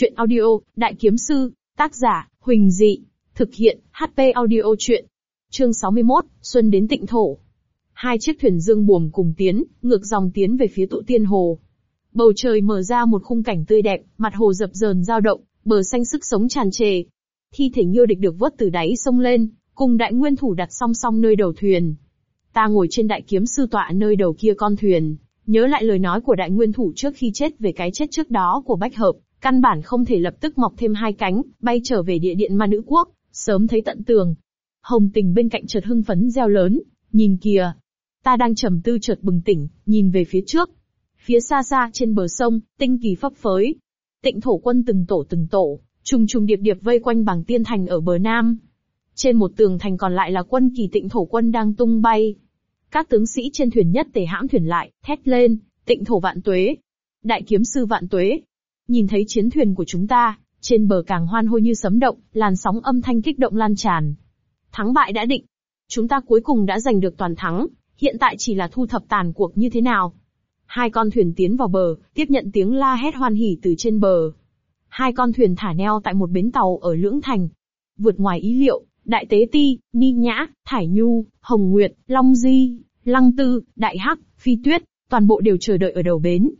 Chuyện audio, Đại Kiếm Sư, tác giả, Huỳnh Dị, thực hiện, HP audio chuyện. Chương 61, Xuân đến tịnh thổ. Hai chiếc thuyền dương buồm cùng tiến, ngược dòng tiến về phía tụ tiên hồ. Bầu trời mở ra một khung cảnh tươi đẹp, mặt hồ dập dờn dao động, bờ xanh sức sống tràn trề. Thi thể nhiêu địch được vớt từ đáy sông lên, cùng đại nguyên thủ đặt song song nơi đầu thuyền. Ta ngồi trên đại kiếm sư tọa nơi đầu kia con thuyền, nhớ lại lời nói của đại nguyên thủ trước khi chết về cái chết trước đó của Bách Hợp, căn bản không thể lập tức mọc thêm hai cánh, bay trở về địa điện ma nữ quốc, sớm thấy tận tường. Hồng tình bên cạnh chợt hưng phấn reo lớn, nhìn kìa. Ta đang trầm tư chợt bừng tỉnh, nhìn về phía trước. Phía xa xa trên bờ sông, tinh kỳ phấp phới. Tịnh thổ quân từng tổ từng tổ, trùng trùng điệp điệp vây quanh bằng tiên thành ở bờ nam. Trên một tường thành còn lại là quân kỳ tịnh thổ quân đang tung bay. Các tướng sĩ trên thuyền nhất tề hãm thuyền lại, thét lên, tịnh thổ vạn tuế. Đại kiếm sư vạn tuế. Nhìn thấy chiến thuyền của chúng ta, trên bờ càng hoan hô như sấm động, làn sóng âm thanh kích động lan tràn. Thắng bại đã định. Chúng ta cuối cùng đã giành được toàn thắng, hiện tại chỉ là thu thập tàn cuộc như thế nào. Hai con thuyền tiến vào bờ, tiếp nhận tiếng la hét hoan hỉ từ trên bờ. Hai con thuyền thả neo tại một bến tàu ở Lưỡng Thành. Vượt ngoài ý liệu, Đại Tế Ti, Ni Nhã, Thải Nhu, Hồng Nguyệt, Long Di, Lăng Tư, Đại Hắc, Phi Tuyết, toàn bộ đều chờ đợi ở đầu bến.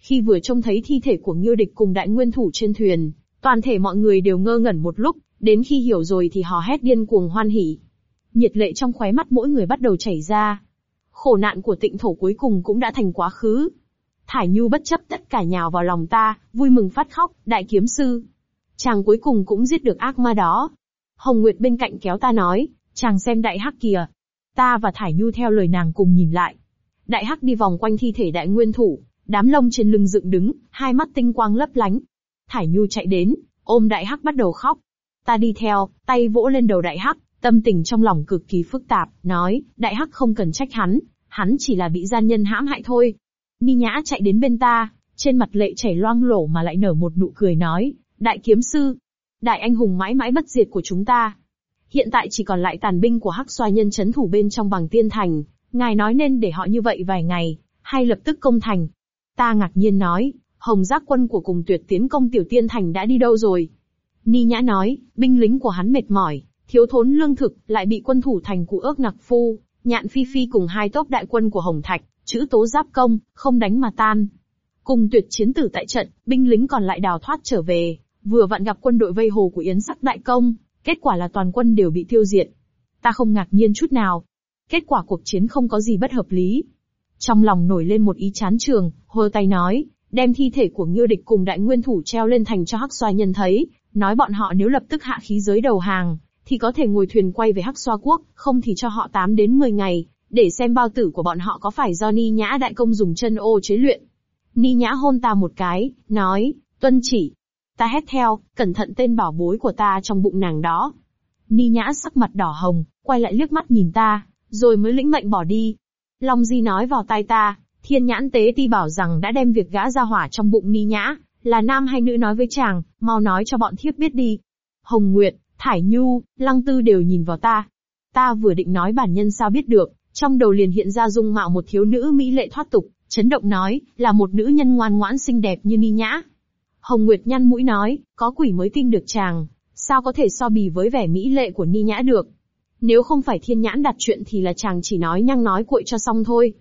Khi vừa trông thấy thi thể của Nghiêu Địch cùng đại nguyên thủ trên thuyền, toàn thể mọi người đều ngơ ngẩn một lúc, đến khi hiểu rồi thì hò hét điên cuồng hoan hỉ. Nhiệt lệ trong khóe mắt mỗi người bắt đầu chảy ra. Khổ nạn của tịnh thổ cuối cùng cũng đã thành quá khứ. Thải Nhu bất chấp tất cả nhào vào lòng ta, vui mừng phát khóc, đại kiếm sư. Chàng cuối cùng cũng giết được ác ma đó. Hồng Nguyệt bên cạnh kéo ta nói, chàng xem đại hắc kìa. Ta và Thải Nhu theo lời nàng cùng nhìn lại. Đại hắc đi vòng quanh thi thể đại nguyên thủ, đám lông trên lưng dựng đứng, hai mắt tinh quang lấp lánh. Thải Nhu chạy đến, ôm đại hắc bắt đầu khóc. Ta đi theo, tay vỗ lên đầu đại hắc, tâm tình trong lòng cực kỳ phức tạp, nói, đại hắc không cần trách hắn, hắn chỉ là bị gian nhân hãm hại thôi. Ni nhã chạy đến bên ta, trên mặt lệ chảy loang lổ mà lại nở một nụ cười nói, đại kiếm sư, đại anh hùng mãi mãi bất diệt của chúng ta. Hiện tại chỉ còn lại tàn binh của hắc xoa nhân chấn thủ bên trong bằng tiên thành, ngài nói nên để họ như vậy vài ngày, hay lập tức công thành. Ta ngạc nhiên nói, hồng giác quân của cùng tuyệt tiến công tiểu tiên thành đã đi đâu rồi? Ni nhã nói, binh lính của hắn mệt mỏi, thiếu thốn lương thực, lại bị quân thủ thành của ước nặc phu, nhạn phi phi cùng hai tốp đại quân của hồng thạch, chữ tố giáp công, không đánh mà tan. Cùng tuyệt chiến tử tại trận, binh lính còn lại đào thoát trở về, vừa vặn gặp quân đội vây hồ của Yến Sắc Đại Công, kết quả là toàn quân đều bị tiêu diệt. Ta không ngạc nhiên chút nào. Kết quả cuộc chiến không có gì bất hợp lý. Trong lòng nổi lên một ý chán trường, hơ tay nói, đem thi thể của ngư Địch cùng đại nguyên thủ treo lên thành cho Hắc Xoa nhân thấy, nói bọn họ nếu lập tức hạ khí giới đầu hàng, thì có thể ngồi thuyền quay về Hắc Xoa quốc, không thì cho họ 8 đến 10 ngày, để xem bao tử của bọn họ có phải do Ni Nhã đại công dùng chân ô chế luyện. Ni Nhã hôn ta một cái, nói, tuân chỉ, Ta hét theo, cẩn thận tên bảo bối của ta trong bụng nàng đó. Ni nhã sắc mặt đỏ hồng, quay lại liếc mắt nhìn ta, rồi mới lĩnh mệnh bỏ đi. Long Di nói vào tai ta, thiên nhãn tế ti bảo rằng đã đem việc gã ra hỏa trong bụng Ni nhã, là nam hay nữ nói với chàng, mau nói cho bọn thiếp biết đi. Hồng Nguyệt, Thải Nhu, Lăng Tư đều nhìn vào ta. Ta vừa định nói bản nhân sao biết được, trong đầu liền hiện ra dung mạo một thiếu nữ mỹ lệ thoát tục, chấn động nói, là một nữ nhân ngoan ngoãn xinh đẹp như Ni Nhã. Hồng Nguyệt nhăn mũi nói, có quỷ mới tin được chàng, sao có thể so bì với vẻ mỹ lệ của Ni Nhã được. Nếu không phải thiên nhãn đặt chuyện thì là chàng chỉ nói nhăng nói cuội cho xong thôi.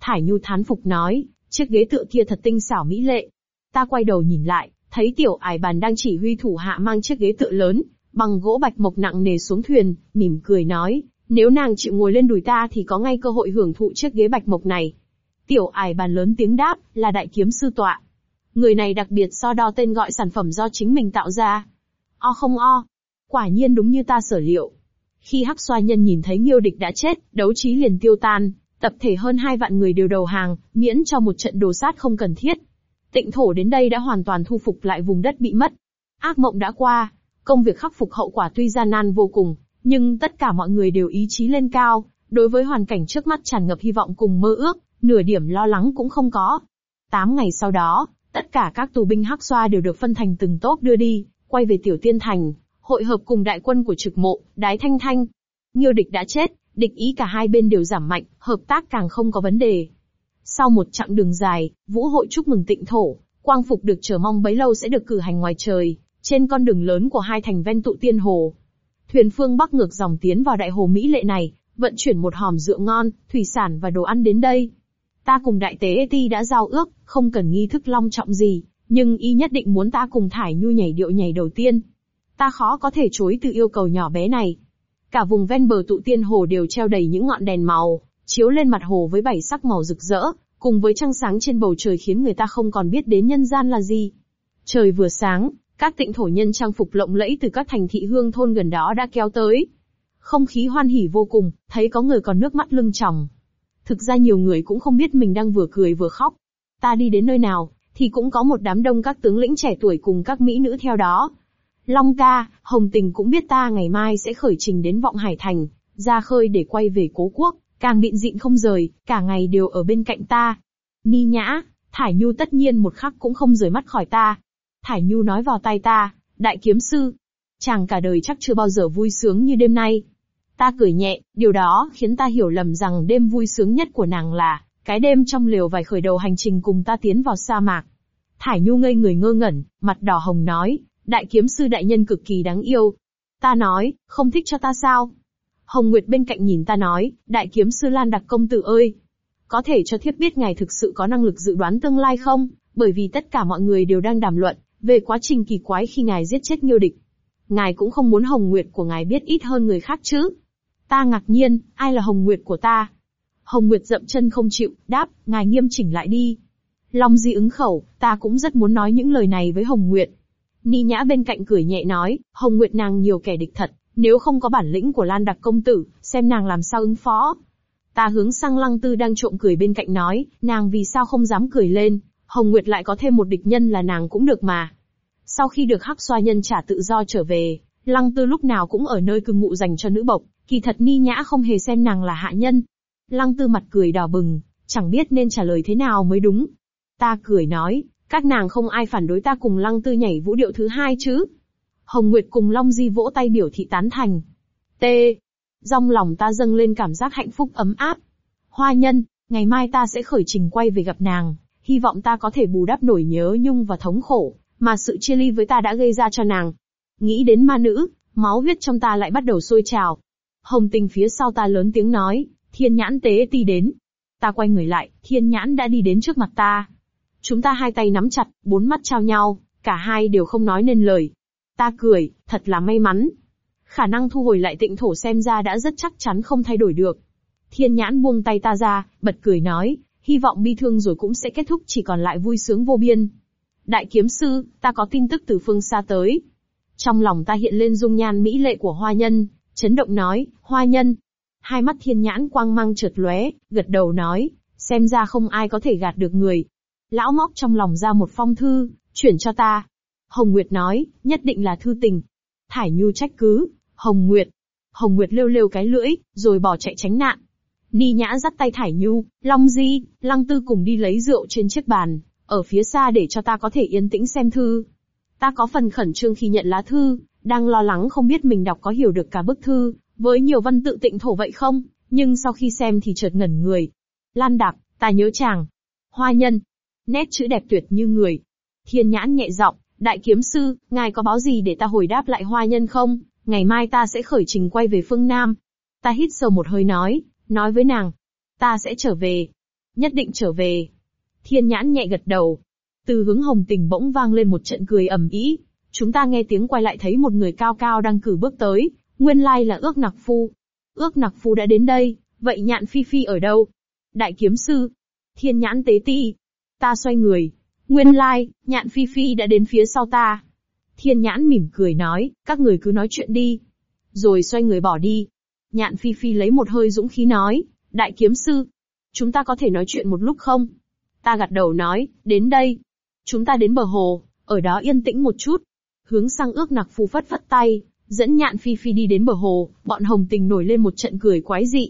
Thải Nhu thán phục nói, chiếc ghế tựa kia thật tinh xảo mỹ lệ. Ta quay đầu nhìn lại, thấy tiểu ải bàn đang chỉ huy thủ hạ mang chiếc ghế tựa lớn, bằng gỗ bạch mộc nặng nề xuống thuyền, mỉm cười nói, nếu nàng chịu ngồi lên đùi ta thì có ngay cơ hội hưởng thụ chiếc ghế bạch mộc này. Tiểu ải bàn lớn tiếng đáp, là đại kiếm sư tọa. Người này đặc biệt so đo tên gọi sản phẩm do chính mình tạo ra. O không o. Quả nhiên đúng như ta sở liệu. Khi Hắc Xoa Nhân nhìn thấy Nghiêu Địch đã chết, đấu trí liền tiêu tan, tập thể hơn hai vạn người đều đầu hàng, miễn cho một trận đồ sát không cần thiết. Tịnh thổ đến đây đã hoàn toàn thu phục lại vùng đất bị mất. Ác mộng đã qua, công việc khắc phục hậu quả tuy gian nan vô cùng, nhưng tất cả mọi người đều ý chí lên cao, đối với hoàn cảnh trước mắt tràn ngập hy vọng cùng mơ ước, nửa điểm lo lắng cũng không có. Tám ngày sau đó, Tất cả các tù binh hắc xoa đều được phân thành từng tốp đưa đi, quay về tiểu tiên thành, hội hợp cùng đại quân của trực mộ, đái thanh thanh. Nghiêu địch đã chết, địch ý cả hai bên đều giảm mạnh, hợp tác càng không có vấn đề. Sau một chặng đường dài, vũ hội chúc mừng tịnh thổ, Quang phục được chờ mong bấy lâu sẽ được cử hành ngoài trời, trên con đường lớn của hai thành ven tụ tiên hồ. Thuyền phương bắc ngược dòng tiến vào đại hồ Mỹ lệ này, vận chuyển một hòm rượu ngon, thủy sản và đồ ăn đến đây. Ta cùng đại tế Eti đã giao ước, không cần nghi thức long trọng gì, nhưng y nhất định muốn ta cùng Thải Nhu nhảy điệu nhảy đầu tiên. Ta khó có thể chối từ yêu cầu nhỏ bé này. Cả vùng ven bờ tụ tiên hồ đều treo đầy những ngọn đèn màu, chiếu lên mặt hồ với bảy sắc màu rực rỡ, cùng với trăng sáng trên bầu trời khiến người ta không còn biết đến nhân gian là gì. Trời vừa sáng, các tịnh thổ nhân trang phục lộng lẫy từ các thành thị hương thôn gần đó đã kéo tới. Không khí hoan hỉ vô cùng, thấy có người còn nước mắt lưng tròng. Thực ra nhiều người cũng không biết mình đang vừa cười vừa khóc. Ta đi đến nơi nào, thì cũng có một đám đông các tướng lĩnh trẻ tuổi cùng các mỹ nữ theo đó. Long ca, Hồng Tình cũng biết ta ngày mai sẽ khởi trình đến Vọng Hải Thành, ra khơi để quay về cố quốc, càng bịn dịn không rời, cả ngày đều ở bên cạnh ta. Ni nhã, Thải Nhu tất nhiên một khắc cũng không rời mắt khỏi ta. Thải Nhu nói vào tai ta, đại kiếm sư. Chàng cả đời chắc chưa bao giờ vui sướng như đêm nay. Ta cười nhẹ, điều đó khiến ta hiểu lầm rằng đêm vui sướng nhất của nàng là, cái đêm trong liều vài khởi đầu hành trình cùng ta tiến vào sa mạc. Thải Nhu ngây người ngơ ngẩn, mặt đỏ hồng nói, đại kiếm sư đại nhân cực kỳ đáng yêu. Ta nói, không thích cho ta sao? Hồng Nguyệt bên cạnh nhìn ta nói, đại kiếm sư Lan Đặc công tử ơi. Có thể cho thiếp biết ngài thực sự có năng lực dự đoán tương lai không? Bởi vì tất cả mọi người đều đang đàm luận, về quá trình kỳ quái khi ngài giết chết Nghiêu Địch. Ngài cũng không muốn Hồng Nguyệt của ngài biết ít hơn người khác chứ? Ta ngạc nhiên, ai là Hồng Nguyệt của ta? Hồng Nguyệt dậm chân không chịu, đáp, ngài nghiêm chỉnh lại đi. Long Di ứng khẩu, ta cũng rất muốn nói những lời này với Hồng Nguyệt. Ni Nhã bên cạnh cười nhẹ nói, Hồng Nguyệt nàng nhiều kẻ địch thật, nếu không có bản lĩnh của Lan Đặc công tử, xem nàng làm sao ứng phó. Ta hướng sang Lăng Tư đang trộm cười bên cạnh nói, nàng vì sao không dám cười lên, Hồng Nguyệt lại có thêm một địch nhân là nàng cũng được mà. Sau khi được Hắc Xoa Nhân trả tự do trở về, Lăng Tư lúc nào cũng ở nơi cư ngụ dành cho nữ bộc, kỳ thật Ni Nhã không hề xem nàng là hạ nhân. Lăng Tư mặt cười đỏ bừng, chẳng biết nên trả lời thế nào mới đúng. Ta cười nói, các nàng không ai phản đối ta cùng Lăng Tư nhảy vũ điệu thứ hai chứ. Hồng Nguyệt cùng Long Di vỗ tay biểu thị tán thành. T. Trong lòng ta dâng lên cảm giác hạnh phúc ấm áp. Hoa nhân, ngày mai ta sẽ khởi trình quay về gặp nàng, hy vọng ta có thể bù đắp nổi nhớ nhung và thống khổ, mà sự chia ly với ta đã gây ra cho nàng. Nghĩ đến ma nữ, máu huyết trong ta lại bắt đầu sôi trào. Hồng tình phía sau ta lớn tiếng nói, thiên nhãn tế ti đến. Ta quay người lại, thiên nhãn đã đi đến trước mặt ta. Chúng ta hai tay nắm chặt, bốn mắt trao nhau, cả hai đều không nói nên lời. Ta cười, thật là may mắn. Khả năng thu hồi lại tịnh thổ xem ra đã rất chắc chắn không thay đổi được. Thiên nhãn buông tay ta ra, bật cười nói, hy vọng bi thương rồi cũng sẽ kết thúc chỉ còn lại vui sướng vô biên. Đại kiếm sư, ta có tin tức từ phương xa tới. Trong lòng ta hiện lên dung nhan mỹ lệ của hoa nhân, chấn động nói, hoa nhân. Hai mắt thiên nhãn quang mang chợt lóe, gật đầu nói, xem ra không ai có thể gạt được người. Lão móc trong lòng ra một phong thư, chuyển cho ta. Hồng Nguyệt nói, nhất định là thư tình. Thải Nhu trách cứ, Hồng Nguyệt. Hồng Nguyệt lêu lêu cái lưỡi, rồi bỏ chạy tránh nạn. Ni Nhã dắt tay Thải Nhu, Long Di, Lăng Tư cùng đi lấy rượu trên chiếc bàn, ở phía xa để cho ta có thể yên tĩnh xem thư. Ta có phần khẩn trương khi nhận lá thư, đang lo lắng không biết mình đọc có hiểu được cả bức thư, với nhiều văn tự tịnh thổ vậy không, nhưng sau khi xem thì chợt ngẩn người. Lan Đạc, ta nhớ chàng. Hoa nhân. Nét chữ đẹp tuyệt như người. Thiên nhãn nhẹ giọng, đại kiếm sư, ngài có báo gì để ta hồi đáp lại hoa nhân không? Ngày mai ta sẽ khởi trình quay về phương Nam. Ta hít sâu một hơi nói, nói với nàng. Ta sẽ trở về. Nhất định trở về. Thiên nhãn nhẹ gật đầu. Từ hướng hồng tình bỗng vang lên một trận cười ầm ĩ. Chúng ta nghe tiếng quay lại thấy một người cao cao đang cử bước tới, nguyên lai là ước nặc phu. Ước nặc phu đã đến đây, vậy nhạn phi phi ở đâu? Đại kiếm sư. Thiên nhãn tế ti. Ta xoay người. Nguyên lai, nhạn phi phi đã đến phía sau ta. Thiên nhãn mỉm cười nói, các người cứ nói chuyện đi. Rồi xoay người bỏ đi. Nhạn phi phi lấy một hơi dũng khí nói, đại kiếm sư. Chúng ta có thể nói chuyện một lúc không? Ta gật đầu nói, đến đây. Chúng ta đến bờ hồ, ở đó yên tĩnh một chút. Hướng sang ước nặc phu phất phất tay, dẫn nhạn phi phi đi đến bờ hồ, bọn hồng tình nổi lên một trận cười quái dị.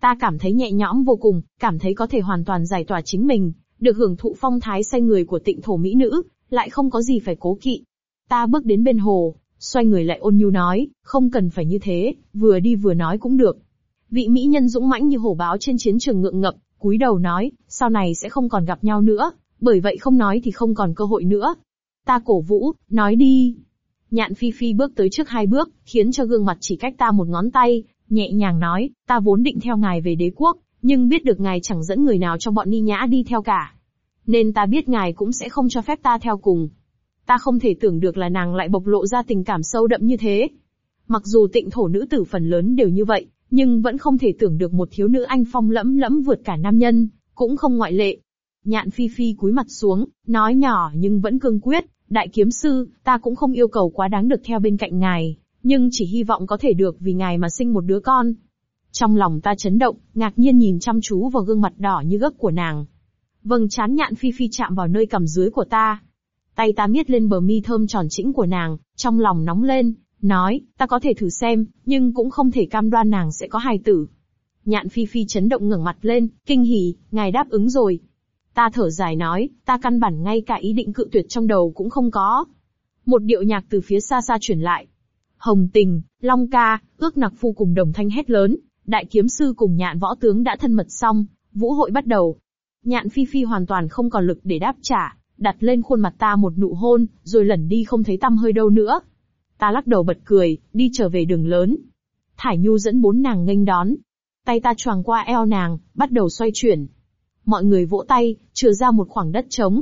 Ta cảm thấy nhẹ nhõm vô cùng, cảm thấy có thể hoàn toàn giải tỏa chính mình, được hưởng thụ phong thái say người của tịnh thổ mỹ nữ, lại không có gì phải cố kỵ. Ta bước đến bên hồ, xoay người lại ôn nhu nói, không cần phải như thế, vừa đi vừa nói cũng được. Vị mỹ nhân dũng mãnh như hổ báo trên chiến trường ngượng ngập, cúi đầu nói, sau này sẽ không còn gặp nhau nữa, Bởi vậy không nói thì không còn cơ hội nữa. Ta cổ vũ, nói đi. Nhạn Phi Phi bước tới trước hai bước, khiến cho gương mặt chỉ cách ta một ngón tay, nhẹ nhàng nói, ta vốn định theo ngài về đế quốc, nhưng biết được ngài chẳng dẫn người nào trong bọn ni nhã đi theo cả. Nên ta biết ngài cũng sẽ không cho phép ta theo cùng. Ta không thể tưởng được là nàng lại bộc lộ ra tình cảm sâu đậm như thế. Mặc dù tịnh thổ nữ tử phần lớn đều như vậy, nhưng vẫn không thể tưởng được một thiếu nữ anh phong lẫm lẫm vượt cả nam nhân, cũng không ngoại lệ. Nhạn phi phi cúi mặt xuống, nói nhỏ nhưng vẫn cương quyết, đại kiếm sư, ta cũng không yêu cầu quá đáng được theo bên cạnh ngài, nhưng chỉ hy vọng có thể được vì ngài mà sinh một đứa con. Trong lòng ta chấn động, ngạc nhiên nhìn chăm chú vào gương mặt đỏ như gấc của nàng. vầng chán nhạn phi phi chạm vào nơi cầm dưới của ta. Tay ta miết lên bờ mi thơm tròn chỉnh của nàng, trong lòng nóng lên, nói, ta có thể thử xem, nhưng cũng không thể cam đoan nàng sẽ có hài tử. Nhạn phi phi chấn động ngẩng mặt lên, kinh hỉ, ngài đáp ứng rồi. Ta thở dài nói, ta căn bản ngay cả ý định cự tuyệt trong đầu cũng không có. Một điệu nhạc từ phía xa xa chuyển lại. Hồng tình, Long ca, ước nặc phu cùng đồng thanh hét lớn, đại kiếm sư cùng nhạn võ tướng đã thân mật xong, vũ hội bắt đầu. Nhạn phi phi hoàn toàn không còn lực để đáp trả, đặt lên khuôn mặt ta một nụ hôn, rồi lẩn đi không thấy tăm hơi đâu nữa. Ta lắc đầu bật cười, đi trở về đường lớn. Thải Nhu dẫn bốn nàng nghênh đón. Tay ta choàng qua eo nàng, bắt đầu xoay chuyển. Mọi người vỗ tay, trừ ra một khoảng đất trống.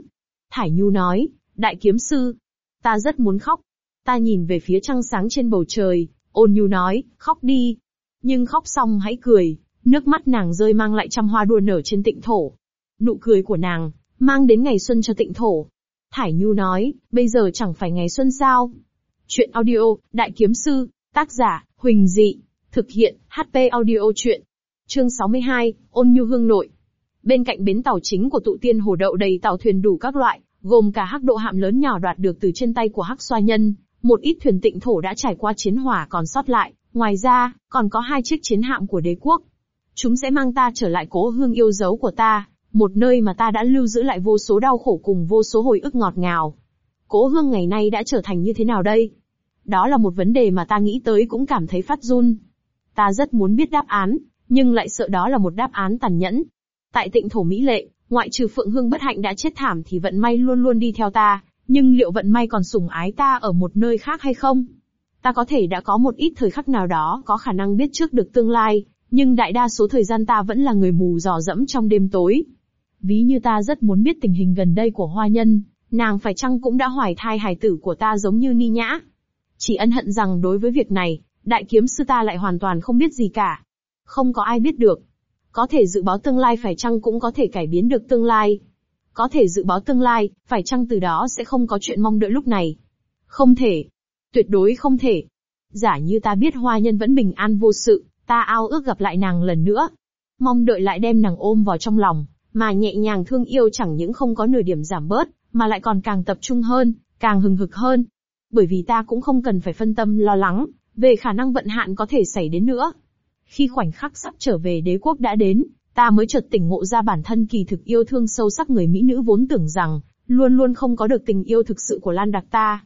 Thải Nhu nói, đại kiếm sư. Ta rất muốn khóc. Ta nhìn về phía trăng sáng trên bầu trời, ôn nhu nói, khóc đi. Nhưng khóc xong hãy cười, nước mắt nàng rơi mang lại trăm hoa đua nở trên tịnh thổ. Nụ cười của nàng, mang đến ngày xuân cho tịnh thổ. Thải Nhu nói, bây giờ chẳng phải ngày xuân sao? Chuyện audio, Đại Kiếm Sư, tác giả, Huỳnh Dị, thực hiện, HP audio chuyện. Chương 62, ôn nhu hương nội. Bên cạnh bến tàu chính của tụ tiên hồ đậu đầy tàu thuyền đủ các loại, gồm cả hắc độ hạm lớn nhỏ đoạt được từ trên tay của hắc xoa nhân, một ít thuyền tịnh thổ đã trải qua chiến hỏa còn sót lại, ngoài ra, còn có hai chiếc chiến hạm của đế quốc. Chúng sẽ mang ta trở lại cố hương yêu dấu của ta, một nơi mà ta đã lưu giữ lại vô số đau khổ cùng vô số hồi ức ngọt ngào. Cố hương ngày nay đã trở thành như thế nào đây? Đó là một vấn đề mà ta nghĩ tới cũng cảm thấy phát run. Ta rất muốn biết đáp án, nhưng lại sợ đó là một đáp án tàn nhẫn. Tại tịnh thổ Mỹ lệ, ngoại trừ Phượng Hương bất hạnh đã chết thảm thì vận may luôn luôn đi theo ta, nhưng liệu vận may còn sủng ái ta ở một nơi khác hay không? Ta có thể đã có một ít thời khắc nào đó có khả năng biết trước được tương lai, nhưng đại đa số thời gian ta vẫn là người mù dò dẫm trong đêm tối. Ví như ta rất muốn biết tình hình gần đây của hoa nhân, nàng phải chăng cũng đã hoài thai hài tử của ta giống như ni nhã. Chỉ ân hận rằng đối với việc này, đại kiếm sư ta lại hoàn toàn không biết gì cả. Không có ai biết được. Có thể dự báo tương lai phải chăng cũng có thể cải biến được tương lai. Có thể dự báo tương lai, phải chăng từ đó sẽ không có chuyện mong đợi lúc này. Không thể. Tuyệt đối không thể. Giả như ta biết hoa nhân vẫn bình an vô sự, ta ao ước gặp lại nàng lần nữa. Mong đợi lại đem nàng ôm vào trong lòng, mà nhẹ nhàng thương yêu chẳng những không có nửa điểm giảm bớt, mà lại còn càng tập trung hơn, càng hừng hực hơn. Bởi vì ta cũng không cần phải phân tâm lo lắng, về khả năng vận hạn có thể xảy đến nữa. Khi khoảnh khắc sắp trở về đế quốc đã đến, ta mới chợt tỉnh ngộ ra bản thân kỳ thực yêu thương sâu sắc người mỹ nữ vốn tưởng rằng, luôn luôn không có được tình yêu thực sự của Lan Đặc ta.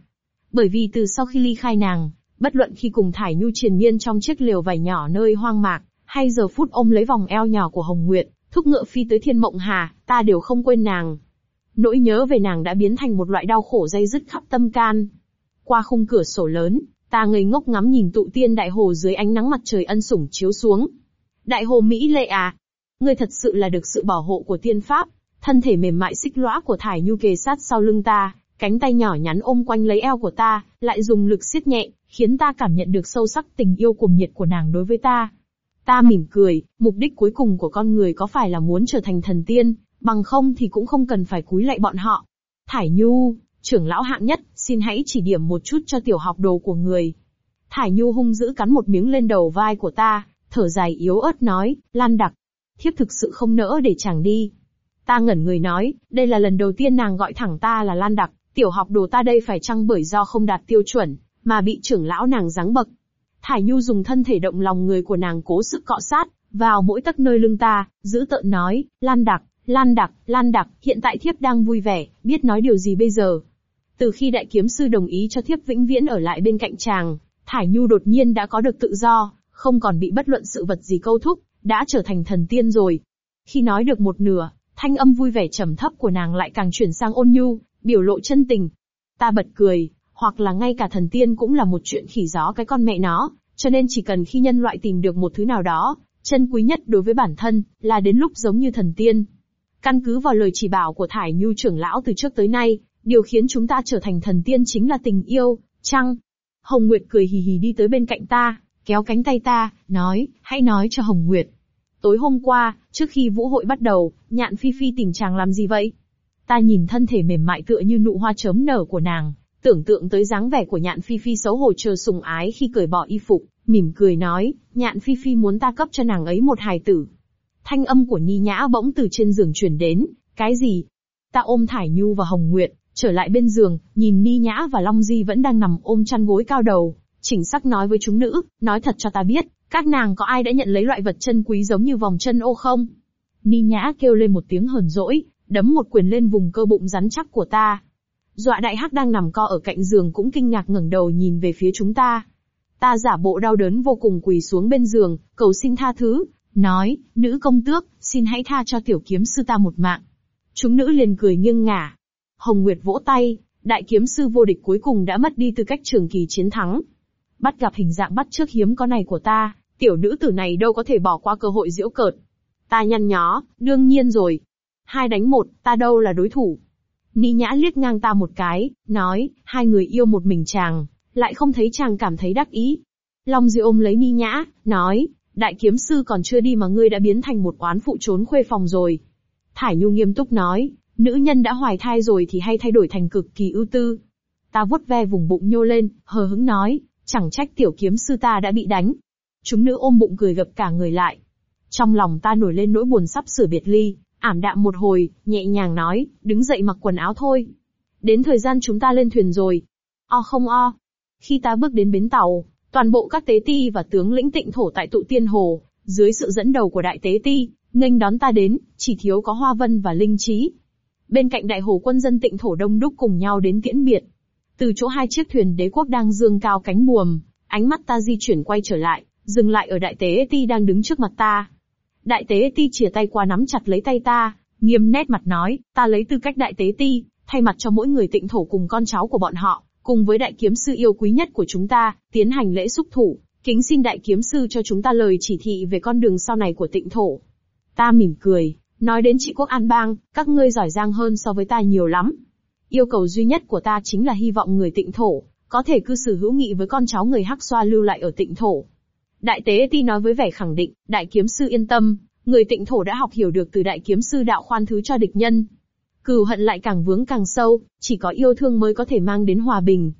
Bởi vì từ sau khi ly khai nàng, bất luận khi cùng Thải Nhu triền miên trong chiếc liều vải nhỏ nơi hoang mạc, hay giờ phút ôm lấy vòng eo nhỏ của Hồng Nguyệt, thúc ngựa phi tới thiên mộng hà, ta đều không quên nàng. Nỗi nhớ về nàng đã biến thành một loại đau khổ dây dứt khắp tâm can. Qua khung cửa sổ lớn, ta ngây ngốc ngắm nhìn tụ tiên đại hồ dưới ánh nắng mặt trời ân sủng chiếu xuống. Đại hồ Mỹ lệ à? Ngươi thật sự là được sự bảo hộ của tiên pháp, thân thể mềm mại xích lõa của thải nhu kề sát sau lưng ta, cánh tay nhỏ nhắn ôm quanh lấy eo của ta, lại dùng lực siết nhẹ, khiến ta cảm nhận được sâu sắc tình yêu cuồng nhiệt của nàng đối với ta. Ta mỉm cười, mục đích cuối cùng của con người có phải là muốn trở thành thần tiên, bằng không thì cũng không cần phải cúi lạy bọn họ. Thải Nhu, trưởng lão hạng nhất, xin hãy chỉ điểm một chút cho tiểu học đồ của người. Thải Nhu hung dữ cắn một miếng lên đầu vai của ta, thở dài yếu ớt nói, Lan Đặc. Thiếp thực sự không nỡ để chàng đi. Ta ngẩn người nói, đây là lần đầu tiên nàng gọi thẳng ta là Lan Đặc, tiểu học đồ ta đây phải chăng bởi do không đạt tiêu chuẩn, mà bị trưởng lão nàng giáng bậc. Thải Nhu dùng thân thể động lòng người của nàng cố sức cọ sát, vào mỗi tấc nơi lưng ta, giữ tợn nói, Lan Đặc, Lan Đặc, Lan Đặc, hiện tại thiếp đang vui vẻ, biết nói điều gì bây giờ. Từ khi đại kiếm sư đồng ý cho thiếp vĩnh viễn ở lại bên cạnh chàng, Thải Nhu đột nhiên đã có được tự do, không còn bị bất luận sự vật gì câu thúc, đã trở thành thần tiên rồi. Khi nói được một nửa, Thanh âm vui vẻ trầm thấp của nàng lại càng chuyển sang ôn nhu, biểu lộ chân tình. Ta bật cười, hoặc là ngay cả thần tiên cũng là một chuyện khỉ gió cái con mẹ nó, cho nên chỉ cần khi nhân loại tìm được một thứ nào đó, chân quý nhất đối với bản thân, là đến lúc giống như thần tiên. Căn cứ vào lời chỉ bảo của Thải Nhu trưởng lão từ trước tới nay, điều khiến chúng ta trở thành thần tiên chính là tình yêu, chăng? Hồng Nguyệt cười hì hì đi tới bên cạnh ta, kéo cánh tay ta, nói, hãy nói cho Hồng Nguyệt. Tối hôm qua, trước khi vũ hội bắt đầu, nhạn phi phi tìm chàng làm gì vậy? Ta nhìn thân thể mềm mại tựa như nụ hoa chớm nở của nàng, tưởng tượng tới dáng vẻ của nhạn phi phi xấu hổ chờ sùng ái khi cởi bỏ y phục, mỉm cười nói, nhạn phi phi muốn ta cấp cho nàng ấy một hài tử. Thanh âm của Ni Nhã bỗng từ trên giường truyền đến, cái gì? Ta ôm Thải Nhu và Hồng Nguyệt, trở lại bên giường, nhìn Ni Nhã và Long Di vẫn đang nằm ôm chăn gối cao đầu, chỉnh sắc nói với chúng nữ, nói thật cho ta biết, các nàng có ai đã nhận lấy loại vật chân quý giống như vòng chân ô không? Ni Nhã kêu lên một tiếng hờn dỗi, đấm một quyền lên vùng cơ bụng rắn chắc của ta. Dọa đại hắc đang nằm co ở cạnh giường cũng kinh ngạc ngẩng đầu nhìn về phía chúng ta. Ta giả bộ đau đớn vô cùng quỳ xuống bên giường, cầu xin tha thứ, nói, nữ công tước, xin hãy tha cho tiểu kiếm sư ta một mạng. Chúng nữ liền cười nghiêng ngả. Hồng Nguyệt vỗ tay, đại kiếm sư vô địch cuối cùng đã mất đi tư cách trường kỳ chiến thắng. Bắt gặp hình dạng bắt trước hiếm có này của ta, tiểu nữ tử này đâu có thể bỏ qua cơ hội diễu cợt. Ta nhăn nhó, đương nhiên rồi. Hai đánh một, ta đâu là đối thủ. Ni nhã liếc ngang ta một cái, nói, hai người yêu một mình chàng, lại không thấy chàng cảm thấy đắc ý. Long di ôm lấy Ni nhã, nói, đại kiếm sư còn chưa đi mà ngươi đã biến thành một oán phụ trốn khuê phòng rồi. Thải Nhu nghiêm túc nói, nữ nhân đã hoài thai rồi thì hay thay đổi thành cực kỳ ưu tư. Ta vuốt ve vùng bụng nhô lên, hờ hứng nói, chẳng trách tiểu kiếm sư ta đã bị đánh. Chúng nữ ôm bụng cười gập cả người lại. Trong lòng ta nổi lên nỗi buồn sắp sửa biệt ly, ảm đạm một hồi, nhẹ nhàng nói, đứng dậy mặc quần áo thôi. Đến thời gian chúng ta lên thuyền rồi. O không o. Khi ta bước đến bến tàu, toàn bộ các tế ti và tướng lĩnh tịnh thổ tại tụ tiên hồ, dưới sự dẫn đầu của đại tế ti, nghênh đón ta đến, chỉ thiếu có hoa vân và linh trí. Bên cạnh đại hồ quân dân tịnh thổ đông đúc cùng nhau đến tiễn biệt. Từ chỗ hai chiếc thuyền đế quốc đang dương cao cánh buồm, ánh mắt ta di chuyển quay trở lại, dừng lại ở đại tế ti đang đứng trước mặt ta. Đại tế ti chìa tay qua nắm chặt lấy tay ta, nghiêm nét mặt nói, ta lấy tư cách đại tế ti, thay mặt cho mỗi người tịnh thổ cùng con cháu của bọn họ, cùng với đại kiếm sư yêu quý nhất của chúng ta, tiến hành lễ xúc thủ, kính xin đại kiếm sư cho chúng ta lời chỉ thị về con đường sau này của tịnh thổ. Ta mỉm cười, nói đến trị quốc an bang, các ngươi giỏi giang hơn so với ta nhiều lắm. Yêu cầu duy nhất của ta chính là hy vọng người tịnh thổ, có thể cư xử hữu nghị với con cháu người hắc xoa lưu lại ở tịnh thổ. Đại tế ti nói với vẻ khẳng định, đại kiếm sư yên tâm, người tịnh thổ đã học hiểu được từ đại kiếm sư đạo khoan thứ cho địch nhân. Cừu hận lại càng vướng càng sâu, chỉ có yêu thương mới có thể mang đến hòa bình.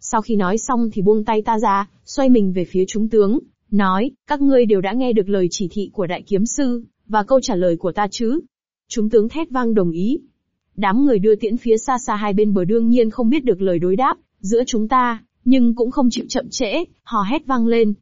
Sau khi nói xong thì buông tay ta ra, xoay mình về phía chúng tướng, nói, các ngươi đều đã nghe được lời chỉ thị của đại kiếm sư, và câu trả lời của ta chứ. Chúng tướng thét vang đồng ý. Đám người đưa tiễn phía xa xa hai bên bờ đương nhiên không biết được lời đối đáp, giữa chúng ta, nhưng cũng không chịu chậm trễ, hò hét vang lên.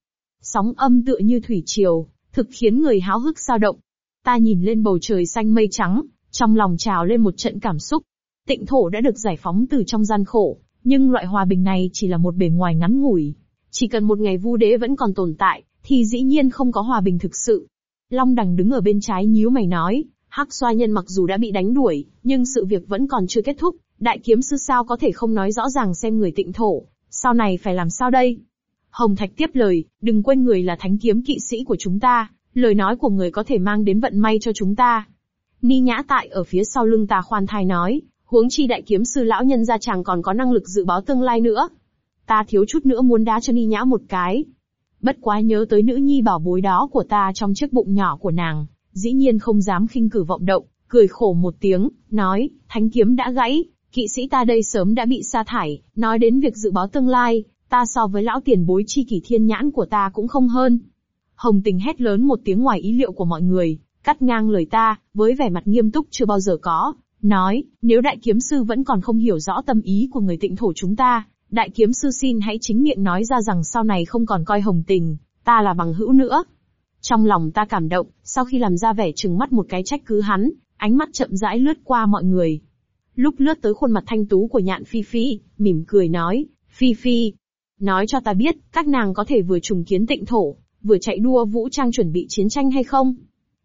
Sóng âm tựa như thủy triều, thực khiến người háo hức sao động. Ta nhìn lên bầu trời xanh mây trắng, trong lòng trào lên một trận cảm xúc. Tịnh thổ đã được giải phóng từ trong gian khổ, nhưng loại hòa bình này chỉ là một bề ngoài ngắn ngủi. Chỉ cần một ngày vu đế vẫn còn tồn tại, thì dĩ nhiên không có hòa bình thực sự. Long đằng đứng ở bên trái nhíu mày nói, hắc xoa nhân mặc dù đã bị đánh đuổi, nhưng sự việc vẫn còn chưa kết thúc, đại kiếm sư sao có thể không nói rõ ràng xem người tịnh thổ, sau này phải làm sao đây? Hồng Thạch tiếp lời, đừng quên người là thánh kiếm kỵ sĩ của chúng ta, lời nói của người có thể mang đến vận may cho chúng ta. Ni nhã tại ở phía sau lưng ta khoan thai nói, huống chi đại kiếm sư lão nhân gia chàng còn có năng lực dự báo tương lai nữa. Ta thiếu chút nữa muốn đá cho Ni nhã một cái. Bất quá nhớ tới nữ nhi bảo bối đó của ta trong chiếc bụng nhỏ của nàng, dĩ nhiên không dám khinh cử vọng động, cười khổ một tiếng, nói, thánh kiếm đã gãy, kỵ sĩ ta đây sớm đã bị sa thải, nói đến việc dự báo tương lai, ta so với lão tiền bối chi kỷ thiên nhãn của ta cũng không hơn. Hồng tình hét lớn một tiếng ngoài ý liệu của mọi người, cắt ngang lời ta, với vẻ mặt nghiêm túc chưa bao giờ có, nói, nếu đại kiếm sư vẫn còn không hiểu rõ tâm ý của người tịnh thổ chúng ta, đại kiếm sư xin hãy chính miệng nói ra rằng sau này không còn coi hồng tình, ta là bằng hữu nữa. Trong lòng ta cảm động, sau khi làm ra vẻ trừng mắt một cái trách cứ hắn, ánh mắt chậm rãi lướt qua mọi người. Lúc lướt tới khuôn mặt thanh tú của nhạn Phi Phi, mỉm cười nói, Phi Phi, nói cho ta biết, các nàng có thể vừa trùng kiến tịnh thổ, vừa chạy đua vũ trang chuẩn bị chiến tranh hay không?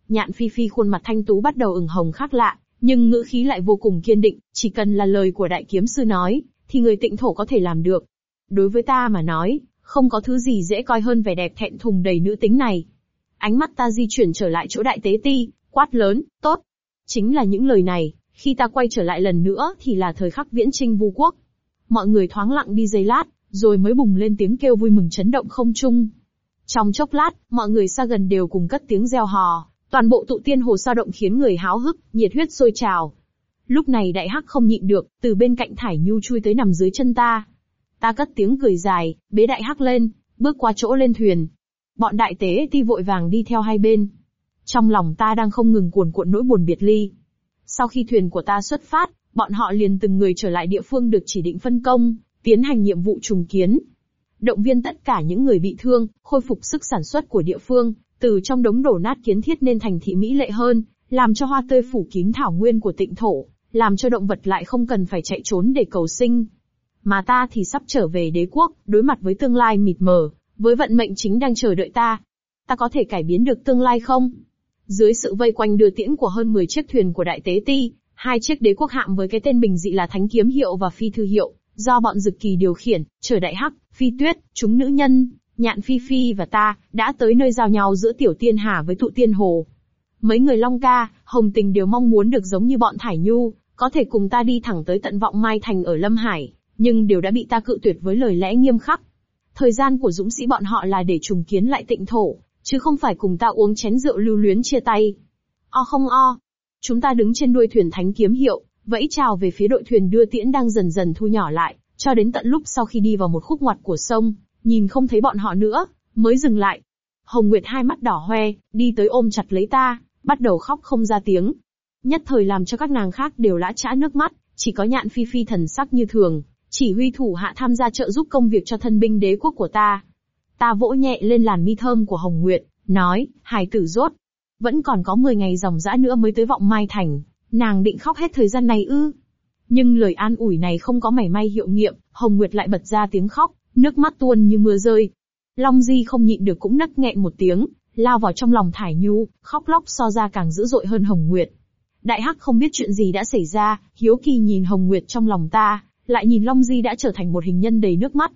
Nhạn Phi Phi khuôn mặt thanh tú bắt đầu ửng hồng khác lạ, nhưng ngữ khí lại vô cùng kiên định, chỉ cần là lời của đại kiếm sư nói, thì người tịnh thổ có thể làm được. Đối với ta mà nói, không có thứ gì dễ coi hơn vẻ đẹp thẹn thùng đầy nữ tính này. Ánh mắt ta di chuyển trở lại chỗ đại tế ti, quát lớn, tốt. Chính là những lời này, khi ta quay trở lại lần nữa thì là thời khắc viễn trinh vu quốc. Mọi người thoáng lặng đi giây lát, rồi mới bùng lên tiếng kêu vui mừng chấn động không trung. Trong chốc lát, mọi người xa gần đều cùng cất tiếng reo hò, toàn bộ tụ tiên hồ sao động khiến người háo hức, nhiệt huyết sôi trào. Lúc này đại hắc không nhịn được, từ bên cạnh thải nhu chui tới nằm dưới chân ta. Ta cất tiếng cười dài, bế đại hắc lên, bước qua chỗ lên thuyền. Bọn đại tế ti vội vàng đi theo hai bên. Trong lòng ta đang không ngừng cuồn cuộn nỗi buồn biệt ly. Sau khi thuyền của ta xuất phát, bọn họ liền từng người trở lại địa phương được chỉ định phân công, tiến hành nhiệm vụ trùng kiến. Động viên tất cả những người bị thương, khôi phục sức sản xuất của địa phương, từ trong đống đổ nát kiến thiết nên thành thị mỹ lệ hơn, làm cho hoa tươi phủ kín thảo nguyên của tịnh thổ, làm cho động vật lại không cần phải chạy trốn để cầu sinh. Mà ta thì sắp trở về đế quốc, đối mặt với tương lai mịt mờ, với vận mệnh chính đang chờ đợi ta. Ta có thể cải biến được tương lai không? Dưới sự vây quanh đưa tiễn của hơn 10 chiếc thuyền của đại tế ti, hai chiếc đế quốc hạm với cái tên bình dị là Thánh Kiếm Hiệu và Phi Thư Hiệu, do bọn Dực Kỳ điều khiển, chờ đại hắc, phi tuyết, chúng nữ nhân, nhạn phi phi và ta, đã tới nơi giao nhau giữa tiểu tiên hà với tụ tiên hồ. Mấy người Long Ca, Hồng Tình đều mong muốn được giống như bọn Thải Nhu, có thể cùng ta đi thẳng tới tận vọng Mai Thành ở Lâm Hải, nhưng đều đã bị ta cự tuyệt với lời lẽ nghiêm khắc. Thời gian của dũng sĩ bọn họ là để trùng kiến lại tịnh thổ, chứ không phải cùng ta uống chén rượu lưu luyến chia tay. O không o. Chúng ta đứng trên đuôi thuyền thánh kiếm hiệu, vẫy chào về phía đội thuyền đưa tiễn đang dần dần thu nhỏ lại, cho đến tận lúc sau khi đi vào một khúc ngoặt của sông, nhìn không thấy bọn họ nữa, mới dừng lại. Hồng Nguyệt hai mắt đỏ hoe, đi tới ôm chặt lấy ta, bắt đầu khóc không ra tiếng. Nhất thời làm cho các nàng khác đều lã chã nước mắt, chỉ có nhạn phi phi thần sắc như thường, chỉ huy thủ hạ tham gia trợ giúp công việc cho thân binh đế quốc của ta. Ta vỗ nhẹ lên làn mi thơm của Hồng Nguyệt, nói, hài tử rốt. Vẫn còn có 10 ngày dòng dã nữa mới tới vọng Mai Thành, nàng định khóc hết thời gian này ư. Nhưng lời an ủi này không có mảy may hiệu nghiệm, Hồng Nguyệt lại bật ra tiếng khóc, nước mắt tuôn như mưa rơi. Long Di không nhịn được cũng nấc nghẹn một tiếng, lao vào trong lòng Thải Nhu, khóc lóc so ra càng dữ dội hơn Hồng Nguyệt. Đại Hắc không biết chuyện gì đã xảy ra, hiếu kỳ nhìn Hồng Nguyệt trong lòng ta, lại nhìn Long Di đã trở thành một hình nhân đầy nước mắt.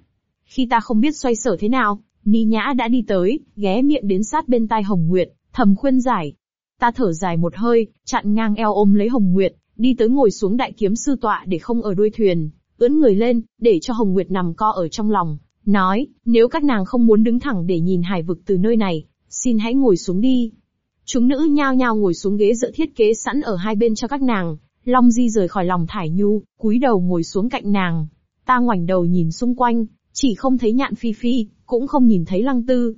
Khi ta không biết xoay sở thế nào, Ni Nhã đã đi tới, ghé miệng đến sát bên tai Hồng Nguyệt, thầm khuyên giải. Ta thở dài một hơi, chặn ngang eo ôm lấy Hồng Nguyệt, đi tới ngồi xuống đại kiếm sư tọa để không ở đuôi thuyền, ưỡn người lên, để cho Hồng Nguyệt nằm co ở trong lòng, nói, nếu các nàng không muốn đứng thẳng để nhìn hải vực từ nơi này, xin hãy ngồi xuống đi. Chúng nữ nhao nhao ngồi xuống ghế dựa thiết kế sẵn ở hai bên cho các nàng, Long Di rời khỏi lòng Thải Nhu, cúi đầu ngồi xuống cạnh nàng. Ta ngoảnh đầu nhìn xung quanh, chỉ không thấy nhạn phi phi, cũng không nhìn thấy lăng tư.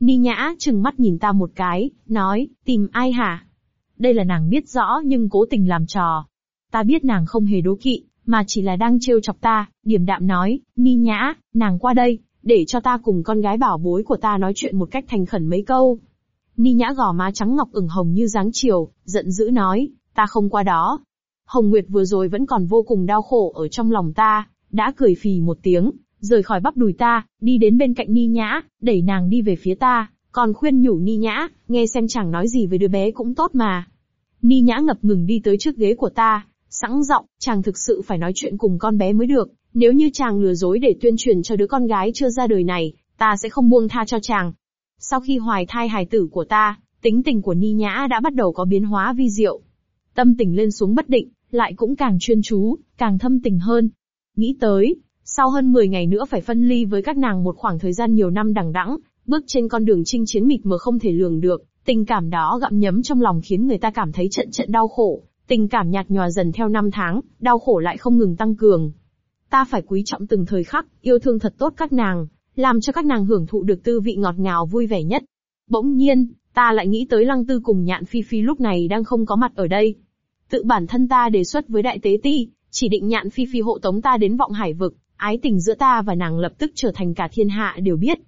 Ni nhã chừng mắt nhìn ta một cái, nói, tìm ai hả? Đây là nàng biết rõ nhưng cố tình làm trò. Ta biết nàng không hề đố kỵ, mà chỉ là đang trêu chọc ta, Điểm đạm nói, Ni nhã, nàng qua đây, để cho ta cùng con gái bảo bối của ta nói chuyện một cách thành khẩn mấy câu. Ni nhã gò má trắng ngọc ửng hồng như dáng chiều, giận dữ nói, ta không qua đó. Hồng Nguyệt vừa rồi vẫn còn vô cùng đau khổ ở trong lòng ta, đã cười phì một tiếng, rời khỏi bắp đùi ta, đi đến bên cạnh Ni Nhã, đẩy nàng đi về phía ta, còn khuyên nhủ Ni Nhã, nghe xem chàng nói gì với đứa bé cũng tốt mà. Ni Nhã ngập ngừng đi tới trước ghế của ta, sẵn giọng, chàng thực sự phải nói chuyện cùng con bé mới được, nếu như chàng lừa dối để tuyên truyền cho đứa con gái chưa ra đời này, ta sẽ không buông tha cho chàng. Sau khi hoài thai hài tử của ta, tính tình của Ni Nhã đã bắt đầu có biến hóa vi diệu. Tâm tình lên xuống bất định, lại cũng càng chuyên chú, càng thâm tình hơn. Nghĩ tới, sau hơn 10 ngày nữa phải phân ly với các nàng một khoảng thời gian nhiều năm đằng đẵng, bước trên con đường chinh chiến mịt mờ không thể lường được, tình cảm đó gặm nhấm trong lòng khiến người ta cảm thấy trận trận đau khổ, tình cảm nhạt nhòa dần theo năm tháng, đau khổ lại không ngừng tăng cường. Ta phải quý trọng từng thời khắc, yêu thương thật tốt các nàng, làm cho các nàng hưởng thụ được tư vị ngọt ngào vui vẻ nhất. Bỗng nhiên, ta lại nghĩ tới lăng tư cùng nhạn phi phi lúc này đang không có mặt ở đây. Tự bản thân ta đề xuất với đại tế ti, chỉ định nhạn phi phi hộ tống ta đến vọng hải vực, ái tình giữa ta và nàng lập tức trở thành cả thiên hạ đều biết.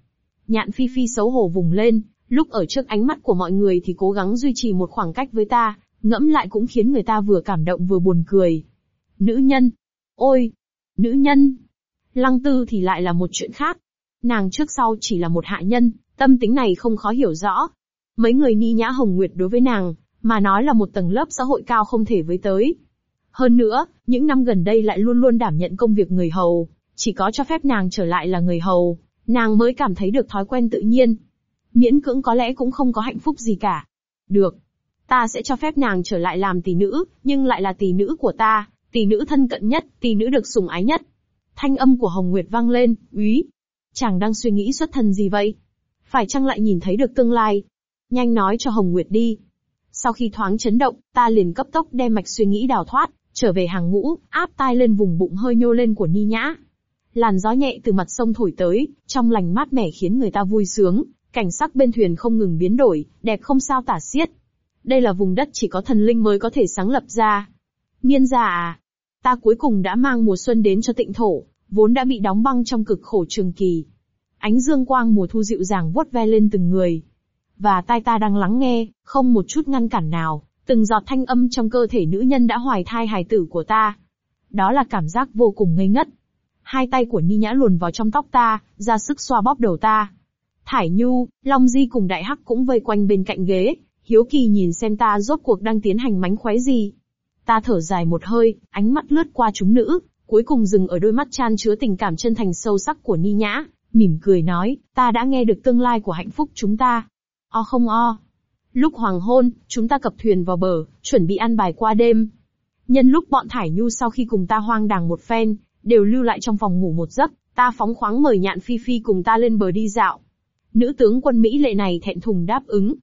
Nhạn phi phi xấu hổ vùng lên, lúc ở trước ánh mắt của mọi người thì cố gắng duy trì một khoảng cách với ta, ngẫm lại cũng khiến người ta vừa cảm động vừa buồn cười. Nữ nhân. Ôi! Nữ nhân! Lăng tư thì lại là một chuyện khác. Nàng trước sau chỉ là một hạ nhân, tâm tính này không khó hiểu rõ. Mấy người ni nhã hồng nguyệt đối với nàng, mà nói là một tầng lớp xã hội cao không thể với tới. Hơn nữa, những năm gần đây lại luôn luôn đảm nhận công việc người hầu, chỉ có cho phép nàng trở lại là người hầu, nàng mới cảm thấy được thói quen tự nhiên. Miễn cưỡng có lẽ cũng không có hạnh phúc gì cả. Được. Ta sẽ cho phép nàng trở lại làm tỷ nữ, nhưng lại là tỷ nữ của ta, tỷ nữ thân cận nhất, tỷ nữ được sủng ái nhất. Thanh âm của Hồng Nguyệt vang lên, úy. Chàng đang suy nghĩ xuất thần gì vậy? Phải chăng lại nhìn thấy được tương lai? Nhanh nói cho Hồng Nguyệt đi. Sau khi thoáng chấn động, ta liền cấp tốc đem mạch suy nghĩ đào thoát, trở về hàng ngũ, áp tai lên vùng bụng hơi nhô lên của Ni Nhã. Làn gió nhẹ từ mặt sông thổi tới, trong lành mát mẻ khiến người ta vui sướng, cảnh sắc bên thuyền không ngừng biến đổi, đẹp không sao tả xiết. Đây là vùng đất chỉ có thần linh mới có thể sáng lập ra. Niên già à, ta cuối cùng đã mang mùa xuân đến cho tịnh thổ, vốn đã bị đóng băng trong cực khổ trường kỳ. Ánh dương quang mùa thu dịu dàng vuốt ve lên từng người. Và tai ta đang lắng nghe, không một chút ngăn cản nào, từng giọt thanh âm trong cơ thể nữ nhân đã hoài thai hài tử của ta. Đó là cảm giác vô cùng ngây ngất. Hai tay của Ni Nhã luồn vào trong tóc ta, ra sức xoa bóp đầu ta. Thải Nhu, Long Di cùng Đại Hắc cũng vây quanh bên cạnh ghế, hiếu kỳ nhìn xem ta rốt cuộc đang tiến hành mánh khóe gì. Ta thở dài một hơi, ánh mắt lướt qua chúng nữ, cuối cùng dừng ở đôi mắt chan chứa tình cảm chân thành sâu sắc của Ni Nhã, mỉm cười nói, ta đã nghe được tương lai của hạnh phúc chúng ta. O không o. Lúc hoàng hôn, chúng ta cập thuyền vào bờ, chuẩn bị ăn bài qua đêm. Nhân lúc bọn Thải Nhu sau khi cùng ta hoang đàng một phen, đều lưu lại trong phòng ngủ một giấc, ta phóng khoáng mời nhạn phi phi cùng ta lên bờ đi dạo. Nữ tướng quân Mỹ lệ này thẹn thùng đáp ứng.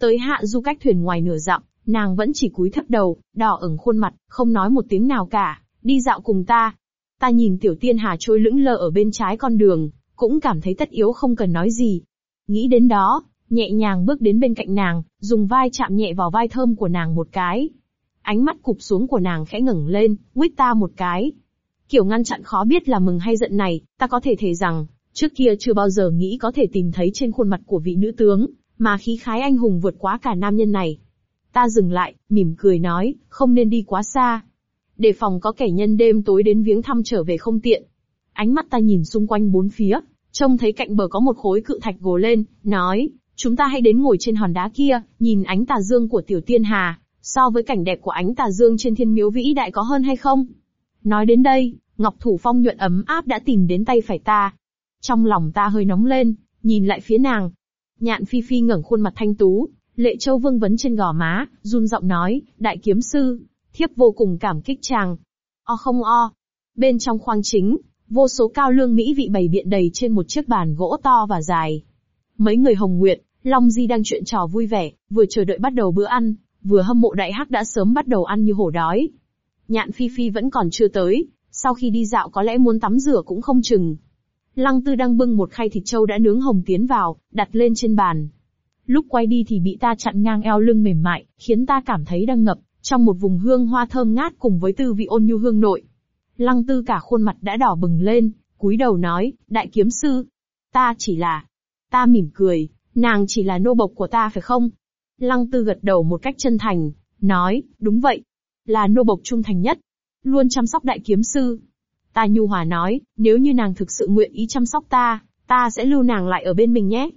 Tới hạ du cách thuyền ngoài nửa dặm, nàng vẫn chỉ cúi thấp đầu, đỏ ửng khuôn mặt, không nói một tiếng nào cả, đi dạo cùng ta. Ta nhìn tiểu tiên hà trôi lững lờ ở bên trái con đường, cũng cảm thấy tất yếu không cần nói gì. Nghĩ đến đó, nhẹ nhàng bước đến bên cạnh nàng, dùng vai chạm nhẹ vào vai thơm của nàng một cái. Ánh mắt cụp xuống của nàng khẽ ngẩng lên, nguyết ta một cái. Kiểu ngăn chặn khó biết là mừng hay giận này, ta có thể thề rằng, trước kia chưa bao giờ nghĩ có thể tìm thấy trên khuôn mặt của vị nữ tướng, mà khí khái anh hùng vượt quá cả nam nhân này. Ta dừng lại, mỉm cười nói, không nên đi quá xa. Đề phòng có kẻ nhân đêm tối đến viếng thăm trở về không tiện. Ánh mắt ta nhìn xung quanh bốn phía, trông thấy cạnh bờ có một khối cự thạch gồ lên, nói, chúng ta hãy đến ngồi trên hòn đá kia, nhìn ánh tà dương của tiểu tiên hà, so với cảnh đẹp của ánh tà dương trên thiên miếu vĩ đại có hơn hay không? Nói đến đây, Ngọc Thủ Phong nhuận ấm áp đã tìm đến tay phải ta. Trong lòng ta hơi nóng lên, nhìn lại phía nàng. Nhạn Phi Phi ngẩng khuôn mặt thanh tú, lệ châu vương vấn trên gò má, run giọng nói, đại kiếm sư, thiếp vô cùng cảm kích chàng. O không o. Bên trong khoang chính, vô số cao lương mỹ vị bày biện đầy trên một chiếc bàn gỗ to và dài. Mấy người Hồng Nguyệt, Long Di đang chuyện trò vui vẻ, vừa chờ đợi bắt đầu bữa ăn, vừa hâm mộ đại hắc đã sớm bắt đầu ăn như hổ đói. Nhạn Phi Phi vẫn còn chưa tới, sau khi đi dạo có lẽ muốn tắm rửa cũng không chừng. Lăng Tư đang bưng một khay thịt trâu đã nướng hồng tiến vào, đặt lên trên bàn. Lúc quay đi thì bị ta chặn ngang eo lưng mềm mại, khiến ta cảm thấy đang ngập, trong một vùng hương hoa thơm ngát cùng với tư vị ôn nhu hương nội. Lăng Tư cả khuôn mặt đã đỏ bừng lên, cúi đầu nói, đại kiếm sư. Ta chỉ là... Ta mỉm cười, nàng chỉ là nô bộc của ta phải không? Lăng Tư gật đầu một cách chân thành, nói, đúng vậy. Là nô bộc trung thành nhất, luôn chăm sóc đại kiếm sư. Ta nhu hòa nói, nếu như nàng thực sự nguyện ý chăm sóc ta, ta sẽ lưu nàng lại ở bên mình nhé.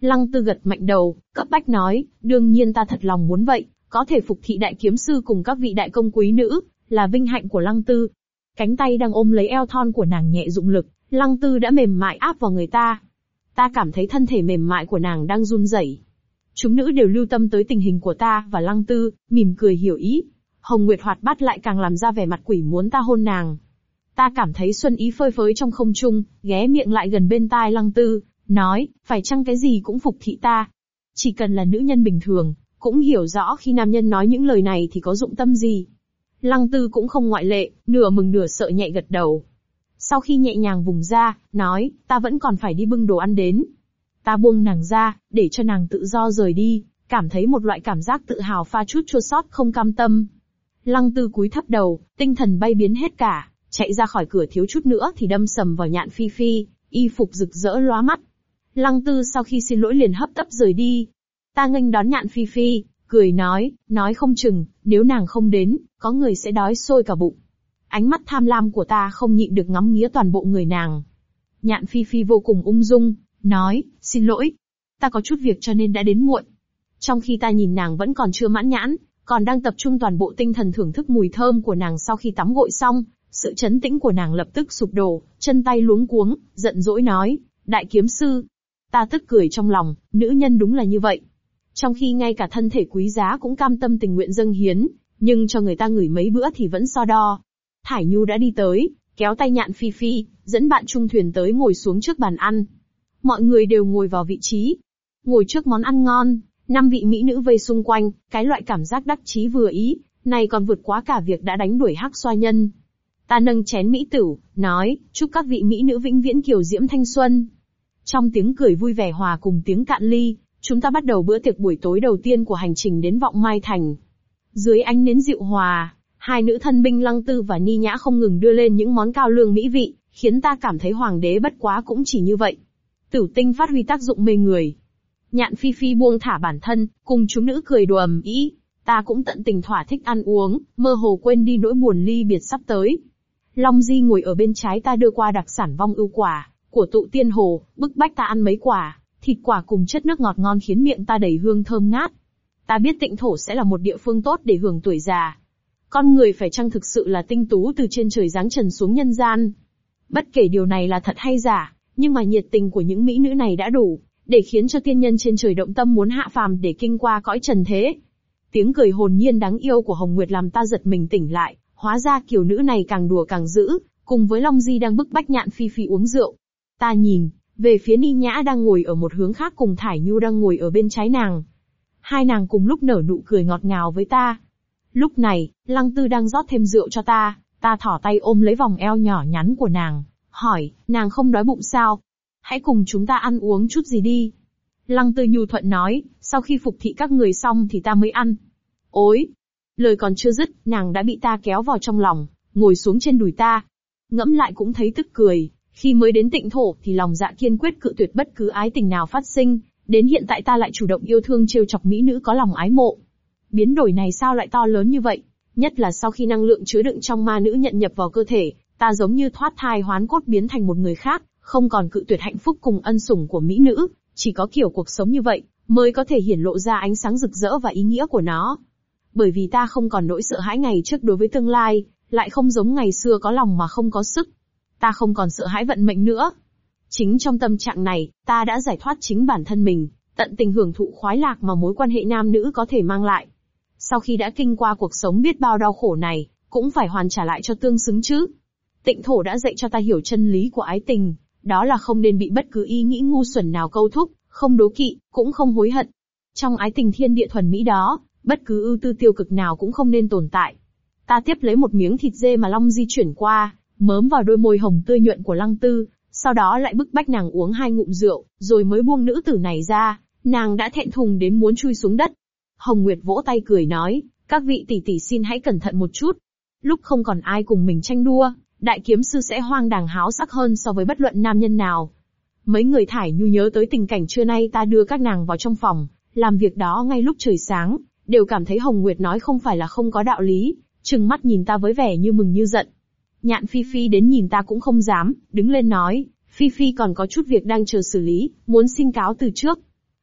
Lăng tư gật mạnh đầu, cấp bách nói, đương nhiên ta thật lòng muốn vậy, có thể phục thị đại kiếm sư cùng các vị đại công quý nữ, là vinh hạnh của lăng tư. Cánh tay đang ôm lấy eo thon của nàng nhẹ dụng lực, lăng tư đã mềm mại áp vào người ta. Ta cảm thấy thân thể mềm mại của nàng đang run rẩy. Chúng nữ đều lưu tâm tới tình hình của ta và lăng tư, mỉm cười hiểu ý, Hồng Nguyệt hoạt bát lại càng làm ra vẻ mặt quỷ muốn ta hôn nàng. Ta cảm thấy xuân ý phơi phới trong không trung, ghé miệng lại gần bên tai lăng tư, nói, phải chăng cái gì cũng phục thị ta. Chỉ cần là nữ nhân bình thường, cũng hiểu rõ khi nam nhân nói những lời này thì có dụng tâm gì. Lăng tư cũng không ngoại lệ, nửa mừng nửa sợ nhẹ gật đầu. Sau khi nhẹ nhàng vùng ra, nói, ta vẫn còn phải đi bưng đồ ăn đến. Ta buông nàng ra, để cho nàng tự do rời đi, cảm thấy một loại cảm giác tự hào pha chút chua sót không cam tâm. Lăng tư cúi thấp đầu, tinh thần bay biến hết cả, chạy ra khỏi cửa thiếu chút nữa thì đâm sầm vào nhạn phi phi, y phục rực rỡ lóa mắt. Lăng tư sau khi xin lỗi liền hấp tấp rời đi. Ta nghênh đón nhạn phi phi, cười nói, nói không chừng, nếu nàng không đến, có người sẽ đói sôi cả bụng. Ánh mắt tham lam của ta không nhịn được ngắm nghía toàn bộ người nàng. Nhạn phi phi vô cùng ung dung, nói, xin lỗi. Ta có chút việc cho nên đã đến muộn. Trong khi ta nhìn nàng vẫn còn chưa mãn nhãn, còn đang tập trung toàn bộ tinh thần thưởng thức mùi thơm của nàng sau khi tắm gội xong, sự chấn tĩnh của nàng lập tức sụp đổ, chân tay luống cuống, giận dỗi nói, đại kiếm sư. Ta tức cười trong lòng, nữ nhân đúng là như vậy. Trong khi ngay cả thân thể quý giá cũng cam tâm tình nguyện dâng hiến, nhưng cho người ta ngửi mấy bữa thì vẫn so đo. Thải Nhu đã đi tới, kéo tay nhạn Phi Phi, dẫn bạn trung thuyền tới ngồi xuống trước bàn ăn. Mọi người đều ngồi vào vị trí. Ngồi trước món ăn ngon, năm vị mỹ nữ vây xung quanh, cái loại cảm giác đắc chí vừa ý, này còn vượt quá cả việc đã đánh đuổi hắc xoa nhân. Ta nâng chén mỹ tử, nói, chúc các vị mỹ nữ vĩnh viễn kiều diễm thanh xuân. Trong tiếng cười vui vẻ hòa cùng tiếng cạn ly, chúng ta bắt đầu bữa tiệc buổi tối đầu tiên của hành trình đến vọng Mai Thành. Dưới ánh nến dịu hòa, hai nữ thân binh Lăng Tư và Ni Nhã không ngừng đưa lên những món cao lương mỹ vị, khiến ta cảm thấy hoàng đế bất quá cũng chỉ như vậy. Tử tinh phát huy tác dụng mê người. Nhạn Phi Phi buông thả bản thân, cùng chúng nữ cười đùa ầm ĩ, ta cũng tận tình thỏa thích ăn uống, mơ hồ quên đi nỗi buồn ly biệt sắp tới. Long Di ngồi ở bên trái ta đưa qua đặc sản vong ưu quả, của tụ tiên hồ, bức bách ta ăn mấy quả, thịt quả cùng chất nước ngọt ngon khiến miệng ta đầy hương thơm ngát. Ta biết tịnh thổ sẽ là một địa phương tốt để hưởng tuổi già. Con người phải chăng thực sự là tinh tú từ trên trời giáng trần xuống nhân gian? Bất kể điều này là thật hay giả, nhưng mà nhiệt tình của những mỹ nữ này đã đủ, để khiến cho tiên nhân trên trời động tâm muốn hạ phàm để kinh qua cõi trần thế. Tiếng cười hồn nhiên đáng yêu của Hồng Nguyệt làm ta giật mình tỉnh lại, hóa ra kiểu nữ này càng đùa càng dữ, cùng với Long Di đang bức bách nhạn phi phi uống rượu. Ta nhìn, về phía Ni Nhã đang ngồi ở một hướng khác cùng Thải Nhu đang ngồi ở bên trái nàng. Hai nàng cùng lúc nở nụ cười ngọt ngào với ta. Lúc này, Lăng Tư đang rót thêm rượu cho ta, ta thỏ tay ôm lấy vòng eo nhỏ nhắn của nàng, hỏi, nàng không đói bụng sao? Hãy cùng chúng ta ăn uống chút gì đi. Lăng Tư nhu thuận nói, sau khi phục thị các người xong thì ta mới ăn. Ôi! Lời còn chưa dứt, nàng đã bị ta kéo vào trong lòng, ngồi xuống trên đùi ta. Ngẫm lại cũng thấy tức cười, khi mới đến tịnh thổ thì lòng dạ kiên quyết cự tuyệt bất cứ ái tình nào phát sinh, đến hiện tại ta lại chủ động yêu thương trêu chọc mỹ nữ có lòng ái mộ. Biến đổi này sao lại to lớn như vậy? Nhất là sau khi năng lượng chứa đựng trong ma nữ nhận nhập vào cơ thể, ta giống như thoát thai hoán cốt biến thành một người khác, không còn cự tuyệt hạnh phúc cùng ân sủng của mỹ nữ, chỉ có kiểu cuộc sống như vậy, mới có thể hiển lộ ra ánh sáng rực rỡ và ý nghĩa của nó. Bởi vì ta không còn nỗi sợ hãi ngày trước đối với tương lai, lại không giống ngày xưa có lòng mà không có sức. Ta không còn sợ hãi vận mệnh nữa. Chính trong tâm trạng này, ta đã giải thoát chính bản thân mình, tận tình hưởng thụ khoái lạc mà mối quan hệ nam nữ có thể mang lại. Sau khi đã kinh qua cuộc sống biết bao đau khổ này, cũng phải hoàn trả lại cho tương xứng chứ. Tịnh thổ đã dạy cho ta hiểu chân lý của ái tình, đó là không nên bị bất cứ ý nghĩ ngu xuẩn nào câu thúc, không đố kỵ, cũng không hối hận. Trong ái tình thiên địa thuần mỹ đó, bất cứ ưu tư tiêu cực nào cũng không nên tồn tại. Ta tiếp lấy một miếng thịt dê mà Long di chuyển qua, mớm vào đôi môi hồng tươi nhuận của Lăng Tư, sau đó lại bức bách nàng uống hai ngụm rượu, rồi mới buông nữ tử này ra, nàng đã thẹn thùng đến muốn chui xuống đất. Hồng Nguyệt vỗ tay cười nói, các vị tỷ tỷ xin hãy cẩn thận một chút. Lúc không còn ai cùng mình tranh đua, đại kiếm sư sẽ hoang đàng háo sắc hơn so với bất luận nam nhân nào. Mấy người thải nhu nhớ tới tình cảnh trưa nay ta đưa các nàng vào trong phòng, làm việc đó ngay lúc trời sáng, đều cảm thấy Hồng Nguyệt nói không phải là không có đạo lý, trừng mắt nhìn ta với vẻ như mừng như giận. Nhạn Phi Phi đến nhìn ta cũng không dám, đứng lên nói, Phi Phi còn có chút việc đang chờ xử lý, muốn xin cáo từ trước.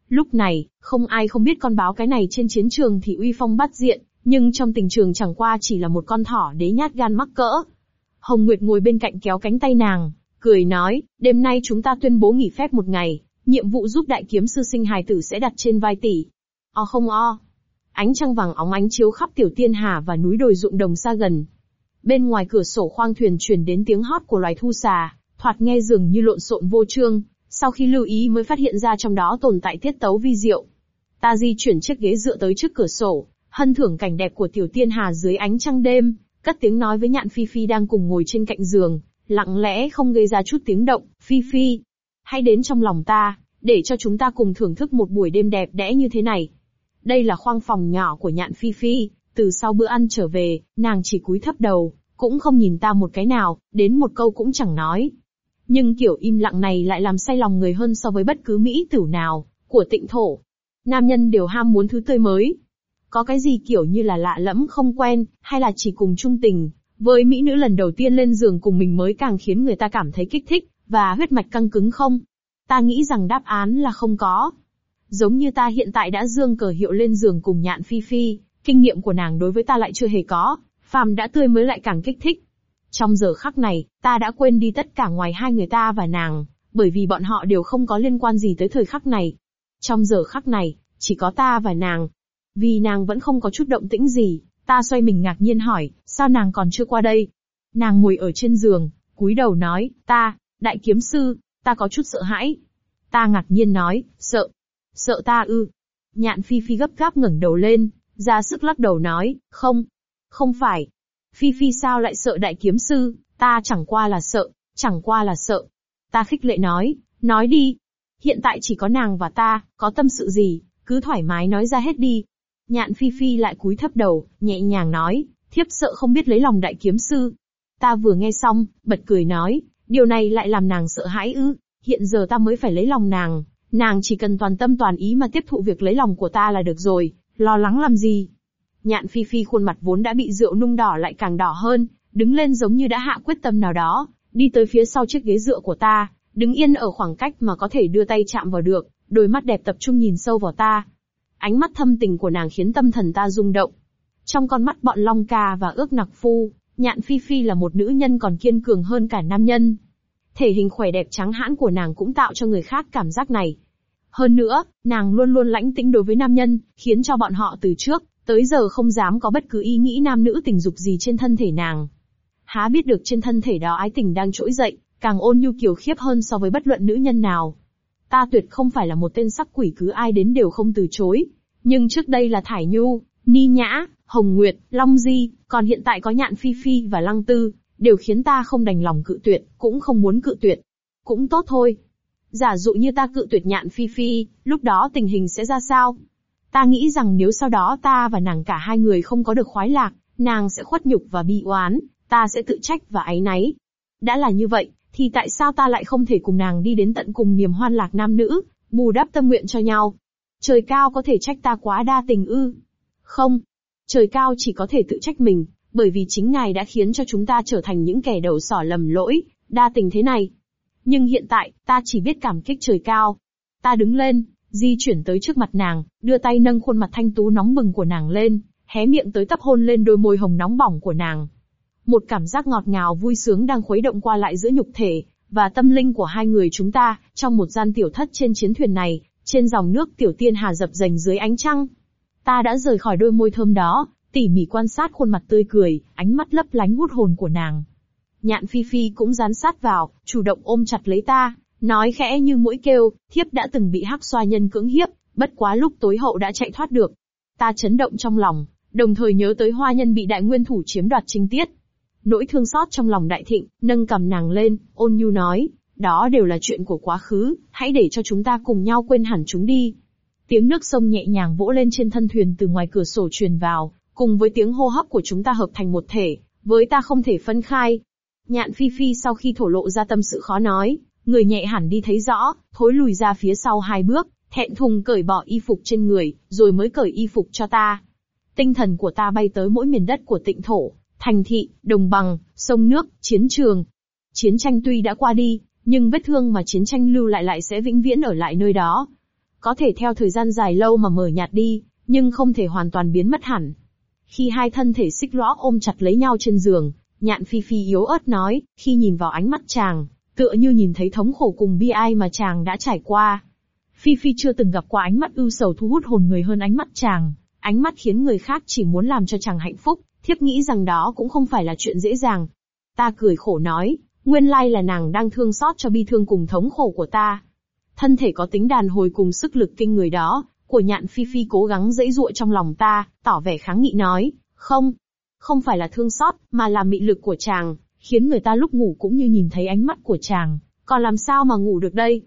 Lúc này, không ai không biết con báo cái này trên chiến trường thì uy phong bắt diện, nhưng trong tình trường chẳng qua chỉ là một con thỏ đế nhát gan mắc cỡ. Hồng Nguyệt ngồi bên cạnh kéo cánh tay nàng, cười nói, đêm nay chúng ta tuyên bố nghỉ phép một ngày, nhiệm vụ giúp đại kiếm sư sinh hài tử sẽ đặt trên vai tỷ. O không o. Ánh trăng vàng óng ánh chiếu khắp tiểu tiên hà và núi đồi ruộng đồng xa gần. Bên ngoài cửa sổ khoang thuyền truyền đến tiếng hót của loài thu xà, thoạt nghe dường như lộn xộn vô trương, sau khi lưu ý mới phát hiện ra trong đó tồn tại tiết tấu vi diệu. Ta di chuyển chiếc ghế dựa tới trước cửa sổ, hân thưởng cảnh đẹp của tiểu tiên hà dưới ánh trăng đêm, cất tiếng nói với nhạn Phi Phi đang cùng ngồi trên cạnh giường, lặng lẽ không gây ra chút tiếng động, Phi Phi. Hãy đến trong lòng ta, để cho chúng ta cùng thưởng thức một buổi đêm đẹp đẽ như thế này. Đây là khoang phòng nhỏ của nhạn Phi Phi, từ sau bữa ăn trở về, nàng chỉ cúi thấp đầu, cũng không nhìn ta một cái nào, đến một câu cũng chẳng nói. Nhưng kiểu im lặng này lại làm say lòng người hơn so với bất cứ mỹ tử nào, của tịnh thổ. Nam nhân đều ham muốn thứ tươi mới. Có cái gì kiểu như là lạ lẫm không quen, hay là chỉ cùng chung tình, với mỹ nữ lần đầu tiên lên giường cùng mình mới càng khiến người ta cảm thấy kích thích, và huyết mạch căng cứng không? Ta nghĩ rằng đáp án là không có. Giống như ta hiện tại đã dương cờ hiệu lên giường cùng nhạn phi phi, kinh nghiệm của nàng đối với ta lại chưa hề có, phàm đã tươi mới lại càng kích thích. Trong giờ khắc này, ta đã quên đi tất cả ngoài hai người ta và nàng, bởi vì bọn họ đều không có liên quan gì tới thời khắc này. Trong giờ khắc này, chỉ có ta và nàng. Vì nàng vẫn không có chút động tĩnh gì, ta xoay mình ngạc nhiên hỏi, sao nàng còn chưa qua đây? Nàng ngồi ở trên giường, cúi đầu nói, ta, đại kiếm sư, ta có chút sợ hãi. Ta ngạc nhiên nói, sợ. Sợ ta ư. Nhạn Phi Phi gấp gáp ngẩng đầu lên, ra sức lắc đầu nói, không. Không phải. Phi Phi sao lại sợ đại kiếm sư, ta chẳng qua là sợ, chẳng qua là sợ. Ta khích lệ nói, nói đi. Hiện tại chỉ có nàng và ta, có tâm sự gì, cứ thoải mái nói ra hết đi. Nhạn Phi Phi lại cúi thấp đầu, nhẹ nhàng nói, thiếp sợ không biết lấy lòng đại kiếm sư. Ta vừa nghe xong, bật cười nói, điều này lại làm nàng sợ hãi ư, hiện giờ ta mới phải lấy lòng nàng, nàng chỉ cần toàn tâm toàn ý mà tiếp thụ việc lấy lòng của ta là được rồi, lo lắng làm gì. Nhạn Phi Phi khuôn mặt vốn đã bị rượu nung đỏ lại càng đỏ hơn, đứng lên giống như đã hạ quyết tâm nào đó, đi tới phía sau chiếc ghế dựa của ta, đứng yên ở khoảng cách mà có thể đưa tay chạm vào được, đôi mắt đẹp tập trung nhìn sâu vào ta. Ánh mắt thâm tình của nàng khiến tâm thần ta rung động. Trong con mắt bọn Long Ca và ước nặc phu, Nhạn Phi Phi là một nữ nhân còn kiên cường hơn cả nam nhân. Thể hình khỏe đẹp trắng hãn của nàng cũng tạo cho người khác cảm giác này. Hơn nữa, nàng luôn luôn lãnh tĩnh đối với nam nhân, khiến cho bọn họ từ trước, tới giờ không dám có bất cứ ý nghĩ nam nữ tình dục gì trên thân thể nàng. Há biết được trên thân thể đó ái tình đang trỗi dậy, càng ôn nhu kiều khiếp hơn so với bất luận nữ nhân nào. Ta tuyệt không phải là một tên sắc quỷ cứ ai đến đều không từ chối. Nhưng trước đây là Thải Nhu, Ni Nhã, Hồng Nguyệt, Long Di, còn hiện tại có Nhạn Phi Phi và Lăng Tư, đều khiến ta không đành lòng cự tuyệt, cũng không muốn cự tuyệt. Cũng tốt thôi. Giả dụ như ta cự tuyệt Nhạn Phi Phi, lúc đó tình hình sẽ ra sao? Ta nghĩ rằng nếu sau đó ta và nàng cả hai người không có được khoái lạc, nàng sẽ khuất nhục và bị oán, ta sẽ tự trách và áy náy. Đã là như vậy, thì tại sao ta lại không thể cùng nàng đi đến tận cùng niềm hoan lạc nam nữ, bù đắp tâm nguyện cho nhau? Trời cao có thể trách ta quá đa tình ư? Không. Trời cao chỉ có thể tự trách mình, bởi vì chính ngài đã khiến cho chúng ta trở thành những kẻ đầu sỏ lầm lỗi, đa tình thế này. Nhưng hiện tại, ta chỉ biết cảm kích trời cao. Ta đứng lên, di chuyển tới trước mặt nàng, đưa tay nâng khuôn mặt thanh tú nóng bừng của nàng lên, hé miệng tới tấp hôn lên đôi môi hồng nóng bỏng của nàng. Một cảm giác ngọt ngào vui sướng đang khuấy động qua lại giữa nhục thể và tâm linh của hai người chúng ta, trong một gian tiểu thất trên chiến thuyền này, trên dòng nước tiểu tiên hà dập dềnh dưới ánh trăng. Ta đã rời khỏi đôi môi thơm đó, tỉ mỉ quan sát khuôn mặt tươi cười, ánh mắt lấp lánh hút hồn của nàng. Nhạn Phi Phi cũng dán sát vào, chủ động ôm chặt lấy ta, nói khẽ như mũi kêu, thiếp đã từng bị hắc xoa nhân cưỡng hiếp, bất quá lúc tối hậu đã chạy thoát được. Ta chấn động trong lòng, đồng thời nhớ tới hoa nhân bị đại nguyên thủ chiếm đoạt trinh tiết. Nỗi thương xót trong lòng đại thịnh, nâng cầm nàng lên, ôn nhu nói, đó đều là chuyện của quá khứ, hãy để cho chúng ta cùng nhau quên hẳn chúng đi. Tiếng nước sông nhẹ nhàng vỗ lên trên thân thuyền từ ngoài cửa sổ truyền vào, cùng với tiếng hô hấp của chúng ta hợp thành một thể, với ta không thể phân khai. Nhạn Phi Phi sau khi thổ lộ ra tâm sự khó nói, người nhẹ hẳn đi thấy rõ, thối lùi ra phía sau hai bước, thẹn thùng cởi bỏ y phục trên người, rồi mới cởi y phục cho ta. Tinh thần của ta bay tới mỗi miền đất của tịnh thổ, thành thị, đồng bằng, sông nước, chiến trường. Chiến tranh tuy đã qua đi, nhưng vết thương mà chiến tranh lưu lại lại sẽ vĩnh viễn ở lại nơi đó. Có thể theo thời gian dài lâu mà mở nhạt đi, nhưng không thể hoàn toàn biến mất hẳn. Khi hai thân thể xích lõa ôm chặt lấy nhau trên giường, nhạn phi phi yếu ớt nói, khi nhìn vào ánh mắt chàng, tựa như nhìn thấy thống khổ cùng bi ai mà chàng đã trải qua. Phi Phi chưa từng gặp qua ánh mắt ưu sầu thu hút hồn người hơn ánh mắt chàng, ánh mắt khiến người khác chỉ muốn làm cho chàng hạnh phúc, thiếp nghĩ rằng đó cũng không phải là chuyện dễ dàng. Ta cười khổ nói, nguyên lai là nàng đang thương xót cho bi thương cùng thống khổ của ta. Thân thể có tính đàn hồi cùng sức lực kinh người đó, của nhạn Phi Phi cố gắng dễ dụa trong lòng ta, tỏ vẻ kháng nghị nói, không, không phải là thương xót, mà là mị lực của chàng, khiến người ta lúc ngủ cũng như nhìn thấy ánh mắt của chàng, còn làm sao mà ngủ được đây?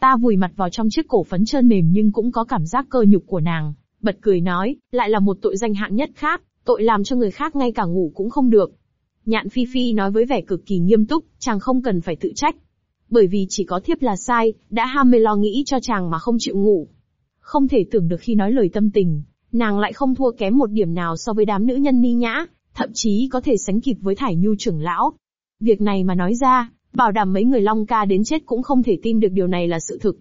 Ta vùi mặt vào trong chiếc cổ phấn trơn mềm nhưng cũng có cảm giác cơ nhục của nàng, bật cười nói, lại là một tội danh hạng nhất khác, tội làm cho người khác ngay cả ngủ cũng không được. Nhạn Phi Phi nói với vẻ cực kỳ nghiêm túc, chàng không cần phải tự trách. Bởi vì chỉ có thiếp là sai, đã ham mê lo nghĩ cho chàng mà không chịu ngủ. Không thể tưởng được khi nói lời tâm tình, nàng lại không thua kém một điểm nào so với đám nữ nhân ni nhã, thậm chí có thể sánh kịp với Thải Nhu trưởng lão. Việc này mà nói ra, bảo đảm mấy người Long ca đến chết cũng không thể tin được điều này là sự thực.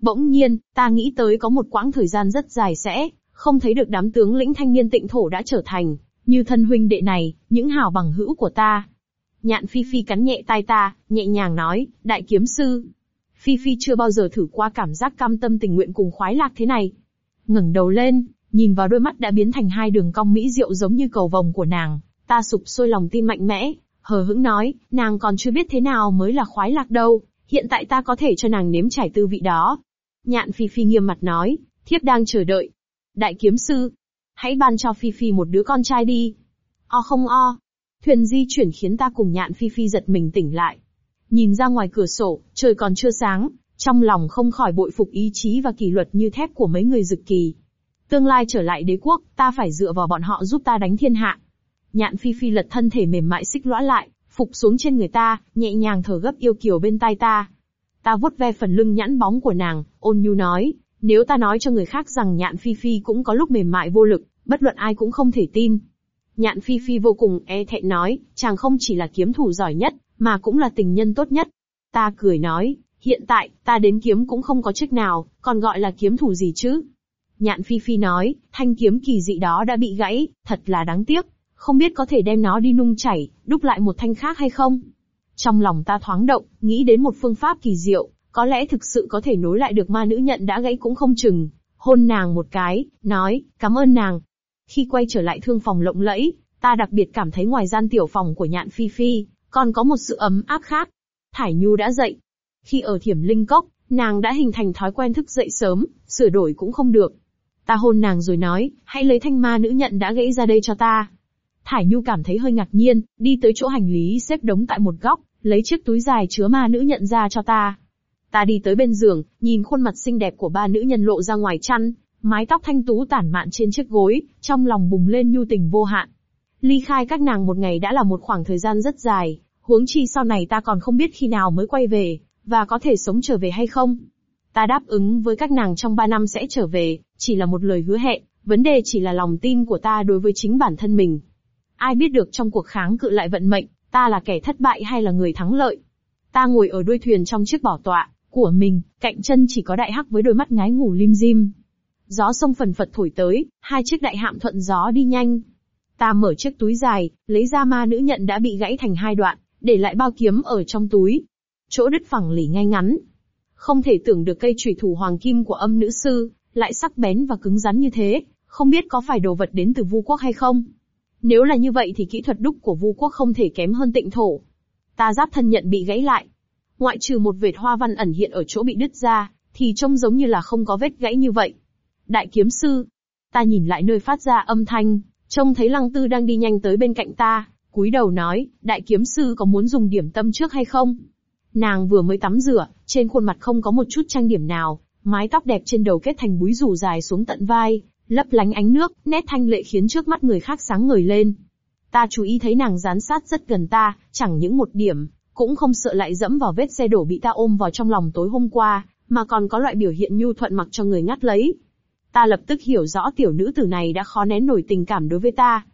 Bỗng nhiên, ta nghĩ tới có một quãng thời gian rất dài sẽ, không thấy được đám tướng lĩnh thanh niên tịnh thổ đã trở thành, như thân huynh đệ này, những hảo bằng hữu của ta. Nhạn Phi Phi cắn nhẹ tai ta, nhẹ nhàng nói, đại kiếm sư. Phi Phi chưa bao giờ thử qua cảm giác cam tâm tình nguyện cùng khoái lạc thế này. ngẩng đầu lên, nhìn vào đôi mắt đã biến thành hai đường cong mỹ diệu giống như cầu vồng của nàng, ta sụp sôi lòng tin mạnh mẽ, hờ hững nói, nàng còn chưa biết thế nào mới là khoái lạc đâu, hiện tại ta có thể cho nàng nếm trải tư vị đó. Nhạn Phi Phi nghiêm mặt nói, thiếp đang chờ đợi. Đại kiếm sư, hãy ban cho Phi Phi một đứa con trai đi. O không o. Thuyền di chuyển khiến ta cùng nhạn Phi Phi giật mình tỉnh lại. Nhìn ra ngoài cửa sổ, trời còn chưa sáng, trong lòng không khỏi bội phục ý chí và kỷ luật như thép của mấy người dực kỳ. Tương lai trở lại đế quốc, ta phải dựa vào bọn họ giúp ta đánh thiên hạ. Nhạn Phi Phi lật thân thể mềm mại xích lõa lại, phục xuống trên người ta, nhẹ nhàng thở gấp yêu kiều bên tai ta. Ta vuốt ve phần lưng nhẵn bóng của nàng, ôn nhu nói, nếu ta nói cho người khác rằng nhạn Phi Phi cũng có lúc mềm mại vô lực, bất luận ai cũng không thể tin. Nhạn Phi Phi vô cùng e thẹn nói, chàng không chỉ là kiếm thủ giỏi nhất, mà cũng là tình nhân tốt nhất. Ta cười nói, hiện tại, ta đến kiếm cũng không có chức nào, còn gọi là kiếm thủ gì chứ? Nhạn Phi Phi nói, thanh kiếm kỳ dị đó đã bị gãy, thật là đáng tiếc. Không biết có thể đem nó đi nung chảy, đúc lại một thanh khác hay không? Trong lòng ta thoáng động, nghĩ đến một phương pháp kỳ diệu, có lẽ thực sự có thể nối lại được ma nữ nhận đã gãy cũng không chừng. Hôn nàng một cái, nói, cảm ơn nàng. Khi quay trở lại thương phòng lộng lẫy, ta đặc biệt cảm thấy ngoài gian tiểu phòng của nhạn phi phi, còn có một sự ấm áp khác. Thải Nhu đã dậy. Khi ở thiểm linh cốc, nàng đã hình thành thói quen thức dậy sớm, sửa đổi cũng không được. Ta hôn nàng rồi nói, hãy lấy thanh ma nữ nhận đã gãy ra đây cho ta. Thải Nhu cảm thấy hơi ngạc nhiên, đi tới chỗ hành lý xếp đống tại một góc, lấy chiếc túi dài chứa ma nữ nhận ra cho ta. Ta đi tới bên giường, nhìn khuôn mặt xinh đẹp của ba nữ nhân lộ ra ngoài chăn, mái tóc thanh tú tản mạn trên chiếc gối, trong lòng bùng lên nhu tình vô hạn. Ly khai các nàng một ngày đã là một khoảng thời gian rất dài, huống chi sau này ta còn không biết khi nào mới quay về, và có thể sống trở về hay không. Ta đáp ứng với các nàng trong ba năm sẽ trở về, chỉ là một lời hứa hẹn, vấn đề chỉ là lòng tin của ta đối với chính bản thân mình. Ai biết được trong cuộc kháng cự lại vận mệnh, ta là kẻ thất bại hay là người thắng lợi. Ta ngồi ở đuôi thuyền trong chiếc bảo tọa của mình, cạnh chân chỉ có đại hắc với đôi mắt ngái ngủ lim dim. Gió sông phần phật thổi tới, hai chiếc đại hạm thuận gió đi nhanh. Ta mở chiếc túi dài, lấy ra ma nữ nhận đã bị gãy thành hai đoạn, để lại bao kiếm ở trong túi. Chỗ đứt phẳng lì ngay ngắn. Không thể tưởng được cây trùy thủ hoàng kim của âm nữ sư, lại sắc bén và cứng rắn như thế, không biết có phải đồ vật đến từ vu quốc hay không. Nếu là như vậy thì kỹ thuật đúc của vu quốc không thể kém hơn tịnh thổ. Ta giáp thân nhận bị gãy lại. Ngoại trừ một vệt hoa văn ẩn hiện ở chỗ bị đứt ra, thì trông giống như là không có vết gãy như vậy. Đại kiếm sư. Ta nhìn lại nơi phát ra âm thanh, trông thấy lăng tư đang đi nhanh tới bên cạnh ta, cúi đầu nói, đại kiếm sư có muốn dùng điểm tâm trước hay không? Nàng vừa mới tắm rửa, trên khuôn mặt không có một chút trang điểm nào, mái tóc đẹp trên đầu kết thành búi rủ dài xuống tận vai, lấp lánh ánh nước, nét thanh lệ khiến trước mắt người khác sáng ngời lên. Ta chú ý thấy nàng dán sát rất gần ta, chẳng những một điểm, cũng không sợ lại dẫm vào vết xe đổ bị ta ôm vào trong lòng tối hôm qua, mà còn có loại biểu hiện nhu thuận mặc cho người ngắt lấy. Ta lập tức hiểu rõ tiểu nữ tử này đã khó nén nổi tình cảm đối với ta.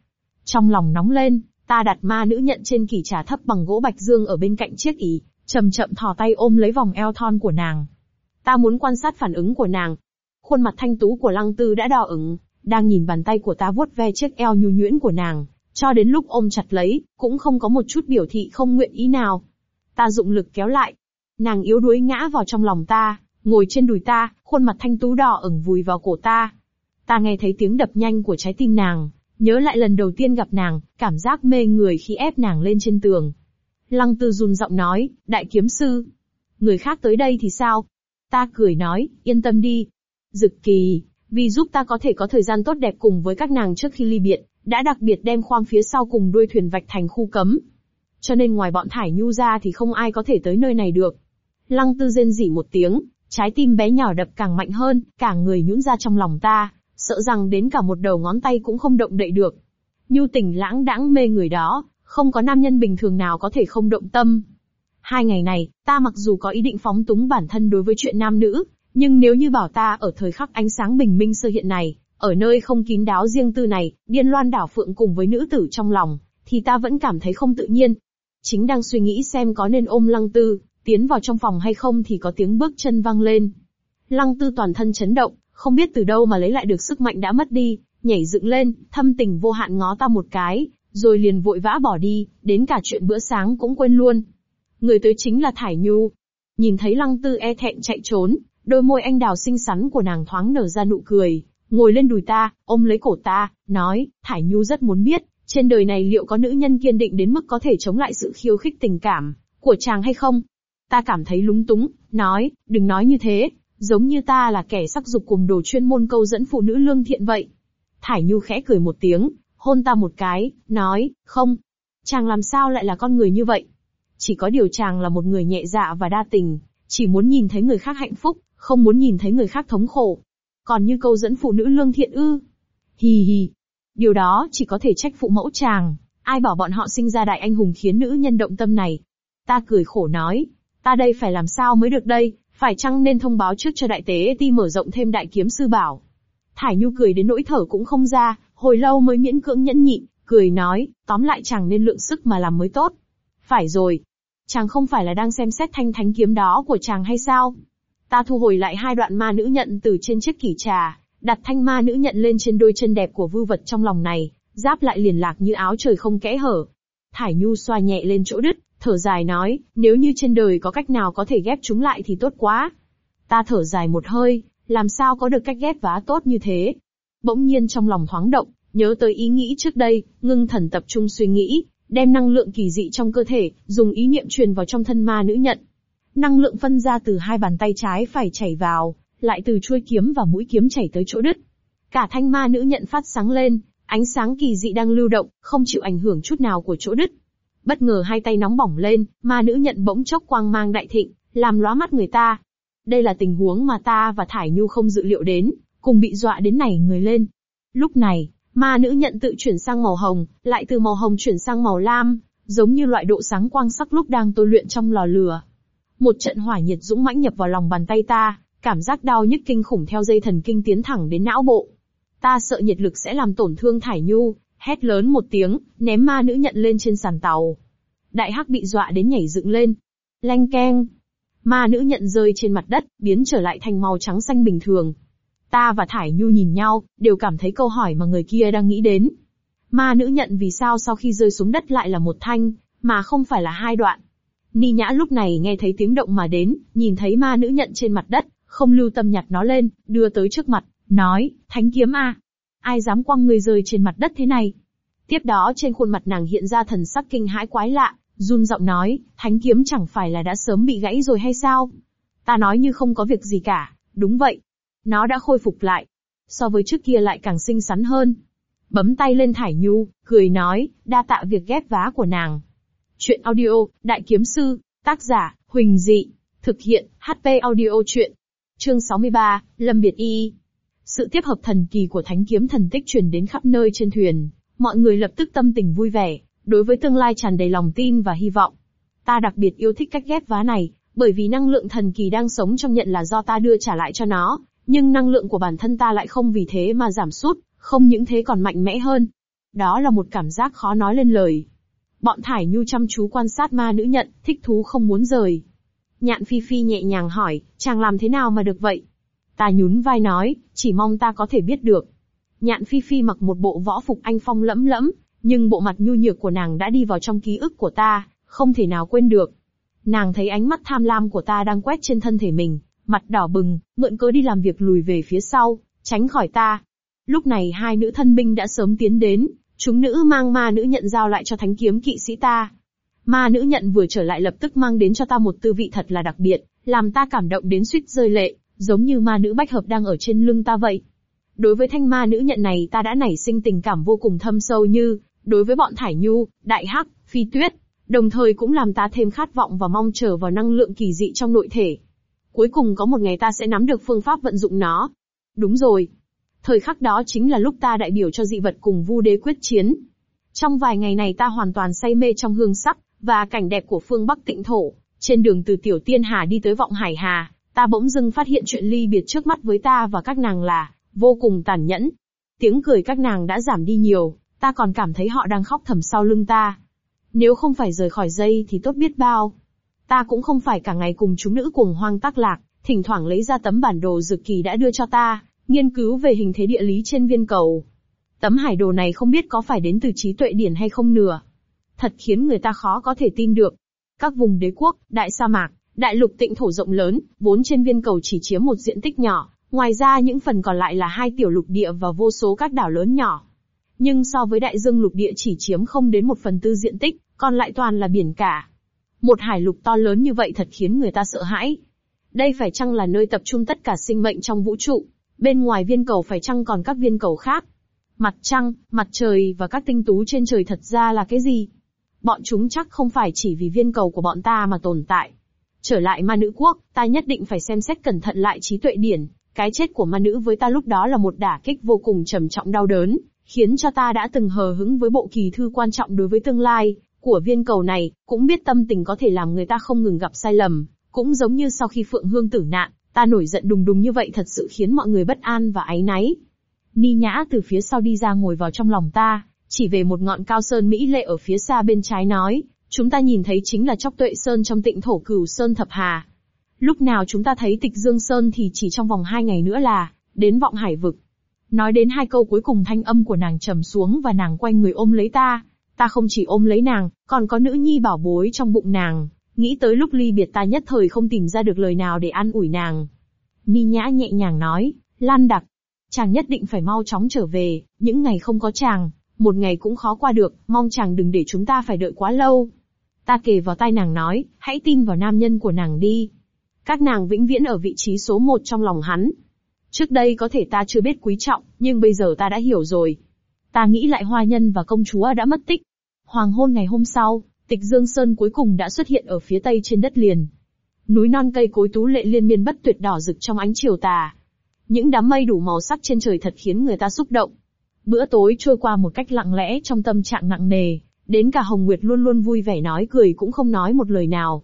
Trong lòng nóng lên, ta đặt ma nữ nhận trên kỷ trà thấp bằng gỗ bạch dương ở bên cạnh chiếc ỉ, chậm chậm thò tay ôm lấy vòng eo thon của nàng. Ta muốn quan sát phản ứng của nàng, Khuôn mặt thanh tú của lăng tư đã đỏ ửng, đang nhìn bàn tay của ta vuốt ve chiếc eo nhu nhuyễn của nàng, cho đến lúc ôm chặt lấy, cũng không có một chút biểu thị không nguyện ý nào. Ta dụng lực kéo lại. Nàng yếu đuối ngã vào trong lòng ta, ngồi trên đùi ta, khuôn mặt thanh tú đỏ ửng vùi vào cổ ta. Ta nghe thấy tiếng đập nhanh của trái tim nàng, nhớ lại lần đầu tiên gặp nàng, cảm giác mê người khi ép nàng lên trên tường. Lăng tư run giọng nói, đại kiếm sư. Người khác tới đây thì sao? Ta cười nói, yên tâm đi, Dực kỳ, vì giúp ta có thể có thời gian tốt đẹp cùng với các nàng trước khi ly biệt, đã đặc biệt đem khoang phía sau cùng đuôi thuyền vạch thành khu cấm. Cho nên ngoài bọn Thải Nhu ra thì không ai có thể tới nơi này được. Lăng tư rên rỉ một tiếng, trái tim bé nhỏ đập càng mạnh hơn, cả người nhũn ra trong lòng ta, sợ rằng đến cả một đầu ngón tay cũng không động đậy được. Nhu tình lãng đãng mê người đó, không có nam nhân bình thường nào có thể không động tâm. Hai ngày này, ta mặc dù có ý định phóng túng bản thân đối với chuyện nam nữ, nhưng nếu như bảo ta ở thời khắc ánh sáng bình minh sơ hiện này, ở nơi không kín đáo riêng tư này, điên loan đảo phượng cùng với nữ tử trong lòng, thì ta vẫn cảm thấy không tự nhiên. Chính đang suy nghĩ xem có nên ôm lăng tư, tiến vào trong phòng hay không thì có tiếng bước chân vang lên. Lăng tư toàn thân chấn động, không biết từ đâu mà lấy lại được sức mạnh đã mất đi, nhảy dựng lên, thâm tình vô hạn ngó ta một cái, rồi liền vội vã bỏ đi, đến cả chuyện bữa sáng cũng quên luôn. Người tới chính là Thải Nhu. Nhìn thấy lăng tư e thẹn chạy trốn, đôi môi anh đào xinh xắn của nàng thoáng nở ra nụ cười, ngồi lên đùi ta, ôm lấy cổ ta, nói, Thải Nhu rất muốn biết, trên đời này liệu có nữ nhân kiên định đến mức có thể chống lại sự khiêu khích tình cảm của chàng hay không? Ta cảm thấy lúng túng, nói, đừng nói như thế, giống như ta là kẻ sắc dục cùng đồ chuyên môn câu dẫn phụ nữ lương thiện vậy. Thải Nhu khẽ cười một tiếng, hôn ta một cái, nói, không. Chàng làm sao lại là con người như vậy? Chỉ có điều chàng là một người nhẹ dạ và đa tình, chỉ muốn nhìn thấy người khác hạnh phúc, không muốn nhìn thấy người khác thống khổ. Còn như câu dẫn phụ nữ lương thiện ư? Hì hì. Điều đó chỉ có thể trách phụ mẫu chàng, ai bảo bọn họ sinh ra đại anh hùng khiến nữ nhân động tâm này. Ta cười khổ nói, ta đây phải làm sao mới được đây, phải chăng nên thông báo trước cho đại tế ti mở rộng thêm đại kiếm sư bảo. Thải Nhu cười đến nỗi thở cũng không ra, hồi lâu mới miễn cưỡng nhẫn nhịn, cười nói, tóm lại chàng nên lượng sức mà làm mới tốt. Phải rồi. Chàng không phải là đang xem xét thanh thánh kiếm đó của chàng hay sao? Ta thu hồi lại hai đoạn ma nữ nhận từ trên chiếc kỷ trà, đặt thanh ma nữ nhận lên trên đôi chân đẹp của vư vật trong lòng này, giáp lại liền lạc như áo trời không kẽ hở. Thải Nhu xoa nhẹ lên chỗ đứt, thở dài nói, nếu như trên đời có cách nào có thể ghép chúng lại thì tốt quá. Ta thở dài một hơi, làm sao có được cách ghép vá tốt như thế? Bỗng nhiên trong lòng thoáng động, nhớ tới ý nghĩ trước đây, ngưng thần tập trung suy nghĩ, đem năng lượng kỳ dị trong cơ thể, dùng ý niệm truyền vào trong thân ma nữ nhận. Năng lượng phân ra từ hai bàn tay trái phải chảy vào, lại từ chuôi kiếm và mũi kiếm chảy tới chỗ đứt. Cả thanh ma nữ nhận phát sáng lên, ánh sáng kỳ dị đang lưu động, không chịu ảnh hưởng chút nào của chỗ đứt. Bất ngờ hai tay nóng bỏng lên, ma nữ nhận bỗng chốc quang mang đại thịnh, làm lóa mắt người ta. Đây là tình huống mà ta và Thải Nhu không dự liệu đến, cùng bị dọa đến nảy người lên. Lúc này, ma nữ nhận tự chuyển sang màu hồng, lại từ màu hồng chuyển sang màu lam, giống như loại độ sáng quang sắc lúc đang tôi luyện trong lò lửa. Một trận hỏa nhiệt dũng mãnh nhập vào lòng bàn tay ta, cảm giác đau nhức kinh khủng theo dây thần kinh tiến thẳng đến não bộ. Ta sợ nhiệt lực sẽ làm tổn thương Thải Nhu, hét lớn một tiếng, ném ma nữ nhận lên trên sàn tàu. Đại hắc bị dọa đến nhảy dựng lên. Lanh keng. Ma nữ nhận rơi trên mặt đất, biến trở lại thành màu trắng xanh bình thường. Ta và Thải Nhu nhìn nhau, đều cảm thấy câu hỏi mà người kia đang nghĩ đến. Ma nữ nhận vì sao sau khi rơi xuống đất lại là một thanh, mà không phải là hai đoạn. Ni nhã lúc này nghe thấy tiếng động mà đến, nhìn thấy ma nữ nhận trên mặt đất, không lưu tâm nhặt nó lên, đưa tới trước mặt, nói, thánh kiếm a, ai dám quăng người rơi trên mặt đất thế này? Tiếp đó trên khuôn mặt nàng hiện ra thần sắc kinh hãi quái lạ, run giọng nói, thánh kiếm chẳng phải là đã sớm bị gãy rồi hay sao? Ta nói như không có việc gì cả, đúng vậy. Nó đã khôi phục lại. So với trước kia lại càng xinh xắn hơn. Bấm tay lên Thải Nhu, cười nói, đa tạ việc ghép vá của nàng. Chuyện audio, Đại Kiếm Sư, tác giả, Huỳnh Dị, thực hiện, HP audio chuyện. Chương 63, Lâm Biệt Y. Sự tiếp hợp thần kỳ của thánh kiếm thần tích truyền đến khắp nơi trên thuyền, mọi người lập tức tâm tình vui vẻ, đối với tương lai tràn đầy lòng tin và hy vọng. Ta đặc biệt yêu thích cách ghép vá này, bởi vì năng lượng thần kỳ đang sống trong nhận là do ta đưa trả lại cho nó, nhưng năng lượng của bản thân ta lại không vì thế mà giảm sút, không những thế còn mạnh mẽ hơn. Đó là một cảm giác khó nói lên lời. Bọn Thải Nhu chăm chú quan sát ma nữ nhận, thích thú không muốn rời. Nhạn Phi Phi nhẹ nhàng hỏi, chàng làm thế nào mà được vậy? Ta nhún vai nói, chỉ mong ta có thể biết được. Nhạn Phi Phi mặc một bộ võ phục anh phong lẫm lẫm, nhưng bộ mặt nhu nhược của nàng đã đi vào trong ký ức của ta, không thể nào quên được. Nàng thấy ánh mắt tham lam của ta đang quét trên thân thể mình, mặt đỏ bừng, mượn cớ đi làm việc lùi về phía sau, tránh khỏi ta. Lúc này hai nữ thân binh đã sớm tiến đến, chúng nữ mang ma nữ nhận giao lại cho thánh kiếm kỵ sĩ ta. Ma nữ nhận vừa trở lại lập tức mang đến cho ta một tư vị thật là đặc biệt, làm ta cảm động đến suýt rơi lệ, giống như ma nữ bách hợp đang ở trên lưng ta vậy. Đối với thanh ma nữ nhận này ta đã nảy sinh tình cảm vô cùng thâm sâu như, đối với bọn Thải Nhu, Đại Hắc, Phi Tuyết, đồng thời cũng làm ta thêm khát vọng và mong chờ vào năng lượng kỳ dị trong nội thể. Cuối cùng có một ngày ta sẽ nắm được phương pháp vận dụng nó. Đúng rồi. Thời khắc đó chính là lúc ta đại biểu cho dị vật cùng vu đế quyết chiến. Trong vài ngày này ta hoàn toàn say mê trong hương sắc, và cảnh đẹp của phương Bắc tịnh thổ. Trên đường từ Tiểu Tiên Hà đi tới Vọng Hải Hà, ta bỗng dưng phát hiện chuyện ly biệt trước mắt với ta và các nàng là, vô cùng tàn nhẫn. Tiếng cười các nàng đã giảm đi nhiều, ta còn cảm thấy họ đang khóc thầm sau lưng ta. Nếu không phải rời khỏi dây thì tốt biết bao. Ta cũng không phải cả ngày cùng chúng nữ cùng hoang tác lạc, thỉnh thoảng lấy ra tấm bản đồ dược kỳ đã đưa cho ta, nghiên cứu về hình thế địa lý trên viên cầu. Tấm hải đồ này không biết có phải đến từ trí tuệ điển hay không nửa. Thật khiến người ta khó có thể tin được. Các vùng đế quốc, đại sa mạc, đại lục tịnh thổ rộng lớn, vốn trên viên cầu chỉ chiếm một diện tích nhỏ, ngoài ra những phần còn lại là hai tiểu lục địa và vô số các đảo lớn nhỏ. Nhưng so với đại dương lục địa chỉ chiếm không đến một phần tư diện tích, còn lại toàn là biển cả. Một hải lục to lớn như vậy thật khiến người ta sợ hãi. Đây phải chăng là nơi tập trung tất cả sinh mệnh trong vũ trụ? Bên ngoài viên cầu phải chăng còn các viên cầu khác? Mặt trăng, mặt trời và các tinh tú trên trời thật ra là cái gì? Bọn chúng chắc không phải chỉ vì viên cầu của bọn ta mà tồn tại. Trở lại ma nữ quốc, ta nhất định phải xem xét cẩn thận lại trí tuệ điển. Cái chết của ma nữ với ta lúc đó là một đả kích vô cùng trầm trọng đau đớn, khiến cho ta đã từng hờ hững với bộ kỳ thư quan trọng đối với tương lai của viên cầu này, cũng biết tâm tình có thể làm người ta không ngừng gặp sai lầm, cũng giống như sau khi Phượng Hương tử nạn, ta nổi giận đùng đùng như vậy thật sự khiến mọi người bất an và áy náy. Ni Nhã từ phía sau đi ra ngồi vào trong lòng ta, chỉ về một ngọn cao sơn mỹ lệ ở phía xa bên trái nói, chúng ta nhìn thấy chính là chóc tuệ sơn trong tịnh thổ cửu sơn thập hà. Lúc nào chúng ta thấy tịch dương sơn thì chỉ trong vòng hai ngày nữa là, đến vọng hải vực. Nói đến hai câu cuối cùng thanh âm của nàng trầm xuống và nàng quay người ôm lấy ta. Ta không chỉ ôm lấy nàng, còn có nữ nhi bảo bối trong bụng nàng. Nghĩ tới lúc ly biệt ta nhất thời không tìm ra được lời nào để an ủi nàng. Ni nhã nhẹ nhàng nói, Lan đặc. Chàng nhất định phải mau chóng trở về, những ngày không có chàng, một ngày cũng khó qua được, mong chàng đừng để chúng ta phải đợi quá lâu. Ta kề vào tai nàng nói, hãy tin vào nam nhân của nàng đi. Các nàng vĩnh viễn ở vị trí số một trong lòng hắn. Trước đây có thể ta chưa biết quý trọng, nhưng bây giờ ta đã hiểu rồi. Ta nghĩ lại hoa nhân và công chúa đã mất tích. Hoàng hôn ngày hôm sau, tịch Dương Sơn cuối cùng đã xuất hiện ở phía tây trên đất liền. Núi non cây cối tú lệ liên miên bất tuyệt đỏ rực trong ánh chiều tà. Những đám mây đủ màu sắc trên trời thật khiến người ta xúc động. Bữa tối trôi qua một cách lặng lẽ trong tâm trạng nặng nề, đến cả Hồng Nguyệt luôn luôn vui vẻ nói cười cũng không nói một lời nào.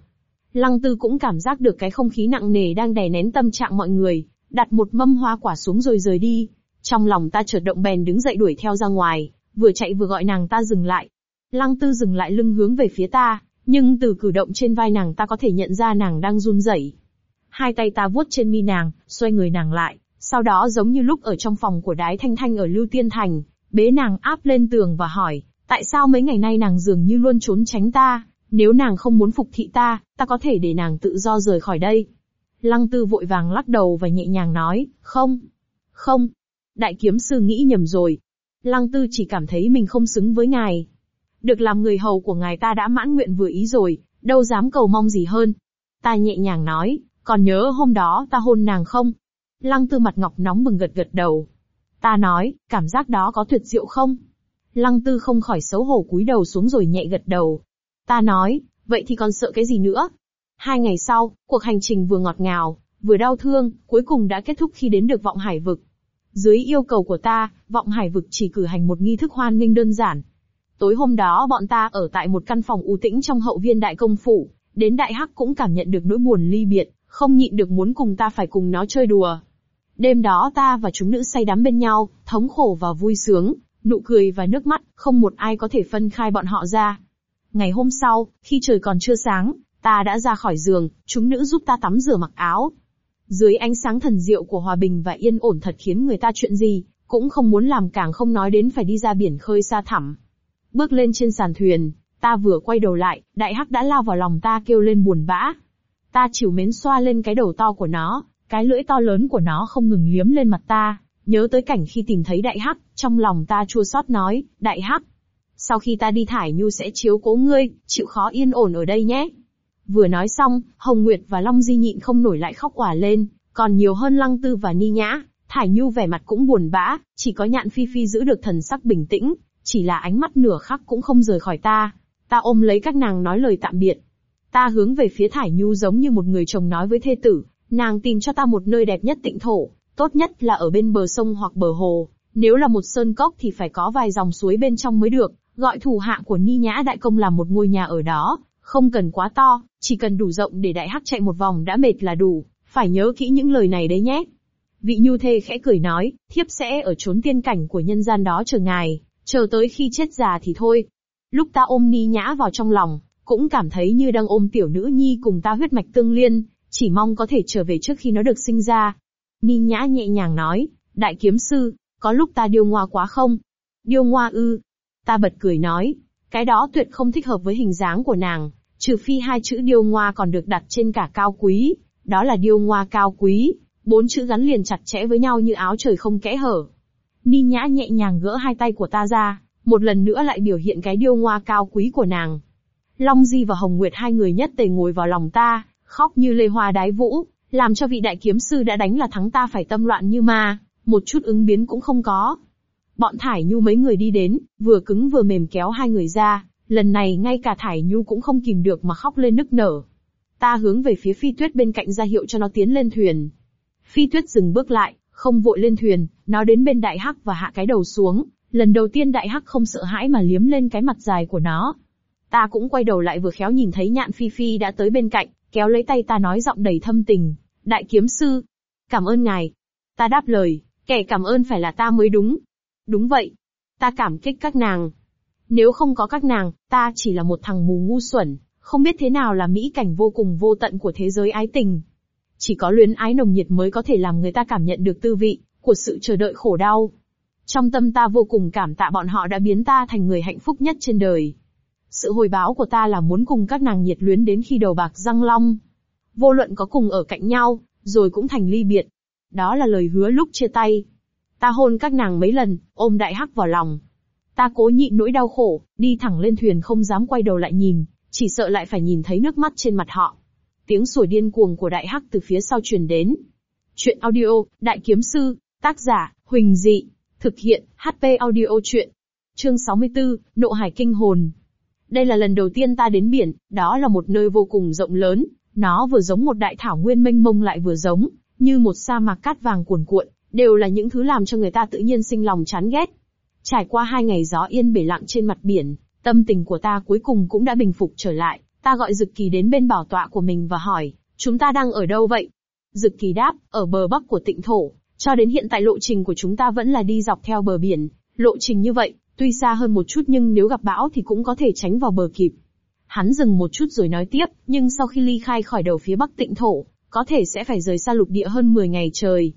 Lăng Tư cũng cảm giác được cái không khí nặng nề đang đè nén tâm trạng mọi người, đặt một mâm hoa quả xuống rồi rời đi. Trong lòng ta chợt động bèn đứng dậy đuổi theo ra ngoài, vừa chạy vừa gọi nàng ta dừng lại. Lăng Tư dừng lại lưng hướng về phía ta, nhưng từ cử động trên vai nàng ta có thể nhận ra nàng đang run rẩy. Hai tay ta vuốt trên mi nàng, xoay người nàng lại, sau đó giống như lúc ở trong phòng của đái thanh thanh ở Lưu Tiên Thành, bế nàng áp lên tường và hỏi, tại sao mấy ngày nay nàng dường như luôn trốn tránh ta, nếu nàng không muốn phục thị ta, ta có thể để nàng tự do rời khỏi đây. Lăng tư vội vàng lắc đầu và nhẹ nhàng nói, không, không, đại kiếm sư nghĩ nhầm rồi. Lăng tư chỉ cảm thấy mình không xứng với ngài. Được làm người hầu của ngài ta đã mãn nguyện vừa ý rồi, đâu dám cầu mong gì hơn. Ta nhẹ nhàng nói, còn nhớ hôm đó ta hôn nàng không? Lăng tư mặt ngọc nóng bừng gật gật đầu. Ta nói, cảm giác đó có tuyệt diệu không? Lăng tư không khỏi xấu hổ cúi đầu xuống rồi nhẹ gật đầu. Ta nói, vậy thì còn sợ cái gì nữa? Hai ngày sau, cuộc hành trình vừa ngọt ngào, vừa đau thương, cuối cùng đã kết thúc khi đến được vọng hải vực. Dưới yêu cầu của ta, vọng hải vực chỉ cử hành một nghi thức hoan nghênh đơn giản. Tối hôm đó bọn ta ở tại một căn phòng u tĩnh trong hậu viên đại công phủ, đến đại hắc cũng cảm nhận được nỗi buồn ly biệt, không nhịn được muốn cùng ta phải cùng nó chơi đùa. Đêm đó ta và chúng nữ say đắm bên nhau, thống khổ và vui sướng, nụ cười và nước mắt, không một ai có thể phân khai bọn họ ra. Ngày hôm sau, khi trời còn chưa sáng, ta đã ra khỏi giường, chúng nữ giúp ta tắm rửa mặc áo. Dưới ánh sáng thần diệu của hòa bình và yên ổn thật khiến người ta chuyện gì, cũng không muốn làm càng không nói đến phải đi ra biển khơi xa thẳm. Bước lên trên sàn thuyền, ta vừa quay đầu lại, đại hắc đã lao vào lòng ta kêu lên buồn bã. Ta chịu mến xoa lên cái đầu to của nó, cái lưỡi to lớn của nó không ngừng liếm lên mặt ta, nhớ tới cảnh khi tìm thấy đại hắc, trong lòng ta chua xót nói, đại hắc. Sau khi ta đi thải nhu sẽ chiếu cố ngươi, chịu khó yên ổn ở đây nhé. Vừa nói xong, Hồng Nguyệt và Long Di nhịn không nổi lại khóc òa lên, còn nhiều hơn Lăng Tư và Ni Nhã, Thải Nhu vẻ mặt cũng buồn bã, chỉ có nhạn phi phi giữ được thần sắc bình tĩnh, chỉ là ánh mắt nửa khắc cũng không rời khỏi ta. Ta ôm lấy các nàng nói lời tạm biệt. Ta hướng về phía Thải Nhu giống như một người chồng nói với thê tử, nàng tìm cho ta một nơi đẹp nhất tịnh thổ, tốt nhất là ở bên bờ sông hoặc bờ hồ, nếu là một sơn cốc thì phải có vài dòng suối bên trong mới được, gọi thủ hạ của Ni Nhã Đại Công làm một ngôi nhà ở đó, không cần quá to, chỉ cần đủ rộng để đại hắc chạy một vòng đã mệt là đủ, phải nhớ kỹ những lời này đấy nhé. Vị nhu thê khẽ cười nói, thiếp sẽ ở chốn tiên cảnh của nhân gian đó chờ ngài, chờ tới khi chết già thì thôi. Lúc ta ôm ni nhã vào trong lòng, cũng cảm thấy như đang ôm tiểu nữ nhi cùng ta huyết mạch tương liên, chỉ mong có thể trở về trước khi nó được sinh ra. Ni Nhã nhẹ nhàng nói, đại kiếm sư, có lúc ta điêu ngoa quá không? Điêu ngoa ư? Ta bật cười nói, cái đó tuyệt không thích hợp với hình dáng của nàng, trừ phi hai chữ điêu ngoa còn được đặt trên cả cao quý, đó là điêu ngoa cao quý, bốn chữ gắn liền chặt chẽ với nhau như áo trời không kẽ hở. Ni Nhã nhẹ nhàng gỡ hai tay của ta ra, một lần nữa lại biểu hiện cái điêu ngoa cao quý của nàng. Long Di và Hồng Nguyệt hai người nhất tề ngồi vào lòng ta, khóc như lê hoa đái vũ, làm cho vị đại kiếm sư đã đánh là thắng ta phải tâm loạn như ma, một chút ứng biến cũng không có. Bọn Thải Nhu mấy người đi đến, vừa cứng vừa mềm kéo hai người ra, lần này ngay cả Thải Nhu cũng không kìm được mà khóc lên nức nở. Ta hướng về phía phi tuyết bên cạnh ra hiệu cho nó tiến lên thuyền. Phi tuyết dừng bước lại, không vội lên thuyền, nó đến bên đại hắc và hạ cái đầu xuống, lần đầu tiên đại hắc không sợ hãi mà liếm lên cái mặt dài của nó. Ta cũng quay đầu lại vừa khéo nhìn thấy nhạn phi phi đã tới bên cạnh, kéo lấy tay ta nói giọng đầy thâm tình. Đại kiếm sư, cảm ơn ngài. Ta đáp lời, kẻ cảm ơn phải là ta mới đúng. Đúng vậy. Ta cảm kích các nàng. Nếu không có các nàng, ta chỉ là một thằng mù ngu xuẩn, không biết thế nào là mỹ cảnh vô cùng vô tận của thế giới ái tình. Chỉ có luyến ái nồng nhiệt mới có thể làm người ta cảm nhận được tư vị của sự chờ đợi khổ đau. Trong tâm ta vô cùng cảm tạ bọn họ đã biến ta thành người hạnh phúc nhất trên đời. Sự hồi báo của ta là muốn cùng các nàng nhiệt luyến đến khi đầu bạc răng long. Vô luận có cùng ở cạnh nhau, rồi cũng thành ly biệt. Đó là lời hứa lúc chia tay. Ta hôn các nàng mấy lần, ôm đại hắc vào lòng. Ta cố nhịn nỗi đau khổ, đi thẳng lên thuyền không dám quay đầu lại nhìn, chỉ sợ lại phải nhìn thấy nước mắt trên mặt họ. Tiếng sủa điên cuồng của đại hắc từ phía sau truyền đến. Chuyện audio, Đại Kiếm Sư, tác giả, Huỳnh Dị, thực hiện, HP audio chuyện. Chương 64, Nộ Hải Kinh Hồn. Đây là lần đầu tiên ta đến biển, đó là một nơi vô cùng rộng lớn, nó vừa giống một đại thảo nguyên mênh mông lại vừa giống, như một sa mạc cát vàng cuồn cuộn, đều là những thứ làm cho người ta tự nhiên sinh lòng chán ghét. Trải qua hai ngày gió yên bể lặng trên mặt biển, tâm tình của ta cuối cùng cũng đã bình phục trở lại, ta gọi Dực Kỳ đến bên bảo tọa của mình và hỏi, chúng ta đang ở đâu vậy? Dực Kỳ đáp, ở bờ bắc của tịnh thổ, cho đến hiện tại lộ trình của chúng ta vẫn là đi dọc theo bờ biển, lộ trình như vậy, tuy xa hơn một chút nhưng nếu gặp bão thì cũng có thể tránh vào bờ kịp. Hắn dừng một chút rồi nói tiếp, nhưng sau khi ly khai khỏi đầu phía bắc tịnh thổ, có thể sẽ phải rời xa lục địa hơn 10 ngày trời.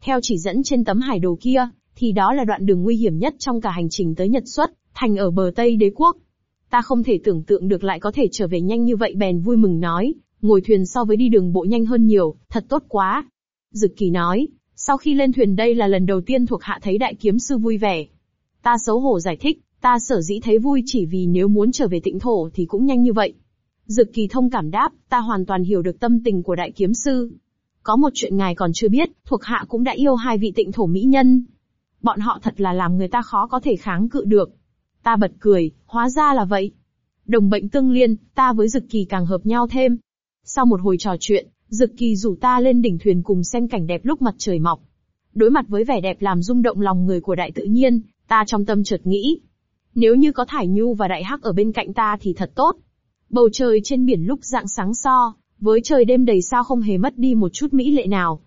Theo chỉ dẫn trên tấm hải đồ kia, thì đó là đoạn đường nguy hiểm nhất trong cả hành trình tới Nhật xuất, thành ở bờ Tây đế quốc. Ta không thể tưởng tượng được lại có thể trở về nhanh như vậy bèn vui mừng nói, ngồi thuyền so với đi đường bộ nhanh hơn nhiều, thật tốt quá. Dực kỳ nói, sau khi lên thuyền đây là lần đầu tiên thuộc hạ thấy đại kiếm sư vui vẻ. Ta xấu hổ giải thích, ta sở dĩ thấy vui chỉ vì nếu muốn trở về tịnh thổ thì cũng nhanh như vậy. Dực kỳ thông cảm đáp, ta hoàn toàn hiểu được tâm tình của đại kiếm sư. Có một chuyện ngài còn chưa biết, thuộc hạ cũng đã yêu hai vị tịnh thổ mỹ nhân. Bọn họ thật là làm người ta khó có thể kháng cự được. Ta bật cười, hóa ra là vậy. Đồng bệnh tương liên, ta với Dực Kỳ càng hợp nhau thêm. Sau một hồi trò chuyện, Dực Kỳ rủ ta lên đỉnh thuyền cùng xem cảnh đẹp lúc mặt trời mọc. Đối mặt với vẻ đẹp làm rung động lòng người của đại tự nhiên, ta trong tâm chợt nghĩ. Nếu như có Thải Nhu và Đại Hắc ở bên cạnh ta thì thật tốt. Bầu trời trên biển lúc dạng sáng so, với trời đêm đầy sao không hề mất đi một chút mỹ lệ nào.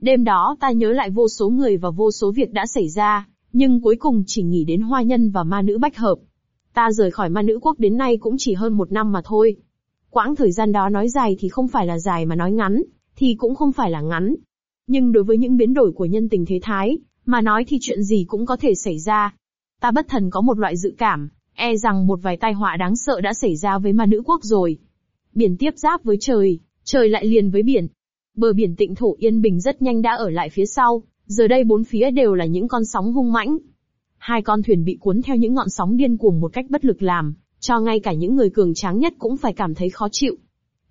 Đêm đó ta nhớ lại vô số người và vô số việc đã xảy ra, nhưng cuối cùng chỉ nghĩ đến hoa nhân và ma nữ bách hợp. Ta rời khỏi ma nữ quốc đến nay cũng chỉ hơn một năm mà thôi. Quãng thời gian đó nói dài thì không phải là dài mà nói ngắn, thì cũng không phải là ngắn. Nhưng đối với những biến đổi của nhân tình thế thái, mà nói thì chuyện gì cũng có thể xảy ra. Ta bất thần có một loại dự cảm, e rằng một vài tai họa đáng sợ đã xảy ra với ma nữ quốc rồi. Biển tiếp giáp với trời, trời lại liền với biển. Bờ biển tịnh thổ yên bình rất nhanh đã ở lại phía sau, giờ đây bốn phía đều là những con sóng hung mãnh. Hai con thuyền bị cuốn theo những ngọn sóng điên cuồng một cách bất lực làm, cho ngay cả những người cường tráng nhất cũng phải cảm thấy khó chịu.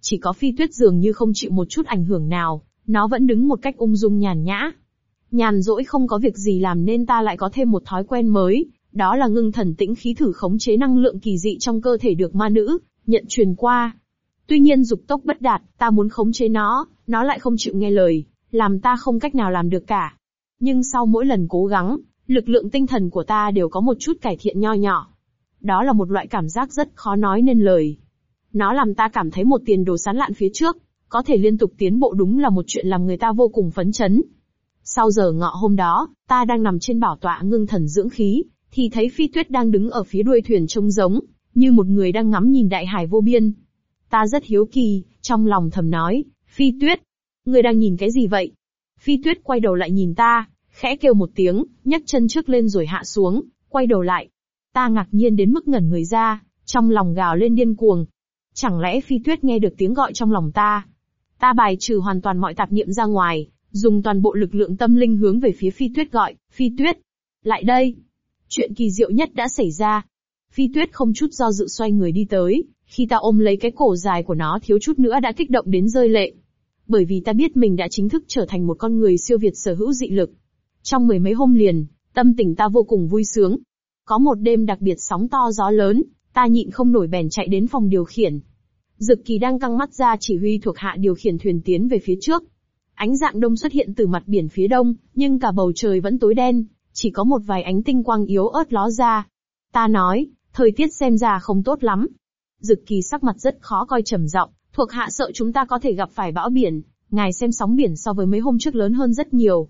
Chỉ có phi tuyết dường như không chịu một chút ảnh hưởng nào, nó vẫn đứng một cách ung dung nhàn nhã. Nhàn rỗi không có việc gì làm nên ta lại có thêm một thói quen mới, đó là ngưng thần tĩnh khí thử khống chế năng lượng kỳ dị trong cơ thể được ma nữ, nhận truyền qua. Tuy nhiên dục tốc bất đạt, ta muốn khống chế nó, nó lại không chịu nghe lời, làm ta không cách nào làm được cả. Nhưng sau mỗi lần cố gắng, lực lượng tinh thần của ta đều có một chút cải thiện nho nhỏ. Đó là một loại cảm giác rất khó nói nên lời. Nó làm ta cảm thấy một tiền đồ sán lạn phía trước, có thể liên tục tiến bộ đúng là một chuyện làm người ta vô cùng phấn chấn. Sau giờ ngọ hôm đó, ta đang nằm trên bảo tọa ngưng thần dưỡng khí, thì thấy phi tuyết đang đứng ở phía đuôi thuyền trông giống, như một người đang ngắm nhìn đại hải vô biên. Ta rất hiếu kỳ, trong lòng thầm nói, Phi tuyết, người đang nhìn cái gì vậy? Phi tuyết quay đầu lại nhìn ta, khẽ kêu một tiếng, nhấc chân trước lên rồi hạ xuống, quay đầu lại. Ta ngạc nhiên đến mức ngẩn người ra, trong lòng gào lên điên cuồng. Chẳng lẽ phi tuyết nghe được tiếng gọi trong lòng ta? Ta bài trừ hoàn toàn mọi tạp niệm ra ngoài, dùng toàn bộ lực lượng tâm linh hướng về phía phi tuyết gọi, phi tuyết. Lại đây. Chuyện kỳ diệu nhất đã xảy ra. Phi tuyết không chút do dự xoay người đi tới, khi ta ôm lấy cái cổ dài của nó thiếu chút nữa đã kích động đến rơi lệ. Bởi vì ta biết mình đã chính thức trở thành một con người siêu việt sở hữu dị lực. Trong mười mấy hôm liền, tâm tình ta vô cùng vui sướng. Có một đêm đặc biệt sóng to gió lớn, ta nhịn không nổi bèn chạy đến phòng điều khiển. Dực kỳ đang căng mắt ra chỉ huy thuộc hạ điều khiển thuyền tiến về phía trước. Ánh dạng đông xuất hiện từ mặt biển phía đông, nhưng cả bầu trời vẫn tối đen, chỉ có một vài ánh tinh quang yếu ớt ló ra. Ta nói, thời tiết xem ra không tốt lắm. Dực kỳ sắc mặt rất khó coi trầm giọng, thuộc hạ sợ chúng ta có thể gặp phải bão biển, ngài xem sóng biển so với mấy hôm trước lớn hơn rất nhiều.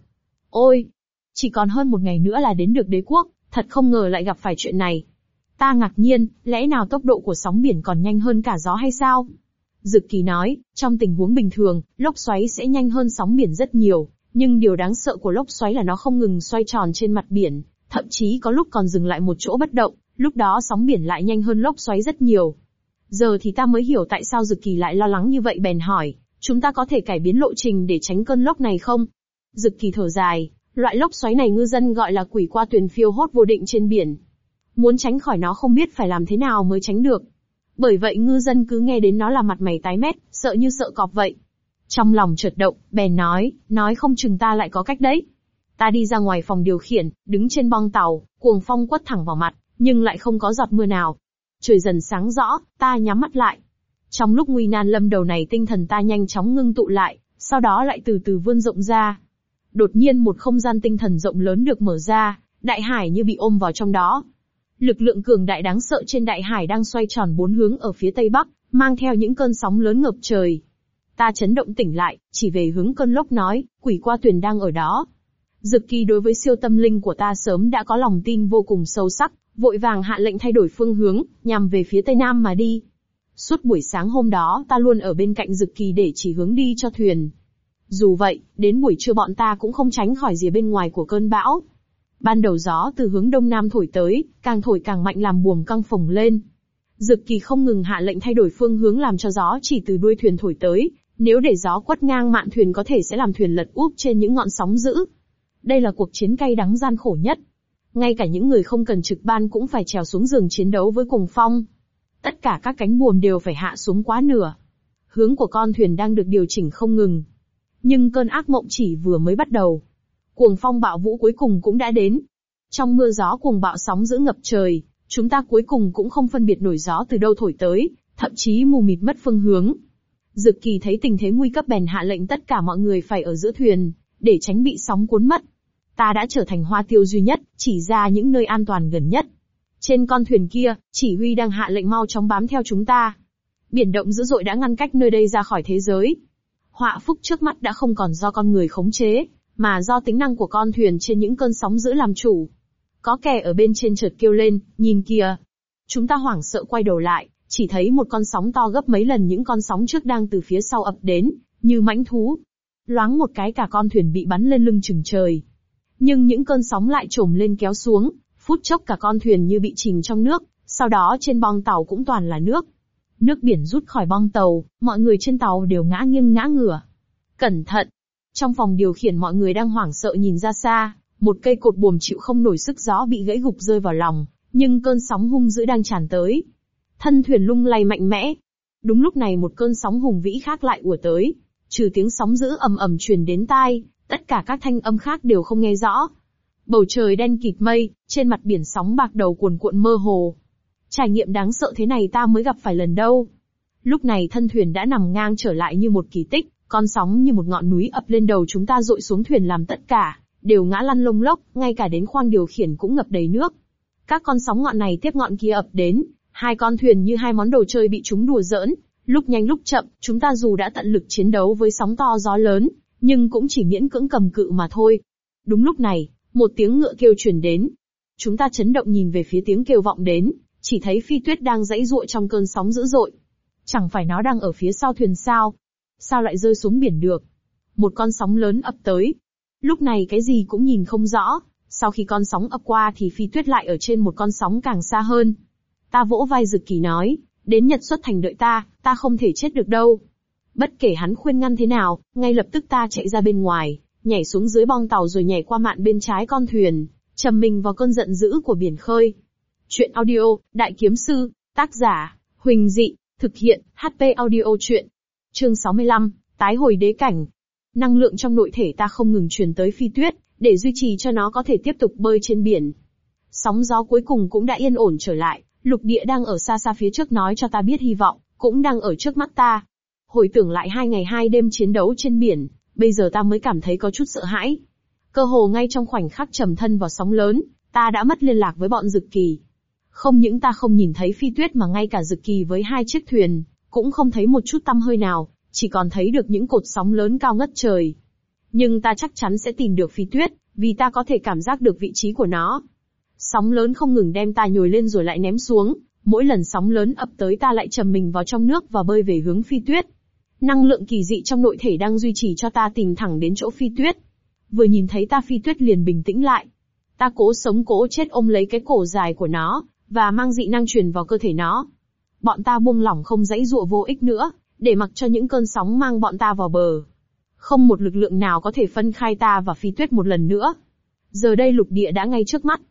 Ôi, chỉ còn hơn một ngày nữa là đến được đế quốc, thật không ngờ lại gặp phải chuyện này. Ta ngạc nhiên, lẽ nào tốc độ của sóng biển còn nhanh hơn cả gió hay sao? Dực kỳ nói, trong tình huống bình thường, lốc xoáy sẽ nhanh hơn sóng biển rất nhiều, nhưng điều đáng sợ của lốc xoáy là nó không ngừng xoay tròn trên mặt biển, thậm chí có lúc còn dừng lại một chỗ bất động, lúc đó sóng biển lại nhanh hơn lốc xoáy rất nhiều. Giờ thì ta mới hiểu tại sao Dực Kỳ lại lo lắng như vậy bèn hỏi, chúng ta có thể cải biến lộ trình để tránh cơn lốc này không? Dực Kỳ thở dài, loại lốc xoáy này ngư dân gọi là quỷ qua tuyền phiêu hốt vô định trên biển. Muốn tránh khỏi nó không biết phải làm thế nào mới tránh được. Bởi vậy ngư dân cứ nghe đến nó là mặt mày tái mét, sợ như sợ cọp vậy. Trong lòng chợt động, bèn nói, nói không chừng ta lại có cách đấy. Ta đi ra ngoài phòng điều khiển, đứng trên bong tàu, cuồng phong quất thẳng vào mặt, nhưng lại không có giọt mưa nào. Trời dần sáng rõ, ta nhắm mắt lại. Trong lúc nguy nan lâm đầu này tinh thần ta nhanh chóng ngưng tụ lại, sau đó lại từ từ vươn rộng ra. Đột nhiên một không gian tinh thần rộng lớn được mở ra, đại hải như bị ôm vào trong đó. Lực lượng cường đại đáng sợ trên đại hải đang xoay tròn bốn hướng ở phía tây bắc, mang theo những cơn sóng lớn ngập trời. Ta chấn động tỉnh lại, chỉ về hướng cơn lốc nói, quỷ qua tuyền đang ở đó. Dực kỳ đối với siêu tâm linh của ta sớm đã có lòng tin vô cùng sâu sắc, vội vàng hạ lệnh thay đổi phương hướng, nhằm về phía tây nam mà đi. Suốt buổi sáng hôm đó ta luôn ở bên cạnh dực kỳ để chỉ hướng đi cho thuyền. Dù vậy, đến buổi trưa bọn ta cũng không tránh khỏi rìa bên ngoài của cơn bão. Ban đầu gió từ hướng đông nam thổi tới, càng thổi càng mạnh làm buồm căng phồng lên. Dực kỳ không ngừng hạ lệnh thay đổi phương hướng làm cho gió chỉ từ đuôi thuyền thổi tới, nếu để gió quất ngang mạn thuyền có thể sẽ làm thuyền lật úp trên những ngọn sóng dữ. Đây là cuộc chiến cay đắng gian khổ nhất. Ngay cả những người không cần trực ban cũng phải trèo xuống giường chiến đấu với cùng phong. Tất cả các cánh buồm đều phải hạ xuống quá nửa. Hướng của con thuyền đang được điều chỉnh không ngừng. Nhưng cơn ác mộng chỉ vừa mới bắt đầu. Cuồng phong bạo vũ cuối cùng cũng đã đến. Trong mưa gió cuồng bạo sóng giữ ngập trời, chúng ta cuối cùng cũng không phân biệt nổi gió từ đâu thổi tới, thậm chí mù mịt mất phương hướng. Dực kỳ thấy tình thế nguy cấp bèn hạ lệnh tất cả mọi người phải ở giữa thuyền, để tránh bị sóng cuốn mất. Ta đã trở thành hoa tiêu duy nhất, chỉ ra những nơi an toàn gần nhất. Trên con thuyền kia, chỉ huy đang hạ lệnh mau chóng bám theo chúng ta. Biển động dữ dội đã ngăn cách nơi đây ra khỏi thế giới. Họa phúc trước mắt đã không còn do con người khống chế, mà do tính năng của con thuyền trên những cơn sóng dữ làm chủ. Có kẻ ở bên trên chợt kêu lên, nhìn kìa. Chúng ta hoảng sợ quay đầu lại, chỉ thấy một con sóng to gấp mấy lần những con sóng trước đang từ phía sau ập đến, như mãnh thú. Loáng một cái cả con thuyền bị bắn lên lưng chừng trời. Nhưng những cơn sóng lại trồm lên kéo xuống, phút chốc cả con thuyền như bị chìm trong nước, sau đó trên bong tàu cũng toàn là nước. Nước biển rút khỏi bong tàu, mọi người trên tàu đều ngã nghiêng ngã ngửa. Cẩn thận! Trong phòng điều khiển mọi người đang hoảng sợ nhìn ra xa, một cây cột buồm chịu không nổi sức gió bị gãy gục rơi vào lòng, nhưng cơn sóng hung dữ đang tràn tới. Thân thuyền lung lay mạnh mẽ. Đúng lúc này một cơn sóng hùng vĩ khác lại ùa tới. Trừ tiếng sóng dữ ầm ầm truyền đến tai, tất cả các thanh âm khác đều không nghe rõ. Bầu trời đen kịt mây, trên mặt biển sóng bạc đầu cuồn cuộn mơ hồ. Trải nghiệm đáng sợ thế này ta mới gặp phải lần đâu. Lúc này thân thuyền đã nằm ngang trở lại như một kỳ tích, con sóng như một ngọn núi ập lên đầu chúng ta dội xuống thuyền làm tất cả, đều ngã lăn lông lốc, ngay cả đến khoang điều khiển cũng ngập đầy nước. Các con sóng ngọn này tiếp ngọn kia ập đến, hai con thuyền như hai món đồ chơi bị chúng đùa giỡn, lúc nhanh lúc chậm, chúng ta dù đã tận lực chiến đấu với sóng to gió lớn, nhưng cũng chỉ miễn cưỡng cầm cự mà thôi. Đúng lúc này, một tiếng ngựa kêu truyền đến. Chúng ta chấn động nhìn về phía tiếng kêu vọng đến, chỉ thấy phi tuyết đang dãy ruộng trong cơn sóng dữ dội. Chẳng phải nó đang ở phía sau thuyền sao? Sao lại rơi xuống biển được? Một con sóng lớn ập tới. Lúc này cái gì cũng nhìn không rõ, sau khi con sóng ập qua thì phi tuyết lại ở trên một con sóng càng xa hơn. Ta vỗ vai Dực Kỳ nói, đến Nhật xuất thành đợi ta, ta không thể chết được đâu. Bất kể hắn khuyên ngăn thế nào, ngay lập tức ta chạy ra bên ngoài, nhảy xuống dưới bong tàu rồi nhảy qua mạn bên trái con thuyền, trầm mình vào cơn giận dữ của biển khơi. Chuyện audio, Đại Kiếm Sư, tác giả, Huỳnh Dị, thực hiện, HP audio chuyện. Chương 65, tái hồi đế cảnh. Năng lượng trong nội thể ta không ngừng truyền tới phi tuyết, để duy trì cho nó có thể tiếp tục bơi trên biển. Sóng gió cuối cùng cũng đã yên ổn trở lại, lục địa đang ở xa xa phía trước nói cho ta biết hy vọng, cũng đang ở trước mắt ta. Hồi tưởng lại hai ngày hai đêm chiến đấu trên biển, bây giờ ta mới cảm thấy có chút sợ hãi. Cơ hồ ngay trong khoảnh khắc trầm thân vào sóng lớn, ta đã mất liên lạc với bọn dực kỳ. Không những ta không nhìn thấy phi tuyết mà ngay cả dực kỳ với hai chiếc thuyền, cũng không thấy một chút tâm hơi nào, chỉ còn thấy được những cột sóng lớn cao ngất trời. Nhưng ta chắc chắn sẽ tìm được phi tuyết, vì ta có thể cảm giác được vị trí của nó. Sóng lớn không ngừng đem ta nhồi lên rồi lại ném xuống, mỗi lần sóng lớn ập tới ta lại trầm mình vào trong nước và bơi về hướng phi tuyết. Năng lượng kỳ dị trong nội thể đang duy trì cho ta tìm thẳng đến chỗ phi tuyết. Vừa nhìn thấy ta phi tuyết liền bình tĩnh lại. Ta cố sống cố chết ôm lấy cái cổ dài của nó, và mang dị năng truyền vào cơ thể nó. Bọn ta buông lỏng không dãy dụa vô ích nữa, để mặc cho những cơn sóng mang bọn ta vào bờ. Không một lực lượng nào có thể phân khai ta và phi tuyết một lần nữa. Giờ đây lục địa đã ngay trước mắt.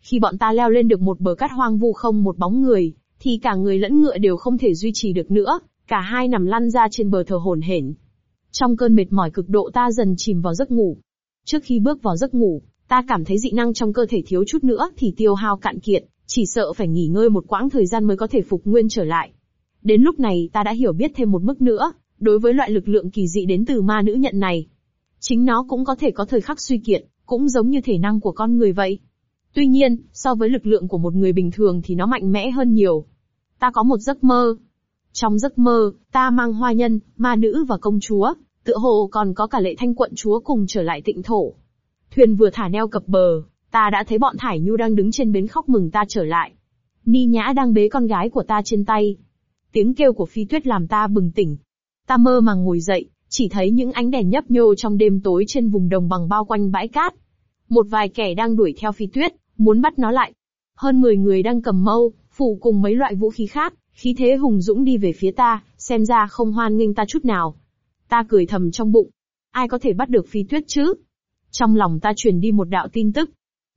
Khi bọn ta leo lên được một bờ cát hoang vu không một bóng người, thì cả người lẫn ngựa đều không thể duy trì được nữa, cả hai nằm lăn ra trên bờ thờ hồn hển. Trong cơn mệt mỏi cực độ ta dần chìm vào giấc ngủ. Trước khi bước vào giấc ngủ, ta cảm thấy dị năng trong cơ thể thiếu chút nữa thì tiêu hao cạn kiệt, chỉ sợ phải nghỉ ngơi một quãng thời gian mới có thể phục nguyên trở lại. Đến lúc này ta đã hiểu biết thêm một mức nữa, đối với loại lực lượng kỳ dị đến từ ma nữ nhận này. Chính nó cũng có thể có thời khắc suy kiệt, cũng giống như thể năng của con người vậy. Tuy nhiên, so với lực lượng của một người bình thường thì nó mạnh mẽ hơn nhiều. Ta có một giấc mơ. Trong giấc mơ, ta mang hoa nhân, ma nữ và công chúa, tựa hồ còn có cả lệ thanh quận chúa cùng trở lại tịnh thổ. Thuyền vừa thả neo cập bờ, ta đã thấy bọn Thải Nhu đang đứng trên bến khóc mừng ta trở lại. Ni Nhã đang bế con gái của ta trên tay. Tiếng kêu của phi tuyết làm ta bừng tỉnh. Ta mơ màng ngồi dậy, chỉ thấy những ánh đèn nhấp nhô trong đêm tối trên vùng đồng bằng bao quanh bãi cát. Một vài kẻ đang đuổi theo phi tuyết, muốn bắt nó lại. Hơn 10 người đang cầm mâu, phủ cùng mấy loại vũ khí khác, khí thế hùng dũng đi về phía ta, xem ra không hoan nghênh ta chút nào. Ta cười thầm trong bụng. Ai có thể bắt được phi tuyết chứ? Trong lòng ta truyền đi một đạo tin tức.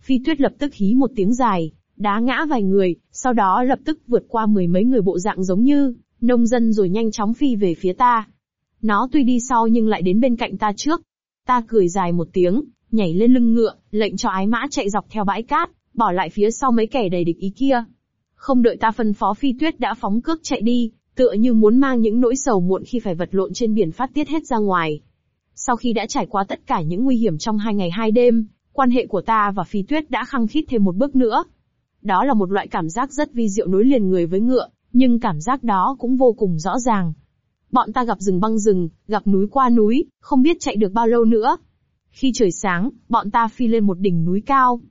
Phi tuyết lập tức hí một tiếng dài, đá ngã vài người, sau đó lập tức vượt qua mười mấy người bộ dạng giống như nông dân rồi nhanh chóng phi về phía ta. Nó tuy đi sau nhưng lại đến bên cạnh ta trước. Ta cười dài một tiếng, nhảy lên lưng ngựa, lệnh cho ái mã chạy dọc theo bãi cát, bỏ lại phía sau mấy kẻ đầy địch ý kia. Không đợi ta phân phó phi tuyết đã phóng cước chạy đi, tựa như muốn mang những nỗi sầu muộn khi phải vật lộn trên biển phát tiết hết ra ngoài. Sau khi đã trải qua tất cả những nguy hiểm trong hai ngày hai đêm, quan hệ của ta và phi tuyết đã khăng khít thêm một bước nữa. Đó là một loại cảm giác rất vi diệu nối liền người với ngựa, nhưng cảm giác đó cũng vô cùng rõ ràng. Bọn ta gặp rừng băng rừng, gặp núi qua núi, không biết chạy được bao lâu nữa. Khi trời sáng, bọn ta phi lên một đỉnh núi cao.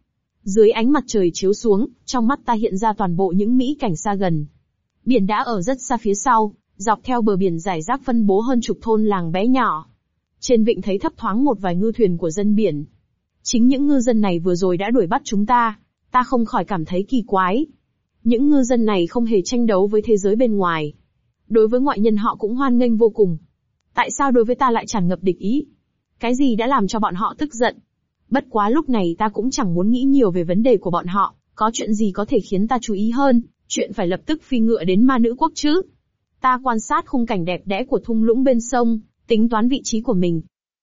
Dưới ánh mặt trời chiếu xuống, trong mắt ta hiện ra toàn bộ những mỹ cảnh xa gần. Biển đã ở rất xa phía sau, dọc theo bờ biển giải rác phân bố hơn chục thôn làng bé nhỏ. Trên vịnh thấy thấp thoáng một vài ngư thuyền của dân biển. Chính những ngư dân này vừa rồi đã đuổi bắt chúng ta, ta không khỏi cảm thấy kỳ quái. Những ngư dân này không hề tranh đấu với thế giới bên ngoài. Đối với ngoại nhân họ cũng hoan nghênh vô cùng. Tại sao đối với ta lại tràn ngập địch ý? Cái gì đã làm cho bọn họ tức giận? Bất quá lúc này ta cũng chẳng muốn nghĩ nhiều về vấn đề của bọn họ, có chuyện gì có thể khiến ta chú ý hơn, chuyện phải lập tức phi ngựa đến ma nữ quốc chứ. Ta quan sát khung cảnh đẹp đẽ của thung lũng bên sông, tính toán vị trí của mình.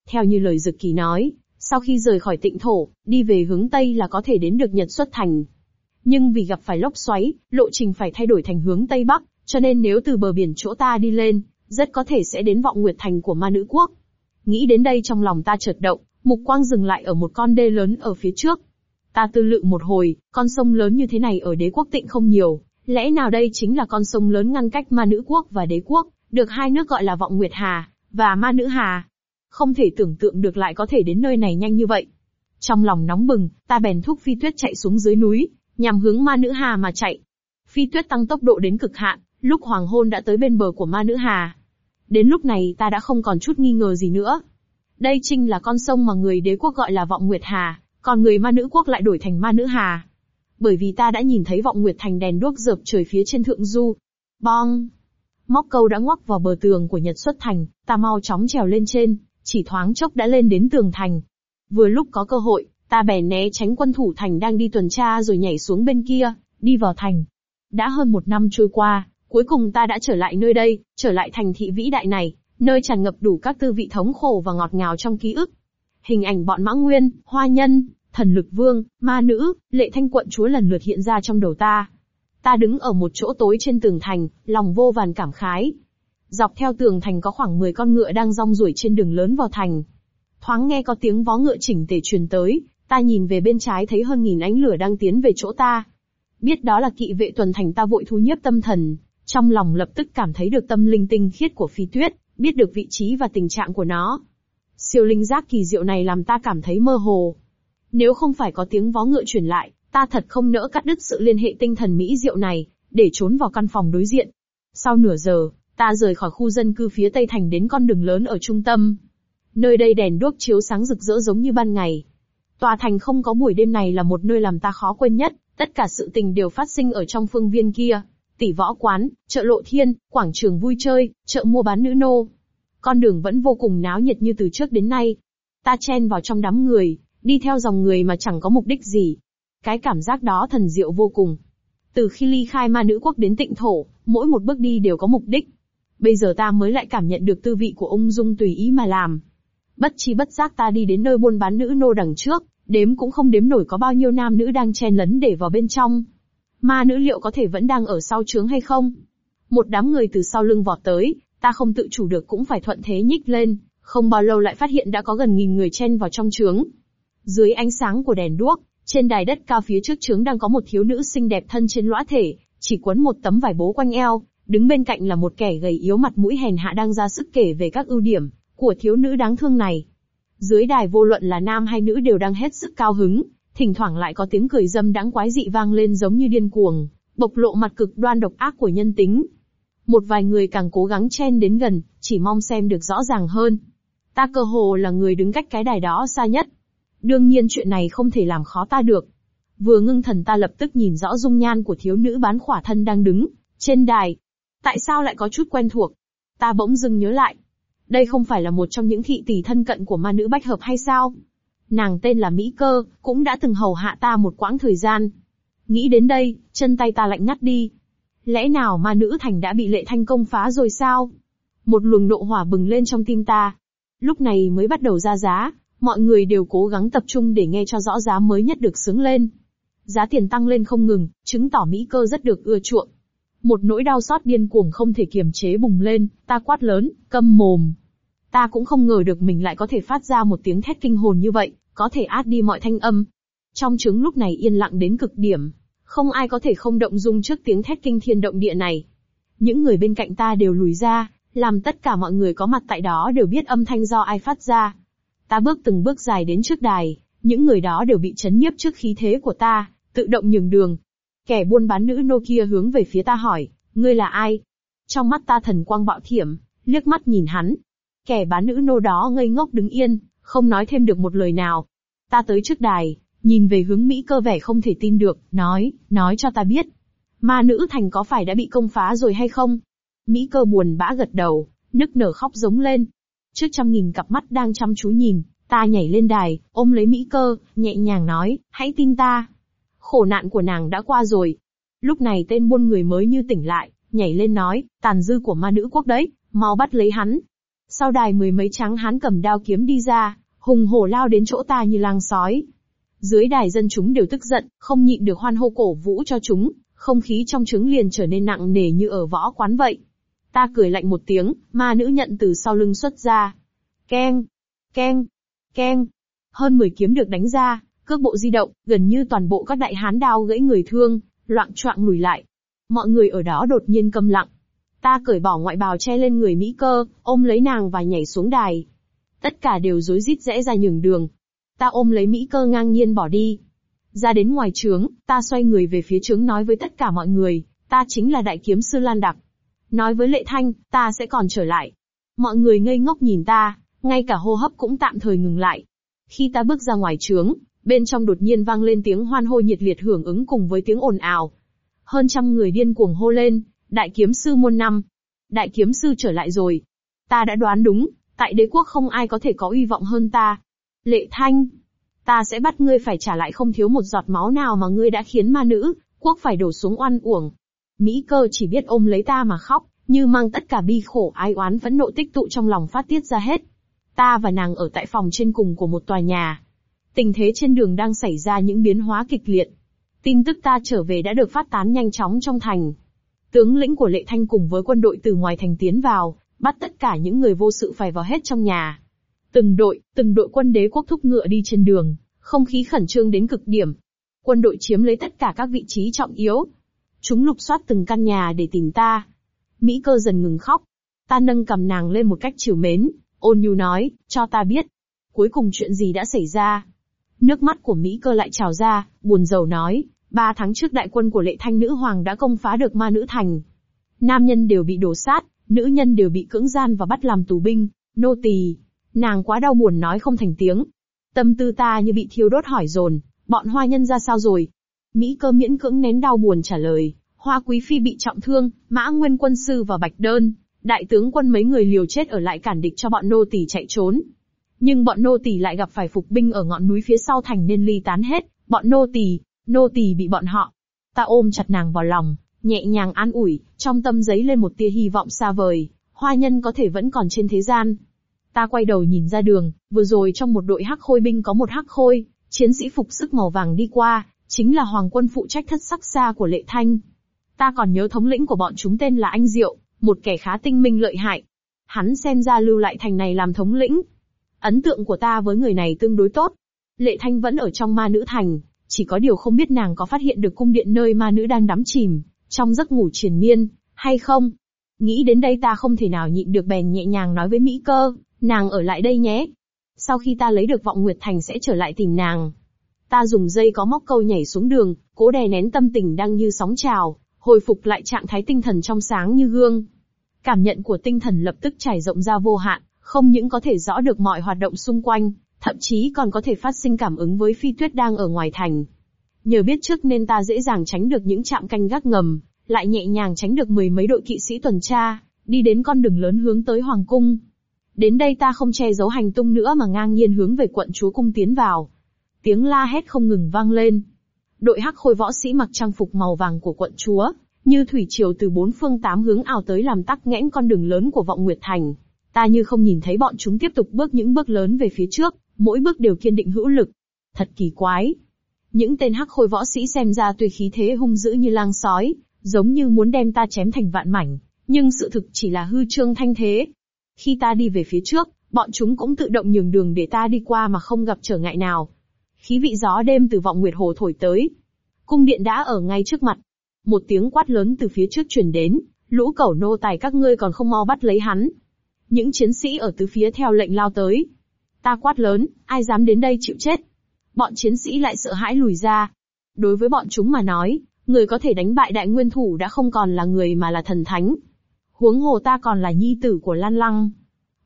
Theo như lời Dực Kỳ nói, sau khi rời khỏi tịnh thổ, đi về hướng Tây là có thể đến được Nhật xuất thành. Nhưng vì gặp phải lốc xoáy, lộ trình phải thay đổi thành hướng Tây Bắc, cho nên nếu từ bờ biển chỗ ta đi lên, rất có thể sẽ đến vọng nguyệt thành của ma nữ quốc. Nghĩ đến đây trong lòng ta chợt động, mục quang dừng lại ở một con đê lớn ở phía trước. Ta tư lự một hồi, con sông lớn như thế này ở đế quốc tịnh không nhiều, lẽ nào đây chính là con sông lớn ngăn cách ma nữ quốc và đế quốc, được hai nước gọi là vọng nguyệt hà, và ma nữ hà. Không thể tưởng tượng được lại có thể đến nơi này nhanh như vậy. Trong lòng nóng bừng, ta bèn thúc phi tuyết chạy xuống dưới núi, nhằm hướng ma nữ hà mà chạy. Phi tuyết tăng tốc độ đến cực hạn, lúc hoàng hôn đã tới bên bờ của ma nữ hà. Đến lúc này ta đã không còn chút nghi ngờ gì nữa. Đây chính là con sông mà người đế quốc gọi là vọng Nguyệt Hà, còn người ma nữ quốc lại đổi thành ma nữ Hà. Bởi vì ta đã nhìn thấy vọng Nguyệt thành đèn đuốc dợp trời phía trên thượng du. Bong! Móc câu đã ngoắc vào bờ tường của Nhật xuất thành, ta mau chóng trèo lên trên, chỉ thoáng chốc đã lên đến tường thành. Vừa lúc có cơ hội, ta bèn né tránh quân thủ thành đang đi tuần tra rồi nhảy xuống bên kia, đi vào thành. Đã hơn một năm trôi qua, cuối cùng ta đã trở lại nơi đây, trở lại thành thị vĩ đại này, nơi tràn ngập đủ các tư vị thống khổ và ngọt ngào trong ký ức. Hình ảnh bọn Mã Nguyên, Hoa Nhân, Thần Lực Vương, Ma Nữ, Lệ Thanh Quận Chúa lần lượt hiện ra trong đầu ta. Ta đứng ở một chỗ tối trên tường thành, lòng vô vàn cảm khái. Dọc theo tường thành có khoảng 10 con ngựa đang rong ruổi trên đường lớn vào thành. Thoáng nghe có tiếng vó ngựa chỉnh tề truyền tới, ta nhìn về bên trái thấy hơn nghìn ánh lửa đang tiến về chỗ ta. Biết đó là kỵ vệ tuần thành ta vội thu nhiếp tâm thần, trong lòng lập tức cảm thấy được tâm linh tinh khiết của phi tuyết, biết được vị trí và tình trạng của nó. Siêu linh giác kỳ diệu này làm ta cảm thấy mơ hồ. Nếu không phải có tiếng vó ngựa truyền lại, ta thật không nỡ cắt đứt sự liên hệ tinh thần mỹ diệu này, để trốn vào căn phòng đối diện. Sau nửa giờ, ta rời khỏi khu dân cư phía tây thành đến con đường lớn ở trung tâm. Nơi đây đèn đuốc chiếu sáng rực rỡ giống như ban ngày. Tòa thành không có buổi đêm này là một nơi làm ta khó quên nhất, tất cả sự tình đều phát sinh ở trong phương viên kia tỷ võ quán, chợ lộ thiên, quảng trường vui chơi, chợ mua bán nữ nô. Con đường vẫn vô cùng náo nhiệt như từ trước đến nay. Ta chen vào trong đám người, đi theo dòng người mà chẳng có mục đích gì. Cái cảm giác đó thần diệu vô cùng. Từ khi ly khai ma nữ quốc đến tịnh thổ, mỗi một bước đi đều có mục đích. Bây giờ ta mới lại cảm nhận được tư vị của ung dung tùy ý mà làm. Bất chi bất giác ta đi đến nơi buôn bán nữ nô đằng trước, đếm cũng không đếm nổi có bao nhiêu nam nữ đang chen lấn để vào bên trong. Ma nữ liệu có thể vẫn đang ở sau trướng hay không? Một đám người từ sau lưng vọt tới, ta không tự chủ được cũng phải thuận thế nhích lên, không bao lâu lại phát hiện đã có gần nghìn người chen vào trong trướng. Dưới ánh sáng của đèn đuốc, trên đài đất cao phía trước trướng đang có một thiếu nữ xinh đẹp thân trên lõa thể, chỉ quấn một tấm vải bố quanh eo, đứng bên cạnh là một kẻ gầy yếu mặt mũi hèn hạ đang ra sức kể về các ưu điểm của thiếu nữ đáng thương này. Dưới đài vô luận là nam hay nữ đều đang hết sức cao hứng, thỉnh thoảng lại có tiếng cười dâm đáng quái dị vang lên giống như điên cuồng, bộc lộ mặt cực đoan độc ác của nhân tính. Một vài người càng cố gắng chen đến gần, chỉ mong xem được rõ ràng hơn. Ta cơ hồ là người đứng cách cái đài đó xa nhất. Đương nhiên chuyện này không thể làm khó ta được. Vừa ngưng thần ta lập tức nhìn rõ dung nhan của thiếu nữ bán khỏa thân đang đứng, trên đài. Tại sao lại có chút quen thuộc? Ta bỗng dưng nhớ lại. Đây không phải là một trong những thị tỷ thân cận của ma nữ bách hợp hay sao? Nàng tên là Mỹ Cơ, cũng đã từng hầu hạ ta một quãng thời gian. Nghĩ đến đây, chân tay ta lạnh ngắt đi. Lẽ nào ma nữ thành đã bị lệ thanh công phá rồi sao? Một luồng nộ hỏa bừng lên trong tim ta. Lúc này mới bắt đầu ra giá, mọi người đều cố gắng tập trung để nghe cho rõ giá mới nhất được sướng lên. Giá tiền tăng lên không ngừng, chứng tỏ Mỹ cơ rất được ưa chuộng. Một nỗi đau xót điên cuồng không thể kiềm chế bùng lên, ta quát lớn, câm mồm. Ta cũng không ngờ được mình lại có thể phát ra một tiếng thét kinh hồn như vậy, có thể át đi mọi thanh âm. Trong trứng lúc này yên lặng đến cực điểm, không ai có thể không động dung trước tiếng thét kinh thiên động địa này. Những người bên cạnh ta đều lùi ra, làm tất cả mọi người có mặt tại đó đều biết âm thanh do ai phát ra. Ta bước từng bước dài đến trước đài, những người đó đều bị chấn nhiếp trước khí thế của ta, tự động nhường đường. Kẻ buôn bán nữ nô kia hướng về phía ta hỏi, ngươi là ai? Trong mắt ta thần quang bạo thiểm, liếc mắt nhìn hắn, Kẻ bán nữ nô đó ngây ngốc đứng yên, không nói thêm được một lời nào. Ta tới trước đài, nhìn về hướng Mỹ cơ vẻ không thể tin được, nói, nói cho ta biết. Ma nữ thành có phải đã bị công phá rồi hay không? Mỹ cơ buồn bã gật đầu, nức nở khóc giống lên. Trước trăm nghìn cặp mắt đang chăm chú nhìn, ta nhảy lên đài, ôm lấy Mỹ cơ, nhẹ nhàng nói, hãy tin ta. Khổ nạn của nàng đã qua rồi. Lúc này tên buôn người mới như tỉnh lại, nhảy lên nói, tàn dư của ma nữ quốc đấy, mau bắt lấy hắn, sau đài mười mấy trắng hán cầm đao kiếm đi ra, hùng hổ lao đến chỗ ta như lang sói. Dưới đài dân chúng đều tức giận, không nhịn được hoan hô cổ vũ cho chúng, không khí trong trứng liền trở nên nặng nề như ở võ quán vậy. Ta cười lạnh một tiếng, ma nữ nhận từ sau lưng xuất ra. Keng, keng, keng. Hơn 10 kiếm được đánh ra, cước bộ di động, gần như toàn bộ các đại hán đao gãy người thương, loạn choạng lùi lại. Mọi người ở đó đột nhiên câm lặng, Ta cởi bỏ ngoại bào che lên người Mỹ cơ, ôm lấy nàng và nhảy xuống đài. Tất cả đều rối rít rẽ ra nhường đường. Ta ôm lấy Mỹ cơ ngang nhiên bỏ đi. Ra đến ngoài trướng, ta xoay người về phía trướng nói với tất cả mọi người, ta chính là đại kiếm sư Lan Đặc. Nói với Lệ Thanh, ta sẽ còn trở lại. Mọi người ngây ngốc nhìn ta, ngay cả hô hấp cũng tạm thời ngừng lại. Khi ta bước ra ngoài trướng, bên trong đột nhiên vang lên tiếng hoan hô nhiệt liệt hưởng ứng cùng với tiếng ồn ào. Hơn trăm người điên cuồng hô lên, đại kiếm sư môn năm. Đại kiếm sư trở lại rồi. Ta đã đoán đúng, tại đế quốc không ai có thể có uy vọng hơn ta. Lệ Thanh, ta sẽ bắt ngươi phải trả lại không thiếu một giọt máu nào mà ngươi đã khiến ma nữ, quốc phải đổ xuống oan uổng. Mỹ cơ chỉ biết ôm lấy ta mà khóc, như mang tất cả bi khổ ái oán phẫn nộ tích tụ trong lòng phát tiết ra hết. Ta và nàng ở tại phòng trên cùng của một tòa nhà. Tình thế trên đường đang xảy ra những biến hóa kịch liệt. Tin tức ta trở về đã được phát tán nhanh chóng trong thành. Tướng lĩnh của Lệ Thanh cùng với quân đội từ ngoài thành tiến vào, bắt tất cả những người vô sự phải vào hết trong nhà. Từng đội, từng đội quân đế quốc thúc ngựa đi trên đường, không khí khẩn trương đến cực điểm. Quân đội chiếm lấy tất cả các vị trí trọng yếu. Chúng lục soát từng căn nhà để tìm ta. Mỹ cơ dần ngừng khóc. Ta nâng cầm nàng lên một cách chiều mến, ôn nhu nói, cho ta biết. Cuối cùng chuyện gì đã xảy ra? Nước mắt của Mỹ cơ lại trào ra, buồn rầu nói, ba tháng trước đại quân của lệ thanh nữ hoàng đã công phá được ma nữ thành. Nam nhân đều bị đổ sát, nữ nhân đều bị cưỡng gian và bắt làm tù binh, nô tỳ. Nàng quá đau buồn nói không thành tiếng. Tâm tư ta như bị thiêu đốt hỏi dồn, bọn hoa nhân ra sao rồi? Mỹ cơ miễn cưỡng nén đau buồn trả lời, hoa quý phi bị trọng thương, mã nguyên quân sư và bạch đơn, đại tướng quân mấy người liều chết ở lại cản địch cho bọn nô tỳ chạy trốn. Nhưng bọn nô tỳ lại gặp phải phục binh ở ngọn núi phía sau thành nên ly tán hết, bọn nô tỳ, nô tỳ bị bọn họ. Ta ôm chặt nàng vào lòng, nhẹ nhàng an ủi, trong tâm giấy lên một tia hy vọng xa vời, hoa nhân có thể vẫn còn trên thế gian. Ta quay đầu nhìn ra đường, vừa rồi trong một đội hắc khôi binh có một hắc khôi, chiến sĩ phục sức màu vàng đi qua, chính là hoàng quân phụ trách thất sắc xa của Lệ Thanh. Ta còn nhớ thống lĩnh của bọn chúng tên là Anh Diệu, một kẻ khá tinh minh lợi hại. Hắn xem ra lưu lại thành này làm thống lĩnh. Ấn tượng của ta với người này tương đối tốt. Lệ Thanh vẫn ở trong ma nữ thành, chỉ có điều không biết nàng có phát hiện được cung điện nơi ma nữ đang đắm chìm, trong giấc ngủ triền miên, hay không. Nghĩ đến đây ta không thể nào nhịn được bèn nhẹ nhàng nói với Mỹ cơ, nàng ở lại đây nhé. Sau khi ta lấy được vọng Nguyệt Thành sẽ trở lại tìm nàng. Ta dùng dây có móc câu nhảy xuống đường, cố đè nén tâm tình đang như sóng trào, hồi phục lại trạng thái tinh thần trong sáng như gương. Cảm nhận của tinh thần lập tức trải rộng ra vô hạn, không những có thể rõ được mọi hoạt động xung quanh, thậm chí còn có thể phát sinh cảm ứng với phi tuyết đang ở ngoài thành. Nhờ biết trước nên ta dễ dàng tránh được những trạm canh gác ngầm, lại nhẹ nhàng tránh được mười mấy đội kỵ sĩ tuần tra, đi đến con đường lớn hướng tới Hoàng Cung. Đến đây ta không che giấu hành tung nữa mà ngang nhiên hướng về quận chúa cung tiến vào. Tiếng la hét không ngừng vang lên. Đội hắc khôi võ sĩ mặc trang phục màu vàng của quận chúa, như thủy triều từ bốn phương tám hướng ảo tới làm tắc nghẽn con đường lớn của vọng Nguyệt Thành. Ta như không nhìn thấy bọn chúng tiếp tục bước những bước lớn về phía trước, mỗi bước đều kiên định hữu lực. Thật kỳ quái. Những tên hắc khôi võ sĩ xem ra tuy khí thế hung dữ như lang sói, giống như muốn đem ta chém thành vạn mảnh, nhưng sự thực chỉ là hư trương thanh thế. Khi ta đi về phía trước, bọn chúng cũng tự động nhường đường để ta đi qua mà không gặp trở ngại nào. Khí vị gió đêm từ vọng nguyệt hồ thổi tới. Cung điện đã ở ngay trước mặt. Một tiếng quát lớn từ phía trước truyền đến, lũ cẩu nô tài các ngươi còn không mau bắt lấy hắn. Những chiến sĩ ở tứ phía theo lệnh lao tới. Ta quát lớn, ai dám đến đây chịu chết. Bọn chiến sĩ lại sợ hãi lùi ra. Đối với bọn chúng mà nói, người có thể đánh bại đại nguyên thủ đã không còn là người mà là thần thánh. Huống hồ ta còn là nhi tử của Lan Lăng.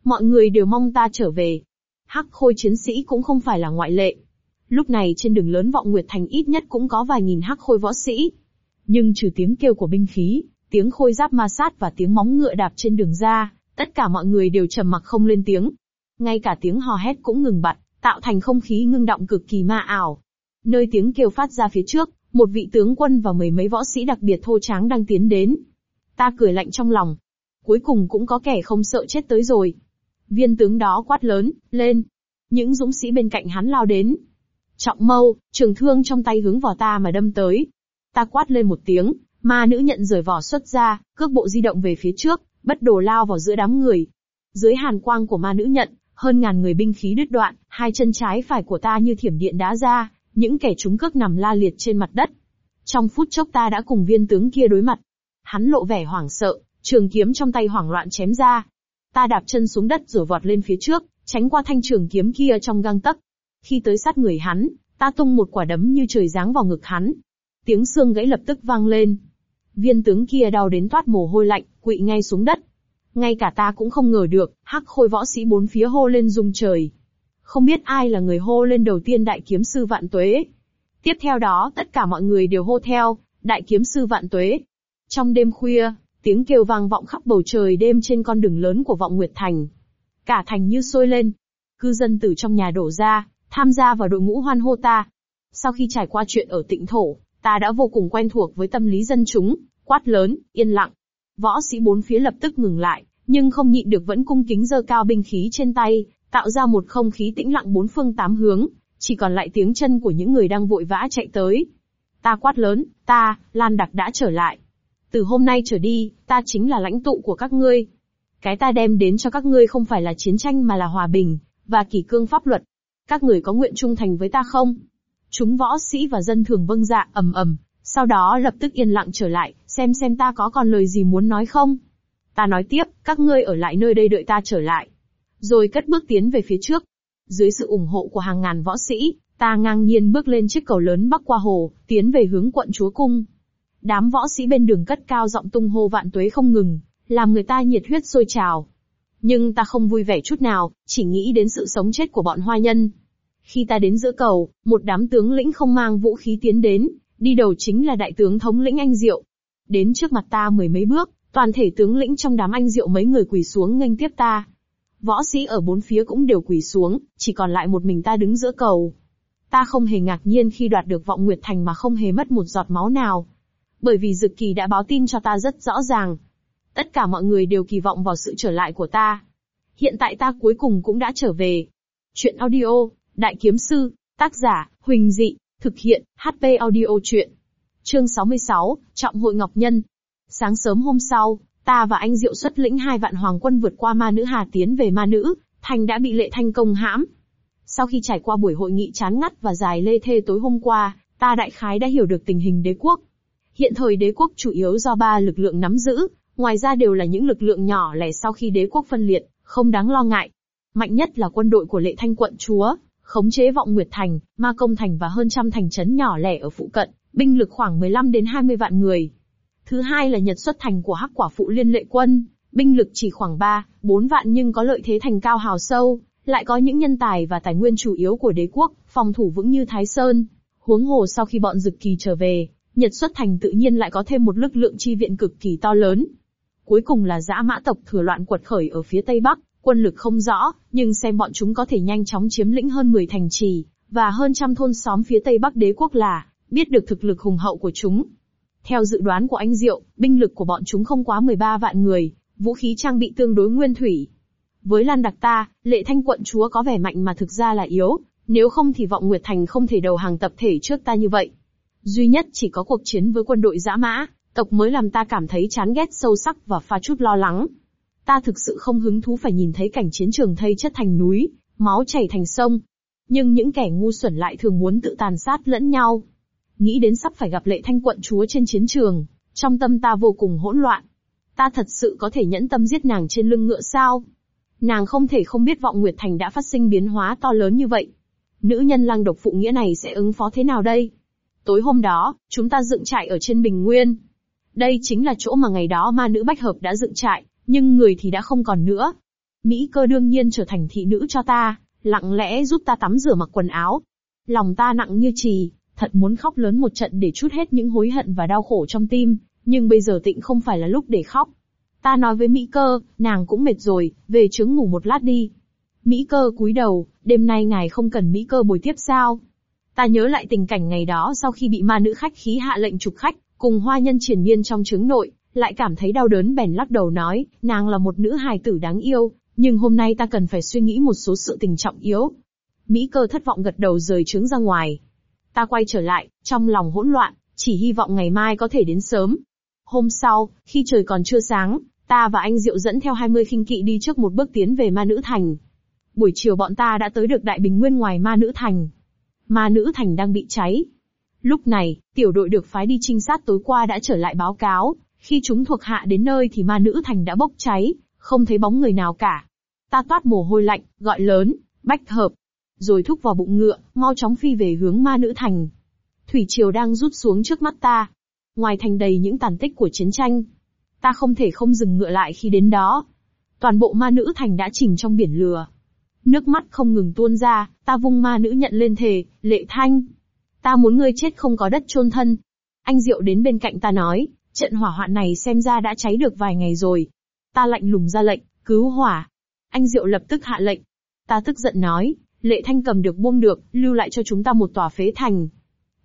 Mọi người đều mong ta trở về. Hắc khôi chiến sĩ cũng không phải là ngoại lệ. Lúc này trên đường lớn vọng Nguyệt Thành ít nhất cũng có vài nghìn hắc khôi võ sĩ. Nhưng trừ tiếng kêu của binh khí, tiếng khôi giáp ma sát và tiếng móng ngựa đạp trên đường ra, tất cả mọi người đều trầm mặc không lên tiếng. Ngay cả tiếng hò hét cũng ngừng bặt, tạo thành không khí ngưng động cực kỳ ma ảo. Nơi tiếng kêu phát ra phía trước, một vị tướng quân và mười mấy võ sĩ đặc biệt thô tráng đang tiến đến. Ta cười lạnh trong lòng. Cuối cùng cũng có kẻ không sợ chết tới rồi. Viên tướng đó quát lớn, lên. Những dũng sĩ bên cạnh hắn lao đến. Trọng mâu, trường thương trong tay hướng vào ta mà đâm tới. Ta quát lên một tiếng, ma nữ nhận rời vỏ xuất ra, cước bộ di động về phía trước, bất đồ lao vào giữa đám người. Dưới hàn quang của ma nữ nhận, hơn ngàn người binh khí đứt đoạn, hai chân trái phải của ta như thiểm điện đá ra, những kẻ chúng cước nằm la liệt trên mặt đất. Trong phút chốc ta đã cùng viên tướng kia đối mặt. Hắn lộ vẻ hoảng sợ, trường kiếm trong tay hoảng loạn chém ra. Ta đạp chân xuống đất rồi vọt lên phía trước, tránh qua thanh trường kiếm kia trong gang tấc. Khi tới sát người hắn, ta tung một quả đấm như trời giáng vào ngực hắn. Tiếng xương gãy lập tức vang lên. Viên tướng kia đau đến toát mồ hôi lạnh, quỵ ngay xuống đất. Ngay cả ta cũng không ngờ được, hắc khôi võ sĩ bốn phía hô lên rung trời. Không biết ai là người hô lên đầu tiên đại kiếm sư vạn tuế. Tiếp theo đó tất cả mọi người đều hô theo, đại kiếm sư vạn tuế. Trong đêm khuya, tiếng kêu vang vọng khắp bầu trời đêm trên con đường lớn của vọng Nguyệt Thành. Cả thành như sôi lên. Cư dân từ trong nhà đổ ra, tham gia vào đội ngũ hoan hô ta. Sau khi trải qua chuyện ở tịnh thổ, ta đã vô cùng quen thuộc với tâm lý dân chúng, quát lớn, yên lặng. Võ sĩ bốn phía lập tức ngừng lại, nhưng không nhịn được vẫn cung kính giơ cao binh khí trên tay, tạo ra một không khí tĩnh lặng bốn phương tám hướng, chỉ còn lại tiếng chân của những người đang vội vã chạy tới. Ta quát lớn, ta, Lan Đặc đã trở lại. Từ hôm nay trở đi, ta chính là lãnh tụ của các ngươi. Cái ta đem đến cho các ngươi không phải là chiến tranh mà là hòa bình, và kỷ cương pháp luật. Các người có nguyện trung thành với ta không? Chúng võ sĩ và dân thường vâng dạ ầm ầm, sau đó lập tức yên lặng trở lại, xem xem ta có còn lời gì muốn nói không. Ta nói tiếp, các ngươi ở lại nơi đây đợi ta trở lại. Rồi cất bước tiến về phía trước. Dưới sự ủng hộ của hàng ngàn võ sĩ, ta ngang nhiên bước lên chiếc cầu lớn bắc qua hồ, tiến về hướng quận chúa cung. Đám võ sĩ bên đường cất cao giọng tung hô vạn tuế không ngừng, làm người ta nhiệt huyết sôi trào. Nhưng ta không vui vẻ chút nào, chỉ nghĩ đến sự sống chết của bọn hoa nhân. Khi ta đến giữa cầu, một đám tướng lĩnh không mang vũ khí tiến đến, đi đầu chính là đại tướng thống lĩnh Anh Diệu. Đến trước mặt ta mười mấy bước, toàn thể tướng lĩnh trong đám Anh Diệu mấy người quỳ xuống nghênh tiếp ta. Võ sĩ ở bốn phía cũng đều quỳ xuống, chỉ còn lại một mình ta đứng giữa cầu. Ta không hề ngạc nhiên khi đoạt được vọng Nguyệt Thành mà không hề mất một giọt máu nào. Bởi vì Dực Kỳ đã báo tin cho ta rất rõ ràng. Tất cả mọi người đều kỳ vọng vào sự trở lại của ta. Hiện tại ta cuối cùng cũng đã trở về. Chuyện audio, Đại Kiếm Sư, tác giả, Huỳnh Dị, thực hiện, HP audio chuyện. Chương 66, Trọng hội Ngọc Nhân. Sáng sớm hôm sau, ta và anh Diệu xuất lĩnh hai vạn hoàng quân vượt qua ma nữ Hà tiến về ma nữ, thành đã bị lệ thanh công hãm. Sau khi trải qua buổi hội nghị chán ngắt và dài lê thê tối hôm qua, ta đại khái đã hiểu được tình hình đế quốc. Hiện thời đế quốc chủ yếu do ba lực lượng nắm giữ, ngoài ra đều là những lực lượng nhỏ lẻ sau khi đế quốc phân liệt, không đáng lo ngại. Mạnh nhất là quân đội của lệ thanh quận chúa, khống chế vọng Nguyệt Thành, Ma Công Thành và hơn trăm thành trấn nhỏ lẻ ở phụ cận, binh lực khoảng 15 đến 20 vạn người. Thứ hai là Nhật xuất thành của Hắc Quả Phụ Liên Lệ Quân, binh lực chỉ khoảng 3, 4 vạn nhưng có lợi thế thành cao hào sâu, lại có những nhân tài và tài nguyên chủ yếu của đế quốc, phòng thủ vững như Thái Sơn. Huống hồ sau khi bọn Dực Kỳ trở về, Nhật xuất thành tự nhiên lại có thêm một lực lượng chi viện cực kỳ to lớn. Cuối cùng là dã mã tộc thừa loạn quật khởi ở phía Tây Bắc, quân lực không rõ, nhưng xem bọn chúng có thể nhanh chóng chiếm lĩnh hơn 10 thành trì, và hơn trăm thôn xóm phía Tây Bắc đế quốc là, biết được thực lực hùng hậu của chúng. Theo dự đoán của anh Diệu, binh lực của bọn chúng không quá 13 vạn người, vũ khí trang bị tương đối nguyên thủy. Với Lan Đặc ta, lệ thanh quận chúa có vẻ mạnh mà thực ra là yếu, nếu không thì vọng Nguyệt Thành không thể đầu hàng tập thể trước ta như vậy. Duy nhất chỉ có cuộc chiến với quân đội dã mã, tộc mới làm ta cảm thấy chán ghét sâu sắc và pha chút lo lắng. Ta thực sự không hứng thú phải nhìn thấy cảnh chiến trường thây chất thành núi, máu chảy thành sông. Nhưng những kẻ ngu xuẩn lại thường muốn tự tàn sát lẫn nhau. Nghĩ đến sắp phải gặp lệ thanh quận chúa trên chiến trường, trong tâm ta vô cùng hỗn loạn. Ta thật sự có thể nhẫn tâm giết nàng trên lưng ngựa sao? Nàng không thể không biết vọng Nguyệt Thành đã phát sinh biến hóa to lớn như vậy. Nữ nhân lăng độc phụ nghĩa này sẽ ứng phó thế nào đây? Tối hôm đó, chúng ta dựng trại ở trên Bình Nguyên. Đây chính là chỗ mà ngày đó ma nữ Bách Hợp đã dựng trại, nhưng người thì đã không còn nữa. Mỹ cơ đương nhiên trở thành thị nữ cho ta, lặng lẽ giúp ta tắm rửa mặc quần áo. Lòng ta nặng như trì, thật muốn khóc lớn một trận để chút hết những hối hận và đau khổ trong tim, nhưng bây giờ tịnh không phải là lúc để khóc. Ta nói với Mỹ cơ, nàng cũng mệt rồi, về trứng ngủ một lát đi. Mỹ cơ cúi đầu, đêm nay ngài không cần Mỹ cơ bồi tiếp sao? Ta nhớ lại tình cảnh ngày đó sau khi bị ma nữ khách khí hạ lệnh trục khách, cùng hoa nhân triển miên trong trứng nội, lại cảm thấy đau đớn bèn lắc đầu nói, nàng là một nữ hài tử đáng yêu, nhưng hôm nay ta cần phải suy nghĩ một số sự tình trọng yếu. Mỹ cơ thất vọng gật đầu rời trứng ra ngoài. Ta quay trở lại, trong lòng hỗn loạn, chỉ hy vọng ngày mai có thể đến sớm. Hôm sau, khi trời còn chưa sáng, ta và anh Diệu dẫn theo 20 khinh kỵ đi trước một bước tiến về ma nữ thành. Buổi chiều bọn ta đã tới được đại bình nguyên ngoài ma nữ thành. Ma nữ thành đang bị cháy. Lúc này, tiểu đội được phái đi trinh sát tối qua đã trở lại báo cáo, khi chúng thuộc hạ đến nơi thì ma nữ thành đã bốc cháy, không thấy bóng người nào cả. Ta toát mồ hôi lạnh, gọi lớn, bách hợp. Rồi thúc vào bụng ngựa, mau chóng phi về hướng ma nữ thành. Thủy triều đang rút xuống trước mắt ta. Ngoài thành đầy những tàn tích của chiến tranh. Ta không thể không dừng ngựa lại khi đến đó. Toàn bộ ma nữ thành đã chìm trong biển lửa, Nước mắt không ngừng tuôn ra, ta vung ma nữ nhận lên thề, lệ thanh. Ta muốn ngươi chết không có đất chôn thân. Anh Diệu đến bên cạnh ta nói, trận hỏa hoạn này xem ra đã cháy được vài ngày rồi. Ta lạnh lùng ra lệnh, cứu hỏa. Anh Diệu lập tức hạ lệnh. Ta tức giận nói, lệ thanh cầm được buông được, lưu lại cho chúng ta một tòa phế thành.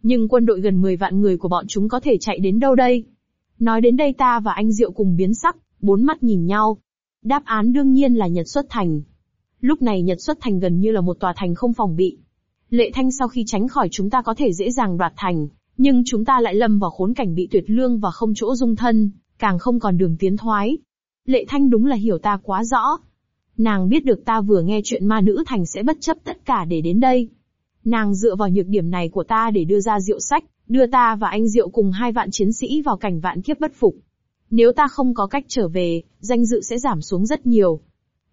Nhưng quân đội gần 10 vạn người của bọn chúng có thể chạy đến đâu đây? Nói đến đây ta và anh Diệu cùng biến sắc, bốn mắt nhìn nhau. Đáp án đương nhiên là Nhật xuất thành. Lúc này Nhật xuất thành gần như là một tòa thành không phòng bị. Lệ Thanh sau khi tránh khỏi chúng ta có thể dễ dàng đoạt thành, nhưng chúng ta lại lâm vào khốn cảnh bị tuyệt lương và không chỗ dung thân, càng không còn đường tiến thoái. Lệ Thanh đúng là hiểu ta quá rõ. Nàng biết được ta vừa nghe chuyện ma nữ thành sẽ bất chấp tất cả để đến đây. Nàng dựa vào nhược điểm này của ta để đưa ra diệu sách, đưa ta và anh Diệu cùng hai vạn chiến sĩ vào cảnh vạn kiếp bất phục. Nếu ta không có cách trở về, danh dự sẽ giảm xuống rất nhiều.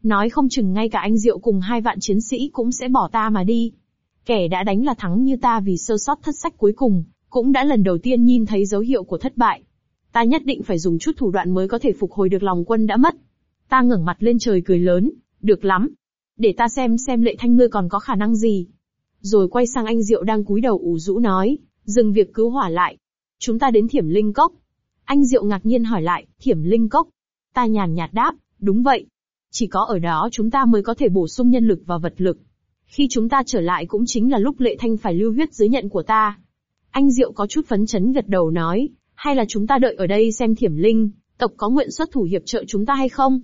Nói không chừng ngay cả anh Diệu cùng hai vạn chiến sĩ cũng sẽ bỏ ta mà đi. Kẻ đã đánh là thắng như ta vì sơ sót thất sách cuối cùng, cũng đã lần đầu tiên nhìn thấy dấu hiệu của thất bại. Ta nhất định phải dùng chút thủ đoạn mới có thể phục hồi được lòng quân đã mất. Ta ngẩng mặt lên trời cười lớn, được lắm. Để ta xem xem lệ thanh ngươi còn có khả năng gì. Rồi quay sang anh Diệu đang cúi đầu ủ rũ nói, dừng việc cứu hỏa lại. Chúng ta đến thiểm linh cốc. Anh Diệu ngạc nhiên hỏi lại, thiểm linh cốc. Ta nhàn nhạt đáp, đúng vậy. Chỉ có ở đó chúng ta mới có thể bổ sung nhân lực và vật lực. Khi chúng ta trở lại cũng chính là lúc lệ thanh phải lưu huyết dưới nhận của ta. Anh Diệu có chút phấn chấn gật đầu nói, hay là chúng ta đợi ở đây xem thiểm linh, tộc có nguyện xuất thủ hiệp trợ chúng ta hay không?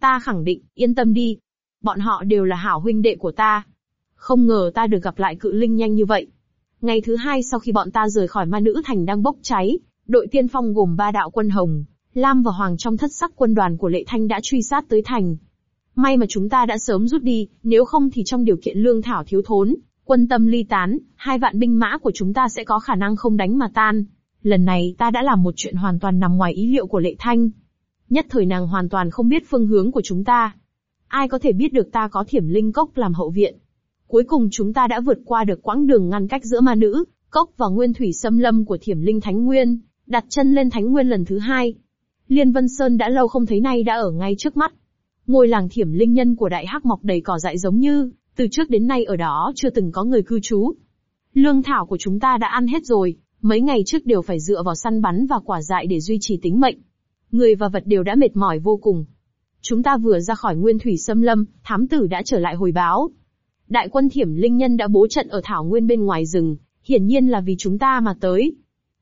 Ta khẳng định, yên tâm đi. Bọn họ đều là hảo huynh đệ của ta. Không ngờ ta được gặp lại cự linh nhanh như vậy. Ngày thứ hai sau khi bọn ta rời khỏi ma nữ thành đang bốc cháy, đội tiên phong gồm ba đạo quân hồng, Lam và Hoàng trong thất sắc quân đoàn của Lệ Thanh đã truy sát tới thành. May mà chúng ta đã sớm rút đi, nếu không thì trong điều kiện lương thảo thiếu thốn, quân tâm ly tán, hai vạn binh mã của chúng ta sẽ có khả năng không đánh mà tan. Lần này ta đã làm một chuyện hoàn toàn nằm ngoài ý liệu của Lệ Thanh. Nhất thời nàng hoàn toàn không biết phương hướng của chúng ta. Ai có thể biết được ta có thiểm linh cốc làm hậu viện. Cuối cùng chúng ta đã vượt qua được quãng đường ngăn cách giữa ma nữ, cốc và nguyên thủy xâm lâm của thiểm linh thánh nguyên, đặt chân lên thánh nguyên lần thứ hai. Liên Vân Sơn đã lâu không thấy nay đã ở ngay trước mắt. Ngôi làng thiểm linh nhân của đại hắc mọc đầy cỏ dại giống như, từ trước đến nay ở đó chưa từng có người cư trú. Lương thảo của chúng ta đã ăn hết rồi, mấy ngày trước đều phải dựa vào săn bắn và quả dại để duy trì tính mệnh. Người và vật đều đã mệt mỏi vô cùng. Chúng ta vừa ra khỏi nguyên thủy xâm lâm, thám tử đã trở lại hồi báo. Đại quân thiểm linh nhân đã bố trận ở thảo nguyên bên ngoài rừng, hiển nhiên là vì chúng ta mà tới.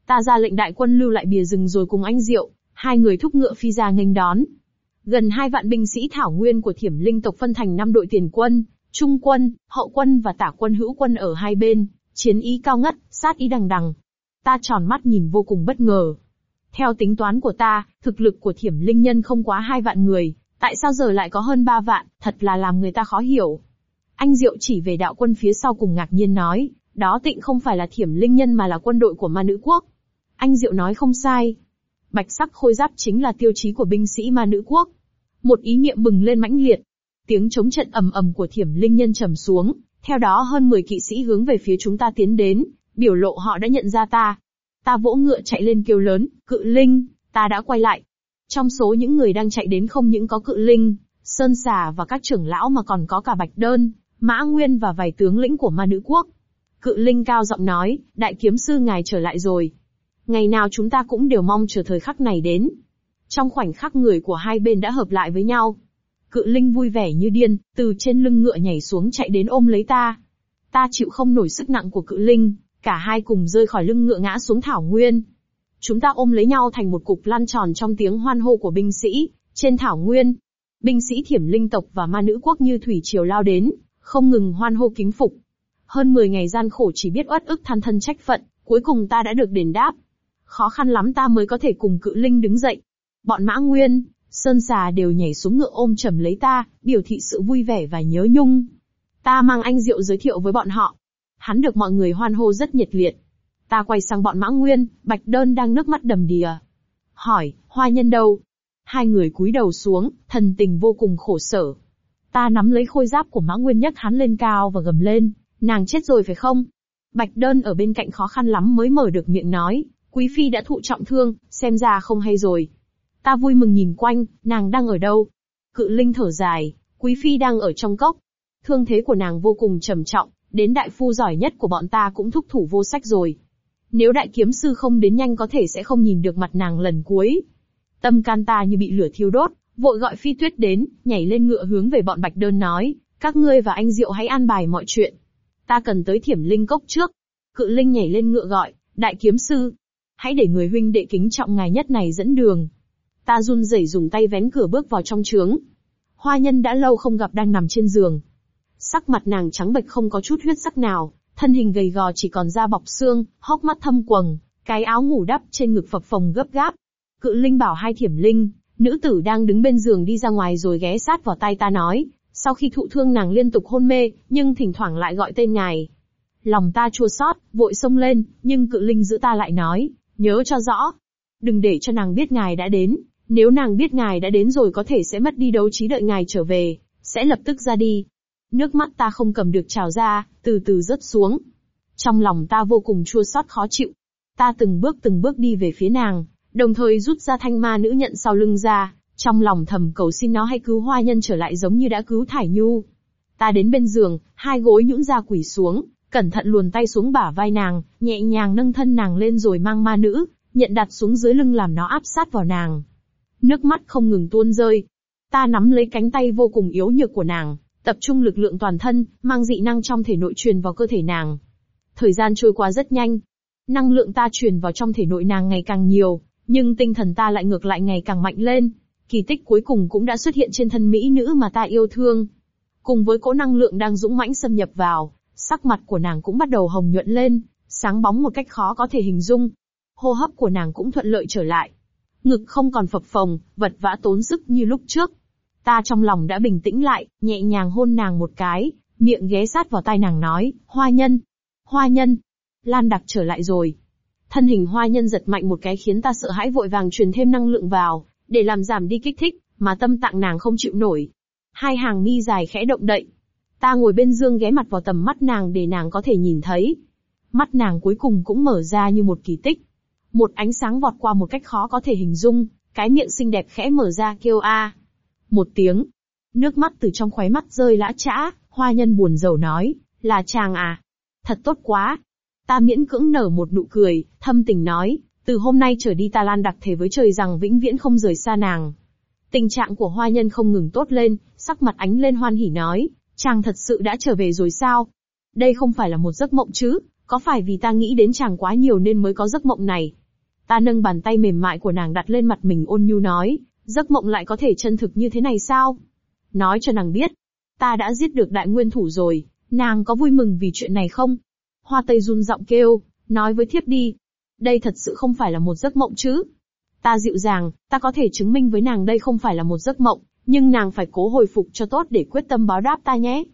Ta ra lệnh đại quân lưu lại bìa rừng rồi cùng anh Diệu, hai người thúc ngựa phi ra nghênh đón. Gần hai vạn binh sĩ thảo nguyên của thiểm linh tộc phân thành năm đội tiền quân, trung quân, hậu quân và tả quân hữu quân ở hai bên, chiến ý cao ngất, sát ý đằng đằng. Ta tròn mắt nhìn vô cùng bất ngờ. Theo tính toán của ta, thực lực của thiểm linh nhân không quá hai vạn người, tại sao giờ lại có hơn ba vạn, thật là làm người ta khó hiểu. Anh Diệu chỉ về đạo quân phía sau cùng ngạc nhiên nói, đó tịnh không phải là thiểm linh nhân mà là quân đội của ma nữ quốc. Anh Diệu nói không sai. Bạch sắc khôi giáp chính là tiêu chí của binh sĩ ma nữ quốc. Một ý niệm bừng lên mãnh liệt. Tiếng chống trận ầm ầm của thiểm linh nhân trầm xuống, theo đó hơn 10 kỵ sĩ hướng về phía chúng ta tiến đến, biểu lộ họ đã nhận ra ta. Ta vỗ ngựa chạy lên kêu lớn, cự linh, ta đã quay lại. Trong số những người đang chạy đến không những có cự linh, sơn xà và các trưởng lão mà còn có cả bạch đơn, mã nguyên và vài tướng lĩnh của ma nữ quốc. Cự linh cao giọng nói, đại kiếm sư ngài trở lại rồi. Ngày nào chúng ta cũng đều mong chờ thời khắc này đến. Trong khoảnh khắc người của hai bên đã hợp lại với nhau. Cự linh vui vẻ như điên, từ trên lưng ngựa nhảy xuống chạy đến ôm lấy ta. Ta chịu không nổi sức nặng của cự linh, cả hai cùng rơi khỏi lưng ngựa ngã xuống thảo nguyên. Chúng ta ôm lấy nhau thành một cục lăn tròn trong tiếng hoan hô của binh sĩ, trên thảo nguyên. Binh sĩ thiểm linh tộc và ma nữ quốc như thủy triều lao đến, không ngừng hoan hô kính phục. Hơn 10 ngày gian khổ chỉ biết uất ức than thân trách phận, cuối cùng ta đã được đền đáp. Khó khăn lắm ta mới có thể cùng cự linh đứng dậy. Bọn mã nguyên, sơn xà đều nhảy xuống ngựa ôm chầm lấy ta, biểu thị sự vui vẻ và nhớ nhung. Ta mang anh Diệu giới thiệu với bọn họ. Hắn được mọi người hoan hô rất nhiệt liệt. Ta quay sang bọn mã nguyên, bạch đơn đang nước mắt đầm đìa. Hỏi, hoa nhân đâu? Hai người cúi đầu xuống, thần tình vô cùng khổ sở. Ta nắm lấy khôi giáp của mã nguyên nhấc hắn lên cao và gầm lên, nàng chết rồi phải không? Bạch đơn ở bên cạnh khó khăn lắm mới mở được miệng nói, quý phi đã thụ trọng thương, xem ra không hay rồi. Ta vui mừng nhìn quanh, nàng đang ở đâu? Cự linh thở dài, quý phi đang ở trong cốc. Thương thế của nàng vô cùng trầm trọng, đến đại phu giỏi nhất của bọn ta cũng thúc thủ vô sách rồi. Nếu đại kiếm sư không đến nhanh có thể sẽ không nhìn được mặt nàng lần cuối. Tâm can ta như bị lửa thiêu đốt, vội gọi phi tuyết đến, nhảy lên ngựa hướng về bọn bạch đơn nói, các ngươi và anh Diệu hãy an bài mọi chuyện. Ta cần tới thiểm linh cốc trước. Cự linh nhảy lên ngựa gọi, đại kiếm sư. Hãy để người huynh đệ kính trọng ngài nhất này dẫn đường. Ta run rẩy dùng tay vén cửa bước vào trong trướng. Hoa nhân đã lâu không gặp đang nằm trên giường. Sắc mặt nàng trắng bệch không có chút huyết sắc nào, thân hình gầy gò chỉ còn da bọc xương, hốc mắt thâm quầng, cái áo ngủ đắp trên ngực phập phồng gấp gáp. Cự linh bảo hai thiểm linh, nữ tử đang đứng bên giường đi ra ngoài rồi ghé sát vào tai ta nói, sau khi thụ thương nàng liên tục hôn mê, nhưng thỉnh thoảng lại gọi tên ngài. Lòng ta chua xót, vội xông lên, nhưng cự linh giữ ta lại nói, nhớ cho rõ. Đừng để cho nàng biết ngài đã đến, nếu nàng biết ngài đã đến rồi có thể sẽ mất đi đấu trí đợi ngài trở về, sẽ lập tức ra đi. Nước mắt ta không cầm được trào ra, từ từ rớt xuống. Trong lòng ta vô cùng chua xót khó chịu. Ta từng bước từng bước đi về phía nàng, đồng thời rút ra thanh ma nữ nhận sau lưng ra, trong lòng thầm cầu xin nó hãy cứu hoa nhân trở lại giống như đã cứu Thải Nhu. Ta đến bên giường, hai gối nhũn ra quỷ xuống, cẩn thận luồn tay xuống bả vai nàng, nhẹ nhàng nâng thân nàng lên rồi mang ma nữ, nhận đặt xuống dưới lưng làm nó áp sát vào nàng. Nước mắt không ngừng tuôn rơi. Ta nắm lấy cánh tay vô cùng yếu nhược của nàng, tập trung lực lượng toàn thân, mang dị năng trong thể nội truyền vào cơ thể nàng. Thời gian trôi qua rất nhanh. Năng lượng ta truyền vào trong thể nội nàng ngày càng nhiều, nhưng tinh thần ta lại ngược lại ngày càng mạnh lên. Kỳ tích cuối cùng cũng đã xuất hiện trên thân mỹ nữ mà ta yêu thương. Cùng với cỗ năng lượng đang dũng mãnh xâm nhập vào, sắc mặt của nàng cũng bắt đầu hồng nhuận lên, sáng bóng một cách khó có thể hình dung. Hô hấp của nàng cũng thuận lợi trở lại. Ngực không còn phập phồng, vật vã tốn sức như lúc trước. Ta trong lòng đã bình tĩnh lại, nhẹ nhàng hôn nàng một cái, miệng ghé sát vào tai nàng nói, hoa nhân, hoa nhân, Lan đặc trở lại rồi. Thân hình hoa nhân giật mạnh một cái khiến ta sợ hãi vội vàng truyền thêm năng lượng vào, để làm giảm đi kích thích, mà tâm tạng nàng không chịu nổi. Hai hàng mi dài khẽ động đậy. Ta ngồi bên dương ghé mặt vào tầm mắt nàng để nàng có thể nhìn thấy. Mắt nàng cuối cùng cũng mở ra như một kỳ tích. Một ánh sáng vọt qua một cách khó có thể hình dung, cái miệng xinh đẹp khẽ mở ra kêu a. Một tiếng. Nước mắt từ trong khóe mắt rơi lã chã, hoa nhân buồn rầu nói, là chàng à. Thật tốt quá. Ta miễn cưỡng nở một nụ cười, thâm tình nói, từ hôm nay trở đi ta lan đặc thể với trời rằng vĩnh viễn không rời xa nàng. Tình trạng của hoa nhân không ngừng tốt lên, sắc mặt ánh lên hoan hỉ nói, chàng thật sự đã trở về rồi sao? Đây không phải là một giấc mộng chứ, có phải vì ta nghĩ đến chàng quá nhiều nên mới có giấc mộng này? Ta nâng bàn tay mềm mại của nàng đặt lên mặt mình ôn nhu nói, giấc mộng lại có thể chân thực như thế này sao? Nói cho nàng biết, ta đã giết được đại nguyên thủ rồi, nàng có vui mừng vì chuyện này không? Hoa tây run giọng kêu, nói với thiếp đi, đây thật sự không phải là một giấc mộng chứ. Ta dịu dàng, ta có thể chứng minh với nàng đây không phải là một giấc mộng, nhưng nàng phải cố hồi phục cho tốt để quyết tâm báo đáp ta nhé.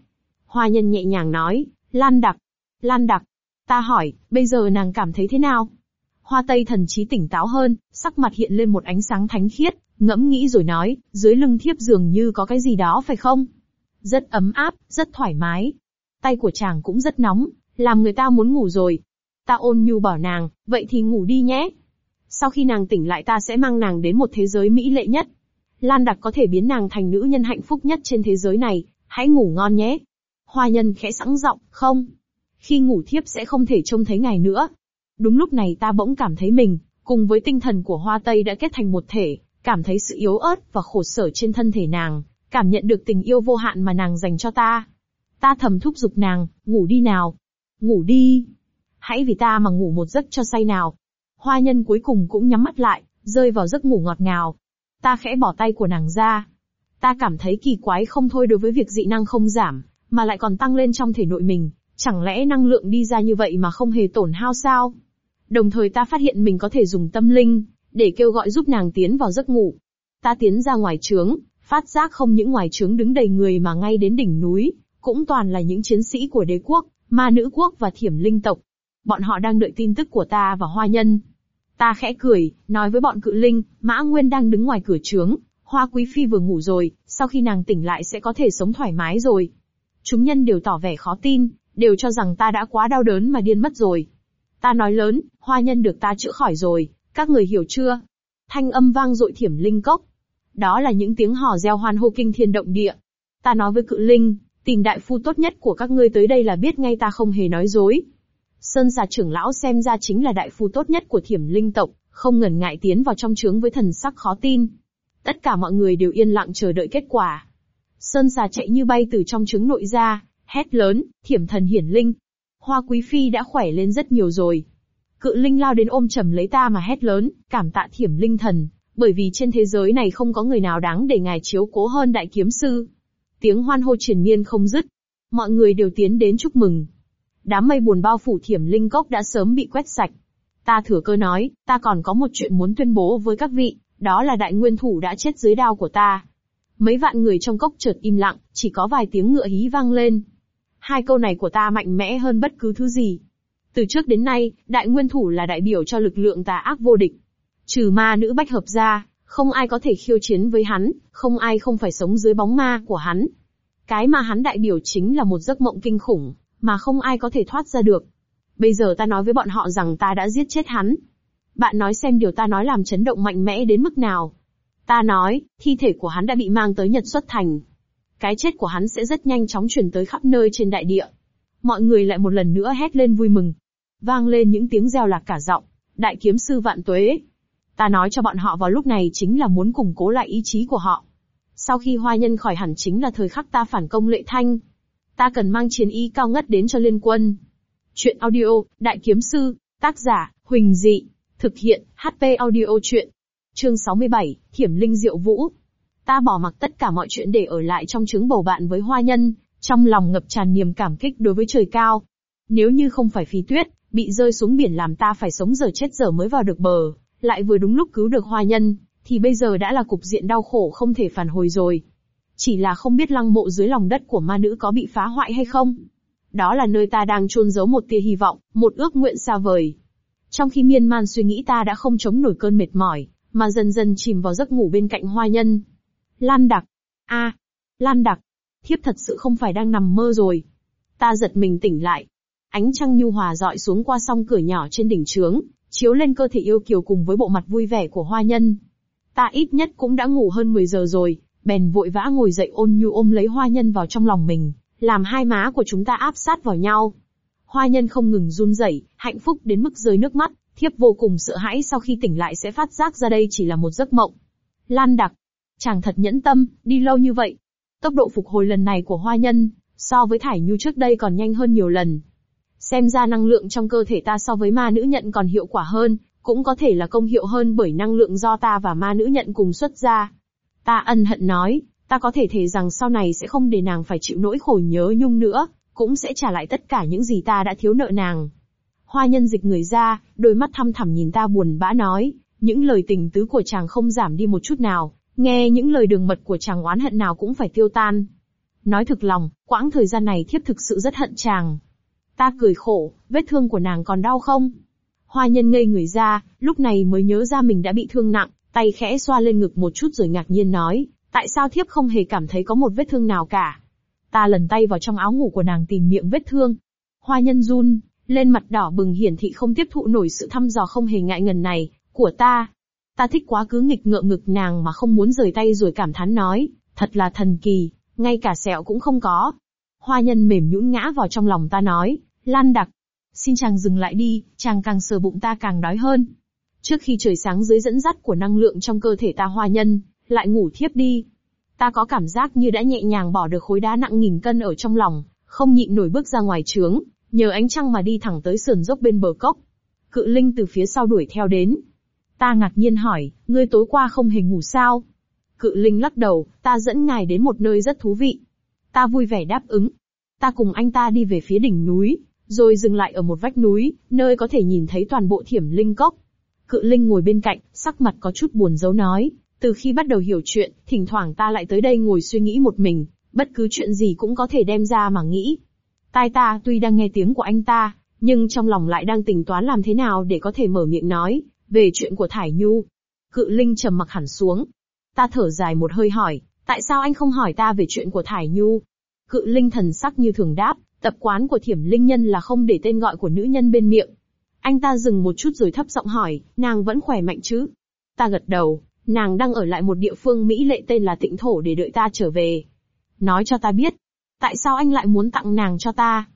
Hoa nhân nhẹ nhàng nói, Lan đặc, Lan đặc. Ta hỏi, bây giờ nàng cảm thấy thế nào? Hoa tây thần trí tỉnh táo hơn, sắc mặt hiện lên một ánh sáng thánh khiết, ngẫm nghĩ rồi nói, dưới lưng thiếp dường như có cái gì đó phải không? Rất ấm áp, rất thoải mái. Tay của chàng cũng rất nóng, làm người ta muốn ngủ rồi. Ta ôn nhu bảo nàng, vậy thì ngủ đi nhé. Sau khi nàng tỉnh lại ta sẽ mang nàng đến một thế giới mỹ lệ nhất. Lan đặc có thể biến nàng thành nữ nhân hạnh phúc nhất trên thế giới này, hãy ngủ ngon nhé. Hoa nhân khẽ sẵn giọng, không. Khi ngủ thiếp sẽ không thể trông thấy ngài nữa. Đúng lúc này ta bỗng cảm thấy mình, cùng với tinh thần của hoa tây đã kết thành một thể, cảm thấy sự yếu ớt và khổ sở trên thân thể nàng, cảm nhận được tình yêu vô hạn mà nàng dành cho ta. Ta thầm thúc giục nàng, ngủ đi nào. Ngủ đi hãy vì ta mà ngủ một giấc cho say nào. Hoa nhân cuối cùng cũng nhắm mắt lại, rơi vào giấc ngủ ngọt ngào. Ta khẽ bỏ tay của nàng ra. Ta cảm thấy kỳ quái không thôi đối với việc dị năng không giảm, mà lại còn tăng lên trong thể nội mình, chẳng lẽ năng lượng đi ra như vậy mà không hề tổn hao sao? Đồng thời ta phát hiện mình có thể dùng tâm linh, để kêu gọi giúp nàng tiến vào giấc ngủ. Ta tiến ra ngoài trướng, phát giác không những ngoài trướng đứng đầy người mà ngay đến đỉnh núi, cũng toàn là những chiến sĩ của đế quốc, ma nữ quốc và thiểm linh tộc bọn họ đang đợi tin tức của ta và hoa nhân. Ta khẽ cười, nói với bọn cự linh, Mã Nguyên đang đứng ngoài cửa trướng, Hoa Quý Phi vừa ngủ rồi, sau khi nàng tỉnh lại sẽ có thể sống thoải mái rồi. Chúng nhân đều tỏ vẻ khó tin, đều cho rằng ta đã quá đau đớn mà điên mất rồi. Ta nói lớn, hoa nhân được ta chữa khỏi rồi, các người hiểu chưa? Thanh âm vang dội thiểm linh cốc. Đó là những tiếng hò reo hoan hô kinh thiên động địa. Ta nói với cự linh, tìm đại phu tốt nhất của các ngươi tới đây là biết ngay ta không hề nói dối. Sơn giả trưởng lão xem ra chính là đại phu tốt nhất của thiểm linh tộc, không ngần ngại tiến vào trong trướng với thần sắc khó tin. Tất cả mọi người đều yên lặng chờ đợi kết quả. Sơn già chạy như bay từ trong trứng nội ra, hét lớn, thiểm thần hiển linh. Hoa quý phi đã khỏe lên rất nhiều rồi. Cự linh lao đến ôm chầm lấy ta mà hét lớn, cảm tạ thiểm linh thần, bởi vì trên thế giới này không có người nào đáng để ngài chiếu cố hơn đại kiếm sư. Tiếng hoan hô triển miên không dứt. Mọi người đều tiến đến chúc mừng. Đám mây buồn bao phủ thiểm linh cốc đã sớm bị quét sạch. Ta thừa cơ nói, ta còn có một chuyện muốn tuyên bố với các vị, đó là đại nguyên thủ đã chết dưới đao của ta. Mấy vạn người trong cốc chợt im lặng, chỉ có vài tiếng ngựa hí vang lên. Hai câu này của ta mạnh mẽ hơn bất cứ thứ gì. Từ trước đến nay, đại nguyên thủ là đại biểu cho lực lượng tà ác vô địch. Trừ ma nữ bách hợp ra, không ai có thể khiêu chiến với hắn, không ai không phải sống dưới bóng ma của hắn. Cái mà hắn đại biểu chính là một giấc mộng kinh khủng, mà không ai có thể thoát ra được. Bây giờ ta nói với bọn họ rằng ta đã giết chết hắn. Bạn nói xem điều ta nói làm chấn động mạnh mẽ đến mức nào. Ta nói, thi thể của hắn đã bị mang tới Nhật xuất thành. Cái chết của hắn sẽ rất nhanh chóng truyền tới khắp nơi trên đại địa. Mọi người lại một lần nữa hét lên vui mừng. Vang lên những tiếng reo lạc cả giọng. Đại kiếm sư vạn tuế. Ta nói cho bọn họ vào lúc này chính là muốn củng cố lại ý chí của họ. Sau khi hoa nhân khỏi hẳn chính là thời khắc ta phản công lệ thanh. Ta cần mang chiến ý cao ngất đến cho liên quân. Chuyện audio, Đại Kiếm Sư, tác giả, Huỳnh Dị, thực hiện, HP audio chuyện. Chương 67, Thiểm Linh Diệu Vũ. Ta bỏ mặc tất cả mọi chuyện để ở lại trong trứng bầu bạn với hoa nhân, trong lòng ngập tràn niềm cảm kích đối với trời cao. Nếu như không phải phi tuyết, bị rơi xuống biển làm ta phải sống giờ chết giờ mới vào được bờ, lại vừa đúng lúc cứu được hoa nhân, thì bây giờ đã là cục diện đau khổ không thể phản hồi rồi. Chỉ là không biết lăng mộ dưới lòng đất của ma nữ có bị phá hoại hay không. Đó là nơi ta đang chôn giấu một tia hy vọng, một ước nguyện xa vời. Trong khi miên man suy nghĩ ta đã không chống nổi cơn mệt mỏi, mà dần dần chìm vào giấc ngủ bên cạnh hoa nhân. Lan đặc. a, Lan đặc. Thiếp thật sự không phải đang nằm mơ rồi. Ta giật mình tỉnh lại. Ánh trăng nhu hòa dọi xuống qua song cửa nhỏ trên đỉnh trướng, chiếu lên cơ thể yêu kiều cùng với bộ mặt vui vẻ của hoa nhân. Ta ít nhất cũng đã ngủ hơn 10 giờ rồi, bèn vội vã ngồi dậy ôn nhu ôm lấy hoa nhân vào trong lòng mình, làm hai má của chúng ta áp sát vào nhau. Hoa nhân không ngừng run rẩy, hạnh phúc đến mức rơi nước mắt, thiếp vô cùng sợ hãi sau khi tỉnh lại sẽ phát giác ra đây chỉ là một giấc mộng. Lan đặc, chàng thật nhẫn tâm, đi lâu như vậy. Tốc độ phục hồi lần này của hoa nhân, so với thải nhu trước đây còn nhanh hơn nhiều lần. Xem ra năng lượng trong cơ thể ta so với ma nữ nhận còn hiệu quả hơn, cũng có thể là công hiệu hơn bởi năng lượng do ta và ma nữ nhận cùng xuất ra. Ta ân hận nói, ta có thể thể rằng sau này sẽ không để nàng phải chịu nỗi khổ nhớ nhung nữa, cũng sẽ trả lại tất cả những gì ta đã thiếu nợ nàng. Hoa nhân dịch người ra, đôi mắt thăm thẳm nhìn ta buồn bã nói, những lời tình tứ của chàng không giảm đi một chút nào, nghe những lời đường mật của chàng oán hận nào cũng phải tiêu tan. Nói thực lòng, quãng thời gian này thiếp thực sự rất hận chàng. Ta cười khổ, vết thương của nàng còn đau không? Hoa nhân ngây người ra, lúc này mới nhớ ra mình đã bị thương nặng, tay khẽ xoa lên ngực một chút rồi ngạc nhiên nói, tại sao thiếp không hề cảm thấy có một vết thương nào cả. Ta lần tay vào trong áo ngủ của nàng tìm miệng vết thương. Hoa nhân run, lên mặt đỏ bừng hiển thị không tiếp thụ nổi sự thăm dò không hề ngại ngần này, của ta. Ta thích quá cứ nghịch ngợm ngực nàng mà không muốn rời tay rồi cảm thán nói, thật là thần kỳ, ngay cả sẹo cũng không có. Hoa nhân mềm nhũn ngã vào trong lòng ta nói, Lan đặc, xin chàng dừng lại đi, chàng càng sờ bụng ta càng đói hơn. Trước khi trời sáng dưới dẫn dắt của năng lượng trong cơ thể ta hoa nhân, lại ngủ thiếp đi. Ta có cảm giác như đã nhẹ nhàng bỏ được khối đá nặng nghìn cân ở trong lòng, không nhịn nổi bước ra ngoài trướng, nhờ ánh trăng mà đi thẳng tới sườn dốc bên bờ cốc. Cự linh từ phía sau đuổi theo đến. Ta ngạc nhiên hỏi, ngươi tối qua không hề ngủ sao? Cự linh lắc đầu, ta dẫn ngài đến một nơi rất thú vị. Ta vui vẻ đáp ứng. Ta cùng anh ta đi về phía đỉnh núi, rồi dừng lại ở một vách núi, nơi có thể nhìn thấy toàn bộ thiểm linh cốc. Cự linh ngồi bên cạnh, sắc mặt có chút buồn giấu nói, từ khi bắt đầu hiểu chuyện, thỉnh thoảng ta lại tới đây ngồi suy nghĩ một mình, bất cứ chuyện gì cũng có thể đem ra mà nghĩ. Tai ta tuy đang nghe tiếng của anh ta, nhưng trong lòng lại đang tính toán làm thế nào để có thể mở miệng nói, về chuyện của Thải Nhu. Cự Linh trầm mặc hẳn xuống. Ta thở dài một hơi hỏi, tại sao anh không hỏi ta về chuyện của Thải Nhu? Cự Linh thần sắc như thường đáp, tập quán của thiểm linh nhân là không để tên gọi của nữ nhân bên miệng. Anh ta dừng một chút rồi thấp giọng hỏi, nàng vẫn khỏe mạnh chứ? Ta gật đầu, Nàng đang ở lại một địa phương Mỹ lệ tên là Tịnh Thổ để đợi ta trở về. Nói cho ta biết, tại sao anh lại muốn tặng nàng cho ta?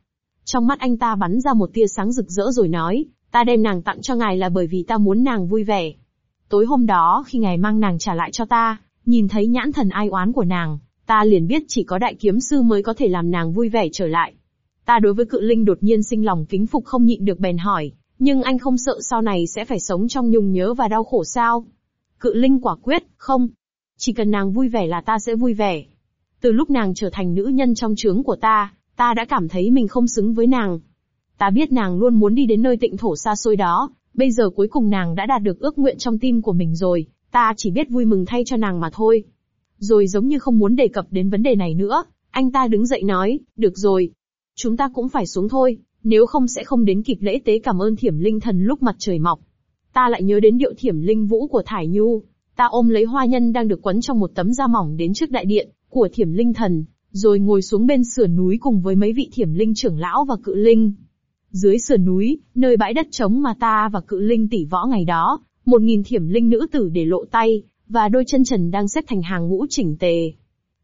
Trong mắt anh ta bắn ra một tia sáng rực rỡ rồi nói, ta đem nàng tặng cho ngài là bởi vì ta muốn nàng vui vẻ. Tối hôm đó khi ngài mang nàng trả lại cho ta, nhìn thấy nhãn thần ai oán của nàng, ta liền biết chỉ có đại kiếm sư mới có thể làm nàng vui vẻ trở lại. Ta đối với cự linh đột nhiên sinh lòng kính phục không nhịn được bèn hỏi, nhưng anh không sợ sau này sẽ phải sống trong nhung nhớ và đau khổ sao? Cự linh quả quyết, không. Chỉ cần nàng vui vẻ là ta sẽ vui vẻ. Từ lúc nàng trở thành nữ nhân trong trướng của ta, ta đã cảm thấy mình không xứng với nàng. Ta biết nàng luôn muốn đi đến nơi tịnh thổ xa xôi đó, bây giờ cuối cùng nàng đã đạt được ước nguyện trong tim của mình rồi, ta chỉ biết vui mừng thay cho nàng mà thôi. Rồi giống như không muốn đề cập đến vấn đề này nữa, anh ta đứng dậy nói, được rồi. Chúng ta cũng phải xuống thôi, nếu không sẽ không đến kịp lễ tế cảm ơn thiểm linh thần lúc mặt trời mọc. Ta lại nhớ đến điệu thiểm linh vũ của Thải Nhu, ta ôm lấy hoa nhân đang được quấn trong một tấm da mỏng đến trước đại điện, của thiểm linh thần, rồi ngồi xuống bên sườn núi cùng với mấy vị thiểm linh trưởng lão và cự linh. Dưới sườn núi, nơi bãi đất trống mà ta và cự linh tỷ võ ngày đó, một nghìn thiểm linh nữ tử để lộ tay, và đôi chân trần đang xếp thành hàng ngũ chỉnh tề.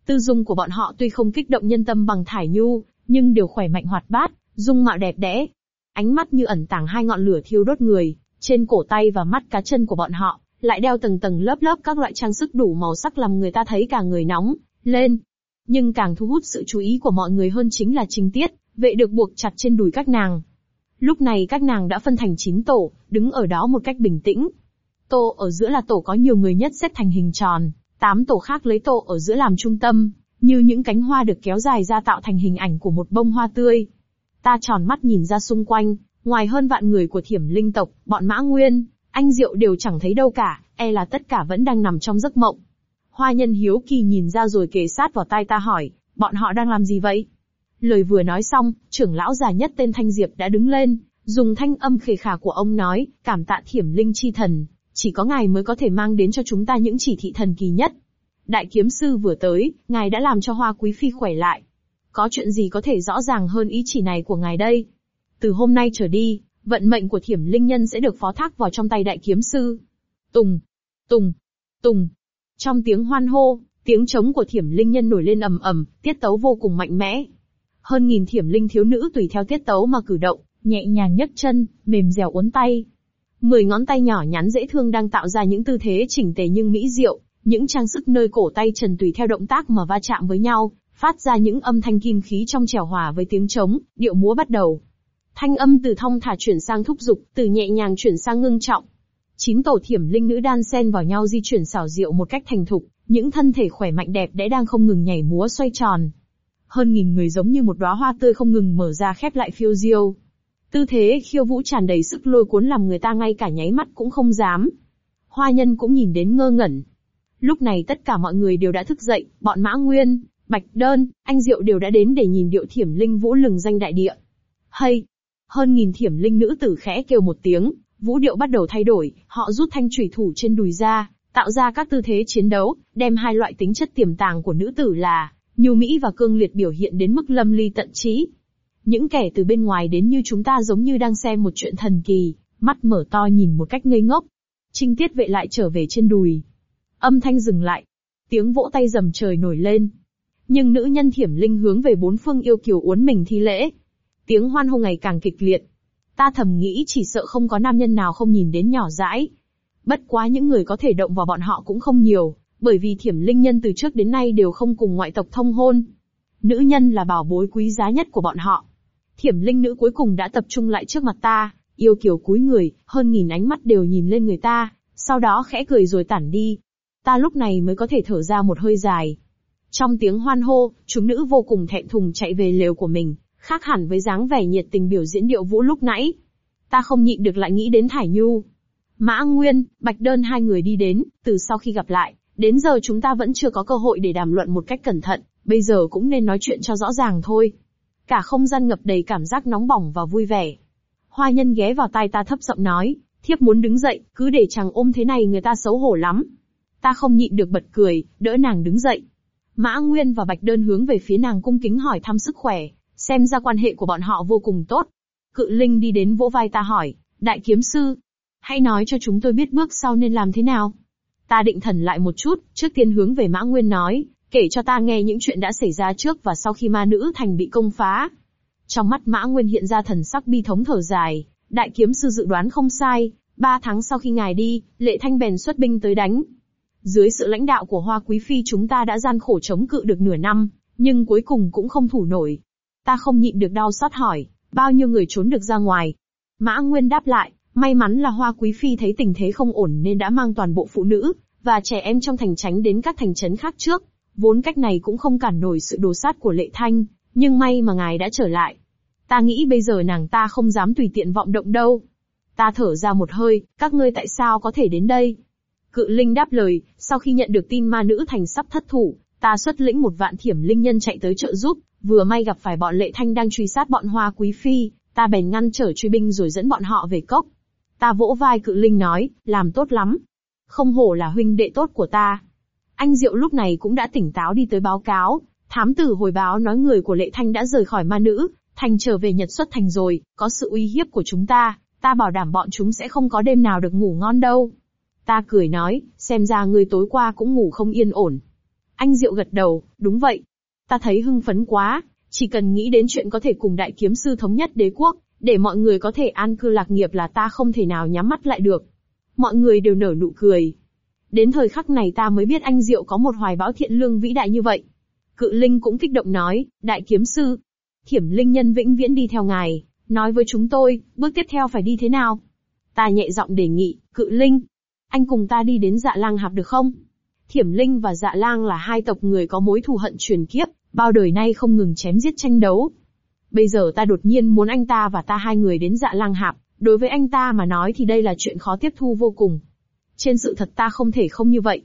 Tư dung của bọn họ tuy không kích động nhân tâm bằng thải nhu, nhưng đều khỏe mạnh hoạt bát, dung mạo đẹp đẽ. Ánh mắt như ẩn tàng hai ngọn lửa thiêu đốt người, trên cổ tay và mắt cá chân của bọn họ, lại đeo tầng tầng lớp lớp các loại trang sức đủ màu sắc làm người ta thấy cả người nóng, lên. Nhưng càng thu hút sự chú ý của mọi người hơn chính là trình tiết, vệ được buộc chặt trên đùi các nàng. Lúc này các nàng đã phân thành chín tổ, đứng ở đó một cách bình tĩnh. Tổ ở giữa là tổ có nhiều người nhất xếp thành hình tròn, tám tổ khác lấy tổ ở giữa làm trung tâm, như những cánh hoa được kéo dài ra tạo thành hình ảnh của một bông hoa tươi. Ta tròn mắt nhìn ra xung quanh, ngoài hơn vạn người của thiểm linh tộc, bọn mã nguyên, anh Diệu đều chẳng thấy đâu cả, e là tất cả vẫn đang nằm trong giấc mộng. Hoa nhân hiếu kỳ nhìn ra rồi kề sát vào tai ta hỏi, bọn họ đang làm gì vậy? Lời vừa nói xong, trưởng lão già nhất tên Thanh Diệp đã đứng lên, dùng thanh âm khề khà của ông nói, cảm tạ thiểm linh chi thần, chỉ có ngài mới có thể mang đến cho chúng ta những chỉ thị thần kỳ nhất. Đại kiếm sư vừa tới, ngài đã làm cho hoa quý phi khỏe lại. Có chuyện gì có thể rõ ràng hơn ý chỉ này của ngài đây? Từ hôm nay trở đi, vận mệnh của thiểm linh nhân sẽ được phó thác vào trong tay đại kiếm sư. Tùng, tùng, tùng, trong tiếng hoan hô, tiếng trống của thiểm linh nhân nổi lên ầm ầm, tiết tấu vô cùng mạnh mẽ. Hơn nghìn thiểm linh thiếu nữ tùy theo tiết tấu mà cử động, nhẹ nhàng nhấc chân, mềm dẻo uốn tay. Mười ngón tay nhỏ nhắn dễ thương đang tạo ra những tư thế chỉnh tề nhưng mỹ diệu, những trang sức nơi cổ tay trần tùy theo động tác mà va chạm với nhau, phát ra những âm thanh kim khí trong trèo hòa với tiếng trống, điệu múa bắt đầu. Thanh âm từ thong thả chuyển sang thúc dục, từ nhẹ nhàng chuyển sang ngưng trọng, Chín tổ thiểm linh nữ đan xen vào nhau di chuyển xảo diệu một cách thành thục, những thân thể khỏe mạnh đẹp đẽ đang không ngừng nhảy múa xoay tròn. Hơn nghìn người giống như một đóa hoa tươi không ngừng mở ra khép lại phiêu diêu. Tư thế khiêu vũ tràn đầy sức lôi cuốn làm người ta ngay cả nháy mắt cũng không dám. Hoa nhân cũng nhìn đến ngơ ngẩn. Lúc này tất cả mọi người đều đã thức dậy, bọn Mã Nguyên, Bạch Đơn, Anh Diệu đều đã đến để nhìn điệu thiểm linh vũ lừng danh đại địa. Hay! Hơn nghìn thiểm linh nữ tử khẽ kêu một tiếng, Vũ điệu bắt đầu thay đổi, họ rút thanh trùy thủ trên đùi ra, tạo ra các tư thế chiến đấu, đem hai loại tính chất tiềm tàng của nữ tử là nhu mỹ và cương liệt biểu hiện đến mức lâm ly tận trí. Những kẻ từ bên ngoài đến như chúng ta giống như đang xem một chuyện thần kỳ, mắt mở to nhìn một cách ngây ngốc. Trinh tiết vệ lại trở về trên đùi. Âm thanh dừng lại. Tiếng vỗ tay rầm trời nổi lên. Nhưng nữ nhân thiểm linh hướng về bốn phương yêu kiều uốn mình thi lễ. Tiếng hoan hô ngày càng kịch liệt, Ta thầm nghĩ chỉ sợ không có nam nhân nào không nhìn đến nhỏ dãi. Bất quá những người có thể động vào bọn họ cũng không nhiều, bởi vì thiểm linh nhân từ trước đến nay đều không cùng ngoại tộc thông hôn. Nữ nhân là bảo bối quý giá nhất của bọn họ. Thiểm linh nữ cuối cùng đã tập trung lại trước mặt ta, yêu kiều cúi người, hơn nghìn ánh mắt đều nhìn lên người ta, sau đó khẽ cười rồi tản đi. Ta lúc này mới có thể thở ra một hơi dài. Trong tiếng hoan hô, chúng nữ vô cùng thẹn thùng chạy về lều của mình, khác hẳn với dáng vẻ nhiệt tình biểu diễn điệu vũ lúc nãy. Ta không nhịn được lại nghĩ đến Thải Nhu. Mã Nguyên, Bạch Đơn hai người đi đến, từ sau khi gặp lại, đến giờ chúng ta vẫn chưa có cơ hội để đàm luận một cách cẩn thận, bây giờ cũng nên nói chuyện cho rõ ràng thôi. Cả không gian ngập đầy cảm giác nóng bỏng và vui vẻ. Hoa nhân ghé vào tai ta thấp giọng nói, thiếp muốn đứng dậy, cứ để chàng ôm thế này người ta xấu hổ lắm. Ta không nhịn được bật cười, đỡ nàng đứng dậy. Mã Nguyên và Bạch Đơn hướng về phía nàng cung kính hỏi thăm sức khỏe, Xem ra quan hệ của bọn họ vô cùng tốt. Cự Linh đi đến vỗ vai ta hỏi, đại kiếm sư, hãy nói cho chúng tôi biết bước sau nên làm thế nào. Ta định thần lại một chút, trước tiên hướng về Mã Nguyên nói, kể cho ta nghe những chuyện đã xảy ra trước và sau khi ma nữ thành bị công phá. Trong mắt Mã Nguyên hiện ra thần sắc bi thống thở dài, đại kiếm sư dự đoán không sai, ba tháng sau khi ngài đi, lệ thanh bèn xuất binh tới đánh. Dưới sự lãnh đạo của Hoa Quý Phi chúng ta đã gian khổ chống cự được nửa năm, nhưng cuối cùng cũng không thủ nổi. Ta không nhịn được đau xót hỏi, bao nhiêu người trốn được ra ngoài. Mã Nguyên đáp lại, may mắn là Hoa Quý Phi thấy tình thế không ổn nên đã mang toàn bộ phụ nữ, và trẻ em trong thành tránh đến các thành trấn khác trước. Vốn cách này cũng không cản nổi sự đồ sát của lệ thanh, nhưng may mà ngài đã trở lại. Ta nghĩ bây giờ nàng ta không dám tùy tiện vọng động đâu. Ta thở ra một hơi, các ngươi tại sao có thể đến đây? Cự Linh đáp lời, sau khi nhận được tin ma nữ thành sắp thất thủ, ta xuất lĩnh một vạn thiểm linh nhân chạy tới trợ giúp, vừa may gặp phải bọn lệ thanh đang truy sát bọn hoa quý phi, ta bèn ngăn trở truy binh rồi dẫn bọn họ về cốc. Ta vỗ vai cự linh nói, làm tốt lắm. Không hổ là huynh đệ tốt của ta. Anh Diệu lúc này cũng đã tỉnh táo đi tới báo cáo, thám tử hồi báo nói người của lệ thanh đã rời khỏi ma nữ, thành trở về Nhật xuất thành rồi, có sự uy hiếp của chúng ta, ta bảo đảm bọn chúng sẽ không có đêm nào được ngủ ngon đâu. Ta cười nói, xem ra người tối qua cũng ngủ không yên ổn. Anh Diệu gật đầu, đúng vậy. Ta thấy hưng phấn quá, chỉ cần nghĩ đến chuyện có thể cùng đại kiếm sư thống nhất đế quốc, để mọi người có thể an cư lạc nghiệp là ta không thể nào nhắm mắt lại được. Mọi người đều nở nụ cười. Đến thời khắc này ta mới biết anh Diệu có một hoài bão thiện lương vĩ đại như vậy. Cự Linh cũng kích động nói, đại kiếm sư. Thiểm Linh nhân vĩnh viễn đi theo ngài, nói với chúng tôi, bước tiếp theo phải đi thế nào? Ta nhẹ giọng đề nghị, Cự Linh. Anh cùng ta đi đến dạ lang hạp được không? Thiểm Linh và Dạ Lang là hai tộc người có mối thù hận truyền kiếp, bao đời nay không ngừng chém giết tranh đấu. Bây giờ ta đột nhiên muốn anh ta và ta hai người đến Dạ Lang Hạp, đối với anh ta mà nói thì đây là chuyện khó tiếp thu vô cùng. Trên sự thật ta không thể không như vậy.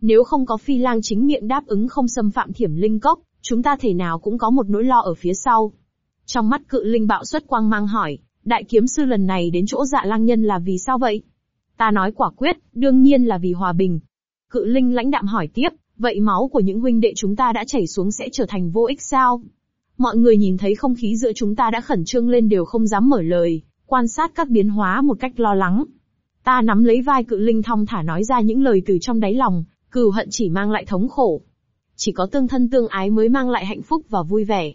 Nếu không có Phi Lang chính miệng đáp ứng không xâm phạm Thiểm Linh cốc, chúng ta thể nào cũng có một nỗi lo ở phía sau. Trong mắt cự linh bạo xuất quang mang hỏi, đại kiếm sư lần này đến chỗ dạ lang nhân là vì sao vậy? Ta nói quả quyết, đương nhiên là vì hòa bình, Cự linh lãnh đạm hỏi tiếp, vậy máu của những huynh đệ chúng ta đã chảy xuống sẽ trở thành vô ích sao? Mọi người nhìn thấy không khí giữa chúng ta đã khẩn trương lên đều không dám mở lời, quan sát các biến hóa một cách lo lắng. Ta nắm lấy vai cự linh thong thả nói ra những lời từ trong đáy lòng, cừu hận chỉ mang lại thống khổ. Chỉ có tương thân tương ái mới mang lại hạnh phúc và vui vẻ.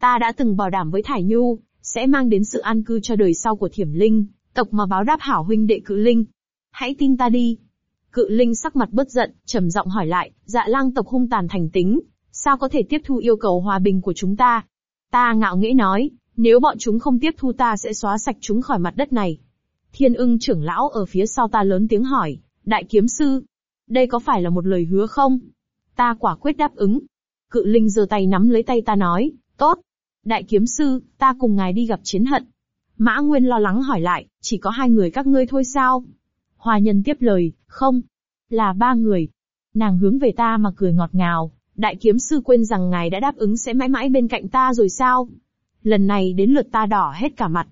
Ta đã từng bảo đảm với Thải Nhu, sẽ mang đến sự an cư cho đời sau của thiểm linh, tộc mà báo đáp hảo huynh đệ cự linh. Hãy tin ta đi, Cự linh sắc mặt bất giận, trầm giọng hỏi lại, dạ lang tộc hung tàn thành tính, sao có thể tiếp thu yêu cầu hòa bình của chúng ta? Ta ngạo nghễ nói, nếu bọn chúng không tiếp thu ta sẽ xóa sạch chúng khỏi mặt đất này. Thiên ưng trưởng lão ở phía sau ta lớn tiếng hỏi, đại kiếm sư, đây có phải là một lời hứa không? Ta quả quyết đáp ứng. Cự linh giơ tay nắm lấy tay ta nói, tốt. Đại kiếm sư, ta cùng ngài đi gặp chiến hận. Mã Nguyên lo lắng hỏi lại, chỉ có hai người các ngươi thôi sao? Hoa nhân tiếp lời, không. Là ba người. Nàng hướng về ta mà cười ngọt ngào, đại kiếm sư quên rằng ngài đã đáp ứng sẽ mãi mãi bên cạnh ta rồi sao? Lần này đến lượt ta đỏ hết cả mặt.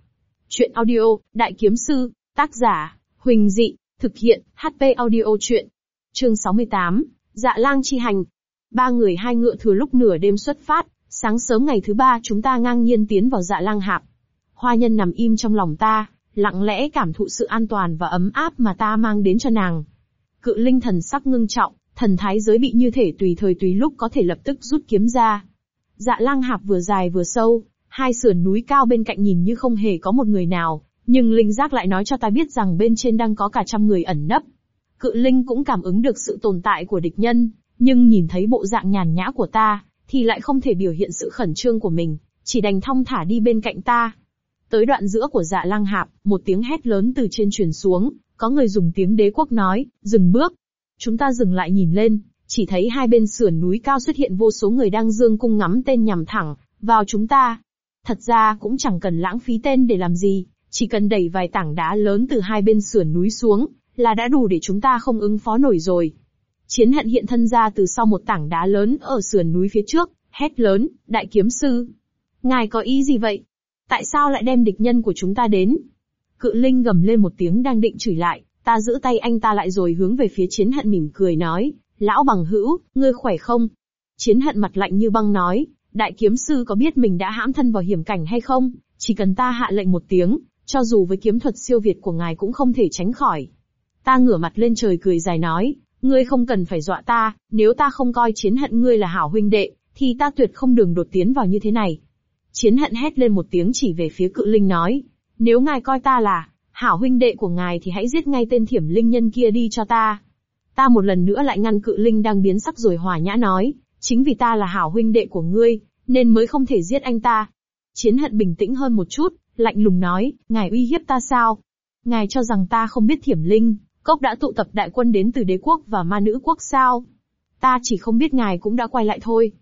Chuyện audio, đại kiếm sư, tác giả, Huỳnh Dị, thực hiện, HP audio chuyện. Chương 68, Dạ lang chi hành. Ba người hai ngựa thừa lúc nửa đêm xuất phát, sáng sớm ngày thứ ba chúng ta ngang nhiên tiến vào dạ lang hạp. Hoa nhân nằm im trong lòng ta, lặng lẽ cảm thụ sự an toàn và ấm áp mà ta mang đến cho nàng. Cự linh thần sắc ngưng trọng, thần thái giới bị như thể tùy thời tùy lúc có thể lập tức rút kiếm ra. Dạ lang hạp vừa dài vừa sâu, hai sườn núi cao bên cạnh nhìn như không hề có một người nào, nhưng linh giác lại nói cho ta biết rằng bên trên đang có cả trăm người ẩn nấp. Cự linh cũng cảm ứng được sự tồn tại của địch nhân, nhưng nhìn thấy bộ dạng nhàn nhã của ta, thì lại không thể biểu hiện sự khẩn trương của mình, chỉ đành thong thả đi bên cạnh ta. Tới đoạn giữa của dạ lang hạp, một tiếng hét lớn từ trên truyền xuống, có người dùng tiếng đế quốc nói, dừng bước. Chúng ta dừng lại nhìn lên, chỉ thấy hai bên sườn núi cao xuất hiện vô số người đang dương cung ngắm tên nhằm thẳng, vào chúng ta. Thật ra cũng chẳng cần lãng phí tên để làm gì, chỉ cần đẩy vài tảng đá lớn từ hai bên sườn núi xuống, là đã đủ để chúng ta không ứng phó nổi rồi. Chiến hận hiện thân ra từ sau một tảng đá lớn ở sườn núi phía trước, hét lớn, đại kiếm sư. Ngài có ý gì vậy? Tại sao lại đem địch nhân của chúng ta đến? Cự linh gầm lên một tiếng đang định chửi lại, ta giữ tay anh ta lại rồi hướng về phía chiến hận mỉm cười nói, lão bằng hữu, ngươi khỏe không? Chiến hận mặt lạnh như băng nói, đại kiếm sư có biết mình đã hãm thân vào hiểm cảnh hay không? Chỉ cần ta hạ lệnh một tiếng, cho dù với kiếm thuật siêu việt của ngài cũng không thể tránh khỏi. Ta ngửa mặt lên trời cười dài nói, Ngươi không cần phải dọa ta, nếu ta không coi chiến hận ngươi là hảo huynh đệ, thì ta tuyệt không đường đột tiến vào như thế này. Chiến hận hét lên một tiếng chỉ về phía cự linh nói, nếu ngài coi ta là hảo huynh đệ của ngài thì hãy giết ngay tên thiểm linh nhân kia đi cho ta. Ta một lần nữa lại ngăn cự linh đang biến sắc rồi hòa nhã nói, chính vì ta là hảo huynh đệ của ngươi, nên mới không thể giết anh ta. Chiến hận bình tĩnh hơn một chút, lạnh lùng nói, ngài uy hiếp ta sao? Ngài cho rằng ta không biết thiểm linh, cốc đã tụ tập đại quân đến từ đế quốc và ma nữ quốc sao? Ta chỉ không biết ngài cũng đã quay lại thôi.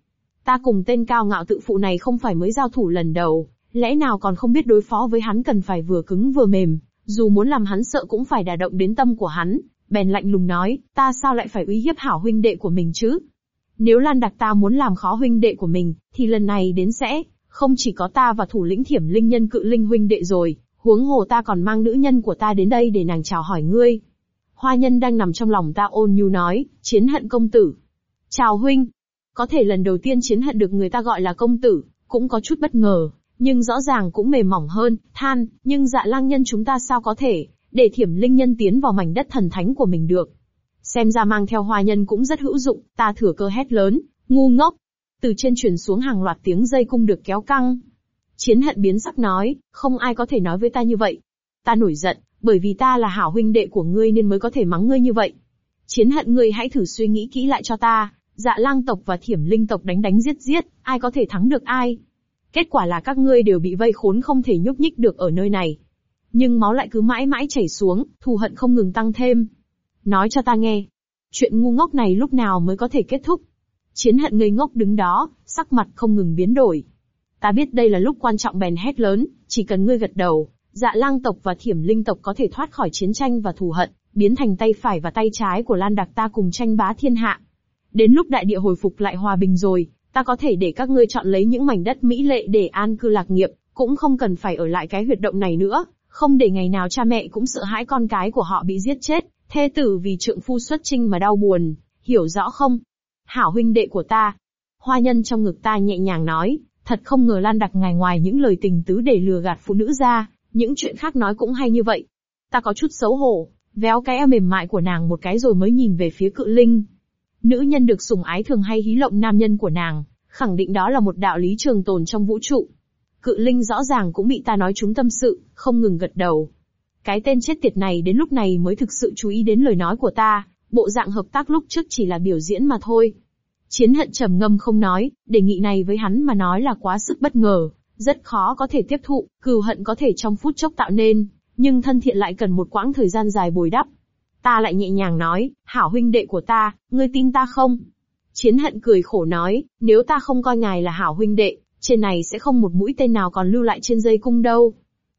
Ta cùng tên cao ngạo tự phụ này không phải mới giao thủ lần đầu, lẽ nào còn không biết đối phó với hắn cần phải vừa cứng vừa mềm, dù muốn làm hắn sợ cũng phải đả động đến tâm của hắn, bèn lạnh lùng nói, ta sao lại phải uy hiếp hảo huynh đệ của mình chứ? Nếu Lan Đặc ta muốn làm khó huynh đệ của mình, thì lần này đến sẽ, không chỉ có ta và thủ lĩnh thiểm linh nhân cự linh huynh đệ rồi, huống hồ ta còn mang nữ nhân của ta đến đây để nàng chào hỏi ngươi. Hoa nhân đang nằm trong lòng ta ôn nhu nói, chiến hận công tử. Chào huynh. Có thể lần đầu tiên chiến hận được người ta gọi là công tử, cũng có chút bất ngờ, nhưng rõ ràng cũng mềm mỏng hơn, than, nhưng dạ lang nhân chúng ta sao có thể, để thiểm linh nhân tiến vào mảnh đất thần thánh của mình được. Xem ra mang theo hoa nhân cũng rất hữu dụng, ta thừa cơ hét lớn, ngu ngốc. Từ trên truyền xuống hàng loạt tiếng dây cung được kéo căng. Chiến hận biến sắc nói, không ai có thể nói với ta như vậy. Ta nổi giận, bởi vì ta là hảo huynh đệ của ngươi nên mới có thể mắng ngươi như vậy. Chiến hận ngươi hãy thử suy nghĩ kỹ lại cho ta, dạ lang tộc và thiểm linh tộc đánh đánh giết giết, ai có thể thắng được ai. Kết quả là các ngươi đều bị vây khốn không thể nhúc nhích được ở nơi này. Nhưng máu lại cứ mãi mãi chảy xuống, thù hận không ngừng tăng thêm. Nói cho ta nghe. Chuyện ngu ngốc này lúc nào mới có thể kết thúc? Chiến hận ngây ngốc đứng đó, sắc mặt không ngừng biến đổi. Ta biết đây là lúc quan trọng bèn hét lớn, chỉ cần ngươi gật đầu, dạ lang tộc và thiểm linh tộc có thể thoát khỏi chiến tranh và thù hận, biến thành tay phải và tay trái của Lan Đặc ta cùng tranh bá thiên hạ. Đến lúc đại địa hồi phục lại hòa bình rồi, ta có thể để các ngươi chọn lấy những mảnh đất mỹ lệ để an cư lạc nghiệp, cũng không cần phải ở lại cái huyệt động này nữa, không để ngày nào cha mẹ cũng sợ hãi con cái của họ bị giết chết, thê tử vì trượng phu xuất trinh mà đau buồn, hiểu rõ không? Hảo huynh đệ của ta. Hoa nhân trong ngực ta nhẹ nhàng nói, thật không ngờ Lan Đặc ngài ngoài những lời tình tứ để lừa gạt phụ nữ ra, những chuyện khác nói cũng hay như vậy. Ta có chút xấu hổ, véo cái eo mềm mại của nàng một cái rồi mới nhìn về phía cự linh. Nữ nhân được sủng ái thường hay hí lộng nam nhân của nàng, khẳng định đó là một đạo lý trường tồn trong vũ trụ. Cự linh rõ ràng cũng bị ta nói chúng tâm sự, không ngừng gật đầu. Cái tên chết tiệt này đến lúc này mới thực sự chú ý đến lời nói của ta, bộ dạng hợp tác lúc trước chỉ là biểu diễn mà thôi. Chiến hận trầm ngâm không nói, đề nghị này với hắn mà nói là quá sức bất ngờ, rất khó có thể tiếp thụ, cừu hận có thể trong phút chốc tạo nên, nhưng thân thiện lại cần một quãng thời gian dài bồi đắp. Ta lại nhẹ nhàng nói, hảo huynh đệ của ta, ngươi tin ta không? Chiến hận cười khổ nói, nếu ta không coi ngài là hảo huynh đệ, trên này sẽ không một mũi tên nào còn lưu lại trên dây cung đâu.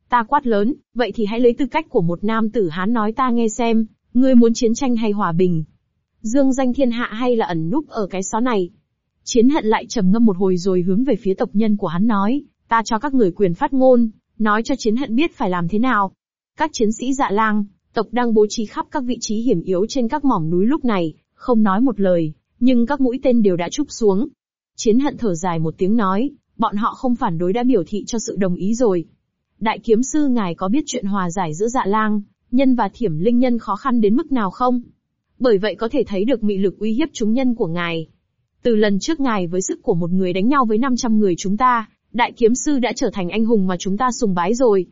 Ta quát lớn, vậy thì hãy lấy tư cách của một nam tử Hán nói ta nghe xem, ngươi muốn chiến tranh hay hòa bình? Dương danh thiên hạ hay là ẩn núp ở cái xó này? Chiến hận lại trầm ngâm một hồi rồi hướng về phía tộc nhân của hắn nói, ta cho các người quyền phát ngôn, nói cho chiến hận biết phải làm thế nào. Các chiến sĩ dạ lang, tộc đang bố trí khắp các vị trí hiểm yếu trên các mỏm núi lúc này, không nói một lời, nhưng các mũi tên đều đã trúc xuống. Chiến hận thở dài một tiếng nói, bọn họ không phản đối đã biểu thị cho sự đồng ý rồi. Đại kiếm sư ngài có biết chuyện hòa giải giữa dạ lang, nhân và thiểm linh nhân khó khăn đến mức nào không? Bởi vậy có thể thấy được mị lực uy hiếp chúng nhân của ngài. Từ lần trước ngài với sức của một người đánh nhau với 500 người chúng ta, đại kiếm sư đã trở thành anh hùng mà chúng ta sùng bái rồi.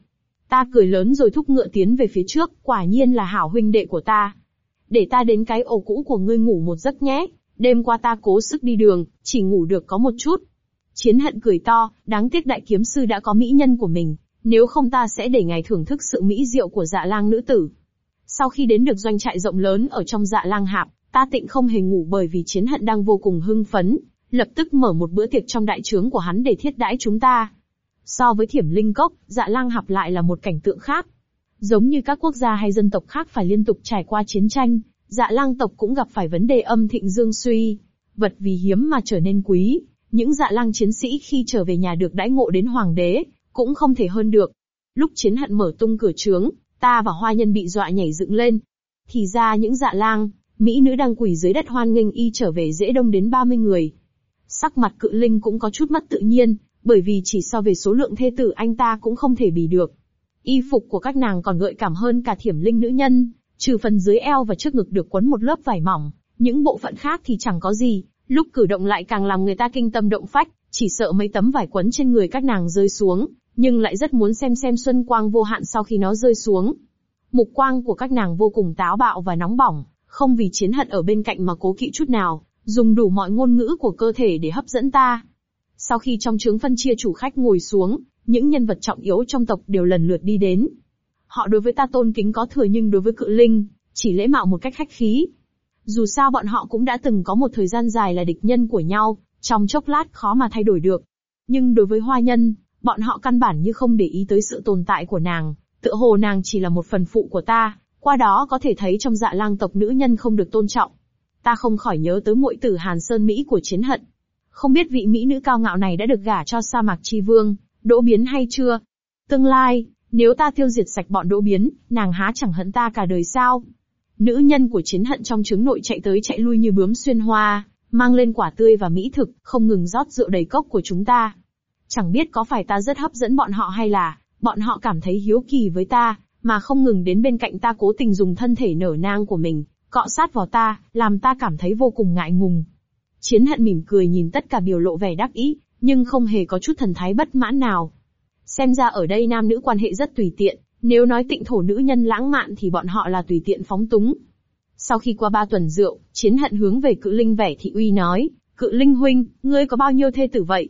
Ta cười lớn rồi thúc ngựa tiến về phía trước, quả nhiên là hảo huynh đệ của ta. Để ta đến cái ổ cũ của ngươi ngủ một giấc nhé, đêm qua ta cố sức đi đường, chỉ ngủ được có một chút. Chiến hận cười to, đáng tiếc đại kiếm sư đã có mỹ nhân của mình, nếu không ta sẽ để ngài thưởng thức sự mỹ diệu của dạ lang nữ tử. Sau khi đến được doanh trại rộng lớn ở trong dạ lang hạp, ta tịnh không hề ngủ bởi vì chiến hận đang vô cùng hưng phấn, lập tức mở một bữa tiệc trong đại trướng của hắn để thiết đãi chúng ta. So với thiểm linh cốc, dạ lang hạp lại là một cảnh tượng khác. Giống như các quốc gia hay dân tộc khác phải liên tục trải qua chiến tranh, dạ lang tộc cũng gặp phải vấn đề âm thịnh dương suy. Vật vì hiếm mà trở nên quý, những dạ lang chiến sĩ khi trở về nhà được đãi ngộ đến hoàng đế, cũng không thể hơn được. Lúc chiến hận mở tung cửa trướng, ta và hoa nhân bị dọa nhảy dựng lên. Thì ra những dạ lang, mỹ nữ đang quỳ dưới đất hoan nghênh y trở về dễ đông đến 30 người. Sắc mặt cự linh cũng có chút mất tự nhiên, bởi vì chỉ so về số lượng thê tử anh ta cũng không thể bì được. Y phục của các nàng còn gợi cảm hơn cả thiểm linh nữ nhân, Trừ phần dưới eo và trước ngực được quấn một lớp vải mỏng, những bộ phận khác thì chẳng có gì, lúc cử động lại càng làm người ta kinh tâm động phách, chỉ sợ mấy tấm vải quấn trên người các nàng rơi xuống, nhưng lại rất muốn xem xem xuân quang vô hạn sau khi nó rơi xuống. Mục quang của các nàng vô cùng táo bạo và nóng bỏng, không vì chiến hận ở bên cạnh mà cố kỵ chút nào, dùng đủ mọi ngôn ngữ của cơ thể để hấp dẫn ta. Sau khi trong trướng phân chia chủ khách ngồi xuống, những nhân vật trọng yếu trong tộc đều lần lượt đi đến. Họ đối với ta tôn kính có thừa nhưng đối với cự linh, chỉ lễ mạo một cách khách khí. Dù sao bọn họ cũng đã từng có một thời gian dài là địch nhân của nhau, trong chốc lát khó mà thay đổi được. Nhưng đối với hoa nhân, bọn họ căn bản như không để ý tới sự tồn tại của nàng, tựa hồ nàng chỉ là một phần phụ của ta, qua đó có thể thấy trong dạ lang tộc nữ nhân không được tôn trọng. Ta không khỏi nhớ tới muội tử Hàn Sơn Mỹ của chiến hận. Không biết vị Mỹ nữ cao ngạo này đã được gả cho sa mạc chi vương, đỗ biến hay chưa? Tương lai, nếu ta tiêu diệt sạch bọn đỗ biến, nàng há chẳng hận ta cả đời sao? Nữ nhân của chiến hận trong trứng nội chạy tới chạy lui như bướm xuyên hoa, mang lên quả tươi và mỹ thực, không ngừng rót rượu đầy cốc của chúng ta. Chẳng biết có phải ta rất hấp dẫn bọn họ hay là, bọn họ cảm thấy hiếu kỳ với ta, mà không ngừng đến bên cạnh ta cố tình dùng thân thể nở nang của mình, cọ sát vào ta, làm ta cảm thấy vô cùng ngại ngùng. Chiến hận mỉm cười nhìn tất cả biểu lộ vẻ đắc ý, nhưng không hề có chút thần thái bất mãn nào. Xem ra ở đây nam nữ quan hệ rất tùy tiện, nếu nói tịnh thổ nữ nhân lãng mạn thì bọn họ là tùy tiện phóng túng. Sau khi qua ba tuần rượu, chiến hận hướng về cự linh vẻ thị uy nói, cự linh huynh, ngươi có bao nhiêu thê tử vậy?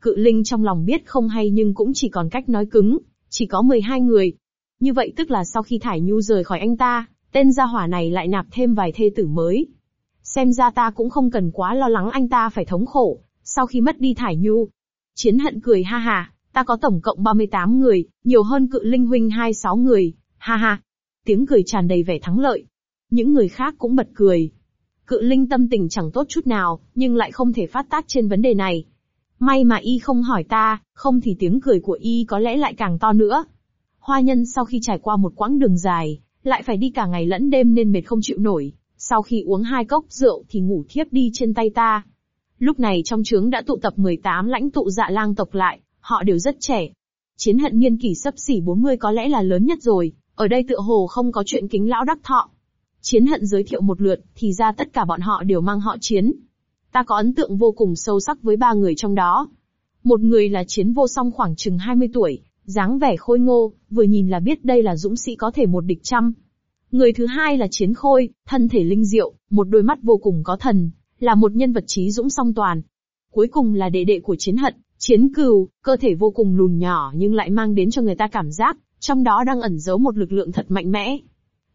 Cự linh trong lòng biết không hay nhưng cũng chỉ còn cách nói cứng, chỉ có 12 người. Như vậy tức là sau khi Thải Nhu rời khỏi anh ta, tên gia hỏa này lại nạp thêm vài thê tử mới. Xem ra ta cũng không cần quá lo lắng anh ta phải thống khổ, sau khi mất đi Thải Nhu. Chiến hận cười ha ha, ta có tổng cộng 38 người, nhiều hơn cự linh huynh 26 người, ha ha. Tiếng cười tràn đầy vẻ thắng lợi. Những người khác cũng bật cười. Cự linh tâm tình chẳng tốt chút nào, nhưng lại không thể phát tác trên vấn đề này. May mà y không hỏi ta, không thì tiếng cười của y có lẽ lại càng to nữa. Hoa nhân sau khi trải qua một quãng đường dài, lại phải đi cả ngày lẫn đêm nên mệt không chịu nổi. Sau khi uống hai cốc rượu thì ngủ thiếp đi trên tay ta. Lúc này trong trướng đã tụ tập 18 lãnh tụ dạ lang tộc lại, họ đều rất trẻ. Chiến hận niên kỷ sấp xỉ 40 có lẽ là lớn nhất rồi, ở đây tựa hồ không có chuyện kính lão đắc thọ. Chiến hận giới thiệu một lượt, thì ra tất cả bọn họ đều mang họ chiến. Ta có ấn tượng vô cùng sâu sắc với ba người trong đó. Một người là chiến vô song khoảng chừng 20 tuổi, dáng vẻ khôi ngô, vừa nhìn là biết đây là dũng sĩ có thể một địch trăm. Người thứ hai là chiến khôi, thân thể linh diệu, một đôi mắt vô cùng có thần, là một nhân vật trí dũng song toàn. Cuối cùng là đệ đệ của chiến hận, chiến cừu, cơ thể vô cùng lùn nhỏ nhưng lại mang đến cho người ta cảm giác, trong đó đang ẩn giấu một lực lượng thật mạnh mẽ.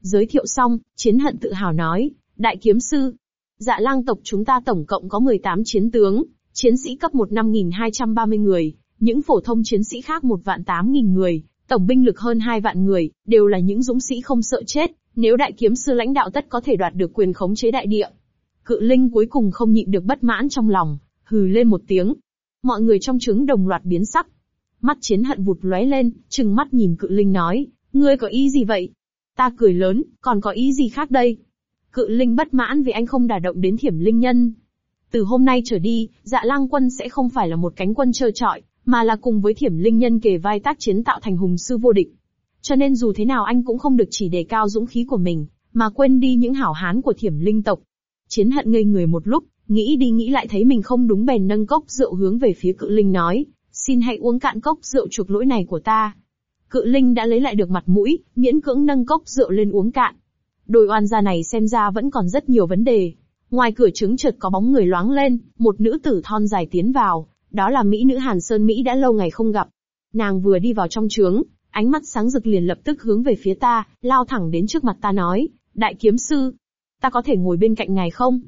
Giới thiệu xong, chiến hận tự hào nói, đại kiếm sư. Dạ lang tộc chúng ta tổng cộng có 18 chiến tướng, chiến sĩ cấp 1 5230 người, những phổ thông chiến sĩ khác một vạn 8.000 người, tổng binh lực hơn 2 vạn người, đều là những dũng sĩ không sợ chết, nếu đại kiếm sư lãnh đạo tất có thể đoạt được quyền khống chế đại địa. Cự linh cuối cùng không nhịn được bất mãn trong lòng, hừ lên một tiếng. Mọi người trong trứng đồng loạt biến sắc. Mắt chiến hận vụt lóe lên, trừng mắt nhìn cự linh nói, ngươi có ý gì vậy? Ta cười lớn, còn có ý gì khác đây? Cự linh bất mãn vì anh không đả động đến thiểm linh nhân. Từ hôm nay trở đi, dạ lang quân sẽ không phải là một cánh quân trơ trọi, mà là cùng với thiểm linh nhân kề vai tác chiến tạo thành hùng sư vô địch. Cho nên dù thế nào anh cũng không được chỉ đề cao dũng khí của mình, mà quên đi những hảo hán của thiểm linh tộc. Chiến hận ngây người một lúc, nghĩ đi nghĩ lại thấy mình không đúng bèn nâng cốc rượu hướng về phía cự linh nói, xin hãy uống cạn cốc rượu chuộc lỗi này của ta. Cự linh đã lấy lại được mặt mũi, miễn cưỡng nâng cốc rượu lên uống cạn. Đôi oan gia này xem ra vẫn còn rất nhiều vấn đề. Ngoài cửa trứng chợt có bóng người loáng lên, một nữ tử thon dài tiến vào, đó là Mỹ nữ Hàn Sơn Mỹ đã lâu ngày không gặp. Nàng vừa đi vào trong trướng, ánh mắt sáng rực liền lập tức hướng về phía ta, lao thẳng đến trước mặt ta nói, đại kiếm sư, ta có thể ngồi bên cạnh ngài không?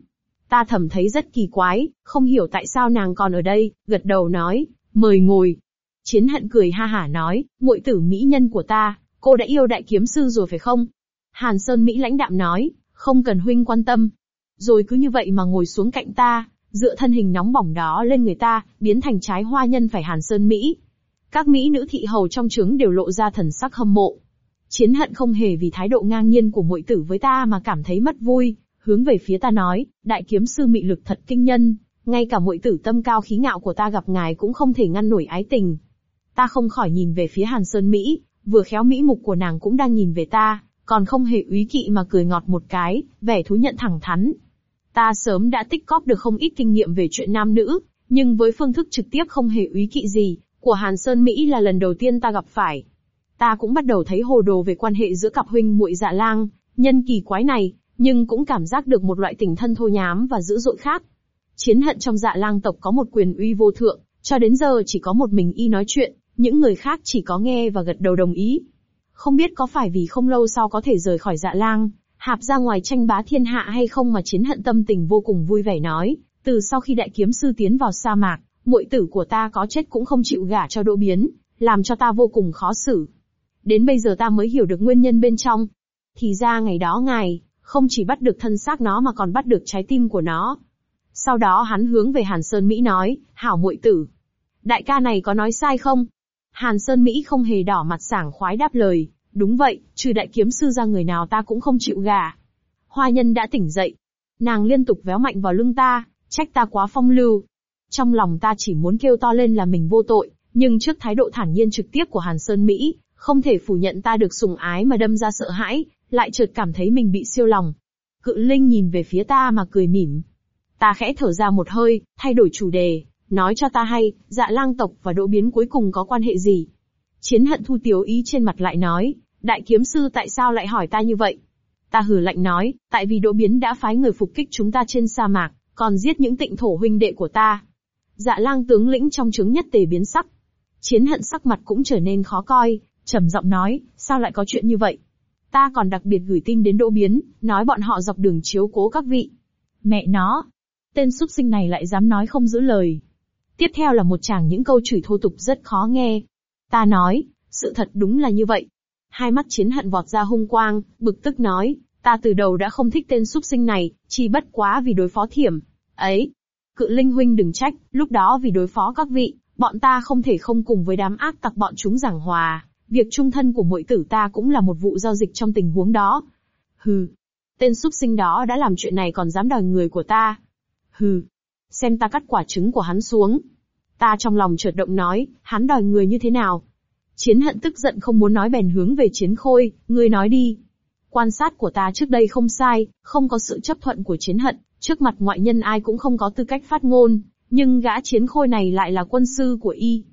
Ta thầm thấy rất kỳ quái, không hiểu tại sao nàng còn ở đây, gật đầu nói, mời ngồi. Chiến hận cười ha hả nói, muội tử mỹ nhân của ta, cô đã yêu đại kiếm sư rồi phải không? Hàn Sơn Mỹ lãnh đạm nói, không cần huynh quan tâm. Rồi cứ như vậy mà ngồi xuống cạnh ta, dựa thân hình nóng bỏng đó lên người ta, biến thành trái hoa nhân phải Hàn Sơn Mỹ. Các Mỹ nữ thị hầu trong trứng đều lộ ra thần sắc hâm mộ. Chiến hận không hề vì thái độ ngang nhiên của muội tử với ta mà cảm thấy mất vui, hướng về phía ta nói, đại kiếm sư mị lực thật kinh nhân, ngay cả muội tử tâm cao khí ngạo của ta gặp ngài cũng không thể ngăn nổi ái tình. Ta không khỏi nhìn về phía Hàn Sơn Mỹ, vừa khéo mỹ mục của nàng cũng đang nhìn về ta, còn không hề úy kỵ mà cười ngọt một cái, vẻ thú nhận thẳng thắn. Ta sớm đã tích cóp được không ít kinh nghiệm về chuyện nam nữ, nhưng với phương thức trực tiếp không hề úy kỵ gì, của Hàn Sơn Mỹ là lần đầu tiên ta gặp phải. Ta cũng bắt đầu thấy hồ đồ về quan hệ giữa cặp huynh muội dạ lang, nhân kỳ quái này, nhưng cũng cảm giác được một loại tình thân thô nhám và dữ dội khác. Chiến hận trong dạ lang tộc có một quyền uy vô thượng, cho đến giờ chỉ có một mình y nói chuyện, những người khác chỉ có nghe và gật đầu đồng ý. Không biết có phải vì không lâu sau có thể rời khỏi dạ lang, hạp ra ngoài tranh bá thiên hạ hay không mà chiến hận tâm tình vô cùng vui vẻ nói, từ sau khi đại kiếm sư tiến vào sa mạc, muội tử của ta có chết cũng không chịu gả cho đỗ biến, làm cho ta vô cùng khó xử. Đến bây giờ ta mới hiểu được nguyên nhân bên trong. Thì ra ngày đó ngài, không chỉ bắt được thân xác nó mà còn bắt được trái tim của nó. Sau đó hắn hướng về Hàn Sơn Mỹ nói, hảo muội tử. Đại ca này có nói sai không? Hàn Sơn Mỹ không hề đỏ mặt sảng khoái đáp lời, đúng vậy, trừ đại kiếm sư ra người nào ta cũng không chịu gả. Hoa nhân đã tỉnh dậy. Nàng liên tục véo mạnh vào lưng ta, trách ta quá phong lưu. Trong lòng ta chỉ muốn kêu to lên là mình vô tội, nhưng trước thái độ thản nhiên trực tiếp của Hàn Sơn Mỹ, không thể phủ nhận ta được sùng ái mà đâm ra sợ hãi, lại chợt cảm thấy mình bị siêu lòng. Cự Linh nhìn về phía ta mà cười mỉm. Ta khẽ thở ra một hơi, thay đổi chủ đề, nói cho ta hay, dạ lang tộc và đỗ biến cuối cùng có quan hệ gì. Chiến hận thu tiếu ý trên mặt lại nói, đại kiếm sư tại sao lại hỏi ta như vậy? Ta hừ lạnh nói, tại vì đỗ biến đã phái người phục kích chúng ta trên sa mạc, còn giết những tịnh thổ huynh đệ của ta. Dạ lang tướng lĩnh trong trứng nhất tề biến sắc. Chiến hận sắc mặt cũng trở nên khó coi, trầm giọng nói, sao lại có chuyện như vậy? Ta còn đặc biệt gửi tin đến Đỗ Biến, nói bọn họ dọc đường chiếu cố các vị. Mẹ nó! Tên xuất sinh này lại dám nói không giữ lời. Tiếp theo là một chàng những câu chửi thô tục rất khó nghe. Ta nói, sự thật đúng là như vậy. Hai mắt chiến hận vọt ra hung quang, bực tức nói, ta từ đầu đã không thích tên xuất sinh này, chỉ bất quá vì đối phó thiểm. Ấy! Cự linh huynh đừng trách, lúc đó vì đối phó các vị, bọn ta không thể không cùng với đám ác tặc bọn chúng giảng hòa. Việc trung thân của muội tử ta cũng là một vụ giao dịch trong tình huống đó. Hừ. Tên súc sinh đó đã làm chuyện này còn dám đòi người của ta. Hừ. Xem ta cắt quả trứng của hắn xuống. Ta trong lòng chợt động nói, hắn đòi người như thế nào? Chiến hận tức giận không muốn nói bèn hướng về chiến khôi, ngươi nói đi. Quan sát của ta trước đây không sai, không có sự chấp thuận của chiến hận, trước mặt ngoại nhân ai cũng không có tư cách phát ngôn, nhưng gã chiến khôi này lại là quân sư của y.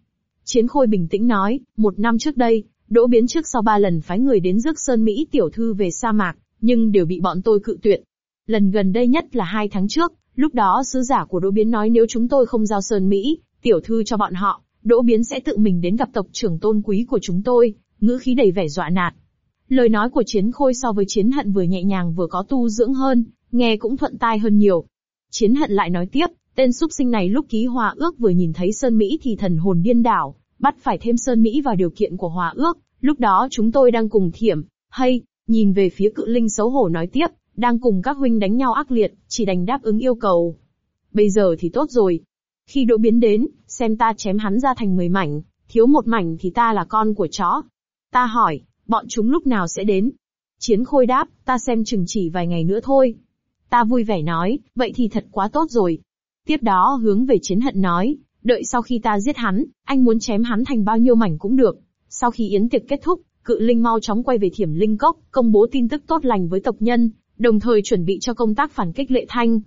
Chiến Khôi bình tĩnh nói, một năm trước đây, Đỗ Biến trước sau ba lần phái người đến rước Sơn Mỹ tiểu thư về sa mạc, nhưng đều bị bọn tôi cự tuyệt. Lần gần đây nhất là hai tháng trước, lúc đó sứ giả của Đỗ Biến nói nếu chúng tôi không giao Sơn Mỹ, tiểu thư cho bọn họ, Đỗ Biến sẽ tự mình đến gặp tộc trưởng tôn quý của chúng tôi, ngữ khí đầy vẻ dọa nạt. Lời nói của Chiến Khôi so với Chiến Hận vừa nhẹ nhàng vừa có tu dưỡng hơn, nghe cũng thuận tai hơn nhiều. Chiến Hận lại nói tiếp, Tên súc sinh này lúc ký hòa ước vừa nhìn thấy Sơn Mỹ thì thần hồn điên đảo, bắt phải thêm Sơn Mỹ vào điều kiện của hòa ước, lúc đó chúng tôi đang cùng thiểm, hay, nhìn về phía cự linh xấu hổ nói tiếp, đang cùng các huynh đánh nhau ác liệt, chỉ đành đáp ứng yêu cầu. Bây giờ thì tốt rồi. Khi đỗ biến đến, xem ta chém hắn ra thành 10 mảnh, thiếu một mảnh thì ta là con của chó. Ta hỏi, bọn chúng lúc nào sẽ đến? Chiến khôi đáp, ta xem chừng chỉ vài ngày nữa thôi. Ta vui vẻ nói, vậy thì thật quá tốt rồi, Tiếp đó hướng về chiến hận nói, đợi sau khi ta giết hắn, anh muốn chém hắn thành bao nhiêu mảnh cũng được. Sau khi yến tiệc kết thúc, cự linh mau chóng quay về thiểm linh cốc, công bố tin tức tốt lành với tộc nhân, đồng thời chuẩn bị cho công tác phản kích lệ thanh.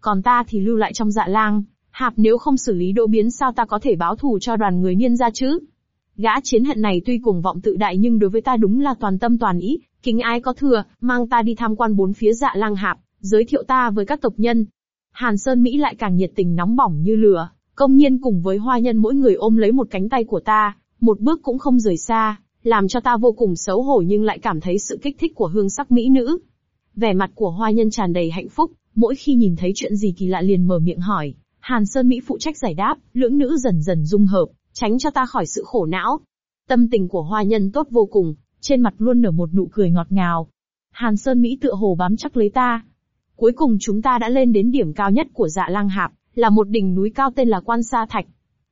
Còn ta thì lưu lại trong dạ lang, hạp nếu không xử lý đỗ biến sao ta có thể báo thù cho đoàn người niên ra chứ? Gã chiến hận này tuy cuồng vọng tự đại nhưng đối với ta đúng là toàn tâm toàn ý, kính ái có thừa, mang ta đi tham quan bốn phía dạ lang hạp, giới thiệu ta với các tộc nhân, Hàn Sơn Mỹ lại càng nhiệt tình nóng bỏng như lửa, công nhiên cùng với hoa nhân mỗi người ôm lấy một cánh tay của ta, một bước cũng không rời xa, làm cho ta vô cùng xấu hổ nhưng lại cảm thấy sự kích thích của hương sắc mỹ nữ. Vẻ mặt của hoa nhân tràn đầy hạnh phúc, mỗi khi nhìn thấy chuyện gì kỳ lạ liền mở miệng hỏi, Hàn Sơn Mỹ phụ trách giải đáp, lưỡng nữ dần dần dung hợp, tránh cho ta khỏi sự khổ não. Tâm tình của hoa nhân tốt vô cùng, trên mặt luôn nở một nụ cười ngọt ngào. Hàn Sơn Mỹ tựa hồ bám chắc lấy ta, Cuối cùng chúng ta đã lên đến điểm cao nhất của dạ lang hạp, là một đỉnh núi cao tên là Quan Sa Thạch.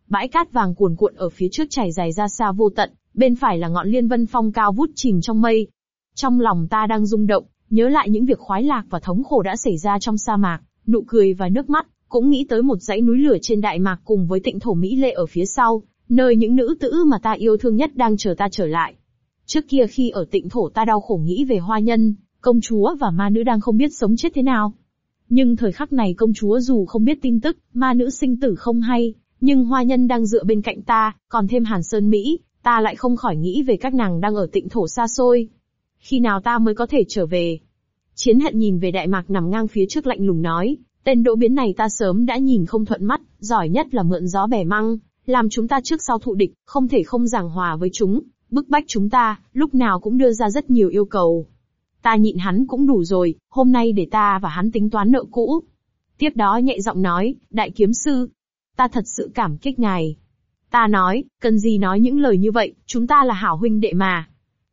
Bãi cát vàng cuồn cuộn ở phía trước chảy dài ra xa vô tận, bên phải là ngọn liên vân phong cao vút chìm trong mây. Trong lòng ta đang rung động, nhớ lại những việc khoái lạc và thống khổ đã xảy ra trong sa mạc, nụ cười và nước mắt, cũng nghĩ tới một dãy núi lửa trên đại mạc cùng với tịnh thổ mỹ lệ ở phía sau, nơi những nữ tử mà ta yêu thương nhất đang chờ ta trở lại. Trước kia khi ở tịnh thổ ta đau khổ nghĩ về hoa nhân, công chúa và ma nữ đang không biết sống chết thế nào. Nhưng thời khắc này công chúa dù không biết tin tức, ma nữ sinh tử không hay, nhưng hoa nhân đang dựa bên cạnh ta, còn thêm Hàn Sơn Mỹ, ta lại không khỏi nghĩ về các nàng đang ở tịnh thổ xa xôi. Khi nào ta mới có thể trở về? Chiến hận nhìn về Đại Mạc nằm ngang phía trước lạnh lùng nói, tên đỗ biến này ta sớm đã nhìn không thuận mắt, giỏi nhất là mượn gió bẻ măng, làm chúng ta trước sau thụ địch, không thể không giảng hòa với chúng, bức bách chúng ta, lúc nào cũng đưa ra rất nhiều yêu cầu. Ta nhịn hắn cũng đủ rồi, hôm nay để ta và hắn tính toán nợ cũ. Tiếp đó nhẹ giọng nói, đại kiếm sư, ta thật sự cảm kích ngài. Ta nói, cần gì nói những lời như vậy, chúng ta là hảo huynh đệ mà.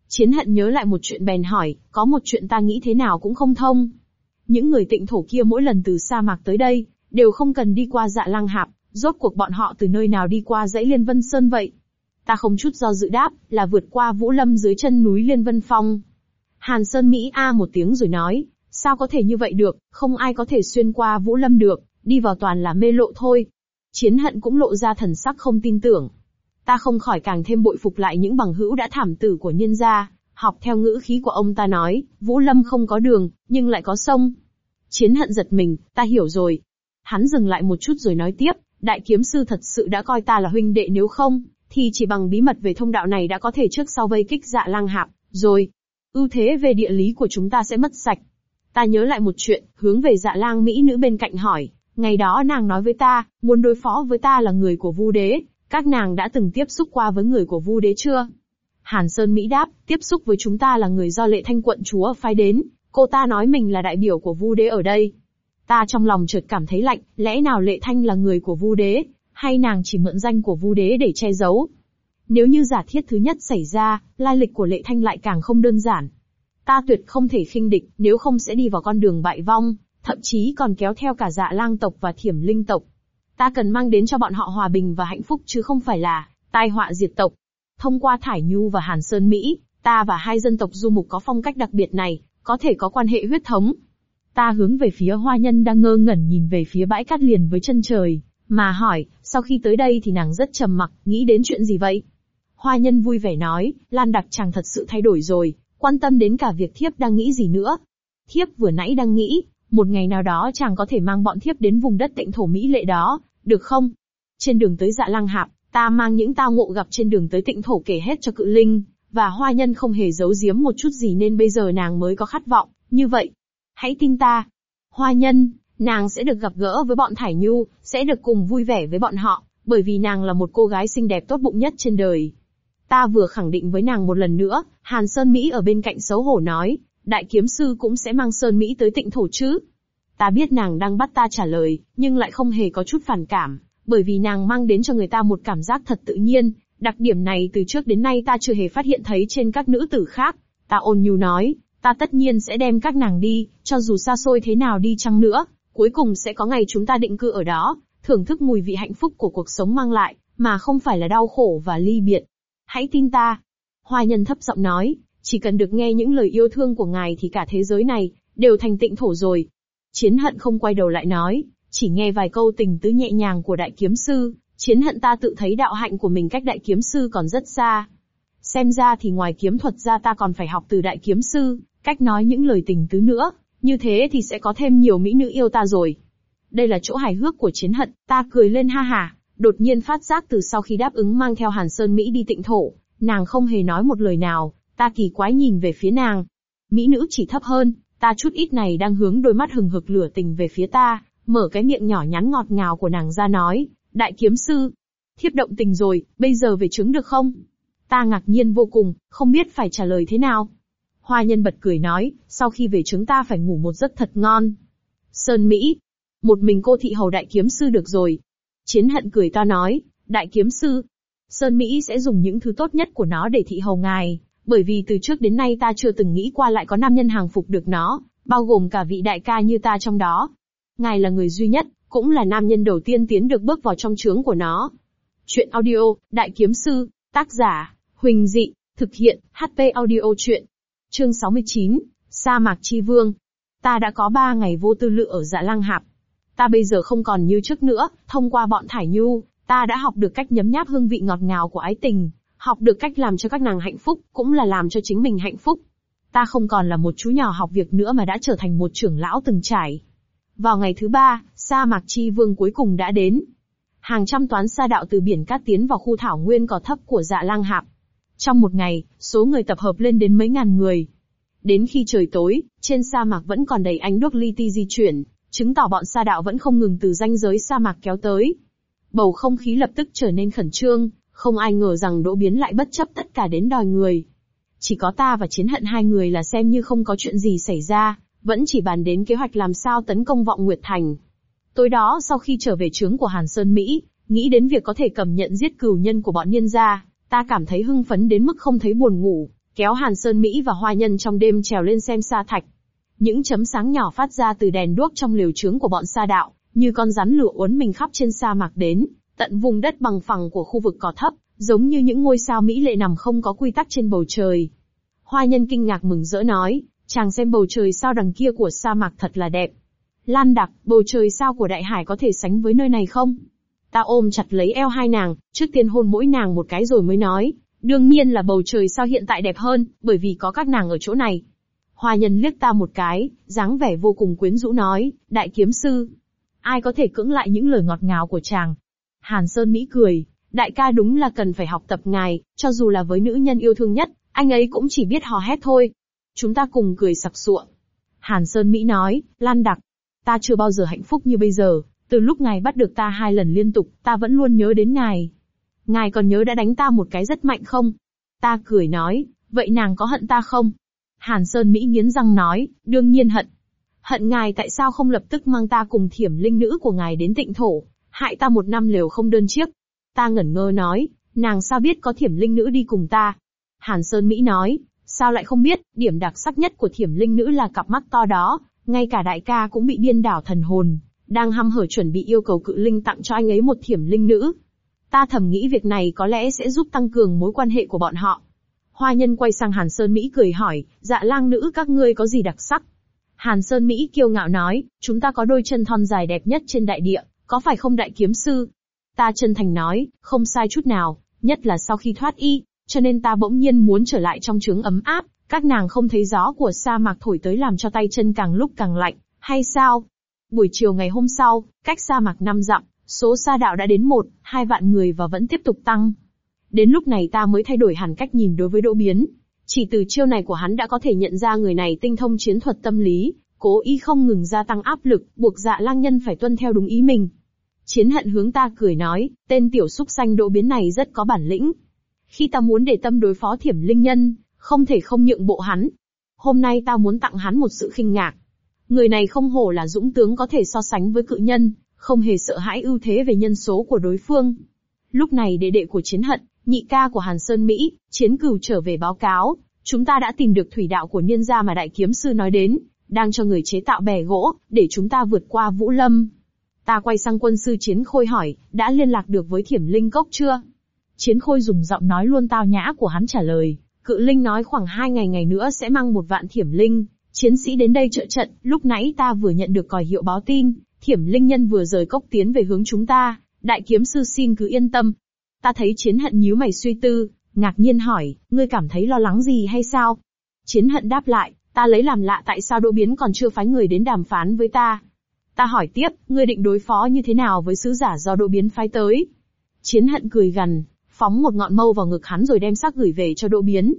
Chiến hận nhớ lại một chuyện bèn hỏi, có một chuyện ta nghĩ thế nào cũng không thông. Những người tịnh thổ kia mỗi lần từ sa mạc tới đây, đều không cần đi qua dạ lăng hạp, rốt cuộc bọn họ từ nơi nào đi qua dãy Liên Vân Sơn vậy? Ta không chút do dự đáp, là vượt qua Vũ Lâm dưới chân núi Liên Vân Phong. Hàn Sơn Mỹ A một tiếng rồi nói, sao có thể như vậy được, không ai có thể xuyên qua Vũ Lâm được, đi vào toàn là mê lộ thôi. Chiến hận cũng lộ ra thần sắc không tin tưởng. Ta không khỏi càng thêm bội phục lại những bằng hữu đã thảm tử của nhân gia, học theo ngữ khí của ông ta nói, Vũ Lâm không có đường, nhưng lại có sông. Chiến hận giật mình, ta hiểu rồi. Hắn dừng lại một chút rồi nói tiếp, đại kiếm sư thật sự đã coi ta là huynh đệ nếu không, thì chỉ bằng bí mật về thông đạo này đã có thể trước sau vây kích dạ lang hạp, rồi. Ưu thế về địa lý của chúng ta sẽ mất sạch. Ta nhớ lại một chuyện, hướng về dạ lang Mỹ nữ bên cạnh hỏi, ngày đó nàng nói với ta, muốn đối phó với ta là người của vu đế, các nàng đã từng tiếp xúc qua với người của vu đế chưa? Hàn Sơn Mỹ đáp, tiếp xúc với chúng ta là người do lệ thanh quận chúa phái đến, cô ta nói mình là đại biểu của vu đế ở đây. Ta trong lòng chợt cảm thấy lạnh, lẽ nào lệ thanh là người của vu đế, hay nàng chỉ mượn danh của vu đế để che giấu? Nếu như giả thiết thứ nhất xảy ra, lai lịch của lệ thanh lại càng không đơn giản. Ta tuyệt không thể khinh địch, nếu không sẽ đi vào con đường bại vong, thậm chí còn kéo theo cả dạ lang tộc và thiểm linh tộc. Ta cần mang đến cho bọn họ hòa bình và hạnh phúc chứ không phải là tai họa diệt tộc. Thông qua Thải Nhu và Hàn Sơn Mỹ, ta và hai dân tộc du mục có phong cách đặc biệt này, có thể có quan hệ huyết thống. Ta hướng về phía hoa nhân đang ngơ ngẩn nhìn về phía bãi cát liền với chân trời, mà hỏi, sau khi tới đây thì nàng rất trầm mặc, nghĩ đến chuyện gì vậy? Hoa nhân vui vẻ nói, Lan đặc chàng thật sự thay đổi rồi, quan tâm đến cả việc thiếp đang nghĩ gì nữa. Thiếp vừa nãy đang nghĩ, một ngày nào đó chàng có thể mang bọn thiếp đến vùng đất tịnh thổ Mỹ lệ đó, được không? Trên đường tới dạ lăng hạp, ta mang những tao ngộ gặp trên đường tới tịnh thổ kể hết cho cự linh, và hoa nhân không hề giấu giếm một chút gì nên bây giờ nàng mới có khát vọng, như vậy. Hãy tin ta. Hoa nhân, nàng sẽ được gặp gỡ với bọn Thải Nhu, sẽ được cùng vui vẻ với bọn họ, bởi vì nàng là một cô gái xinh đẹp tốt bụng nhất trên đời. Ta vừa khẳng định với nàng một lần nữa, Hàn Sơn Mỹ ở bên cạnh xấu hổ nói, đại kiếm sư cũng sẽ mang Sơn Mỹ tới tịnh thổ chứ. Ta biết nàng đang bắt ta trả lời, nhưng lại không hề có chút phản cảm, bởi vì nàng mang đến cho người ta một cảm giác thật tự nhiên, đặc điểm này từ trước đến nay ta chưa hề phát hiện thấy trên các nữ tử khác. Ta ôn nhu nói, ta tất nhiên sẽ đem các nàng đi, cho dù xa xôi thế nào đi chăng nữa, cuối cùng sẽ có ngày chúng ta định cư ở đó, thưởng thức mùi vị hạnh phúc của cuộc sống mang lại, mà không phải là đau khổ và ly biệt. Hãy tin ta. Hoa nhân thấp giọng nói, chỉ cần được nghe những lời yêu thương của ngài thì cả thế giới này, đều thành tịnh thổ rồi. Chiến hận không quay đầu lại nói, chỉ nghe vài câu tình tứ nhẹ nhàng của đại kiếm sư, chiến hận ta tự thấy đạo hạnh của mình cách đại kiếm sư còn rất xa. Xem ra thì ngoài kiếm thuật ra ta còn phải học từ đại kiếm sư, cách nói những lời tình tứ nữa, như thế thì sẽ có thêm nhiều mỹ nữ yêu ta rồi. Đây là chỗ hài hước của chiến hận, ta cười lên ha ha, đột nhiên phát giác từ sau khi đáp ứng mang theo Hàn Sơn Mỹ đi tịnh thổ, nàng không hề nói một lời nào, ta kỳ quái nhìn về phía nàng. Mỹ nữ chỉ thấp hơn, ta chút ít này đang hướng đôi mắt hừng hực lửa tình về phía ta, mở cái miệng nhỏ nhắn ngọt ngào của nàng ra nói, đại kiếm sư, thiếp động tình rồi, bây giờ về trứng được không? Ta ngạc nhiên vô cùng, không biết phải trả lời thế nào. Hoa nhân bật cười nói, sau khi về trứng ta phải ngủ một giấc thật ngon. Sơn Mỹ, một mình cô thị hầu đại kiếm sư được rồi. Chiến hận cười to nói, đại kiếm sư, Sơn Mỹ sẽ dùng những thứ tốt nhất của nó để thị hầu ngài, bởi vì từ trước đến nay ta chưa từng nghĩ qua lại có nam nhân hàng phục được nó, bao gồm cả vị đại ca như ta trong đó. Ngài là người duy nhất, cũng là nam nhân đầu tiên tiến được bước vào trong trướng của nó. Chuyện audio, Đại Kiếm Sư, tác giả, Huỳnh Dị, thực hiện, HP audio chuyện. Chương 69, Sa Mạc Chi Vương. Ta đã có ba ngày vô tư lự ở dạ lăng hạp. Ta bây giờ không còn như trước nữa, thông qua bọn Thải Nhu, ta đã học được cách nhấm nháp hương vị ngọt ngào của ái tình, Học được cách làm cho các nàng hạnh phúc, cũng là làm cho chính mình hạnh phúc. Ta không còn là một chú nhỏ học việc nữa mà đã trở thành một trưởng lão từng trải. Vào ngày thứ ba, sa mạc chi vương cuối cùng đã đến. Hàng trăm toán sa đạo từ biển cát tiến vào khu thảo nguyên cỏ thấp của dạ lang hạp. Trong một ngày, số người tập hợp lên đến mấy ngàn người. Đến khi trời tối, trên sa mạc vẫn còn đầy ánh đuốc li ti di chuyển, chứng tỏ bọn sa đạo vẫn không ngừng từ ranh giới sa mạc kéo tới. Bầu không khí lập tức trở nên khẩn trương, không ai ngờ rằng Đỗ Biến lại bất chấp tất cả đến đòi người. Chỉ có ta và chiến hận hai người là xem như không có chuyện gì xảy ra, vẫn chỉ bàn đến kế hoạch làm sao tấn công vọng Nguyệt Thành. Tối đó sau khi trở về trướng của Hàn Sơn Mỹ, nghĩ đến việc có thể cầm nhận giết cửu nhân của bọn nhân gia, ta cảm thấy hưng phấn đến mức không thấy buồn ngủ, kéo Hàn Sơn Mỹ và Hoa Nhân trong đêm trèo lên xem sa thạch. Những chấm sáng nhỏ phát ra từ đèn đuốc trong liều trướng của bọn sa đạo, như con rắn lửa uốn mình khắp trên sa mạc đến, tận vùng đất bằng phẳng của khu vực cỏ thấp, giống như những ngôi sao mỹ lệ nằm không có quy tắc trên bầu trời. Hoa Nhân kinh ngạc mừng rỡ nói, chàng xem bầu trời sao đằng kia của sa mạc thật là đẹp. Lan đặc, bầu trời sao của đại hải có thể sánh với nơi này không? Ta ôm chặt lấy eo hai nàng, trước tiên hôn mỗi nàng một cái rồi mới nói, đương nhiên là bầu trời sao hiện tại đẹp hơn, bởi vì có các nàng ở chỗ này. Hoa nhân liếc ta một cái, dáng vẻ vô cùng quyến rũ nói, đại kiếm sư. Ai có thể cưỡng lại những lời ngọt ngào của chàng? Hàn Sơn Mỹ cười, đại ca đúng là cần phải học tập ngài, cho dù là với nữ nhân yêu thương nhất, anh ấy cũng chỉ biết hò hét thôi. Chúng ta cùng cười sặc sụa. Hàn Sơn Mỹ nói, Lan Đặc, ta chưa bao giờ hạnh phúc như bây giờ, từ lúc ngài bắt được ta hai lần liên tục, ta vẫn luôn nhớ đến ngài. Ngài còn nhớ đã đánh ta một cái rất mạnh không? Ta cười nói, vậy nàng có hận ta không? Hàn Sơn Mỹ nghiến răng nói, đương nhiên hận. Hận ngài tại sao không lập tức mang ta cùng thiểm linh nữ của ngài đến tịnh thổ, hại ta một năm lều không đơn chiếc. Ta ngẩn ngơ nói, nàng sao biết có thiểm linh nữ đi cùng ta? Hàn Sơn Mỹ nói, sao lại không biết, điểm đặc sắc nhất của thiểm linh nữ là cặp mắt to đó, ngay cả đại ca cũng bị điên đảo thần hồn, đang hăm hở chuẩn bị yêu cầu cự linh tặng cho anh ấy một thiểm linh nữ. Ta thầm nghĩ việc này có lẽ sẽ giúp tăng cường mối quan hệ của bọn họ. Hoa nhân quay sang Hàn Sơn Mỹ cười hỏi, dạ lang nữ các ngươi có gì đặc sắc? Hàn Sơn Mỹ kiêu ngạo nói, chúng ta có đôi chân thon dài đẹp nhất trên đại địa, có phải không đại kiếm sư? Ta chân thành nói, không sai chút nào, nhất là sau khi thoát y, cho nên ta bỗng nhiên muốn trở lại trong trướng ấm áp, các nàng không thấy gió của sa mạc thổi tới làm cho tay chân càng lúc càng lạnh, hay sao? Buổi chiều ngày hôm sau, cách sa mạc năm dặm, số sa đạo đã đến một, hai vạn người và vẫn tiếp tục tăng. Đến lúc này ta mới thay đổi hẳn cách nhìn đối với Đỗ Biến. Chỉ từ chiêu này của hắn đã có thể nhận ra người này tinh thông chiến thuật tâm lý, cố ý không ngừng gia tăng áp lực, buộc dạ lang nhân phải tuân theo đúng ý mình. Chiến hận hướng ta cười nói, tên tiểu súc xanh Đỗ Biến này rất có bản lĩnh. Khi ta muốn để tâm đối phó thiểm linh nhân, không thể không nhượng bộ hắn. Hôm nay ta muốn tặng hắn một sự khinh ngạc. Người này không hổ là dũng tướng có thể so sánh với cự nhân, không hề sợ hãi ưu thế về nhân số của đối phương. Lúc này đệ đệ của chiến hận, nhị ca của Hàn Sơn Mỹ, chiến cửu trở về báo cáo, chúng ta đã tìm được thủy đạo của niên gia mà đại kiếm sư nói đến, đang cho người chế tạo bè gỗ, để chúng ta vượt qua Vũ Lâm. Ta quay sang quân sư chiến khôi hỏi, đã liên lạc được với thiểm linh cốc chưa? Chiến khôi dùng giọng nói luôn tao nhã của hắn trả lời, cự linh nói khoảng hai ngày ngày nữa sẽ mang một vạn thiểm linh, chiến sĩ đến đây trợ trận, lúc nãy ta vừa nhận được còi hiệu báo tin, thiểm linh nhân vừa rời cốc tiến về hướng chúng ta, đại kiếm sư xin cứ yên tâm. Ta thấy chiến hận nhíu mày suy tư, ngạc nhiên hỏi, ngươi cảm thấy lo lắng gì hay sao? Chiến hận đáp lại, ta lấy làm lạ tại sao đỗ biến còn chưa phái người đến đàm phán với ta. Ta hỏi tiếp, ngươi định đối phó như thế nào với sứ giả do đỗ biến phái tới? Chiến hận cười gằn, phóng một ngọn mâu vào ngực hắn rồi đem xác gửi về cho đỗ biến.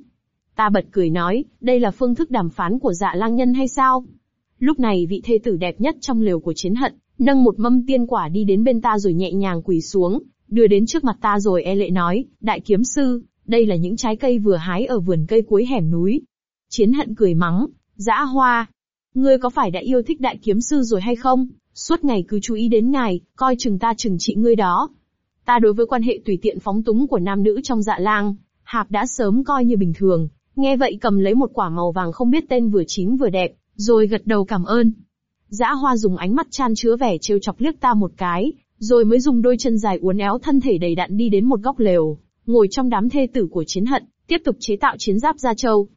Ta bật cười nói, đây là phương thức đàm phán của dạ lang nhân hay sao? Lúc này vị thê tử đẹp nhất trong lều của chiến hận, nâng một mâm tiên quả đi đến bên ta rồi nhẹ nhàng quỳ xuống, đưa đến trước mặt ta rồi e lệ nói, đại kiếm sư, đây là những trái cây vừa hái ở vườn cây cuối hẻm núi. Chiến hận cười mắng, dã hoa. Ngươi có phải đã yêu thích đại kiếm sư rồi hay không? Suốt ngày cứ chú ý đến ngài, coi chừng ta chừng trị ngươi đó. Ta đối với quan hệ tùy tiện phóng túng của nam nữ trong dạ lang, hạp đã sớm coi như bình thường, nghe vậy cầm lấy một quả màu vàng không biết tên vừa chín vừa đẹp, rồi gật đầu cảm ơn. Dã hoa dùng ánh mắt chan chứa vẻ trêu chọc liếc ta một cái, rồi mới dùng đôi chân dài uốn éo thân thể đầy đặn đi đến một góc lều, ngồi trong đám thê tử của chiến hận, tiếp tục chế tạo chiến giáp gia châu.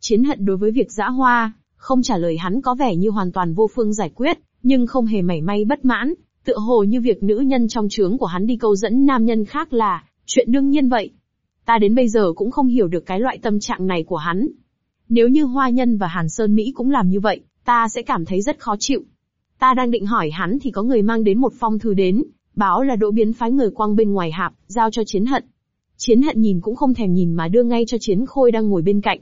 Chiến hận đối với việc dã hoa, không trả lời hắn có vẻ như hoàn toàn vô phương giải quyết, nhưng không hề mảy may bất mãn, tựa hồ như việc nữ nhân trong trướng của hắn đi câu dẫn nam nhân khác là chuyện đương nhiên vậy. Ta đến bây giờ cũng không hiểu được cái loại tâm trạng này của hắn. Nếu như Hoa Nhân và Hàn Sơn Mỹ cũng làm như vậy, ta sẽ cảm thấy rất khó chịu. Ta đang định hỏi hắn thì có người mang đến một phong thư đến, báo là đỗ biến phái người quang bên ngoài hạp, giao cho chiến hận. Chiến hận nhìn cũng không thèm nhìn mà đưa ngay cho chiến khôi đang ngồi bên cạnh.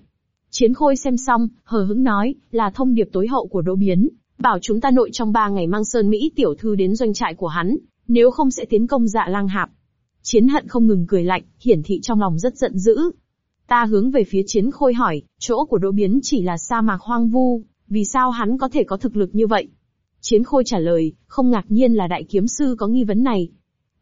Chiến khôi xem xong, hờ hững nói, là thông điệp tối hậu của đỗ biến, bảo chúng ta nội trong ba ngày mang Sơn Mỹ tiểu thư đến doanh trại của hắn, nếu không sẽ tiến công dạ lang hạp. Chiến hận không ngừng cười lạnh, hiển thị trong lòng rất giận dữ. Ta hướng về phía chiến khôi hỏi, chỗ của đỗ biến chỉ là sa mạc hoang vu, vì sao hắn có thể có thực lực như vậy? Chiến khôi trả lời, không ngạc nhiên là đại kiếm sư có nghi vấn này.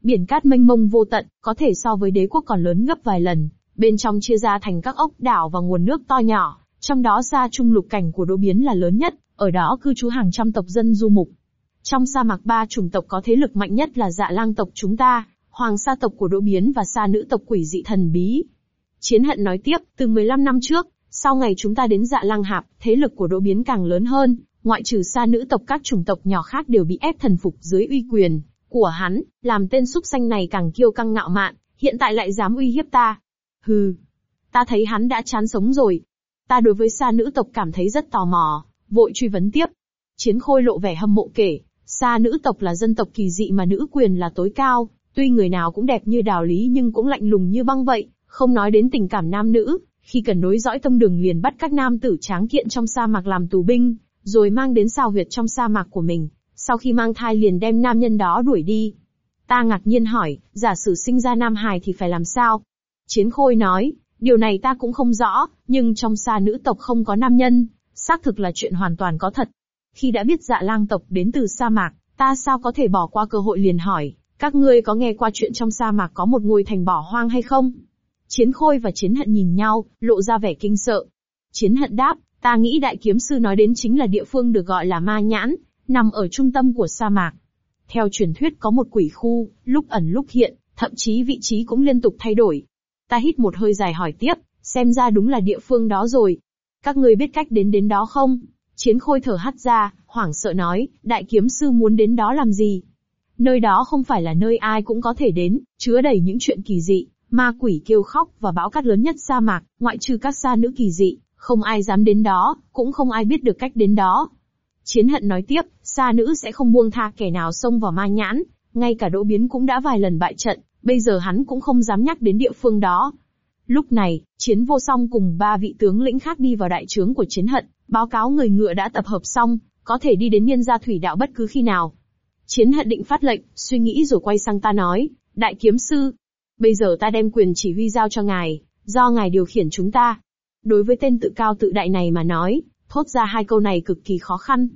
Biển cát mênh mông vô tận, có thể so với đế quốc còn lớn gấp vài lần, bên trong chia ra thành các ốc đảo và nguồn nước to nhỏ, trong đó xa trung lục cảnh của Đô biến là lớn nhất, ở đó cư trú hàng trăm tộc dân du mục. Trong sa mạc ba chủng tộc có thế lực mạnh nhất là dạ lang tộc chúng ta, hoàng sa tộc của đỗ biến và sa nữ tộc quỷ dị thần bí. Chiến hận nói tiếp, từ 15 năm trước, sau ngày chúng ta đến dạ lang hạp, thế lực của đỗ biến càng lớn hơn, ngoại trừ xa nữ tộc các chủng tộc nhỏ khác đều bị ép thần phục dưới uy quyền của hắn, làm tên súc sanh này càng kiêu căng ngạo mạn, hiện tại lại dám uy hiếp ta. Hừ, ta thấy hắn đã chán sống rồi. Ta đối với xa nữ tộc cảm thấy rất tò mò, vội truy vấn tiếp. Chiến khôi lộ vẻ hâm mộ kể, xa nữ tộc là dân tộc kỳ dị mà nữ quyền là tối cao, tuy người nào cũng đẹp như đào lý nhưng cũng lạnh lùng như băng vậy, không nói đến tình cảm nam nữ, khi cần nối dõi tâm đường liền bắt các nam tử tráng kiện trong sa mạc làm tù binh, rồi mang đến sao huyệt trong sa mạc của mình, sau khi mang thai liền đem nam nhân đó đuổi đi. Ta ngạc nhiên hỏi, giả sử sinh ra nam hài thì phải làm sao? Chiến khôi nói, điều này ta cũng không rõ, nhưng trong sa nữ tộc không có nam nhân, xác thực là chuyện hoàn toàn có thật. Khi đã biết dạ lang tộc đến từ sa mạc, ta sao có thể bỏ qua cơ hội liền hỏi, các ngươi có nghe qua chuyện trong sa mạc có một ngôi thành bỏ hoang hay không? Chiến khôi và chiến hận nhìn nhau, lộ ra vẻ kinh sợ. Chiến hận đáp, ta nghĩ đại kiếm sư nói đến chính là địa phương được gọi là ma nhãn, nằm ở trung tâm của sa mạc. Theo truyền thuyết có một quỷ khu, lúc ẩn lúc hiện, thậm chí vị trí cũng liên tục thay đổi. Ta hít một hơi dài hỏi tiếp, xem ra đúng là địa phương đó rồi. Các ngươi biết cách đến đến đó không? Chiến khôi thở hắt ra, hoảng sợ nói, đại kiếm sư muốn đến đó làm gì? Nơi đó không phải là nơi ai cũng có thể đến, chứa đầy những chuyện kỳ dị, ma quỷ kêu khóc và bão cát lớn nhất sa mạc, ngoại trừ các sa nữ kỳ dị, không ai dám đến đó, cũng không ai biết được cách đến đó. Chiến hận nói tiếp, xa nữ sẽ không buông tha kẻ nào xông vào ma nhãn, ngay cả đỗ biến cũng đã vài lần bại trận, bây giờ hắn cũng không dám nhắc đến địa phương đó. Lúc này, chiến vô song cùng ba vị tướng lĩnh khác đi vào đại trướng của chiến hận, báo cáo người ngựa đã tập hợp xong, có thể đi đến nhân gia thủy đạo bất cứ khi nào. Chiến hận định phát lệnh, suy nghĩ rồi quay sang ta nói, đại kiếm sư, bây giờ ta đem quyền chỉ huy giao cho ngài, do ngài điều khiển chúng ta. Đối với tên tự cao tự đại này mà nói, thốt ra hai câu này cực kỳ khó khăn.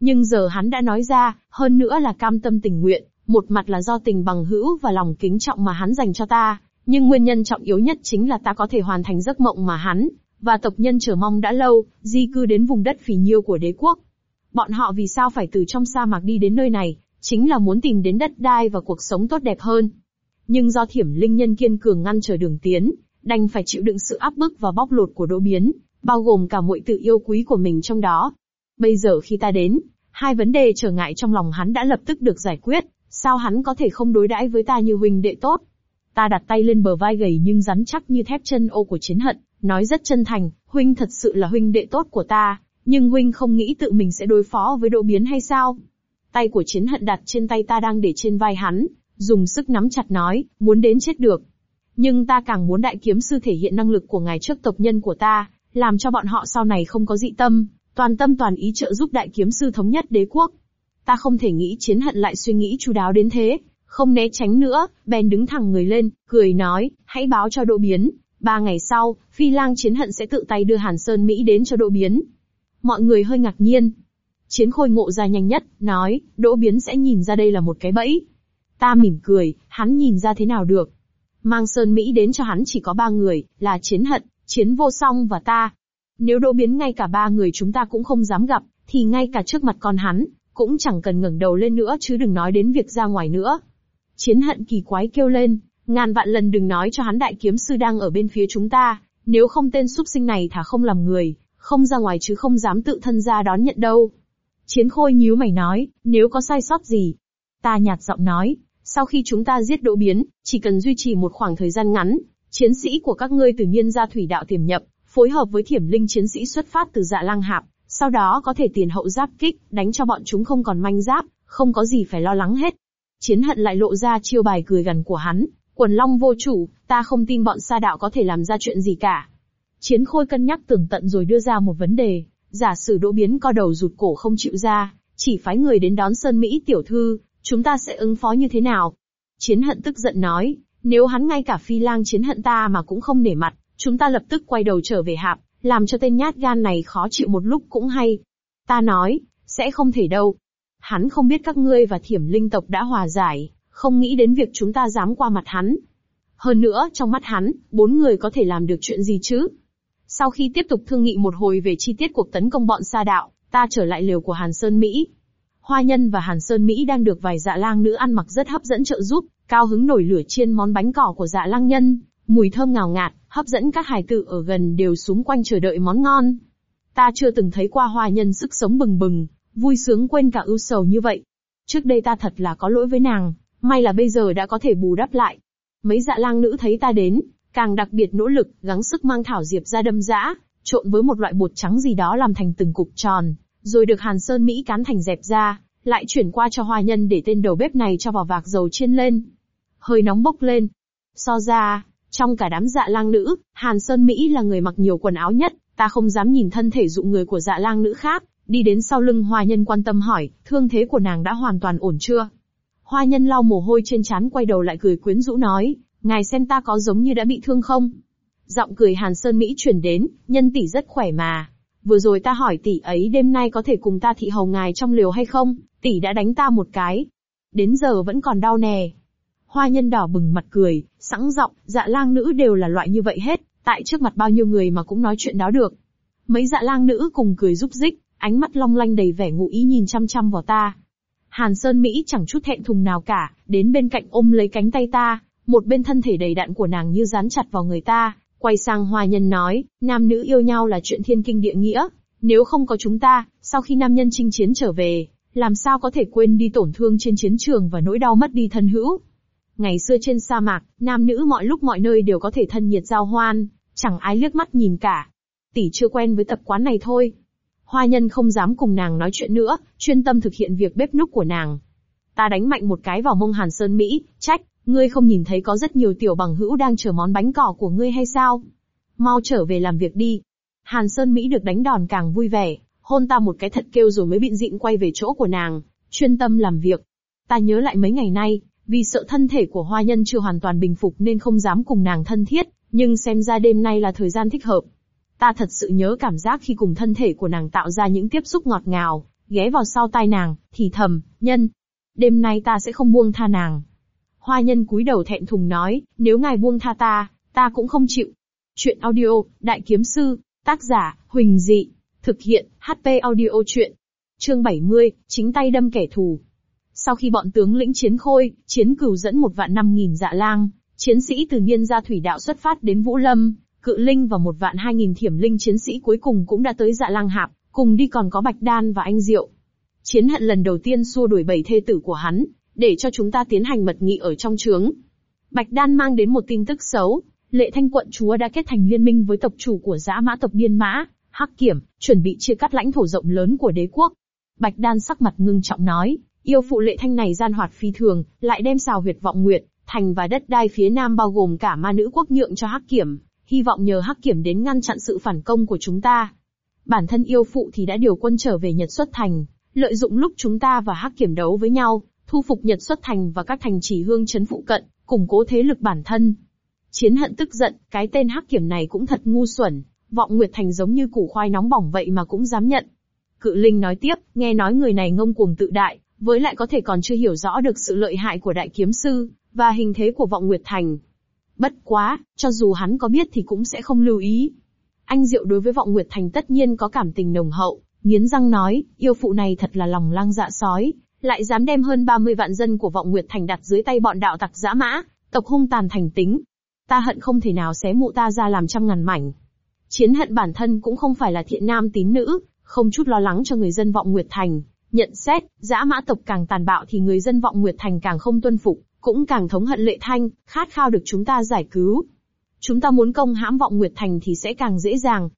Nhưng giờ hắn đã nói ra, hơn nữa là cam tâm tình nguyện, một mặt là do tình bằng hữu và lòng kính trọng mà hắn dành cho ta, nhưng nguyên nhân trọng yếu nhất chính là ta có thể hoàn thành giấc mộng mà hắn và tộc nhân chờ mong đã lâu, di cư đến vùng đất phì nhiêu của đế quốc. Bọn họ vì sao phải từ trong sa mạc đi đến nơi này, chính là muốn tìm đến đất đai và cuộc sống tốt đẹp hơn. Nhưng do thiểm linh nhân kiên cường ngăn trở đường tiến, đành phải chịu đựng sự áp bức và bóc lột của đỗ biến, bao gồm cả muội tự yêu quý của mình trong đó. Bây giờ khi ta đến, hai vấn đề trở ngại trong lòng hắn đã lập tức được giải quyết, sao hắn có thể không đối đãi với ta như huynh đệ tốt? Ta đặt tay lên bờ vai gầy nhưng rắn chắc như thép chân ô của chiến hận, nói rất chân thành, huynh thật sự là huynh đệ tốt của ta, nhưng huynh không nghĩ tự mình sẽ đối phó với đỗ biến hay sao? Tay của chiến hận đặt trên tay ta đang để trên vai hắn, dùng sức nắm chặt nói, muốn đến chết được. Nhưng ta càng muốn đại kiếm sư thể hiện năng lực của ngài trước tộc nhân của ta, làm cho bọn họ sau này không có dị tâm, toàn tâm toàn ý trợ giúp đại kiếm sư thống nhất đế quốc. Ta không thể nghĩ chiến hận lại suy nghĩ chu đáo đến thế, không né tránh nữa, bèn đứng thẳng người lên, cười nói, hãy báo cho độ biến. Ba ngày sau, phi lang chiến hận sẽ tự tay đưa Hàn Sơn Mỹ đến cho độ biến. Mọi người hơi ngạc nhiên. Chiến khôi ngộ ra nhanh nhất, nói, đỗ biến sẽ nhìn ra đây là một cái bẫy. Ta mỉm cười, hắn nhìn ra thế nào được. Mang Sơn Mỹ đến cho hắn chỉ có ba người, là chiến hận, chiến vô song và ta. Nếu đỗ biến ngay cả ba người chúng ta cũng không dám gặp, thì ngay cả trước mặt con hắn, cũng chẳng cần ngẩng đầu lên nữa chứ đừng nói đến việc ra ngoài nữa. Chiến hận kỳ quái kêu lên, ngàn vạn lần đừng nói cho hắn đại kiếm sư đang ở bên phía chúng ta, nếu không tên súc sinh này thả không làm người, không ra ngoài chứ không dám tự thân ra đón nhận đâu. Chiến khôi nhíu mày nói, nếu có sai sót gì. Ta nhạt giọng nói, sau khi chúng ta giết đỗ biến, chỉ cần duy trì một khoảng thời gian ngắn, Chiến sĩ của các ngươi từ nhiên ra thủy đạo tiềm nhập, phối hợp với thiểm linh chiến sĩ xuất phát từ dạ lang hạp, sau đó có thể tiền hậu giáp kích, đánh cho bọn chúng không còn manh giáp, không có gì phải lo lắng hết. Chiến hận lại lộ ra chiêu bài cười gần của hắn, quần long vô chủ, ta không tin bọn sa đạo có thể làm ra chuyện gì cả. Chiến khôi cân nhắc tường tận rồi đưa ra một vấn đề, giả sử đỗ biến co đầu rụt cổ không chịu ra, chỉ phái người đến đón Sơn Mỹ tiểu thư, chúng ta sẽ ứng phó như thế nào? Chiến hận tức giận nói, nếu hắn ngay cả phi lang chiến hận ta mà cũng không nể mặt, chúng ta lập tức quay đầu trở về hạp, làm cho tên nhát gan này khó chịu một lúc cũng hay. Ta nói, sẽ không thể đâu. Hắn không biết các ngươi và thiểm linh tộc đã hòa giải, không nghĩ đến việc chúng ta dám qua mặt hắn. Hơn nữa, trong mắt hắn, bốn người có thể làm được chuyện gì chứ? Sau khi tiếp tục thương nghị một hồi về chi tiết cuộc tấn công bọn sa đạo, ta trở lại liều của Hàn Sơn Mỹ. Hoa Nhân và Hàn Sơn Mỹ đang được vài dạ lang nữ ăn mặc rất hấp dẫn trợ giúp, cao hứng nổi lửa chiên món bánh cỏ của dạ lang nhân, mùi thơm ngào ngạt, hấp dẫn các hài tử ở gần đều súng quanh chờ đợi món ngon. Ta chưa từng thấy qua Hoa Nhân sức sống bừng bừng, vui sướng quên cả ưu sầu như vậy. Trước đây ta thật là có lỗi với nàng, may là bây giờ đã có thể bù đắp lại. Mấy dạ lang nữ thấy ta đến, càng đặc biệt nỗ lực, gắng sức mang thảo diệp ra đâm dã, trộn với một loại bột trắng gì đó làm thành từng cục tròn, rồi được Hàn Sơn Mỹ cán thành dẹp ra, lại chuyển qua cho hoa nhân để tên đầu bếp này cho vào vạc dầu chiên lên. Hơi nóng bốc lên. So ra, trong cả đám dạ lang nữ, Hàn Sơn Mỹ là người mặc nhiều quần áo nhất, ta không dám nhìn thân thể dụng người của dạ lang nữ khác, đi đến sau lưng hoa nhân quan tâm hỏi, thương thế của nàng đã hoàn toàn ổn chưa? Hoa nhân lau mồ hôi trên trán quay đầu lại cười quyến rũ nói, ngài xem ta có giống như đã bị thương không? Giọng cười Hàn Sơn Mỹ truyền đến, nhân tỷ rất khỏe mà. Vừa rồi ta hỏi tỷ ấy đêm nay có thể cùng ta thị hầu ngài trong liều hay không, tỷ đã đánh ta một cái. Đến giờ vẫn còn đau nè. Hoa nhân đỏ bừng mặt cười, sẵn giọng, dạ lang nữ đều là loại như vậy hết, tại trước mặt bao nhiêu người mà cũng nói chuyện đó được. Mấy dạ lang nữ cùng cười rúc rích, ánh mắt long lanh đầy vẻ ngụ ý nhìn chăm chăm vào ta. Hàn Sơn Mỹ chẳng chút thẹn thùng nào cả, đến bên cạnh ôm lấy cánh tay ta, một bên thân thể đầy đặn của nàng như dán chặt vào người ta, quay sang hoa nhân nói, nam nữ yêu nhau là chuyện thiên kinh địa nghĩa, nếu không có chúng ta, sau khi nam nhân chinh chiến trở về, làm sao có thể quên đi tổn thương trên chiến trường và nỗi đau mất đi thân hữu. Ngày xưa trên sa mạc, nam nữ mọi lúc mọi nơi đều có thể thân nhiệt giao hoan, chẳng ai liếc mắt nhìn cả. Tỷ chưa quen với tập quán này thôi. Hoa nhân không dám cùng nàng nói chuyện nữa, chuyên tâm thực hiện việc bếp núc của nàng. Ta đánh mạnh một cái vào mông Hàn Sơn Mỹ, trách, Ngươi không nhìn thấy có rất nhiều tiểu bằng hữu đang chờ món bánh cỏ của ngươi hay sao? Mau trở về làm việc đi. Hàn Sơn Mỹ được đánh đòn càng vui vẻ, hôn ta một cái thật kêu rồi mới bịn dịn quay về chỗ của nàng, chuyên tâm làm việc. Ta nhớ lại mấy ngày nay, vì sợ thân thể của hoa nhân chưa hoàn toàn bình phục nên không dám cùng nàng thân thiết, nhưng xem ra đêm nay là thời gian thích hợp. Ta thật sự nhớ cảm giác khi cùng thân thể của nàng tạo ra những tiếp xúc ngọt ngào, ghé vào sau tai nàng, thì thầm, nhân. Đêm nay ta sẽ không buông tha nàng. Hoa nhân cúi đầu thẹn thùng nói, nếu ngài buông tha ta, ta cũng không chịu. Chuyện audio, Đại Kiếm Sư, tác giả, Huỳnh Dị, thực hiện, HP audio chuyện. Chương 70, chính tay đâm kẻ thù. Sau khi bọn tướng lĩnh chiến khôi, chiến cửu dẫn một vạn năm nghìn dạ lang, chiến sĩ từ nhiên ra thủy đạo xuất phát đến Vũ Lâm, cự linh và một vạn hai nghìn thiểm linh chiến sĩ cuối cùng cũng đã tới dạ lang hạp, cùng đi còn có Bạch Đan và Anh Diệu. Chiến hận lần đầu tiên xua đuổi bảy thê tử của hắn, để cho chúng ta tiến hành mật nghị ở trong trướng. Bạch Đan mang đến một tin tức xấu, Lệ Thanh quận chúa đã kết thành liên minh với tộc chủ của dã mã tộc Biên Mã, Hắc Kiểm, chuẩn bị chia cắt lãnh thổ rộng lớn của đế quốc. Bạch Đan sắc mặt ngưng trọng nói, yêu phụ Lệ Thanh này gian hoạt phi thường, lại đem xào huyệt vọng nguyệt, thành và đất đai phía nam bao gồm cả ma nữ quốc nhượng cho Hắc Kiểm, hy vọng nhờ Hắc Kiểm đến ngăn chặn sự phản công của chúng ta. Bản thân yêu phụ thì đã điều quân trở về Nhật xuất thành, lợi dụng lúc chúng ta và Hắc Kiểm đấu với nhau, thu phục Nhật xuất thành và các thành chỉ hương chấn phụ cận, củng cố thế lực bản thân. Chiến hận tức giận, cái tên hắc kiểm này cũng thật ngu xuẩn, vọng Nguyệt Thành giống như củ khoai nóng bỏng vậy mà cũng dám nhận. Cự Linh nói tiếp, nghe nói người này ngông cuồng tự đại, với lại có thể còn chưa hiểu rõ được sự lợi hại của đại kiếm sư, và hình thế của vọng Nguyệt Thành. Bất quá, cho dù hắn có biết thì cũng sẽ không lưu ý. Anh Diệu đối với vọng Nguyệt Thành tất nhiên có cảm tình nồng hậu, nghiến răng nói, yêu phụ này thật là lòng lang dạ sói, lại dám đem hơn 30 vạn dân của vọng Nguyệt Thành đặt dưới tay bọn đạo tặc dã mã, tộc hung tàn thành tính. Ta hận không thể nào xé mụ ta ra làm trăm ngàn mảnh. Chiến hận bản thân cũng không phải là thiện nam tín nữ, không chút lo lắng cho người dân vọng Nguyệt Thành. Nhận xét, dã mã tộc càng tàn bạo thì người dân vọng Nguyệt Thành càng không tuân phục, cũng càng thống hận lệ thanh, khát khao được chúng ta giải cứu. chúng ta muốn công hãm vọng Nguyệt Thành thì sẽ càng dễ dàng.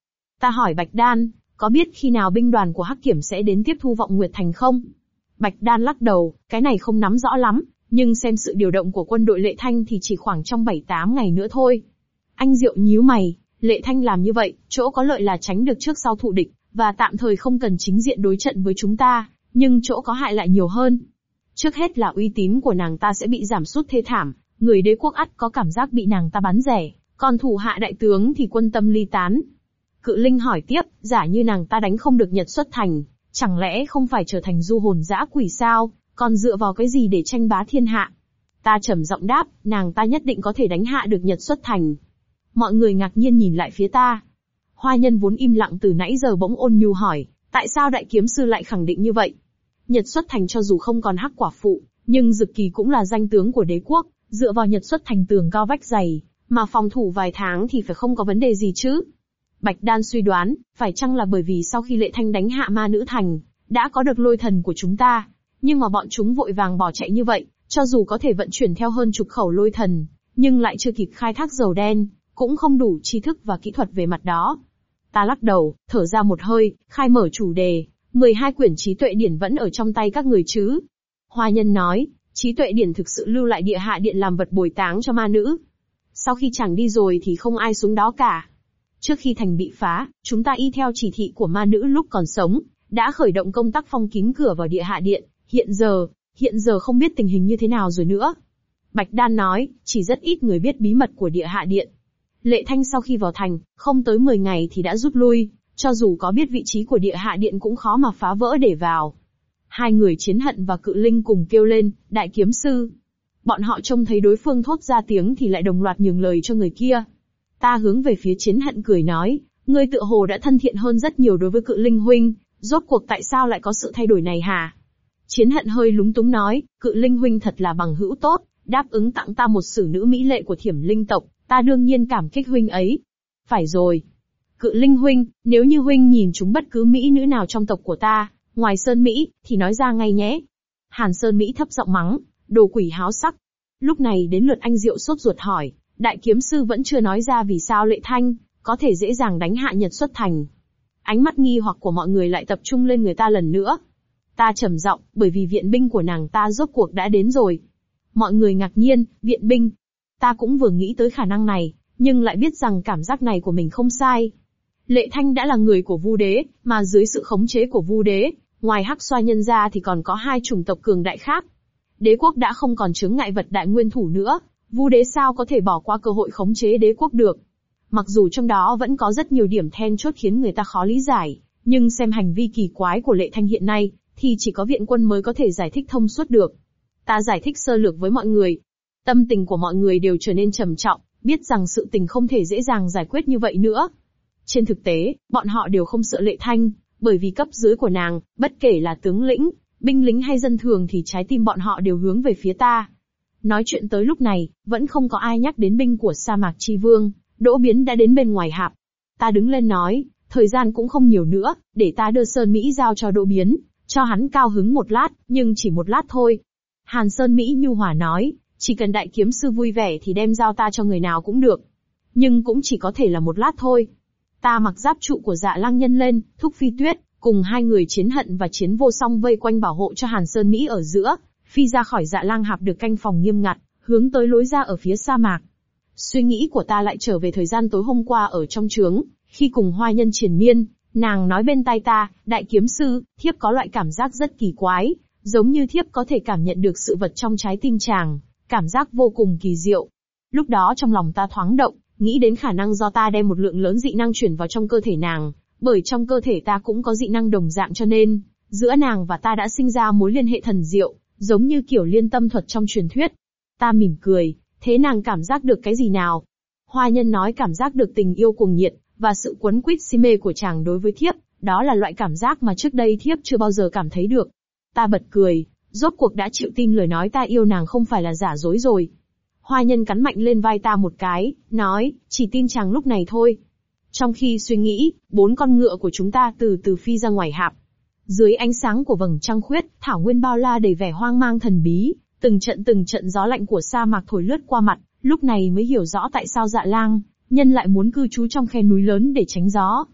Ta hỏi Bạch Đan, có biết khi nào binh đoàn của Hắc Kiểm sẽ đến tiếp thu vọng Nguyệt Thành không? Bạch Đan lắc đầu, cái này không nắm rõ lắm, nhưng xem sự điều động của quân đội Lệ Thanh thì chỉ khoảng trong 7-8 ngày nữa thôi. Anh Diệu nhíu mày, Lệ Thanh làm như vậy, chỗ có lợi là tránh được trước sau thụ địch, và tạm thời không cần chính diện đối trận với chúng ta, nhưng chỗ có hại lại nhiều hơn. Trước hết là uy tín của nàng ta sẽ bị giảm sút thê thảm, người đế quốc ắt có cảm giác bị nàng ta bắn rẻ, còn thủ hạ đại tướng thì quân tâm ly tán. Cự Linh hỏi tiếp, giả như nàng ta đánh không được Nhật xuất thành, chẳng lẽ không phải trở thành du hồn dã quỷ sao, còn dựa vào cái gì để tranh bá thiên hạ? Ta trầm giọng đáp, nàng ta nhất định có thể đánh hạ được Nhật xuất thành. Mọi người ngạc nhiên nhìn lại phía ta. Hoa nhân vốn im lặng từ nãy giờ bỗng ôn nhu hỏi, tại sao đại kiếm sư lại khẳng định như vậy? Nhật xuất thành cho dù không còn hắc quả phụ, nhưng Dực Kỳ cũng là danh tướng của đế quốc, dựa vào Nhật xuất thành tường cao vách dày, mà phòng thủ vài tháng thì phải không có vấn đề gì chứ. Bạch Đan suy đoán, phải chăng là bởi vì sau khi lệ thanh đánh hạ ma nữ thành, đã có được lôi thần của chúng ta, nhưng mà bọn chúng vội vàng bỏ chạy như vậy, cho dù có thể vận chuyển theo hơn chục khẩu lôi thần, nhưng lại chưa kịp khai thác dầu đen, cũng không đủ tri thức và kỹ thuật về mặt đó. Ta lắc đầu, thở ra một hơi, khai mở chủ đề, 12 quyển trí tuệ điển vẫn ở trong tay các người chứ. Hoa nhân nói, trí tuệ điển thực sự lưu lại địa hạ điện làm vật bồi táng cho ma nữ. Sau khi chàng đi rồi thì không ai xuống đó cả. Trước khi thành bị phá, chúng ta y theo chỉ thị của ma nữ lúc còn sống, đã khởi động công tác phong kín cửa vào địa hạ điện, hiện giờ, hiện giờ không biết tình hình như thế nào rồi nữa. Bạch Đan nói, chỉ rất ít người biết bí mật của địa hạ điện. Lệ Thanh sau khi vào thành, không tới 10 ngày thì đã rút lui, cho dù có biết vị trí của địa hạ điện cũng khó mà phá vỡ để vào. Hai người chiến hận và cự linh cùng kêu lên, đại kiếm sư. Bọn họ trông thấy đối phương thốt ra tiếng thì lại đồng loạt nhường lời cho người kia. Ta hướng về phía chiến hận cười nói, ngươi tựa hồ đã thân thiện hơn rất nhiều đối với cự linh huynh, rốt cuộc tại sao lại có sự thay đổi này hả? Chiến hận hơi lúng túng nói, cự linh huynh thật là bằng hữu tốt, đáp ứng tặng ta một sử nữ mỹ lệ của thiểm linh tộc, ta đương nhiên cảm kích huynh ấy. Phải rồi. Cự linh huynh, nếu như huynh nhìn chúng bất cứ mỹ nữ nào trong tộc của ta, ngoài Sơn Mỹ, thì nói ra ngay nhé. Hàn Sơn Mỹ thấp giọng mắng, đồ quỷ háo sắc. Lúc này đến lượt anh Diệu sốt ruột hỏi, đại kiếm sư vẫn chưa nói ra vì sao lệ thanh, có thể dễ dàng đánh hạ Nhật xuất thành. Ánh mắt nghi hoặc của mọi người lại tập trung lên người ta lần nữa. Ta trầm giọng, bởi vì viện binh của nàng ta rốt cuộc đã đến rồi. Mọi người ngạc nhiên, viện binh. Ta cũng vừa nghĩ tới khả năng này, nhưng lại biết rằng cảm giác này của mình không sai. Lệ Thanh đã là người của Vu Đế, mà dưới sự khống chế của Vu Đế, ngoài Hắc Xoa nhân ra thì còn có hai chủng tộc cường đại khác. Đế quốc đã không còn chướng ngại vật đại nguyên thủ nữa, Vu Đế sao có thể bỏ qua cơ hội khống chế đế quốc được? Mặc dù trong đó vẫn có rất nhiều điểm then chốt khiến người ta khó lý giải, nhưng xem hành vi kỳ quái của Lệ Thanh hiện nay, thì chỉ có viện quân mới có thể giải thích thông suốt được. Ta giải thích sơ lược với mọi người. Tâm tình của mọi người đều trở nên trầm trọng, biết rằng sự tình không thể dễ dàng giải quyết như vậy nữa. Trên thực tế, bọn họ đều không sợ lệ thanh, bởi vì cấp dưới của nàng, bất kể là tướng lĩnh, binh lính hay dân thường thì trái tim bọn họ đều hướng về phía ta. Nói chuyện tới lúc này, vẫn không có ai nhắc đến binh của sa mạc chi vương, đỗ biến đã đến bên ngoài hạp. Ta đứng lên nói, thời gian cũng không nhiều nữa, để ta đưa Sơn Mỹ giao cho đỗ biến, cho hắn cao hứng một lát, nhưng chỉ một lát thôi. Hàn Sơn Mỹ nhu hòa nói, chỉ cần đại kiếm sư vui vẻ thì đem giao ta cho người nào cũng được. Nhưng cũng chỉ có thể là một lát thôi. Ta mặc giáp trụ của dạ lăng nhân lên, thúc phi tuyết, cùng hai người chiến hận và chiến vô song vây quanh bảo hộ cho Hàn Sơn Mỹ ở giữa, phi ra khỏi dạ lang hạp được canh phòng nghiêm ngặt, hướng tới lối ra ở phía sa mạc. Suy nghĩ của ta lại trở về thời gian tối hôm qua ở trong trướng, khi cùng hoa nhân triển miên, nàng nói bên tai ta, đại kiếm sư, thiếp có loại cảm giác rất kỳ quái, giống như thiếp có thể cảm nhận được sự vật trong trái tim chàng, cảm giác vô cùng kỳ diệu. Lúc đó trong lòng ta thoáng động, nghĩ đến khả năng do ta đem một lượng lớn dị năng chuyển vào trong cơ thể nàng, bởi trong cơ thể ta cũng có dị năng đồng dạng cho nên, giữa nàng và ta đã sinh ra mối liên hệ thần diệu, giống như kiểu liên tâm thuật trong truyền thuyết. Ta mỉm cười, thế nàng cảm giác được cái gì nào? Hoa nhân nói cảm giác được tình yêu cuồng nhiệt, và sự quấn quýt si mê của chàng đối với thiếp, đó là loại cảm giác mà trước đây thiếp chưa bao giờ cảm thấy được. Ta bật cười, rốt cuộc đã chịu tin lời nói ta yêu nàng không phải là giả dối rồi. Hoa nhân cắn mạnh lên vai ta một cái, nói, chỉ tin chàng lúc này thôi. Trong khi suy nghĩ, bốn con ngựa của chúng ta từ từ phi ra ngoài hạp. Dưới ánh sáng của vầng trăng khuyết, thảo nguyên bao la đầy vẻ hoang mang thần bí, từng trận từng trận gió lạnh của sa mạc thổi lướt qua mặt, lúc này mới hiểu rõ tại sao dạ lang, nhân lại muốn cư trú trong khe núi lớn để tránh gió.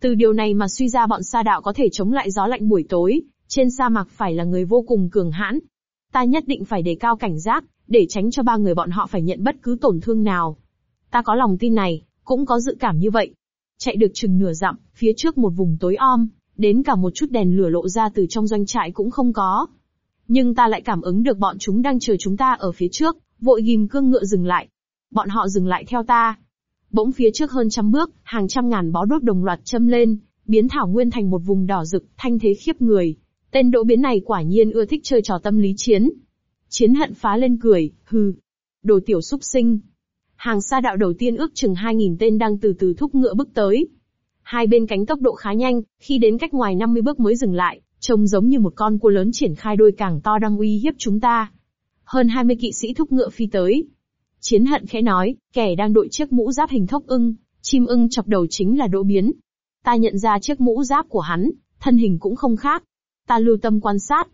Từ điều này mà suy ra bọn sa đạo có thể chống lại gió lạnh buổi tối, trên sa mạc phải là người vô cùng cường hãn. Ta nhất định phải đề cao cảnh giác, để tránh cho ba người bọn họ phải nhận bất cứ tổn thương nào. Ta có lòng tin này, cũng có dự cảm như vậy. Chạy được chừng nửa dặm, phía trước một vùng tối om, đến cả một chút đèn lửa lộ ra từ trong doanh trại cũng không có. Nhưng ta lại cảm ứng được bọn chúng đang chờ chúng ta ở phía trước, vội ghim cương ngựa dừng lại. Bọn họ dừng lại theo ta. Bỗng phía trước hơn trăm bước, hàng trăm ngàn bó đốt đồng loạt châm lên, biến thảo nguyên thành một vùng đỏ rực, thanh thế khiếp người. Tên đỗ biến này quả nhiên ưa thích chơi trò tâm lý chiến. Chiến hận phá lên cười, hừ. Đồ tiểu súc sinh. Hàng xa đạo đầu tiên ước chừng 2.000 tên đang từ từ thúc ngựa bước tới. Hai bên cánh tốc độ khá nhanh, khi đến cách ngoài 50 bước mới dừng lại, trông giống như một con cua lớn triển khai đôi càng to đang uy hiếp chúng ta. Hơn 20 kỵ sĩ thúc ngựa phi tới. Chiến hận khẽ nói, kẻ đang đội chiếc mũ giáp hình thốc ưng, chim ưng chọc đầu chính là Đỗ Biến. Ta nhận ra chiếc mũ giáp của hắn, thân hình cũng không khác. Ta lưu tâm quan sát.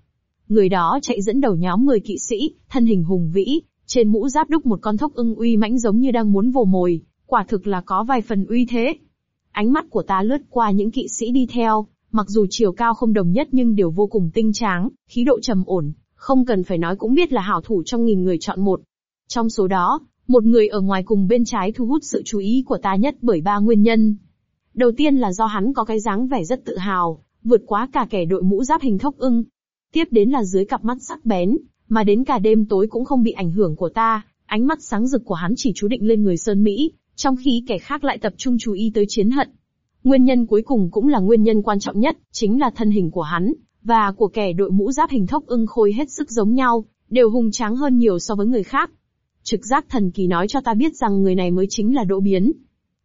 Người đó chạy dẫn đầu nhóm 10 kỵ sĩ, thân hình hùng vĩ, trên mũ giáp đúc một con thốc ưng uy mãnh giống như đang muốn vồ mồi, quả thực là có vài phần uy thế. Ánh mắt của ta lướt qua những kỵ sĩ đi theo, mặc dù chiều cao không đồng nhất nhưng đều vô cùng tinh tráng, khí độ trầm ổn, không cần phải nói cũng biết là hảo thủ trong nghìn người chọn một. Trong số đó, một người ở ngoài cùng bên trái thu hút sự chú ý của ta nhất bởi ba nguyên nhân. Đầu tiên là do hắn có cái dáng vẻ rất tự hào, vượt quá cả kẻ đội mũ giáp hình thốc ưng. Tiếp đến là dưới cặp mắt sắc bén, mà đến cả đêm tối cũng không bị ảnh hưởng của ta, ánh mắt sáng rực của hắn chỉ chú định lên người Sơn Mỹ, trong khi kẻ khác lại tập trung chú ý tới chiến hận. Nguyên nhân cuối cùng cũng là nguyên nhân quan trọng nhất, chính là thân hình của hắn, và của kẻ đội mũ giáp hình thốc ưng khôi hết sức giống nhau, đều hùng tráng hơn nhiều so với người khác. Trực giác thần kỳ nói cho ta biết rằng người này mới chính là Đỗ Biến.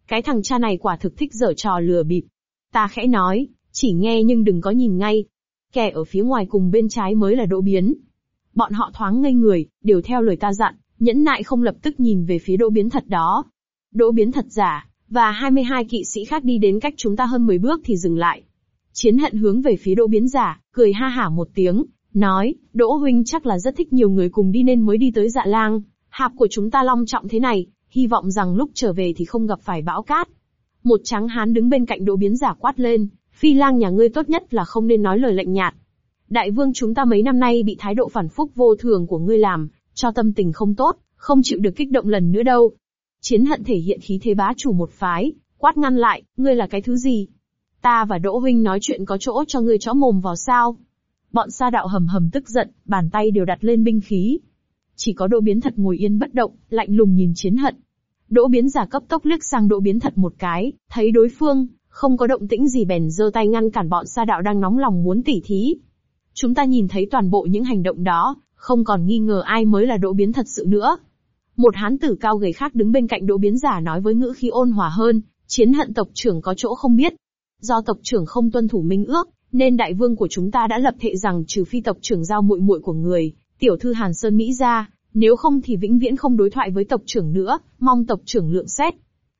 Cái thằng cha này quả thực thích dở trò lừa bịp. Ta khẽ nói, chỉ nghe nhưng đừng có nhìn ngay. Kẻ ở phía ngoài cùng bên trái mới là Đỗ Biến. Bọn họ thoáng ngây người, đều theo lời ta dặn, nhẫn nại không lập tức nhìn về phía Đỗ Biến thật đó. Đỗ Biến thật giả, và 22 kỵ sĩ khác đi đến cách chúng ta hơn 10 bước thì dừng lại. Chiến hận hướng về phía Đỗ Biến giả, cười ha hả một tiếng, nói, Đỗ huynh chắc là rất thích nhiều người cùng đi nên mới đi tới dạ lang. Hạp của chúng ta long trọng thế này, hy vọng rằng lúc trở về thì không gặp phải bão cát. Một trắng hán đứng bên cạnh Đỗ Biến giả quát lên, phi lang nhà ngươi tốt nhất là không nên nói lời lạnh nhạt. Đại vương chúng ta mấy năm nay bị thái độ phản phúc vô thường của ngươi làm, cho tâm tình không tốt, không chịu được kích động lần nữa đâu. Chiến hận thể hiện khí thế bá chủ một phái, quát ngăn lại, ngươi là cái thứ gì? Ta và Đỗ Huynh nói chuyện có chỗ cho ngươi chó mồm vào sao? Bọn sa đạo hầm hầm tức giận, bàn tay đều đặt lên binh khí. Chỉ có Đỗ Biến Thật ngồi yên bất động, lạnh lùng nhìn chiến hận. Đỗ Biến giả cấp tốc liếc sang Đỗ Biến Thật một cái, thấy đối phương, không có động tĩnh gì bèn giơ tay ngăn cản bọn sa đạo đang nóng lòng muốn tỉ thí. Chúng ta nhìn thấy toàn bộ những hành động đó, không còn nghi ngờ ai mới là Đỗ Biến thật sự nữa. Một hán tử cao gầy khác đứng bên cạnh Đỗ Biến giả nói với ngữ khí ôn hòa hơn, chiến hận tộc trưởng có chỗ không biết. Do tộc trưởng không tuân thủ minh ước, nên đại vương của chúng ta đã lập thệ rằng trừ phi tộc trưởng giao muội muội của người, tiểu thư Hàn Sơn Mỹ ra, nếu không thì vĩnh viễn không đối thoại với tộc trưởng nữa, mong tộc trưởng lượng xét.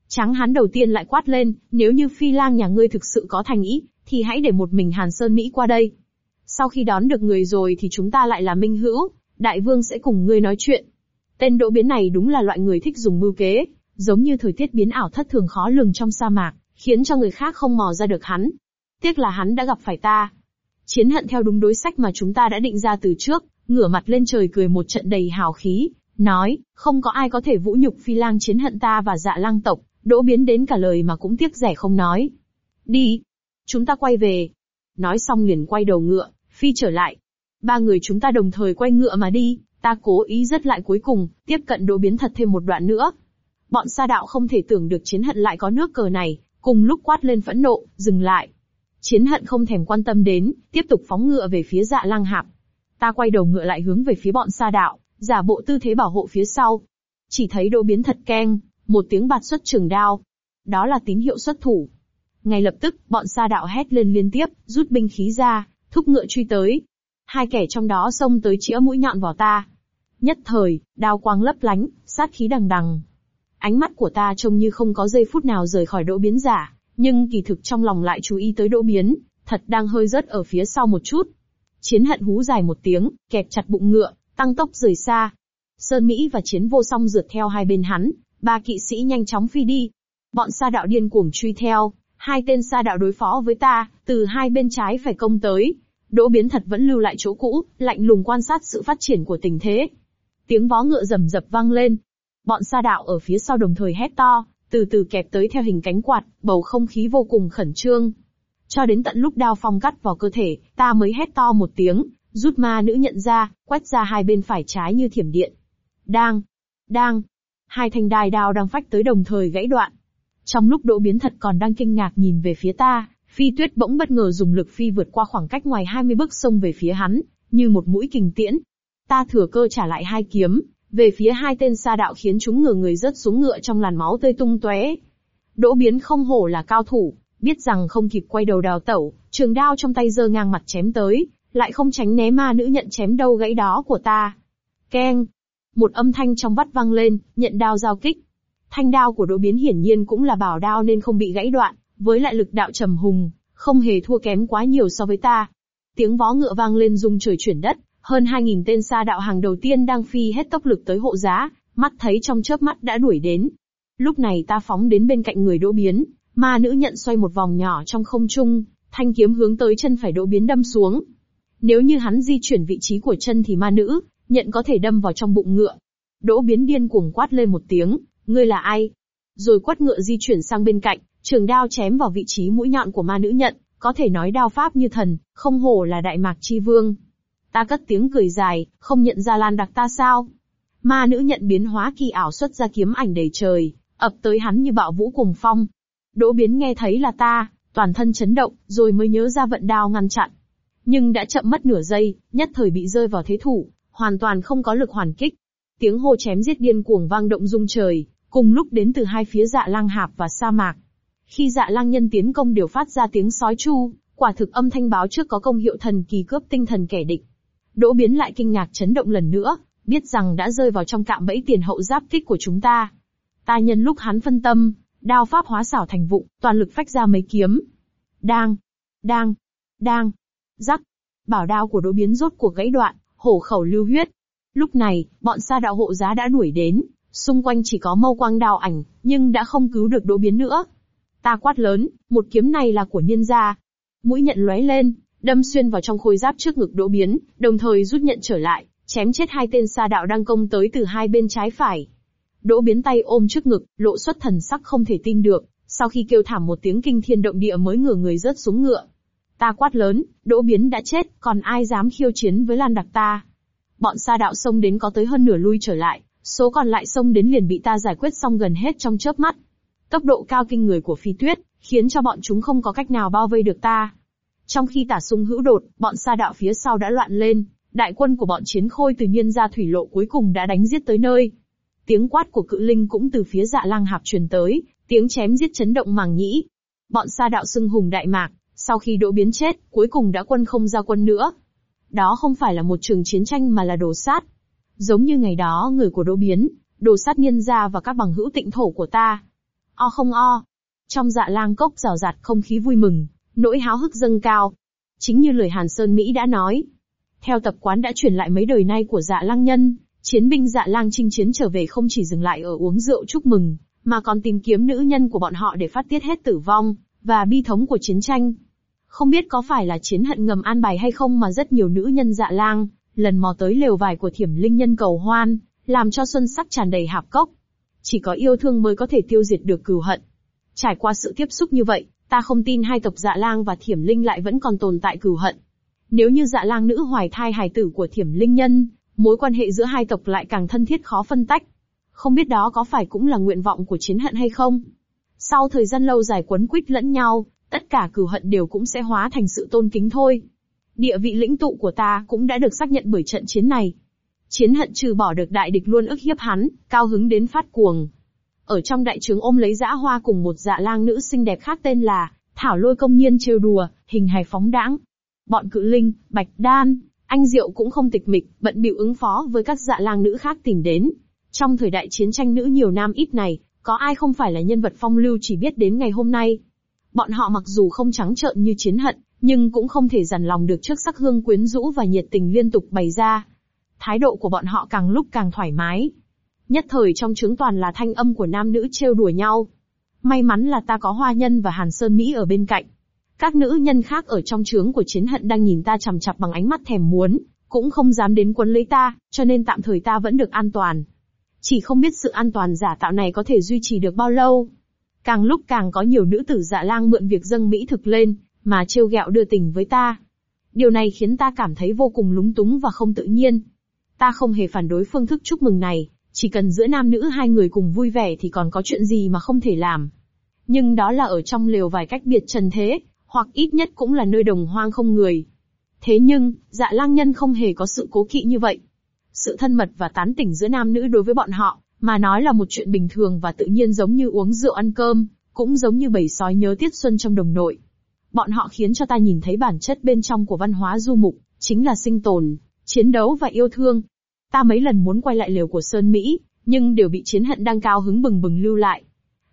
Tráng hán đầu tiên lại quát lên, nếu như phi lang nhà ngươi thực sự có thành ý, thì hãy để một mình Hàn Sơn Mỹ qua đây. Sau khi đón được người rồi thì chúng ta lại là minh hữu, đại vương sẽ cùng ngươi nói chuyện. Tên đỗ biến này đúng là loại người thích dùng mưu kế, giống như thời tiết biến ảo thất thường khó lường trong sa mạc, khiến cho người khác không mò ra được hắn. Tiếc là hắn đã gặp phải ta. Chiến hận theo đúng đối sách mà chúng ta đã định ra từ trước, ngửa mặt lên trời cười một trận đầy hào khí, nói, không có ai có thể vũ nhục phi lang chiến hận ta và dạ lang tộc, đỗ biến đến cả lời mà cũng tiếc rẻ không nói. Đi. Chúng ta quay về. Nói xong liền quay đầu ngựa, phi trở lại. Ba người chúng ta đồng thời quay ngựa mà đi, ta cố ý rất lại cuối cùng, tiếp cận đỗ biến thật thêm một đoạn nữa. Bọn sa đạo không thể tưởng được chiến hận lại có nước cờ này, cùng lúc quát lên phẫn nộ, dừng lại. Chiến hận không thèm quan tâm đến, tiếp tục phóng ngựa về phía dạ lăng hạp. Ta quay đầu ngựa lại hướng về phía bọn sa đạo, giả bộ tư thế bảo hộ phía sau. Chỉ thấy đỗ biến thật keng, một tiếng bạt xuất trường đao. Đó là tín hiệu xuất thủ. Ngay lập tức, bọn sa đạo hét lên liên tiếp, rút binh khí ra, thúc ngựa truy tới. Hai kẻ trong đó xông tới chĩa mũi nhọn vào ta. Nhất thời, đao quang lấp lánh, sát khí đằng đằng. Ánh mắt của ta trông như không có giây phút nào rời khỏi đỗ biến giả, nhưng kỳ thực trong lòng lại chú ý tới đỗ biến, thật đang hơi rớt ở phía sau một chút. Chiến hận hú dài một tiếng, kẹp chặt bụng ngựa, tăng tốc rời xa. Sơn Mỹ và chiến vô song rượt theo hai bên hắn, ba kỵ sĩ nhanh chóng phi đi. Bọn sa đạo điên cuồng truy theo, hai tên sa đạo đối phó với ta, từ hai bên trái phải công tới. Đỗ biến thật vẫn lưu lại chỗ cũ, lạnh lùng quan sát sự phát triển của tình thế. Tiếng vó ngựa rầm rập vang lên. Bọn sa đạo ở phía sau đồng thời hét to, từ từ kẹp tới theo hình cánh quạt, bầu không khí vô cùng khẩn trương. Cho đến tận lúc đao phong cắt vào cơ thể, ta mới hét to một tiếng, rút ma nữ nhận ra, quét ra hai bên phải trái như thiểm điện. Đang, đang, hai thanh đài đao đang phách tới đồng thời gãy đoạn. Trong lúc Đỗ Biến Thật còn đang kinh ngạc nhìn về phía ta, Phi Tuyết bỗng bất ngờ dùng lực phi vượt qua khoảng cách ngoài 20 bước sông về phía hắn, như một mũi kình tiễn. Ta thừa cơ trả lại hai kiếm, về phía hai tên sa đạo khiến chúng ngửa người rớt xuống ngựa trong làn máu tươi tung tóe. Đỗ Biến không hổ là cao thủ, biết rằng không kịp quay đầu đào tẩu, trường đao trong tay giơ ngang mặt chém tới, lại không tránh né ma nữ nhận chém đâu gãy đó của ta. Keng! Một âm thanh trong vắt vang lên, nhận đao giao kích. Thanh đao của Đỗ Biến hiển nhiên cũng là bảo đao nên không bị gãy đoạn, với lại lực đạo trầm hùng, không hề thua kém quá nhiều so với ta. Tiếng vó ngựa vang lên rung trời chuyển đất, hơn 2.000 tên xa đạo hàng đầu tiên đang phi hết tốc lực tới hộ giá, mắt thấy trong chớp mắt đã đuổi đến. Lúc này ta phóng đến bên cạnh người Đỗ Biến, ma nữ nhận xoay một vòng nhỏ trong không trung, thanh kiếm hướng tới chân phải Đỗ Biến đâm xuống. Nếu như hắn di chuyển vị trí của chân thì ma nữ, nhận có thể đâm vào trong bụng ngựa. Đỗ Biến điên cuồng quát lên một tiếng, ngươi là ai? Rồi quát ngựa di chuyển sang bên cạnh, trường đao chém vào vị trí mũi nhọn của ma nữ nhận, có thể nói đao pháp như thần, không hổ là đại mạc chi vương. Ta cất tiếng cười dài, không nhận ra Lan Đặc ta sao? Ma nữ nhận biến hóa kỳ ảo xuất ra kiếm ảnh đầy trời, ập tới hắn như bạo vũ cùng phong. Đỗ biến nghe thấy là ta, toàn thân chấn động, rồi mới nhớ ra vận đao ngăn chặn. Nhưng đã chậm mất nửa giây, nhất thời bị rơi vào thế thủ, hoàn toàn không có lực hoàn kích. Tiếng hô chém giết điên cuồng vang động rung trời, cùng lúc đến từ hai phía dạ lang hạp và sa mạc. Khi dạ lang nhân tiến công đều phát ra tiếng sói chu, quả thực âm thanh báo trước có công hiệu thần kỳ cướp tinh thần kẻ địch. Đỗ biến lại kinh ngạc chấn động lần nữa, biết rằng đã rơi vào trong cạm bẫy tiền hậu giáp kích của chúng ta. Ta nhân lúc hắn phân tâm, đao pháp hóa xảo thành vụ, toàn lực phách ra mấy kiếm. Đang, đang, đang, rắc. Bảo đao của đỗ biến rốt cuộc gãy đoạn, hổ khẩu lưu huyết. Lúc này, bọn sa đạo hộ giá đã đuổi đến, xung quanh chỉ có mâu quang đao ảnh, nhưng đã không cứu được đỗ biến nữa. Ta quát lớn, một kiếm này là của nhân gia. Mũi nhận lóe lên, đâm xuyên vào trong khôi giáp trước ngực đỗ biến, đồng thời rút nhận trở lại, chém chết hai tên sa đạo đang công tới từ hai bên trái phải. Đỗ biến tay ôm trước ngực, lộ xuất thần sắc không thể tin được, sau khi kêu thảm một tiếng kinh thiên động địa mới ngửa người rớt xuống ngựa. Ta quát lớn, đỗ biến đã chết, còn ai dám khiêu chiến với Lan Đặc ta? Bọn sa đạo xông đến có tới hơn nửa lui trở lại, số còn lại xông đến liền bị ta giải quyết xong gần hết trong chớp mắt. Tốc độ cao kinh người của phi tuyết, khiến cho bọn chúng không có cách nào bao vây được ta. Trong khi tả sung hữu đột, bọn sa đạo phía sau đã loạn lên, đại quân của bọn chiến khôi từ nhiên ra thủy lộ cuối cùng đã đánh giết tới nơi. Tiếng quát của cự linh cũng từ phía dạ lang hạp truyền tới, tiếng chém giết chấn động màng nhĩ. Bọn sa đạo xưng hùng đại mạc, sau khi đỗ biến chết, cuối cùng đã quân không ra quân nữa. Đó không phải là một trường chiến tranh mà là đồ sát. Giống như ngày đó người của đỗ biến, đồ sát nhân gia và các bằng hữu tịnh thổ của ta. O không o. Trong dạ lang cốc rào rạt không khí vui mừng, nỗi háo hức dâng cao. Chính như lời Hàn Sơn Mỹ đã nói. Theo tập quán đã truyền lại mấy đời nay của dạ lang nhân, chiến binh dạ lang chinh chiến trở về không chỉ dừng lại ở uống rượu chúc mừng, mà còn tìm kiếm nữ nhân của bọn họ để phát tiết hết tử vong, và bi thống của chiến tranh. Không biết có phải là chiến hận ngầm an bài hay không mà rất nhiều nữ nhân dạ lang, lần mò tới lều vải của thiểm linh nhân cầu hoan, làm cho xuân sắc tràn đầy hạp cốc. Chỉ có yêu thương mới có thể tiêu diệt được cừu hận. Trải qua sự tiếp xúc như vậy, ta không tin hai tộc dạ lang và thiểm linh lại vẫn còn tồn tại cửu hận. Nếu như dạ lang nữ hoài thai hài tử của thiểm linh nhân, mối quan hệ giữa hai tộc lại càng thân thiết khó phân tách. Không biết đó có phải cũng là nguyện vọng của chiến hận hay không? Sau thời gian lâu dài quấn quýt lẫn nhau, tất cả cửu hận đều cũng sẽ hóa thành sự tôn kính thôi. Địa vị lĩnh tụ của ta cũng đã được xác nhận bởi trận chiến này. Chiến hận trừ bỏ được đại địch luôn ức hiếp hắn, cao hứng đến phát cuồng. Ở trong đại trướng ôm lấy dã hoa cùng một dạ lang nữ xinh đẹp khác tên là, Thảo lôi công nhiên trêu đùa, hình hài phóng đãng. Bọn cự linh, bạch đan, anh Diệu cũng không tịch mịch, bận bịu ứng phó với các dạ lang nữ khác tìm đến. Trong thời đại chiến tranh nữ nhiều nam ít này, có ai không phải là nhân vật phong lưu chỉ biết đến ngày hôm nay. Bọn họ mặc dù không trắng trợn như chiến hận, nhưng cũng không thể dằn lòng được trước sắc hương quyến rũ và nhiệt tình liên tục bày ra. Thái độ của bọn họ càng lúc càng thoải mái. Nhất thời trong trứng toàn là thanh âm của nam nữ trêu đùa nhau. May mắn là ta có Hoa Nhân và Hàn Sơn Mỹ ở bên cạnh. Các nữ nhân khác ở trong trướng của chiến hận đang nhìn ta chằm chặp bằng ánh mắt thèm muốn, cũng không dám đến quấn lấy ta, cho nên tạm thời ta vẫn được an toàn. Chỉ không biết sự an toàn giả tạo này có thể duy trì được bao lâu. Càng lúc càng có nhiều nữ tử dạ lang mượn việc dâng mỹ thực lên, mà trêu ghẹo đưa tình với ta. Điều này khiến ta cảm thấy vô cùng lúng túng và không tự nhiên. Ta không hề phản đối phương thức chúc mừng này, chỉ cần giữa nam nữ hai người cùng vui vẻ thì còn có chuyện gì mà không thể làm. Nhưng đó là ở trong lều vài cách biệt trần thế, hoặc ít nhất cũng là nơi đồng hoang không người. Thế nhưng, dạ lang nhân không hề có sự cố kỵ như vậy. Sự thân mật và tán tỉnh giữa nam nữ đối với bọn họ, mà nói là một chuyện bình thường và tự nhiên giống như uống rượu ăn cơm, cũng giống như bầy sói nhớ tiết xuân trong đồng nội. Bọn họ khiến cho ta nhìn thấy bản chất bên trong của văn hóa du mục, chính là sinh tồn, chiến đấu và yêu thương. Ta mấy lần muốn quay lại liều của Sơn Mỹ, nhưng đều bị chiến hận đang cao hứng bừng bừng lưu lại.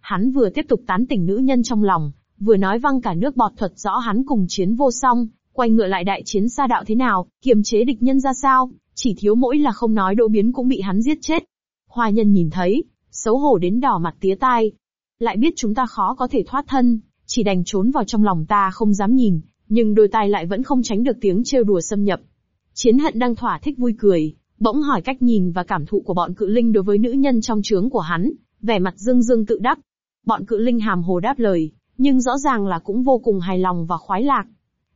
Hắn vừa tiếp tục tán tỉnh nữ nhân trong lòng, vừa nói văng cả nước bọt thuật rõ hắn cùng chiến vô song, quay ngựa lại đại chiến xa đạo thế nào, kiềm chế địch nhân ra sao, chỉ thiếu mỗi là không nói đỗ biến cũng bị hắn giết chết. Hoa nhân nhìn thấy, xấu hổ đến đỏ mặt tía tai. Lại biết chúng ta khó có thể thoát thân, chỉ đành trốn vào trong lòng ta không dám nhìn, nhưng đôi tai lại vẫn không tránh được tiếng trêu đùa xâm nhập. Chiến hận đang thỏa thích vui cười, bỗng hỏi cách nhìn và cảm thụ của bọn cự linh đối với nữ nhân trong trướng của hắn, vẻ mặt dương dương tự đắc. Bọn cự linh hàm hồ đáp lời, nhưng rõ ràng là cũng vô cùng hài lòng và khoái lạc.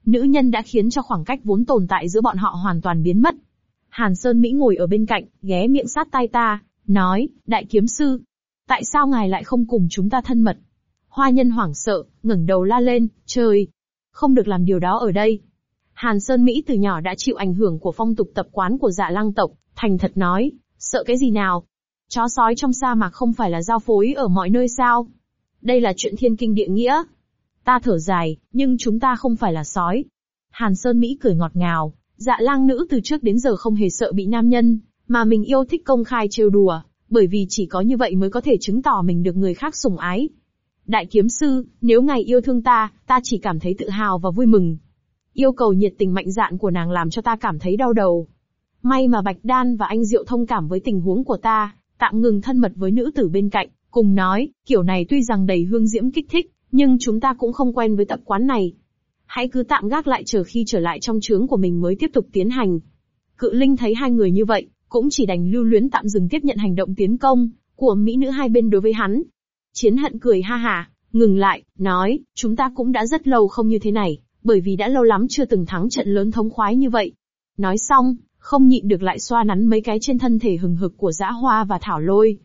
Nữ nhân đã khiến cho khoảng cách vốn tồn tại giữa bọn họ hoàn toàn biến mất. Hàn Sơn Mỹ ngồi ở bên cạnh, ghé miệng sát tai ta, nói, đại kiếm sư, tại sao ngài lại không cùng chúng ta thân mật? Hoa nhân hoảng sợ, ngẩng đầu la lên, trời, không được làm điều đó ở đây. Hàn Sơn Mỹ từ nhỏ đã chịu ảnh hưởng của phong tục tập quán của dạ lang tộc, thành thật nói, sợ cái gì nào? Chó sói trong sa mạc không phải là giao phối ở mọi nơi sao? Đây là chuyện thiên kinh địa nghĩa. Ta thở dài, nhưng chúng ta không phải là sói. Hàn Sơn Mỹ cười ngọt ngào, dạ lang nữ từ trước đến giờ không hề sợ bị nam nhân, mà mình yêu thích công khai trêu đùa, bởi vì chỉ có như vậy mới có thể chứng tỏ mình được người khác sủng ái. Đại kiếm sư, nếu ngài yêu thương ta, ta chỉ cảm thấy tự hào và vui mừng. Yêu cầu nhiệt tình mạnh dạn của nàng làm cho ta cảm thấy đau đầu. May mà Bạch Đan và anh Diệu thông cảm với tình huống của ta, tạm ngừng thân mật với nữ tử bên cạnh, cùng nói, kiểu này tuy rằng đầy hương diễm kích thích, nhưng chúng ta cũng không quen với tập quán này. Hãy cứ tạm gác lại chờ khi trở lại trong trướng của mình mới tiếp tục tiến hành. Cự Linh thấy hai người như vậy, cũng chỉ đành lưu luyến tạm dừng tiếp nhận hành động tiến công của mỹ nữ hai bên đối với hắn. Chiến hận cười ha hà, ngừng lại, nói, chúng ta cũng đã rất lâu không như thế này, bởi vì đã lâu lắm chưa từng thắng trận lớn thống khoái như vậy. Nói xong, không nhịn được lại xoa nắn mấy cái trên thân thể hừng hực của dã hoa và thảo lôi.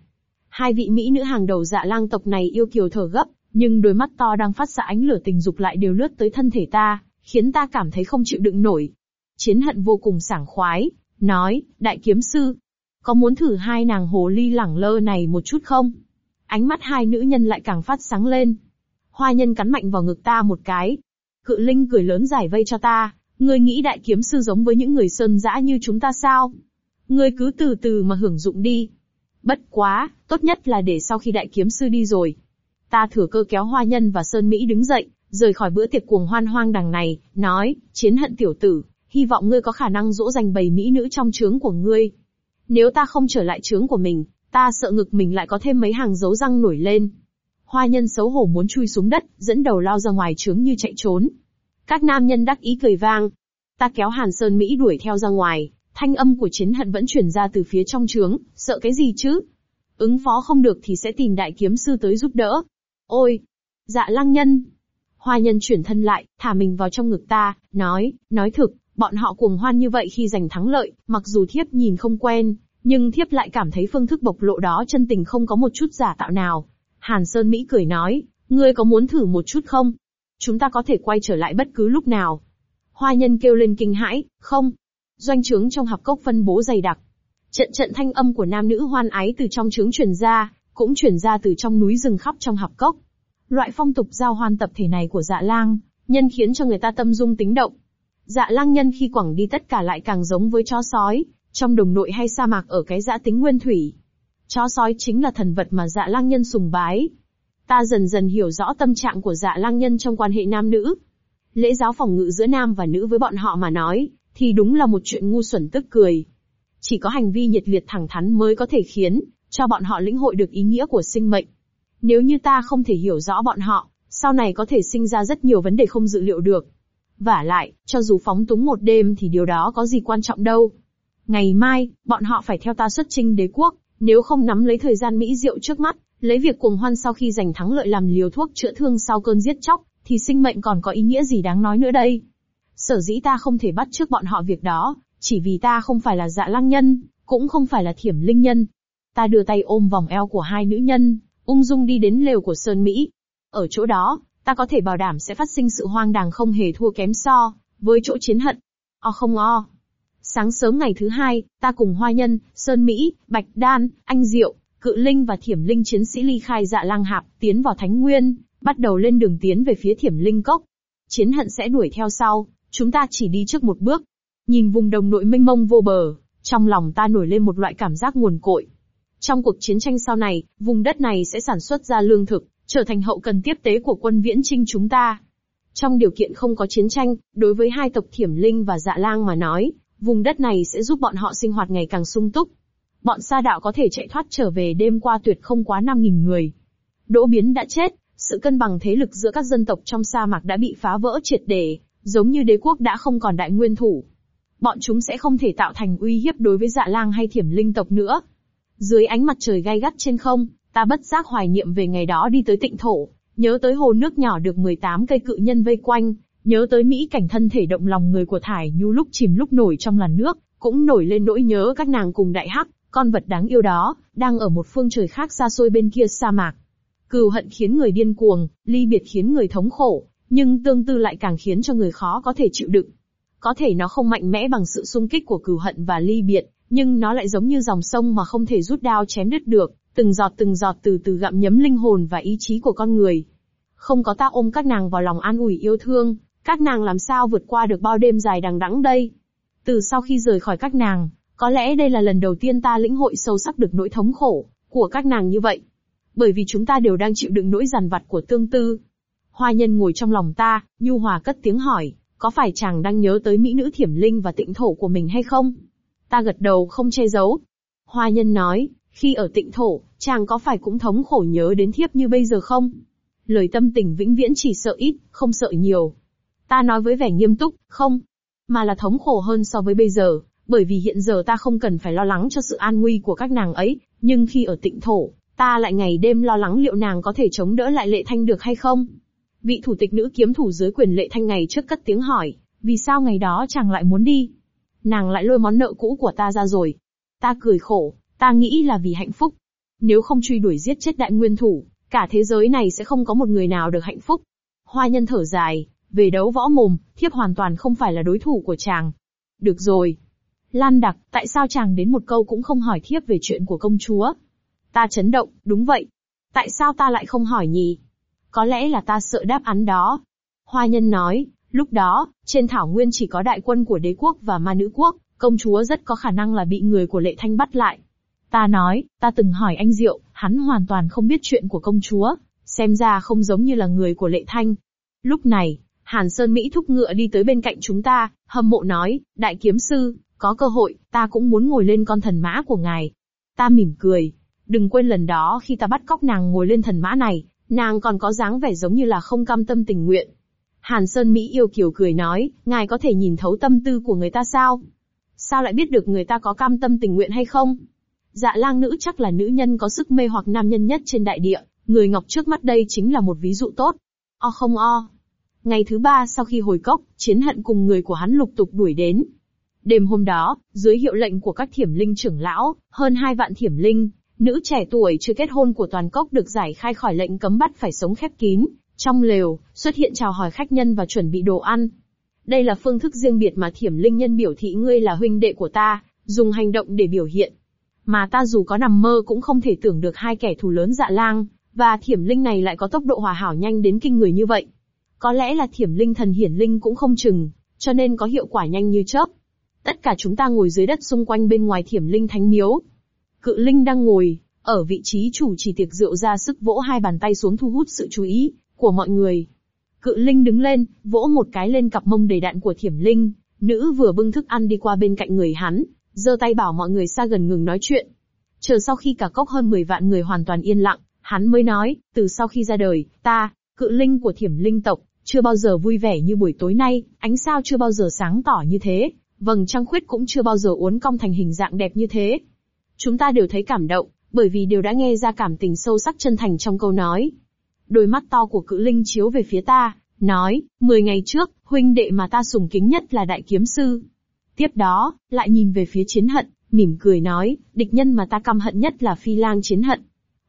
Hai vị mỹ nữ hàng đầu dạ lang tộc này yêu kiều thở gấp, nhưng đôi mắt to đang phát ra ánh lửa tình dục lại đều lướt tới thân thể ta, khiến ta cảm thấy không chịu đựng nổi. Chiến hận vô cùng sảng khoái, nói, đại kiếm sư, có muốn thử hai nàng hồ ly lẳng lơ này một chút không? Ánh mắt hai nữ nhân lại càng phát sáng lên. Hoa nhân cắn mạnh vào ngực ta một cái. Cự linh cười lớn giải vây cho ta, ngươi nghĩ đại kiếm sư giống với những người sơn dã như chúng ta sao? Ngươi cứ từ từ mà hưởng dụng đi. Bất quá, tốt nhất là để sau khi đại kiếm sư đi rồi. Ta thừa cơ kéo hoa nhân và sơn Mỹ đứng dậy, rời khỏi bữa tiệc cuồng hoan hoang đằng này, nói, chiến hận tiểu tử, hy vọng ngươi có khả năng dỗ dành bầy mỹ nữ trong trướng của ngươi. Nếu ta không trở lại trướng của mình, ta sợ ngực mình lại có thêm mấy hàng dấu răng nổi lên. Hoa nhân xấu hổ muốn chui xuống đất, dẫn đầu lao ra ngoài trướng như chạy trốn. Các nam nhân đắc ý cười vang. Ta kéo Hàn Sơn Mỹ đuổi theo ra ngoài, thanh âm của chiến hận vẫn truyền ra từ phía trong trướng, sợ cái gì chứ? Ứng phó không được thì sẽ tìm đại kiếm sư tới giúp đỡ. Ôi! Dạ lăng nhân! Hoa nhân chuyển thân lại, thả mình vào trong ngực ta, nói, nói thực, bọn họ cuồng hoan như vậy khi giành thắng lợi, mặc dù thiếp nhìn không quen, nhưng thiếp lại cảm thấy phương thức bộc lộ đó chân tình không có một chút giả tạo nào. Hàn Sơn Mỹ cười nói, ngươi có muốn thử một chút không? Chúng ta có thể quay trở lại bất cứ lúc nào. Hoa nhân kêu lên kinh hãi, không. Doanh trướng trong hạp cốc phân bố dày đặc. Trận trận thanh âm của nam nữ hoan ái từ trong trướng truyền ra, cũng truyền ra từ trong núi rừng khắp trong hạp cốc. Loại phong tục giao hoan tập thể này của dạ lang, nhân khiến cho người ta tâm dung tính động. Dạ lang nhân khi quẳng đi tất cả lại càng giống với chó sói, trong đồng nội hay sa mạc ở cái dã tính nguyên thủy. Chó sói chính là thần vật mà dạ lang nhân sùng bái. Ta dần dần hiểu rõ tâm trạng của dạ lang nhân trong quan hệ nam nữ. Lễ giáo phòng ngự giữa nam và nữ với bọn họ mà nói, thì đúng là một chuyện ngu xuẩn tức cười. Chỉ có hành vi nhiệt liệt thẳng thắn mới có thể khiến cho bọn họ lĩnh hội được ý nghĩa của sinh mệnh. Nếu như ta không thể hiểu rõ bọn họ, sau này có thể sinh ra rất nhiều vấn đề không dự liệu được. Vả lại, cho dù phóng túng một đêm thì điều đó có gì quan trọng đâu. Ngày mai, bọn họ phải theo ta xuất chinh đế quốc, nếu không nắm lấy thời gian mỹ diệu trước mắt, lấy việc cuồng hoan sau khi giành thắng lợi làm liều thuốc chữa thương sau cơn giết chóc, thì sinh mệnh còn có ý nghĩa gì đáng nói nữa đây. Sở dĩ ta không thể bắt trước bọn họ việc đó, chỉ vì ta không phải là dạ lăng nhân, cũng không phải là thiểm linh nhân. Ta đưa tay ôm vòng eo của hai nữ nhân, ung dung đi đến lều của Sơn Mỹ. Ở chỗ đó, ta có thể bảo đảm sẽ phát sinh sự hoang đàng không hề thua kém so, với chỗ chiến hận. O không o. Sáng sớm ngày thứ hai, ta cùng Hoa Nhân, Sơn Mỹ, Bạch Đan, Anh Diệu, Cự Linh và Thiểm Linh chiến sĩ ly khai dạ lang hạp, tiến vào Thánh Nguyên, bắt đầu lên đường tiến về phía Thiểm Linh Cốc. Chiến hận sẽ đuổi theo sau, chúng ta chỉ đi trước một bước. Nhìn vùng đồng nội mênh mông vô bờ, trong lòng ta nổi lên một loại cảm giác nguồn cội. Trong cuộc chiến tranh sau này, vùng đất này sẽ sản xuất ra lương thực, trở thành hậu cần tiếp tế của quân viễn trinh chúng ta. Trong điều kiện không có chiến tranh, đối với hai tộc Thiểm Linh và Dạ Lang mà nói, vùng đất này sẽ giúp bọn họ sinh hoạt ngày càng sung túc. Bọn sa đạo có thể chạy thoát trở về đêm qua tuyệt không quá 5.000 người. Đỗ Biến đã chết, sự cân bằng thế lực giữa các dân tộc trong sa mạc đã bị phá vỡ triệt để, giống như đế quốc đã không còn đại nguyên thủ. Bọn chúng sẽ không thể tạo thành uy hiếp đối với dạ lang hay thiểm linh tộc nữa. Dưới ánh mặt trời gay gắt trên không, ta bất giác hoài niệm về ngày đó đi tới tịnh thổ, nhớ tới hồ nước nhỏ được 18 cây cự nhân vây quanh, nhớ tới mỹ cảnh thân thể động lòng người của Thải Nhu lúc chìm lúc nổi trong làn nước, cũng nổi lên nỗi nhớ các nàng cùng đại hắc, con vật đáng yêu đó, đang ở một phương trời khác xa xôi bên kia sa mạc. Cừu hận khiến người điên cuồng, ly biệt khiến người thống khổ, nhưng tương tư lại càng khiến cho người khó có thể chịu đựng. Có thể nó không mạnh mẽ bằng sự xung kích của cừu hận và ly biệt, nhưng nó lại giống như dòng sông mà không thể rút đao chém đứt được, từng giọt từng giọt từ từ gặm nhấm linh hồn và ý chí của con người. Không có ta ôm các nàng vào lòng an ủi yêu thương, các nàng làm sao vượt qua được bao đêm dài đằng đẵng đây? Từ sau khi rời khỏi các nàng, có lẽ đây là lần đầu tiên ta lĩnh hội sâu sắc được nỗi thống khổ của các nàng như vậy. Bởi vì chúng ta đều đang chịu đựng nỗi giàn vặt của tương tư. Hoa nhân ngồi trong lòng ta, nhu hòa cất tiếng hỏi, có phải chàng đang nhớ tới mỹ nữ thiểm linh và tịnh thổ của mình hay không? Ta gật đầu không che giấu. Hoa nhân nói, khi ở tịnh thổ, chàng có phải cũng thống khổ nhớ đến thiếp như bây giờ không? Lời tâm tình vĩnh viễn chỉ sợ ít, không sợ nhiều. Ta nói với vẻ nghiêm túc, không. Mà là thống khổ hơn so với bây giờ, bởi vì hiện giờ ta không cần phải lo lắng cho sự an nguy của các nàng ấy, nhưng khi ở tịnh thổ, ta lại ngày đêm lo lắng liệu nàng có thể chống đỡ lại lệ thanh được hay không. Vị thủ tịch nữ kiếm thủ dưới quyền lệ thanh ngày trước cất tiếng hỏi, vì sao ngày đó chàng lại muốn đi? Nàng lại lôi món nợ cũ của ta ra rồi. Ta cười khổ, ta nghĩ là vì hạnh phúc. Nếu không truy đuổi giết chết đại nguyên thủ, cả thế giới này sẽ không có một người nào được hạnh phúc. Hoa nhân thở dài, về đấu võ mồm, thiếp hoàn toàn không phải là đối thủ của chàng. Được rồi. Lan đặc, tại sao chàng đến một câu cũng không hỏi thiếp về chuyện của công chúa? Ta chấn động, đúng vậy. Tại sao ta lại không hỏi nhỉ? Có lẽ là ta sợ đáp án đó. Hoa nhân nói, lúc đó, trên thảo nguyên chỉ có đại quân của đế quốc và ma nữ quốc, công chúa rất có khả năng là bị người của lệ thanh bắt lại. Ta nói, ta từng hỏi anh Diệu, hắn hoàn toàn không biết chuyện của công chúa, xem ra không giống như là người của lệ thanh. Lúc này, Hàn Sơn Mỹ thúc ngựa đi tới bên cạnh chúng ta, hâm mộ nói, đại kiếm sư, có cơ hội, ta cũng muốn ngồi lên con thần mã của ngài. Ta mỉm cười, đừng quên lần đó khi ta bắt cóc nàng ngồi lên thần mã này, nàng còn có dáng vẻ giống như là không cam tâm tình nguyện. Hàn Sơn Mỹ yêu kiều cười nói, ngài có thể nhìn thấu tâm tư của người ta sao? Sao lại biết được người ta có cam tâm tình nguyện hay không? Dạ lang nữ chắc là nữ nhân có sức mê hoặc nam nhân nhất trên đại địa, người ngọc trước mắt đây chính là một ví dụ tốt. O không o. Ngày thứ ba sau khi hồi cốc, chiến hận cùng người của hắn lục tục đuổi đến. Đêm hôm đó, dưới hiệu lệnh của các thiểm linh trưởng lão, hơn hai vạn thiểm linh, nữ trẻ tuổi chưa kết hôn của toàn cốc được giải khai khỏi lệnh cấm bắt phải sống khép kín, trong lều, xuất hiện chào hỏi khách nhân và chuẩn bị đồ ăn. Đây là phương thức riêng biệt mà thiểm linh nhân biểu thị ngươi là huynh đệ của ta, dùng hành động để biểu hiện. Mà ta dù có nằm mơ cũng không thể tưởng được hai kẻ thù lớn dạ lang, và thiểm linh này lại có tốc độ hòa hảo nhanh đến kinh người như vậy. Có lẽ là thiểm linh thần hiển linh cũng không chừng, cho nên có hiệu quả nhanh như chớp. Tất cả chúng ta ngồi dưới đất xung quanh bên ngoài thiểm linh thánh miếu. Cự linh đang ngồi, ở vị trí chủ trì tiệc rượu ra sức vỗ hai bàn tay xuống thu hút sự chú ý của mọi người. Cự linh đứng lên, vỗ một cái lên cặp mông đầy đạn của thiểm linh, nữ vừa bưng thức ăn đi qua bên cạnh người hắn, giơ tay bảo mọi người xa gần ngừng nói chuyện. Chờ sau khi cả cốc hơn 10 vạn người hoàn toàn yên lặng, Hắn mới nói, từ sau khi ra đời, ta, cự linh của thiểm linh tộc, chưa bao giờ vui vẻ như buổi tối nay, ánh sao chưa bao giờ sáng tỏ như thế, vầng trăng khuyết cũng chưa bao giờ uốn cong thành hình dạng đẹp như thế. Chúng ta đều thấy cảm động, bởi vì đều đã nghe ra cảm tình sâu sắc chân thành trong câu nói. Đôi mắt to của cự linh chiếu về phía ta, nói, 10 ngày trước, huynh đệ mà ta sùng kính nhất là đại kiếm sư. Tiếp đó, lại nhìn về phía chiến hận, mỉm cười nói, địch nhân mà ta căm hận nhất là phi lang chiến hận.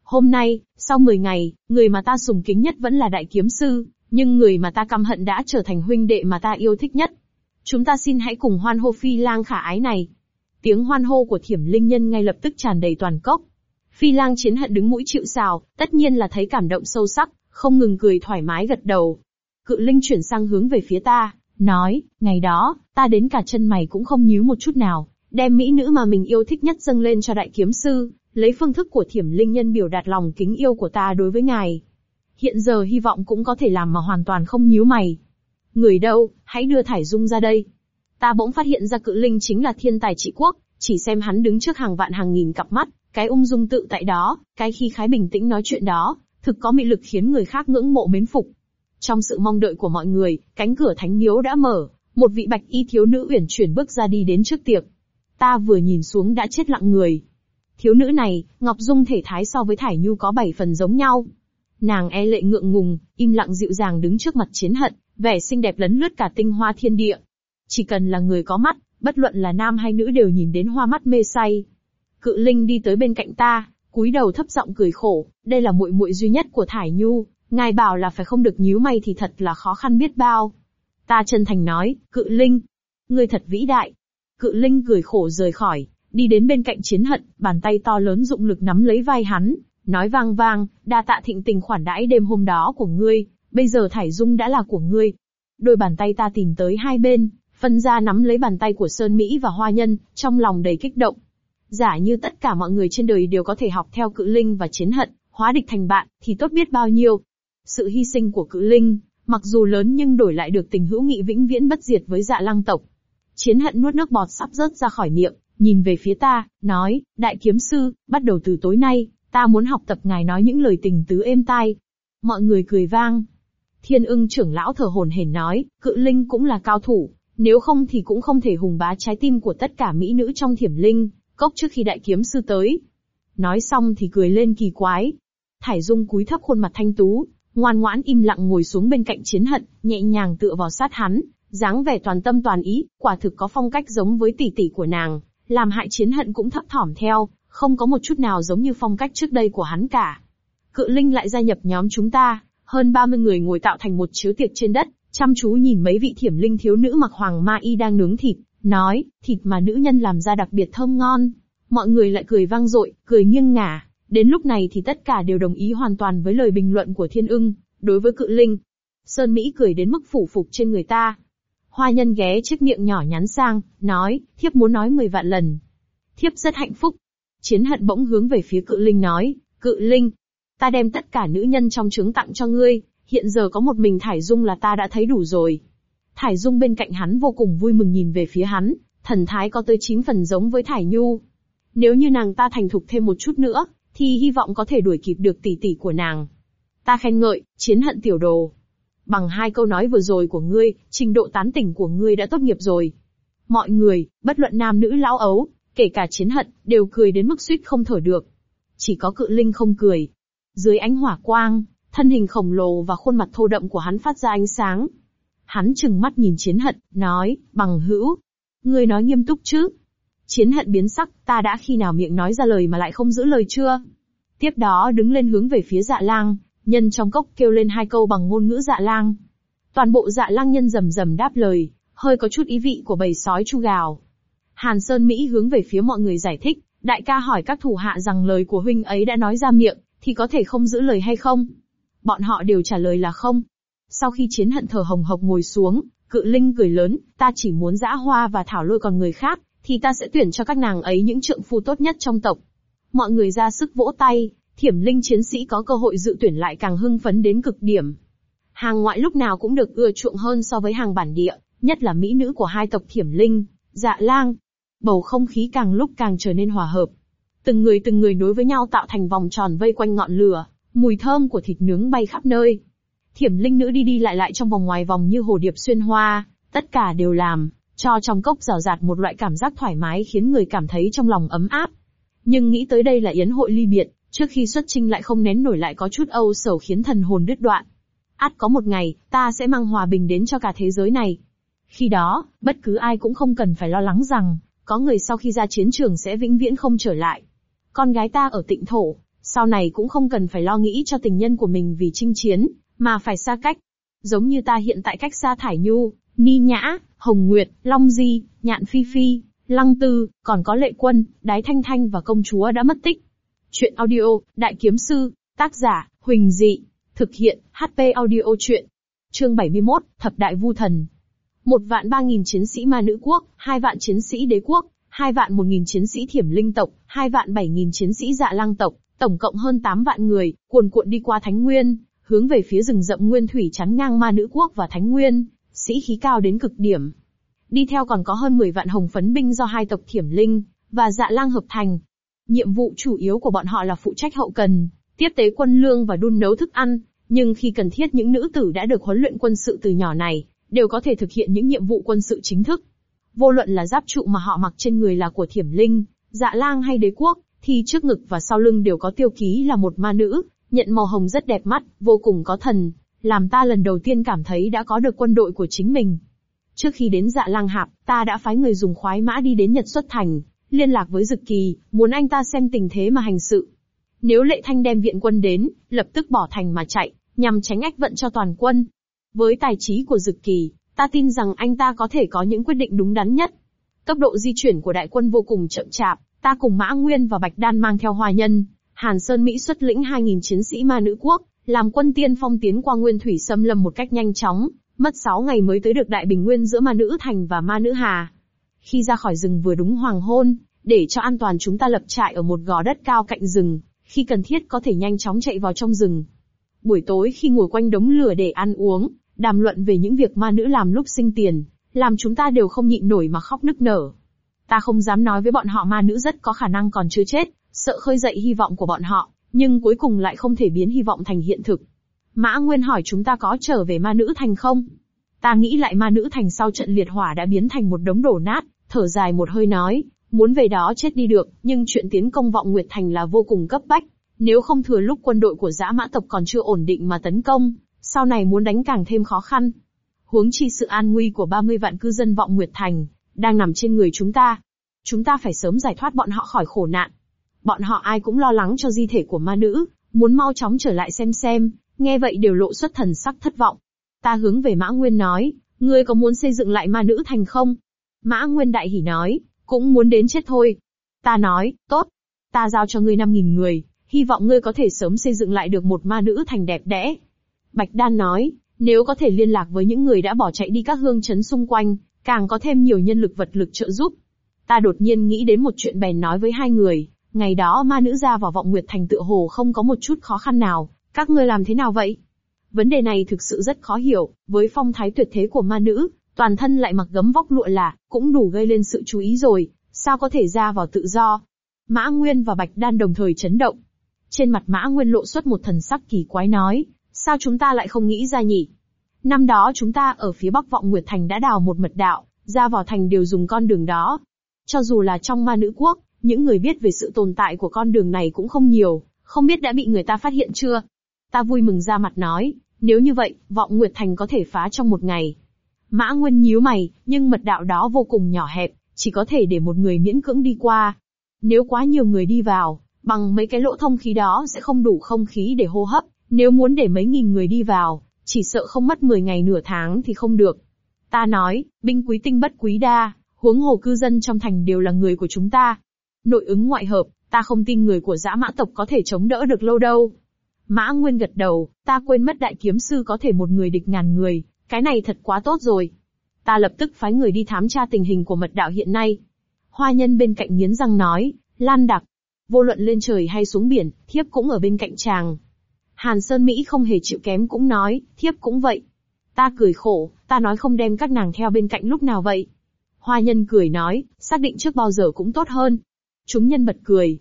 Hôm nay, sau 10 ngày, người mà ta sùng kính nhất vẫn là đại kiếm sư, nhưng người mà ta căm hận đã trở thành huynh đệ mà ta yêu thích nhất. Chúng ta xin hãy cùng hoan hô phi lang khả ái này. Tiếng hoan hô của thiểm linh nhân ngay lập tức tràn đầy toàn cốc. Phi lang chiến hận đứng mũi chịu sào, tất nhiên là thấy cảm động sâu sắc, không ngừng cười thoải mái gật đầu. Cự linh chuyển sang hướng về phía ta, nói, ngày đó, ta đến cả chân mày cũng không nhíu một chút nào, đem mỹ nữ mà mình yêu thích nhất dâng lên cho đại kiếm sư, lấy phương thức của thiểm linh nhân biểu đạt lòng kính yêu của ta đối với ngài. Hiện giờ hy vọng cũng có thể làm mà hoàn toàn không nhíu mày. Người đâu, hãy đưa Thải Dung ra đây. Ta bỗng phát hiện ra cự linh chính là thiên tài trị quốc, chỉ xem hắn đứng trước hàng vạn hàng nghìn cặp mắt, cái ung dung tự tại đó, cái khi khái bình tĩnh nói chuyện đó, thực có mị lực khiến người khác ngưỡng mộ mến phục. Trong sự mong đợi của mọi người, cánh cửa thánh miếu đã mở, một vị bạch y thiếu nữ uyển chuyển bước ra đi đến trước tiệc. Ta vừa nhìn xuống đã chết lặng người. Thiếu nữ này, Ngọc Dung thể thái so với Thải Nhu có bảy phần giống nhau. Nàng e lệ ngượng ngùng, im lặng dịu dàng đứng trước mặt chiến hận, vẻ xinh đẹp lấn lướt cả tinh hoa thiên địa. Chỉ cần là người có mắt, bất luận là nam hay nữ đều nhìn đến hoa mắt mê say. Cự Linh đi tới bên cạnh ta, cúi đầu thấp giọng cười khổ, đây là muội muội duy nhất của Thải Nhu, ngài bảo là phải không được nhíu mày thì thật là khó khăn biết bao. Ta chân thành nói, Cự Linh, ngươi thật vĩ đại. Cự Linh cười khổ rời khỏi, đi đến bên cạnh chiến hận, bàn tay to lớn dụng lực nắm lấy vai hắn, nói vang vang, đa tạ thịnh tình khoản đãi đêm hôm đó của ngươi, bây giờ Thải Dung đã là của ngươi. Đôi bàn tay ta tìm tới hai bên, phân ra nắm lấy bàn tay của Sơn Mỹ và Hoa Nhân, trong lòng đầy kích động. Giả như tất cả mọi người trên đời đều có thể học theo cự linh và chiến hận, hóa địch thành bạn, thì tốt biết bao nhiêu. Sự hy sinh của cự linh, mặc dù lớn nhưng đổi lại được tình hữu nghị vĩnh viễn bất diệt với dạ lăng tộc. Chiến hận nuốt nước bọt sắp rớt ra khỏi miệng, nhìn về phía ta, nói, đại kiếm sư, bắt đầu từ tối nay, ta muốn học tập ngài nói những lời tình tứ êm tai. Mọi người cười vang. Thiên ưng trưởng lão thở hồn hển nói, cự linh cũng là cao thủ, nếu không thì cũng không thể hùng bá trái tim của tất cả mỹ nữ trong thiểm linh, cốc trước khi đại kiếm sư tới. Nói xong thì cười lên kỳ quái. Thải Dung cúi thấp khuôn mặt thanh tú, ngoan ngoãn im lặng ngồi xuống bên cạnh chiến hận, nhẹ nhàng tựa vào sát hắn, dáng vẻ toàn tâm toàn ý, quả thực có phong cách giống với tỷ tỷ của nàng, làm hại chiến hận cũng thấp thỏm theo, không có một chút nào giống như phong cách trước đây của hắn cả. Cự Linh lại gia nhập nhóm chúng ta, hơn 30 người ngồi tạo thành một chiếu tiệc trên đất, chăm chú nhìn mấy vị thiểm linh thiếu nữ mặc hoàng ma y đang nướng thịt, nói, thịt mà nữ nhân làm ra đặc biệt thơm ngon. Mọi người lại cười vang dội, cười nghiêng ngả. Đến lúc này thì tất cả đều đồng ý hoàn toàn với lời bình luận của Thiên ưng, đối với cự linh. Sơn Mỹ cười đến mức phủ phục trên người ta. Hoa nhân ghé chiếc miệng nhỏ nhắn sang, nói, thiếp muốn nói mười vạn lần. Thiếp rất hạnh phúc. Chiến hận bỗng hướng về phía cự linh nói, cự linh, ta đem tất cả nữ nhân trong trứng tặng cho ngươi, hiện giờ có một mình Thải Dung là ta đã thấy đủ rồi. Thải Dung bên cạnh hắn vô cùng vui mừng nhìn về phía hắn, thần thái có tới chín phần giống với Thải Nhu. Nếu như nàng ta thành thục thêm một chút nữa, thì hy vọng có thể đuổi kịp được tỷ tỷ của nàng. Ta khen ngợi, chiến hận tiểu đồ. Bằng hai câu nói vừa rồi của ngươi, trình độ tán tỉnh của ngươi đã tốt nghiệp rồi. Mọi người, bất luận nam nữ lão ấu, kể cả chiến hận, đều cười đến mức suýt không thở được. Chỉ có cự linh không cười. Dưới ánh hỏa quang, thân hình khổng lồ và khuôn mặt thô đậm của hắn phát ra ánh sáng. Hắn chừng mắt nhìn chiến hận, nói, bằng hữu. Ngươi nói nghiêm túc chứ? Chiến hận biến sắc, ta đã khi nào miệng nói ra lời mà lại không giữ lời chưa? Tiếp đó đứng lên hướng về phía dạ lang, nhân trong cốc kêu lên hai câu bằng ngôn ngữ dạ lang. Toàn bộ dạ lang nhân rầm rầm đáp lời, hơi có chút ý vị của bầy sói chu gào. Hàn Sơn Mỹ hướng về phía mọi người giải thích, đại ca hỏi các thủ hạ rằng lời của huynh ấy đã nói ra miệng, thì có thể không giữ lời hay không? Bọn họ đều trả lời là không. Sau khi chiến hận thở hồng hộc ngồi xuống, cự linh cười lớn, ta chỉ muốn dã hoa và thảo lôi còn người khác, thì ta sẽ tuyển cho các nàng ấy những trượng phu tốt nhất trong tộc. Mọi người ra sức vỗ tay, thiểm linh chiến sĩ có cơ hội dự tuyển lại càng hưng phấn đến cực điểm. Hàng ngoại lúc nào cũng được ưa chuộng hơn so với hàng bản địa, nhất là mỹ nữ của hai tộc thiểm linh, dạ lang. Bầu không khí càng lúc càng trở nên hòa hợp. Từng người từng người nối với nhau tạo thành vòng tròn vây quanh ngọn lửa, Mùi thơm của thịt nướng bay khắp nơi. Thiểm linh nữ đi đi lại lại trong vòng ngoài vòng như hồ điệp xuyên hoa, tất cả đều làm, cho trong cốc rào rạt một loại cảm giác thoải mái khiến người cảm thấy trong lòng ấm áp. Nhưng nghĩ tới đây là yến hội ly biệt, trước khi xuất trinh lại không nén nổi lại có chút âu sầu khiến thần hồn đứt đoạn. Át có một ngày, ta sẽ mang hòa bình đến cho cả thế giới này. Khi đó, bất cứ ai cũng không cần phải lo lắng rằng, có người sau khi ra chiến trường sẽ vĩnh viễn không trở lại. Con gái ta ở tịnh thổ, sau này cũng không cần phải lo nghĩ cho tình nhân của mình vì chinh chiến, mà phải xa cách. Giống như ta hiện tại cách xa Thải Nhu, Ni Nhã, Hồng Nguyệt, Long Di, Nhạn Phi Phi, Lăng Tư, còn có Lệ Quân, Đái Thanh Thanh và công chúa đã mất tích. Chuyện audio, Đại Kiếm Sư, tác giả, Huỳnh Dị, thực hiện, HP audio chuyện. Chương 71, Thập Đại Vu Thần. Một vạn ba nghìn chiến sĩ ma nữ quốc, hai vạn chiến sĩ đế quốc, hai vạn một nghìn chiến sĩ thiểm linh tộc, hai vạn bảy nghìn chiến sĩ dạ lang tộc, tổng cộng hơn tám vạn người, cuồn cuộn đi qua Thánh Nguyên, hướng về phía rừng rậm Nguyên Thủy chắn ngang ma nữ quốc và Thánh Nguyên, sĩ khí cao đến cực điểm. Đi theo còn có hơn 10 vạn hồng phấn binh do hai tộc Thiểm Linh và Dạ Lang hợp thành. Nhiệm vụ chủ yếu của bọn họ là phụ trách hậu cần, tiếp tế quân lương và đun nấu thức ăn, nhưng khi cần thiết những nữ tử đã được huấn luyện quân sự từ nhỏ này, đều có thể thực hiện những nhiệm vụ quân sự chính thức. Vô luận là giáp trụ mà họ mặc trên người là của Thiểm Linh, Dạ Lang hay Đế quốc, thì trước ngực và sau lưng đều có tiêu ký là một ma nữ, nhận màu hồng rất đẹp mắt, vô cùng có thần, làm ta lần đầu tiên cảm thấy đã có được quân đội của chính mình. Trước khi đến dạ lang hạp, ta đã phái người dùng khoái mã đi đến Nhật xuất thành, liên lạc với Dực Kỳ, muốn anh ta xem tình thế mà hành sự. Nếu lệ thanh đem viện quân đến, lập tức bỏ thành mà chạy, nhằm tránh ách vận cho toàn quân. Với tài trí của Dực Kỳ, ta tin rằng anh ta có thể có những quyết định đúng đắn nhất. Tốc độ di chuyển của đại quân vô cùng chậm chạp, ta cùng Mã Nguyên và Bạch Đan mang theo hòa nhân, Hàn Sơn Mỹ xuất lĩnh 2.000 chiến sĩ ma nữ quốc, làm quân tiên phong tiến qua nguyên thủy xâm lâm một cách nhanh chóng, mất 6 ngày mới tới được đại bình nguyên giữa ma nữ thành và ma nữ hà. Khi ra khỏi rừng vừa đúng hoàng hôn, để cho an toàn chúng ta lập trại ở một gò đất cao cạnh rừng, khi cần thiết có thể nhanh chóng chạy vào trong rừng. Buổi tối khi ngồi quanh đống lửa để ăn uống, đàm luận về những việc ma nữ làm lúc sinh tiền, làm chúng ta đều không nhịn nổi mà khóc nức nở. Ta không dám nói với bọn họ ma nữ rất có khả năng còn chưa chết, sợ khơi dậy hy vọng của bọn họ, nhưng cuối cùng lại không thể biến hy vọng thành hiện thực. Mã Nguyên hỏi chúng ta có trở về ma nữ thành không? Ta nghĩ lại ma nữ thành sau trận liệt hỏa đã biến thành một đống đổ nát, thở dài một hơi nói, muốn về đó chết đi được, nhưng chuyện tiến công vọng Nguyệt Thành là vô cùng cấp bách. Nếu không thừa lúc quân đội của dã mã tộc còn chưa ổn định mà tấn công, sau này muốn đánh càng thêm khó khăn. Huống chi sự an nguy của 30 vạn cư dân vọng Nguyệt Thành, đang nằm trên người chúng ta. Chúng ta phải sớm giải thoát bọn họ khỏi khổ nạn. Bọn họ ai cũng lo lắng cho di thể của ma nữ, muốn mau chóng trở lại xem xem, nghe vậy đều lộ xuất thần sắc thất vọng. Ta hướng về Mã Nguyên nói, ngươi có muốn xây dựng lại ma nữ thành không? Mã Nguyên đại hỉ nói, cũng muốn đến chết thôi. Ta nói, tốt. Ta giao cho ngươi 5.000 người, hy vọng ngươi có thể sớm xây dựng lại được một ma nữ thành đẹp đẽ. Bạch Đan nói, nếu có thể liên lạc với những người đã bỏ chạy đi các hương chấn xung quanh, càng có thêm nhiều nhân lực vật lực trợ giúp. Ta đột nhiên nghĩ đến một chuyện bèn nói với hai người, Ngày đó ma nữ ra vào vọng nguyệt thành tựa hồ không có một chút khó khăn nào, các ngươi làm thế nào vậy? Vấn đề này thực sự rất khó hiểu, với phong thái tuyệt thế của ma nữ, toàn thân lại mặc gấm vóc lụa là, cũng đủ gây lên sự chú ý rồi, sao có thể ra vào tự do? Mã Nguyên và Bạch Đan đồng thời chấn động. Trên mặt Mã Nguyên lộ xuất một thần sắc kỳ quái nói, sao chúng ta lại không nghĩ ra nhỉ? Năm đó chúng ta ở phía bắc vọng Nguyệt Thành đã đào một mật đạo, ra vào thành đều dùng con đường đó. Cho dù là trong ma nữ quốc, những người biết về sự tồn tại của con đường này cũng không nhiều, không biết đã bị người ta phát hiện chưa? Ta vui mừng ra mặt nói, nếu như vậy, vọng Nguyệt Thành có thể phá trong một ngày. Mã Nguyên nhíu mày, nhưng mật đạo đó vô cùng nhỏ hẹp, chỉ có thể để một người miễn cưỡng đi qua. Nếu quá nhiều người đi vào, bằng mấy cái lỗ thông khí đó sẽ không đủ không khí để hô hấp, nếu muốn để mấy nghìn người đi vào, chỉ sợ không mất 10 ngày nửa tháng thì không được. Ta nói, binh quý tinh bất quý đa, huống hồ cư dân trong thành đều là người của chúng ta, Nội ứng ngoại hợp, ta không tin người của dã mã tộc có thể chống đỡ được lâu đâu. Mã Nguyên gật đầu, ta quên mất đại kiếm sư có thể một người địch ngàn người, cái này thật quá tốt rồi. Ta lập tức phái người đi thám tra tình hình của mật đạo hiện nay. Hoa nhân bên cạnh nghiến răng nói, Lan đặc, vô luận lên trời hay xuống biển, thiếp cũng ở bên cạnh chàng. Hàn Sơn Mỹ không hề chịu kém cũng nói, thiếp cũng vậy. Ta cười khổ, ta nói không đem các nàng theo bên cạnh lúc nào vậy. Hoa nhân cười nói, xác định trước bao giờ cũng tốt hơn, Chúng nhân bật cười.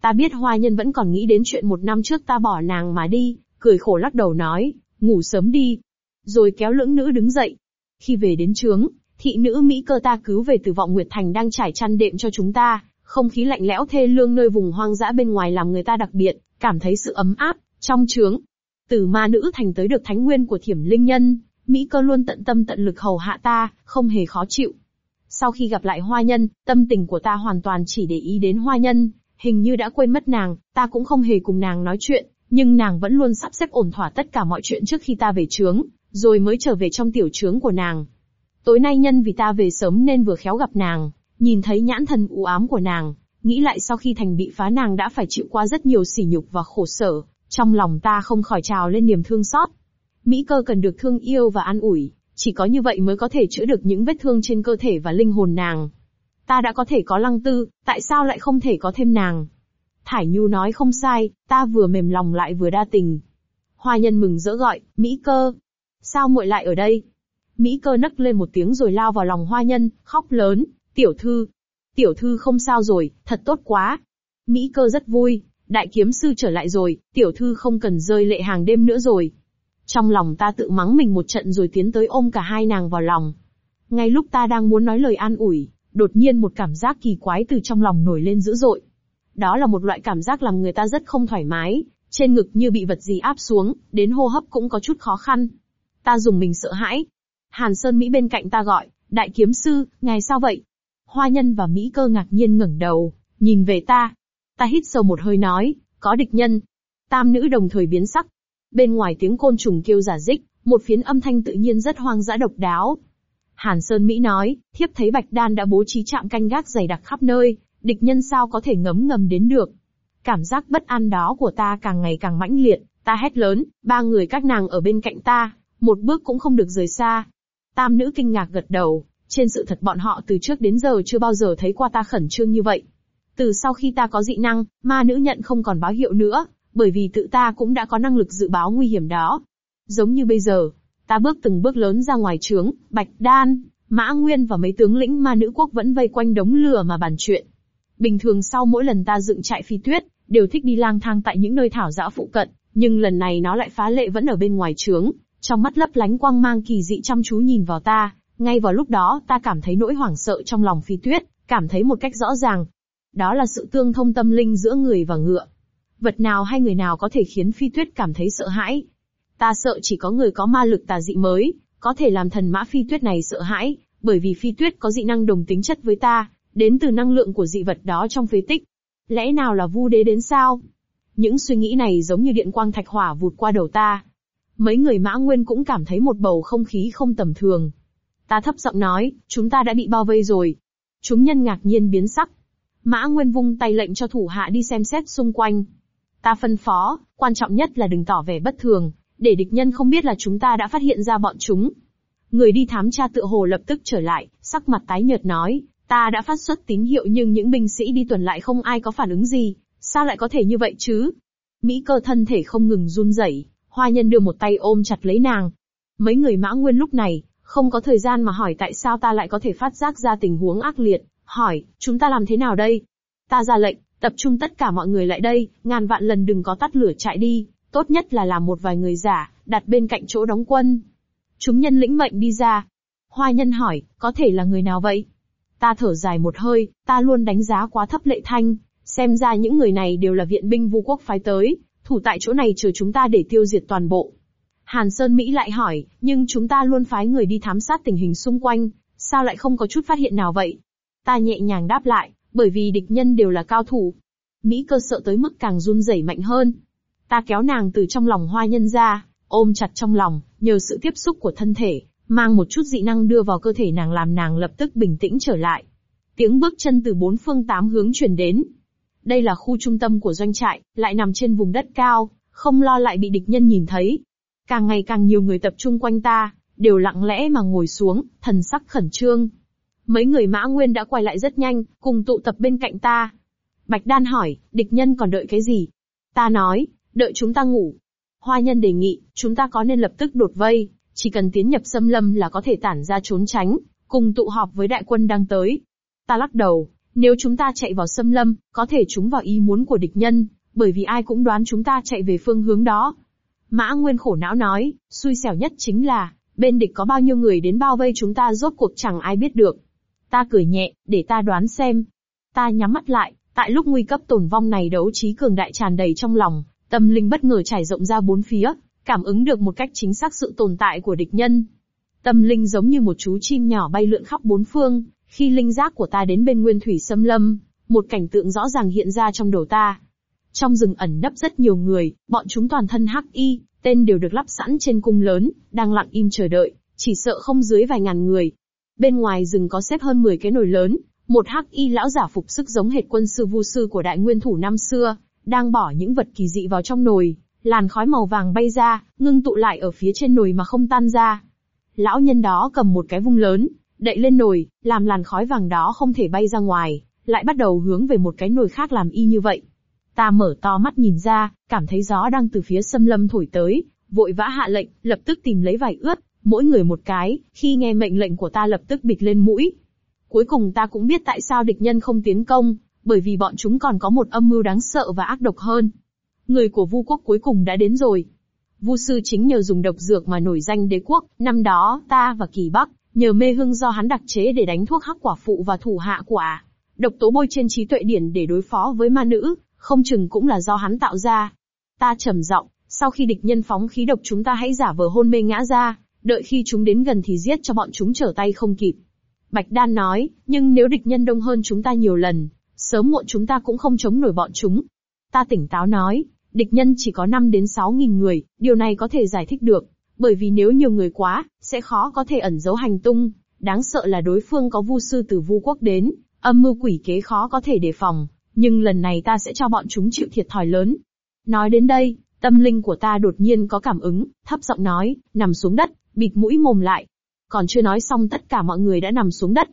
Ta biết hoa nhân vẫn còn nghĩ đến chuyện một năm trước ta bỏ nàng mà đi, cười khổ lắc đầu nói, ngủ sớm đi. Rồi kéo lưỡng nữ đứng dậy. Khi về đến trướng, thị nữ Mỹ cơ ta cứu về từ vọng Nguyệt Thành đang trải chăn đệm cho chúng ta, không khí lạnh lẽo thê lương nơi vùng hoang dã bên ngoài làm người ta đặc biệt, cảm thấy sự ấm áp, trong trướng. Từ ma nữ thành tới được thánh nguyên của thiểm linh nhân, Mỹ cơ luôn tận tâm tận lực hầu hạ ta, không hề khó chịu. Sau khi gặp lại hoa nhân, tâm tình của ta hoàn toàn chỉ để ý đến hoa nhân, hình như đã quên mất nàng, ta cũng không hề cùng nàng nói chuyện, nhưng nàng vẫn luôn sắp xếp ổn thỏa tất cả mọi chuyện trước khi ta về trướng, rồi mới trở về trong tiểu trướng của nàng. Tối nay nhân vì ta về sớm nên vừa khéo gặp nàng, nhìn thấy nhãn thần u ám của nàng, nghĩ lại sau khi thành bị phá nàng đã phải chịu qua rất nhiều sỉ nhục và khổ sở, trong lòng ta không khỏi trào lên niềm thương xót. Mỹ cơ cần được thương yêu và an ủi, chỉ có như vậy mới có thể chữa được những vết thương trên cơ thể và linh hồn nàng. Ta đã có thể có lăng tư, tại sao lại không thể có thêm nàng? Thải Nhu nói không sai, ta vừa mềm lòng lại vừa đa tình. Hoa nhân mừng rỡ gọi, Mỹ cơ. Sao muội lại ở đây? Mỹ cơ nấc lên một tiếng rồi lao vào lòng hoa nhân, khóc lớn, tiểu thư. Tiểu thư không sao rồi, thật tốt quá. Mỹ cơ rất vui, đại kiếm sư trở lại rồi, tiểu thư không cần rơi lệ hàng đêm nữa rồi. Trong lòng ta tự mắng mình một trận rồi tiến tới ôm cả hai nàng vào lòng. Ngay lúc ta đang muốn nói lời an ủi, đột nhiên một cảm giác kỳ quái từ trong lòng nổi lên dữ dội. Đó là một loại cảm giác làm người ta rất không thoải mái, trên ngực như bị vật gì áp xuống, đến hô hấp cũng có chút khó khăn. Ta dùng mình sợ hãi. Hàn Sơn Mỹ bên cạnh ta gọi, đại kiếm sư, ngài sao vậy? Hoa nhân và Mỹ cơ ngạc nhiên ngẩng đầu, nhìn về ta. Ta hít sâu một hơi nói, có địch nhân. Tam nữ đồng thời biến sắc. Bên ngoài tiếng côn trùng kêu giả dích, một phiến âm thanh tự nhiên rất hoang dã độc đáo. Hàn Sơn Mỹ nói, thiếp thấy Bạch Đan đã bố trí trạm canh gác dày đặc khắp nơi, địch nhân sao có thể ngấm ngầm đến được. Cảm giác bất an đó của ta càng ngày càng mãnh liệt, ta hét lớn, ba người các nàng ở bên cạnh ta, một bước cũng không được rời xa. Tam nữ kinh ngạc gật đầu, trên sự thật bọn họ từ trước đến giờ chưa bao giờ thấy qua ta khẩn trương như vậy. Từ sau khi ta có dị năng, ma nữ nhận không còn báo hiệu nữa, bởi vì tự ta cũng đã có năng lực dự báo nguy hiểm đó. Giống như bây giờ, ta bước từng bước lớn ra ngoài trướng, Bạch Đan, Mã Nguyên và mấy tướng lĩnh ma nữ quốc vẫn vây quanh đống lửa mà bàn chuyện. Bình thường sau mỗi lần ta dựng trại phi tuyết, đều thích đi lang thang tại những nơi thảo dã phụ cận, nhưng lần này nó lại phá lệ vẫn ở bên ngoài trướng, trong mắt lấp lánh quang mang kỳ dị chăm chú nhìn vào ta, ngay vào lúc đó ta cảm thấy nỗi hoảng sợ trong lòng phi tuyết, cảm thấy một cách rõ ràng. Đó là sự tương thông tâm linh giữa người và ngựa. Vật nào hay người nào có thể khiến phi tuyết cảm thấy sợ hãi. Ta sợ chỉ có người có ma lực tà dị mới, có thể làm thần mã phi tuyết này sợ hãi, bởi vì phi tuyết có dị năng đồng tính chất với ta, đến từ năng lượng của dị vật đó trong phế tích. Lẽ nào là vu đế đến sao? Những suy nghĩ này giống như điện quang thạch hỏa vụt qua đầu ta. Mấy người mã nguyên cũng cảm thấy một bầu không khí không tầm thường. Ta thấp giọng nói, chúng ta đã bị bao vây rồi. Chúng nhân ngạc nhiên biến sắc. Mã Nguyên vung tay lệnh cho thủ hạ đi xem xét xung quanh. Ta phân phó, quan trọng nhất là đừng tỏ vẻ bất thường, để địch nhân không biết là chúng ta đã phát hiện ra bọn chúng. Người đi thám tra tựa hồ lập tức trở lại, sắc mặt tái nhợt nói, ta đã phát xuất tín hiệu nhưng những binh sĩ đi tuần lại không ai có phản ứng gì, sao lại có thể như vậy chứ? Mỹ cơ thân thể không ngừng run rẩy, hoa nhân đưa một tay ôm chặt lấy nàng. Mấy người mã nguyên lúc này, không có thời gian mà hỏi tại sao ta lại có thể phát giác ra tình huống ác liệt, hỏi, chúng ta làm thế nào đây? Ta ra lệnh, tập trung tất cả mọi người lại đây, ngàn vạn lần đừng có tắt lửa chạy đi, tốt nhất là làm một vài người giả, đặt bên cạnh chỗ đóng quân. Chúng nhân lĩnh mệnh đi ra. Hoa nhân hỏi, có thể là người nào vậy? Ta thở dài một hơi, ta luôn đánh giá quá thấp lệ thanh, xem ra những người này đều là viện binh vu quốc phái tới, thủ tại chỗ này chờ chúng ta để tiêu diệt toàn bộ. Hàn Sơn Mỹ lại hỏi, nhưng chúng ta luôn phái người đi thám sát tình hình xung quanh, sao lại không có chút phát hiện nào vậy? Ta nhẹ nhàng đáp lại, bởi vì địch nhân đều là cao thủ. Mỹ cơ sợ tới mức càng run rẩy mạnh hơn. Ta kéo nàng từ trong lòng hoa nhân ra, ôm chặt trong lòng, nhờ sự tiếp xúc của thân thể, mang một chút dị năng đưa vào cơ thể nàng làm nàng lập tức bình tĩnh trở lại. Tiếng bước chân từ bốn phương tám hướng truyền đến. Đây là khu trung tâm của doanh trại, lại nằm trên vùng đất cao, không lo lại bị địch nhân nhìn thấy. Càng ngày càng nhiều người tập trung quanh ta, đều lặng lẽ mà ngồi xuống, thần sắc khẩn trương. Mấy người mã nguyên đã quay lại rất nhanh, cùng tụ tập bên cạnh ta. Bạch Đan hỏi, địch nhân còn đợi cái gì? Ta nói, đợi chúng ta ngủ. Hoa nhân đề nghị, chúng ta có nên lập tức đột vây, chỉ cần tiến nhập xâm lâm là có thể tản ra trốn tránh, cùng tụ họp với đại quân đang tới. Ta lắc đầu, Nếu chúng ta chạy vào xâm lâm, có thể chúng vào ý muốn của địch nhân, bởi vì ai cũng đoán chúng ta chạy về phương hướng đó. Mã Nguyên khổ não nói, xui xẻo nhất chính là, bên địch có bao nhiêu người đến bao vây chúng ta rốt cuộc chẳng ai biết được. Ta cười nhẹ, để ta đoán xem. Ta nhắm mắt lại, tại lúc nguy cấp tổn vong này đấu trí cường đại tràn đầy trong lòng, tâm linh bất ngờ trải rộng ra bốn phía, cảm ứng được một cách chính xác sự tồn tại của địch nhân. Tâm linh giống như một chú chim nhỏ bay lượn khắp bốn phương, khi linh giác của ta đến bên nguyên thủy xâm lâm, một cảnh tượng rõ ràng hiện ra trong đầu ta. Trong rừng ẩn nấp rất nhiều người, bọn chúng toàn thân hắc y, tên đều được lắp sẵn trên cung lớn, đang lặng im chờ đợi, chỉ sợ không dưới vài ngàn người. Bên ngoài rừng có xếp hơn 10 cái nồi lớn, một hắc y lão giả phục sức giống hệt quân sư vu sư của đại nguyên thủ năm xưa, đang bỏ những vật kỳ dị vào trong nồi, làn khói màu vàng bay ra, ngưng tụ lại ở phía trên nồi mà không tan ra. Lão nhân đó cầm một cái vung lớn, đậy lên nồi, làm làn khói vàng đó không thể bay ra ngoài, lại bắt đầu hướng về một cái nồi khác làm y như vậy. Ta mở to mắt nhìn ra, cảm thấy gió đang từ phía xâm lâm thổi tới, vội vã hạ lệnh, lập tức tìm lấy vải ướt, mỗi người một cái, khi nghe mệnh lệnh của ta lập tức bịt lên mũi. Cuối cùng ta cũng biết tại sao địch nhân không tiến công, bởi vì bọn chúng còn có một âm mưu đáng sợ và ác độc hơn. Người của Vu quốc cuối cùng đã đến rồi. Vu sư chính nhờ dùng độc dược mà nổi danh đế quốc, năm đó, ta và Kỳ Bắc, nhờ mê hương do hắn đặc chế để đánh thuốc hắc quả phụ và thủ hạ quả. Độc tố bôi trên trí tuệ điển để đối phó với ma nữ, không chừng cũng là do hắn tạo ra. Ta trầm giọng, sau khi địch nhân phóng khí độc chúng ta hãy giả vờ hôn mê ngã ra, đợi khi chúng đến gần thì giết cho bọn chúng trở tay không kịp. Bạch Đan nói, nhưng nếu địch nhân đông hơn chúng ta nhiều lần, sớm muộn chúng ta cũng không chống nổi bọn chúng. Ta tỉnh táo nói, địch nhân chỉ có 5 đến 6 nghìn người, điều này có thể giải thích được, bởi vì nếu nhiều người quá, sẽ khó có thể ẩn giấu hành tung, đáng sợ là đối phương có vu sư từ vu quốc đến, âm mưu quỷ kế khó có thể đề phòng, nhưng lần này ta sẽ cho bọn chúng chịu thiệt thòi lớn. Nói đến đây, tâm linh của ta đột nhiên có cảm ứng, thấp giọng nói, nằm xuống đất, bịt mũi mồm lại. Còn chưa nói xong tất cả mọi người đã nằm xuống đất.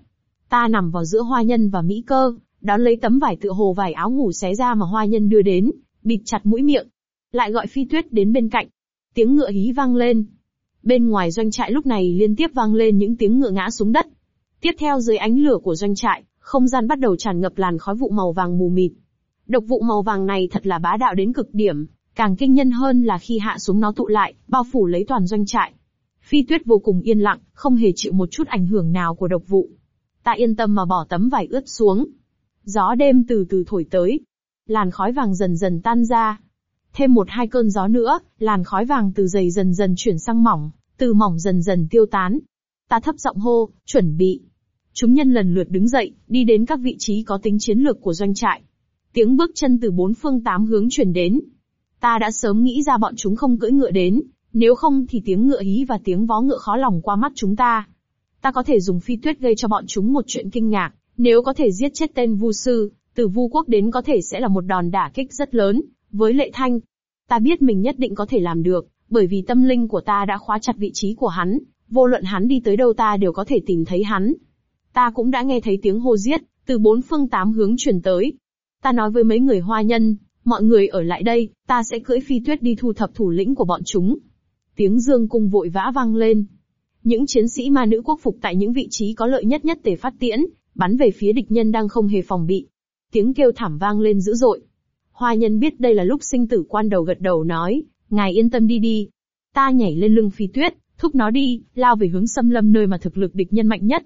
Ta nằm vào giữa hoa nhân và mỹ cơ, đón lấy tấm vải tựa hồ vải áo ngủ xé ra mà hoa nhân đưa đến, bịt chặt mũi miệng. Lại gọi phi tuyết đến bên cạnh. Tiếng ngựa hí vang lên. Bên ngoài doanh trại lúc này liên tiếp vang lên những tiếng ngựa ngã xuống đất. Tiếp theo dưới ánh lửa của doanh trại, không gian bắt đầu tràn ngập làn khói vụ màu vàng mù mịt. Độc vụ màu vàng này thật là bá đạo đến cực điểm, càng kinh nhân hơn là khi hạ xuống nó tụ lại, bao phủ lấy toàn doanh trại. Phi tuyết vô cùng yên lặng, không hề chịu một chút ảnh hưởng nào của độc vụ. Ta yên tâm mà bỏ tấm vải ướt xuống. Gió đêm từ từ thổi tới. Làn khói vàng dần dần tan ra. Thêm một hai cơn gió nữa, làn khói vàng từ dày dần dần chuyển sang mỏng, từ mỏng dần dần tiêu tán. Ta thấp giọng hô, chuẩn bị. Chúng nhân lần lượt đứng dậy, đi đến các vị trí có tính chiến lược của doanh trại. Tiếng bước chân từ bốn phương tám hướng truyền đến. Ta đã sớm nghĩ ra bọn chúng không cưỡi ngựa đến, nếu không thì tiếng ngựa hí và tiếng vó ngựa khó lòng qua mắt chúng ta. Ta có thể dùng phi tuyết gây cho bọn chúng một chuyện kinh ngạc, nếu có thể giết chết tên vu sư, từ vu quốc đến có thể sẽ là một đòn đả kích rất lớn, với lệ thanh. Ta biết mình nhất định có thể làm được, bởi vì tâm linh của ta đã khóa chặt vị trí của hắn, vô luận hắn đi tới đâu ta đều có thể tìm thấy hắn. Ta cũng đã nghe thấy tiếng hô giết, từ bốn phương tám hướng truyền tới. Ta nói với mấy người hoa nhân, mọi người ở lại đây, ta sẽ cưỡi phi tuyết đi thu thập thủ lĩnh của bọn chúng. Tiếng dương cung vội vã vang lên. Những chiến sĩ ma nữ quốc phục tại những vị trí có lợi nhất nhất để phát tiễn, bắn về phía địch nhân đang không hề phòng bị. Tiếng kêu thảm vang lên dữ dội. Hoa nhân biết đây là lúc sinh tử quan đầu gật đầu nói, ngài yên tâm đi đi. Ta nhảy lên lưng phi tuyết, thúc nó đi, lao về hướng xâm lâm nơi mà thực lực địch nhân mạnh nhất.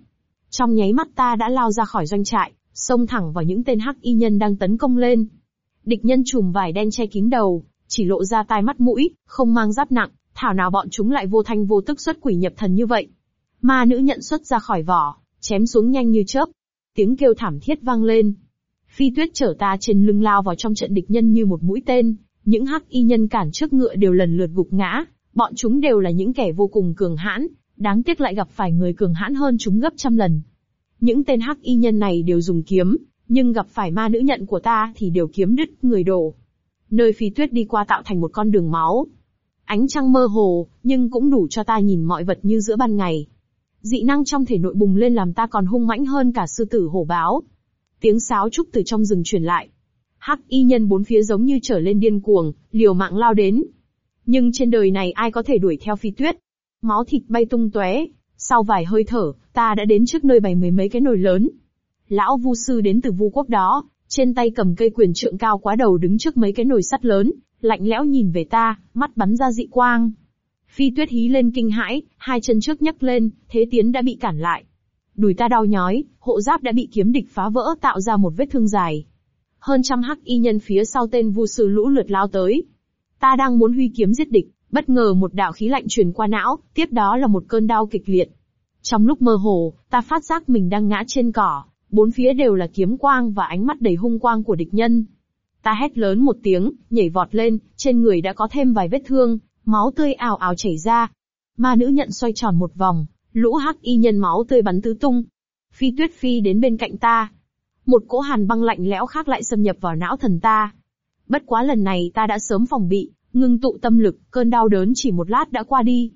Trong nháy mắt ta đã lao ra khỏi doanh trại, xông thẳng vào những tên hắc y nhân đang tấn công lên. Địch nhân trùm vải đen che kín đầu, chỉ lộ ra tai mắt mũi, không mang giáp nặng, thảo nào bọn chúng lại vô thanh vô tức xuất quỷ nhập thần như vậy. Ma nữ nhận xuất ra khỏi vỏ, chém xuống nhanh như chớp. Tiếng kêu thảm thiết vang lên. Phi tuyết chở ta trên lưng lao vào trong trận địch nhân như một mũi tên, những hắc y nhân cản trước ngựa đều lần lượt gục ngã, bọn chúng đều là những kẻ vô cùng cường hãn, đáng tiếc lại gặp phải người cường hãn hơn chúng gấp trăm lần. Những tên hắc y nhân này đều dùng kiếm, nhưng gặp phải ma nữ nhận của ta thì đều kiếm đứt người đổ. Nơi phi tuyết đi qua tạo thành một con đường máu. Ánh trăng mơ hồ, nhưng cũng đủ cho ta nhìn mọi vật như giữa ban ngày. Dị năng trong thể nội bùng lên làm ta còn hung mãnh hơn cả sư tử hổ báo. Tiếng sáo trúc từ trong rừng truyền lại. Hắc y nhân bốn phía giống như trở lên điên cuồng, liều mạng lao đến. Nhưng trên đời này ai có thể đuổi theo phi tuyết? Máu thịt bay tung tóe. Sau vài hơi thở, ta đã đến trước nơi bày mấy mấy cái nồi lớn. Lão vu sư đến từ vu quốc đó, trên tay cầm cây quyền trượng cao quá đầu đứng trước mấy cái nồi sắt lớn, lạnh lẽo nhìn về ta, mắt bắn ra dị quang. Phi tuyết hí lên kinh hãi, hai chân trước nhấc lên, thế tiến đã bị cản lại. Đùi ta đau nhói, hộ giáp đã bị kiếm địch phá vỡ tạo ra một vết thương dài. Hơn trăm hắc y nhân phía sau tên vu sư lũ lượt lao tới. Ta đang muốn huy kiếm giết địch, bất ngờ một đạo khí lạnh truyền qua não, tiếp đó là một cơn đau kịch liệt. Trong lúc mơ hồ, ta phát giác mình đang ngã trên cỏ, bốn phía đều là kiếm quang và ánh mắt đầy hung quang của địch nhân. Ta hét lớn một tiếng, nhảy vọt lên, trên người đã có thêm vài vết thương, máu tươi ào ào chảy ra. Ma nữ nhận xoay tròn một vòng, lũ hắc y nhân máu tươi bắn tứ tung. Phi tuyết phi đến bên cạnh ta. Một cỗ hàn băng lạnh lẽo khác lại xâm nhập vào não thần ta. Bất quá lần này ta đã sớm phòng bị, ngưng tụ tâm lực, cơn đau đớn chỉ một lát đã qua đi.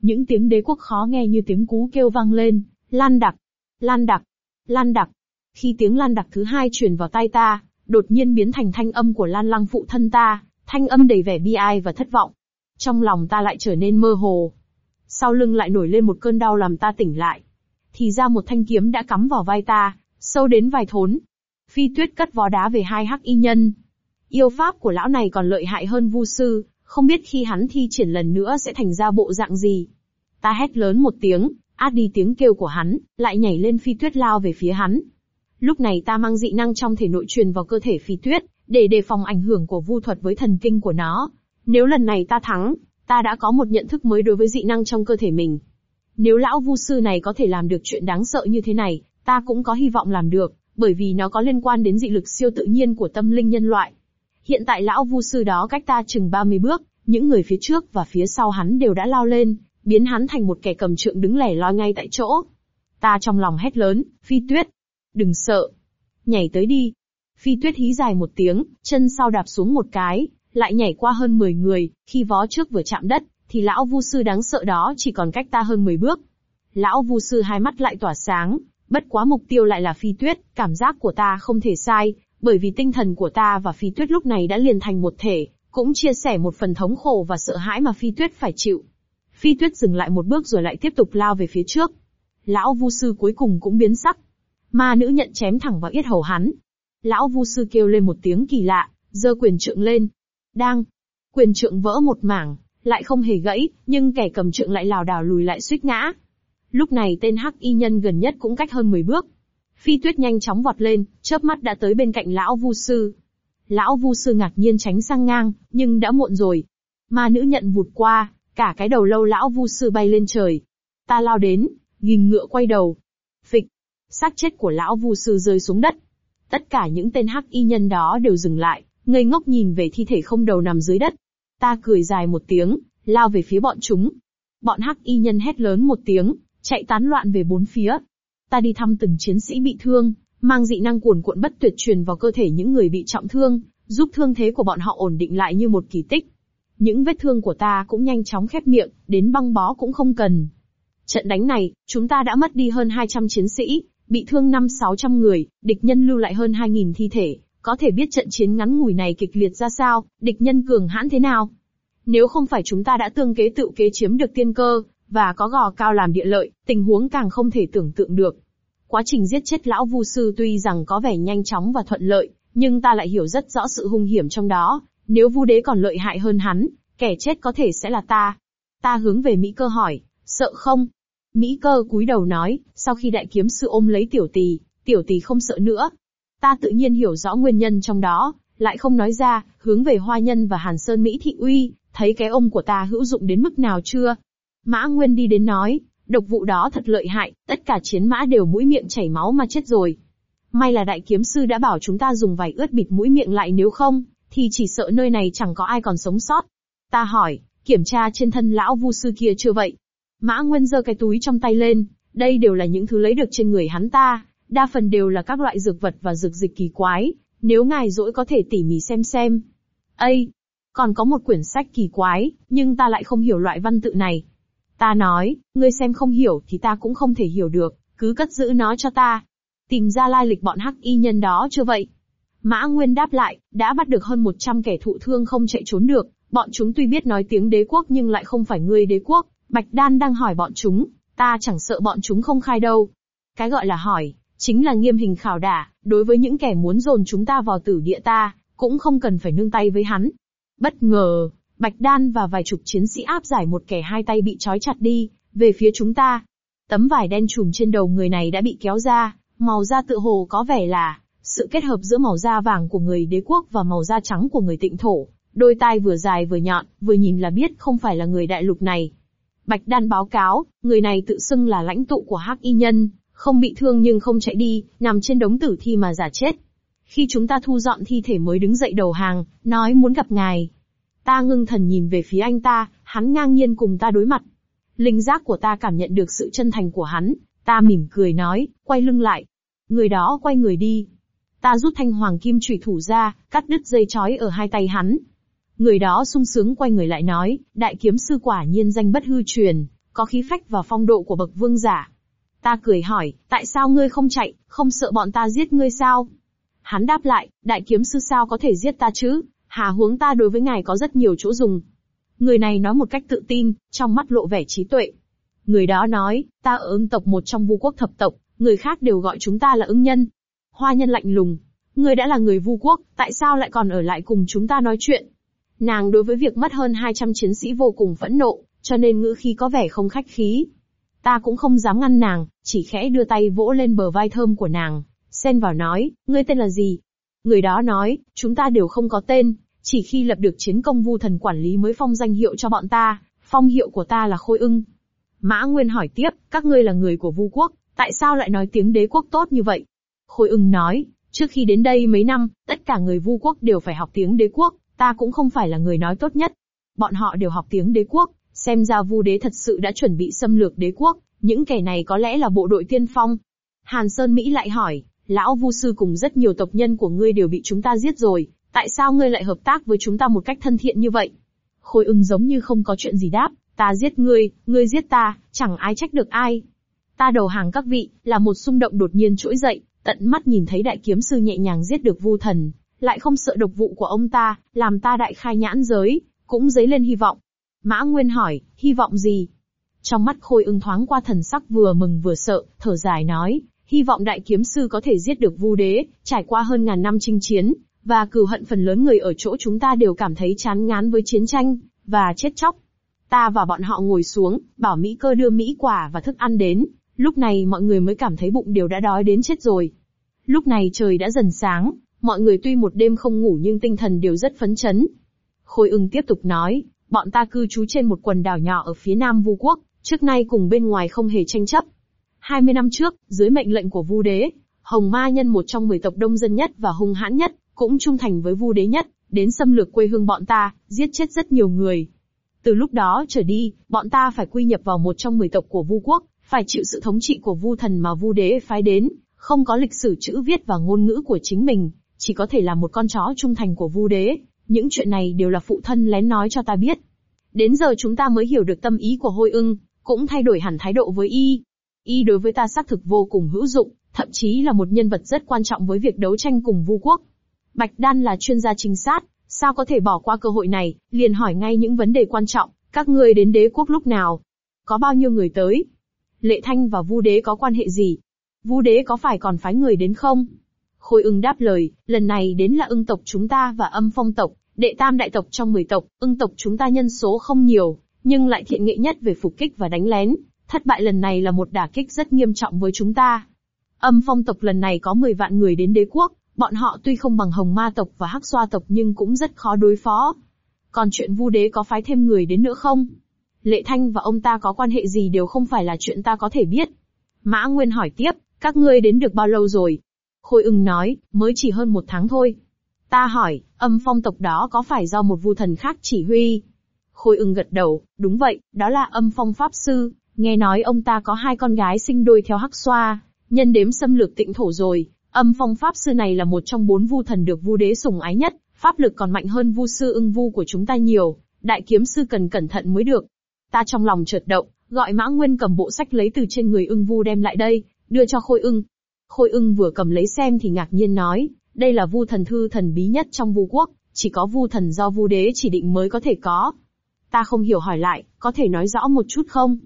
Những tiếng đế quốc khó nghe như tiếng cú kêu vang lên, lan đặc, lan đặc, lan đặc. Khi tiếng lan đặc thứ hai truyền vào tai ta, đột nhiên biến thành thanh âm của lan lăng phụ thân ta, thanh âm đầy vẻ bi ai và thất vọng. Trong lòng ta lại trở nên mơ hồ. Sau lưng lại nổi lên một cơn đau làm ta tỉnh lại. Thì ra một thanh kiếm đã cắm vào vai ta, sâu đến vài thốn. Phi tuyết cất vó đá về hai hắc y nhân. Yêu pháp của lão này còn lợi hại hơn vu sư, không biết khi hắn thi triển lần nữa sẽ thành ra bộ dạng gì. Ta hét lớn một tiếng, át đi tiếng kêu của hắn, lại nhảy lên phi tuyết lao về phía hắn. Lúc này ta mang dị năng trong thể nội truyền vào cơ thể phi tuyết, để đề phòng ảnh hưởng của vu thuật với thần kinh của nó. Nếu lần này ta thắng, ta đã có một nhận thức mới đối với dị năng trong cơ thể mình. Nếu lão vu sư này có thể làm được chuyện đáng sợ như thế này, ta cũng có hy vọng làm được, bởi vì nó có liên quan đến dị lực siêu tự nhiên của tâm linh nhân loại. Hiện tại lão vu sư đó cách ta chừng 30 bước, những người phía trước và phía sau hắn đều đã lao lên, biến hắn thành một kẻ cầm trượng đứng lẻ loi ngay tại chỗ. Ta trong lòng hét lớn, phi tuyết. Đừng sợ. Nhảy tới đi. Phi tuyết hí dài một tiếng, chân sau đạp xuống một cái, lại nhảy qua hơn 10 người, khi vó trước vừa chạm đất, thì lão vu sư đáng sợ đó chỉ còn cách ta hơn 10 bước. Lão vu sư hai mắt lại tỏa sáng, bất quá mục tiêu lại là phi tuyết, cảm giác của ta không thể sai, bởi vì tinh thần của ta và phi tuyết lúc này đã liền thành một thể, cũng chia sẻ một phần thống khổ và sợ hãi mà phi tuyết phải chịu. Phi tuyết dừng lại một bước rồi lại tiếp tục lao về phía trước. Lão vu sư cuối cùng cũng biến sắc. Ma nữ nhận chém thẳng vào yết hầu hắn. Lão vu sư kêu lên một tiếng kỳ lạ, giơ quyền trượng lên. Đang. Quyền trượng vỡ một mảng, lại không hề gãy, nhưng kẻ cầm trượng lại lảo đảo lùi lại suýt ngã. Lúc này tên hắc y nhân gần nhất cũng cách hơn 10 bước. Phi tuyết nhanh chóng vọt lên, chớp mắt đã tới bên cạnh lão vu sư. Lão vu sư ngạc nhiên tránh sang ngang, nhưng đã muộn rồi. Ma nữ nhận vụt qua, cả cái đầu lâu lão vu sư bay lên trời. Ta lao đến, nghìn ngựa quay đầu. Phịch, xác chết của lão vu sư rơi xuống đất. Tất cả những tên hắc y nhân đó đều dừng lại, ngây ngốc nhìn về thi thể không đầu nằm dưới đất. Ta cười dài một tiếng, lao về phía bọn chúng. Bọn hắc y nhân hét lớn một tiếng, chạy tán loạn về bốn phía. Ta đi thăm từng chiến sĩ bị thương, mang dị năng cuồn cuộn bất tuyệt truyền vào cơ thể những người bị trọng thương, giúp thương thế của bọn họ ổn định lại như một kỳ tích. Những vết thương của ta cũng nhanh chóng khép miệng, đến băng bó cũng không cần. Trận đánh này, chúng ta đã mất đi hơn 200 chiến sĩ, bị thương 5-600 người, địch nhân lưu lại hơn 2.000 thi thể, có thể biết trận chiến ngắn ngủi này kịch liệt ra sao, địch nhân cường hãn thế nào. Nếu không phải chúng ta đã tương kế tự kế chiếm được tiên cơ, và có gò cao làm địa lợi, tình huống càng không thể tưởng tượng được. Quá trình giết chết lão vu sư tuy rằng có vẻ nhanh chóng và thuận lợi, nhưng ta lại hiểu rất rõ sự hung hiểm trong đó. Nếu vu đế còn lợi hại hơn hắn, kẻ chết có thể sẽ là ta. Ta hướng về Mỹ cơ hỏi, sợ không? Mỹ cơ cúi đầu nói, sau khi đại kiếm sư ôm lấy tiểu tỷ, tiểu tỷ không sợ nữa. Ta tự nhiên hiểu rõ nguyên nhân trong đó, lại không nói ra, hướng về Hoa Nhân và Hàn Sơn Mỹ Thị Uy, thấy cái ôm của ta hữu dụng đến mức nào chưa? Mã Nguyên đi đến nói, độc vụ đó thật lợi hại, tất cả chiến mã đều mũi miệng chảy máu mà chết rồi. May là đại kiếm sư đã bảo chúng ta dùng vải ướt bịt mũi miệng lại nếu không, thì chỉ sợ nơi này chẳng có ai còn sống sót. Ta hỏi, kiểm tra trên thân lão vu sư kia chưa vậy? Mã Nguyên giơ cái túi trong tay lên, đây đều là những thứ lấy được trên người hắn ta, đa phần đều là các loại dược vật và dược dịch kỳ quái, nếu ngài dỗi có thể tỉ mỉ xem xem. Ây! Còn có một quyển sách kỳ quái, nhưng ta lại không hiểu loại văn tự này. Ta nói, ngươi xem không hiểu thì ta cũng không thể hiểu được, cứ cất giữ nó cho ta. Tìm ra lai lịch bọn hắc y nhân đó chưa vậy? Mã Nguyên đáp lại, đã bắt được hơn 100 kẻ thụ thương không chạy trốn được, bọn chúng tuy biết nói tiếng đế quốc nhưng lại không phải người đế quốc. Bạch Đan đang hỏi bọn chúng, ta chẳng sợ bọn chúng không khai đâu. Cái gọi là hỏi, Chính là nghiêm hình khảo đả, đối với những kẻ muốn dồn chúng ta vào tử địa ta, cũng không cần phải nương tay với hắn. Bất ngờ, Bạch Đan và vài chục chiến sĩ áp giải một kẻ hai tay bị trói chặt đi, về phía chúng ta. Tấm vải đen trùm trên đầu người này đã bị kéo ra, màu da tự hồ có vẻ là sự kết hợp giữa màu da vàng của người đế quốc và màu da trắng của người tịnh thổ. Đôi tai vừa dài vừa nhọn, vừa nhìn là biết không phải là người đại lục này. Bạch Đan báo cáo, người này tự xưng là lãnh tụ của Hắc Y Nhân, không bị thương nhưng không chạy đi, nằm trên đống tử thi mà giả chết. Khi chúng ta thu dọn thi thể mới đứng dậy đầu hàng, nói muốn gặp ngài. Ta ngưng thần nhìn về phía anh ta, hắn ngang nhiên cùng ta đối mặt. Linh giác của ta cảm nhận được sự chân thành của hắn, ta mỉm cười nói, quay lưng lại. Người đó quay người đi. Ta rút thanh hoàng kim trùy thủ ra, cắt đứt dây chói ở hai tay hắn. Người đó sung sướng quay người lại nói, đại kiếm sư quả nhiên danh bất hư truyền, có khí phách và phong độ của bậc vương giả. Ta cười hỏi, tại sao ngươi không chạy, không sợ bọn ta giết ngươi sao? Hắn đáp lại, đại kiếm sư sao có thể giết ta chứ, hà huống ta đối với ngài có rất nhiều chỗ dùng. Người này nói một cách tự tin, trong mắt lộ vẻ trí tuệ. Người đó nói, ta ở ưng tộc một trong vu quốc thập tộc, người khác đều gọi chúng ta là ưng nhân. Hoa nhân lạnh lùng. Ngươi đã là người vu quốc, tại sao lại còn ở lại cùng chúng ta nói chuyện? Nàng đối với việc mất hơn 200 chiến sĩ vô cùng phẫn nộ, cho nên ngữ khí có vẻ không khách khí. Ta cũng không dám ngăn nàng, chỉ khẽ đưa tay vỗ lên bờ vai thơm của nàng, xen vào nói, ngươi tên là gì? Người đó nói, chúng ta đều không có tên, chỉ khi lập được chiến công vu thần quản lý mới phong danh hiệu cho bọn ta, phong hiệu của ta là Khôi ưng. Mã Nguyên hỏi tiếp, các ngươi là người của vu quốc, tại sao lại nói tiếng đế quốc tốt như vậy? Khôi ưng nói, trước khi đến đây mấy năm, tất cả người vu quốc đều phải học tiếng đế quốc, ta cũng không phải là người nói tốt nhất. Bọn họ đều học tiếng đế quốc, xem ra vu đế thật sự đã chuẩn bị xâm lược đế quốc, những kẻ này có lẽ là bộ đội tiên phong. Hàn Sơn Mỹ lại hỏi, lão vu sư cùng rất nhiều tộc nhân của ngươi đều bị chúng ta giết rồi, tại sao ngươi lại hợp tác với chúng ta một cách thân thiện như vậy? Khôi ưng giống như không có chuyện gì đáp, ta giết ngươi, ngươi giết ta, chẳng ai trách được ai. Ta đầu hàng các vị, là một xung động đột nhiên trỗi dậy, tận mắt nhìn thấy đại kiếm sư nhẹ nhàng giết được vu thần, lại không sợ độc vụ của ông ta, làm ta đại khai nhãn giới, cũng dấy lên hy vọng. Mã Nguyên hỏi, hy vọng gì? Trong mắt khôi ưng thoáng qua thần sắc vừa mừng vừa sợ, thở dài nói, hy vọng đại kiếm sư có thể giết được vu đế, trải qua hơn ngàn năm chinh chiến, và cừu hận phần lớn người ở chỗ chúng ta đều cảm thấy chán ngán với chiến tranh, và chết chóc. Ta và bọn họ ngồi xuống, bảo Mỹ cơ đưa Mỹ quả và thức ăn đến, lúc này mọi người mới cảm thấy bụng đều đã đói đến chết rồi. Lúc này trời đã dần sáng, mọi người tuy một đêm không ngủ nhưng tinh thần đều rất phấn chấn. Khôi ưng tiếp tục nói, bọn ta cư trú trên một quần đảo nhỏ ở phía nam Vu quốc, trước nay cùng bên ngoài không hề tranh chấp. 20 năm trước, dưới mệnh lệnh của Vu đế, Hồng Ma nhân một trong 10 tộc đông dân nhất và hung hãn nhất, cũng trung thành với Vu đế nhất, đến xâm lược quê hương bọn ta, giết chết rất nhiều người. Từ lúc đó trở đi, bọn ta phải quy nhập vào một trong 10 tộc của Vu quốc, phải chịu sự thống trị của Vu thần mà Vu đế phái đến, không có lịch sử chữ viết và ngôn ngữ của chính mình, chỉ có thể là một con chó trung thành của Vu đế. Những chuyện này đều là phụ thân lén nói cho ta biết. Đến giờ chúng ta mới hiểu được tâm ý của Hôi Ưng, cũng thay đổi hẳn thái độ với y. Y đối với ta xác thực vô cùng hữu dụng, thậm chí là một nhân vật rất quan trọng với việc đấu tranh cùng Vu quốc. Bạch Đan là chuyên gia trinh sát, sao có thể bỏ qua cơ hội này, liền hỏi ngay những vấn đề quan trọng, các ngươi đến đế quốc lúc nào? Có bao nhiêu người tới? Lệ Thanh và Vu Đế có quan hệ gì? Vu Đế có phải còn phái người đến không? Khôi ưng đáp lời, lần này đến là ưng tộc chúng ta và âm phong tộc, đệ tam đại tộc trong 10 tộc, ưng tộc chúng ta nhân số không nhiều, nhưng lại thiện nghệ nhất về phục kích và đánh lén. Thất bại lần này là một đả kích rất nghiêm trọng với chúng ta. Âm phong tộc lần này có 10 vạn người đến đế quốc, bọn họ tuy không bằng hồng ma tộc và hắc xoa tộc nhưng cũng rất khó đối phó. Còn chuyện vu đế có phái thêm người đến nữa không? Lệ Thanh và ông ta có quan hệ gì đều không phải là chuyện ta có thể biết. Mã Nguyên hỏi tiếp, các ngươi đến được bao lâu rồi? Khôi ưng nói, mới chỉ hơn một tháng thôi. Ta hỏi, âm phong tộc đó có phải do một vu thần khác chỉ huy? Khôi ưng gật đầu, đúng vậy, đó là âm phong pháp sư, nghe nói ông ta có hai con gái sinh đôi theo hắc xoa, nhân đếm xâm lược tịnh thổ rồi, âm phong pháp sư này là một trong bốn vu thần được vu đế sủng ái nhất, pháp lực còn mạnh hơn vu sư ưng vu của chúng ta nhiều, đại kiếm sư cần cẩn thận mới được. Ta trong lòng chợt động, gọi mã nguyên cầm bộ sách lấy từ trên người ưng vu đem lại đây, đưa cho khôi ưng. Khôi ưng vừa cầm lấy xem thì ngạc nhiên nói, đây là vu thần thư thần bí nhất trong vu quốc, chỉ có vu thần do vu đế chỉ định mới có thể có. Ta không hiểu hỏi lại, có thể nói rõ một chút không?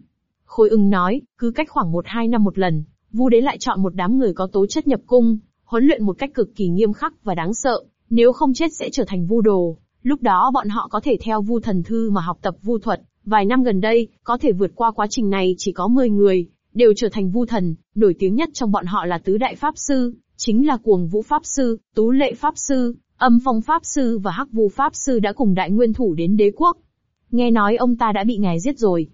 Khôi ưng nói, cứ cách khoảng một hai năm một lần, Vu đế lại chọn một đám người có tố chất nhập cung, huấn luyện một cách cực kỳ nghiêm khắc và đáng sợ, nếu không chết sẽ trở thành vu đồ. Lúc đó bọn họ có thể theo vu thần thư mà học tập vu thuật. Vài năm gần đây, có thể vượt qua quá trình này chỉ có 10 người, đều trở thành vu thần, nổi tiếng nhất trong bọn họ là tứ đại pháp sư, chính là cuồng vũ pháp sư, tú lệ pháp sư, âm phong pháp sư và hắc vu pháp sư đã cùng đại nguyên thủ đến đế quốc. Nghe nói ông ta đã bị ngài giết rồi.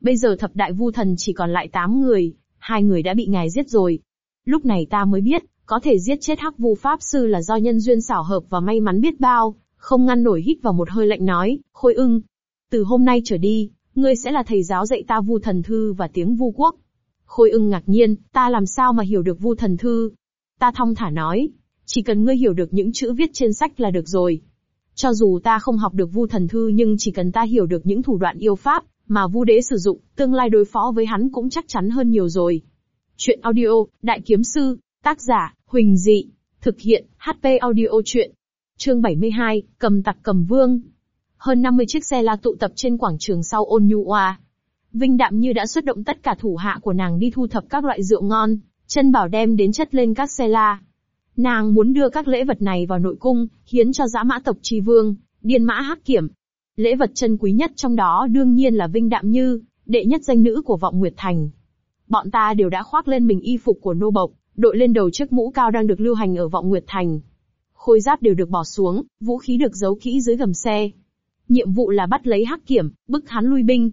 Bây giờ thập đại vu thần chỉ còn lại 8 người, hai người đã bị ngài giết rồi. Lúc này ta mới biết, có thể giết chết hắc vu pháp sư là do nhân duyên xảo hợp và may mắn biết bao, không ngăn nổi hít vào một hơi lạnh nói, khôi ưng. Từ hôm nay trở đi, ngươi sẽ là thầy giáo dạy ta vu thần thư và tiếng vu quốc. Khôi ưng ngạc nhiên, ta làm sao mà hiểu được vu thần thư? Ta thong thả nói, chỉ cần ngươi hiểu được những chữ viết trên sách là được rồi. Cho dù ta không học được vu thần thư nhưng chỉ cần ta hiểu được những thủ đoạn yêu pháp mà vu đế sử dụng, tương lai đối phó với hắn cũng chắc chắn hơn nhiều rồi. Chuyện audio, Đại Kiếm Sư, tác giả, Huỳnh Dị, thực hiện, HP audio chuyện. Chương 72, cầm tặc cầm vương. Hơn 50 chiếc xe la tụ tập trên quảng trường sau ôn nhu oa. Vinh Đạm Như đã xuất động tất cả thủ hạ của nàng đi thu thập các loại rượu ngon, chân bảo đem đến chất lên các xe la. Nàng muốn đưa các lễ vật này vào nội cung, hiến cho dã mã tộc tri vương, điên mã hắc kiểm. Lễ vật chân quý nhất trong đó đương nhiên là Vinh Đạm Như, đệ nhất danh nữ của vọng Nguyệt Thành. Bọn ta đều đã khoác lên mình y phục của nô bộc, đội lên đầu chiếc mũ cao đang được lưu hành ở vọng Nguyệt Thành. Khôi giáp đều được bỏ xuống, vũ khí được giấu kỹ dưới gầm xe. Nhiệm vụ là bắt lấy hắc kiểm, bức hắn lui binh.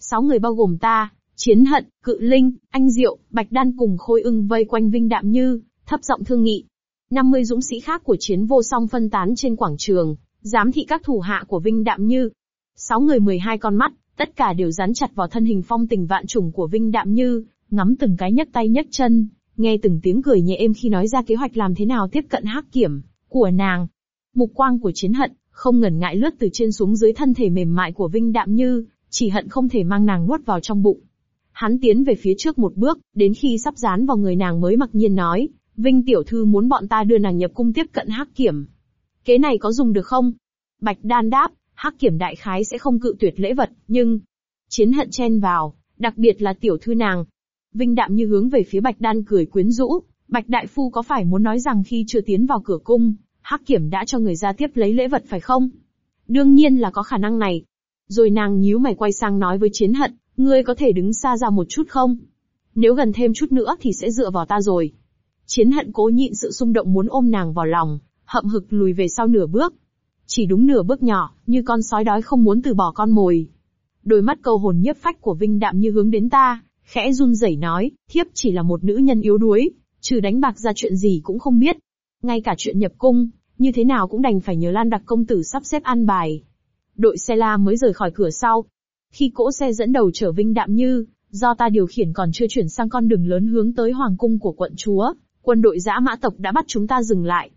Sáu người bao gồm ta, Chiến Hận, Cự Linh, Anh Diệu, Bạch Đan cùng Khôi ưng vây quanh Vinh Đạm Như, thấp giọng thương nghị. 50 dũng sĩ khác của chiến vô song phân tán trên quảng trường, giám thị các thủ hạ của Vinh Đạm Như. Sáu người 12 con mắt, tất cả đều dán chặt vào thân hình phong tình vạn trùng của Vinh Đạm Như, ngắm từng cái nhấc tay nhấc chân, nghe từng tiếng cười nhẹ êm khi nói ra kế hoạch làm thế nào tiếp cận hắc kiểm của nàng. Mục quang của chiến hận, không ngần ngại lướt từ trên xuống dưới thân thể mềm mại của Vinh Đạm Như, chỉ hận không thể mang nàng nuốt vào trong bụng. Hắn tiến về phía trước một bước, đến khi sắp dán vào người nàng mới mặc nhiên nói, Vinh tiểu thư muốn bọn ta đưa nàng nhập cung tiếp cận hắc kiểm. Kế này có dùng được không? Bạch đan đáp, hắc kiểm đại khái sẽ không cự tuyệt lễ vật, nhưng... Chiến hận chen vào, đặc biệt là tiểu thư nàng. Vinh đạm như hướng về phía bạch đan cười quyến rũ, bạch đại phu có phải muốn nói rằng khi chưa tiến vào cửa cung, hắc kiểm đã cho người ra tiếp lấy lễ vật phải không? Đương nhiên là có khả năng này. Rồi nàng nhíu mày quay sang nói với chiến hận, ngươi có thể đứng xa ra một chút không? Nếu gần thêm chút nữa thì sẽ dựa vào ta rồi. Chiến hận cố nhịn sự xung động muốn ôm nàng vào lòng, hậm hực lùi về sau nửa bước. Chỉ đúng nửa bước nhỏ, như con sói đói không muốn từ bỏ con mồi. Đôi mắt câu hồn nhiếp phách của Vinh Đạm như hướng đến ta, khẽ run rẩy nói, thiếp chỉ là một nữ nhân yếu đuối, trừ đánh bạc ra chuyện gì cũng không biết. Ngay cả chuyện nhập cung, như thế nào cũng đành phải nhờ Lan Đặc công tử sắp xếp ăn bài. Đội xe la mới rời khỏi cửa sau. Khi cỗ xe dẫn đầu chở Vinh Đạm Như, do ta điều khiển còn chưa chuyển sang con đường lớn hướng tới hoàng cung của quận chúa, quân đội dã mã tộc đã bắt chúng ta dừng lại.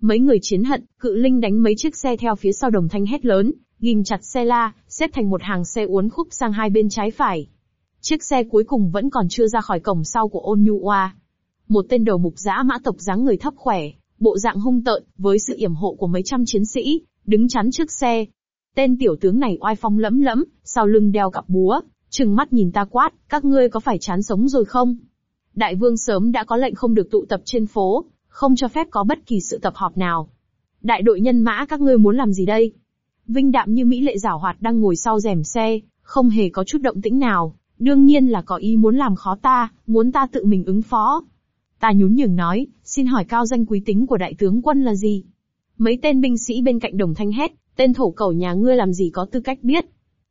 Mấy người chiến hận, cự linh đánh mấy chiếc xe theo phía sau đồng thanh hét lớn, ghim chặt xe la, xếp thành một hàng xe uốn khúc sang hai bên trái phải. Chiếc xe cuối cùng vẫn còn chưa ra khỏi cổng sau của ôn nhu oa. Một tên đầu mục dã mã tộc dáng người thấp khỏe, bộ dạng hung tợn, với sự yểm hộ của mấy trăm chiến sĩ, đứng chắn trước xe. Tên tiểu tướng này oai phong lẫm lẫm, sau lưng đeo cặp búa, trừng mắt nhìn ta quát, các ngươi có phải chán sống rồi không? Đại vương sớm đã có lệnh không được tụ tập trên phố, không cho phép có bất kỳ sự tập họp nào. Đại đội nhân mã các ngươi muốn làm gì đây? Vinh đạm như Mỹ lệ giảo hoạt đang ngồi sau rèm xe, không hề có chút động tĩnh nào, đương nhiên là có ý muốn làm khó ta, muốn ta tự mình ứng phó. Ta nhún nhường nói, xin hỏi cao danh quý tính của đại tướng quân là gì? Mấy tên binh sĩ bên cạnh đồng thanh hét, tên thổ cầu nhà ngươi làm gì có tư cách biết.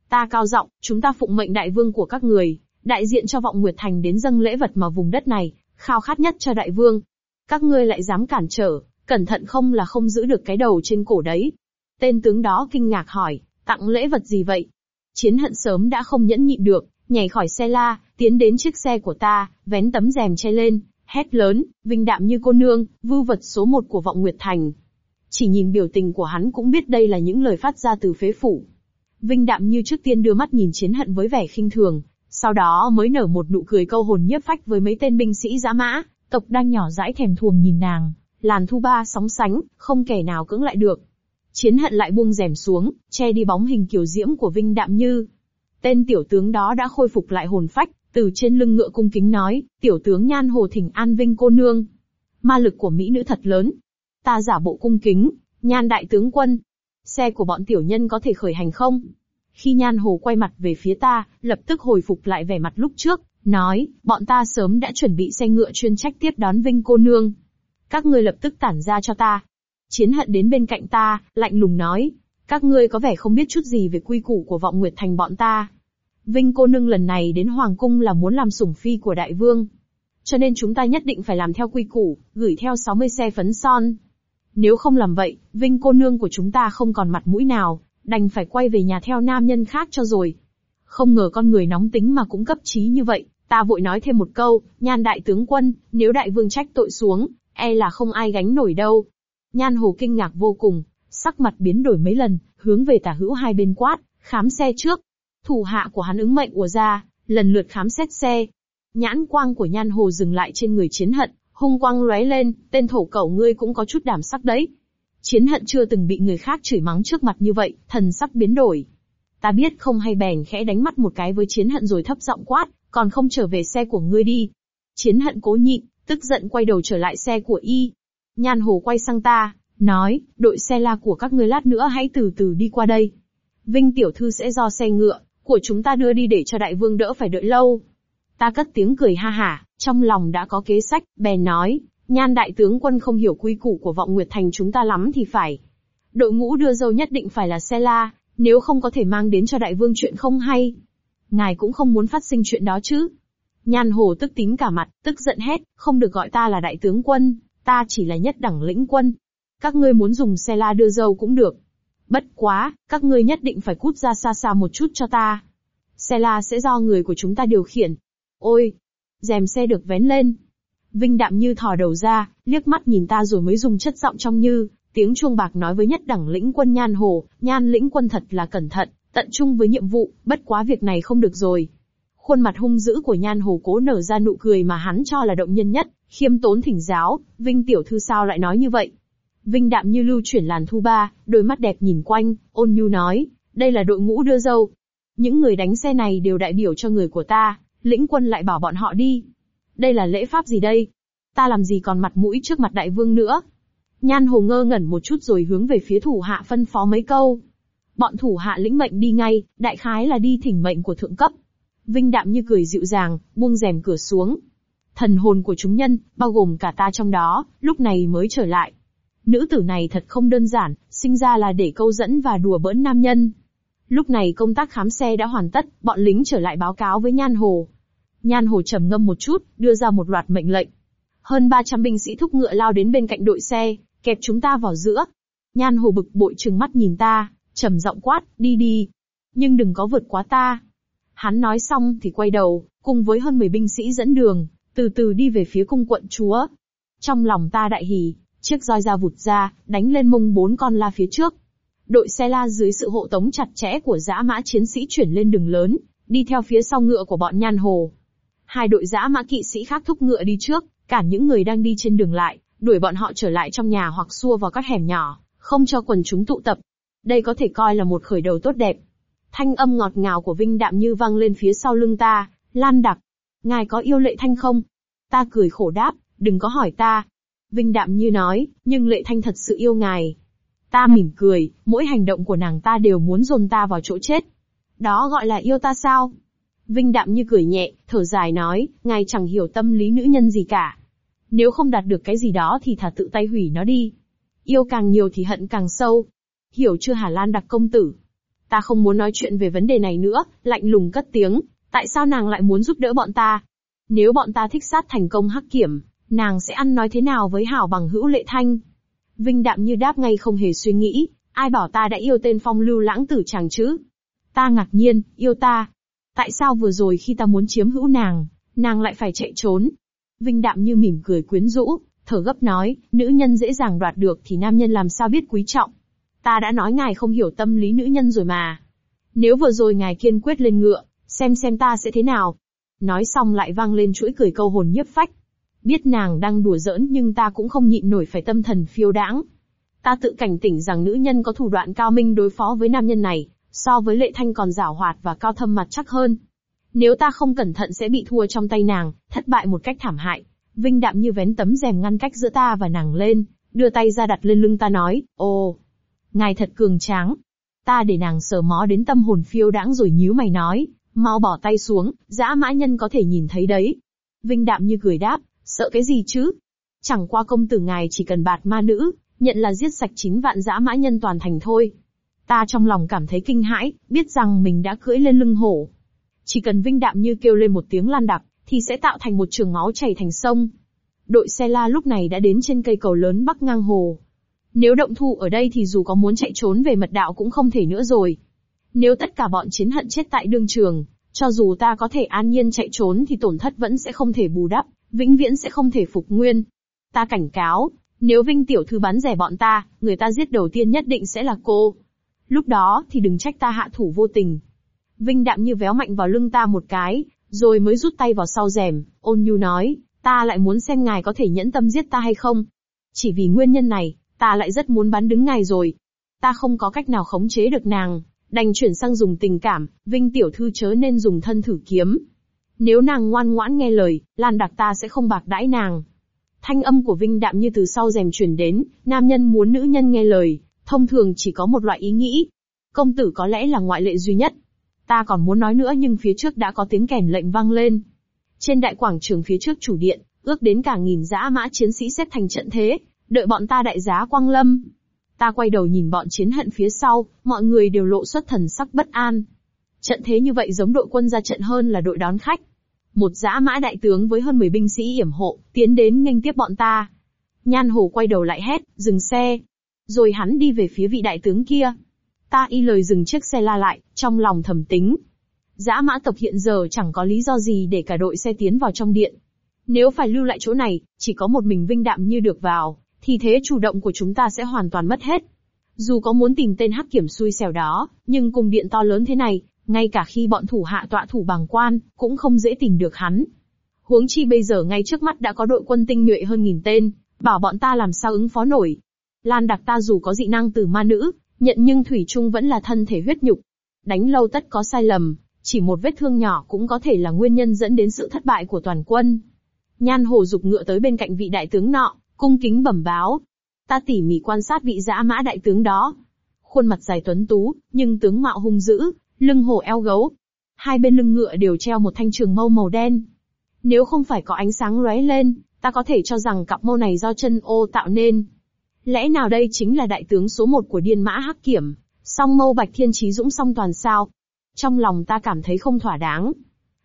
Ta cao giọng, chúng ta phụng mệnh đại vương của các người, đại diện cho vọng Nguyệt Thành đến dâng lễ vật mà vùng đất này, khao khát nhất cho đại vương. Các ngươi lại dám cản trở, cẩn thận không là không giữ được cái đầu trên cổ đấy. Tên tướng đó kinh ngạc hỏi, tặng lễ vật gì vậy? Chiến hận sớm đã không nhẫn nhịn được, nhảy khỏi xe la, tiến đến chiếc xe của ta, vén tấm rèm che lên, hét lớn, vinh đạm như cô nương, vưu vật số một của vọng Nguyệt Thành. Chỉ nhìn biểu tình của hắn cũng biết đây là những lời phát ra từ phế phủ. Vinh đạm như trước tiên đưa mắt nhìn chiến hận với vẻ khinh thường, sau đó mới nở một nụ cười câu hồn nhiếp phách với mấy tên binh sĩ giã mã, tộc đang nhỏ dãi thèm thuồng nhìn nàng, làn thu ba sóng sánh, không kẻ nào cưỡng lại được. Chiến hận lại buông rèm xuống, che đi bóng hình kiểu diễm của Vinh Đạm Như. Tên tiểu tướng đó đã khôi phục lại hồn phách, Từ trên lưng ngựa cung kính nói, tiểu tướng nhan hồ thỉnh an vinh cô nương. Ma lực của mỹ nữ thật lớn. Ta giả bộ cung kính, nhan đại tướng quân. Xe của bọn tiểu nhân có thể khởi hành không? Khi nhan hồ quay mặt về phía ta, lập tức hồi phục lại vẻ mặt lúc trước, nói, bọn ta sớm đã chuẩn bị xe ngựa chuyên trách tiếp đón Vinh cô nương. Các ngươi lập tức tản ra cho ta. Chiến hận đến bên cạnh ta, lạnh lùng nói, các ngươi có vẻ không biết chút gì về quy củ của vọng nguyệt thành bọn ta. Vinh cô nương lần này đến Hoàng Cung là muốn làm sủng phi của đại vương. Cho nên chúng ta nhất định phải làm theo quy củ, gửi theo 60 xe phấn son. Nếu không làm vậy, Vinh cô nương của chúng ta không còn mặt mũi nào, đành phải quay về nhà theo nam nhân khác cho rồi. Không ngờ con người nóng tính mà cũng cấp trí như vậy, ta vội nói thêm một câu, nhan đại tướng quân, nếu đại vương trách tội xuống, e là không ai gánh nổi đâu. Nhan hồ kinh ngạc vô cùng, sắc mặt biến đổi mấy lần, hướng về tả hữu hai bên quát, khám xe trước. Thủ hạ của hắn ứng mệnh ùa ra, lần lượt khám xét xe. Nhãn quang của nhan hồ dừng lại trên người chiến hận, hung quang lóe lên, tên thổ cẩu ngươi cũng có chút đảm sắc đấy. Chiến hận chưa từng bị người khác chửi mắng trước mặt như vậy, thần sắc biến đổi. Ta biết không hay bèn khẽ đánh mắt một cái với chiến hận rồi thấp giọng quát, còn không trở về xe của ngươi đi. Chiến hận cố nhịn, tức giận quay đầu trở lại xe của y. Nhan hồ quay sang ta, nói, đội xe la của các ngươi lát nữa hãy từ từ đi qua đây. Vinh tiểu thư sẽ do xe ngựa, của chúng ta đưa đi để cho đại vương đỡ phải đợi lâu. Ta cất tiếng cười ha hả, trong lòng đã có kế sách, bèn nói, nhan đại tướng quân không hiểu quy củ của vọng nguyệt thành chúng ta lắm thì phải. Đội ngũ đưa dâu nhất định phải là xe la, nếu không có thể mang đến cho đại vương chuyện không hay. Ngài cũng không muốn phát sinh chuyện đó chứ. Nhan hồ tức tím cả mặt, tức giận hét, không được gọi ta là đại tướng quân, ta chỉ là nhất đẳng lĩnh quân. Các ngươi muốn dùng xe la đưa dâu cũng được. Bất quá, các ngươi nhất định phải cút ra xa xa một chút cho ta. Xe la sẽ do người của chúng ta điều khiển. Ôi! Rèm xe được vén lên. Vinh đạm như thò đầu ra, liếc mắt nhìn ta rồi mới dùng chất giọng trong như, tiếng chuông bạc nói với nhất đẳng lĩnh quân nhan hồ, nhan lĩnh quân thật là cẩn thận, tận trung với nhiệm vụ, bất quá việc này không được rồi. Khuôn mặt hung dữ của nhan hồ cố nở ra nụ cười mà hắn cho là động nhân nhất, khiêm tốn thỉnh giáo, Vinh tiểu thư sao lại nói như vậy? Vinh đạm như lưu chuyển làn thu ba, đôi mắt đẹp nhìn quanh, ôn nhu nói, đây là đội ngũ đưa dâu. Những người đánh xe này đều đại biểu cho người của ta, lĩnh quân lại bảo bọn họ đi. Đây là lễ pháp gì đây? Ta làm gì còn mặt mũi trước mặt đại vương nữa? Nhan hồ ngơ ngẩn một chút rồi hướng về phía thủ hạ phân phó mấy câu. Bọn thủ hạ lĩnh mệnh đi ngay, đại khái là đi thỉnh mệnh của thượng cấp. Vinh đạm như cười dịu dàng, buông rèm cửa xuống. Thần hồn của chúng nhân, bao gồm cả ta trong đó, lúc này mới trở lại. Nữ tử này thật không đơn giản, sinh ra là để câu dẫn và đùa bỡn nam nhân. Lúc này công tác khám xe đã hoàn tất, bọn lính trở lại báo cáo với Nhan Hồ. Nhan Hồ trầm ngâm một chút, đưa ra một loạt mệnh lệnh. Hơn 300 binh sĩ thúc ngựa lao đến bên cạnh đội xe, kẹp chúng ta vào giữa. Nhan Hồ bực bội trừng mắt nhìn ta, trầm giọng quát, đi đi. Nhưng đừng có vượt quá ta. Hắn nói xong thì quay đầu, cùng với hơn 10 binh sĩ dẫn đường, từ từ đi về phía cung quận chúa. Trong lòng ta đại hỉ, chiếc roi ra vụt ra, đánh lên mông bốn con la phía trước. Đội xe la dưới sự hộ tống chặt chẽ của dã mã chiến sĩ chuyển lên đường lớn, đi theo phía sau ngựa của bọn nhan hồ. Hai đội dã mã kỵ sĩ khác thúc ngựa đi trước, cản những người đang đi trên đường lại, đuổi bọn họ trở lại trong nhà hoặc xua vào các hẻm nhỏ, không cho quần chúng tụ tập. Đây có thể coi là một khởi đầu tốt đẹp. Thanh âm ngọt ngào của Vinh Đạm Như vang lên phía sau lưng ta, Lan Đặc. Ngài có yêu Lệ Thanh không? Ta cười khổ đáp, đừng có hỏi ta. Vinh Đạm Như nói, nhưng Lệ Thanh thật sự yêu ngài. Ta mỉm cười, mỗi hành động của nàng ta đều muốn dồn ta vào chỗ chết. Đó gọi là yêu ta sao? Vinh Đạm Như cười nhẹ, thở dài nói, ngài chẳng hiểu tâm lý nữ nhân gì cả. Nếu không đạt được cái gì đó thì thả tự tay hủy nó đi. Yêu càng nhiều thì hận càng sâu. Hiểu chưa Hà Lan đặc công tử? Ta không muốn nói chuyện về vấn đề này nữa, lạnh lùng cất tiếng, tại sao nàng lại muốn giúp đỡ bọn ta? Nếu bọn ta thích sát thành công hắc kiểm, nàng sẽ ăn nói thế nào với hảo bằng hữu lệ thanh? Vinh đạm như đáp ngay không hề suy nghĩ, ai bảo ta đã yêu tên phong lưu lãng tử chàng chứ? Ta ngạc nhiên, yêu ta. Tại sao vừa rồi khi ta muốn chiếm hữu nàng, nàng lại phải chạy trốn? Vinh đạm như mỉm cười quyến rũ, thở gấp nói, nữ nhân dễ dàng đoạt được thì nam nhân làm sao biết quý trọng. Ta đã nói ngài không hiểu tâm lý nữ nhân rồi mà. Nếu vừa rồi ngài kiên quyết lên ngựa, xem xem ta sẽ thế nào. Nói xong lại vang lên chuỗi cười câu hồn nhiếp phách. Biết nàng đang đùa giỡn nhưng ta cũng không nhịn nổi phải tâm thần phiêu đãng. Ta tự cảnh tỉnh rằng nữ nhân có thủ đoạn cao minh đối phó với nam nhân này, so với lệ thanh còn giảo hoạt và cao thâm mặt chắc hơn. Nếu ta không cẩn thận sẽ bị thua trong tay nàng, thất bại một cách thảm hại. Vinh đạm như vén tấm rèm ngăn cách giữa ta và nàng lên, đưa tay ra đặt lên lưng ta nói, ồ, ngài thật cường tráng. Ta để nàng sờ mó đến tâm hồn phiêu đãng rồi nhíu mày nói, mau bỏ tay xuống, dã mã nhân có thể nhìn thấy đấy. Vinh đạm như cười đáp, sợ cái gì chứ? Chẳng qua công tử ngài chỉ cần bạt ma nữ, nhận là giết sạch chín vạn dã mã nhân toàn thành thôi. Ta trong lòng cảm thấy kinh hãi, biết rằng mình đã cưỡi lên lưng hổ. Chỉ cần vinh đạm như kêu lên một tiếng lan đặc, thì sẽ tạo thành một trường máu chảy thành sông. Đội xe la lúc này đã đến trên cây cầu lớn bắc ngang hồ. Nếu động thu ở đây thì dù có muốn chạy trốn về mật đạo cũng không thể nữa rồi. Nếu tất cả bọn chiến hận chết tại đương trường, cho dù ta có thể an nhiên chạy trốn thì tổn thất vẫn sẽ không thể bù đắp, vĩnh viễn sẽ không thể phục nguyên. Ta cảnh cáo, nếu Vinh tiểu thư bắn rẻ bọn ta, người ta giết đầu tiên nhất định sẽ là cô. Lúc đó thì đừng trách ta hạ thủ vô tình. Vinh đạm như véo mạnh vào lưng ta một cái, rồi mới rút tay vào sau rèm, ôn nhu nói, ta lại muốn xem ngài có thể nhẫn tâm giết ta hay không. Chỉ vì nguyên nhân này, ta lại rất muốn bắn đứng ngài rồi. Ta không có cách nào khống chế được nàng, đành chuyển sang dùng tình cảm, Vinh tiểu thư chớ nên dùng thân thử kiếm. Nếu nàng ngoan ngoãn nghe lời, Lan Đặc ta sẽ không bạc đãi nàng. Thanh âm của Vinh đạm như từ sau rèm truyền đến, nam nhân muốn nữ nhân nghe lời, thông thường chỉ có một loại ý nghĩ. Công tử có lẽ là ngoại lệ duy nhất. Ta còn muốn nói nữa nhưng phía trước đã có tiếng kèn lệnh vang lên. Trên đại quảng trường phía trước chủ điện, ước đến cả nghìn dã mã chiến sĩ xếp thành trận thế, đợi bọn ta đại giá quang lâm. Ta quay đầu nhìn bọn chiến hận phía sau, mọi người đều lộ xuất thần sắc bất an. Trận thế như vậy giống đội quân ra trận hơn là đội đón khách. Một dã mã đại tướng với hơn 10 binh sĩ yểm hộ, tiến đến nghênh tiếp bọn ta. Nhan Hồ quay đầu lại hét, dừng xe. Rồi hắn đi về phía vị đại tướng kia. Ta y lời dừng chiếc xe la lại, trong lòng thầm tính. Dã mã tộc hiện giờ chẳng có lý do gì để cả đội xe tiến vào trong điện. Nếu phải lưu lại chỗ này, chỉ có một mình vinh đạm như được vào, thì thế chủ động của chúng ta sẽ hoàn toàn mất hết. Dù có muốn tìm tên hắc kiểm xui xẻo đó, nhưng cùng điện to lớn thế này, ngay cả khi bọn thủ hạ tọa thủ bằng quan, cũng không dễ tìm được hắn. Huống chi bây giờ ngay trước mắt đã có đội quân tinh nhuệ hơn nghìn tên, bảo bọn ta làm sao ứng phó nổi. Lan đặc ta dù có dị năng từ ma nữ, nhận nhưng thủy chung vẫn là thân thể huyết nhục. Đánh lâu tất có sai lầm, chỉ một vết thương nhỏ cũng có thể là nguyên nhân dẫn đến sự thất bại của toàn quân. Nhan hồ dục ngựa tới bên cạnh vị đại tướng nọ, cung kính bẩm báo. Ta tỉ mỉ quan sát vị dã mã đại tướng đó. Khuôn mặt dài tuấn tú, nhưng tướng mạo hung dữ, lưng hổ eo gấu. Hai bên lưng ngựa đều treo một thanh trường mâu màu đen. Nếu không phải có ánh sáng lóe lên, ta có thể cho rằng cặp mâu này do chân ô tạo nên. Lẽ nào đây chính là đại tướng số một của điên mã hắc kiểm, song mâu bạch thiên trí dũng song toàn sao? Trong lòng ta cảm thấy không thỏa đáng.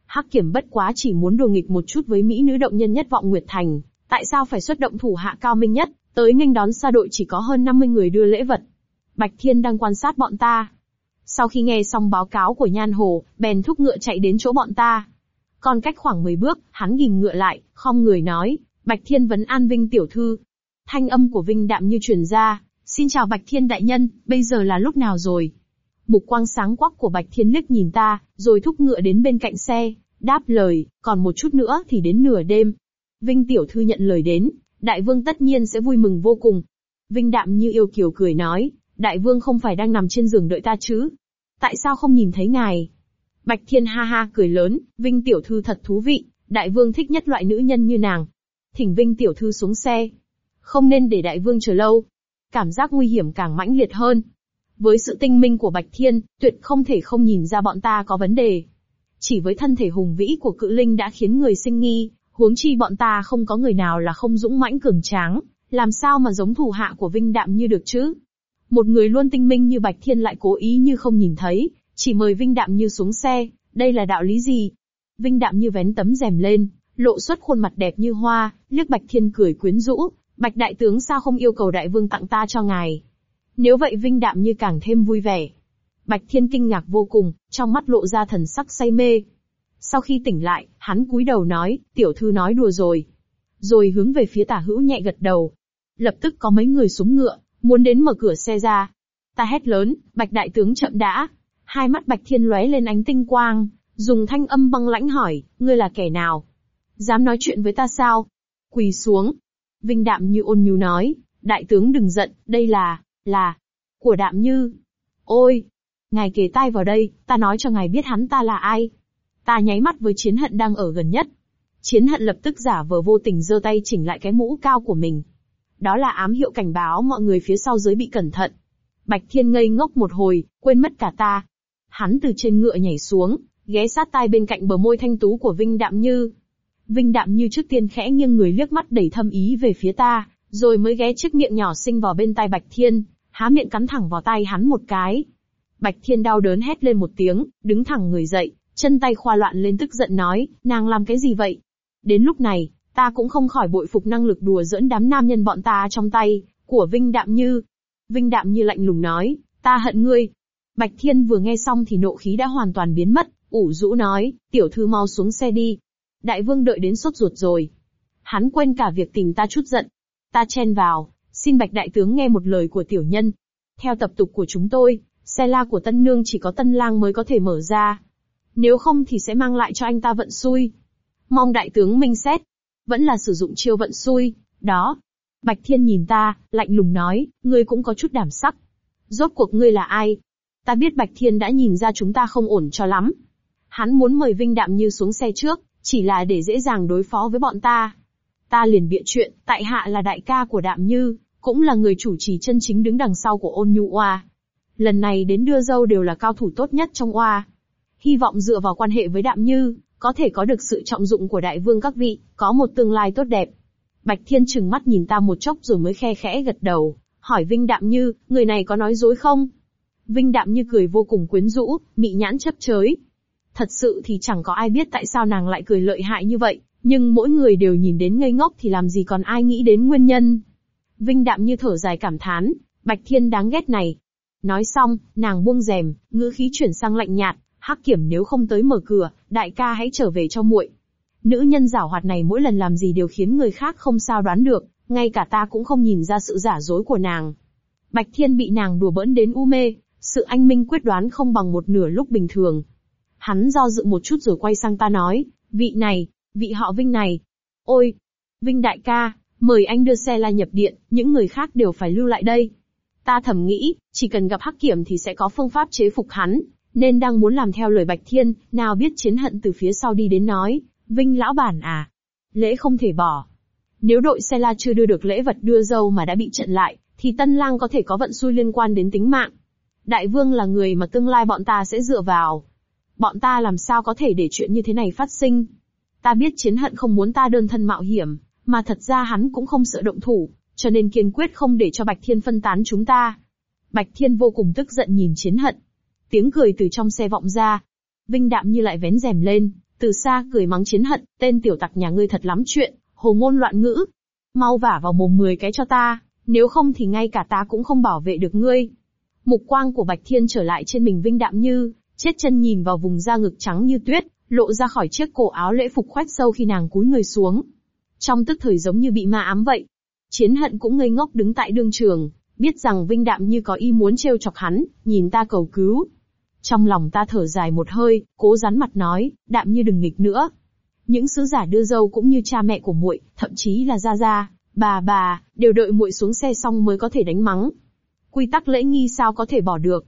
Hắc kiểm bất quá chỉ muốn đùa nghịch một chút với mỹ nữ động nhân nhất vọng Nguyệt Thành, tại sao phải xuất động thủ hạ cao minh nhất, tới nghênh đón xa đội chỉ có hơn 50 người đưa lễ vật. Bạch Thiên đang quan sát bọn ta, sau khi nghe xong báo cáo của Nhan Hồ, bèn thúc ngựa chạy đến chỗ bọn ta. Còn cách khoảng 10 bước, hắn ghim ngựa lại, không người nói, Bạch Thiên vấn an Vinh tiểu thư. Thanh âm của Vinh đạm như truyền ra, xin chào Bạch Thiên đại nhân, bây giờ là lúc nào rồi? Mục quang sáng quắc của Bạch Thiên liếc nhìn ta, rồi thúc ngựa đến bên cạnh xe, đáp lời, còn một chút nữa thì đến nửa đêm. Vinh tiểu thư nhận lời đến, đại vương tất nhiên sẽ vui mừng vô cùng. Vinh đạm như yêu kiều cười nói, đại vương không phải đang nằm trên giường đợi ta chứ? Tại sao không nhìn thấy ngài? Bạch Thiên ha ha cười lớn, Vinh tiểu thư thật thú vị, đại vương thích nhất loại nữ nhân như nàng. Thỉnh Vinh tiểu thư xuống xe. Không nên để đại vương chờ lâu. Cảm giác nguy hiểm càng mãnh liệt hơn. Với sự tinh minh của Bạch Thiên, tuyệt không thể không nhìn ra bọn ta có vấn đề. Chỉ với thân thể hùng vĩ của cự linh đã khiến người sinh nghi, huống chi bọn ta không có người nào là không dũng mãnh cường tráng, làm sao mà giống thủ hạ của Vinh Đạm như được chứ? Một người luôn tinh minh như Bạch Thiên lại cố ý như không nhìn thấy, chỉ mời Vinh Đạm như xuống xe, đây là đạo lý gì? Vinh Đạm như vén tấm rèm lên, lộ xuất khuôn mặt đẹp như hoa, liếc Bạch Thiên cười quyến rũ, Bạch Đại Tướng sao không yêu cầu Đại Vương tặng ta cho ngài? Nếu vậy Vinh Đạm như càng thêm vui vẻ. Bạch Thiên kinh ngạc vô cùng, trong mắt lộ ra thần sắc say mê. Sau khi tỉnh lại, hắn cúi đầu nói, tiểu thư nói đùa rồi. Rồi hướng về phía tả hữu nhẹ gật đầu. Lập tức có mấy người xuống ngựa, muốn đến mở cửa xe ra. Ta hét lớn, bạch đại tướng chậm đã. Hai mắt bạch thiên lóe lên ánh tinh quang, dùng thanh âm băng lãnh hỏi, ngươi là kẻ nào? Dám nói chuyện với ta sao? Quỳ xuống. Vinh đạm như ôn nhu nói, đại tướng đừng giận, đây là, là, của đạm như. Ôi! Ngài kề tai vào đây, ta nói cho ngài biết hắn ta là ai. Ta nháy mắt với chiến hận đang ở gần nhất. Chiến hận lập tức giả vờ vô tình giơ tay chỉnh lại cái mũ cao của mình. Đó là ám hiệu cảnh báo mọi người phía sau dưới bị cẩn thận. Bạch Thiên ngây ngốc một hồi, quên mất cả ta. Hắn từ trên ngựa nhảy xuống, ghé sát tai bên cạnh bờ môi thanh tú của Vinh Đạm Như. Vinh Đạm Như trước tiên khẽ nghiêng người liếc mắt đầy thâm ý về phía ta, rồi mới ghé chiếc miệng nhỏ xinh vào bên tai Bạch Thiên, há miệng cắn thẳng vào tai hắn một cái. Bạch Thiên đau đớn hét lên một tiếng, đứng thẳng người dậy, chân tay khoa loạn lên tức giận nói, nàng làm cái gì vậy? Đến lúc này, ta cũng không khỏi bội phục năng lực đùa giỡn đám nam nhân bọn ta trong tay, của Vinh Đạm Như. Vinh Đạm Như lạnh lùng nói, ta hận ngươi. Bạch Thiên vừa nghe xong thì nộ khí đã hoàn toàn biến mất, ủ rũ nói, tiểu thư mau xuống xe đi. Đại vương đợi đến sốt ruột rồi. Hắn quên cả việc tìm ta chút giận. Ta chen vào, xin bạch đại tướng nghe một lời của tiểu nhân. Theo tập tục của chúng tôi, xe la của tân nương chỉ có tân lang mới có thể mở ra. Nếu không thì sẽ mang lại cho anh ta vận xui. Mong đại tướng minh xét. Vẫn là sử dụng chiêu vận xui, đó. Bạch Thiên nhìn ta, lạnh lùng nói, ngươi cũng có chút đảm sắc. Rốt cuộc ngươi là ai? Ta biết Bạch Thiên đã nhìn ra chúng ta không ổn cho lắm. Hắn muốn mời Vinh Đạm Như xuống xe trước, chỉ là để dễ dàng đối phó với bọn ta. Ta liền bịa chuyện, tại hạ là đại ca của Đạm Như, cũng là người chủ trì chân chính đứng đằng sau của ôn nhu oa. Lần này đến đưa dâu đều là cao thủ tốt nhất trong oa. Hy vọng dựa vào quan hệ với Đạm Như, có thể có được sự trọng dụng của đại vương các vị, có một tương lai tốt đẹp. Bạch Thiên trừng mắt nhìn ta một chốc rồi mới khe khẽ gật đầu, hỏi Vinh Đạm Như, người này có nói dối không? Vinh Đạm Như cười vô cùng quyến rũ, mị nhãn chấp chới. Thật sự thì chẳng có ai biết tại sao nàng lại cười lợi hại như vậy, nhưng mỗi người đều nhìn đến ngây ngốc thì làm gì còn ai nghĩ đến nguyên nhân. Vinh Đạm Như thở dài cảm thán, Bạch Thiên đáng ghét này. Nói xong, nàng buông rèm, ngữ khí chuyển sang lạnh nhạt, Hắc Kiểm nếu không tới mở cửa, đại ca hãy trở về cho muội. Nữ nhân giảo hoạt này mỗi lần làm gì đều khiến người khác không sao đoán được, ngay cả ta cũng không nhìn ra sự giả dối của nàng. Bạch Thiên bị nàng đùa bỡn đến u mê, sự anh minh quyết đoán không bằng một nửa lúc bình thường. Hắn do dự một chút rồi quay sang ta nói, vị này, vị họ Vinh này. Ôi, Vinh đại ca, mời anh đưa xe la nhập điện, những người khác đều phải lưu lại đây. Ta thầm nghĩ, chỉ cần gặp Hắc Kiểm thì sẽ có phương pháp chế phục hắn, nên đang muốn làm theo lời Bạch Thiên, nào biết chiến hận từ phía sau đi đến nói, Vinh lão bản à, lễ không thể bỏ. Nếu đội xe la chưa đưa được lễ vật đưa dâu mà đã bị trận lại, thì tân lang có thể có vận xui liên quan đến tính mạng. Đại vương là người mà tương lai bọn ta sẽ dựa vào. Bọn ta làm sao có thể để chuyện như thế này phát sinh. Ta biết chiến hận không muốn ta đơn thân mạo hiểm, mà thật ra hắn cũng không sợ động thủ, cho nên kiên quyết không để cho Bạch Thiên phân tán chúng ta. Bạch Thiên vô cùng tức giận nhìn chiến hận, Tiếng cười từ trong xe vọng ra. Vinh đạm như lại vén rèm lên, từ xa cười mắng chiến hận, tên tiểu tặc nhà ngươi thật lắm chuyện, hồ ngôn loạn ngữ. Mau vả vào mồm 10 cái cho ta, nếu không thì ngay cả ta cũng không bảo vệ được ngươi. Mục quang của Bạch Thiên trở lại trên mình Vinh đạm như, chết chân nhìn vào vùng da ngực trắng như tuyết, lộ ra khỏi chiếc cổ áo lễ phục khoét sâu khi nàng cúi người xuống. Trong tức thời giống như bị ma ám vậy. Chiến hận cũng ngây ngốc đứng tại đương trường, biết rằng Vinh Đạm như có ý muốn trêu chọc hắn, nhìn ta cầu cứu, trong lòng ta thở dài một hơi, cố rắn mặt nói, đạm như đừng nghịch nữa. Những sứ giả đưa dâu cũng như cha mẹ của muội, thậm chí là gia gia, bà bà, đều đợi muội xuống xe xong mới có thể đánh mắng. Quy tắc lễ nghi sao có thể bỏ được.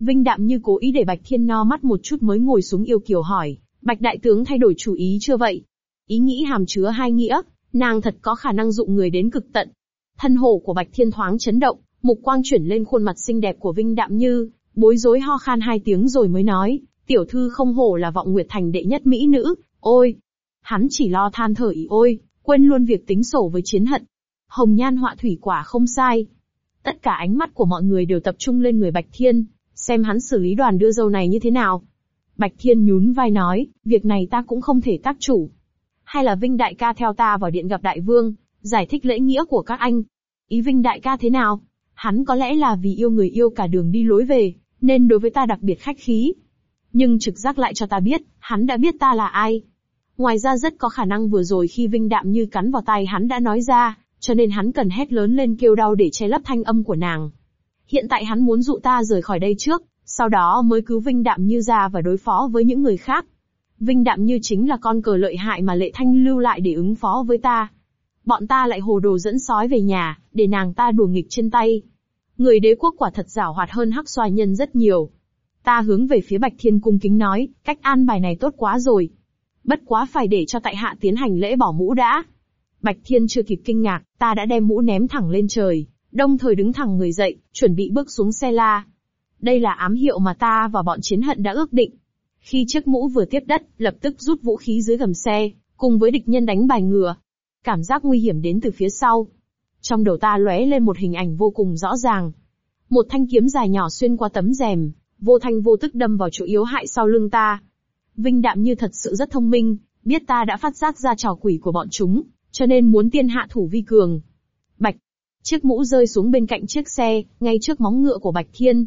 Vinh đạm như cố ý để Bạch Thiên no mắt một chút mới ngồi xuống yêu kiều hỏi, Bạch Đại Tướng thay đổi chủ ý chưa vậy? Ý nghĩ hàm chứa hai nghĩa, nàng thật có khả năng dụng người đến cực tận. Thân hổ của Bạch Thiên thoáng chấn động, mục quang chuyển lên khuôn mặt xinh đẹp của Vinh Đạm Như, Bối rối ho khan hai tiếng rồi mới nói, tiểu thư không hổ là vọng nguyệt thành đệ nhất mỹ nữ, ôi. Hắn chỉ lo than thở ý ôi, quên luôn việc tính sổ với chiến hận. Hồng nhan họa thủy quả không sai. Tất cả ánh mắt của mọi người đều tập trung lên người Bạch Thiên, xem hắn xử lý đoàn đưa dâu này như thế nào. Bạch Thiên nhún vai nói, việc này ta cũng không thể tác chủ. Hay là Vinh Đại ca theo ta vào điện gặp Đại Vương, giải thích lễ nghĩa của các anh. Ý Vinh Đại ca thế nào? Hắn có lẽ là vì yêu người yêu cả đường đi lối về, nên đối với ta đặc biệt khách khí. Nhưng trực giác lại cho ta biết, hắn đã biết ta là ai. Ngoài ra rất có khả năng vừa rồi khi Vinh Đạm Như cắn vào tay hắn đã nói ra, cho nên hắn cần hét lớn lên kêu đau để che lấp thanh âm của nàng. Hiện tại hắn muốn dụ ta rời khỏi đây trước, sau đó mới cứu Vinh Đạm Như ra và đối phó với những người khác. Vinh Đạm Như chính là con cờ lợi hại mà Lệ Thanh lưu lại để ứng phó với ta. Bọn ta lại hồ đồ dẫn sói về nhà, để nàng ta đùa nghịch trên tay. Người đế quốc quả thật giảo hoạt hơn hắc xoa nhân rất nhiều. Ta hướng về phía Bạch Thiên cung kính nói, cách an bài này tốt quá rồi. Bất quá phải để cho tại hạ tiến hành lễ bỏ mũ đã. Bạch Thiên chưa kịp kinh ngạc, ta đã đem mũ ném thẳng lên trời, đồng thời đứng thẳng người dậy, chuẩn bị bước xuống xe la. Đây là ám hiệu mà ta và bọn chiến hận đã ước định. Khi chiếc mũ vừa tiếp đất, lập tức rút vũ khí dưới gầm xe, cùng với địch nhân đánh bài ngựa. Cảm giác nguy hiểm đến từ phía sau. Trong đầu ta lóe lên một hình ảnh vô cùng rõ ràng. Một thanh kiếm dài nhỏ xuyên qua tấm rèm, vô thanh vô tức đâm vào chỗ yếu hại sau lưng ta. Vinh Đạm như thật sự rất thông minh, biết ta đã phát giác ra trò quỷ của bọn chúng, cho nên muốn tiên hạ thủ vi cường. Chiếc mũ rơi xuống bên cạnh chiếc xe, ngay trước móng ngựa của Bạch Thiên.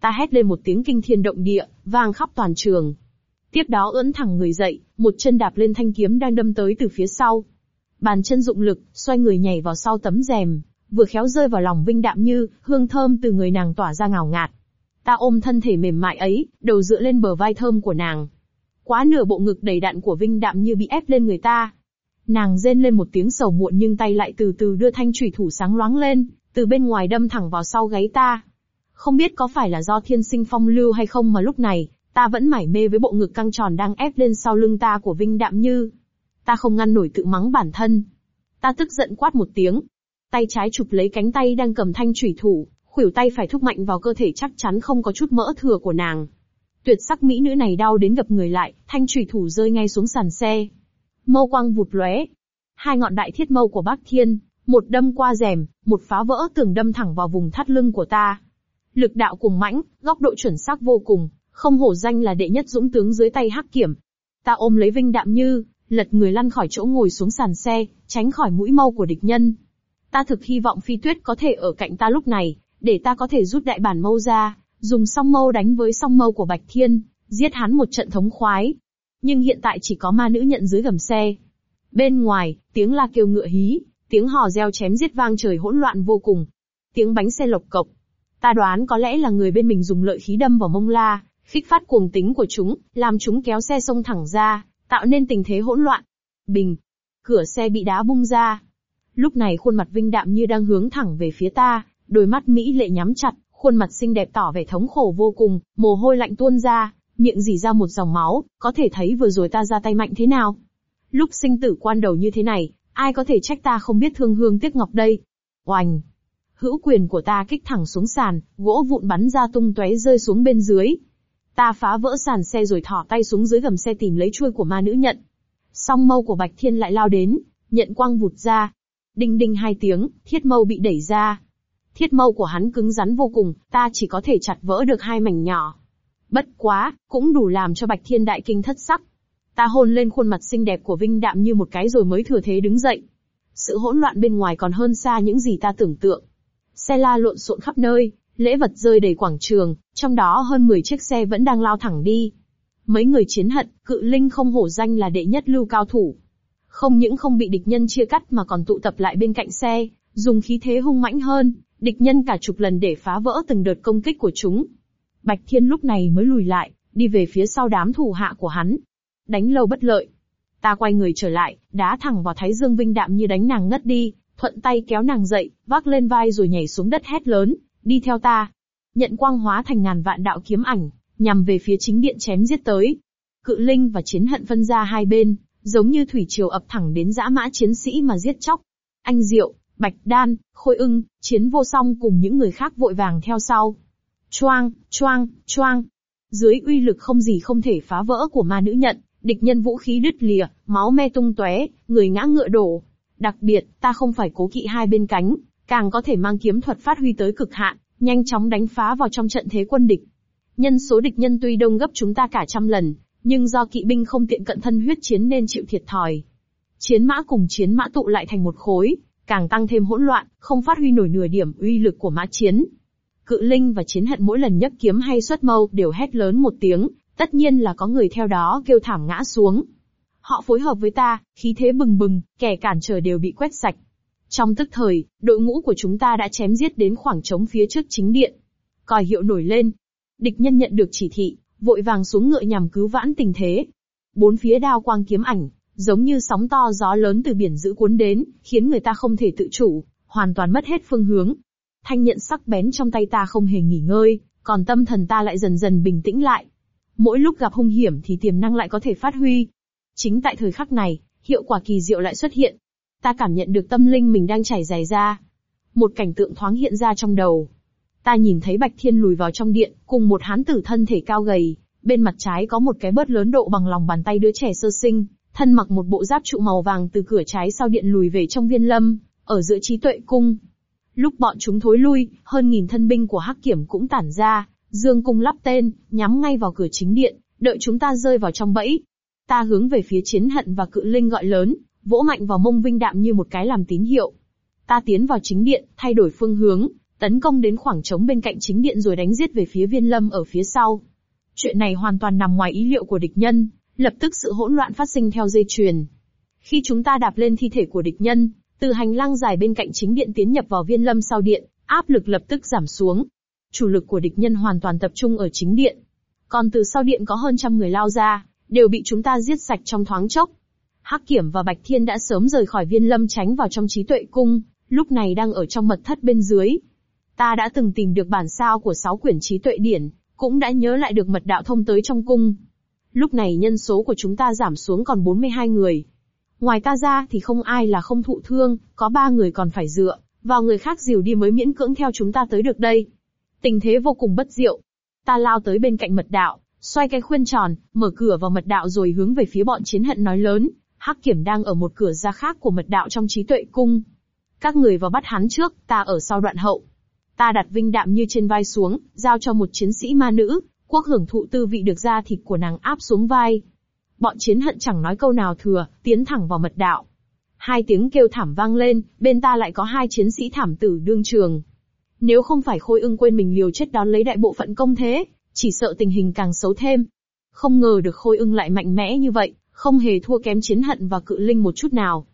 Ta hét lên một tiếng kinh thiên động địa, vang khắp toàn trường. Tiếp đó ưỡn thẳng người dậy, một chân đạp lên thanh kiếm đang đâm tới từ phía sau. Bàn chân dụng lực, xoay người nhảy vào sau tấm rèm, vừa khéo rơi vào lòng Vinh Đạm Như, hương thơm từ người nàng tỏa ra ngào ngạt. Ta ôm thân thể mềm mại ấy, đầu dựa lên bờ vai thơm của nàng. Quá nửa bộ ngực đầy đặn của Vinh Đạm Như bị ép lên người ta. Nàng rên lên một tiếng sầu muộn nhưng tay lại từ từ đưa thanh thủy thủ sáng loáng lên, từ bên ngoài đâm thẳng vào sau gáy ta. Không biết có phải là do thiên sinh phong lưu hay không mà lúc này, ta vẫn mải mê với bộ ngực căng tròn đang ép lên sau lưng ta của Vinh Đạm Như. Ta không ngăn nổi tự mắng bản thân. Ta tức giận quát một tiếng. Tay trái chụp lấy cánh tay đang cầm thanh thủy thủ, khuỷu tay phải thúc mạnh vào cơ thể chắc chắn không có chút mỡ thừa của nàng. Tuyệt sắc mỹ nữ này đau đến gặp người lại, thanh thủy thủ rơi ngay xuống sàn xe. Mâu quang vụt lóe. Hai ngọn đại thiết mâu của bác thiên, một đâm qua rèm, một phá vỡ tường đâm thẳng vào vùng thắt lưng của ta. Lực đạo cùng mãnh, góc độ chuẩn xác vô cùng, không hổ danh là đệ nhất dũng tướng dưới tay hắc kiểm. Ta ôm lấy Vinh Đạm Như, lật người lăn khỏi chỗ ngồi xuống sàn xe, tránh khỏi mũi mâu của địch nhân. Ta thực hy vọng Phi Tuyết có thể ở cạnh ta lúc này, để ta có thể rút đại bản mâu ra, dùng song mâu đánh với song mâu của Bạch Thiên, giết hắn một trận thống khoái. Nhưng hiện tại chỉ có ma nữ nhận dưới gầm xe. Bên ngoài, tiếng la kêu ngựa hí, tiếng hò reo chém giết vang trời hỗn loạn vô cùng. Tiếng bánh xe lộc cộc. Ta đoán có lẽ là người bên mình dùng lợi khí đâm vào mông la, khích phát cuồng tính của chúng, làm chúng kéo xe xông thẳng ra, tạo nên tình thế hỗn loạn. Bình. Cửa xe bị đá bung ra. Lúc này khuôn mặt vinh đạm như đang hướng thẳng về phía ta, đôi mắt Mỹ lệ nhắm chặt, khuôn mặt xinh đẹp tỏ vẻ thống khổ vô cùng, mồ hôi lạnh tuôn ra, miệng dì ra một dòng máu, có thể thấy vừa rồi ta ra tay mạnh thế nào. Lúc sinh tử quan đầu như thế này, ai có thể trách ta không biết thương hương tiếc ngọc đây. Oành! Hữu quyền của ta kích thẳng xuống sàn, gỗ vụn bắn ra tung tóe rơi xuống bên dưới. Ta phá vỡ sàn xe rồi thỏ tay xuống dưới gầm xe tìm lấy chuôi của ma nữ nhận. Song mâu của Bạch Thiên lại lao đến, nhận quang vụt ra. Đinh đinh hai tiếng, thiết mâu bị đẩy ra. Thiết mâu của hắn cứng rắn vô cùng, ta chỉ có thể chặt vỡ được hai mảnh nhỏ. Bất quá, cũng đủ làm cho Bạch Thiên đại kinh thất sắc. Ta hôn lên khuôn mặt xinh đẹp của Vinh Đạm như một cái rồi mới thừa thế đứng dậy. Sự hỗn loạn bên ngoài còn hơn xa những gì ta tưởng tượng. Xe la lộn xộn khắp nơi, lễ vật rơi đầy quảng trường, trong đó hơn 10 chiếc xe vẫn đang lao thẳng đi. Mấy người chiến hận, cự linh không hổ danh là đệ nhất lưu cao thủ. Không những không bị địch nhân chia cắt mà còn tụ tập lại bên cạnh xe, dùng khí thế hung mãnh hơn, địch nhân cả chục lần để phá vỡ từng đợt công kích của chúng. Bạch Thiên lúc này mới lùi lại, đi về phía sau đám thủ hạ của hắn. Đánh lâu bất lợi. Ta quay người trở lại, đá thẳng vào Thái Dương Vinh Đạm như đánh nàng ngất đi, thuận tay kéo nàng dậy, vác lên vai rồi nhảy xuống đất hét lớn, đi theo ta. Nhận quang hóa thành ngàn vạn đạo kiếm ảnh, nhằm về phía chính điện chém giết tới. Cự linh và chiến hận phân ra hai bên, giống như thủy triều ập thẳng đến dã mã chiến sĩ mà giết chóc. Anh Diệu, Bạch Đan, Khôi ưng, Chiến vô song cùng những người khác vội vàng theo sau. Choang, choang, choang. Dưới uy lực không gì không thể phá vỡ của ma nữ nhận, địch nhân vũ khí đứt lìa, máu me tung tóe, người ngã ngựa đổ. Đặc biệt, ta không phải cố kỵ hai bên cánh, càng có thể mang kiếm thuật phát huy tới cực hạn, nhanh chóng đánh phá vào trong trận thế quân địch. Nhân số địch nhân tuy đông gấp chúng ta cả trăm lần, nhưng do kỵ binh không tiện cận thân huyết chiến nên chịu thiệt thòi. Chiến mã cùng chiến mã tụ lại thành một khối, càng tăng thêm hỗn loạn, không phát huy nổi nửa điểm uy lực của mã chiến. Cự linh và chiến hận mỗi lần nhấc kiếm hay xuất mâu đều hét lớn một tiếng, tất nhiên là có người theo đó kêu thảm ngã xuống. Họ phối hợp với ta, khí thế bừng bừng, kẻ cản trở đều bị quét sạch. Trong tức thời, đội ngũ của chúng ta đã chém giết đến khoảng trống phía trước chính điện. Còi hiệu nổi lên. Địch nhân nhận được chỉ thị, vội vàng xuống ngựa nhằm cứu vãn tình thế. Bốn phía đao quang kiếm ảnh, giống như sóng to gió lớn từ biển dữ cuốn đến, khiến người ta không thể tự chủ, hoàn toàn mất hết phương hướng. Thanh nhận sắc bén trong tay ta không hề nghỉ ngơi, còn tâm thần ta lại dần dần bình tĩnh lại. Mỗi lúc gặp hung hiểm thì tiềm năng lại có thể phát huy. Chính tại thời khắc này, hiệu quả kỳ diệu lại xuất hiện. Ta cảm nhận được tâm linh mình đang chảy dài ra. Một cảnh tượng thoáng hiện ra trong đầu. Ta nhìn thấy Bạch Thiên lùi vào trong điện, cùng một hán tử thân thể cao gầy, bên mặt trái có một cái bớt lớn độ bằng lòng bàn tay đứa trẻ sơ sinh, thân mặc một bộ giáp trụ màu vàng từ cửa trái sau điện lùi về trong viên lâm, ở giữa trí tuệ cung. Lúc bọn chúng thối lui, hơn nghìn thân binh của Hắc Kiểm cũng tản ra, dương cung lắp tên, nhắm ngay vào cửa chính điện, đợi chúng ta rơi vào trong bẫy. Ta hướng về phía chiến hận và cự linh gọi lớn, vỗ mạnh vào mông vinh đạm như một cái làm tín hiệu. Ta tiến vào chính điện, thay đổi phương hướng, tấn công đến khoảng trống bên cạnh chính điện rồi đánh giết về phía viên lâm ở phía sau. Chuyện này hoàn toàn nằm ngoài ý liệu của địch nhân, lập tức sự hỗn loạn phát sinh theo dây chuyền. Khi chúng ta đạp lên thi thể của địch nhân, từ hành lang dài bên cạnh chính điện tiến nhập vào viên lâm sau điện, áp lực lập tức giảm xuống. Chủ lực của địch nhân hoàn toàn tập trung ở chính điện. Còn từ sau điện có hơn trăm người lao ra, đều bị chúng ta giết sạch trong thoáng chốc. Hắc Kiểm và Bạch Thiên đã sớm rời khỏi viên lâm tránh vào trong trí tuệ cung, lúc này đang ở trong mật thất bên dưới. Ta đã từng tìm được bản sao của sáu quyển trí tuệ điển, cũng đã nhớ lại được mật đạo thông tới trong cung. Lúc này nhân số của chúng ta giảm xuống còn 42 người. Ngoài ta ra thì không ai là không thụ thương, có ba người còn phải dựa, vào người khác dìu đi mới miễn cưỡng theo chúng ta tới được đây. Tình thế vô cùng bất diệu. Ta lao tới bên cạnh mật đạo, xoay cái khuyên tròn, mở cửa vào mật đạo rồi hướng về phía bọn chiến hận nói lớn, Hắc Kiểm đang ở một cửa ra khác của mật đạo trong trí tuệ cung. Các người vào bắt hắn trước, ta ở sau đoạn hậu. Ta đặt vinh đạm như trên vai xuống, giao cho một chiến sĩ ma nữ, quốc hưởng thụ tư vị được da thịt của nàng áp xuống vai. Bọn chiến hận chẳng nói câu nào thừa, tiến thẳng vào mật đạo. Hai tiếng kêu thảm vang lên, bên ta lại có hai chiến sĩ thảm tử đương trường. Nếu không phải khôi ưng quên mình liều chết đón lấy đại bộ phận công thế, chỉ sợ tình hình càng xấu thêm. Không ngờ được khôi ưng lại mạnh mẽ như vậy, không hề thua kém chiến hận và cự linh một chút nào.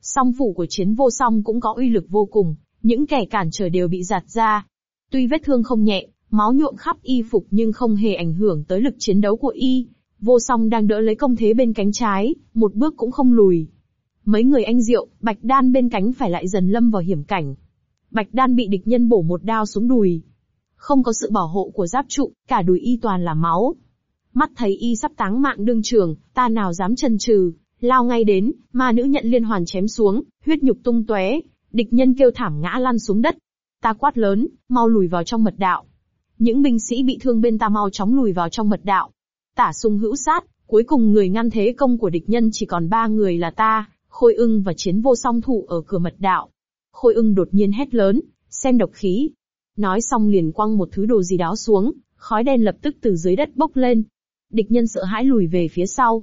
Song phủ của chiến vô song cũng có uy lực vô cùng, những kẻ cản trở đều bị giạt ra. Tuy vết thương không nhẹ, máu nhuộm khắp y phục nhưng không hề ảnh hưởng tới lực chiến đấu của y. Vô song đang đỡ lấy công thế bên cánh trái, một bước cũng không lùi. Mấy người anh diệu, bạch đan bên cánh phải lại dần lâm vào hiểm cảnh. Bạch đan bị địch nhân bổ một đao xuống đùi. Không có sự bảo hộ của giáp trụ, cả đùi y toàn là máu. Mắt thấy y sắp táng mạng đương trường, ta nào dám chần chừ, lao ngay đến, ma nữ nhận liên hoàn chém xuống, huyết nhục tung tóe, địch nhân kêu thảm ngã lăn xuống đất. Ta quát lớn, mau lùi vào trong mật đạo. Những binh sĩ bị thương bên ta mau chóng lùi vào trong mật đạo. Tả sung hữu sát, cuối cùng người ngăn thế công của địch nhân chỉ còn ba người là ta, Khôi ưng và chiến vô song thủ ở cửa mật đạo. Khôi ưng đột nhiên hét lớn, xem độc khí. Nói xong liền quăng một thứ đồ gì đó xuống, khói đen lập tức từ dưới đất bốc lên. Địch nhân sợ hãi lùi về phía sau.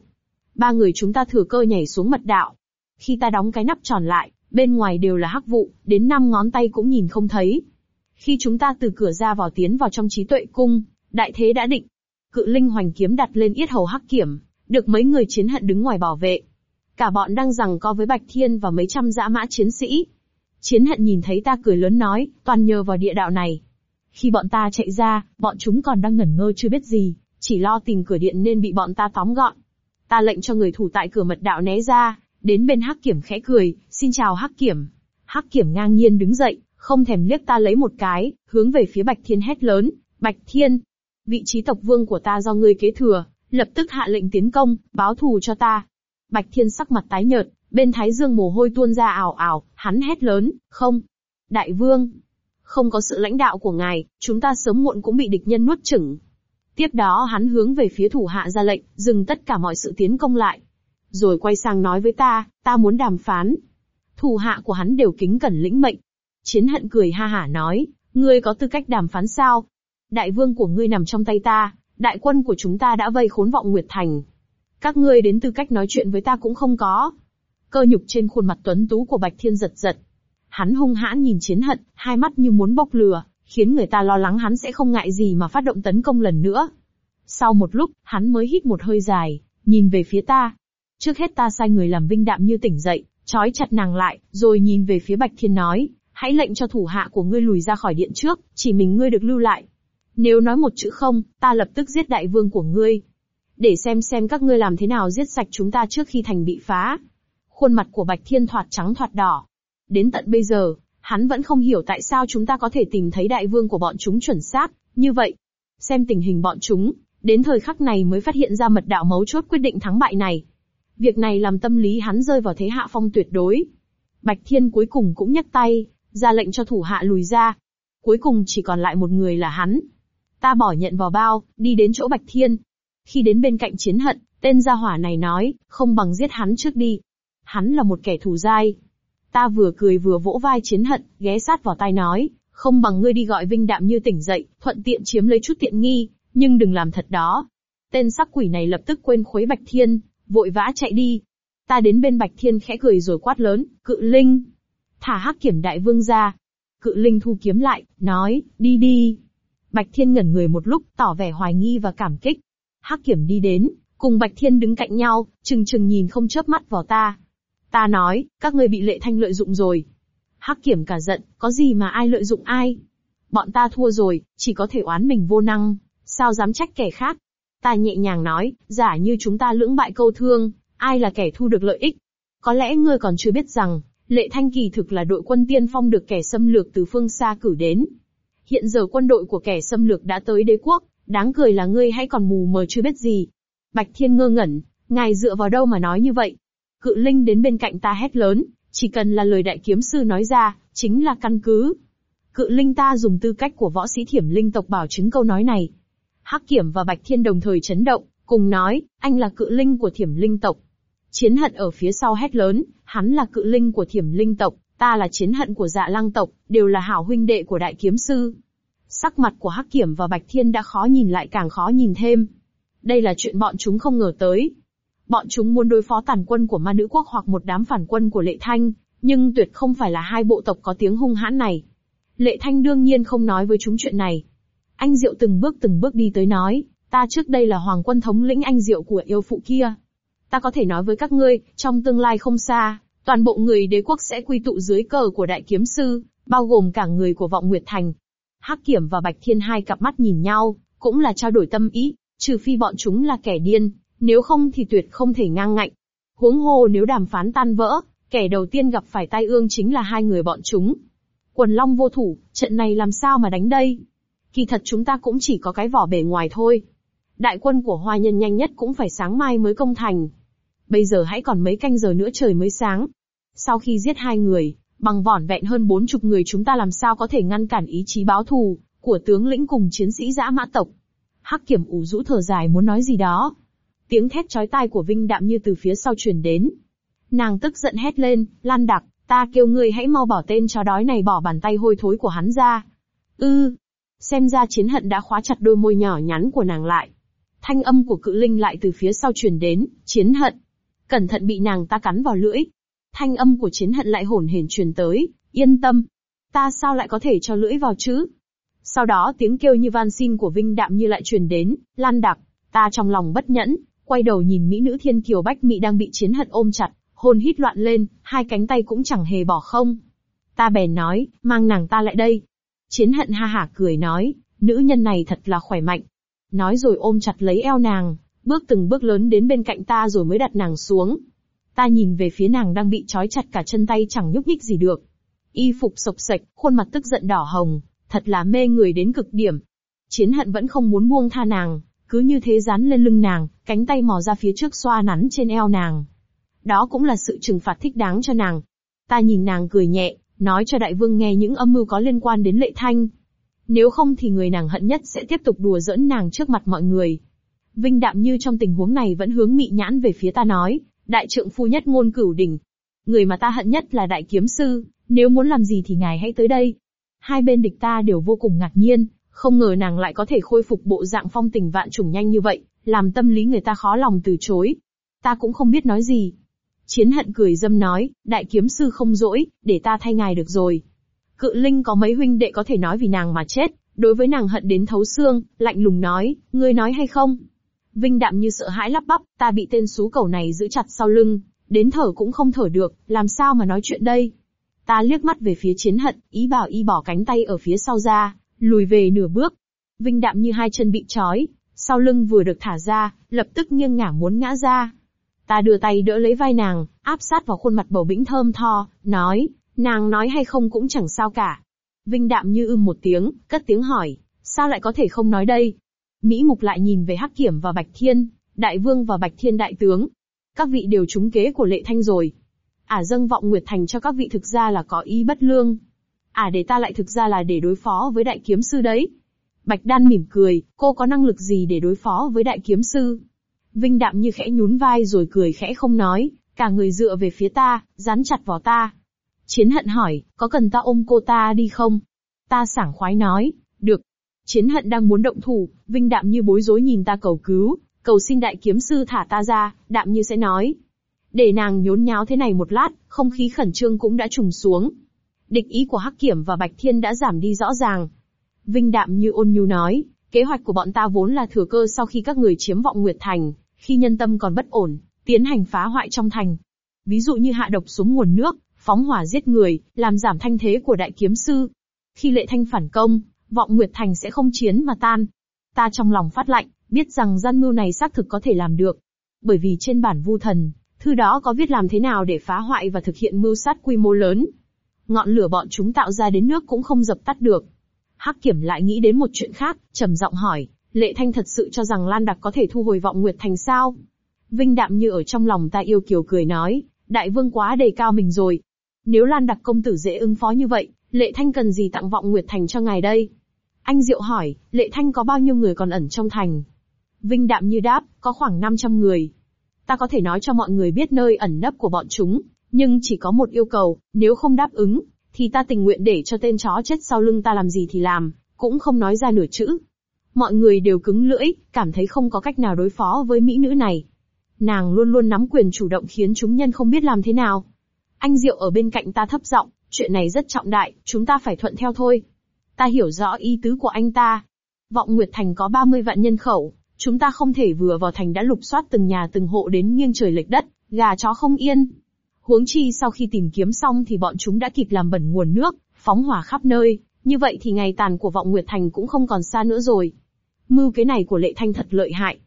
Ba người chúng ta thừa cơ nhảy xuống mật đạo. Khi ta đóng cái nắp tròn lại, bên ngoài đều là hắc vụ, đến năm ngón tay cũng nhìn không thấy. Khi chúng ta từ cửa ra vào tiến vào trong trí tuệ cung, đại thế đã định. Cự linh hoành kiếm đặt lên yết hầu hắc kiểm, được mấy người chiến hận đứng ngoài bảo vệ. Cả bọn đang rằng co với Bạch Thiên và mấy trăm dã mã chiến sĩ. Chiến hận nhìn thấy ta cười lớn nói, toàn nhờ vào địa đạo này. Khi bọn ta chạy ra, bọn chúng còn đang ngẩn ngơ chưa biết gì, chỉ lo tìm cửa điện nên bị bọn ta tóm gọn. Ta lệnh cho người thủ tại cửa mật đạo né ra, đến bên Hắc Kiểm khẽ cười, xin chào Hắc Kiểm. Hắc Kiểm ngang nhiên đứng dậy, không thèm liếc ta lấy một cái, hướng về phía Bạch Thiên hét lớn, Bạch Thiên, vị trí tộc vương của ta do ngươi kế thừa, lập tức hạ lệnh tiến công, báo thù cho ta. Bạch Thiên sắc mặt tái nhợt, bên thái dương mồ hôi tuôn ra ảo ảo, hắn hét lớn, không. Đại vương, không có sự lãnh đạo của ngài, chúng ta sớm muộn cũng bị địch nhân nuốt chửng. Tiếp đó hắn hướng về phía thủ hạ ra lệnh, dừng tất cả mọi sự tiến công lại. Rồi quay sang nói với ta, ta muốn đàm phán. Thủ hạ của hắn đều kính cẩn lĩnh mệnh. Chiến hận cười ha hả nói, ngươi có tư cách đàm phán sao? Đại vương của ngươi nằm trong tay ta, đại quân của chúng ta đã vây khốn vọng Nguyệt Thành, các ngươi đến tư cách nói chuyện với ta cũng không có. Cơ nhục trên khuôn mặt tuấn tú của Bạch Thiên giật giật. Hắn hung hãn nhìn chiến hận, hai mắt như muốn bốc lửa, khiến người ta lo lắng hắn sẽ không ngại gì mà phát động tấn công lần nữa. Sau một lúc, hắn mới hít một hơi dài, nhìn về phía ta. Trước hết ta sai người làm vinh đạm như tỉnh dậy, trói chặt nàng lại, rồi nhìn về phía Bạch Thiên nói, hãy lệnh cho thủ hạ của ngươi lùi ra khỏi điện trước, chỉ mình ngươi được lưu lại. Nếu nói một chữ không, ta lập tức giết đại vương của ngươi để xem xem các ngươi làm thế nào giết sạch chúng ta trước khi thành bị phá. Khuôn mặt của Bạch Thiên thoạt trắng thoạt đỏ. Đến tận bây giờ, hắn vẫn không hiểu tại sao chúng ta có thể tìm thấy đại vương của bọn chúng chuẩn xác, như vậy. Xem tình hình bọn chúng, đến thời khắc này mới phát hiện ra mật đạo mấu chốt quyết định thắng bại này. Việc này làm tâm lý hắn rơi vào thế hạ phong tuyệt đối. Bạch Thiên cuối cùng cũng nhấc tay, ra lệnh cho thủ hạ lùi ra. Cuối cùng chỉ còn lại một người là hắn. Ta bỏ nhận vào bao, đi đến chỗ Bạch Thiên. Khi đến bên cạnh chiến hận, tên gia hỏa này nói, không bằng giết hắn trước đi. Hắn là một kẻ thù dai. Ta vừa cười vừa vỗ vai chiến hận, ghé sát vào tai nói, không bằng ngươi đi gọi Vinh Đạm như tỉnh dậy, thuận tiện chiếm lấy chút tiện nghi, nhưng đừng làm thật đó. Tên sắc quỷ này lập tức quên khuấy Bạch Thiên, vội vã chạy đi. Ta đến bên Bạch Thiên khẽ cười rồi quát lớn, cự linh. Thả hắc kiểm đại vương ra. Cự linh thu kiếm lại, nói, đi đi. Bạch Thiên ngẩn người một lúc, tỏ vẻ hoài nghi và cảm kích. Hắc kiểm đi đến, cùng Bạch Thiên đứng cạnh nhau, chừng chừng nhìn không chớp mắt vào ta. Ta nói, các ngươi bị lệ thanh lợi dụng rồi. Hắc kiểm cả giận, có gì mà ai lợi dụng ai? Bọn ta thua rồi, chỉ có thể oán mình vô năng, sao dám trách kẻ khác? Ta nhẹ nhàng nói, giả như chúng ta lưỡng bại câu thương, ai là kẻ thu được lợi ích? Có lẽ ngươi còn chưa biết rằng, Lệ Thanh kỳ thực là đội quân tiên phong được kẻ xâm lược từ phương xa cử đến. Hiện giờ quân đội của kẻ xâm lược đã tới đế quốc, đáng cười là ngươi hãy còn mù mờ chưa biết gì. Bạch Thiên ngơ ngẩn, ngài dựa vào đâu mà nói như vậy? Cự Linh đến bên cạnh ta hét lớn, chỉ cần là lời đại kiếm sư nói ra, chính là căn cứ. Cự Linh ta dùng tư cách của võ sĩ thiểm linh tộc bảo chứng câu nói này. Hắc Kiểm và Bạch Thiên đồng thời chấn động, cùng nói, anh là cự linh của thiểm linh tộc. Chiến hận ở phía sau hét lớn, hắn là cự linh của thiểm linh tộc, ta là chiến hận của dạ lăng tộc, đều là hảo huynh đệ của đại kiếm sư. Sắc mặt của Hắc Kiểm và Bạch Thiên đã khó nhìn lại càng khó nhìn thêm. Đây là chuyện bọn chúng không ngờ tới. Bọn chúng muốn đối phó tàn quân của ma nữ quốc hoặc một đám phản quân của Lệ Thanh, nhưng tuyệt không phải là hai bộ tộc có tiếng hung hãn này. Lệ Thanh đương nhiên không nói với chúng chuyện này. Anh Diệu từng bước từng bước đi tới nói, ta trước đây là hoàng quân thống lĩnh anh Diệu của yêu phụ kia. Ta có thể nói với các ngươi, trong tương lai không xa, toàn bộ người đế quốc sẽ quy tụ dưới cờ của đại kiếm sư, bao gồm cả người của vọng Nguyệt Thành. Hắc Kiểm và Bạch Thiên hai cặp mắt nhìn nhau, cũng là trao đổi tâm ý, trừ phi bọn chúng là kẻ điên, nếu không thì tuyệt không thể ngang ngạnh. Huống hồ nếu đàm phán tan vỡ, kẻ đầu tiên gặp phải tai ương chính là hai người bọn chúng. Quần Long vô thủ, trận này làm sao mà đánh đây? Kỳ thật chúng ta cũng chỉ có cái vỏ bề ngoài thôi. Đại quân của Hoa Nhân nhanh nhất cũng phải sáng mai mới công thành. Bây giờ hãy còn mấy canh giờ nữa trời mới sáng. Sau khi giết hai người, bằng vỏn vẹn hơn bốn chục người chúng ta làm sao có thể ngăn cản ý chí báo thù của tướng lĩnh cùng chiến sĩ dã mã tộc. Hắc kiểm ủ rũ thở dài muốn nói gì đó. Tiếng thét chói tai của Vinh Đạm như từ phía sau truyền đến. Nàng tức giận hét lên, Lan Đặc, ta kêu ngươi hãy mau bỏ tên chó đói này bỏ bàn tay hôi thối của hắn ra. Ư, xem ra chiến hận đã khóa chặt đôi môi nhỏ nhắn của nàng lại. Thanh âm của cự linh lại từ phía sau truyền đến, chiến hận. Cẩn thận bị nàng ta cắn vào lưỡi. Thanh âm của chiến hận lại hồn hển truyền tới, yên tâm. Ta sao lại có thể cho lưỡi vào chứ? Sau đó tiếng kêu như van xin của Vinh Đạm như lại truyền đến, lan đặc. Ta trong lòng bất nhẫn, quay đầu nhìn mỹ nữ thiên kiều bách mỹ đang bị chiến hận ôm chặt, hồn hít loạn lên, hai cánh tay cũng chẳng hề bỏ không. Ta bèn nói, mang nàng ta lại đây. Chiến hận ha hả cười nói, nữ nhân này thật là khỏe mạnh. Nói rồi ôm chặt lấy eo nàng, bước từng bước lớn đến bên cạnh ta rồi mới đặt nàng xuống. Ta nhìn về phía nàng đang bị trói chặt cả chân tay chẳng nhúc nhích gì được. Y phục sộc sạch, khuôn mặt tức giận đỏ hồng, thật là mê người đến cực điểm. Chiến hận vẫn không muốn buông tha nàng, cứ như thế dán lên lưng nàng, cánh tay mò ra phía trước xoa nắn trên eo nàng. Đó cũng là sự trừng phạt thích đáng cho nàng. Ta nhìn nàng cười nhẹ, nói cho đại vương nghe những âm mưu có liên quan đến lệ thanh. Nếu không thì người nàng hận nhất sẽ tiếp tục đùa giỡn nàng trước mặt mọi người. Vinh đạm như trong tình huống này vẫn hướng mị nhãn về phía ta nói, đại trượng phu nhất ngôn cửu đỉnh. Người mà ta hận nhất là đại kiếm sư, nếu muốn làm gì thì ngài hãy tới đây. Hai bên địch ta đều vô cùng ngạc nhiên, không ngờ nàng lại có thể khôi phục bộ dạng phong tình vạn trùng nhanh như vậy, làm tâm lý người ta khó lòng từ chối. Ta cũng không biết nói gì. Chiến hận cười dâm nói, đại kiếm sư không dỗi, để ta thay ngài được rồi. Cự linh có mấy huynh đệ có thể nói vì nàng mà chết, đối với nàng hận đến thấu xương, lạnh lùng nói, ngươi nói hay không? Vinh đạm như sợ hãi lắp bắp, ta bị tên xú cầu này giữ chặt sau lưng, đến thở cũng không thở được, làm sao mà nói chuyện đây? Ta liếc mắt về phía chiến hận, ý bảo y bỏ cánh tay ở phía sau ra, lùi về nửa bước. Vinh đạm như hai chân bị trói, sau lưng vừa được thả ra, lập tức nghiêng ngả muốn ngã ra. Ta đưa tay đỡ lấy vai nàng, áp sát vào khuôn mặt bầu bĩnh thơm tho, nói, nàng nói hay không cũng chẳng sao cả. Vinh đạm như ưm một tiếng, cất tiếng hỏi, sao lại có thể không nói đây? Mỹ Mục lại nhìn về Hắc Kiểm và Bạch Thiên, Đại Vương và Bạch Thiên Đại Tướng. Các vị đều trúng kế của Lệ Thanh rồi. Ả à, dâng vọng Nguyệt Thành cho các vị thực ra là có ý bất lương. Ả à, để ta lại thực ra là để đối phó với Đại Kiếm Sư đấy. Bạch Đan mỉm cười, cô có năng lực gì để đối phó với Đại Kiếm Sư? Vinh đạm như khẽ nhún vai rồi cười khẽ không nói, cả người dựa về phía ta, dán chặt vào ta. Chiến hận hỏi, có cần ta ôm cô ta đi không? Ta sảng khoái nói, được. Chiến hận đang muốn động thủ, Vinh đạm như bối rối nhìn ta cầu cứu, cầu xin đại kiếm sư thả ta ra, đạm như sẽ nói. Để nàng nhốn nháo thế này một lát, không khí khẩn trương cũng đã trùng xuống. Địch ý của Hắc Kiểm và Bạch Thiên đã giảm đi rõ ràng. Vinh đạm như ôn nhu nói, kế hoạch của bọn ta vốn là thừa cơ sau khi các người chiếm vọng Nguyệt Thành, khi nhân tâm còn bất ổn, tiến hành phá hoại trong thành. Ví dụ như hạ độc xuống nguồn nước, phóng hỏa giết người, làm giảm thanh thế của đại kiếm sư. Khi lệ thanh phản công, vọng Nguyệt Thành sẽ không chiến mà tan. Ta trong lòng phát lạnh, biết rằng gian mưu này xác thực có thể làm được. Bởi vì trên bản vu thần, thư đó có viết làm thế nào để phá hoại và thực hiện mưu sát quy mô lớn. Ngọn lửa bọn chúng tạo ra đến nước cũng không dập tắt được. Hắc kiểm lại nghĩ đến một chuyện khác, trầm giọng hỏi, Lệ Thanh thật sự cho rằng Lan Đặc có thể thu hồi vọng Nguyệt Thành sao? Vinh đạm như ở trong lòng ta yêu kiều cười nói, đại vương quá đề cao mình rồi. Nếu Lan Đặc công tử dễ ứng phó như vậy, Lệ Thanh cần gì tặng vọng Nguyệt Thành cho ngài đây? Anh Diệu hỏi, Lệ Thanh có bao nhiêu người còn ẩn trong thành? Vinh đạm như đáp, có khoảng 500 người. Ta có thể nói cho mọi người biết nơi ẩn nấp của bọn chúng, nhưng chỉ có một yêu cầu, nếu không đáp ứng, thì ta tình nguyện để cho tên chó chết sau lưng ta làm gì thì làm, cũng không nói ra nửa chữ. Mọi người đều cứng lưỡi, cảm thấy không có cách nào đối phó với mỹ nữ này. Nàng luôn luôn nắm quyền chủ động khiến chúng nhân không biết làm thế nào. Anh Diệu ở bên cạnh ta thấp giọng, chuyện này rất trọng đại, chúng ta phải thuận theo thôi. Ta hiểu rõ ý tứ của anh ta. Vọng Nguyệt Thành có 30 vạn nhân khẩu, chúng ta không thể vừa vào thành đã lục soát từng nhà từng hộ đến nghiêng trời lệch đất, gà chó không yên. Huống chi sau khi tìm kiếm xong thì bọn chúng đã kịp làm bẩn nguồn nước, phóng hỏa khắp nơi, như vậy thì ngày tàn của vọng Nguyệt Thành cũng không còn xa nữa rồi. Mưu kế này của Lệ Thanh thật lợi hại.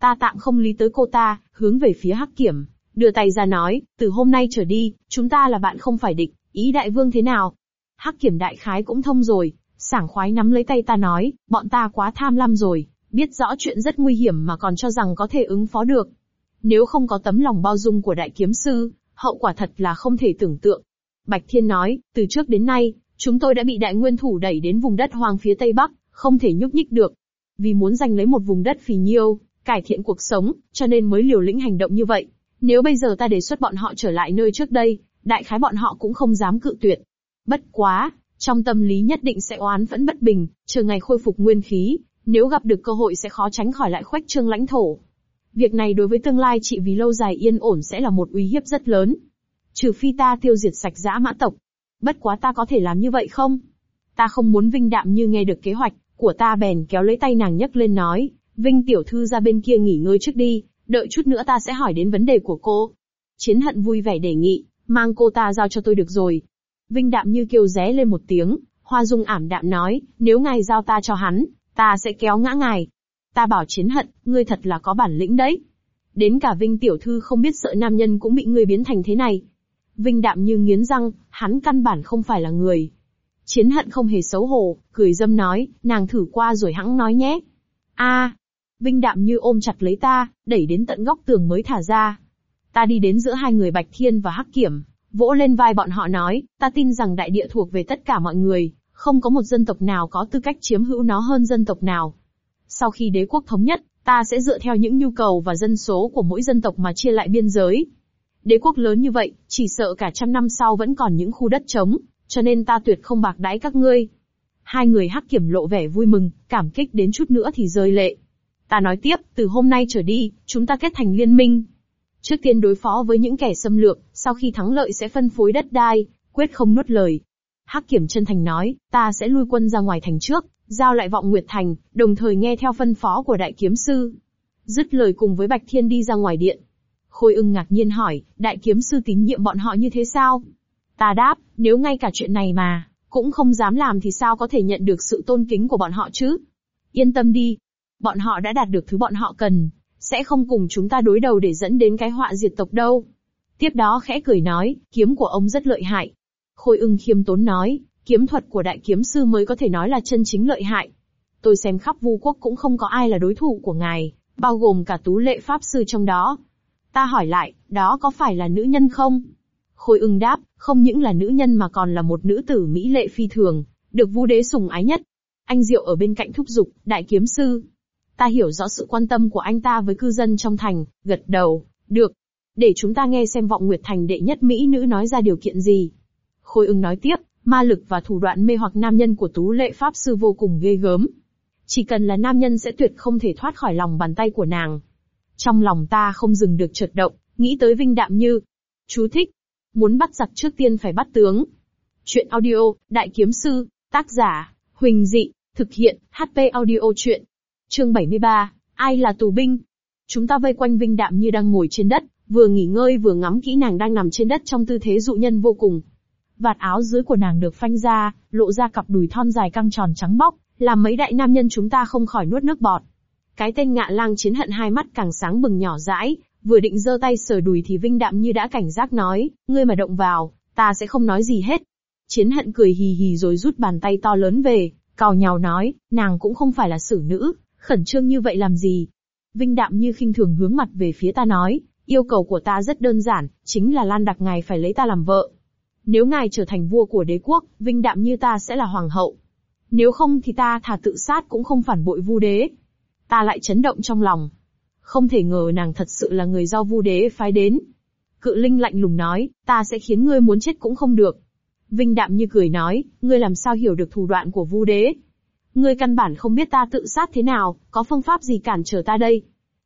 Ta tạm không lý tới cô ta, hướng về phía Hắc Kiểm, đưa tay ra nói, từ hôm nay trở đi, chúng ta là bạn không phải địch, ý đại vương thế nào? Hắc Kiểm đại khái cũng thông rồi, sảng khoái nắm lấy tay ta nói, bọn ta quá tham lam rồi, biết rõ chuyện rất nguy hiểm mà còn cho rằng có thể ứng phó được. Nếu không có tấm lòng bao dung của đại kiếm sư, hậu quả thật là không thể tưởng tượng. Bạch Thiên nói, từ trước đến nay, chúng tôi đã bị đại nguyên thủ đẩy đến vùng đất hoang phía Tây Bắc, không thể nhúc nhích được. Vì muốn giành lấy một vùng đất phì nhiêu, cải thiện cuộc sống, cho nên mới liều lĩnh hành động như vậy. Nếu bây giờ ta đề xuất bọn họ trở lại nơi trước đây, đại khái bọn họ cũng không dám cự tuyệt. Bất quá, trong tâm lý nhất định sẽ oán vẫn bất bình, chờ ngày khôi phục nguyên khí, nếu gặp được cơ hội sẽ khó tránh khỏi lại khoách trương lãnh thổ. Việc này đối với tương lai chị vì lâu dài yên ổn sẽ là một uy hiếp rất lớn. Trừ phi ta tiêu diệt sạch dã mã tộc. Bất quá ta có thể làm như vậy không? Ta không muốn Vinh đạm như nghe được kế hoạch của ta bèn kéo lấy tay nàng nhấc lên nói, Vinh tiểu thư ra bên kia nghỉ ngơi trước đi, đợi chút nữa ta sẽ hỏi đến vấn đề của cô. Chiến hận vui vẻ đề nghị, mang cô ta giao cho tôi được rồi. Vinh đạm như kêu ré lên một tiếng, Hoa Dung ảm đạm nói, nếu ngài giao ta cho hắn, ta sẽ kéo ngã ngài. Ta bảo chiến hận, ngươi thật là có bản lĩnh đấy. Đến cả Vinh tiểu thư không biết sợ nam nhân cũng bị ngươi biến thành thế này. Vinh đạm như nghiến răng, hắn căn bản không phải là người. Chiến hận không hề xấu hổ, cười dâm nói, nàng thử qua rồi hãng nói nhé. a Vinh đạm như ôm chặt lấy ta, đẩy đến tận góc tường mới thả ra. Ta đi đến giữa hai người Bạch Thiên và Hắc Kiểm, vỗ lên vai bọn họ nói, ta tin rằng đại địa thuộc về tất cả mọi người, không có một dân tộc nào có tư cách chiếm hữu nó hơn dân tộc nào. Sau khi đế quốc thống nhất, ta sẽ dựa theo những nhu cầu và dân số của mỗi dân tộc mà chia lại biên giới. Đế quốc lớn như vậy, chỉ sợ cả trăm năm sau vẫn còn những khu đất trống, cho nên ta tuyệt không bạc đãi các ngươi. Hai người hắc kiểm lộ vẻ vui mừng, cảm kích đến chút nữa thì rơi lệ. Ta nói tiếp, từ hôm nay trở đi, chúng ta kết thành liên minh. Trước tiên đối phó với những kẻ xâm lược, sau khi thắng lợi sẽ phân phối đất đai, quyết không nuốt lời. Hắc kiểm chân thành nói, ta sẽ lui quân ra ngoài thành trước, giao lại vọng Nguyệt Thành, đồng thời nghe theo phân phó của đại kiếm sư. Dứt lời cùng với Bạch Thiên đi ra ngoài điện. Khôi ưng ngạc nhiên hỏi, đại kiếm sư tín nhiệm bọn họ như thế sao? Ta đáp, nếu ngay cả chuyện này mà, cũng không dám làm thì sao có thể nhận được sự tôn kính của bọn họ chứ? Yên tâm đi. Bọn họ đã đạt được thứ bọn họ cần, sẽ không cùng chúng ta đối đầu để dẫn đến cái họa diệt tộc đâu. Tiếp đó khẽ cười nói, kiếm của ông rất lợi hại. Khôi ưng khiêm tốn nói, kiếm thuật của đại kiếm sư mới có thể nói là chân chính lợi hại. tôi xem khắp vu quốc cũng không có ai là đối thủ của ngài, bao gồm cả tú lệ pháp sư trong đó. Ta hỏi lại, đó có phải là nữ nhân không? Khôi ưng đáp, không những là nữ nhân mà còn là một nữ tử mỹ lệ phi thường, được vu đế sùng ái nhất. Anh Diệu ở bên cạnh thúc giục, đại kiếm sư. Ta hiểu rõ sự quan tâm của anh ta với cư dân trong thành, gật đầu, được. Để chúng ta nghe xem vọng Nguyệt Thành đệ nhất Mỹ nữ nói ra điều kiện gì. Khôi ưng nói tiếp, ma lực và thủ đoạn mê hoặc nam nhân của tú lệ pháp sư vô cùng ghê gớm. Chỉ cần là nam nhân sẽ tuyệt không thể thoát khỏi lòng bàn tay của nàng. Trong lòng ta không dừng được chợt động, nghĩ tới Vinh Đạm Như. Chú thích. Muốn bắt giặc trước tiên phải bắt tướng. Chuyện audio, Đại Kiếm Sư, tác giả, Huỳnh Dị, thực hiện, HP audio chuyện. Chương 73, ai là tù binh? Chúng ta vây quanh Vinh Đạm Như đang ngồi trên đất, vừa nghỉ ngơi vừa ngắm kỹ nàng đang nằm trên đất trong tư thế dụ nhân vô cùng. Vạt áo dưới của nàng được phanh ra, lộ ra cặp đùi thon dài căng tròn trắng bóc, làm mấy đại nam nhân chúng ta không khỏi nuốt nước bọt. Cái tên ngạ lang chiến hận hai mắt càng sáng bừng nhỏ dãi, vừa định giơ tay sờ đùi thì Vinh Đạm như đã cảnh giác nói, ngươi mà động vào, ta sẽ không nói gì hết. Chiến hận cười hì hì rồi rút bàn tay to lớn về, cào nhào nói, nàng cũng không phải là xử nữ, khẩn trương như vậy làm gì. Vinh Đạm như khinh thường hướng mặt về phía ta nói, yêu cầu của ta rất đơn giản, chính là Lan Đặc ngài phải lấy ta làm vợ. Nếu ngài trở thành vua của đế quốc, Vinh Đạm như ta sẽ là hoàng hậu. Nếu không thì ta thà tự sát cũng không phản bội vu đế. Ta lại chấn động trong lòng. Không thể ngờ nàng thật sự là người do vu đế phái đến. Cự linh lạnh lùng nói, ta sẽ khiến ngươi muốn chết cũng không được. Vinh đạm như cười nói, ngươi làm sao hiểu được thủ đoạn của vu đế? Ngươi căn bản không biết ta tự sát thế nào, có phương pháp gì cản trở ta đây?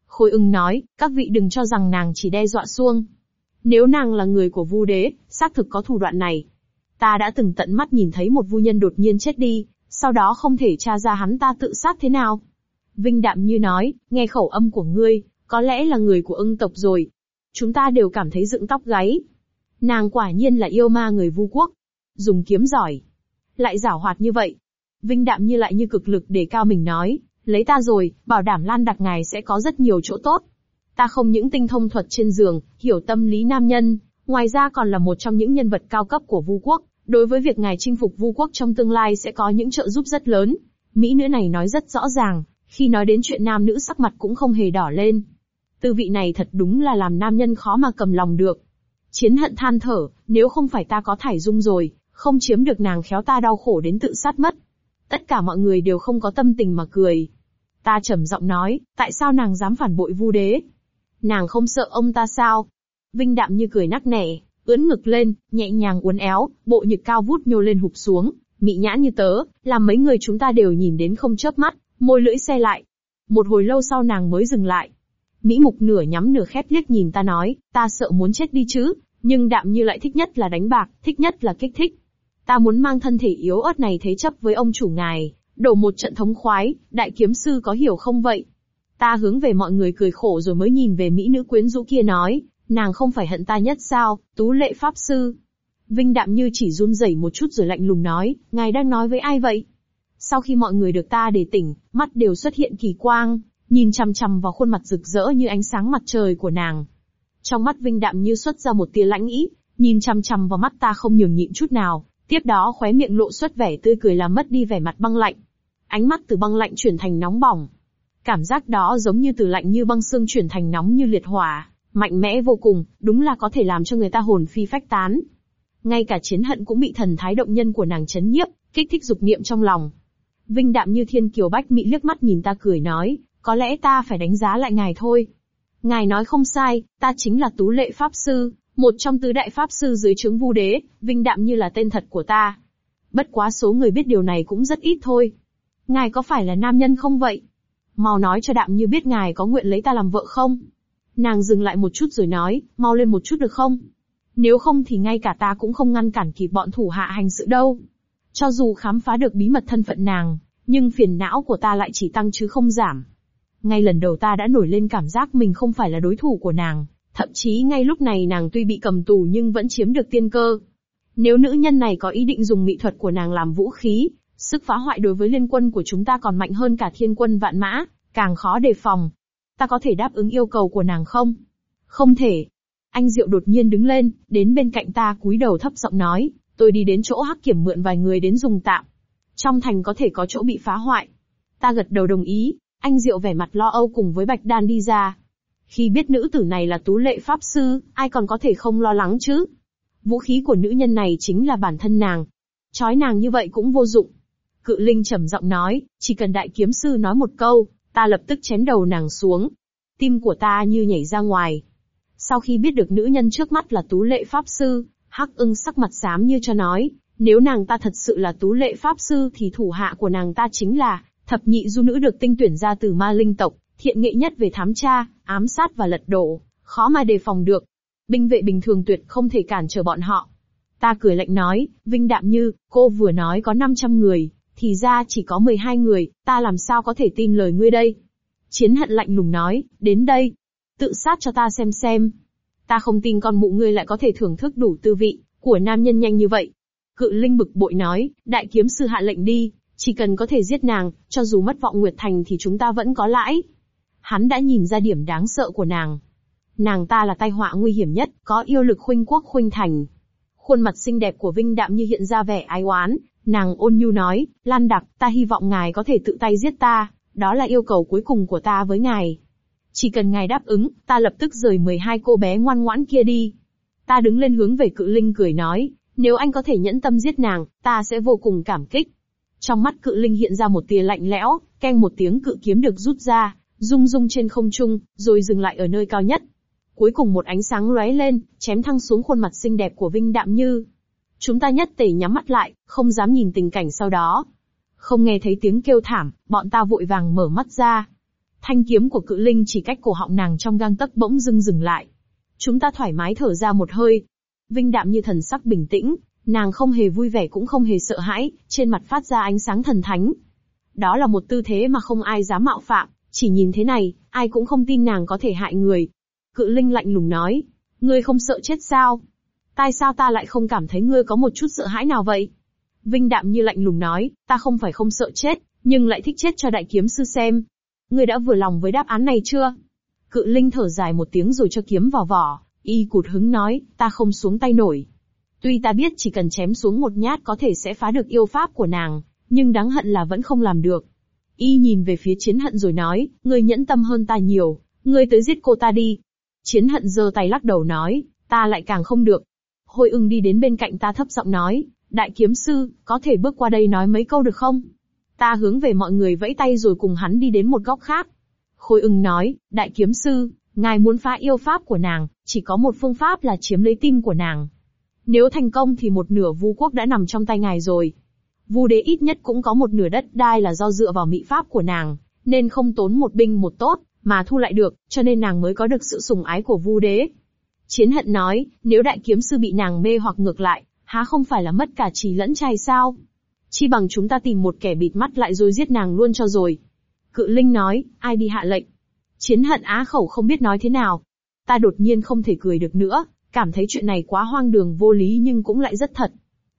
Khôi ưng nói, các vị đừng cho rằng nàng chỉ đe dọa xuông. Nếu nàng là người của vu đế, xác thực có thủ đoạn này. Ta đã từng tận mắt nhìn thấy một vu nhân đột nhiên chết đi, sau đó không thể tra ra hắn ta tự sát thế nào. Vinh đạm như nói, nghe khẩu âm của ngươi, có lẽ là người của ưng tộc rồi. Chúng ta đều cảm thấy dựng tóc gáy. Nàng quả nhiên là yêu ma người vu quốc. Dùng kiếm giỏi. Lại giảo hoạt như vậy. Vinh đạm như lại như cực lực để cao mình nói, lấy ta rồi, bảo đảm lan đặc ngài sẽ có rất nhiều chỗ tốt. Ta không những tinh thông thuật trên giường, hiểu tâm lý nam nhân, ngoài ra còn là một trong những nhân vật cao cấp của vu quốc, Đối với việc ngài chinh phục vu quốc trong tương lai sẽ có những trợ giúp rất lớn. Mỹ nữ này nói rất rõ ràng, khi nói đến chuyện nam nữ sắc mặt cũng không hề đỏ lên. Tư vị này thật đúng là làm nam nhân khó mà cầm lòng được. Chiến hận than thở, nếu không phải ta có thải dung rồi, không chiếm được nàng khéo ta đau khổ đến tự sát mất. Tất cả mọi người đều không có tâm tình mà cười. Ta trầm giọng nói, tại sao nàng dám phản bội vu đế? Nàng không sợ ông ta sao? Vinh đạm như cười nắc nẻ, ưỡn ngực lên, nhẹ nhàng uốn éo, bộ nhực cao vút nhô lên hụp xuống, mị nhãn như tớ, làm mấy người chúng ta đều nhìn đến không chớp mắt, môi lưỡi xe lại. Một hồi lâu sau nàng mới dừng lại. Mỹ mục nửa nhắm nửa khép liếc nhìn ta nói, ta sợ muốn chết đi chứ, nhưng đạm như lại thích nhất là đánh bạc, thích nhất là kích thích. Ta muốn mang thân thể yếu ớt này thế chấp với ông chủ ngài, đổ một trận thống khoái, đại kiếm sư có hiểu không vậy? Ta hướng về mọi người cười khổ rồi mới nhìn về mỹ nữ quyến rũ kia nói, Nàng không phải hận ta nhất sao, tú lệ pháp sư. Vinh đạm như chỉ run rẩy một chút rồi lạnh lùng nói, ngài đang nói với ai vậy? Sau khi mọi người được ta để tỉnh, mắt đều xuất hiện kỳ quang, nhìn chằm chằm vào khuôn mặt rực rỡ như ánh sáng mặt trời của nàng. Trong mắt Vinh đạm như xuất ra một tia lãnh ý, nhìn chằm chằm vào mắt ta không nhường nhịn chút nào, tiếp đó khóe miệng lộ xuất vẻ tươi cười làm mất đi vẻ mặt băng lạnh. Ánh mắt từ băng lạnh chuyển thành nóng bỏng. Cảm giác đó giống như từ lạnh như băng xương chuyển thành nóng như liệt hỏa. Mạnh mẽ vô cùng, đúng là có thể làm cho người ta hồn phi phách tán. Ngay cả chiến hận cũng bị thần thái động nhân của nàng chấn nhiếp, kích thích dục niệm trong lòng. Vinh đạm như thiên kiều bách mỹ liếc mắt nhìn ta cười nói, có lẽ ta phải đánh giá lại ngài thôi. Ngài nói không sai, ta chính là tú lệ pháp sư, một trong tứ đại pháp sư dưới trướng vu đế, vinh đạm như là tên thật của ta. Bất quá số người biết điều này cũng rất ít thôi. Ngài có phải là nam nhân không vậy? Mau nói cho đạm như biết ngài có nguyện lấy ta làm vợ không? Nàng dừng lại một chút rồi nói, mau lên một chút được không? Nếu không thì ngay cả ta cũng không ngăn cản kịp bọn thủ hạ hành sự đâu. Cho dù khám phá được bí mật thân phận nàng, nhưng phiền não của ta lại chỉ tăng chứ không giảm. Ngay lần đầu ta đã nổi lên cảm giác mình không phải là đối thủ của nàng, thậm chí ngay lúc này nàng tuy bị cầm tù nhưng vẫn chiếm được tiên cơ. Nếu nữ nhân này có ý định dùng mỹ thuật của nàng làm vũ khí, sức phá hoại đối với liên quân của chúng ta còn mạnh hơn cả thiên quân vạn mã, càng khó đề phòng. Ta có thể đáp ứng yêu cầu của nàng không? Không thể. Anh Diệu đột nhiên đứng lên, đến bên cạnh ta cúi đầu thấp giọng nói, tôi đi đến chỗ hắc kiểm mượn vài người đến dùng tạm. Trong thành có thể có chỗ bị phá hoại. Ta gật đầu đồng ý, anh Diệu vẻ mặt lo âu cùng với Bạch Đan đi ra. Khi biết nữ tử này là tú lệ pháp sư, ai còn có thể không lo lắng chứ? Vũ khí của nữ nhân này chính là bản thân nàng. Chói nàng như vậy cũng vô dụng. Cự Linh trầm giọng nói, chỉ cần đại kiếm sư nói một câu, ta lập tức chém đầu nàng xuống. Tim của ta như nhảy ra ngoài. Sau khi biết được nữ nhân trước mắt là tú lệ pháp sư, Hắc ưng sắc mặt xám như cho nói, nếu nàng ta thật sự là tú lệ pháp sư thì thủ hạ của nàng ta chính là thập nhị du nữ được tinh tuyển ra từ ma linh tộc, thiện nghệ nhất về thám tra, ám sát và lật đổ, khó mà đề phòng được. Binh vệ bình thường tuyệt không thể cản trở bọn họ. Ta cười lạnh nói, Vinh Đạm Như, cô vừa nói có 500 người, thì ra chỉ có 12 người, ta làm sao có thể tin lời ngươi đây? Chiến hận lạnh lùng nói, đến đây. Tự sát cho ta xem xem. Ta không tin con mụ ngươi lại có thể thưởng thức đủ tư vị, của nam nhân nhanh như vậy. Cự Linh bực bội nói, đại kiếm sư hạ lệnh đi, chỉ cần có thể giết nàng, cho dù mất vọng Nguyệt Thành thì chúng ta vẫn có lãi. Hắn đã nhìn ra điểm đáng sợ của nàng. Nàng ta là tai họa nguy hiểm nhất, có yêu lực khuynh quốc khuynh thành. Khuôn mặt xinh đẹp của Vinh Đạm như hiện ra vẻ ái oán, nàng ôn nhu nói, Lan Đặc, ta hy vọng ngài có thể tự tay giết ta, đó là yêu cầu cuối cùng của ta với ngài. Chỉ cần ngài đáp ứng, ta lập tức rời 12 cô bé ngoan ngoãn kia đi. Ta đứng lên hướng về cự linh cười nói, nếu anh có thể nhẫn tâm giết nàng, ta sẽ vô cùng cảm kích. Trong mắt cự linh hiện ra một tia lạnh lẽo, keng một tiếng cự kiếm được rút ra, rung rung trên không trung, rồi dừng lại ở nơi cao nhất. Cuối cùng một ánh sáng lóe lên, chém thăng xuống khuôn mặt xinh đẹp của Vinh Đạm Như. Chúng ta nhất tề nhắm mắt lại, không dám nhìn tình cảnh sau đó. Không nghe thấy tiếng kêu thảm, bọn ta vội vàng mở mắt ra. Thanh kiếm của cự linh chỉ cách cổ họng nàng trong gang tấc bỗng dưng dừng lại. Chúng ta thoải mái thở ra một hơi. Vinh đạm như thần sắc bình tĩnh, nàng không hề vui vẻ cũng không hề sợ hãi, trên mặt phát ra ánh sáng thần thánh. Đó là một tư thế mà không ai dám mạo phạm, chỉ nhìn thế này, ai cũng không tin nàng có thể hại người. Cự linh lạnh lùng nói, ngươi không sợ chết sao? Tại sao ta lại không cảm thấy ngươi có một chút sợ hãi nào vậy? Vinh đạm như lạnh lùng nói, ta không phải không sợ chết, nhưng lại thích chết cho đại kiếm sư xem. Ngươi đã vừa lòng với đáp án này chưa? Cự linh thở dài một tiếng rồi cho kiếm vào vỏ, y cụt hứng nói, ta không xuống tay nổi. Tuy ta biết chỉ cần chém xuống một nhát có thể sẽ phá được yêu pháp của nàng, nhưng đáng hận là vẫn không làm được. Y nhìn về phía chiến hận rồi nói, ngươi nhẫn tâm hơn ta nhiều, ngươi tới giết cô ta đi. Chiến hận giơ tay lắc đầu nói, ta lại càng không được. Hôi ưng đi đến bên cạnh ta thấp giọng nói, đại kiếm sư, có thể bước qua đây nói mấy câu được không? Ta hướng về mọi người vẫy tay rồi cùng hắn đi đến một góc khác. Khôi ưng nói, đại kiếm sư, ngài muốn phá yêu pháp của nàng, chỉ có một phương pháp là chiếm lấy tim của nàng. Nếu thành công thì một nửa vu quốc đã nằm trong tay ngài rồi. Vu đế ít nhất cũng có một nửa đất đai là do dựa vào mỹ pháp của nàng, nên không tốn một binh một tốt, mà thu lại được, cho nên nàng mới có được sự sủng ái của vu đế. Chiến hận nói, nếu đại kiếm sư bị nàng mê hoặc ngược lại, há không phải là mất cả trí lẫn trai sao? Chi bằng chúng ta tìm một kẻ bịt mắt lại rồi giết nàng luôn cho rồi. Cự Linh nói, ai đi hạ lệnh? Chiến hận á khẩu không biết nói thế nào. Ta đột nhiên không thể cười được nữa, cảm thấy chuyện này quá hoang đường vô lý nhưng cũng lại rất thật.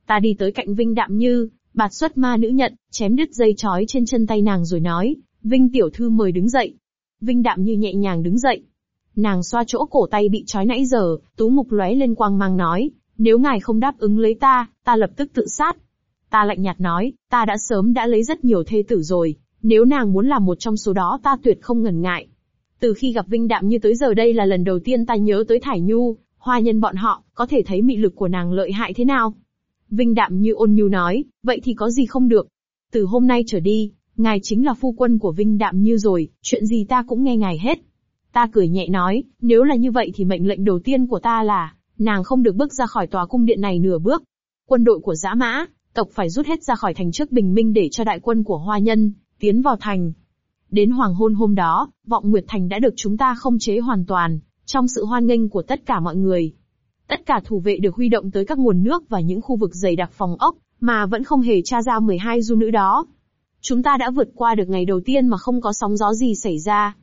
Ta đi tới cạnh Vinh Đạm Như, bạt xuất ma nữ nhận, chém đứt dây chói trên chân tay nàng rồi nói, Vinh tiểu thư mời đứng dậy. Vinh Đạm Như nhẹ nhàng đứng dậy. Nàng xoa chỗ cổ tay bị trói nãy giờ, tú mục lóe lên quang mang nói, nếu ngài không đáp ứng lấy ta, ta lập tức tự sát. Ta lạnh nhạt nói, ta đã sớm đã lấy rất nhiều thê tử rồi, nếu nàng muốn làm một trong số đó ta tuyệt không ngần ngại. Từ khi gặp Vinh Đạm như tới giờ đây là lần đầu tiên ta nhớ tới Thải Nhu, hoa nhân bọn họ, có thể thấy mị lực của nàng lợi hại thế nào. Vinh Đạm như ôn nhu nói, vậy thì có gì không được. Từ hôm nay trở đi, ngài chính là phu quân của Vinh Đạm như rồi, chuyện gì ta cũng nghe ngài hết. Ta cười nhẹ nói, nếu là như vậy thì mệnh lệnh đầu tiên của ta là, nàng không được bước ra khỏi tòa cung điện này nửa bước. Quân đội của dã mã, tộc phải rút hết ra khỏi thành trước bình minh để cho đại quân của hoa nhân, tiến vào thành. Đến hoàng hôn hôm đó, vọng Nguyệt Thành đã được chúng ta không chế hoàn toàn, trong sự hoan nghênh của tất cả mọi người. Tất cả thủ vệ được huy động tới các nguồn nước và những khu vực dày đặc phòng ốc, mà vẫn không hề tra ra 12 du nữ đó. Chúng ta đã vượt qua được ngày đầu tiên mà không có sóng gió gì xảy ra.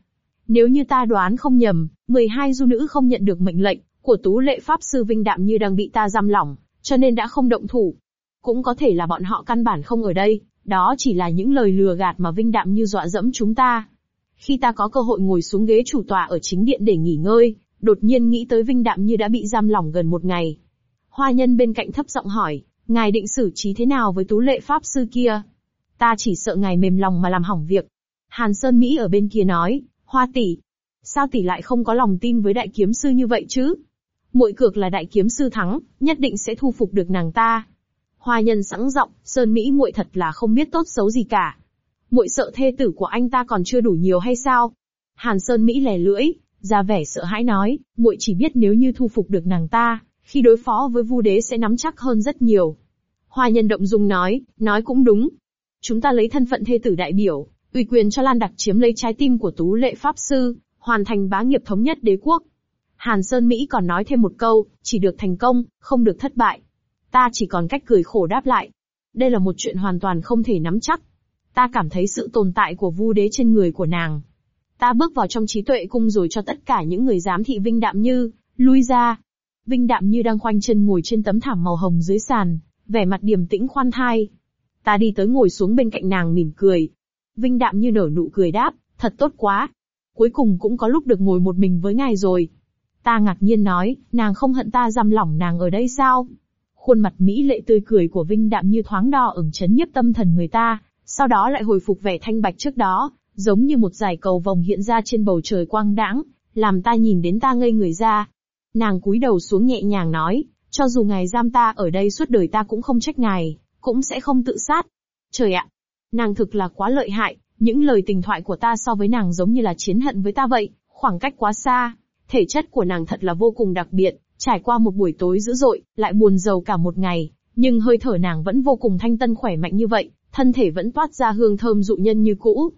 Nếu như ta đoán không nhầm, 12 du nữ không nhận được mệnh lệnh, của tú lệ pháp sư Vinh Đạm như đang bị ta giam lỏng, cho nên đã không động thủ. Cũng có thể là bọn họ căn bản không ở đây, đó chỉ là những lời lừa gạt mà Vinh Đạm như dọa dẫm chúng ta. Khi ta có cơ hội ngồi xuống ghế chủ tòa ở chính điện để nghỉ ngơi, đột nhiên nghĩ tới Vinh Đạm như đã bị giam lỏng gần một ngày. Hoa nhân bên cạnh thấp giọng hỏi, ngài định xử trí thế nào với tú lệ pháp sư kia? Ta chỉ sợ ngài mềm lòng mà làm hỏng việc. Hàn Sơn Mỹ ở bên kia nói, Hoa tỷ, sao tỷ lại không có lòng tin với đại kiếm sư như vậy chứ? Muội cược là đại kiếm sư thắng, nhất định sẽ thu phục được nàng ta. Hoa nhân sẵn giọng, Sơn Mỹ muội thật là không biết tốt xấu gì cả. Muội sợ thê tử của anh ta còn chưa đủ nhiều hay sao? Hàn Sơn Mỹ lè lưỡi, ra vẻ sợ hãi nói, muội chỉ biết nếu như thu phục được nàng ta, khi đối phó với Vu Đế sẽ nắm chắc hơn rất nhiều. Hoa nhân động dung nói, nói cũng đúng. Chúng ta lấy thân phận thê tử đại biểu, ủy quyền cho Lan Đặc chiếm lấy trái tim của Tú Lệ Pháp Sư, hoàn thành bá nghiệp thống nhất đế quốc. Hàn Sơn Mỹ còn nói thêm một câu, chỉ được thành công, không được thất bại. Ta chỉ còn cách cười khổ đáp lại. Đây là một chuyện hoàn toàn không thể nắm chắc. Ta cảm thấy sự tồn tại của vu đế trên người của nàng. Ta bước vào trong trí tuệ cung rồi cho tất cả những người giám thị Vinh Đạm Như, lui ra. Vinh Đạm Như đang khoanh chân ngồi trên tấm thảm màu hồng dưới sàn, vẻ mặt điềm tĩnh khoan thai. Ta đi tới ngồi xuống bên cạnh nàng mỉm cười. Vinh Đạm Như nở nụ cười đáp, thật tốt quá. Cuối cùng cũng có lúc được ngồi một mình với ngài rồi. Ta ngạc nhiên nói, nàng không hận ta giam lỏng nàng ở đây sao? Khuôn mặt mỹ lệ tươi cười của Vinh Đạm như thoáng đo ửng chấn nhiếp tâm thần người ta, sau đó lại hồi phục vẻ thanh bạch trước đó, giống như một dải cầu vòng hiện ra trên bầu trời quang đãng, làm ta nhìn đến ta ngây người ra. Nàng cúi đầu xuống nhẹ nhàng nói, cho dù ngài giam ta ở đây suốt đời ta cũng không trách ngài, cũng sẽ không tự sát. Trời ạ! Nàng thực là quá lợi hại, những lời tình thoại của ta so với nàng giống như là chiến hận với ta vậy, khoảng cách quá xa. Thể chất của nàng thật là vô cùng đặc biệt, trải qua một buổi tối dữ dội, lại buồn giàu cả một ngày, nhưng hơi thở nàng vẫn vô cùng thanh tân khỏe mạnh như vậy, thân thể vẫn toát ra hương thơm dụ nhân như cũ.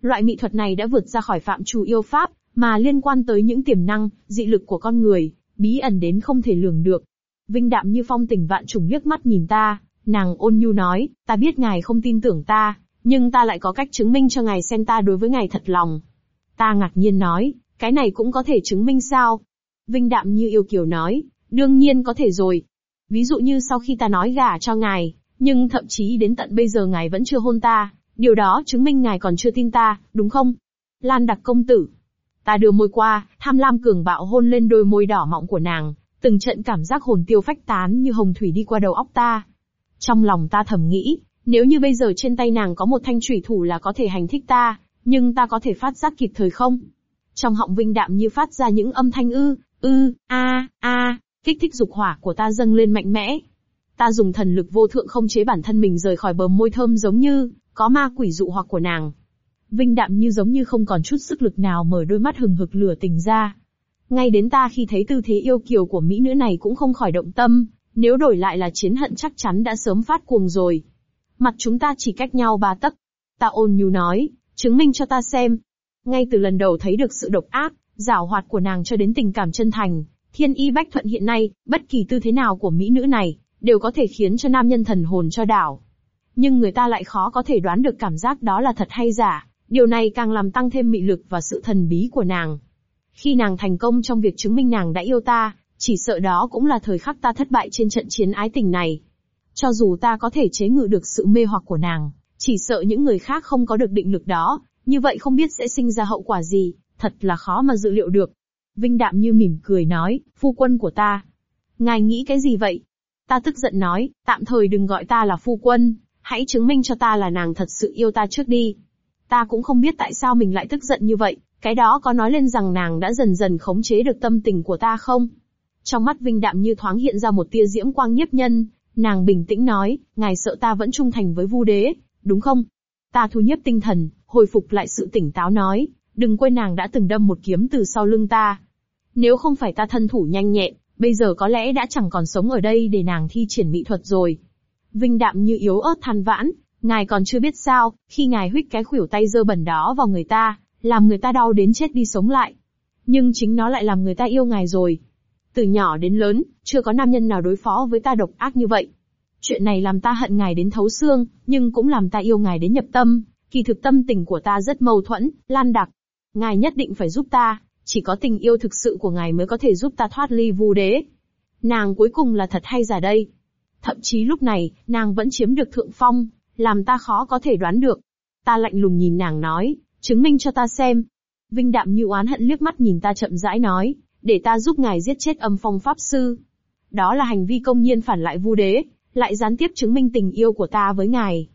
Loại mỹ thuật này đã vượt ra khỏi phạm trù yêu pháp, mà liên quan tới những tiềm năng, dị lực của con người, bí ẩn đến không thể lường được. Vinh đạm như phong tình vạn trùng liếc mắt nhìn ta, nàng ôn nhu nói, ta biết ngài không tin tưởng ta, nhưng ta lại có cách chứng minh cho ngài xem ta đối với ngài thật lòng. Ta ngạc nhiên nói, cái này cũng có thể chứng minh sao? Vinh đạm như yêu kiều nói, đương nhiên có thể rồi. Ví dụ như sau khi ta nói gả cho ngài, nhưng thậm chí đến tận bây giờ ngài vẫn chưa hôn ta, điều đó chứng minh ngài còn chưa tin ta, đúng không? Lan đặc công tử. Ta đưa môi qua, tham lam cường bạo hôn lên đôi môi đỏ mọng của nàng, từng trận cảm giác hồn tiêu phách tán như hồng thủy đi qua đầu óc ta. Trong lòng ta thầm nghĩ, nếu như bây giờ trên tay nàng có một thanh thủy thủ là có thể hành thích ta, nhưng ta có thể phát giác kịp thời không? Trong họng vinh đạm như phát ra những âm thanh ư, ư, a, a, kích thích dục hỏa của ta dâng lên mạnh mẽ. Ta dùng thần lực vô thượng không chế bản thân mình rời khỏi bờ môi thơm giống như, có ma quỷ dụ hoặc của nàng. Vinh đạm như giống như không còn chút sức lực nào mở đôi mắt hừng hực lửa tình ra. Ngay đến ta khi thấy tư thế yêu kiều của mỹ nữ này cũng không khỏi động tâm, nếu đổi lại là chiến hận chắc chắn đã sớm phát cuồng rồi. Mặt chúng ta chỉ cách nhau ba tấc. Ta ôn nhu nói, chứng minh cho ta xem. Ngay từ lần đầu thấy được sự độc ác, giảo hoạt của nàng cho đến tình cảm chân thành, thiên y bách thuận hiện nay, bất kỳ tư thế nào của mỹ nữ này, đều có thể khiến cho nam nhân thần hồn cho đảo. Nhưng người ta lại khó có thể đoán được cảm giác đó là thật hay giả, điều này càng làm tăng thêm mị lực và sự thần bí của nàng. Khi nàng thành công trong việc chứng minh nàng đã yêu ta, chỉ sợ đó cũng là thời khắc ta thất bại trên trận chiến ái tình này. Cho dù ta có thể chế ngự được sự mê hoặc của nàng, chỉ sợ những người khác không có được định lực đó, như vậy không biết sẽ sinh ra hậu quả gì, thật là khó mà dự liệu được. Vinh đạm như mỉm cười nói, phu quân của ta. Ngài nghĩ cái gì vậy? Ta tức giận nói, tạm thời đừng gọi ta là phu quân, hãy chứng minh cho ta là nàng thật sự yêu ta trước đi. Ta cũng không biết tại sao mình lại tức giận như vậy, cái đó có nói lên rằng nàng đã dần dần khống chế được tâm tình của ta không? Trong mắt Vinh Đạm như thoáng hiện ra một tia diễm quang nhiếp nhân, nàng bình tĩnh nói, ngài sợ ta vẫn trung thành với vu đế, đúng không? Ta thu nhiếp tinh thần, hồi phục lại sự tỉnh táo nói, đừng quên nàng đã từng đâm một kiếm từ sau lưng ta. Nếu không phải ta thân thủ nhanh nhẹn, bây giờ có lẽ đã chẳng còn sống ở đây để nàng thi triển mỹ thuật rồi. Vinh đạm như yếu ớt than vãn, ngài còn chưa biết sao, khi ngài huých cái khuỷu tay dơ bẩn đó vào người ta, làm người ta đau đến chết đi sống lại. Nhưng chính nó lại làm người ta yêu ngài rồi. Từ nhỏ đến lớn, chưa có nam nhân nào đối phó với ta độc ác như vậy. Chuyện này làm ta hận ngài đến thấu xương, nhưng cũng làm ta yêu ngài đến nhập tâm. Kỳ thực tâm tình của ta rất mâu thuẫn, lan đặc. Ngài nhất định phải giúp ta, chỉ có tình yêu thực sự của ngài mới có thể giúp ta thoát ly vu đế. Nàng cuối cùng là thật hay giả đây? Thậm chí lúc này, nàng vẫn chiếm được thượng phong, làm ta khó có thể đoán được. Ta lạnh lùng nhìn nàng nói, chứng minh cho ta xem. Vinh đạm như oán hận liếc mắt nhìn ta chậm rãi nói, để ta giúp ngài giết chết âm phong pháp sư. Đó là hành vi công nhiên phản lại vu đế, lại gián tiếp chứng minh tình yêu của ta với ngài.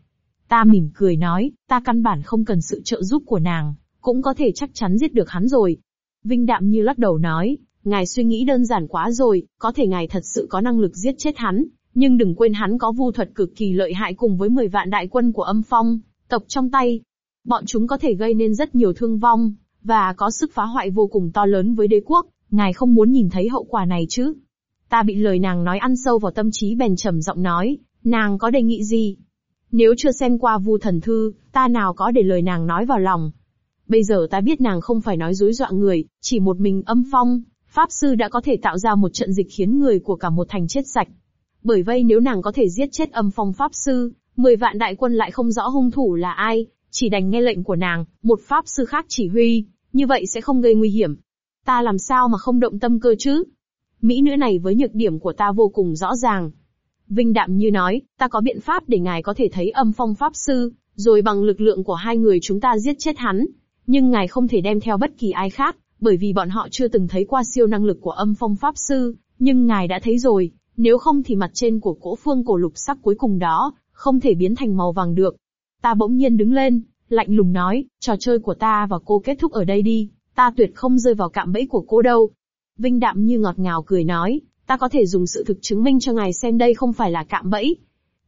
Ta mỉm cười nói, ta căn bản không cần sự trợ giúp của nàng, cũng có thể chắc chắn giết được hắn rồi. Vinh Đạm như lắc đầu nói, ngài suy nghĩ đơn giản quá rồi, có thể ngài thật sự có năng lực giết chết hắn, nhưng đừng quên hắn có vu thuật cực kỳ lợi hại cùng với 10 vạn đại quân của âm phong, tộc trong tay. Bọn chúng có thể gây nên rất nhiều thương vong, và có sức phá hoại vô cùng to lớn với đế quốc, ngài không muốn nhìn thấy hậu quả này chứ. Ta bị lời nàng nói ăn sâu vào tâm trí bèn trầm giọng nói, nàng có đề nghị gì? Nếu chưa xem qua vu thần thư, ta nào có để lời nàng nói vào lòng. Bây giờ ta biết nàng không phải nói dối dọa người, chỉ một mình âm phong, Pháp Sư đã có thể tạo ra một trận dịch khiến người của cả một thành chết sạch. Bởi vậy nếu nàng có thể giết chết âm phong Pháp Sư, 10 vạn đại quân lại không rõ hung thủ là ai, chỉ đành nghe lệnh của nàng, một Pháp Sư khác chỉ huy, như vậy sẽ không gây nguy hiểm. Ta làm sao mà không động tâm cơ chứ? Mỹ nữ này với nhược điểm của ta vô cùng rõ ràng. Vinh Đạm như nói, ta có biện pháp để ngài có thể thấy âm phong Pháp Sư, rồi bằng lực lượng của hai người chúng ta giết chết hắn. Nhưng ngài không thể đem theo bất kỳ ai khác, bởi vì bọn họ chưa từng thấy qua siêu năng lực của âm phong Pháp Sư, nhưng ngài đã thấy rồi, nếu không thì mặt trên của cỗ phương cổ lục sắc cuối cùng đó, không thể biến thành màu vàng được. Ta bỗng nhiên đứng lên, lạnh lùng nói, trò chơi của ta và cô kết thúc ở đây đi, ta tuyệt không rơi vào cạm bẫy của cô đâu. Vinh đạm như ngọt ngào cười nói, ta có thể dùng sự thực chứng minh cho ngài xem đây không phải là cạm bẫy.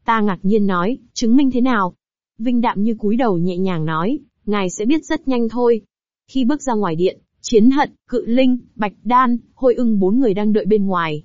Ta ngạc nhiên nói, chứng minh thế nào? Vinh đạm như cúi đầu nhẹ nhàng nói, ngài sẽ biết rất nhanh thôi. Khi bước ra ngoài điện, Chiến hận, cự linh, bạch đan, hôi ưng bốn người đang đợi bên ngoài.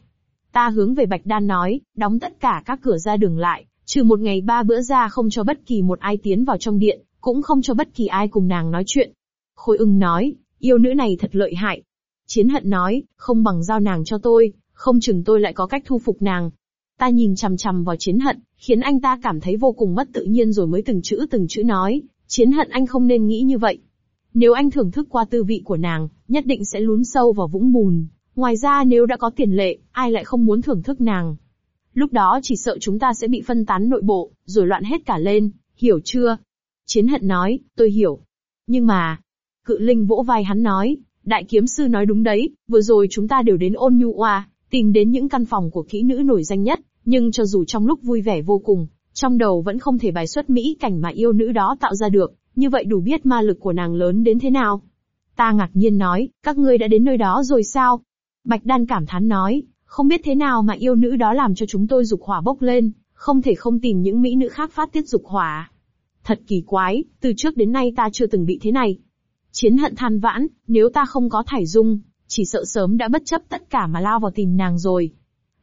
Ta hướng về bạch đan nói, đóng tất cả các cửa ra đường lại, trừ một ngày ba bữa ra không cho bất kỳ một ai tiến vào trong điện, cũng không cho bất kỳ ai cùng nàng nói chuyện. Khôi ưng nói, yêu nữ này thật lợi hại. Chiến hận nói, không bằng giao nàng cho tôi, không chừng tôi lại có cách thu phục nàng. Ta nhìn chằm chằm vào chiến hận, khiến anh ta cảm thấy vô cùng mất tự nhiên rồi mới từng chữ từng chữ nói, chiến hận anh không nên nghĩ như vậy. Nếu anh thưởng thức qua tư vị của nàng, nhất định sẽ lún sâu vào vũng bùn. Ngoài ra nếu đã có tiền lệ, ai lại không muốn thưởng thức nàng? Lúc đó chỉ sợ chúng ta sẽ bị phân tán nội bộ, rồi loạn hết cả lên, hiểu chưa? Chiến hận nói, tôi hiểu. Nhưng mà, cự linh vỗ vai hắn nói, đại kiếm sư nói đúng đấy, vừa rồi chúng ta đều đến ôn nhu oa, tìm đến những căn phòng của kỹ nữ nổi danh nhất, nhưng cho dù trong lúc vui vẻ vô cùng, trong đầu vẫn không thể bài xuất mỹ cảnh mà yêu nữ đó tạo ra được, như vậy đủ biết ma lực của nàng lớn đến thế nào. Ta ngạc nhiên nói, các ngươi đã đến nơi đó rồi sao? Bạch Đan cảm thán nói, không biết thế nào mà yêu nữ đó làm cho chúng tôi dục hỏa bốc lên, không thể không tìm những mỹ nữ khác phát tiết dục hỏa. Thật kỳ quái, từ trước đến nay ta chưa từng bị thế này. Chiến hận than vãn, nếu ta không có thải dung, chỉ sợ sớm đã bất chấp tất cả mà lao vào tìm nàng rồi.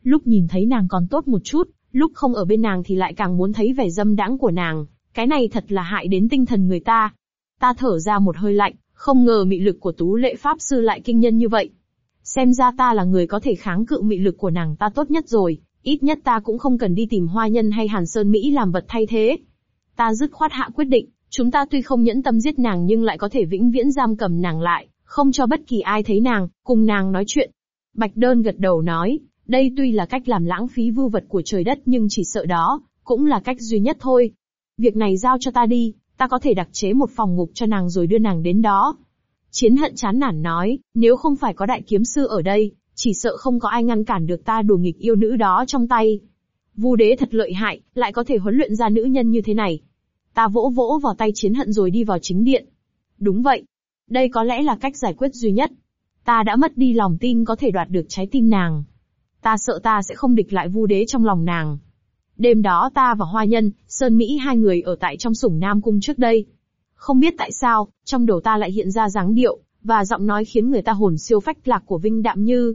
Lúc nhìn thấy nàng còn tốt một chút, lúc không ở bên nàng thì lại càng muốn thấy vẻ dâm đãng của nàng, cái này thật là hại đến tinh thần người ta. Ta thở ra một hơi lạnh, không ngờ mị lực của tú lệ pháp sư lại kinh nhân như vậy. Xem ra ta là người có thể kháng cự mị lực của nàng ta tốt nhất rồi, ít nhất ta cũng không cần đi tìm hoa nhân hay hàn sơn Mỹ làm vật thay thế. Ta dứt khoát hạ quyết định, chúng ta tuy không nhẫn tâm giết nàng nhưng lại có thể vĩnh viễn giam cầm nàng lại, không cho bất kỳ ai thấy nàng, cùng nàng nói chuyện. Bạch đơn gật đầu nói, đây tuy là cách làm lãng phí vưu vật của trời đất nhưng chỉ sợ đó, cũng là cách duy nhất thôi. Việc này giao cho ta đi, ta có thể đặc chế một phòng ngục cho nàng rồi đưa nàng đến đó. Chiến hận chán nản nói, nếu không phải có đại kiếm sư ở đây, chỉ sợ không có ai ngăn cản được ta đùa nghịch yêu nữ đó trong tay. Vu đế thật lợi hại, lại có thể huấn luyện ra nữ nhân như thế này. Ta vỗ vỗ vào tay chiến hận rồi đi vào chính điện. Đúng vậy. Đây có lẽ là cách giải quyết duy nhất. Ta đã mất đi lòng tin có thể đoạt được trái tim nàng. Ta sợ ta sẽ không địch lại vu đế trong lòng nàng. Đêm đó ta và Hoa Nhân, Sơn Mỹ hai người ở tại trong sủng Nam Cung trước đây. Không biết tại sao, trong đầu ta lại hiện ra dáng điệu, và giọng nói khiến người ta hồn siêu phách lạc của Vinh Đạm Như.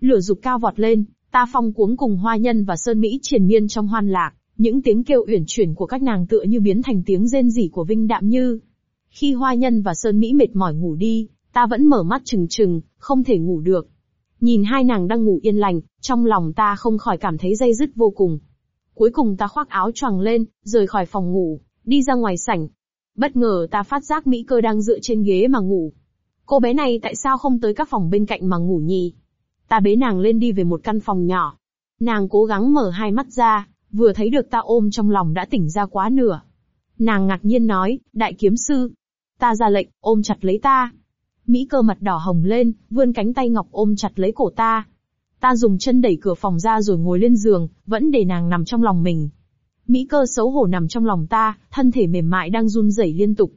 Lửa dục cao vọt lên, ta phong cuống cùng Hoa Nhân và Sơn Mỹ triền miên trong hoan lạc, những tiếng kêu uyển chuyển của các nàng tựa như biến thành tiếng rên rỉ của Vinh Đạm Như. Khi Hoa Nhân và Sơn Mỹ mệt mỏi ngủ đi, ta vẫn mở mắt trừng trừng, không thể ngủ được. Nhìn hai nàng đang ngủ yên lành, trong lòng ta không khỏi cảm thấy dây dứt vô cùng. Cuối cùng ta khoác áo choàng lên, rời khỏi phòng ngủ, đi ra ngoài sảnh. Bất ngờ ta phát giác Mỹ cơ đang dựa trên ghế mà ngủ. Cô bé này tại sao không tới các phòng bên cạnh mà ngủ nhỉ? Ta bế nàng lên đi về một căn phòng nhỏ. Nàng cố gắng mở hai mắt ra, vừa thấy được ta ôm trong lòng đã tỉnh ra quá nửa. Nàng ngạc nhiên nói, đại kiếm sư. Ta ra lệnh, ôm chặt lấy ta. Mỹ cơ mặt đỏ hồng lên, vươn cánh tay ngọc ôm chặt lấy cổ ta. Ta dùng chân đẩy cửa phòng ra rồi ngồi lên giường, vẫn để nàng nằm trong lòng mình. Mỹ cơ xấu hổ nằm trong lòng ta, thân thể mềm mại đang run rẩy liên tục.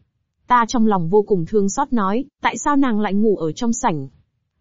Ta trong lòng vô cùng thương xót nói, tại sao nàng lại ngủ ở trong sảnh?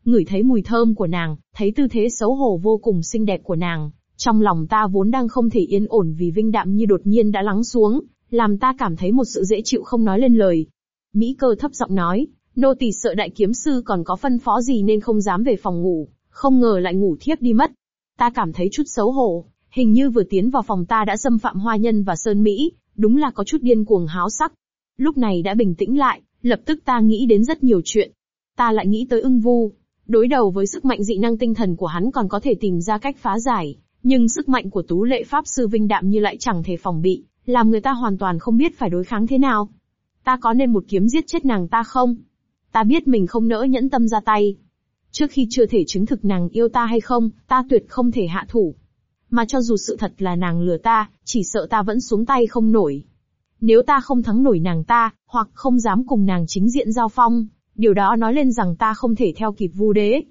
Ngửi thấy mùi thơm của nàng, thấy tư thế xấu hổ vô cùng xinh đẹp của nàng, trong lòng ta vốn đang không thể yên ổn vì vinh đạm như đột nhiên đã lắng xuống, làm ta cảm thấy một sự dễ chịu không nói lên lời. Mỹ cơ thấp giọng nói, nô tỳ sợ đại kiếm sư còn có phân phó gì nên không dám về phòng ngủ, không ngờ lại ngủ thiếp đi mất. Ta cảm thấy chút xấu hổ, hình như vừa tiến vào phòng ta đã xâm phạm hoa nhân và sơn Mỹ, đúng là có chút điên cuồng háo sắc. Lúc này đã bình tĩnh lại, lập tức ta nghĩ đến rất nhiều chuyện. Ta lại nghĩ tới ưng vu. Đối đầu với sức mạnh dị năng tinh thần của hắn còn có thể tìm ra cách phá giải, nhưng sức mạnh của tú lệ pháp sư vinh đạm như lại chẳng thể phòng bị, làm người ta hoàn toàn không biết phải đối kháng thế nào. Ta có nên một kiếm giết chết nàng ta không? Ta biết mình không nỡ nhẫn tâm ra tay. Trước khi chưa thể chứng thực nàng yêu ta hay không, ta tuyệt không thể hạ thủ. Mà cho dù sự thật là nàng lừa ta, chỉ sợ ta vẫn xuống tay không nổi. Nếu ta không thắng nổi nàng ta, hoặc không dám cùng nàng chính diện giao phong, điều đó nói lên rằng ta không thể theo kịp vu đế.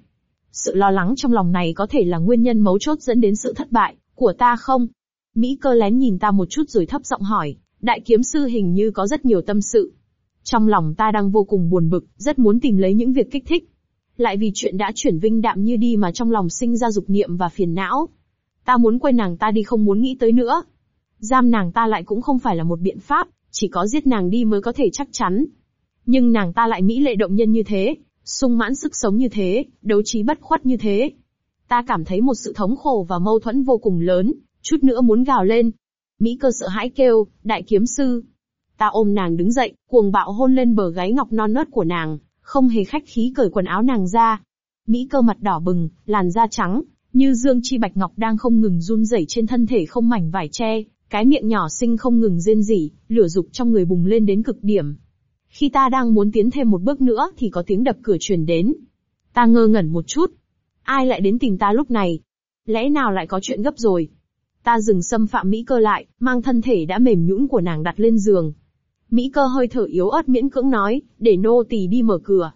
Sự lo lắng trong lòng này có thể là nguyên nhân mấu chốt dẫn đến sự thất bại của ta không? Mỹ cơ lén nhìn ta một chút rồi thấp giọng hỏi, đại kiếm sư hình như có rất nhiều tâm sự. Trong lòng ta đang vô cùng buồn bực, rất muốn tìm lấy những việc kích thích. Lại vì chuyện đã chuyển vinh đạm như đi mà trong lòng sinh ra dục niệm và phiền não. Ta muốn quên nàng ta đi không muốn nghĩ tới nữa. Giam nàng ta lại cũng không phải là một biện pháp, chỉ có giết nàng đi mới có thể chắc chắn. Nhưng nàng ta lại mỹ lệ động nhân như thế, sung mãn sức sống như thế, đấu trí bất khuất như thế. Ta cảm thấy một sự thống khổ và mâu thuẫn vô cùng lớn, chút nữa muốn gào lên. Mỹ cơ sợ hãi kêu, đại kiếm sư. Ta ôm nàng đứng dậy, cuồng bạo hôn lên bờ gáy ngọc non nớt của nàng, không hề khách khí cởi quần áo nàng ra. Mỹ cơ mặt đỏ bừng, làn da trắng, như dương chi bạch ngọc đang không ngừng run rẩy trên thân thể không mảnh vải che, cái miệng nhỏ xinh không ngừng rên rỉ, lửa dục trong người bùng lên đến cực điểm. Khi ta đang muốn tiến thêm một bước nữa thì có tiếng đập cửa truyền đến. Ta ngơ ngẩn một chút. Ai lại đến tìm ta lúc này? Lẽ nào lại có chuyện gấp rồi? Ta dừng xâm phạm Mỹ cơ lại, mang thân thể đã mềm nhũn của nàng đặt lên giường. Mỹ cơ hơi thở yếu ớt miễn cưỡng nói, để nô tỳ đi mở cửa.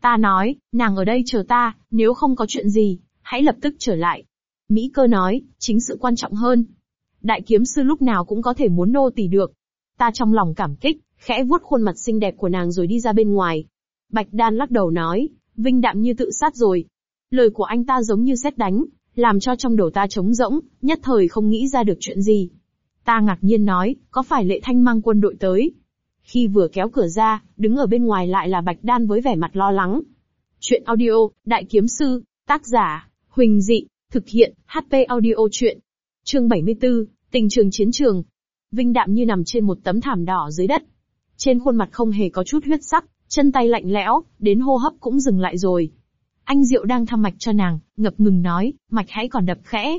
Ta nói, nàng ở đây chờ ta, nếu không có chuyện gì, hãy lập tức trở lại. Mỹ cơ nói, chính sự quan trọng hơn. Đại kiếm sư lúc nào cũng có thể muốn nô tỳ được. Ta trong lòng cảm kích, khẽ vuốt khuôn mặt xinh đẹp của nàng rồi đi ra bên ngoài. Bạch Đan lắc đầu nói, Vinh đạm như tự sát rồi. Lời của anh ta giống như xét đánh, làm cho trong đầu ta trống rỗng, nhất thời không nghĩ ra được chuyện gì. Ta ngạc nhiên nói, có phải lệ thanh mang quân đội tới? Khi vừa kéo cửa ra, đứng ở bên ngoài lại là Bạch Đan với vẻ mặt lo lắng. Chuyện audio, Đại Kiếm Sư, tác giả, Huỳnh Dị, thực hiện, HP audio chuyện. Chương 74, tình trường chiến trường. Vinh đạm như nằm trên một tấm thảm đỏ dưới đất. Trên khuôn mặt không hề có chút huyết sắc, chân tay lạnh lẽo, đến hô hấp cũng dừng lại rồi. Anh Diệu đang thăm mạch cho nàng, ngập ngừng nói, mạch hãy còn đập khẽ.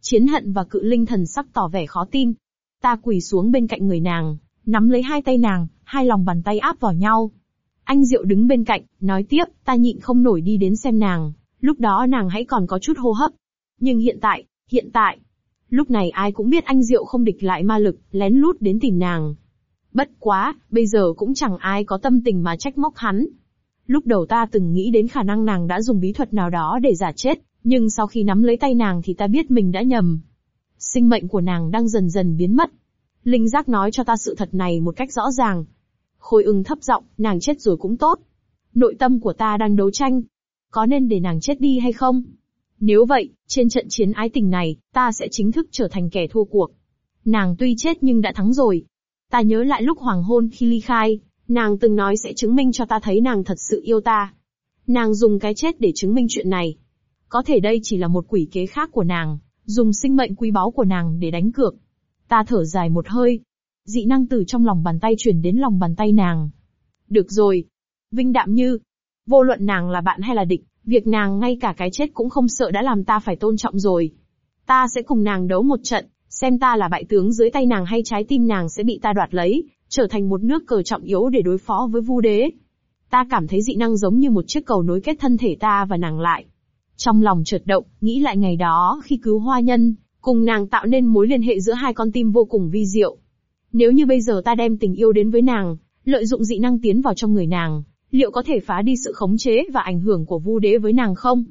Chiến hận và cự linh thần sắc tỏ vẻ khó tin. Ta quỳ xuống bên cạnh người nàng, nắm lấy hai tay nàng, hai lòng bàn tay áp vào nhau. Anh Diệu đứng bên cạnh, nói tiếp, ta nhịn không nổi đi đến xem nàng, lúc đó nàng hãy còn có chút hô hấp. Nhưng hiện tại, hiện tại, lúc này ai cũng biết anh Diệu không địch lại ma lực, lén lút đến tìm nàng. Bất quá, bây giờ cũng chẳng ai có tâm tình mà trách móc hắn. Lúc đầu ta từng nghĩ đến khả năng nàng đã dùng bí thuật nào đó để giả chết, nhưng sau khi nắm lấy tay nàng thì ta biết mình đã nhầm. Sinh mệnh của nàng đang dần dần biến mất. Linh giác nói cho ta sự thật này một cách rõ ràng. Khôi ưng thấp giọng, nàng chết rồi cũng tốt. Nội tâm của ta đang đấu tranh. Có nên để nàng chết đi hay không? Nếu vậy, trên trận chiến ái tình này, ta sẽ chính thức trở thành kẻ thua cuộc. Nàng tuy chết nhưng đã thắng rồi. Ta nhớ lại lúc hoàng hôn khi ly khai, Nàng từng nói sẽ chứng minh cho ta thấy nàng thật sự yêu ta. Nàng dùng cái chết để chứng minh chuyện này. Có thể đây chỉ là một quỷ kế khác của nàng, dùng sinh mệnh quý báu của nàng để đánh cược. Ta thở dài một hơi. Dị năng từ trong lòng bàn tay chuyển đến lòng bàn tay nàng. Được rồi. Vinh đạm như. Vô luận nàng là bạn hay là địch, việc nàng ngay cả cái chết cũng không sợ đã làm ta phải tôn trọng rồi. Ta sẽ cùng nàng đấu một trận, xem ta là bại tướng dưới tay nàng hay trái tim nàng sẽ bị ta đoạt lấy, trở thành một nước cờ trọng yếu để đối phó với vu đế. Ta cảm thấy dị năng giống như một chiếc cầu nối kết thân thể ta và nàng lại. Trong lòng chợt động, nghĩ lại ngày đó khi cứu hoa nhân, cùng nàng tạo nên mối liên hệ giữa hai con tim vô cùng vi diệu. Nếu như bây giờ ta đem tình yêu đến với nàng, lợi dụng dị năng tiến vào trong người nàng, liệu có thể phá đi sự khống chế và ảnh hưởng của vu đế với nàng không?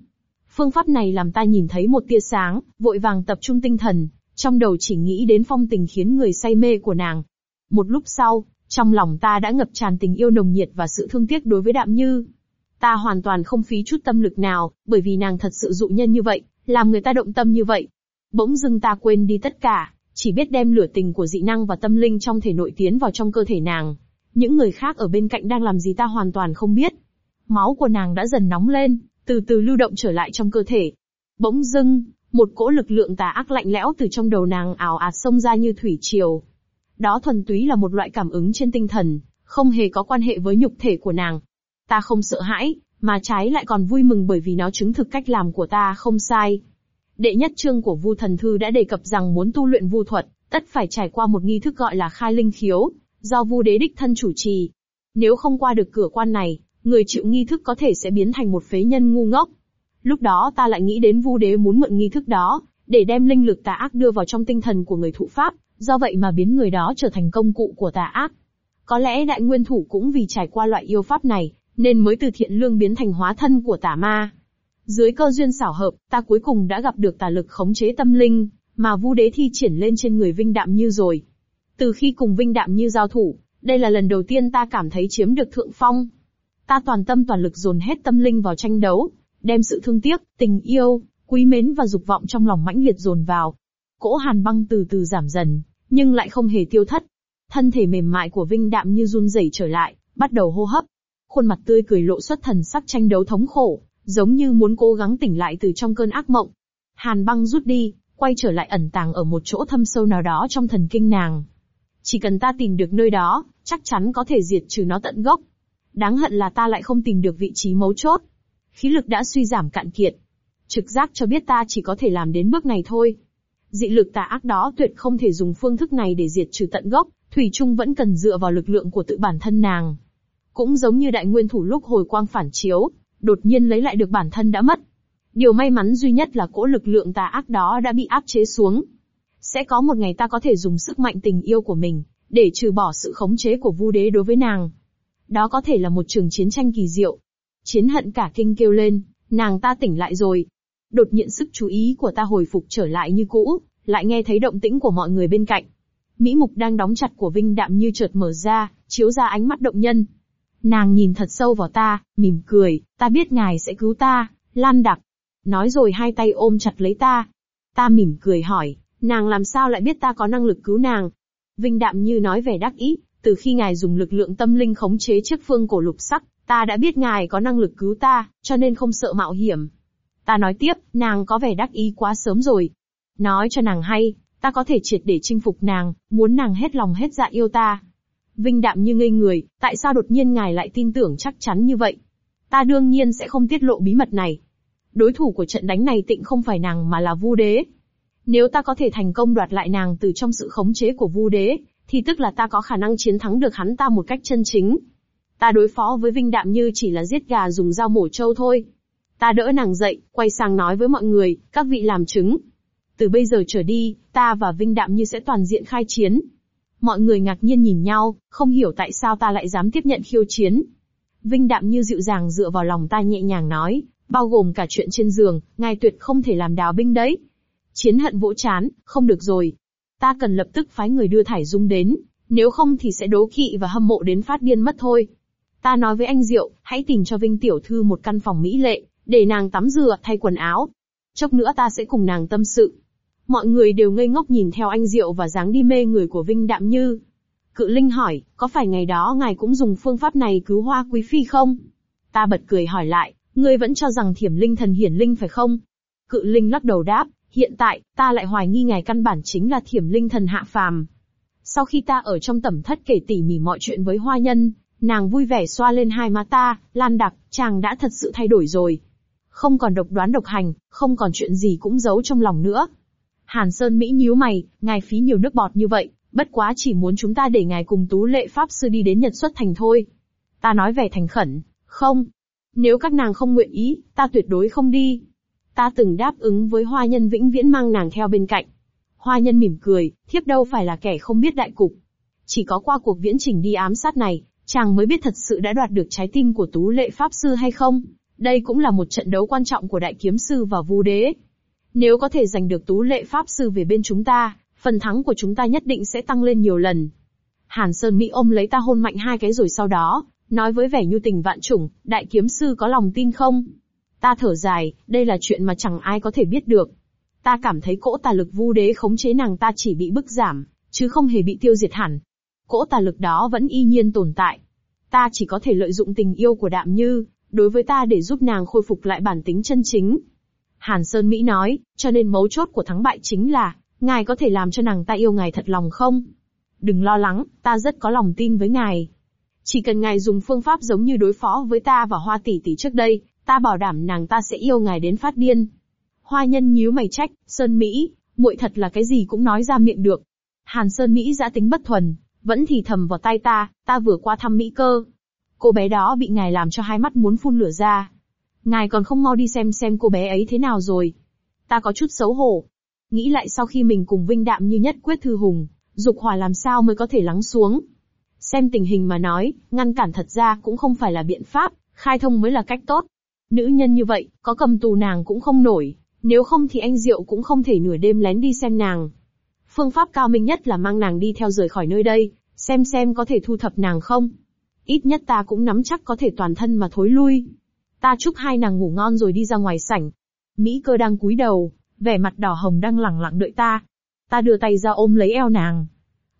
Phương pháp này làm ta nhìn thấy một tia sáng, vội vàng tập trung tinh thần, trong đầu chỉ nghĩ đến phong tình khiến người say mê của nàng. Một lúc sau, trong lòng ta đã ngập tràn tình yêu nồng nhiệt và sự thương tiếc đối với Đạm Như. Ta hoàn toàn không phí chút tâm lực nào, bởi vì nàng thật sự dụ nhân như vậy, làm người ta động tâm như vậy. Bỗng dưng ta quên đi tất cả, chỉ biết đem lửa tình của dị năng và tâm linh trong thể nội tiến vào trong cơ thể nàng. Những người khác ở bên cạnh đang làm gì ta hoàn toàn không biết. Máu của nàng đã dần nóng lên, từ từ lưu động trở lại trong cơ thể. Bỗng dưng, một cỗ lực lượng tà ác lạnh lẽo từ trong đầu nàng ảo ạt xông ra như thủy triều. Đó thuần túy là một loại cảm ứng trên tinh thần, không hề có quan hệ với nhục thể của nàng. Ta không sợ hãi, mà trái lại còn vui mừng bởi vì nó chứng thực cách làm của ta không sai. Đệ nhất chương của Vu Thần Thư đã đề cập rằng muốn tu luyện vu thuật, tất phải trải qua một nghi thức gọi là khai linh khiếu, do Vu Đế đích thân chủ trì. Nếu không qua được cửa quan này, người chịu nghi thức có thể sẽ biến thành một phế nhân ngu ngốc. Lúc đó ta lại nghĩ đến Vu Đế muốn mượn nghi thức đó, để đem linh lực tà ác đưa vào trong tinh thần của người thụ pháp, do vậy mà biến người đó trở thành công cụ của tà ác. Có lẽ đại nguyên thủ cũng vì trải qua loại yêu pháp này, nên mới từ thiện lương biến thành hóa thân của tà ma. Dưới cơ duyên xảo hợp, ta cuối cùng đã gặp được tà lực khống chế tâm linh, mà Vu Đế thi triển lên trên người Vinh Đạm Như rồi. Từ khi cùng Vinh Đạm Như giao thủ, đây là lần đầu tiên ta cảm thấy chiếm được thượng phong. Ta toàn tâm toàn lực dồn hết tâm linh vào tranh đấu, đem sự thương tiếc, tình yêu, quý mến và dục vọng trong lòng mãnh liệt dồn vào. Cỗ hàn băng từ từ giảm dần, nhưng lại không hề tiêu thất. Thân thể mềm mại của Vinh Đạm như run rẩy trở lại, bắt đầu hô hấp. Khuôn mặt tươi cười lộ xuất thần sắc tranh đấu thống khổ, giống như muốn cố gắng tỉnh lại từ trong cơn ác mộng. Hàn băng rút đi, quay trở lại ẩn tàng ở một chỗ thâm sâu nào đó trong thần kinh nàng. Chỉ cần ta tìm được nơi đó, chắc chắn có thể diệt trừ nó tận gốc. Đáng hận là ta lại không tìm được vị trí mấu chốt. Khí lực đã suy giảm cạn kiệt. Trực giác cho biết ta chỉ có thể làm đến bước này thôi. Dị lực tà ác đó tuyệt không thể dùng phương thức này để diệt trừ tận gốc, Thủy Trung vẫn cần dựa vào lực lượng của tự bản thân nàng. Cũng giống như đại nguyên thủ lúc hồi quang phản chiếu, đột nhiên lấy lại được bản thân đã mất. Điều may mắn duy nhất là cỗ lực lượng tà ác đó đã bị áp chế xuống. Sẽ có một ngày ta có thể dùng sức mạnh tình yêu của mình, để trừ bỏ sự khống chế của vu đế đối với nàng. Đó có thể là một trường chiến tranh kỳ diệu. Chiến hận cả kinh kêu lên, nàng ta tỉnh lại rồi. Đột nhiên sức chú ý của ta hồi phục trở lại như cũ, lại nghe thấy động tĩnh của mọi người bên cạnh. Mỹ mục đang đóng chặt của Vinh Đạm như chợt mở ra, chiếu ra ánh mắt động nhân. Nàng nhìn thật sâu vào ta, mỉm cười, ta biết ngài sẽ cứu ta, Lan Đặc. Nói rồi hai tay ôm chặt lấy ta. Ta mỉm cười hỏi, nàng làm sao lại biết ta có năng lực cứu nàng? Vinh Đạm như nói vẻ đắc ý, từ khi ngài dùng lực lượng tâm linh khống chế chiếc phương cổ lục sắc, ta đã biết ngài có năng lực cứu ta, cho nên không sợ mạo hiểm. Ta nói tiếp, nàng có vẻ đắc ý quá sớm rồi. Nói cho nàng hay, ta có thể triệt để chinh phục nàng, muốn nàng hết lòng hết dạ yêu ta. Vinh đạm như ngây người, tại sao đột nhiên ngài lại tin tưởng chắc chắn như vậy? Ta đương nhiên sẽ không tiết lộ bí mật này. Đối thủ của trận đánh này tịnh không phải nàng mà là Vu Đế. Nếu ta có thể thành công đoạt lại nàng từ trong sự khống chế của Vu Đế, thì tức là ta có khả năng chiến thắng được hắn ta một cách chân chính. Ta đối phó với Vinh Đạm như chỉ là giết gà dùng dao mổ trâu thôi. Ta đỡ nàng dậy, quay sang nói với mọi người, các vị làm chứng. Từ bây giờ trở đi, ta và Vinh Đạm như sẽ toàn diện khai chiến. Mọi người ngạc nhiên nhìn nhau, không hiểu tại sao ta lại dám tiếp nhận khiêu chiến. Vinh Đạm như dịu dàng dựa vào lòng ta nhẹ nhàng nói, bao gồm cả chuyện trên giường, ngài tuyệt không thể làm đào binh đấy. Chiến hận vỗ chán, không được rồi. Ta cần lập tức phái người đưa Thải Dung đến, nếu không thì sẽ đố kỵ và hâm mộ đến phát điên mất thôi. Ta nói với anh Diệu, hãy tìm cho Vinh Tiểu Thư một căn phòng mỹ lệ, để nàng tắm rửa, thay quần áo. Chốc nữa ta sẽ cùng nàng tâm sự. Mọi người đều ngây ngốc nhìn theo anh Diệu và dáng đi mê người của Vinh Đạm Như. Cự Linh hỏi, có phải ngày đó ngài cũng dùng phương pháp này cứu hoa quý phi không? Ta bật cười hỏi lại, ngươi vẫn cho rằng thiểm linh thần hiển linh phải không? Cự Linh lắc đầu đáp, hiện tại, ta lại hoài nghi ngài căn bản chính là thiểm linh thần hạ phàm. Sau khi ta ở trong tẩm thất kể tỉ mỉ mọi chuyện với hoa nhân, nàng vui vẻ xoa lên hai má ta, lan đặc, chàng đã thật sự thay đổi rồi. Không còn độc đoán độc hành, không còn chuyện gì cũng giấu trong lòng nữa. Hàn Sơn Mỹ nhíu mày, ngài phí nhiều nước bọt như vậy, bất quá chỉ muốn chúng ta để ngài cùng tú lệ pháp sư đi đến Nhật xuất thành thôi. Ta nói vẻ thành khẩn, không. Nếu các nàng không nguyện ý, ta tuyệt đối không đi. Ta từng đáp ứng với hoa nhân vĩnh viễn mang nàng theo bên cạnh. Hoa nhân mỉm cười, thiếp đâu phải là kẻ không biết đại cục. Chỉ có qua cuộc viễn trình đi ám sát này, chàng mới biết thật sự đã đoạt được trái tim của tú lệ pháp sư hay không. Đây cũng là một trận đấu quan trọng của đại kiếm sư và vu đế. Nếu có thể giành được tú lệ pháp sư về bên chúng ta, phần thắng của chúng ta nhất định sẽ tăng lên nhiều lần. Hàn Sơn Mỹ ôm lấy ta hôn mạnh hai cái rồi sau đó, nói với vẻ nhu tình vạn trùng, đại kiếm sư có lòng tin không? Ta thở dài, đây là chuyện mà chẳng ai có thể biết được. Ta cảm thấy cỗ tà lực vu đế khống chế nàng ta chỉ bị bức giảm, chứ không hề bị tiêu diệt hẳn. Cỗ tà lực đó vẫn y nhiên tồn tại. Ta chỉ có thể lợi dụng tình yêu của đạm như, đối với ta để giúp nàng khôi phục lại bản tính chân chính. Hàn Sơn Mỹ nói, cho nên mấu chốt của thắng bại chính là, ngài có thể làm cho nàng ta yêu ngài thật lòng không? Đừng lo lắng, ta rất có lòng tin với ngài. Chỉ cần ngài dùng phương pháp giống như đối phó với ta và Hoa tỷ tỷ trước đây, ta bảo đảm nàng ta sẽ yêu ngài đến phát điên. Hoa nhân nhíu mày trách, Sơn Mỹ, muội thật là cái gì cũng nói ra miệng được. Hàn Sơn Mỹ giã tính bất thuần, vẫn thì thầm vào tay ta, ta vừa qua thăm Mỹ cơ. Cô bé đó bị ngài làm cho hai mắt muốn phun lửa ra. Ngài còn không mau đi xem xem cô bé ấy thế nào rồi. Ta có chút xấu hổ. Nghĩ lại sau khi mình cùng Vinh Đạm như nhất quyết thư hùng, dục hỏa làm sao mới có thể lắng xuống. Xem tình hình mà nói, ngăn cản thật ra cũng không phải là biện pháp, khai thông mới là cách tốt. Nữ nhân như vậy, có cầm tù nàng cũng không nổi, nếu không thì anh Diệu cũng không thể nửa đêm lén đi xem nàng. Phương pháp cao minh nhất là mang nàng đi theo rời khỏi nơi đây, xem xem có thể thu thập nàng không. Ít nhất ta cũng nắm chắc có thể toàn thân mà thối lui. Ta chúc hai nàng ngủ ngon rồi đi ra ngoài sảnh. Mỹ cơ đang cúi đầu, vẻ mặt đỏ hồng đang lẳng lặng đợi ta. Ta đưa tay ra ôm lấy eo nàng.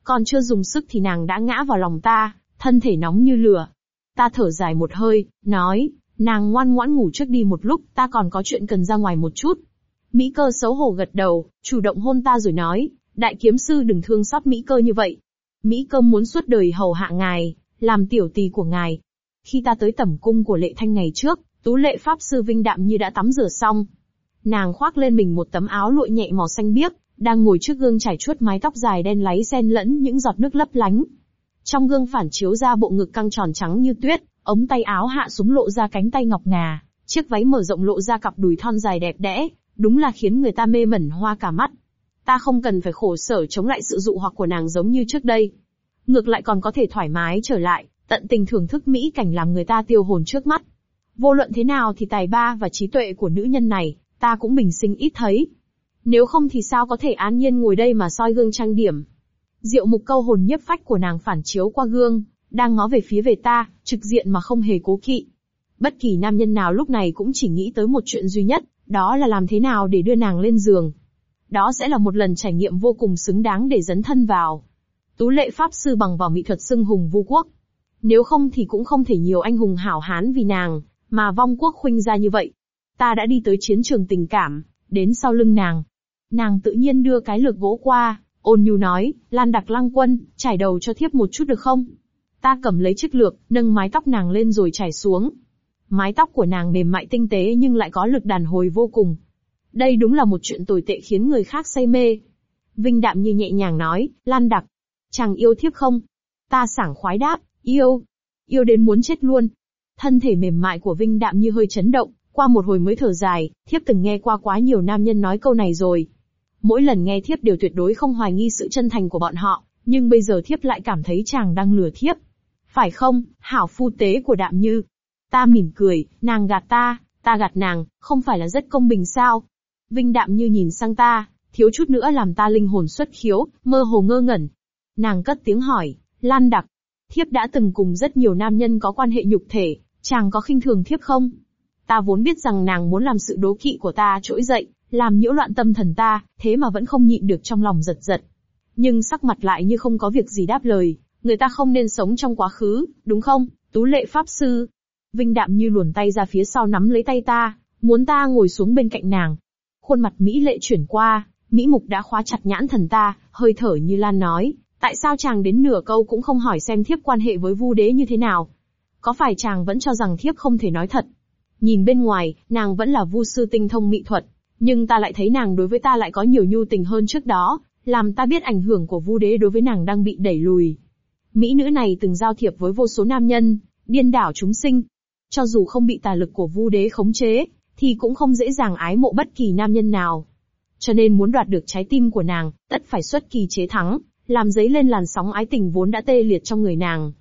Còn chưa dùng sức thì nàng đã ngã vào lòng ta, thân thể nóng như lửa. Ta thở dài một hơi, nói, nàng ngoan ngoãn ngủ trước đi một lúc, ta còn có chuyện cần ra ngoài một chút. Mỹ cơ xấu hổ gật đầu, chủ động hôn ta rồi nói, đại kiếm sư đừng thương xót Mỹ cơ như vậy. Mỹ cơ muốn suốt đời hầu hạ ngài, làm tiểu tỳ của ngài. Khi ta tới tẩm cung của lệ thanh ngày trước, tú lệ pháp sư vinh đạm như đã tắm rửa xong. Nàng khoác lên mình một tấm áo lụa nhẹ màu xanh biếc, đang ngồi trước gương trải chuốt mái tóc dài đen láy xen lẫn những giọt nước lấp lánh. Trong gương phản chiếu ra bộ ngực căng tròn trắng như tuyết, ống tay áo hạ xuống lộ ra cánh tay ngọc ngà, chiếc váy mở rộng lộ ra cặp đùi thon dài đẹp đẽ, đúng là khiến người ta mê mẩn hoa cả mắt. Ta không cần phải khổ sở chống lại sự dụ hoặc của nàng giống như trước đây. Ngược lại còn có thể thoải mái trở lại, tận tình thưởng thức mỹ cảnh làm người ta tiêu hồn trước mắt. Vô luận thế nào thì tài ba và trí tuệ của nữ nhân này, ta cũng bình sinh ít thấy. Nếu không thì sao có thể an nhiên ngồi đây mà soi gương trang điểm. Diệu mục câu hồn nhiếp phách của nàng phản chiếu qua gương, đang ngó về phía về ta, trực diện mà không hề cố kỵ. Bất kỳ nam nhân nào lúc này cũng chỉ nghĩ tới một chuyện duy nhất, đó là làm thế nào để đưa nàng lên giường. Đó sẽ là một lần trải nghiệm vô cùng xứng đáng để dấn thân vào. Tú lệ pháp sư bằng vào mỹ thuật xưng hùng vu quốc. Nếu không thì cũng không thể nhiều anh hùng hảo hán vì nàng, mà vong quốc khuynh ra như vậy. Ta đã đi tới chiến trường tình cảm, đến sau lưng nàng. Nàng tự nhiên đưa cái lược gỗ qua, ôn nhu nói, Lan đặc lăng quân, trải đầu cho thiếp một chút được không? Ta cầm lấy chiếc lược, nâng mái tóc nàng lên rồi trải xuống. Mái tóc của nàng mềm mại tinh tế nhưng lại có lực đàn hồi vô cùng. Đây đúng là một chuyện tồi tệ khiến người khác say mê. Vinh đạm như nhẹ nhàng nói, Lan đặc, chàng yêu thiếp không? Ta sảng khoái đáp, yêu. Yêu đến muốn chết luôn. Thân thể mềm mại của Vinh đạm như hơi chấn động, qua một hồi mới thở dài, thiếp từng nghe qua quá nhiều nam nhân nói câu này rồi. Mỗi lần nghe thiếp đều tuyệt đối không hoài nghi sự chân thành của bọn họ, nhưng bây giờ thiếp lại cảm thấy chàng đang lừa thiếp. Phải không, hảo phu tế của đạm như? Ta mỉm cười, nàng gạt ta, ta gạt nàng, không phải là rất công bình sao? Vinh đạm như nhìn sang ta, thiếu chút nữa làm ta linh hồn xuất khiếu, mơ hồ ngơ ngẩn. Nàng cất tiếng hỏi, Lan đặc, thiếp đã từng cùng rất nhiều nam nhân có quan hệ nhục thể, chàng có khinh thường thiếp không? Ta vốn biết rằng nàng muốn làm sự đố kỵ của ta trỗi dậy, làm nhiễu loạn tâm thần ta, thế mà vẫn không nhịn được trong lòng giật giật. Nhưng sắc mặt lại như không có việc gì đáp lời, người ta không nên sống trong quá khứ, đúng không, tú lệ pháp sư? Vinh đạm như luồn tay ra phía sau nắm lấy tay ta, muốn ta ngồi xuống bên cạnh nàng. Khuôn mặt Mỹ lệ chuyển qua, Mỹ mục đã khóa chặt nhãn thần ta, hơi thở như lan nói, tại sao chàng đến nửa câu cũng không hỏi xem thiếp quan hệ với vu đế như thế nào? Có phải chàng vẫn cho rằng thiếp không thể nói thật? Nhìn bên ngoài, nàng vẫn là vu sư tinh thông mỹ thuật, nhưng ta lại thấy nàng đối với ta lại có nhiều nhu tình hơn trước đó, làm ta biết ảnh hưởng của vu đế đối với nàng đang bị đẩy lùi. Mỹ nữ này từng giao thiệp với vô số nam nhân, điên đảo chúng sinh. Cho dù không bị tà lực của vu đế khống chế, thì cũng không dễ dàng ái mộ bất kỳ nam nhân nào. Cho nên muốn đoạt được trái tim của nàng, tất phải xuất kỳ chế thắng, làm dấy lên làn sóng ái tình vốn đã tê liệt trong người nàng.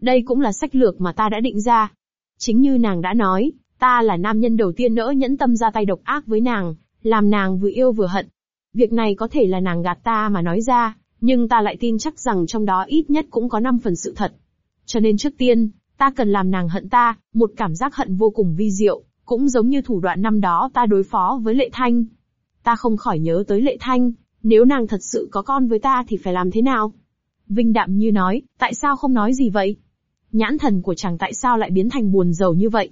Đây cũng là sách lược mà ta đã định ra. Chính như nàng đã nói, ta là nam nhân đầu tiên nỡ nhẫn tâm ra tay độc ác với nàng, làm nàng vừa yêu vừa hận. Việc này có thể là nàng gạt ta mà nói ra, nhưng ta lại tin chắc rằng trong đó ít nhất cũng có 5 phần sự thật. Cho nên trước tiên, ta cần làm nàng hận ta, một cảm giác hận vô cùng vi diệu, cũng giống như thủ đoạn năm đó ta đối phó với Lệ Thanh. Ta không khỏi nhớ tới Lệ Thanh, nếu nàng thật sự có con với ta thì phải làm thế nào? Vinh đạm như nói, tại sao không nói gì vậy? Nhãn thần của chàng tại sao lại biến thành buồn rầu như vậy?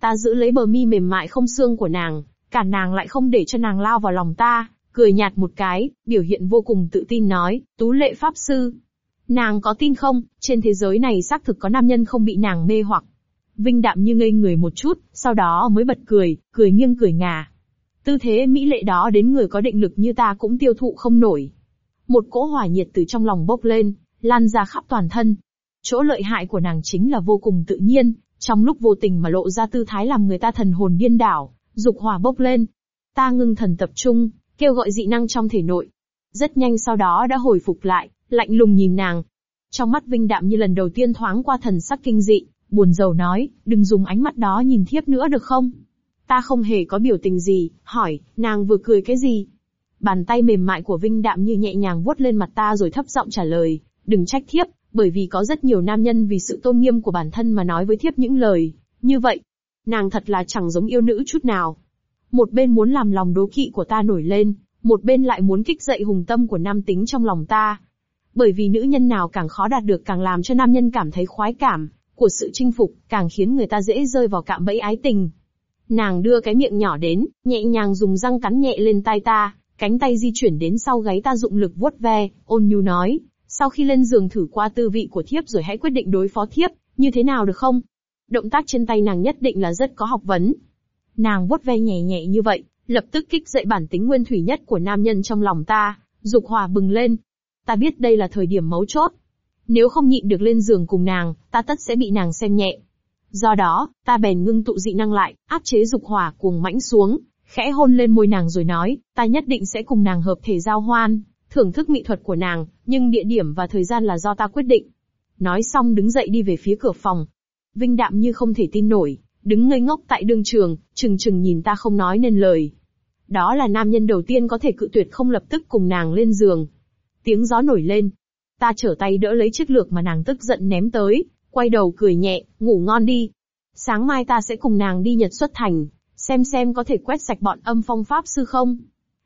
Ta giữ lấy bờ mi mềm mại không xương của nàng, cả nàng lại không để cho nàng lao vào lòng ta, cười nhạt một cái, biểu hiện vô cùng tự tin nói, tú lệ pháp sư. Nàng có tin không, trên thế giới này xác thực có nam nhân không bị nàng mê hoặc. Vinh đạm như ngây người một chút, sau đó mới bật cười, cười nghiêng cười ngả. Tư thế mỹ lệ đó đến người có định lực như ta cũng tiêu thụ không nổi. Một cỗ hỏa nhiệt từ trong lòng bốc lên, lan ra khắp toàn thân. Chỗ lợi hại của nàng chính là vô cùng tự nhiên, trong lúc vô tình mà lộ ra tư thái làm người ta thần hồn điên đảo, dục hỏa bốc lên. Ta ngưng thần tập trung, kêu gọi dị năng trong thể nội. Rất nhanh sau đó đã hồi phục lại, lạnh lùng nhìn nàng. Trong mắt Vinh Đạm như lần đầu tiên thoáng qua thần sắc kinh dị, buồn rầu nói, đừng dùng ánh mắt đó nhìn thiếp nữa được không? Ta không hề có biểu tình gì, hỏi, nàng vừa cười cái gì? Bàn tay mềm mại của Vinh Đạm như nhẹ nhàng vuốt lên mặt ta rồi thấp giọng trả lời, đừng trách thiếp, bởi vì có rất nhiều nam nhân vì sự tôn nghiêm của bản thân mà nói với thiếp những lời, như vậy. Nàng thật là chẳng giống yêu nữ chút nào. Một bên muốn làm lòng đố kỵ của ta nổi lên, một bên lại muốn kích dậy hùng tâm của nam tính trong lòng ta. Bởi vì nữ nhân nào càng khó đạt được càng làm cho nam nhân cảm thấy khoái cảm, của sự chinh phục, càng khiến người ta dễ rơi vào cạm bẫy ái tình. Nàng đưa cái miệng nhỏ đến, nhẹ nhàng dùng răng cắn nhẹ lên tai ta, cánh tay di chuyển đến sau gáy ta dụng lực vuốt ve, ôn nhu nói, sau khi lên giường thử qua tư vị của thiếp rồi hãy quyết định đối phó thiếp, như thế nào được không? Động tác trên tay nàng nhất định là rất có học vấn. Nàng vuốt ve nhẹ nhẹ như vậy, lập tức kích dậy bản tính nguyên thủy nhất của nam nhân trong lòng ta, dục hỏa bừng lên. Ta biết đây là thời điểm mấu chốt. Nếu không nhịn được lên giường cùng nàng, ta tất sẽ bị nàng xem nhẹ. Do đó, ta bèn ngưng tụ dị năng lại, áp chế dục hỏa cuồng mãnh xuống, khẽ hôn lên môi nàng rồi nói, ta nhất định sẽ cùng nàng hợp thể giao hoan, thưởng thức mỹ thuật của nàng, nhưng địa điểm và thời gian là do ta quyết định. Nói xong đứng dậy đi về phía cửa phòng. Vinh đạm như không thể tin nổi, đứng ngây ngốc tại đương trường, chừng chừng nhìn ta không nói nên lời. Đó là nam nhân đầu tiên có thể cự tuyệt không lập tức cùng nàng lên giường. Tiếng gió nổi lên. Ta trở tay đỡ lấy chiếc lược mà nàng tức giận ném tới, quay đầu cười nhẹ, ngủ ngon đi. Sáng mai ta sẽ cùng nàng đi Nhật xuất thành, xem xem có thể quét sạch bọn âm phong pháp sư không.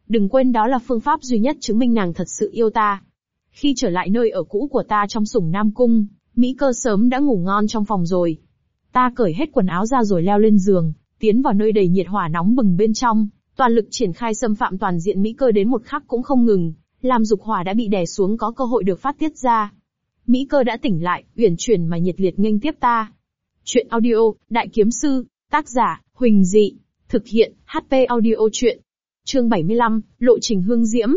Đừng quên đó là phương pháp duy nhất chứng minh nàng thật sự yêu ta. Khi trở lại nơi ở cũ của ta trong sủng Nam Cung, Mỹ cơ sớm đã ngủ ngon trong phòng rồi. Ta cởi hết quần áo ra rồi leo lên giường, tiến vào nơi đầy nhiệt hỏa nóng bừng bên trong, toàn lực triển khai xâm phạm toàn diện Mỹ cơ đến một khắc cũng không ngừng, làm dục hỏa đã bị đè xuống có cơ hội được phát tiết ra. Mỹ cơ đã tỉnh lại, uyển chuyển mà nhiệt liệt nghênh tiếp ta. Chuyện audio, Đại Kiếm Sư, tác giả, Huỳnh Dị, thực hiện, HP audio chuyện. Chương 75, Lộ trình hương diễm.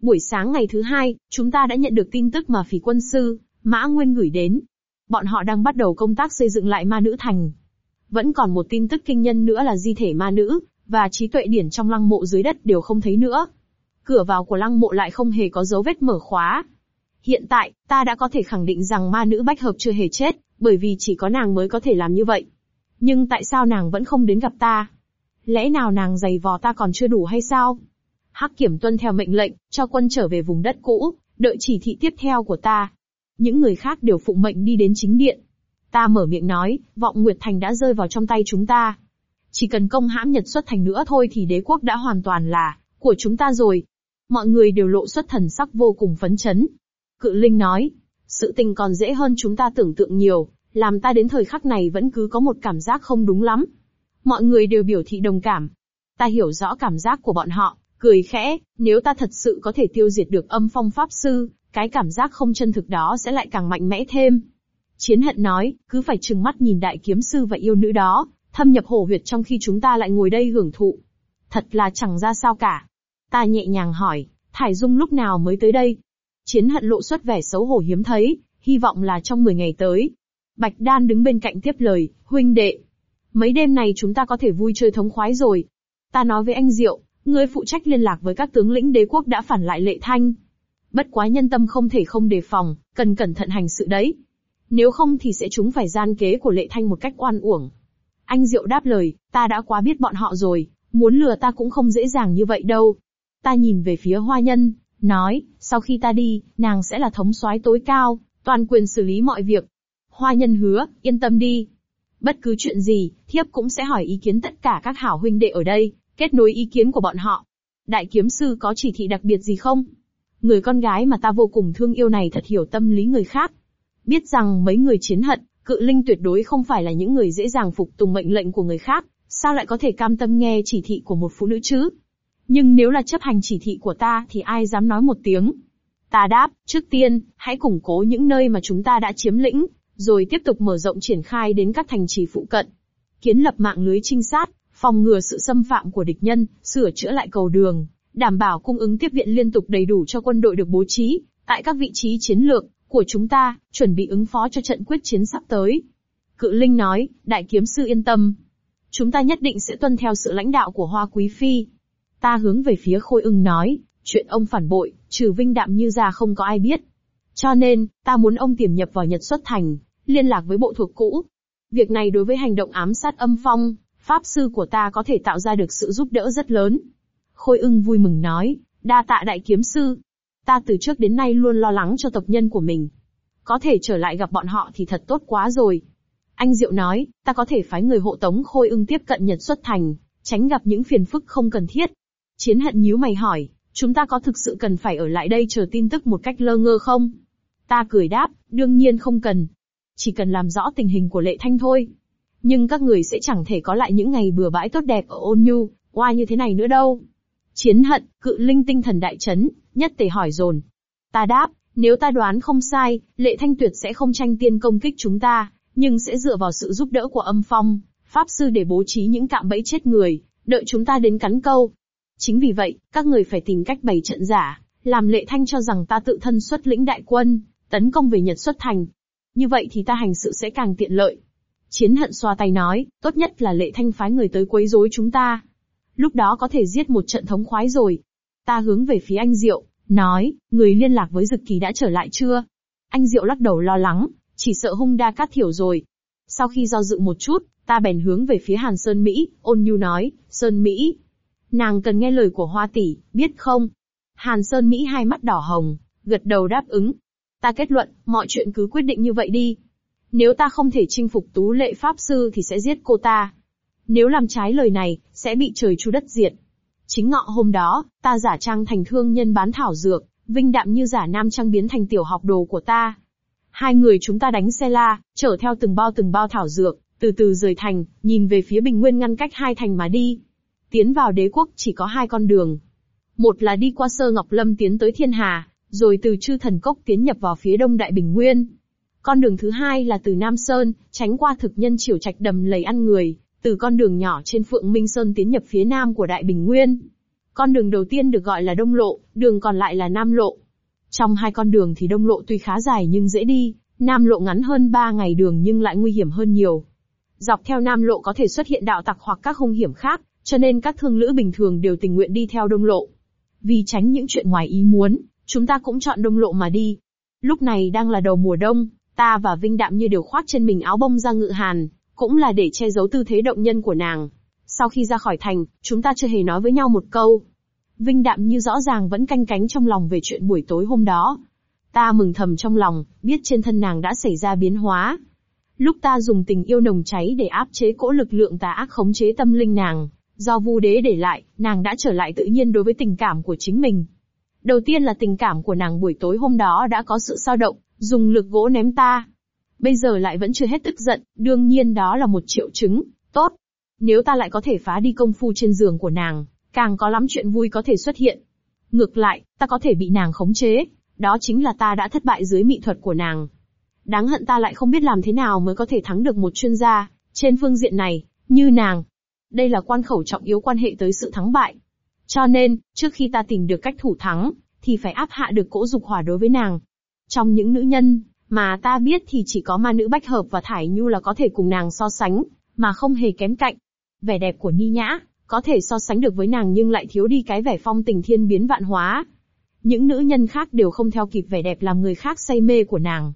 Buổi sáng ngày thứ hai, chúng ta đã nhận được tin tức mà phỉ quân sư, Mã Nguyên gửi đến. Bọn họ đang bắt đầu công tác xây dựng lại ma nữ thành. Vẫn còn một tin tức kinh nhân nữa là di thể ma nữ, và trí tuệ điển trong lăng mộ dưới đất đều không thấy nữa. Cửa vào của lăng mộ lại không hề có dấu vết mở khóa. Hiện tại, ta đã có thể khẳng định rằng ma nữ bách hợp chưa hề chết, bởi vì chỉ có nàng mới có thể làm như vậy. Nhưng tại sao nàng vẫn không đến gặp ta? Lẽ nào nàng giày vò ta còn chưa đủ hay sao? Hắc kiểm tuân theo mệnh lệnh, cho quân trở về vùng đất cũ, đợi chỉ thị tiếp theo của ta. Những người khác đều phụ mệnh đi đến chính điện. Ta mở miệng nói, vọng Nguyệt Thành đã rơi vào trong tay chúng ta. Chỉ cần công hãm Nhật xuất thành nữa thôi thì đế quốc đã hoàn toàn là của chúng ta rồi. Mọi người đều lộ xuất thần sắc vô cùng phấn chấn. Cự Linh nói, sự tình còn dễ hơn chúng ta tưởng tượng nhiều, làm ta đến thời khắc này vẫn cứ có một cảm giác không đúng lắm. Mọi người đều biểu thị đồng cảm. Ta hiểu rõ cảm giác của bọn họ, cười khẽ, nếu ta thật sự có thể tiêu diệt được âm phong pháp sư, cái cảm giác không chân thực đó sẽ lại càng mạnh mẽ thêm. Chiến hận nói, cứ phải trừng mắt nhìn đại kiếm sư và yêu nữ đó, thâm nhập hổ huyệt trong khi chúng ta lại ngồi đây hưởng thụ. Thật là chẳng ra sao cả. Ta nhẹ nhàng hỏi, Thải Dung lúc nào mới tới đây? Chiến hận lộ xuất vẻ xấu hổ hiếm thấy, hy vọng là trong 10 ngày tới. Bạch Đan đứng bên cạnh tiếp lời, huynh đệ. Mấy đêm này chúng ta có thể vui chơi thống khoái rồi. Ta nói với anh Diệu, người phụ trách liên lạc với các tướng lĩnh đế quốc đã phản lại lệ thanh. Bất quá nhân tâm không thể không đề phòng, cần cẩn thận hành sự đấy. Nếu không thì sẽ chúng phải gian kế của lệ thanh một cách oan uổng. Anh Diệu đáp lời, ta đã quá biết bọn họ rồi, Muốn lừa ta cũng không dễ dàng như vậy đâu. Ta nhìn về phía hoa nhân, nói, sau khi ta đi, nàng sẽ là thống soái tối cao, toàn quyền xử lý mọi việc. Hoa nhân hứa, yên tâm đi. Bất cứ chuyện gì, thiếp cũng sẽ hỏi ý kiến tất cả các hảo huynh đệ ở đây, kết nối ý kiến của bọn họ. Đại kiếm sư có chỉ thị đặc biệt gì không? Người con gái mà ta vô cùng thương yêu này thật hiểu tâm lý người khác. Biết rằng mấy người chiến hận, cự linh tuyệt đối không phải là những người dễ dàng phục tùng mệnh lệnh của người khác, sao lại có thể cam tâm nghe chỉ thị của một phụ nữ chứ? Nhưng nếu là chấp hành chỉ thị của ta thì ai dám nói một tiếng? Ta đáp, trước tiên, hãy củng cố những nơi mà chúng ta đã chiếm lĩnh, rồi tiếp tục mở rộng triển khai đến các thành trì phụ cận. Kiến lập mạng lưới trinh sát, phòng ngừa sự xâm phạm của địch nhân, sửa chữa lại cầu đường, đảm bảo cung ứng tiếp viện liên tục đầy đủ cho quân đội được bố trí, tại các vị trí chiến lược của chúng ta, chuẩn bị ứng phó cho trận quyết chiến sắp tới. Cự Linh nói, đại kiếm sư yên tâm. Chúng ta nhất định sẽ tuân theo sự lãnh đạo của Hoa Quý Phi. Ta hướng về phía Khôi ưng nói, chuyện ông phản bội, trừ vinh đạm như ra không có ai biết. Cho nên, ta muốn ông tiềm nhập vào Nhật xuất thành, liên lạc với bộ thuộc cũ. Việc này đối với hành động ám sát âm phong, pháp sư của ta có thể tạo ra được sự giúp đỡ rất lớn. Khôi ưng vui mừng nói, đa tạ đại kiếm sư. Ta từ trước đến nay luôn lo lắng cho tộc nhân của mình. Có thể trở lại gặp bọn họ thì thật tốt quá rồi. Anh Diệu nói, ta có thể phái người hộ tống Khôi ưng tiếp cận Nhật xuất thành, tránh gặp những phiền phức không cần thiết. Chiến hận nhíu mày hỏi, chúng ta có thực sự cần phải ở lại đây chờ tin tức một cách lơ ngơ không? Ta cười đáp, đương nhiên không cần. Chỉ cần làm rõ tình hình của lệ thanh thôi. Nhưng các người sẽ chẳng thể có lại những ngày bừa bãi tốt đẹp ở ôn nhu, oa như thế này nữa đâu. Chiến hận, cự linh tinh thần đại chấn, nhất tề hỏi dồn. Ta đáp, nếu ta đoán không sai, lệ thanh tuyệt sẽ không tranh tiên công kích chúng ta, nhưng sẽ dựa vào sự giúp đỡ của âm phong, pháp sư để bố trí những cạm bẫy chết người, đợi chúng ta đến cắn câu. Chính vì vậy, các người phải tìm cách bày trận giả, làm lệ thanh cho rằng ta tự thân xuất lĩnh đại quân, tấn công về Nhật xuất thành. Như vậy thì ta hành sự sẽ càng tiện lợi. Chiến hận xoa tay nói, tốt nhất là lệ thanh phái người tới quấy rối chúng ta. Lúc đó có thể giết một trận thống khoái rồi. Ta hướng về phía anh Diệu, nói, người liên lạc với Dực Kỳ đã trở lại chưa? Anh Diệu lắc đầu lo lắng, chỉ sợ hung đa cát thiểu rồi. Sau khi do dự một chút, ta bèn hướng về phía Hàn Sơn Mỹ, ôn nhu nói, Sơn Mỹ. Nàng cần nghe lời của Hoa Tỷ, biết không? Hàn Sơn Mỹ hai mắt đỏ hồng, gật đầu đáp ứng. Ta kết luận, mọi chuyện cứ quyết định như vậy đi. Nếu ta không thể chinh phục tú lệ pháp sư thì sẽ giết cô ta. Nếu làm trái lời này, sẽ bị trời chu đất diệt. Chính ngọ hôm đó, ta giả trang thành thương nhân bán thảo dược, vinh đạm như giả nam trang biến thành tiểu học đồ của ta. Hai người chúng ta đánh xe la, chở theo từng bao từng bao thảo dược, từ từ rời thành, nhìn về phía bình nguyên ngăn cách hai thành mà đi. Tiến vào đế quốc chỉ có hai con đường. Một là đi qua sơ Ngọc Lâm tiến tới Thiên Hà, rồi từ chư thần cốc tiến nhập vào phía đông đại bình nguyên. Con đường thứ hai là từ Nam Sơn, tránh qua thực nhân triều trạch đầm lầy ăn người, từ con đường nhỏ trên Phượng Minh Sơn tiến nhập phía nam của Đại Bình Nguyên. Con đường đầu tiên được gọi là Đông Lộ, đường còn lại là Nam Lộ. Trong hai con đường thì Đông Lộ tuy khá dài nhưng dễ đi, Nam Lộ ngắn hơn 3 ngày đường nhưng lại nguy hiểm hơn nhiều. Dọc theo Nam Lộ có thể xuất hiện đạo tặc hoặc các hung hiểm khác, cho nên các thương lữ bình thường đều tình nguyện đi theo Đông Lộ. Vì tránh những chuyện ngoài ý muốn, chúng ta cũng chọn Đông Lộ mà đi. Lúc này đang là đầu mùa đông, ta và Vinh Đạm như đều khoác trên mình áo bông ra ngự hàn, cũng là để che giấu tư thế động nhân của nàng. Sau khi ra khỏi thành, chúng ta chưa hề nói với nhau một câu. Vinh Đạm như rõ ràng vẫn canh cánh trong lòng về chuyện buổi tối hôm đó. Ta mừng thầm trong lòng, biết trên thân nàng đã xảy ra biến hóa. Lúc ta dùng tình yêu nồng cháy để áp chế cỗ lực lượng tà ác khống chế tâm linh nàng, do vu đế để lại, nàng đã trở lại tự nhiên đối với tình cảm của chính mình. Đầu tiên là tình cảm của nàng buổi tối hôm đó đã có sự sao động, dùng lực gỗ ném ta. Bây giờ lại vẫn chưa hết tức giận, đương nhiên đó là một triệu chứng, tốt. Nếu ta lại có thể phá đi công phu trên giường của nàng, càng có lắm chuyện vui có thể xuất hiện. Ngược lại, ta có thể bị nàng khống chế, đó chính là ta đã thất bại dưới mỹ thuật của nàng. Đáng hận ta lại không biết làm thế nào mới có thể thắng được một chuyên gia, trên phương diện này, như nàng. Đây là quan khẩu trọng yếu quan hệ tới sự thắng bại. Cho nên, trước khi ta tìm được cách thủ thắng, thì phải áp hạ được cỗ dục hỏa đối với nàng. Trong những nữ nhân, mà ta biết thì chỉ có ma nữ Bách Hợp và Thải Nhu là có thể cùng nàng so sánh, mà không hề kém cạnh. Vẻ đẹp của Ni Nhã, có thể so sánh được với nàng nhưng lại thiếu đi cái vẻ phong tình thiên biến vạn hóa. Những nữ nhân khác đều không theo kịp vẻ đẹp làm người khác say mê của nàng.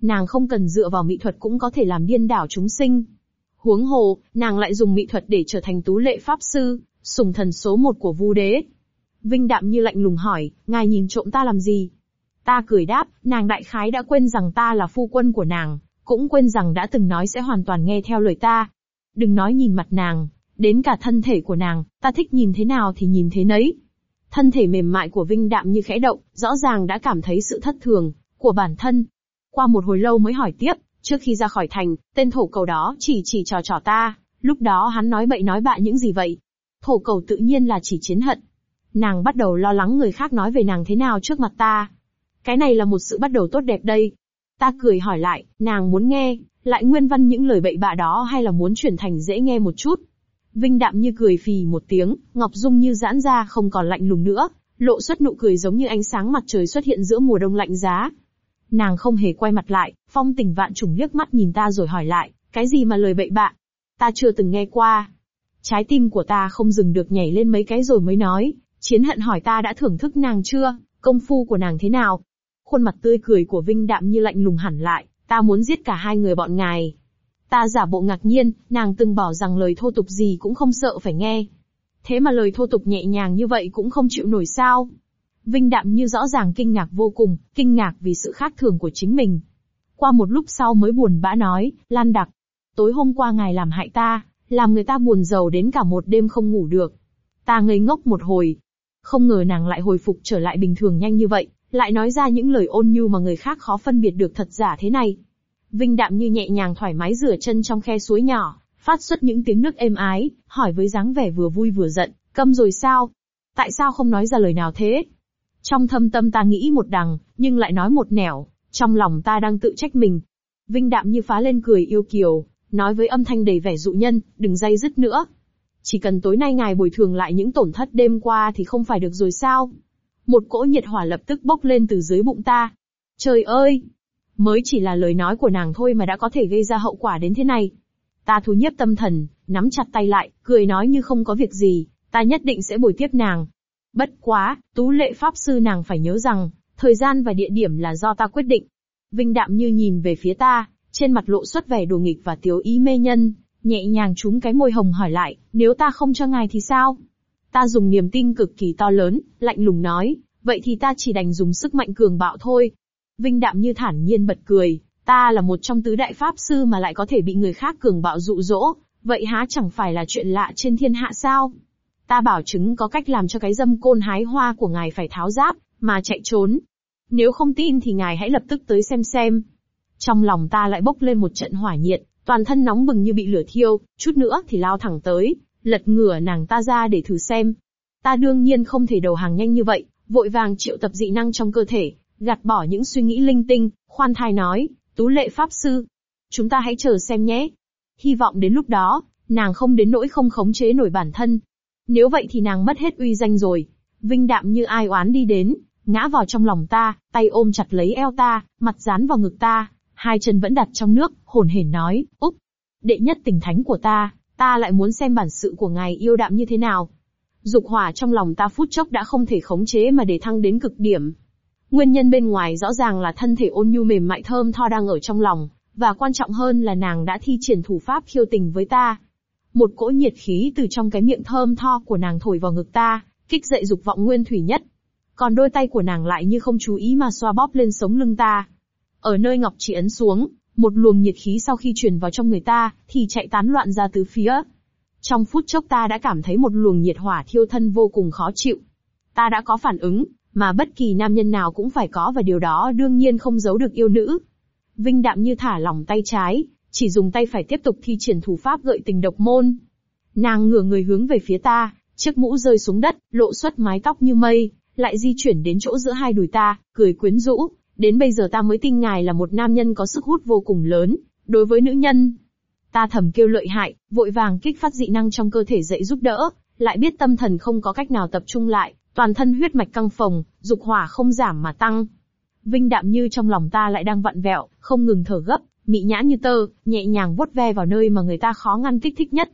Nàng không cần dựa vào mỹ thuật cũng có thể làm điên đảo chúng sinh. Huống hồ, nàng lại dùng mỹ thuật để trở thành tú lệ pháp sư, sùng thần số một của Vu Đế. Vinh đạm như lạnh lùng hỏi, ngài nhìn trộm ta làm gì? Ta cười đáp, nàng đại khái đã quên rằng ta là phu quân của nàng, cũng quên rằng đã từng nói sẽ hoàn toàn nghe theo lời ta. Đừng nói nhìn mặt nàng, đến cả thân thể của nàng, ta thích nhìn thế nào thì nhìn thế nấy. Thân thể mềm mại của Vinh đạm như khẽ động, rõ ràng đã cảm thấy sự thất thường của bản thân. Qua một hồi lâu mới hỏi tiếp, trước khi ra khỏi thành, tên thổ cầu đó chỉ chỉ trò trò ta, lúc đó hắn nói bậy nói bạ những gì vậy? Thổ cầu tự nhiên là chỉ chiến hận. Nàng bắt đầu lo lắng người khác nói về nàng thế nào trước mặt ta. Cái này là một sự bắt đầu tốt đẹp đây. Ta cười hỏi lại, nàng muốn nghe, lại nguyên văn những lời bậy bạ đó hay là muốn chuyển thành dễ nghe một chút? Vinh đạm như cười phì một tiếng, Ngọc Dung như giãn ra không còn lạnh lùng nữa, lộ xuất nụ cười giống như ánh sáng mặt trời xuất hiện giữa mùa đông lạnh giá. Nàng không hề quay mặt lại, phong tình vạn trùng liếc mắt nhìn ta rồi hỏi lại, cái gì mà lời bậy bạ? Ta chưa từng nghe qua. Trái tim của ta không dừng được nhảy lên mấy cái rồi mới nói, chiến hận hỏi ta đã thưởng thức nàng chưa, công phu của nàng thế nào? Khuôn mặt tươi cười của Vinh đạm như lạnh lùng hẳn lại, ta muốn giết cả hai người bọn ngài. Ta giả bộ ngạc nhiên, nàng từng bảo rằng lời thô tục gì cũng không sợ phải nghe. Thế mà lời thô tục nhẹ nhàng như vậy cũng không chịu nổi sao. Vinh đạm như rõ ràng kinh ngạc vô cùng, kinh ngạc vì sự khác thường của chính mình. Qua một lúc sau mới buồn bã nói, Lan Đặc. Tối hôm qua ngài làm hại ta, làm người ta buồn giàu đến cả một đêm không ngủ được. Ta ngây ngốc một hồi. Không ngờ nàng lại hồi phục trở lại bình thường nhanh như vậy, lại nói ra những lời ôn nhu mà người khác khó phân biệt được thật giả thế này. Vinh đạm như nhẹ nhàng thoải mái rửa chân trong khe suối nhỏ, phát xuất những tiếng nước êm ái, hỏi với dáng vẻ vừa vui vừa giận, câm rồi sao? Tại sao không nói ra lời nào thế? Trong thâm tâm ta nghĩ một đằng, nhưng lại nói một nẻo, trong lòng ta đang tự trách mình. Vinh đạm như phá lên cười yêu kiều, nói với âm thanh đầy vẻ dụ nhân, đừng dây dứt nữa. Chỉ cần tối nay ngài bồi thường lại những tổn thất đêm qua thì không phải được rồi sao? Một cỗ nhiệt hỏa lập tức bốc lên từ dưới bụng ta. Trời ơi! Mới chỉ là lời nói của nàng thôi mà đã có thể gây ra hậu quả đến thế này. Ta thu nhiếp tâm thần, nắm chặt tay lại, cười nói như không có việc gì, ta nhất định sẽ bồi tiếp nàng. Bất quá, tú lệ pháp sư nàng phải nhớ rằng, thời gian và địa điểm là do ta quyết định. Vinh đạm như nhìn về phía ta, trên mặt lộ xuất vẻ đồ nghịch và tiếu ý mê nhân, nhẹ nhàng trúng cái môi hồng hỏi lại, nếu ta không cho ngài thì sao? Ta dùng niềm tin cực kỳ to lớn, lạnh lùng nói, vậy thì ta chỉ đành dùng sức mạnh cường bạo thôi. Vinh đạm như thản nhiên bật cười, ta là một trong tứ đại pháp sư mà lại có thể bị người khác cường bạo dụ dỗ, vậy há chẳng phải là chuyện lạ trên thiên hạ sao? Ta bảo chứng có cách làm cho cái dâm côn hái hoa của ngài phải tháo giáp, mà chạy trốn. Nếu không tin thì ngài hãy lập tức tới xem xem. Trong lòng ta lại bốc lên một trận hỏa nhiệt, toàn thân nóng bừng như bị lửa thiêu, chút nữa thì lao thẳng tới, lật ngửa nàng ta ra để thử xem. Ta đương nhiên không thể đầu hàng nhanh như vậy, vội vàng triệu tập dị năng trong cơ thể, gạt bỏ những suy nghĩ linh tinh, khoan thai nói, tú lệ pháp sư. Chúng ta hãy chờ xem nhé. Hy vọng đến lúc đó, nàng không đến nỗi không khống chế nổi bản thân. Nếu vậy thì nàng mất hết uy danh rồi. Vinh đạm như ai oán đi đến, ngã vào trong lòng ta, tay ôm chặt lấy eo ta, mặt dán vào ngực ta, hai chân vẫn đặt trong nước, hồn hển nói, úp, đệ nhất tình thánh của ta, ta lại muốn xem bản sự của ngài yêu đạm như thế nào. Dục hỏa trong lòng ta phút chốc đã không thể khống chế mà để thăng đến cực điểm. Nguyên nhân bên ngoài rõ ràng là thân thể ôn nhu mềm mại thơm tho đang ở trong lòng, và quan trọng hơn là nàng đã thi triển thủ pháp khiêu tình với ta. Một cỗ nhiệt khí từ trong cái miệng thơm tho của nàng thổi vào ngực ta, kích dậy dục vọng nguyên thủy nhất. Còn đôi tay của nàng lại như không chú ý mà xoa bóp lên sống lưng ta. Ở nơi ngọc chỉ ấn xuống, một luồng nhiệt khí sau khi truyền vào trong người ta, thì chạy tán loạn ra tứ phía. Trong phút chốc ta đã cảm thấy một luồng nhiệt hỏa thiêu thân vô cùng khó chịu. Ta đã có phản ứng, mà bất kỳ nam nhân nào cũng phải có và điều đó đương nhiên không giấu được yêu nữ. Vinh đạm như thả lỏng tay trái, chỉ dùng tay phải tiếp tục thi triển thủ pháp gợi tình độc môn. Nàng ngửa người hướng về phía ta, chiếc mũ rơi xuống đất, lộ xuất mái tóc như mây, lại di chuyển đến chỗ giữa hai đùi ta, cười quyến rũ, đến bây giờ ta mới tin ngài là một nam nhân có sức hút vô cùng lớn, đối với nữ nhân. Ta thầm kêu lợi hại, vội vàng kích phát dị năng trong cơ thể dậy giúp đỡ, lại biết tâm thần không có cách nào tập trung lại, toàn thân huyết mạch căng phồng, dục hỏa không giảm mà tăng. Vinh đạm như trong lòng ta lại đang vặn vẹo, không ngừng thở gấp, mị nhã như tơ, nhẹ nhàng vuốt ve vào nơi mà người ta khó ngăn kích thích nhất.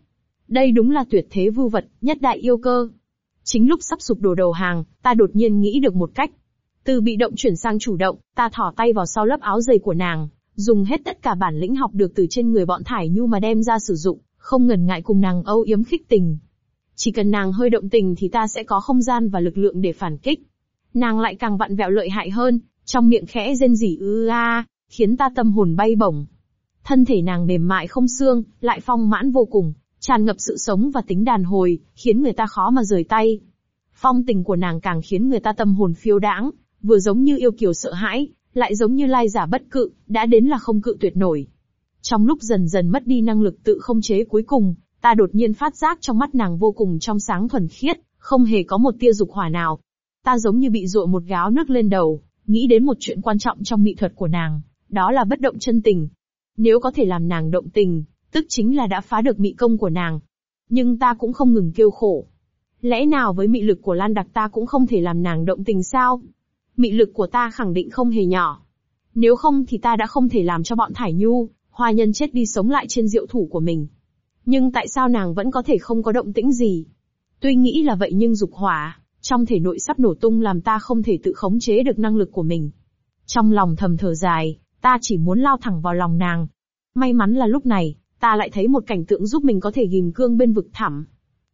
Đây đúng là tuyệt thế vưu vật, nhất đại yêu cơ. Chính lúc sắp sụp đổ đầu hàng, ta đột nhiên nghĩ được một cách. Từ bị động chuyển sang chủ động, ta thỏ tay vào sau lớp áo dày của nàng, dùng hết tất cả bản lĩnh học được từ trên người bọn Thải Nhu mà đem ra sử dụng, không ngần ngại cùng nàng âu yếm khích tình. Chỉ cần nàng hơi động tình thì ta sẽ có không gian và lực lượng để phản kích. Nàng lại càng vặn vẹo lợi hại hơn, trong miệng khẽ rên rỉ ư a, khiến ta tâm hồn bay bổng. Thân thể nàng mềm mại không xương, lại phong mãn vô cùng, tràn ngập sự sống và tính đàn hồi, khiến người ta khó mà rời tay. Phong tình của nàng càng khiến người ta tâm hồn phiêu đãng, vừa giống như yêu kiều sợ hãi, lại giống như lai giả bất cự, đã đến là không cự tuyệt nổi. Trong lúc dần dần mất đi năng lực tự không chế cuối cùng, ta đột nhiên phát giác trong mắt nàng vô cùng trong sáng thuần khiết, không hề có một tia dục hỏa nào. Ta giống như bị dội một gáo nước lên đầu, nghĩ đến một chuyện quan trọng trong mỹ thuật của nàng, đó là bất động chân tình. Nếu có thể làm nàng động tình, tức chính là đã phá được mị công của nàng. Nhưng ta cũng không ngừng kêu khổ. Lẽ nào với mị lực của Lan Đặc ta cũng không thể làm nàng động tình sao? Mị lực của ta khẳng định không hề nhỏ. Nếu không thì ta đã không thể làm cho bọn Thải Nhu, hoa nhân chết đi sống lại trên diệu thủ của mình. Nhưng tại sao nàng vẫn có thể không có động tĩnh gì? Tuy nghĩ là vậy nhưng dục hỏa, trong thể nội sắp nổ tung làm ta không thể tự khống chế được năng lực của mình. Trong lòng thầm thở dài, ta chỉ muốn lao thẳng vào lòng nàng. May mắn là lúc này, ta lại thấy một cảnh tượng giúp mình có thể ghim cương bên vực thẳm.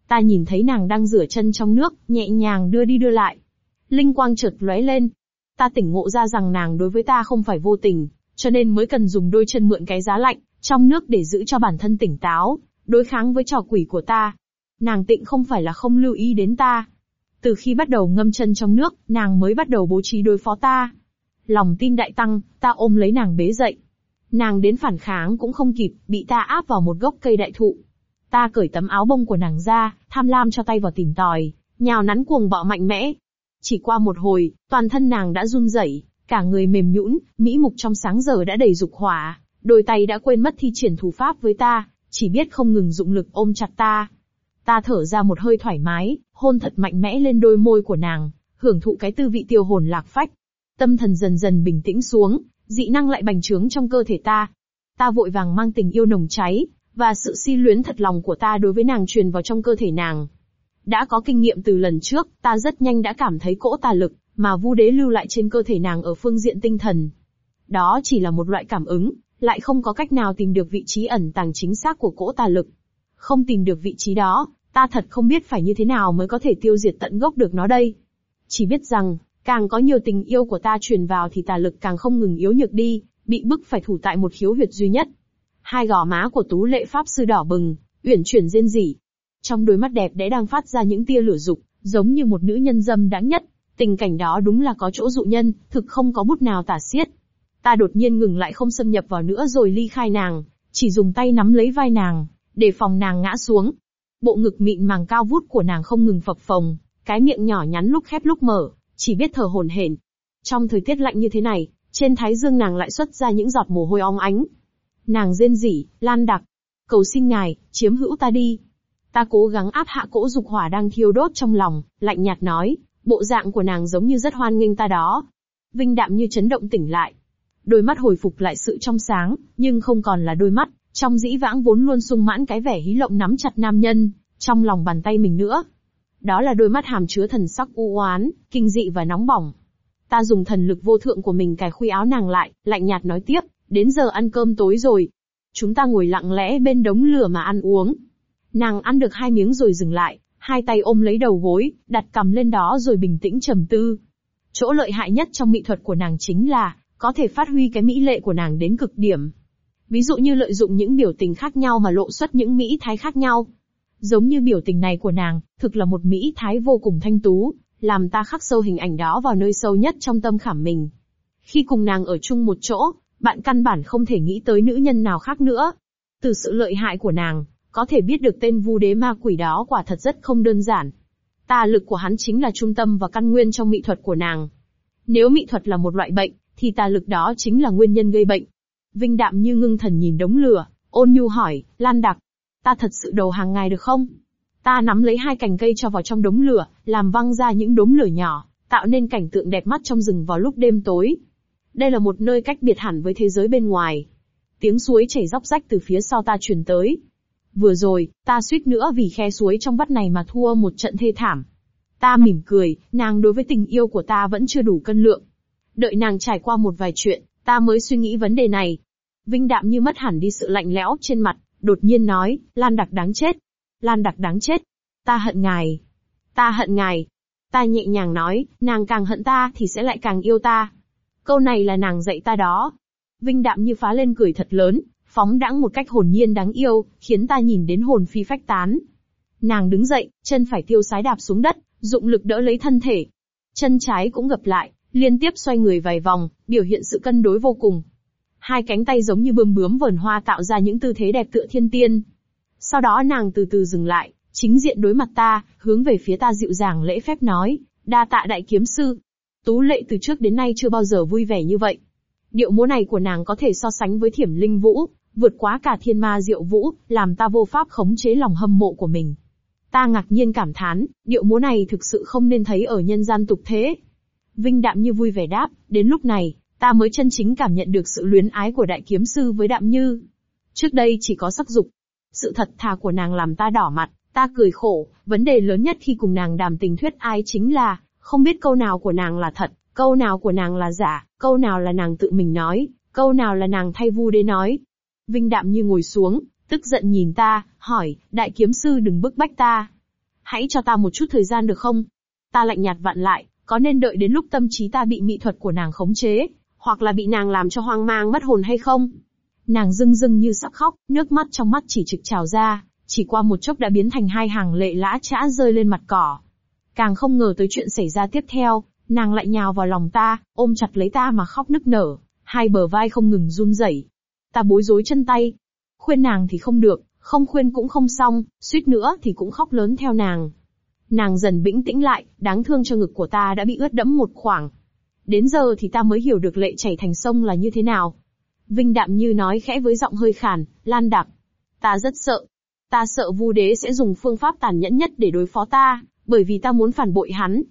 Ta nhìn thấy nàng đang rửa chân trong nước, nhẹ nhàng đưa đi đưa lại. Linh quang chợt lóe lên. Ta tỉnh ngộ ra rằng nàng đối với ta không phải vô tình, cho nên mới cần dùng đôi chân mượn cái giá lạnh, trong nước để giữ cho bản thân tỉnh táo, đối kháng với trò quỷ của ta. Nàng tịnh không phải là không lưu ý đến ta. Từ khi bắt đầu ngâm chân trong nước, nàng mới bắt đầu bố trí đối phó ta. Lòng tin đại tăng, ta ôm lấy nàng bế dậy. Nàng đến phản kháng cũng không kịp, bị ta áp vào một gốc cây đại thụ. Ta cởi tấm áo bông của nàng ra, tham lam cho tay vào tìm tòi, nhào nắn cuồng bạo mạnh mẽ. Chỉ qua một hồi, toàn thân nàng đã run rẩy, cả người mềm nhũn, mỹ mục trong sáng giờ đã đầy dục hỏa, đôi tay đã quên mất thi triển thủ pháp với ta, chỉ biết không ngừng dụng lực ôm chặt ta. Ta thở ra một hơi thoải mái, hôn thật mạnh mẽ lên đôi môi của nàng, hưởng thụ cái tư vị tiêu hồn lạc phách. Tâm thần dần dần bình tĩnh xuống, dị năng lại bành trướng trong cơ thể ta. Ta vội vàng mang tình yêu nồng cháy, và sự si luyến thật lòng của ta đối với nàng truyền vào trong cơ thể nàng. Đã có kinh nghiệm từ lần trước, ta rất nhanh đã cảm thấy cỗ tà lực, mà vu đế lưu lại trên cơ thể nàng ở phương diện tinh thần. Đó chỉ là một loại cảm ứng, lại không có cách nào tìm được vị trí ẩn tàng chính xác của cỗ tà lực. Không tìm được vị trí đó, ta thật không biết phải như thế nào mới có thể tiêu diệt tận gốc được nó đây. Chỉ biết rằng, càng có nhiều tình yêu của ta truyền vào thì tà lực càng không ngừng yếu nhược đi, bị bức phải thủ tại một khiếu huyệt duy nhất. Hai gò má của tú lệ pháp sư đỏ bừng, uyển chuyển rên rỉ. Trong đôi mắt đẹp đẽ đang phát ra những tia lửa dục, giống như một nữ nhân dâm đáng nhất. Tình cảnh đó đúng là có chỗ dụ nhân, thực không có bút nào tả xiết. Ta đột nhiên ngừng lại không xâm nhập vào nữa rồi ly khai nàng, chỉ dùng tay nắm lấy vai nàng, để phòng nàng ngã xuống. Bộ ngực mịn màng cao vút của nàng không ngừng phập phồng, cái miệng nhỏ nhắn lúc khép lúc mở, chỉ biết thở hổn hển. Trong thời tiết lạnh như thế này, trên thái dương nàng lại xuất ra những giọt mồ hôi óng ánh. Nàng rên rỉ, lan đặc, cầu xin ngài, chiếm hữu ta đi. Ta cố gắng áp hạ cỗ dục hỏa đang thiêu đốt trong lòng, lạnh nhạt nói, bộ dạng của nàng giống như rất hoan nghênh ta đó. Vinh đạm như chấn động tỉnh lại, Đôi mắt hồi phục lại sự trong sáng, nhưng không còn là đôi mắt, trong dĩ vãng vốn luôn sung mãn cái vẻ hí lộng nắm chặt nam nhân, trong lòng bàn tay mình nữa. Đó là đôi mắt hàm chứa thần sắc u oán, kinh dị và nóng bỏng. Ta dùng thần lực vô thượng của mình cài khuy áo nàng lại, lạnh nhạt nói tiếp, đến giờ ăn cơm tối rồi. Chúng ta ngồi lặng lẽ bên đống lửa mà ăn uống. Nàng ăn được hai miếng rồi dừng lại, hai tay ôm lấy đầu gối, đặt cầm lên đó rồi bình tĩnh trầm tư. Chỗ lợi hại nhất trong mỹ thuật của nàng chính là, có thể phát huy cái mỹ lệ của nàng đến cực điểm. Ví dụ như lợi dụng những biểu tình khác nhau mà lộ xuất những mỹ thái khác nhau. Giống như biểu tình này của nàng, thực là một mỹ thái vô cùng thanh tú, làm ta khắc sâu hình ảnh đó vào nơi sâu nhất trong tâm khảm mình. Khi cùng nàng ở chung một chỗ, bạn căn bản không thể nghĩ tới nữ nhân nào khác nữa. Từ sự lợi hại của nàng, có thể biết được tên vu đế ma quỷ đó quả thật rất không đơn giản. Tà lực của hắn chính là trung tâm và căn nguyên trong mỹ thuật của nàng. Nếu mỹ thuật là một loại bệnh, thì tà lực đó chính là nguyên nhân gây bệnh. Vinh đạm như ngưng thần nhìn đống lửa, ôn nhu hỏi, Lan Đặc, ta thật sự đầu hàng ngài được không? Ta nắm lấy hai cành cây cho vào trong đống lửa, làm văng ra những đống lửa nhỏ, tạo nên cảnh tượng đẹp mắt trong rừng vào lúc đêm tối. Đây là một nơi cách biệt hẳn với thế giới bên ngoài. Tiếng suối chảy róc rách từ phía sau ta truyền tới. Vừa rồi, ta suýt nữa vì khe suối trong vắt này mà thua một trận thê thảm. Ta mỉm cười, nàng đối với tình yêu của ta vẫn chưa đủ cân lượng. Đợi nàng trải qua một vài chuyện, ta mới suy nghĩ vấn đề này. Vinh đạm như mất hẳn đi sự lạnh lẽo trên mặt, đột nhiên nói, Lan Đặc đáng chết. Lan Đặc đáng chết. Ta hận ngài. Ta hận ngài. Ta nhẹ nhàng nói, nàng càng hận ta thì sẽ lại càng yêu ta. Câu này là nàng dạy ta đó. Vinh đạm như phá lên cười thật lớn, phóng đãng một cách hồn nhiên đáng yêu, khiến ta nhìn đến hồn phi phách tán. Nàng đứng dậy, chân phải tiêu sái đạp xuống đất, dụng lực đỡ lấy thân thể. Chân trái cũng gập lại, liên tiếp xoay người vài vòng, biểu hiện sự cân đối vô cùng. Hai cánh tay giống như bươm bướm vờn hoa tạo ra những tư thế đẹp tựa thiên tiên. Sau đó nàng từ từ dừng lại, chính diện đối mặt ta, hướng về phía ta dịu dàng lễ phép nói, đa tạ đại kiếm sư. Tú lệ từ trước đến nay chưa bao giờ vui vẻ như vậy. Điệu múa này của nàng có thể so sánh với thiểm linh vũ, vượt quá cả thiên ma diệu vũ, làm ta vô pháp khống chế lòng hâm mộ của mình. Ta ngạc nhiên cảm thán, điệu múa này thực sự không nên thấy ở nhân gian tục thế. Vinh đạm như vui vẻ đáp, đến lúc này, ta mới chân chính cảm nhận được sự luyến ái của đại kiếm sư với đạm như. Trước đây chỉ có sắc dục. Sự thật thà của nàng làm ta đỏ mặt, ta cười khổ, vấn đề lớn nhất khi cùng nàng đàm tình thuyết ai chính là, không biết câu nào của nàng là thật, câu nào của nàng là giả, câu nào là nàng tự mình nói, câu nào là nàng thay vu đế nói. Vinh đạm như ngồi xuống, tức giận nhìn ta, hỏi, đại kiếm sư đừng bức bách ta. Hãy cho ta một chút thời gian được không? Ta lạnh nhạt vặn lại, có nên đợi đến lúc tâm trí ta bị mỹ thuật của nàng khống chế, hoặc là bị nàng làm cho hoang mang mất hồn hay không? Nàng rưng rưng như sắp khóc, nước mắt trong mắt chỉ trực trào ra, chỉ qua một chốc đã biến thành hai hàng lệ lã chã rơi lên mặt cỏ. Càng không ngờ tới chuyện xảy ra tiếp theo, nàng lại nhào vào lòng ta, ôm chặt lấy ta mà khóc nức nở, hai bờ vai không ngừng run rẩy. Ta bối rối chân tay. Khuyên nàng thì không được, không khuyên cũng không xong, suýt nữa thì cũng khóc lớn theo nàng. Nàng dần bĩnh tĩnh lại, đáng thương cho ngực của ta đã bị ướt đẫm một khoảng. Đến giờ thì ta mới hiểu được lệ chảy thành sông là như thế nào. Vinh đạm như nói khẽ với giọng hơi khàn, lan đặc. Ta rất sợ. Ta sợ vu đế sẽ dùng phương pháp tàn nhẫn nhất để đối phó ta, bởi vì ta muốn phản bội hắn.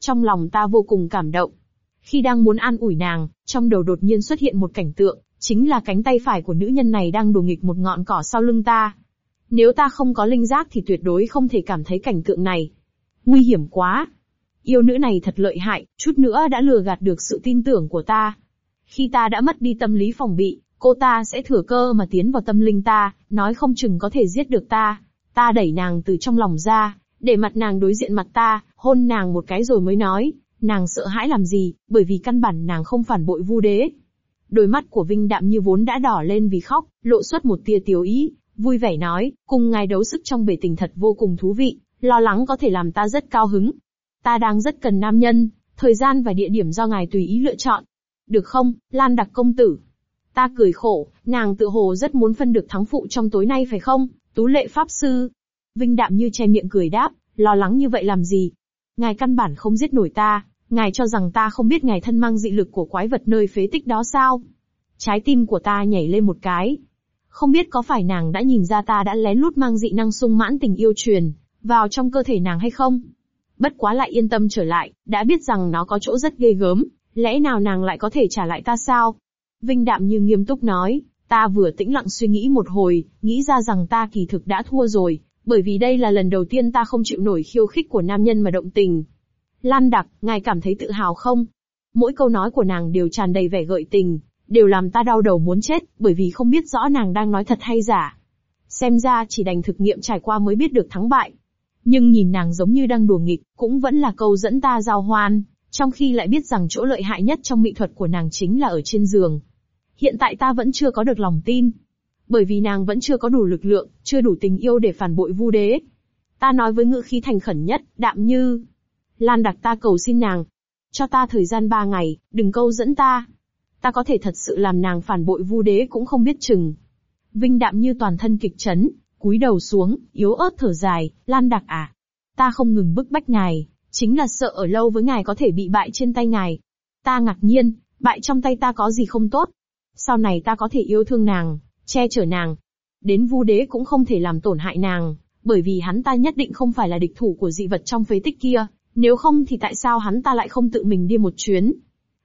Trong lòng ta vô cùng cảm động. Khi đang muốn an ủi nàng, trong đầu đột nhiên xuất hiện một cảnh tượng, chính là cánh tay phải của nữ nhân này đang đùa nghịch một ngọn cỏ sau lưng ta. Nếu ta không có linh giác thì tuyệt đối không thể cảm thấy cảnh tượng này. Nguy hiểm quá. Yêu nữ này thật lợi hại, chút nữa đã lừa gạt được sự tin tưởng của ta. Khi ta đã mất đi tâm lý phòng bị, cô ta sẽ thừa cơ mà tiến vào tâm linh ta, nói không chừng có thể giết được ta. Ta đẩy nàng từ trong lòng ra, để mặt nàng đối diện mặt ta, hôn nàng một cái rồi mới nói, nàng sợ hãi làm gì, bởi vì căn bản nàng không phản bội vu đế. Đôi mắt của Vinh Đạm như vốn đã đỏ lên vì khóc, lộ xuất một tia tiểu ý, vui vẻ nói, cùng ngài đấu sức trong bể tình thật vô cùng thú vị, lo lắng có thể làm ta rất cao hứng. Ta đang rất cần nam nhân, thời gian và địa điểm do ngài tùy ý lựa chọn. Được không, Lan đặc công tử? Ta cười khổ, nàng tự hồ rất muốn phân được thắng phụ trong tối nay phải không, tú lệ pháp sư? Vinh đạm như che miệng cười đáp, lo lắng như vậy làm gì? Ngài căn bản không giết nổi ta, ngài cho rằng ta không biết ngài thân mang dị lực của quái vật nơi phế tích đó sao? Trái tim của ta nhảy lên một cái. Không biết có phải nàng đã nhìn ra ta đã lén lút mang dị năng sung mãn tình yêu truyền, vào trong cơ thể nàng hay không? Bất quá lại yên tâm trở lại, đã biết rằng nó có chỗ rất ghê gớm, lẽ nào nàng lại có thể trả lại ta sao? Vinh đạm như nghiêm túc nói, ta vừa tĩnh lặng suy nghĩ một hồi, nghĩ ra rằng ta kỳ thực đã thua rồi, bởi vì đây là lần đầu tiên ta không chịu nổi khiêu khích của nam nhân mà động tình. Lan đặc, ngài cảm thấy tự hào không? Mỗi câu nói của nàng đều tràn đầy vẻ gợi tình, đều làm ta đau đầu muốn chết, bởi vì không biết rõ nàng đang nói thật hay giả. Xem ra chỉ đành thực nghiệm trải qua mới biết được thắng bại. Nhưng nhìn nàng giống như đang đùa nghịch, cũng vẫn là câu dẫn ta giao hoan, trong khi lại biết rằng chỗ lợi hại nhất trong mỹ thuật của nàng chính là ở trên giường. Hiện tại ta vẫn chưa có được lòng tin. Bởi vì nàng vẫn chưa có đủ lực lượng, chưa đủ tình yêu để phản bội vu đế. Ta nói với ngữ khí thành khẩn nhất, đạm như. Lan đặc ta cầu xin nàng. Cho ta thời gian ba ngày, đừng câu dẫn ta. Ta có thể thật sự làm nàng phản bội vu đế cũng không biết chừng. Vinh đạm như toàn thân kịch chấn, cúi đầu xuống, yếu ớt thở dài, Lan Đặc à. Ta không ngừng bức bách ngài, chính là sợ ở lâu với ngài có thể bị bại trên tay ngài. Ta ngạc nhiên, bại trong tay ta có gì không tốt. Sau này ta có thể yêu thương nàng, che chở nàng. Đến vu đế cũng không thể làm tổn hại nàng, bởi vì hắn ta nhất định không phải là địch thủ của dị vật trong phế tích kia, nếu không thì tại sao hắn ta lại không tự mình đi một chuyến.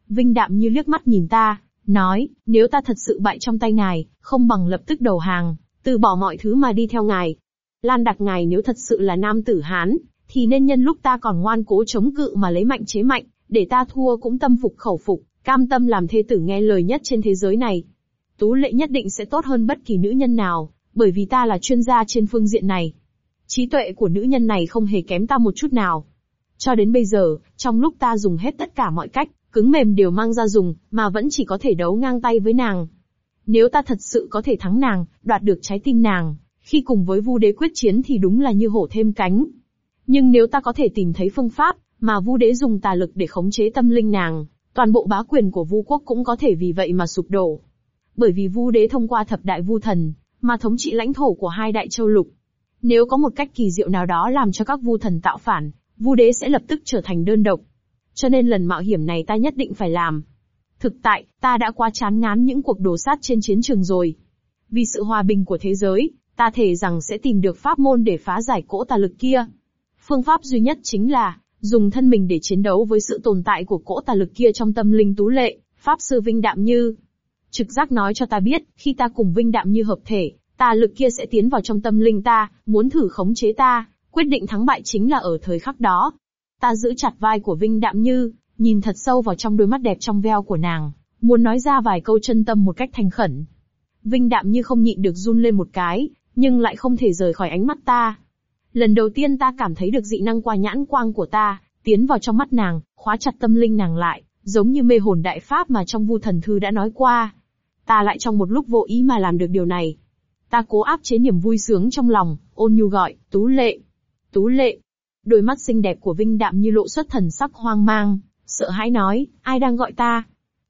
Vinh đạm như liếc mắt nhìn ta, nói, nếu ta thật sự bại trong tay ngài, không bằng lập tức đầu hàng, từ bỏ mọi thứ mà đi theo ngài. Lan đặc ngài nếu thật sự là nam tử Hán, thì nên nhân lúc ta còn ngoan cố chống cự mà lấy mạnh chế mạnh, để ta thua cũng tâm phục khẩu phục, cam tâm làm thê tử nghe lời nhất trên thế giới này. Tú lệ nhất định sẽ tốt hơn bất kỳ nữ nhân nào, bởi vì ta là chuyên gia trên phương diện này. Trí tuệ của nữ nhân này không hề kém ta một chút nào. Cho đến bây giờ, trong lúc ta dùng hết tất cả mọi cách, cứng mềm đều mang ra dùng, mà vẫn chỉ có thể đấu ngang tay với nàng. Nếu ta thật sự có thể thắng nàng, đoạt được trái tim nàng, khi cùng với Vu Đế quyết chiến thì đúng là như hổ thêm cánh. Nhưng nếu ta có thể tìm thấy phương pháp, mà Vu Đế dùng tà lực để khống chế tâm linh nàng, toàn bộ bá quyền của Vu quốc cũng có thể vì vậy mà sụp đổ. Bởi vì Vu Đế thông qua thập đại Vu thần, mà thống trị lãnh thổ của hai đại châu lục. Nếu có một cách kỳ diệu nào đó làm cho các Vu thần tạo phản, Vu Đế sẽ lập tức trở thành đơn độc. Cho nên lần mạo hiểm này ta nhất định phải làm. Thực tại, ta đã quá chán ngán những cuộc đổ sát trên chiến trường rồi. Vì sự hòa bình của thế giới, ta thể rằng sẽ tìm được pháp môn để phá giải cỗ tà lực kia. Phương pháp duy nhất chính là, dùng thân mình để chiến đấu với sự tồn tại của cỗ tà lực kia trong tâm linh tú lệ, Pháp Sư Vinh Đạm Như. Trực giác nói cho ta biết, khi ta cùng Vinh Đạm Như hợp thể, tà lực kia sẽ tiến vào trong tâm linh ta, muốn thử khống chế ta, quyết định thắng bại chính là ở thời khắc đó. Ta giữ chặt vai của Vinh Đạm Như, nhìn thật sâu vào trong đôi mắt đẹp trong veo của nàng, muốn nói ra vài câu chân tâm một cách thành khẩn. Vinh Đạm Như không nhịn được run lên một cái, nhưng lại không thể rời khỏi ánh mắt ta. Lần đầu tiên ta cảm thấy được dị năng qua nhãn quang của ta, tiến vào trong mắt nàng, khóa chặt tâm linh nàng lại, giống như mê hồn đại pháp mà trong vu thần thư đã nói qua. Ta lại trong một lúc vô ý mà làm được điều này. Ta cố áp chế niềm vui sướng trong lòng, ôn nhu gọi, tú lệ. Tú lệ. Đôi mắt xinh đẹp của Vinh Đạm như lộ xuất thần sắc hoang mang, sợ hãi nói, ai đang gọi ta?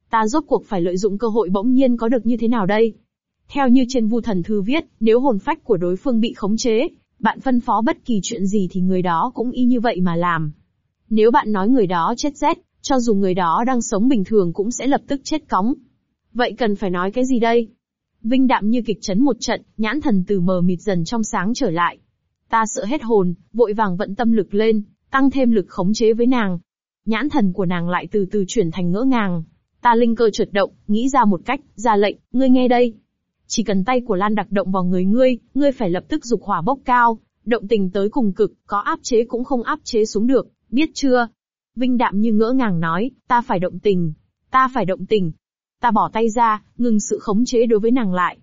Ta rốt cuộc phải lợi dụng cơ hội bỗng nhiên có được như thế nào đây? Theo như trên vu thần thư viết, nếu hồn phách của đối phương bị khống chế, bạn phân phó bất kỳ chuyện gì thì người đó cũng y như vậy mà làm. Nếu bạn nói người đó chết rét, cho dù người đó đang sống bình thường cũng sẽ lập tức chết cóng. Vậy cần phải nói cái gì đây? Vinh đạm như kịch chấn một trận, nhãn thần từ mờ mịt dần trong sáng trở lại. Ta sợ hết hồn, vội vàng vận tâm lực lên, tăng thêm lực khống chế với nàng. Nhãn thần của nàng lại từ từ chuyển thành ngỡ ngàng. Ta linh cơ chợt động, nghĩ ra một cách, ra lệnh, ngươi nghe đây. Chỉ cần tay của Lan đặc động vào người ngươi, ngươi phải lập tức dục hỏa bốc cao, động tình tới cùng cực, có áp chế cũng không áp chế xuống được, biết chưa? Vinh đạm như ngỡ ngàng nói, ta phải động tình, ta phải động tình. Ta bỏ tay ra, ngừng sự khống chế đối với nàng lại.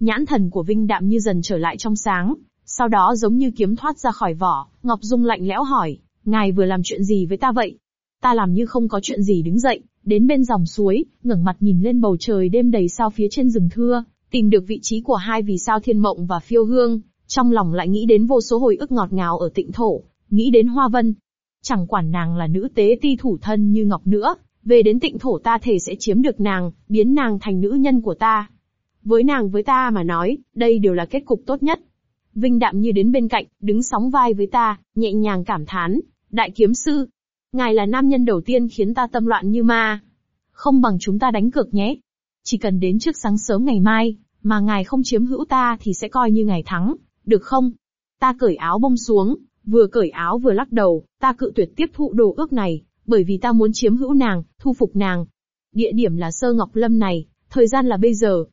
Nhãn thần của Vinh đạm như dần trở lại trong sáng, sau đó giống như kiếm thoát ra khỏi vỏ, Ngọc Dung lạnh lẽo hỏi, ngài vừa làm chuyện gì với ta vậy? Ta làm như không có chuyện gì đứng dậy, đến bên dòng suối, ngẩng mặt nhìn lên bầu trời đêm đầy sao phía trên rừng thưa, tìm được vị trí của hai vì sao thiên mộng và phiêu hương, trong lòng lại nghĩ đến vô số hồi ức ngọt ngào ở tịnh thổ, nghĩ đến hoa vân. Chẳng quản nàng là nữ tế ti thủ thân như ngọc nữa, về đến tịnh thổ ta thể sẽ chiếm được nàng, biến nàng thành nữ nhân của ta. Với nàng với ta mà nói, đây đều là kết cục tốt nhất. Vinh đạm như đến bên cạnh, đứng sóng vai với ta, nhẹ nhàng cảm thán, đại kiếm sư. Ngài là nam nhân đầu tiên khiến ta tâm loạn như ma. Không bằng chúng ta đánh cược nhé. Chỉ cần đến trước sáng sớm ngày mai, mà ngài không chiếm hữu ta thì sẽ coi như ngài thắng, được không? Ta cởi áo bông xuống, vừa cởi áo vừa lắc đầu, ta cự tuyệt tiếp thụ đồ ước này, bởi vì ta muốn chiếm hữu nàng, thu phục nàng. Địa điểm là Sơ Ngọc Lâm này, thời gian là bây giờ.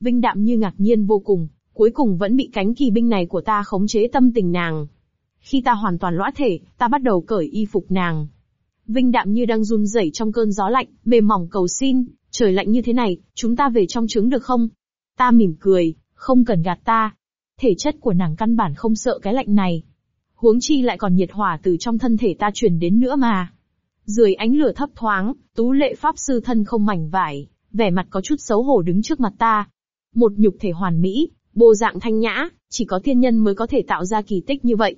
Vinh đạm như ngạc nhiên vô cùng, cuối cùng vẫn bị cánh kỳ binh này của ta khống chế tâm tình nàng. Khi ta hoàn toàn lõa thể, ta bắt đầu cởi y phục nàng. Vinh đạm như đang run rẩy trong cơn gió lạnh, mềm mỏng cầu xin, trời lạnh như thế này, chúng ta về trong trứng được không? Ta mỉm cười, không cần gạt ta. Thể chất của nàng căn bản không sợ cái lạnh này. Huống chi lại còn nhiệt hỏa từ trong thân thể ta truyền đến nữa mà. Dưới ánh lửa thấp thoáng, tú lệ pháp sư thân không mảnh vải, vẻ mặt có chút xấu hổ đứng trước mặt ta. Một nhục thể hoàn mỹ, bộ dạng thanh nhã, chỉ có thiên nhân mới có thể tạo ra kỳ tích như vậy.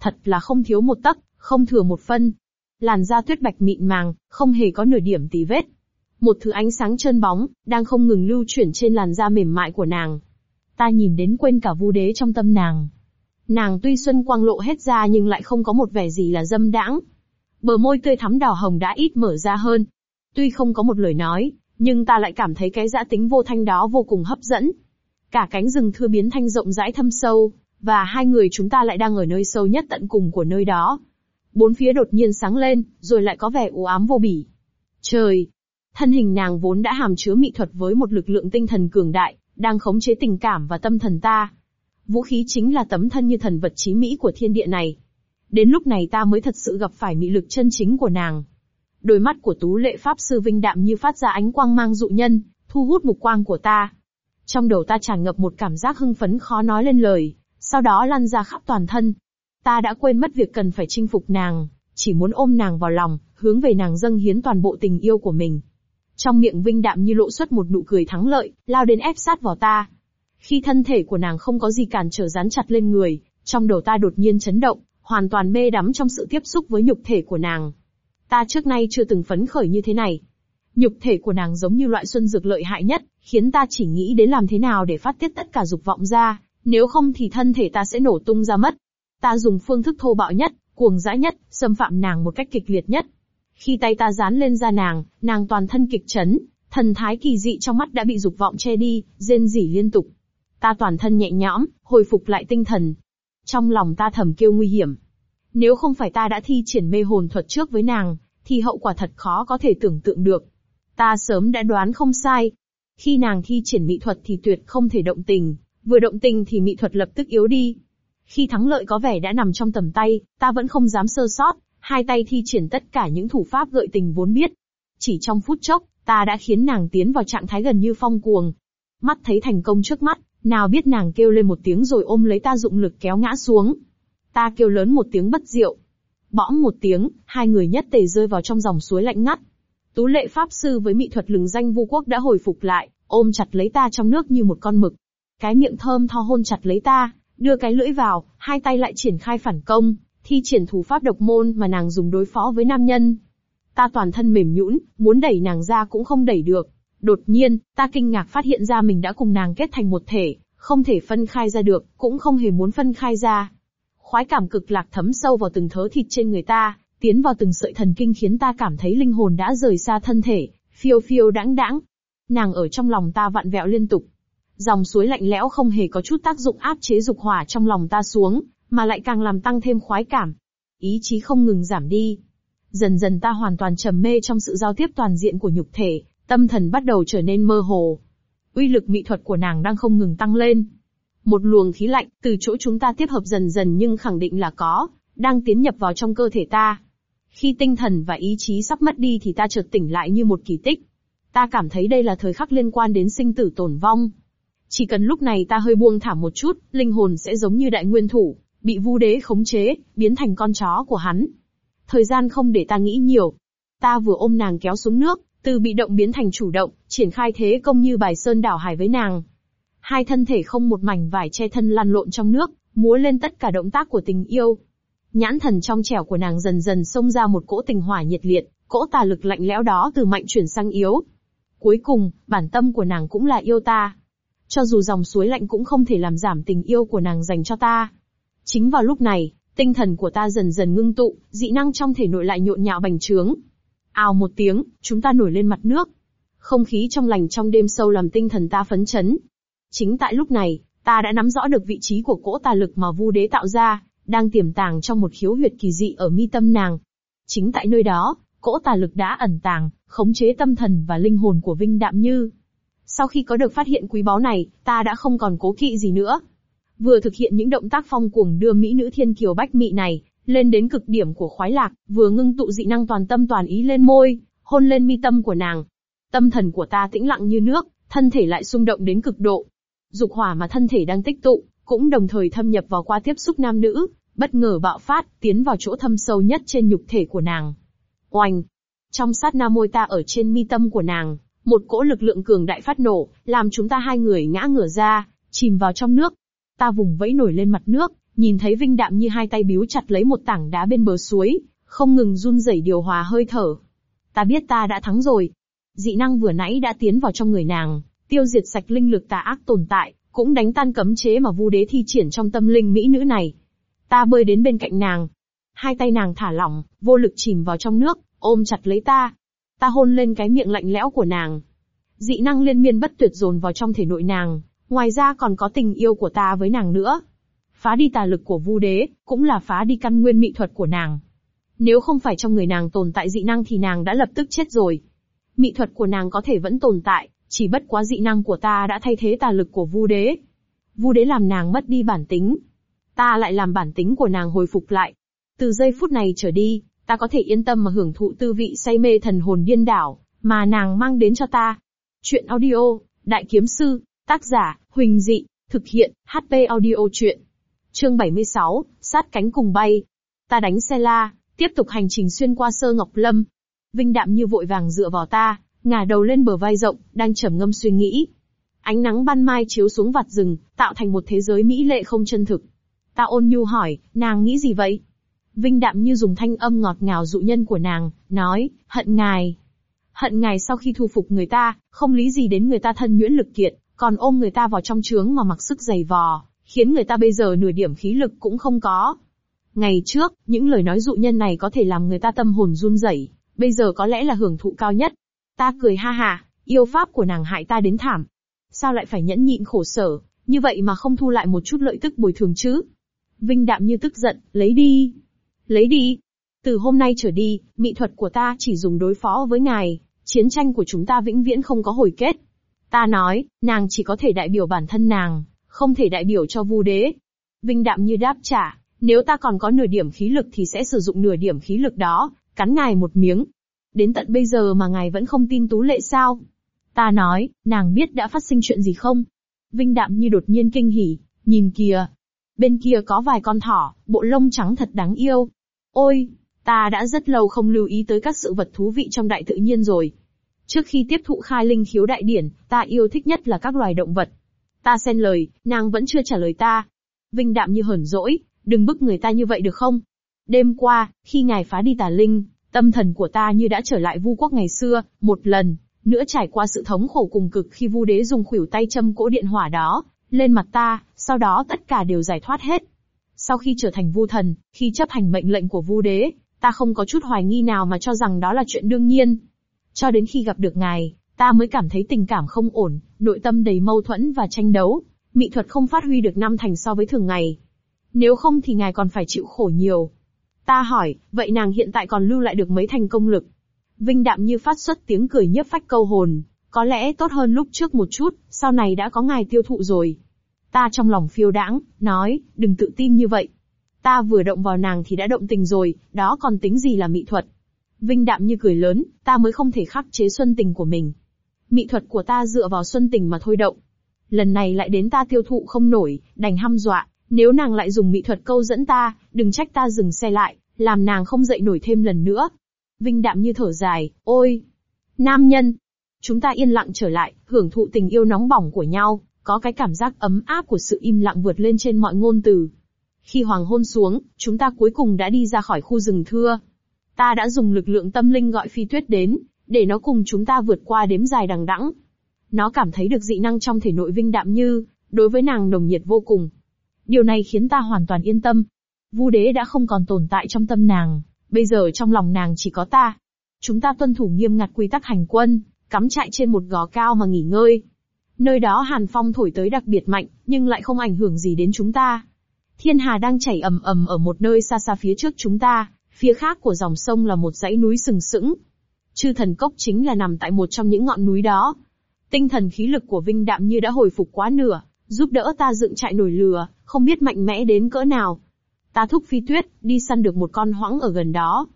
Thật là không thiếu một tấc, không thừa một phân. Làn da tuyết bạch mịn màng, không hề có nửa điểm tì vết. Một thứ ánh sáng trơn bóng, đang không ngừng lưu chuyển trên làn da mềm mại của nàng. Ta nhìn đến quên cả vu đế trong tâm nàng. Nàng tuy xuân quang lộ hết ra nhưng lại không có một vẻ gì là dâm đãng. Bờ môi tươi thắm đỏ hồng đã ít mở ra hơn. Tuy không có một lời nói, nhưng ta lại cảm thấy cái dã tính vô thanh đó vô cùng hấp dẫn. Cả cánh rừng thưa biến thanh rộng rãi thâm sâu, và hai người chúng ta lại đang ở nơi sâu nhất tận cùng của nơi đó. Bốn phía đột nhiên sáng lên, rồi lại có vẻ u ám vô bỉ. Trời, Thân hình nàng vốn đã hàm chứa mị thuật với một lực lượng tinh thần cường đại, đang khống chế tình cảm và tâm thần ta. Vũ khí chính là tấm thân như thần vật chí mỹ của thiên địa này. Đến lúc này ta mới thật sự gặp phải mị lực chân chính của nàng. Đôi mắt của tú lệ pháp sư vinh đạm như phát ra ánh quang mang dụ nhân, thu hút mục quang của ta. Trong đầu ta tràn ngập một cảm giác hưng phấn khó nói lên lời, sau đó lăn ra khắp toàn thân. Ta đã quên mất việc cần phải chinh phục nàng, chỉ muốn ôm nàng vào lòng, hướng về nàng dâng hiến toàn bộ tình yêu của mình. Trong miệng Vinh Đạm như lộ xuất một nụ cười thắng lợi, lao đến ép sát vào ta. Khi thân thể của nàng không có gì cản trở dán chặt lên người, trong đầu ta đột nhiên chấn động, hoàn toàn mê đắm trong sự tiếp xúc với nhục thể của nàng. Ta trước nay chưa từng phấn khởi như thế này. Nhục thể của nàng giống như loại xuân dược lợi hại nhất, khiến ta chỉ nghĩ đến làm thế nào để phát tiết tất cả dục vọng ra, nếu không thì thân thể ta sẽ nổ tung ra mất. Ta dùng phương thức thô bạo nhất, cuồng dã nhất, xâm phạm nàng một cách kịch liệt nhất. Khi tay ta dán lên da nàng, nàng toàn thân kịch chấn, thần thái kỳ dị trong mắt đã bị dục vọng che đi, rên rỉ liên tục. Ta toàn thân nhẹ nhõm, hồi phục lại tinh thần. Trong lòng ta thầm kêu nguy hiểm. Nếu không phải ta đã thi triển mê hồn thuật trước với nàng, thì hậu quả thật khó có thể tưởng tượng được. Ta sớm đã đoán không sai. Khi nàng thi triển mỹ thuật thì tuyệt không thể động tình, vừa động tình thì mỹ thuật lập tức yếu đi. Khi thắng lợi có vẻ đã nằm trong tầm tay, ta vẫn không dám sơ sót, hai tay thi triển tất cả những thủ pháp gợi tình vốn biết. Chỉ trong phút chốc, ta đã khiến nàng tiến vào trạng thái gần như phong cuồng. Mắt thấy thành công trước mắt, nào biết nàng kêu lên một tiếng rồi ôm lấy ta dụng lực kéo ngã xuống. Ta kêu lớn một tiếng bất diệu. Bõm một tiếng, hai người nhất tề rơi vào trong dòng suối lạnh ngắt. Tú lệ pháp sư với mỹ thuật lừng danh vu quốc đã hồi phục lại, ôm chặt lấy ta trong nước như một con mực. Cái miệng thơm tho hôn chặt lấy ta, đưa cái lưỡi vào, hai tay lại triển khai phản công, thi triển thủ pháp độc môn mà nàng dùng đối phó với nam nhân. Ta toàn thân mềm nhũn, muốn đẩy nàng ra cũng không đẩy được. Đột nhiên, ta kinh ngạc phát hiện ra mình đã cùng nàng kết thành một thể, không thể phân khai ra được, cũng không hề muốn phân khai ra. Khoái cảm cực lạc thấm sâu vào từng thớ thịt trên người ta, tiến vào từng sợi thần kinh khiến ta cảm thấy linh hồn đã rời xa thân thể, phiêu phiêu đãng đãng. Nàng ở trong lòng ta vặn vẹo liên tục. Dòng suối lạnh lẽo không hề có chút tác dụng áp chế dục hỏa trong lòng ta xuống, mà lại càng làm tăng thêm khoái cảm. Ý chí không ngừng giảm đi. Dần dần ta hoàn toàn trầm mê trong sự giao tiếp toàn diện của nhục thể, tâm thần bắt đầu trở nên mơ hồ. Uy lực mỹ thuật của nàng đang không ngừng tăng lên. Một luồng khí lạnh từ chỗ chúng ta tiếp hợp dần dần nhưng khẳng định là có, đang tiến nhập vào trong cơ thể ta. Khi tinh thần và ý chí sắp mất đi thì ta chợt tỉnh lại như một kỳ tích. Ta cảm thấy đây là thời khắc liên quan đến sinh tử tổn vong. Chỉ cần lúc này ta hơi buông thả một chút, linh hồn sẽ giống như đại nguyên thủ, bị vu đế khống chế, biến thành con chó của hắn. Thời gian không để ta nghĩ nhiều. Ta vừa ôm nàng kéo xuống nước, từ bị động biến thành chủ động, triển khai thế công như bài sơn đảo hải với nàng. Hai thân thể không một mảnh vải che thân lăn lộn trong nước, múa lên tất cả động tác của tình yêu. Nhãn thần trong trẻo của nàng dần dần xông ra một cỗ tình hỏa nhiệt liệt, cỗ tà lực lạnh lẽo đó từ mạnh chuyển sang yếu. Cuối cùng, bản tâm của nàng cũng là yêu ta. Cho dù dòng suối lạnh cũng không thể làm giảm tình yêu của nàng dành cho ta. Chính vào lúc này, tinh thần của ta dần dần ngưng tụ, dị năng trong thể nội lại nhộn nhạo bành trướng. Ào một tiếng, chúng ta nổi lên mặt nước. Không khí trong lành trong đêm sâu làm tinh thần ta phấn chấn. Chính tại lúc này, ta đã nắm rõ được vị trí của cỗ tà lực mà vu đế tạo ra, đang tiềm tàng trong một khiếu huyệt kỳ dị ở mi tâm nàng. Chính tại nơi đó, cỗ tà lực đã ẩn tàng, khống chế tâm thần và linh hồn của Vinh Đạm Như. Sau khi có được phát hiện quý báu này, ta đã không còn cố kỵ gì nữa. Vừa thực hiện những động tác phong cuồng đưa mỹ nữ thiên kiều bách mị này, lên đến cực điểm của khoái lạc, vừa ngưng tụ dị năng toàn tâm toàn ý lên môi, hôn lên mi tâm của nàng. Tâm thần của ta tĩnh lặng như nước, thân thể lại xung động đến cực độ. Dục hỏa mà thân thể đang tích tụ, cũng đồng thời thâm nhập vào qua tiếp xúc nam nữ, bất ngờ bạo phát, tiến vào chỗ thâm sâu nhất trên nhục thể của nàng. Oanh! Trong sát na môi ta ở trên mi tâm của nàng, một cỗ lực lượng cường đại phát nổ, làm chúng ta hai người ngã ngửa ra, chìm vào trong nước. Ta vùng vẫy nổi lên mặt nước, nhìn thấy Vinh Đạm như hai tay biếu chặt lấy một tảng đá bên bờ suối, không ngừng run rẩy điều hòa hơi thở. Ta biết ta đã thắng rồi. Dị năng vừa nãy đã tiến vào trong người nàng, tiêu diệt sạch linh lực tà ác tồn tại, cũng đánh tan cấm chế mà Vu Đế thi triển trong tâm linh mỹ nữ này. Ta bơi đến bên cạnh nàng, hai tay nàng thả lỏng, vô lực chìm vào trong nước, ôm chặt lấy ta. Ta hôn lên cái miệng lạnh lẽo của nàng. Dị năng liên miên bất tuyệt dồn vào trong thể nội nàng, ngoài ra còn có tình yêu của ta với nàng nữa. Phá đi tà lực của Vu Đế, cũng là phá đi căn nguyên mỹ thuật của nàng. Nếu không phải trong người nàng tồn tại dị năng thì nàng đã lập tức chết rồi. Mỹ thuật của nàng có thể vẫn tồn tại, chỉ bất quá dị năng của ta đã thay thế tà lực của Vu Đế. Vu Đế làm nàng mất đi bản tính. Ta lại làm bản tính của nàng hồi phục lại. Từ giây phút này trở đi, ta có thể yên tâm mà hưởng thụ tư vị say mê thần hồn điên đảo, mà nàng mang đến cho ta. Chuyện audio, Đại Kiếm Sư, tác giả, Huỳnh Dị, thực hiện, HP audio chuyện. Chương 76, sát cánh cùng bay. Ta đánh xe la, tiếp tục hành trình xuyên qua sơ ngọc lâm. Vinh đạm như vội vàng dựa vào ta, ngả đầu lên bờ vai rộng, đang trầm ngâm suy nghĩ. Ánh nắng ban mai chiếu xuống vạt rừng, tạo thành một thế giới mỹ lệ không chân thực. Ta ôn nhu hỏi, nàng nghĩ gì vậy? Vinh đạm như dùng thanh âm ngọt ngào dụ nhân của nàng, nói, hận ngài. Hận ngài sau khi thu phục người ta, không lý gì đến người ta thân nhuyễn lực kiện, còn ôm người ta vào trong trướng mà mặc sức dày vò, khiến người ta bây giờ nửa điểm khí lực cũng không có. Ngày trước, những lời nói dụ nhân này có thể làm người ta tâm hồn run rẩy, bây giờ có lẽ là hưởng thụ cao nhất. Ta cười ha ha, yêu pháp của nàng hại ta đến thảm. Sao lại phải nhẫn nhịn khổ sở, như vậy mà không thu lại một chút lợi tức bồi thường chứ? Vinh đạm như tức giận, lấy đi. Lấy đi. Từ hôm nay trở đi, mỹ thuật của ta chỉ dùng đối phó với ngài, chiến tranh của chúng ta vĩnh viễn không có hồi kết. Ta nói, nàng chỉ có thể đại biểu bản thân nàng, không thể đại biểu cho vu đế. Vinh đạm như đáp trả, nếu ta còn có nửa điểm khí lực thì sẽ sử dụng nửa điểm khí lực đó, cắn ngài một miếng. Đến tận bây giờ mà ngài vẫn không tin tú lệ sao? Ta nói, nàng biết đã phát sinh chuyện gì không? Vinh đạm như đột nhiên kinh hỉ, nhìn kìa. Bên kia có vài con thỏ, bộ lông trắng thật đáng yêu. Ôi, ta đã rất lâu không lưu ý tới các sự vật thú vị trong đại tự nhiên rồi. Trước khi tiếp thụ khai linh khiếu đại điển, ta yêu thích nhất là các loài động vật. Ta xen lời, nàng vẫn chưa trả lời ta. Vinh đạm như hờn dỗi, đừng bức người ta như vậy được không? Đêm qua, khi ngài phá đi tà linh, tâm thần của ta như đã trở lại vu quốc ngày xưa, một lần, nữa trải qua sự thống khổ cùng cực khi vu đế dùng khuỷu tay châm cỗ điện hỏa đó, lên mặt ta, sau đó tất cả đều giải thoát hết. Sau khi trở thành vu thần, khi chấp hành mệnh lệnh của vu đế, ta không có chút hoài nghi nào mà cho rằng đó là chuyện đương nhiên. Cho đến khi gặp được ngài, ta mới cảm thấy tình cảm không ổn, nội tâm đầy mâu thuẫn và tranh đấu, mỹ thuật không phát huy được năm thành so với thường ngày. Nếu không thì ngài còn phải chịu khổ nhiều. Ta hỏi, vậy nàng hiện tại còn lưu lại được mấy thành công lực? Vinh đạm như phát xuất tiếng cười nhiếp phách câu hồn, có lẽ tốt hơn lúc trước một chút, sau này đã có ngài tiêu thụ rồi. Ta trong lòng phiêu đãng, nói, đừng tự tin như vậy. Ta vừa động vào nàng thì đã động tình rồi, đó còn tính gì là mỹ thuật. Vinh đạm như cười lớn, ta mới không thể khắc chế xuân tình của mình. Mỹ thuật của ta dựa vào xuân tình mà thôi động. Lần này lại đến ta tiêu thụ không nổi, đành hăm dọa, nếu nàng lại dùng mỹ thuật câu dẫn ta, đừng trách ta dừng xe lại, làm nàng không dậy nổi thêm lần nữa. Vinh đạm như thở dài, ôi! Nam nhân! Chúng ta yên lặng trở lại, hưởng thụ tình yêu nóng bỏng của nhau, có cái cảm giác ấm áp của sự im lặng vượt lên trên mọi ngôn từ. Khi hoàng hôn xuống, chúng ta cuối cùng đã đi ra khỏi khu rừng thưa. Ta đã dùng lực lượng tâm linh gọi phi tuyết đến, để nó cùng chúng ta vượt qua đếm dài đằng đẵng. Nó cảm thấy được dị năng trong thể nội Vinh Đạm Như, đối với nàng nồng nhiệt vô cùng. Điều này khiến ta hoàn toàn yên tâm. Vu đế đã không còn tồn tại trong tâm nàng, bây giờ trong lòng nàng chỉ có ta. Chúng ta tuân thủ nghiêm ngặt quy tắc hành quân, cắm trại trên một gò cao mà nghỉ ngơi. Nơi đó hàn phong thổi tới đặc biệt mạnh, nhưng lại không ảnh hưởng gì đến chúng ta. Thiên hà đang chảy ầm ầm ở một nơi xa xa phía trước chúng ta, phía khác của dòng sông là một dãy núi sừng sững. Chư thần cốc chính là nằm tại một trong những ngọn núi đó. Tinh thần khí lực của Vinh Đạm như đã hồi phục quá nửa, giúp đỡ ta dựng trại nổi lửa, không biết mạnh mẽ đến cỡ nào. Ta thúc phi tuyết, đi săn được một con hoãng ở gần đó.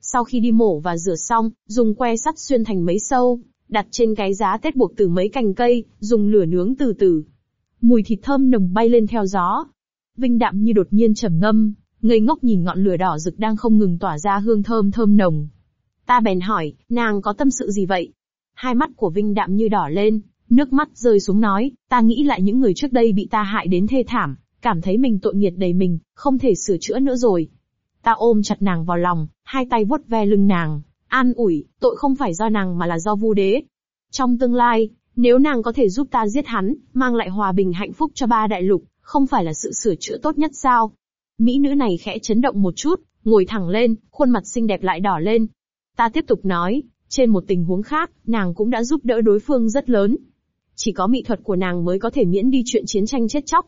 Sau khi đi mổ và rửa xong, dùng que sắt xuyên thành mấy sâu, đặt trên cái giá tết buộc từ mấy cành cây, dùng lửa nướng từ từ. Mùi thịt thơm nồng bay lên theo gió. Vinh đạm như đột nhiên trầm ngâm, ngây ngốc nhìn ngọn lửa đỏ rực đang không ngừng tỏa ra hương thơm thơm nồng. Ta bèn hỏi, nàng có tâm sự gì vậy? Hai mắt của Vinh đạm như đỏ lên, nước mắt rơi xuống nói, ta nghĩ lại những người trước đây bị ta hại đến thê thảm, cảm thấy mình tội nghiệt đầy mình, không thể sửa chữa nữa rồi. Ta ôm chặt nàng vào lòng, hai tay vuốt ve lưng nàng, an ủi, tội không phải do nàng mà là do vu đế. Trong tương lai, nếu nàng có thể giúp ta giết hắn, mang lại hòa bình hạnh phúc cho ba đại lục, không phải là sự sửa chữa tốt nhất sao? Mỹ nữ này khẽ chấn động một chút, ngồi thẳng lên, khuôn mặt xinh đẹp lại đỏ lên. Ta tiếp tục nói, trên một tình huống khác, nàng cũng đã giúp đỡ đối phương rất lớn. Chỉ có mỹ thuật của nàng mới có thể miễn đi chuyện chiến tranh chết chóc.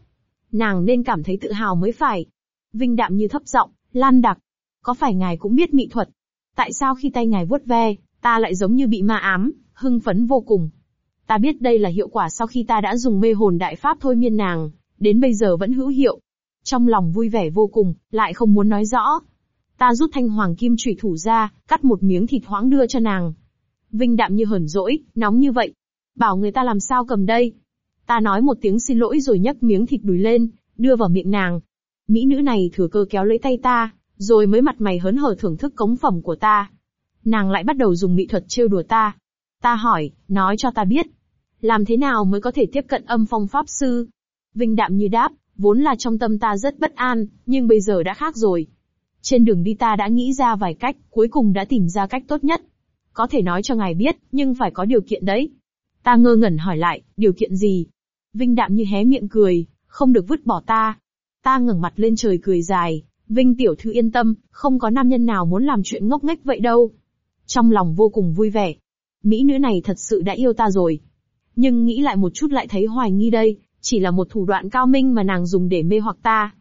Nàng nên cảm thấy tự hào mới phải. Vinh đạm như thấp giọng, lan đặc. Có phải ngài cũng biết mỹ thuật? Tại sao khi tay ngài vuốt ve, ta lại giống như bị ma ám, hưng phấn vô cùng. Ta biết đây là hiệu quả sau khi ta đã dùng mê hồn đại pháp thôi miên nàng, đến bây giờ vẫn hữu hiệu. Trong lòng vui vẻ vô cùng, lại không muốn nói rõ. Ta rút thanh hoàng kim trùy thủ ra, cắt một miếng thịt hoáng đưa cho nàng. Vinh đạm như hờn dỗi, nóng như vậy. Bảo người ta làm sao cầm đây. Ta nói một tiếng xin lỗi rồi nhấc miếng thịt đùi lên, đưa vào miệng nàng. Mỹ nữ này thừa cơ kéo lấy tay ta, rồi mới mặt mày hớn hở thưởng thức cống phẩm của ta. Nàng lại bắt đầu dùng mỹ thuật trêu đùa ta. Ta hỏi, nói cho ta biết. Làm thế nào mới có thể tiếp cận âm phong pháp sư? Vinh đạm như đáp, vốn là trong tâm ta rất bất an, nhưng bây giờ đã khác rồi. Trên đường đi ta đã nghĩ ra vài cách, cuối cùng đã tìm ra cách tốt nhất. Có thể nói cho ngài biết, nhưng phải có điều kiện đấy. Ta ngơ ngẩn hỏi lại, điều kiện gì? Vinh đạm như hé miệng cười, không được vứt bỏ ta. Ta ngẩng mặt lên trời cười dài, Vinh tiểu thư yên tâm, không có nam nhân nào muốn làm chuyện ngốc nghếch vậy đâu. Trong lòng vô cùng vui vẻ. Mỹ nữ này thật sự đã yêu ta rồi. Nhưng nghĩ lại một chút lại thấy hoài nghi đây, chỉ là một thủ đoạn cao minh mà nàng dùng để mê hoặc ta.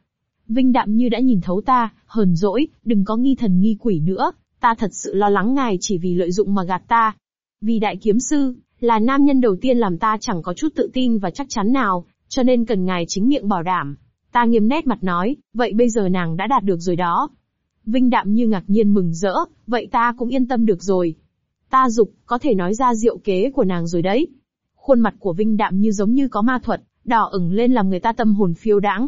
Vinh đạm như đã nhìn thấu ta, hờn dỗi, đừng có nghi thần nghi quỷ nữa, ta thật sự lo lắng ngài chỉ vì lợi dụng mà gạt ta. Vì đại kiếm sư, là nam nhân đầu tiên làm ta chẳng có chút tự tin và chắc chắn nào, cho nên cần ngài chính miệng bảo đảm. Ta nghiêm nét mặt nói, vậy bây giờ nàng đã đạt được rồi đó. Vinh đạm như ngạc nhiên mừng rỡ, vậy ta cũng yên tâm được rồi. Ta dục, có thể nói ra diệu kế của nàng rồi đấy. Khuôn mặt của Vinh đạm như giống như có ma thuật, đỏ ửng lên làm người ta tâm hồn phiêu đãng.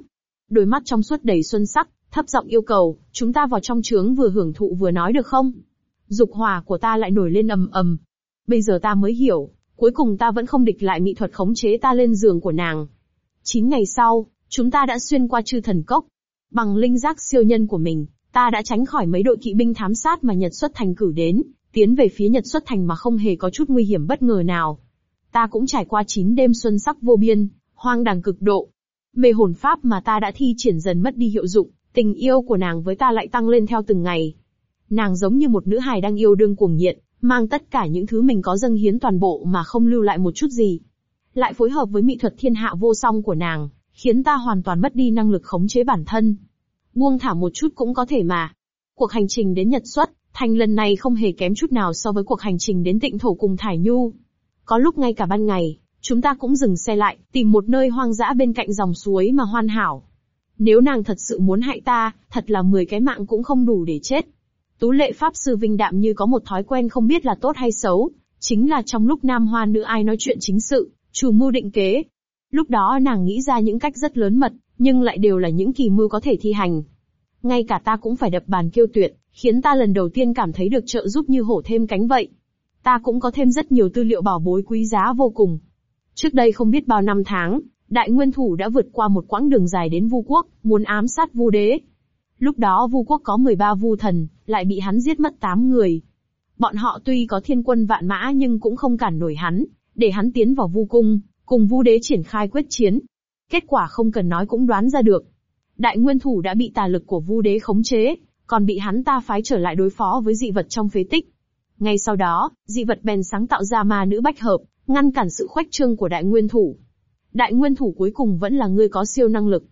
Đôi mắt trong suốt đầy xuân sắc, thấp giọng yêu cầu, chúng ta vào trong trướng vừa hưởng thụ vừa nói được không? Dục hỏa của ta lại nổi lên ầm ầm. Bây giờ ta mới hiểu, cuối cùng ta vẫn không địch lại mỹ thuật khống chế ta lên giường của nàng. Chín ngày sau, chúng ta đã xuyên qua chư thần cốc. Bằng linh giác siêu nhân của mình, ta đã tránh khỏi mấy đội kỵ binh thám sát mà Nhật xuất thành cử đến, tiến về phía Nhật xuất thành mà không hề có chút nguy hiểm bất ngờ nào. Ta cũng trải qua chín đêm xuân sắc vô biên, hoang đàng cực độ. Mê hồn pháp mà ta đã thi triển dần mất đi hiệu dụng, tình yêu của nàng với ta lại tăng lên theo từng ngày. Nàng giống như một nữ hài đang yêu đương cuồng nhiệt, mang tất cả những thứ mình có dâng hiến toàn bộ mà không lưu lại một chút gì. Lại phối hợp với mỹ thuật thiên hạ vô song của nàng, khiến ta hoàn toàn mất đi năng lực khống chế bản thân. Buông thả một chút cũng có thể mà. Cuộc hành trình đến Nhật xuất, thành lần này không hề kém chút nào so với cuộc hành trình đến tịnh thổ cùng Thải Nhu. Có lúc ngay cả ban ngày, chúng ta cũng dừng xe lại, tìm một nơi hoang dã bên cạnh dòng suối mà hoàn hảo. Nếu nàng thật sự muốn hại ta, thật là 10 cái mạng cũng không đủ để chết. Tú lệ Pháp Sư Vinh Đạm như có một thói quen không biết là tốt hay xấu, chính là trong lúc nam hoa nữ ai nói chuyện chính sự, chủ mưu định kế. Lúc đó nàng nghĩ ra những cách rất lớn mật, nhưng lại đều là những kỳ mưu có thể thi hành. Ngay cả ta cũng phải đập bàn kêu tuyệt, khiến ta lần đầu tiên cảm thấy được trợ giúp như hổ thêm cánh vậy. Ta cũng có thêm rất nhiều tư liệu bảo bối quý giá vô cùng. Trước đây không biết bao năm tháng, đại nguyên thủ đã vượt qua một quãng đường dài đến Vu quốc, muốn ám sát Vu đế. Lúc đó Vu quốc có 13 Vu thần, lại bị hắn giết mất 8 người. Bọn họ tuy có thiên quân vạn mã nhưng cũng không cản nổi hắn, để hắn tiến vào Vu cung, cùng Vu đế triển khai quyết chiến. Kết quả không cần nói cũng đoán ra được. Đại nguyên thủ đã bị tà lực của Vu đế khống chế, còn bị hắn ta phái trở lại đối phó với dị vật trong phế tích. Ngay sau đó, dị vật bèn sáng tạo ra ma nữ bách hợp, ngăn cản sự khoách trương của đại nguyên thủ. Đại nguyên thủ cuối cùng vẫn là người có siêu năng lực.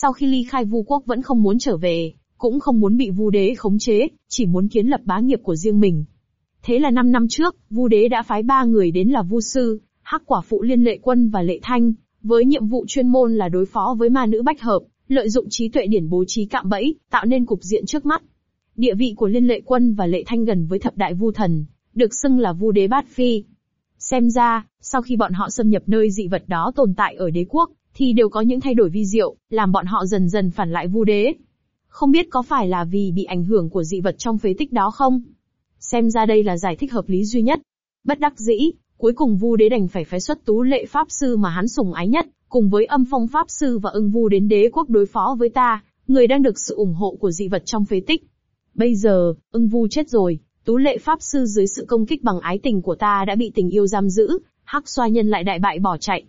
Sau khi ly khai vu quốc vẫn không muốn trở về, cũng không muốn bị vu đế khống chế, chỉ muốn kiến lập bá nghiệp của riêng mình. Thế là 5 năm trước, vu đế đã phái ba người đến là vu sư, hắc quả phụ liên lệ quân và lệ thanh, với nhiệm vụ chuyên môn là đối phó với ma nữ bách hợp, lợi dụng trí tuệ điển bố trí cạm bẫy, tạo nên cục diện trước mắt. Địa vị của liên lệ quân và lệ thanh gần với thập đại vu thần, được xưng là vu đế bát phi. Xem ra, sau khi bọn họ xâm nhập nơi dị vật đó tồn tại ở đế quốc, thì đều có những thay đổi vi diệu, làm bọn họ dần dần phản lại vu đế. Không biết có phải là vì bị ảnh hưởng của dị vật trong phế tích đó không? Xem ra đây là giải thích hợp lý duy nhất. Bất đắc dĩ, cuối cùng vu đế đành phải phái xuất tú lệ pháp sư mà hắn sùng ái nhất, cùng với âm phong pháp sư và ưng vu đến đế quốc đối phó với ta, người đang được sự ủng hộ của dị vật trong phế tích. Bây giờ, ưng vu chết rồi, Tú lệ pháp sư dưới sự công kích bằng ái tình của ta đã bị tình yêu giam giữ, hắc xoa nhân lại đại bại bỏ chạy.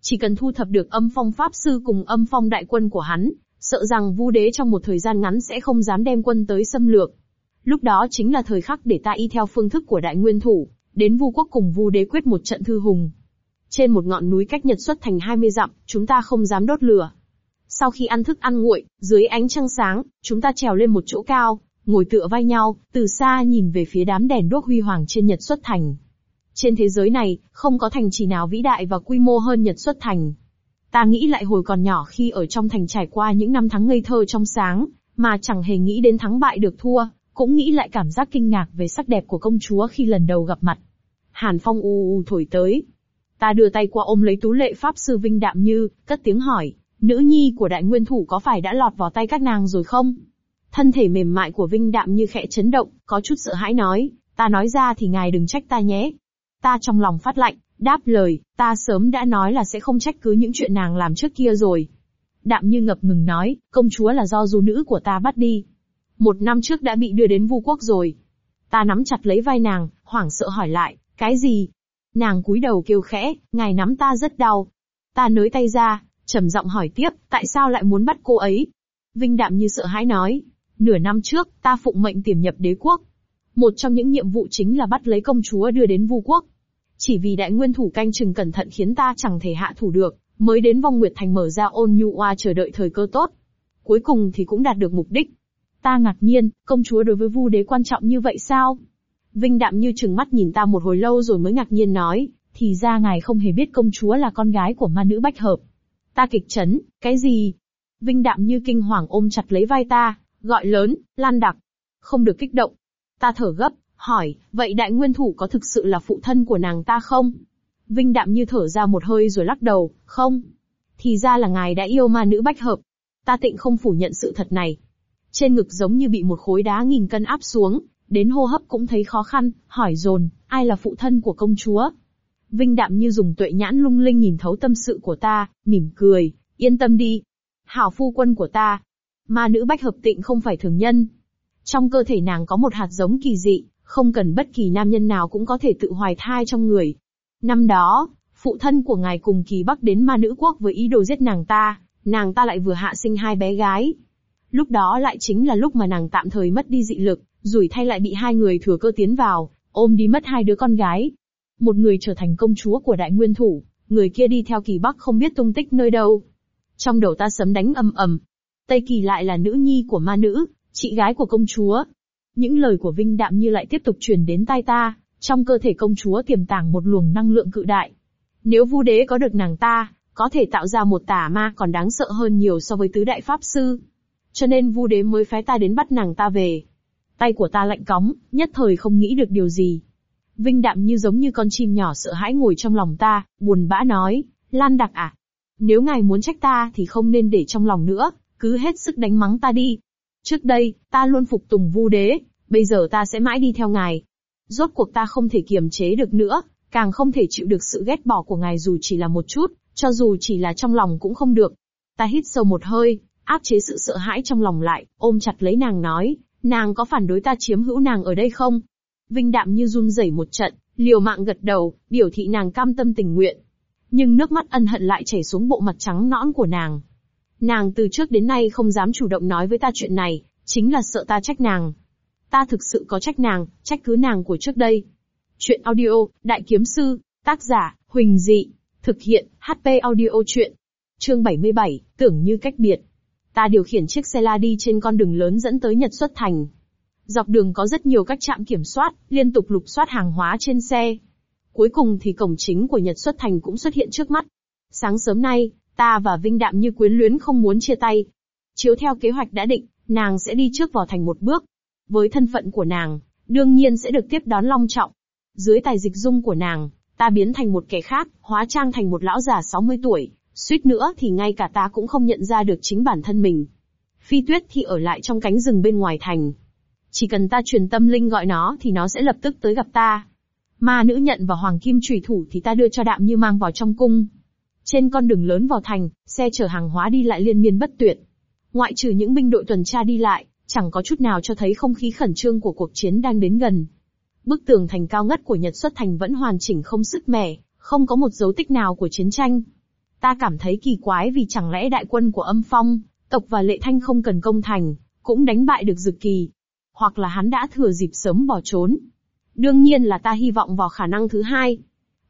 Chỉ cần thu thập được âm phong pháp sư cùng âm phong đại quân của hắn, sợ rằng vu đế trong một thời gian ngắn sẽ không dám đem quân tới xâm lược. Lúc đó chính là thời khắc để ta y theo phương thức của đại nguyên thủ, đến vu quốc cùng vu đế quyết một trận thư hùng. Trên một ngọn núi cách nhật xuất thành 20 dặm, chúng ta không dám đốt lửa. Sau khi ăn thức ăn nguội, dưới ánh trăng sáng, chúng ta trèo lên một chỗ cao, ngồi tựa vai nhau, từ xa nhìn về phía đám đèn đuốc huy hoàng trên Nhật xuất thành. Trên thế giới này, không có thành trì nào vĩ đại và quy mô hơn Nhật xuất thành. Ta nghĩ lại hồi còn nhỏ khi ở trong thành trải qua những năm tháng ngây thơ trong sáng, mà chẳng hề nghĩ đến thắng bại được thua, cũng nghĩ lại cảm giác kinh ngạc về sắc đẹp của công chúa khi lần đầu gặp mặt. Hàn phong u u thổi tới. Ta đưa tay qua ôm lấy tú lệ pháp sư Vinh Đạm Như, cất tiếng hỏi, Nữ nhi của đại nguyên thủ có phải đã lọt vào tay các nàng rồi không? Thân thể mềm mại của Vinh Đạm như khẽ chấn động, có chút sợ hãi nói, ta nói ra thì ngài đừng trách ta nhé. Ta trong lòng phát lạnh, đáp lời, ta sớm đã nói là sẽ không trách cứ những chuyện nàng làm trước kia rồi. Đạm như ngập ngừng nói, công chúa là do du nữ của ta bắt đi. Một năm trước đã bị đưa đến vu quốc rồi. Ta nắm chặt lấy vai nàng, hoảng sợ hỏi lại, cái gì? Nàng cúi đầu kêu khẽ, ngài nắm ta rất đau. Ta nới tay ra, trầm giọng hỏi tiếp, tại sao lại muốn bắt cô ấy? Vinh đạm như sợ hãi nói, nửa năm trước, ta phụng mệnh tiềm nhập đế quốc. Một trong những nhiệm vụ chính là bắt lấy công chúa đưa đến vu quốc. Chỉ vì đại nguyên thủ canh chừng cẩn thận khiến ta chẳng thể hạ thủ được, mới đến vong nguyệt thành mở ra ôn nhu oa chờ đợi thời cơ tốt. Cuối cùng thì cũng đạt được mục đích. Ta ngạc nhiên, công chúa đối với vu đế quan trọng như vậy sao? Vinh đạm như chừng mắt nhìn ta một hồi lâu rồi mới ngạc nhiên nói, thì ra ngài không hề biết công chúa là con gái của ma nữ bách hợp. Ta kịch chấn, cái gì? Vinh đạm như kinh hoàng ôm chặt lấy vai ta, gọi lớn, lan đặc. Không được kích động. Ta thở gấp, hỏi, vậy đại nguyên thủ có thực sự là phụ thân của nàng ta không? Vinh đạm như thở ra một hơi rồi lắc đầu, không. Thì ra là ngài đã yêu ma nữ bách hợp. Ta tịnh không phủ nhận sự thật này. Trên ngực giống như bị một khối đá nghìn cân áp xuống, đến hô hấp cũng thấy khó khăn, hỏi dồn, ai là phụ thân của công chúa? Vinh đạm như dùng tuệ nhãn lung linh nhìn thấu tâm sự của ta, mỉm cười, yên tâm đi. Hảo phu quân của ta. Ma nữ bách hợp tịnh không phải thường nhân. Trong cơ thể nàng có một hạt giống kỳ dị, không cần bất kỳ nam nhân nào cũng có thể tự hoài thai trong người. Năm đó, phụ thân của ngài cùng kỳ bắc đến ma nữ quốc với ý đồ giết nàng ta, nàng ta lại vừa hạ sinh hai bé gái. Lúc đó lại chính là lúc mà nàng tạm thời mất đi dị lực, rủi thay lại bị hai người thừa cơ tiến vào, ôm đi mất hai đứa con gái. Một người trở thành công chúa của đại nguyên thủ, người kia đi theo kỳ bắc không biết tung tích nơi đâu. Trong đầu ta sấm đánh ầm ầm. Tây kỳ lại là nữ nhi của ma nữ, chị gái của công chúa. Những lời của Vinh Đạm như lại tiếp tục truyền đến tai ta, trong cơ thể công chúa tiềm tàng một luồng năng lượng cự đại. Nếu vu đế có được nàng ta, có thể tạo ra một tà ma còn đáng sợ hơn nhiều so với tứ đại pháp sư. Cho nên vu đế mới phái ta đến bắt nàng ta về. Tay của ta lạnh cóng, nhất thời không nghĩ được điều gì. Vinh đạm như giống như con chim nhỏ sợ hãi ngồi trong lòng ta, buồn bã nói, Lan đặc à? Nếu ngài muốn trách ta thì không nên để trong lòng nữa, cứ hết sức đánh mắng ta đi. Trước đây, ta luôn phục tùng vu đế, bây giờ ta sẽ mãi đi theo ngài. Rốt cuộc ta không thể kiềm chế được nữa, càng không thể chịu được sự ghét bỏ của ngài dù chỉ là một chút, cho dù chỉ là trong lòng cũng không được. Ta hít sâu một hơi, áp chế sự sợ hãi trong lòng lại, ôm chặt lấy nàng nói, nàng có phản đối ta chiếm hữu nàng ở đây không? Vinh đạm như run rẩy một trận, liều mạng gật đầu, biểu thị nàng cam tâm tình nguyện. Nhưng nước mắt ân hận lại chảy xuống bộ mặt trắng nõn của nàng. Nàng từ trước đến nay không dám chủ động nói với ta chuyện này, chính là sợ ta trách nàng. Ta thực sự có trách nàng, trách cứ nàng của trước đây. Chuyện audio, Đại Kiếm Sư, tác giả, Huỳnh Dị, thực hiện, HP audio chuyện. Chương 77, tưởng như cách biệt. Ta điều khiển chiếc xe la đi trên con đường lớn dẫn tới Nhật Xuất Thành. Dọc đường có rất nhiều các trạm kiểm soát, liên tục lục soát hàng hóa trên xe. Cuối cùng thì cổng chính của Nhật Xuất Thành cũng xuất hiện trước mắt. Sáng sớm nay, ta và Vinh Đạm như quyến luyến không muốn chia tay. Chiếu theo kế hoạch đã định, nàng sẽ đi trước vào thành một bước. Với thân phận của nàng, đương nhiên sẽ được tiếp đón long trọng. Dưới tài dịch dung của nàng, ta biến thành một kẻ khác, hóa trang thành một lão già 60 tuổi, suýt nữa thì ngay cả ta cũng không nhận ra được chính bản thân mình. Phi tuyết thì ở lại trong cánh rừng bên ngoài thành. Chỉ cần ta truyền tâm linh gọi nó thì nó sẽ lập tức tới gặp ta. Ma nữ nhận và hoàng kim trùy thủ thì ta đưa cho đạm như mang vào trong cung. Trên con đường lớn vào thành, xe chở hàng hóa đi lại liên miên bất tuyệt. Ngoại trừ những binh đội tuần tra đi lại, chẳng có chút nào cho thấy không khí khẩn trương của cuộc chiến đang đến gần. Bức tường thành cao ngất của Nhật xuất thành vẫn hoàn chỉnh không sức mẻ, không có một dấu tích nào của chiến tranh. Ta cảm thấy kỳ quái vì chẳng lẽ đại quân của âm phong, tộc và lệ thanh không cần công thành, cũng đánh bại được dực kỳ. Hoặc là hắn đã thừa dịp sớm bỏ trốn. Đương nhiên là ta hy vọng vào khả năng thứ hai.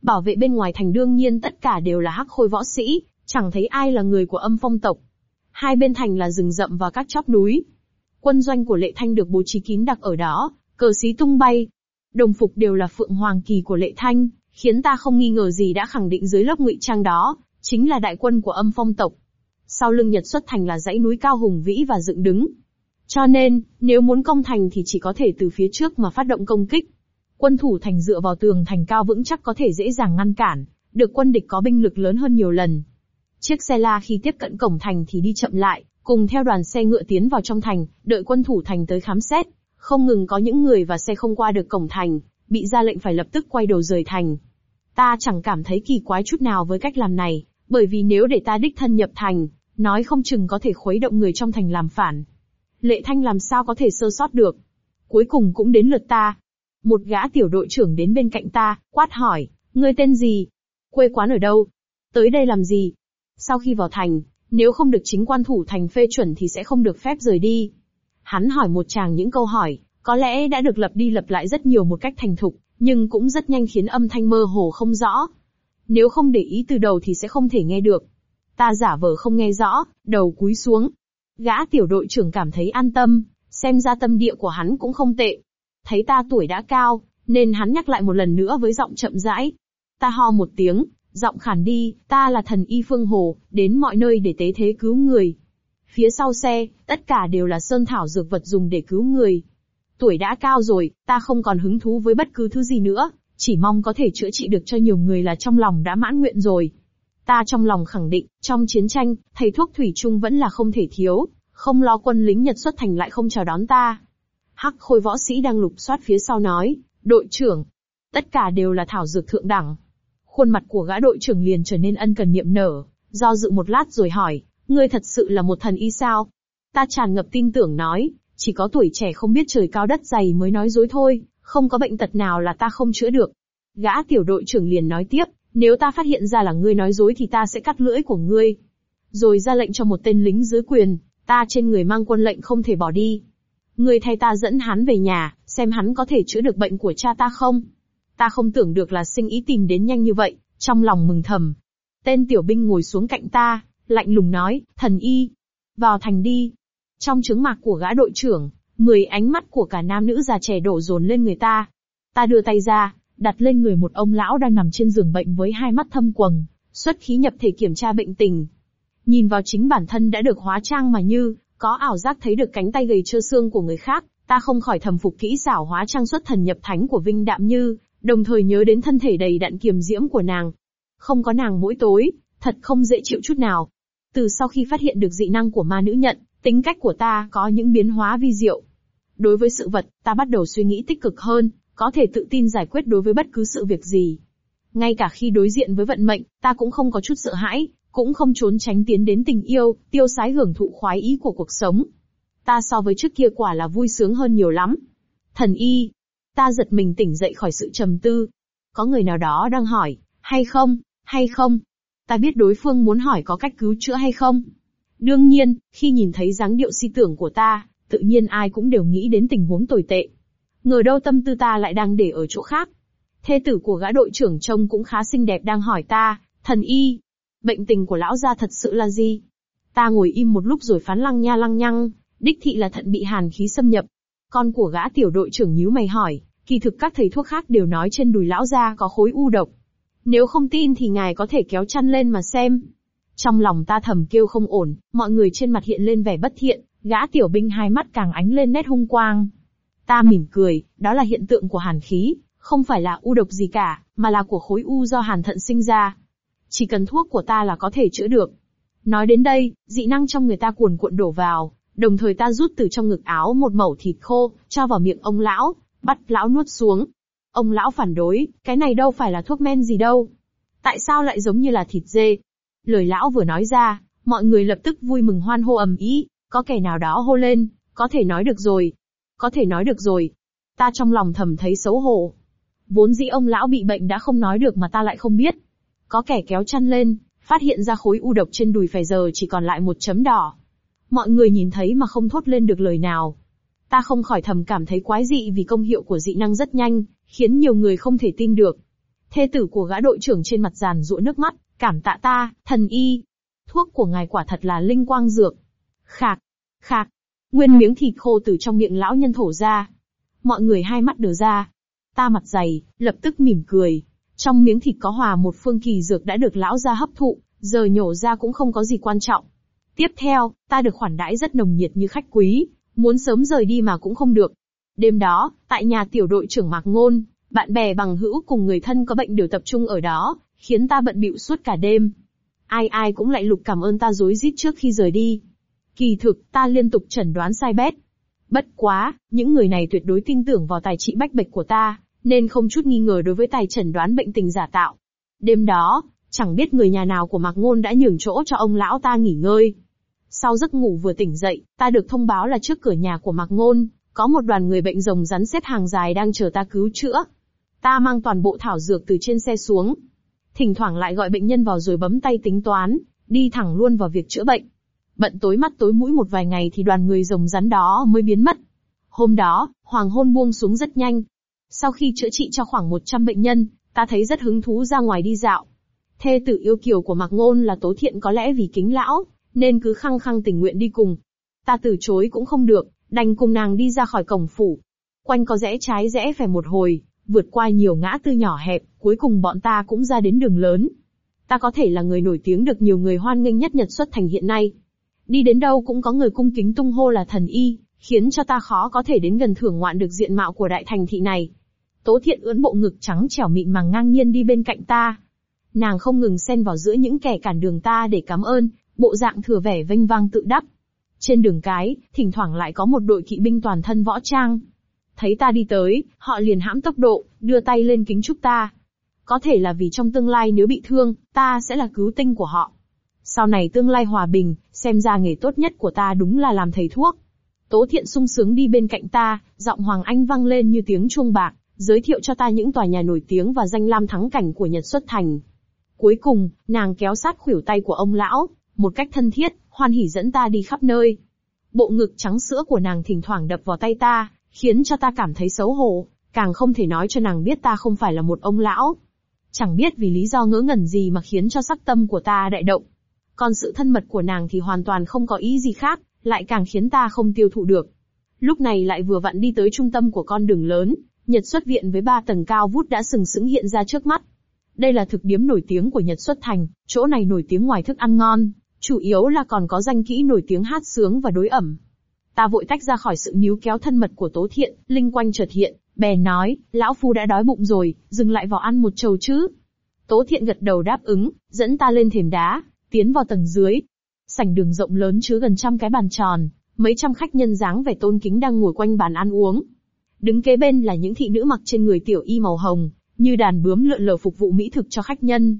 Bảo vệ bên ngoài thành đương nhiên tất cả đều là hắc khôi võ sĩ, chẳng thấy ai là người của âm phong tộc. Hai bên thành là rừng rậm và các chóp núi. Quân doanh của lệ thanh được bố trí kín đặc ở đó, cờ xí tung bay. Đồng phục đều là phượng hoàng kỳ của lệ thanh, khiến ta không nghi ngờ gì đã khẳng định dưới lớp ngụy trang đó, chính là đại quân của âm phong tộc. Sau lưng Nhật xuất thành là dãy núi cao hùng vĩ và dựng đứng. Cho nên, nếu muốn công thành thì chỉ có thể từ phía trước mà phát động công kích. Quân thủ thành dựa vào tường thành cao vững chắc có thể dễ dàng ngăn cản, được quân địch có binh lực lớn hơn nhiều lần. Chiếc xe la khi tiếp cận cổng thành thì đi chậm lại, cùng theo đoàn xe ngựa tiến vào trong thành, đợi quân thủ thành tới khám xét. Không ngừng có những người và xe không qua được cổng thành, bị ra lệnh phải lập tức quay đầu rời thành. Ta chẳng cảm thấy kỳ quái chút nào với cách làm này, bởi vì nếu để ta đích thân nhập thành, nói không chừng có thể khuấy động người trong thành làm phản. Lệ Thanh làm sao có thể sơ sót được. Cuối cùng cũng đến lượt ta. Một gã tiểu đội trưởng đến bên cạnh ta, quát hỏi, ngươi tên gì? Quê quán ở đâu? Tới đây làm gì? Sau khi vào thành, nếu không được chính quan thủ thành phê chuẩn thì sẽ không được phép rời đi. Hắn hỏi một chàng những câu hỏi, có lẽ đã được lập đi lập lại rất nhiều một cách thành thục, nhưng cũng rất nhanh khiến âm thanh mơ hồ không rõ. Nếu không để ý từ đầu thì sẽ không thể nghe được. Ta giả vờ không nghe rõ, đầu cúi xuống. Gã tiểu đội trưởng cảm thấy an tâm, xem ra tâm địa của hắn cũng không tệ. Thấy ta tuổi đã cao, nên hắn nhắc lại một lần nữa với giọng chậm rãi. Ta ho một tiếng, giọng khản đi, ta là thần y phương hồ, đến mọi nơi để tế thế cứu người. Phía sau xe, tất cả đều là sơn thảo dược vật dùng để cứu người. Tuổi đã cao rồi, ta không còn hứng thú với bất cứ thứ gì nữa, chỉ mong có thể chữa trị được cho nhiều người là trong lòng đã mãn nguyện rồi. Ta trong lòng khẳng định, trong chiến tranh, thầy thuốc thủy chung vẫn là không thể thiếu, không lo quân lính Nhật xuất thành lại không chào đón ta. Hắc khôi võ sĩ đang lục soát phía sau nói, đội trưởng, tất cả đều là thảo dược thượng đẳng. Khuôn mặt của gã đội trưởng liền trở nên ân cần niệm nở, do dự một lát rồi hỏi, ngươi thật sự là một thần y sao? Ta tràn ngập tin tưởng nói, chỉ có tuổi trẻ không biết trời cao đất dày mới nói dối thôi, không có bệnh tật nào là ta không chữa được. Gã tiểu đội trưởng liền nói tiếp, nếu ta phát hiện ra là ngươi nói dối thì ta sẽ cắt lưỡi của ngươi. Rồi ra lệnh cho một tên lính dưới quyền, ta trên người mang quân lệnh không thể bỏ đi. Ngươi thay ta dẫn hắn về nhà, xem hắn có thể chữa được bệnh của cha ta không. Ta không tưởng được là sinh ý tìm đến nhanh như vậy, trong lòng mừng thầm. Tên tiểu binh ngồi xuống cạnh ta, lạnh lùng nói, thần y, vào thành đi. Trong trứng mạc của gã đội trưởng, mười ánh mắt của cả nam nữ già trẻ đổ dồn lên người ta. Ta đưa tay ra, đặt lên người một ông lão đang nằm trên giường bệnh với hai mắt thâm quầng, xuất khí nhập thể kiểm tra bệnh tình. Nhìn vào chính bản thân đã được hóa trang mà như, có ảo giác thấy được cánh tay gầy trơ xương của người khác, ta không khỏi thầm phục kỹ xảo hóa trang xuất thần nhập thánh của Vinh Đạm Như, đồng thời nhớ đến thân thể đầy đặn kiềm diễm của nàng. Không có nàng mỗi tối, thật không dễ chịu chút nào. Từ sau khi phát hiện được dị năng của ma nữ nhận, tính cách của ta có những biến hóa vi diệu. Đối với sự vật, ta bắt đầu suy nghĩ tích cực hơn, có thể tự tin giải quyết đối với bất cứ sự việc gì. Ngay cả khi đối diện với vận mệnh, ta cũng không có chút sợ hãi, cũng không trốn tránh tiến đến tình yêu, tiêu sái hưởng thụ khoái ý của cuộc sống. Ta so với trước kia quả là vui sướng hơn nhiều lắm. Thần y, Ta giật mình tỉnh dậy khỏi sự trầm tư. Có người nào đó đang hỏi, hay không, hay không? Ta biết đối phương muốn hỏi có cách cứu chữa hay không. Đương nhiên, khi nhìn thấy dáng điệu si tưởng của ta, tự nhiên ai cũng đều nghĩ đến tình huống tồi tệ. Ngờ đâu tâm tư ta lại đang để ở chỗ khác. Thê tử của gã đội trưởng trông cũng khá xinh đẹp đang hỏi ta, thần y, bệnh tình của lão gia thật sự là gì? Ta ngồi im một lúc rồi phán lăng nha lăng nhăng, đích thị là thận bị hàn khí xâm nhập. Con của gã tiểu đội trưởng nhíu mày hỏi, Kỳ thực các thầy thuốc khác đều nói trên đùi lão gia có khối u độc. Nếu không tin thì ngài có thể kéo chăn lên mà xem. Trong lòng ta thầm kêu không ổn, mọi người trên mặt hiện lên vẻ bất thiện, gã tiểu binh hai mắt càng ánh lên nét hung quang. Ta mỉm cười, đó là hiện tượng của hàn khí, không phải là u độc gì cả, mà là của khối u do hàn thận sinh ra. Chỉ cần thuốc của ta là có thể chữa được. Nói đến đây, dị năng trong người ta cuồn cuộn đổ vào, đồng thời ta rút từ trong ngực áo một mẩu thịt khô, cho vào miệng ông lão, Bắt lão nuốt xuống. Ông lão phản đối, cái này đâu phải là thuốc men gì đâu. Tại sao lại giống như là thịt dê? Lời lão vừa nói ra, mọi người lập tức vui mừng hoan hô ầm ĩ, có kẻ nào đó hô lên, có thể nói được rồi. Có thể nói được rồi. Ta trong lòng thầm thấy xấu hổ. Vốn dĩ ông lão bị bệnh đã không nói được mà ta lại không biết. Có kẻ kéo chăn lên, phát hiện ra khối u độc trên đùi phải giờ chỉ còn lại một chấm đỏ. Mọi người nhìn thấy mà không thốt lên được lời nào. Ta không khỏi thầm cảm thấy quái dị vì công hiệu của dị năng rất nhanh, khiến nhiều người không thể tin được. Thê tử của gã đội trưởng trên mặt giàn rụa nước mắt, cảm tạ ta, thần y. Thuốc của ngài quả thật là linh quang dược. Khạc, khạc, nguyên miếng thịt khô từ trong miệng lão nhân thổ ra. Mọi người hai mắt đờ ra. Ta mặt dày, lập tức mỉm cười. Trong miếng thịt có hòa một phương kỳ dược đã được lão gia hấp thụ, giờ nhổ ra cũng không có gì quan trọng. Tiếp theo, ta được khoản đãi rất nồng nhiệt như khách quý, muốn sớm rời đi mà cũng không được. Đêm đó, tại nhà tiểu đội trưởng Mạc Ngôn, bạn bè bằng hữu cùng người thân có bệnh đều tập trung ở đó, khiến ta bận bịu suốt cả đêm. ai ai cũng lại lục cảm ơn ta dối rít trước khi rời đi. Kỳ thực, ta liên tục chẩn đoán sai bét. Bất quá, những người này tuyệt đối tin tưởng vào tài trị bách bạch của ta, nên không chút nghi ngờ đối với tài chẩn đoán bệnh tình giả tạo. Đêm đó, chẳng biết người nhà nào của Mạc Ngôn đã nhường chỗ cho ông lão ta nghỉ ngơi. Sau giấc ngủ vừa tỉnh dậy, ta được thông báo là trước cửa nhà của Mạc Ngôn, có một đoàn người bệnh rồng rắn xếp hàng dài đang chờ ta cứu chữa. Ta mang toàn bộ thảo dược từ trên xe xuống. Thỉnh thoảng lại gọi bệnh nhân vào rồi bấm tay tính toán, đi thẳng luôn vào việc chữa bệnh. Bận tối mắt tối mũi một vài ngày thì đoàn người rồng rắn đó mới biến mất. Hôm đó, hoàng hôn buông xuống rất nhanh. Sau khi chữa trị cho khoảng 100 bệnh nhân, ta thấy rất hứng thú ra ngoài đi dạo. Thê tử yêu kiều của Mạc Ngôn là Tố Thiện có lẽ vì kính lão, nên cứ khăng khăng tình nguyện đi cùng. Ta từ chối cũng không được, đành cùng nàng đi ra khỏi cổng phủ. Quanh có rẽ trái rẽ phải một hồi, vượt qua nhiều ngã tư nhỏ hẹp, cuối cùng bọn ta cũng ra đến đường lớn. Ta có thể là người nổi tiếng được nhiều người hoan nghênh nhất Nhật xuất thành hiện nay. Đi đến đâu cũng có người cung kính tung hô là thần y, khiến cho ta khó có thể đến gần thưởng ngoạn được diện mạo của đại thành thị này. Tố thiện ướn bộ ngực trắng trẻo mịn màng ngang nhiên đi bên cạnh ta. Nàng không ngừng xen vào giữa những kẻ cản đường ta để cảm ơn, bộ dạng thừa vẻ vênh vang tự đắp. Trên đường cái, thỉnh thoảng lại có một đội kỵ binh toàn thân võ trang. Thấy ta đi tới, họ liền hãm tốc độ, đưa tay lên kính chúc ta. Có thể là vì trong tương lai nếu bị thương, ta sẽ là cứu tinh của họ. Sau này tương lai hòa bình, xem ra nghề tốt nhất của ta đúng là làm thầy thuốc. Tố thiện sung sướng đi bên cạnh ta, giọng Hoàng Anh vang lên như tiếng chuông bạc, giới thiệu cho ta những tòa nhà nổi tiếng và danh lam thắng cảnh của Nhật xuất thành. Cuối cùng, nàng kéo sát khuỷu tay của ông lão, một cách thân thiết, hoan hỉ dẫn ta đi khắp nơi. Bộ ngực trắng sữa của nàng thỉnh thoảng đập vào tay ta, khiến cho ta cảm thấy xấu hổ, càng không thể nói cho nàng biết ta không phải là một ông lão. Chẳng biết vì lý do ngỡ ngẩn gì mà khiến cho sắc tâm của ta đại động. Còn sự thân mật của nàng thì hoàn toàn không có ý gì khác, lại càng khiến ta không tiêu thụ được. Lúc này lại vừa vặn đi tới trung tâm của con đường lớn, Nhật xuất viện với ba tầng cao vút đã sừng sững hiện ra trước mắt. Đây là thực điếm nổi tiếng của Nhật xuất thành, chỗ này nổi tiếng ngoài thức ăn ngon, chủ yếu là còn có danh kỹ nổi tiếng hát sướng và đối ẩm. Ta vội tách ra khỏi sự níu kéo thân mật của Tố Thiện, Linh quanh chợt hiện, bè nói, lão phu đã đói bụng rồi, dừng lại vào ăn một chầu chứ. Tố Thiện gật đầu đáp ứng, dẫn ta lên thềm đá, tiến vào tầng dưới. Sảnh đường rộng lớn chứa gần trăm cái bàn tròn, mấy trăm khách nhân dáng vẻ tôn kính đang ngồi quanh bàn ăn uống. Đứng kế bên là những thị nữ mặc trên người tiểu y màu hồng, như đàn bướm lượn lờ phục vụ mỹ thực cho khách nhân.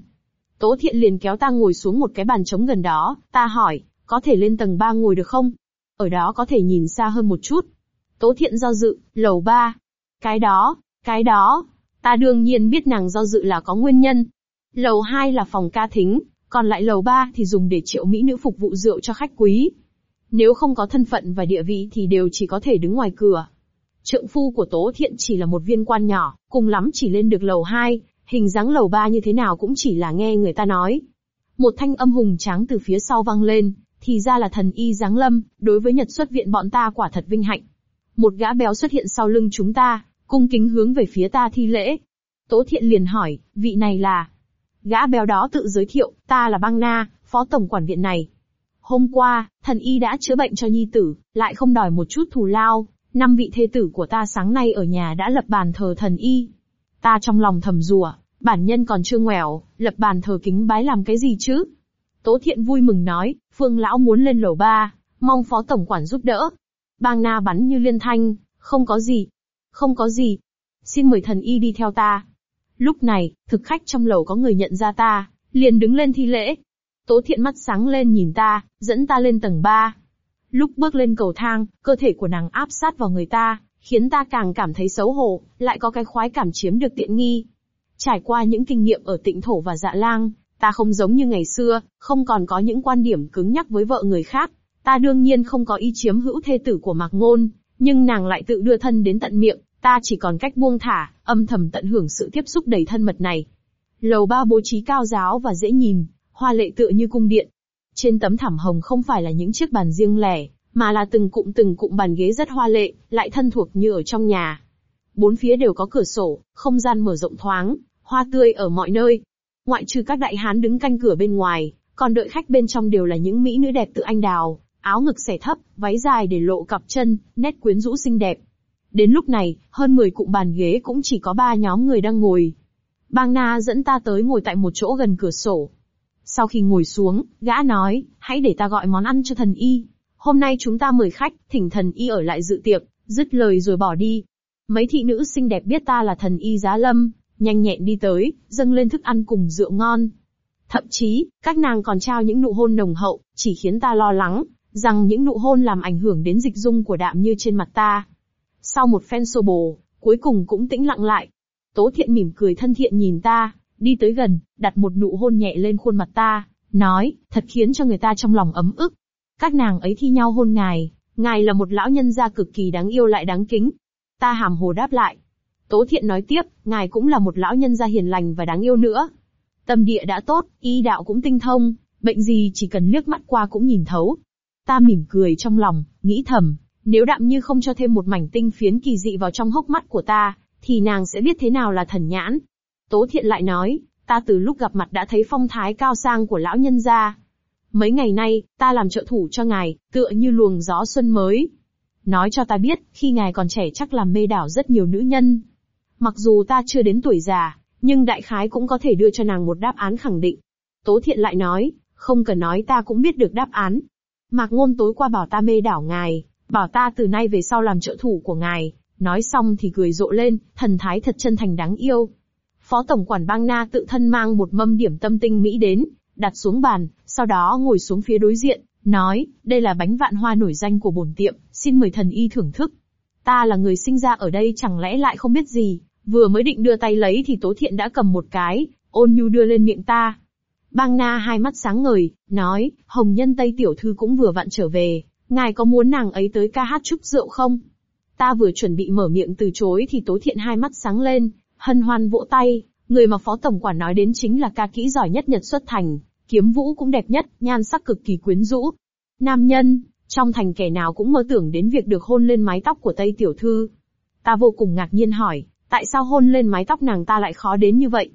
Tố Thiện liền kéo ta ngồi xuống một cái bàn trống gần đó, ta hỏi, có thể lên tầng 3 ngồi được không? Ở đó có thể nhìn xa hơn một chút. Tố Thiện do dự, lầu 3. Cái đó, cái đó. Ta đương nhiên biết nàng do dự là có nguyên nhân. Lầu 2 là phòng ca thính, còn lại lầu 3 thì dùng để triệu mỹ nữ phục vụ rượu cho khách quý. Nếu không có thân phận và địa vị thì đều chỉ có thể đứng ngoài cửa. Trượng phu của Tố Thiện chỉ là một viên quan nhỏ, cùng lắm chỉ lên được lầu 2, hình dáng lầu 3 như thế nào cũng chỉ là nghe người ta nói. Một thanh âm hùng tráng từ phía sau vang lên, thì ra là thần y giáng lâm, đối với nhật xuất viện bọn ta quả thật vinh hạnh. Một gã béo xuất hiện sau lưng chúng ta, cung kính hướng về phía ta thi lễ. Tố thiện liền hỏi, vị này là... Gã béo đó tự giới thiệu, ta là băng na, phó tổng quản viện này. Hôm qua, thần y đã chữa bệnh cho nhi tử, lại không đòi một chút thù lao, năm vị thê tử của ta sáng nay ở nhà đã lập bàn thờ thần y. Ta trong lòng thầm rủa, bản nhân còn chưa ngoẻo, lập bàn thờ kính bái làm cái gì chứ? Tố thiện vui mừng nói, phương lão muốn lên lầu ba, mong phó tổng quản giúp đỡ. Bang na bắn như liên thanh, không có gì. Không có gì. Xin mời thần y đi theo ta. Lúc này, thực khách trong lầu có người nhận ra ta, liền đứng lên thi lễ. Tố thiện mắt sáng lên nhìn ta, dẫn ta lên tầng 3. Lúc bước lên cầu thang, cơ thể của nàng áp sát vào người ta, khiến ta càng cảm thấy xấu hổ, lại có cái khoái cảm chiếm được tiện nghi. Trải qua những kinh nghiệm ở tịnh thổ và dạ lang, ta không giống như ngày xưa, không còn có những quan điểm cứng nhắc với vợ người khác. Ta đương nhiên không có ý chiếm hữu thê tử của Mạc Ngôn, nhưng nàng lại tự đưa thân đến tận miệng, ta chỉ còn cách buông thả, âm thầm tận hưởng sự tiếp xúc đầy thân mật này. Lầu ba bố trí cao giáo và dễ nhìn, hoa lệ tựa như cung điện. Trên tấm thảm hồng không phải là những chiếc bàn riêng lẻ, mà là từng cụm từng cụm bàn ghế rất hoa lệ, lại thân thuộc như ở trong nhà. Bốn phía đều có cửa sổ, không gian mở rộng thoáng, hoa tươi ở mọi nơi. Ngoại trừ các đại hán đứng canh cửa bên ngoài, còn đợi khách bên trong đều là những mỹ nữ đẹp tự anh đào, áo ngực xẻ thấp, váy dài để lộ cặp chân, nét quyến rũ xinh đẹp. Đến lúc này, hơn 10 cụm bàn ghế cũng chỉ có ba nhóm người đang ngồi. Bang Na dẫn ta tới ngồi tại một chỗ gần cửa sổ. Sau khi ngồi xuống, gã nói, hãy để ta gọi món ăn cho thần y. Hôm nay chúng ta mời khách, thỉnh thần y ở lại dự tiệc, dứt lời rồi bỏ đi. Mấy thị nữ xinh đẹp biết ta là thần y giá lâm, nhanh nhẹn đi tới, dâng lên thức ăn cùng rượu ngon. Thậm chí, các nàng còn trao những nụ hôn nồng hậu, chỉ khiến ta lo lắng, rằng những nụ hôn làm ảnh hưởng đến dịch dung của đạm như trên mặt ta. Sau một phen xô bồ, cuối cùng cũng tĩnh lặng lại. Tố thiện mỉm cười thân thiện nhìn ta, đi tới gần, đặt một nụ hôn nhẹ lên khuôn mặt ta, nói, thật khiến cho người ta trong lòng ấm ức. Các nàng ấy thi nhau hôn ngài, ngài là một lão nhân gia cực kỳ đáng yêu lại đáng kính. Ta hàm hồ đáp lại. Tố thiện nói tiếp, ngài cũng là một lão nhân gia hiền lành và đáng yêu nữa. Tâm địa đã tốt, y đạo cũng tinh thông, bệnh gì chỉ cần liếc mắt qua cũng nhìn thấu. Ta mỉm cười trong lòng, nghĩ thầm, nếu đạm như không cho thêm một mảnh tinh phiến kỳ dị vào trong hốc mắt của ta, thì nàng sẽ biết thế nào là thần nhãn. Tố thiện lại nói, ta từ lúc gặp mặt đã thấy phong thái cao sang của lão nhân gia. Mấy ngày nay, ta làm trợ thủ cho ngài, tựa như luồng gió xuân mới. Nói cho ta biết, khi ngài còn trẻ chắc làm mê đảo rất nhiều nữ nhân. Mặc dù ta chưa đến tuổi già, nhưng đại khái cũng có thể đưa cho nàng một đáp án khẳng định. Tố thiện lại nói, không cần nói ta cũng biết được đáp án. Mạc ngôn tối qua bảo ta mê đảo ngài, bảo ta từ nay về sau làm trợ thủ của ngài. Nói xong thì cười rộ lên, thần thái thật chân thành đáng yêu. Phó Tổng quản bang na tự thân mang một mâm điểm tâm tinh mỹ đến, đặt xuống bàn, sau đó ngồi xuống phía đối diện, nói, đây là bánh vạn hoa nổi danh của bổn tiệm, xin mời thần y thưởng thức. Ta là người sinh ra ở đây chẳng lẽ lại không biết gì, vừa mới định đưa tay lấy thì Tố Thiện đã cầm một cái, ôn nhu đưa lên miệng ta. Bang Na hai mắt sáng ngời, nói, Hồng Nhân Tây Tiểu Thư cũng vừa vặn trở về, ngài có muốn nàng ấy tới ca hát chúc rượu không? Ta vừa chuẩn bị mở miệng từ chối thì Tố Thiện hai mắt sáng lên, hân hoan vỗ tay, người mà Phó Tổng Quản nói đến chính là ca kỹ giỏi nhất Nhật xuất thành, kiếm vũ cũng đẹp nhất, nhan sắc cực kỳ quyến rũ. Nam nhân, trong thành kẻ nào cũng mơ tưởng đến việc được hôn lên mái tóc của Tây Tiểu Thư. Ta vô cùng ngạc nhiên hỏi, tại sao hôn lên mái tóc nàng ta lại khó đến như vậy?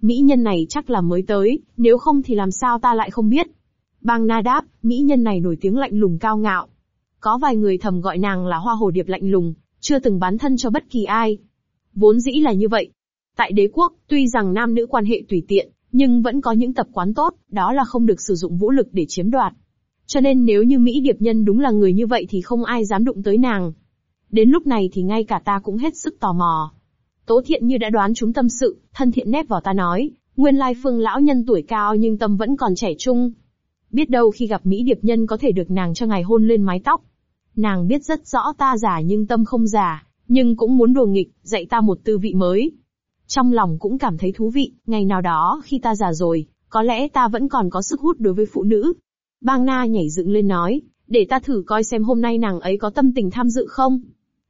Mỹ nhân này chắc là mới tới, nếu không thì làm sao ta lại không biết. Bang Na đáp, Mỹ nhân này nổi tiếng lạnh lùng cao ngạo. Có vài người thầm gọi nàng là hoa hồ điệp lạnh lùng, chưa từng bán thân cho bất kỳ ai. Vốn dĩ là như vậy. Tại đế quốc, tuy rằng nam nữ quan hệ tùy tiện, nhưng vẫn có những tập quán tốt, đó là không được sử dụng vũ lực để chiếm đoạt. Cho nên nếu như Mỹ Điệp Nhân đúng là người như vậy thì không ai dám đụng tới nàng. Đến lúc này thì ngay cả ta cũng hết sức tò mò. Tố thiện như đã đoán chúng tâm sự, thân thiện nép vào ta nói, nguyên lai phương lão nhân tuổi cao nhưng tâm vẫn còn trẻ trung. Biết đâu khi gặp Mỹ Điệp Nhân có thể được nàng cho ngày hôn lên mái tóc. Nàng biết rất rõ ta giả nhưng tâm không giả, nhưng cũng muốn đùa nghịch, dạy ta một tư vị mới. Trong lòng cũng cảm thấy thú vị, ngày nào đó khi ta già rồi, có lẽ ta vẫn còn có sức hút đối với phụ nữ. Bang Na nhảy dựng lên nói, để ta thử coi xem hôm nay nàng ấy có tâm tình tham dự không.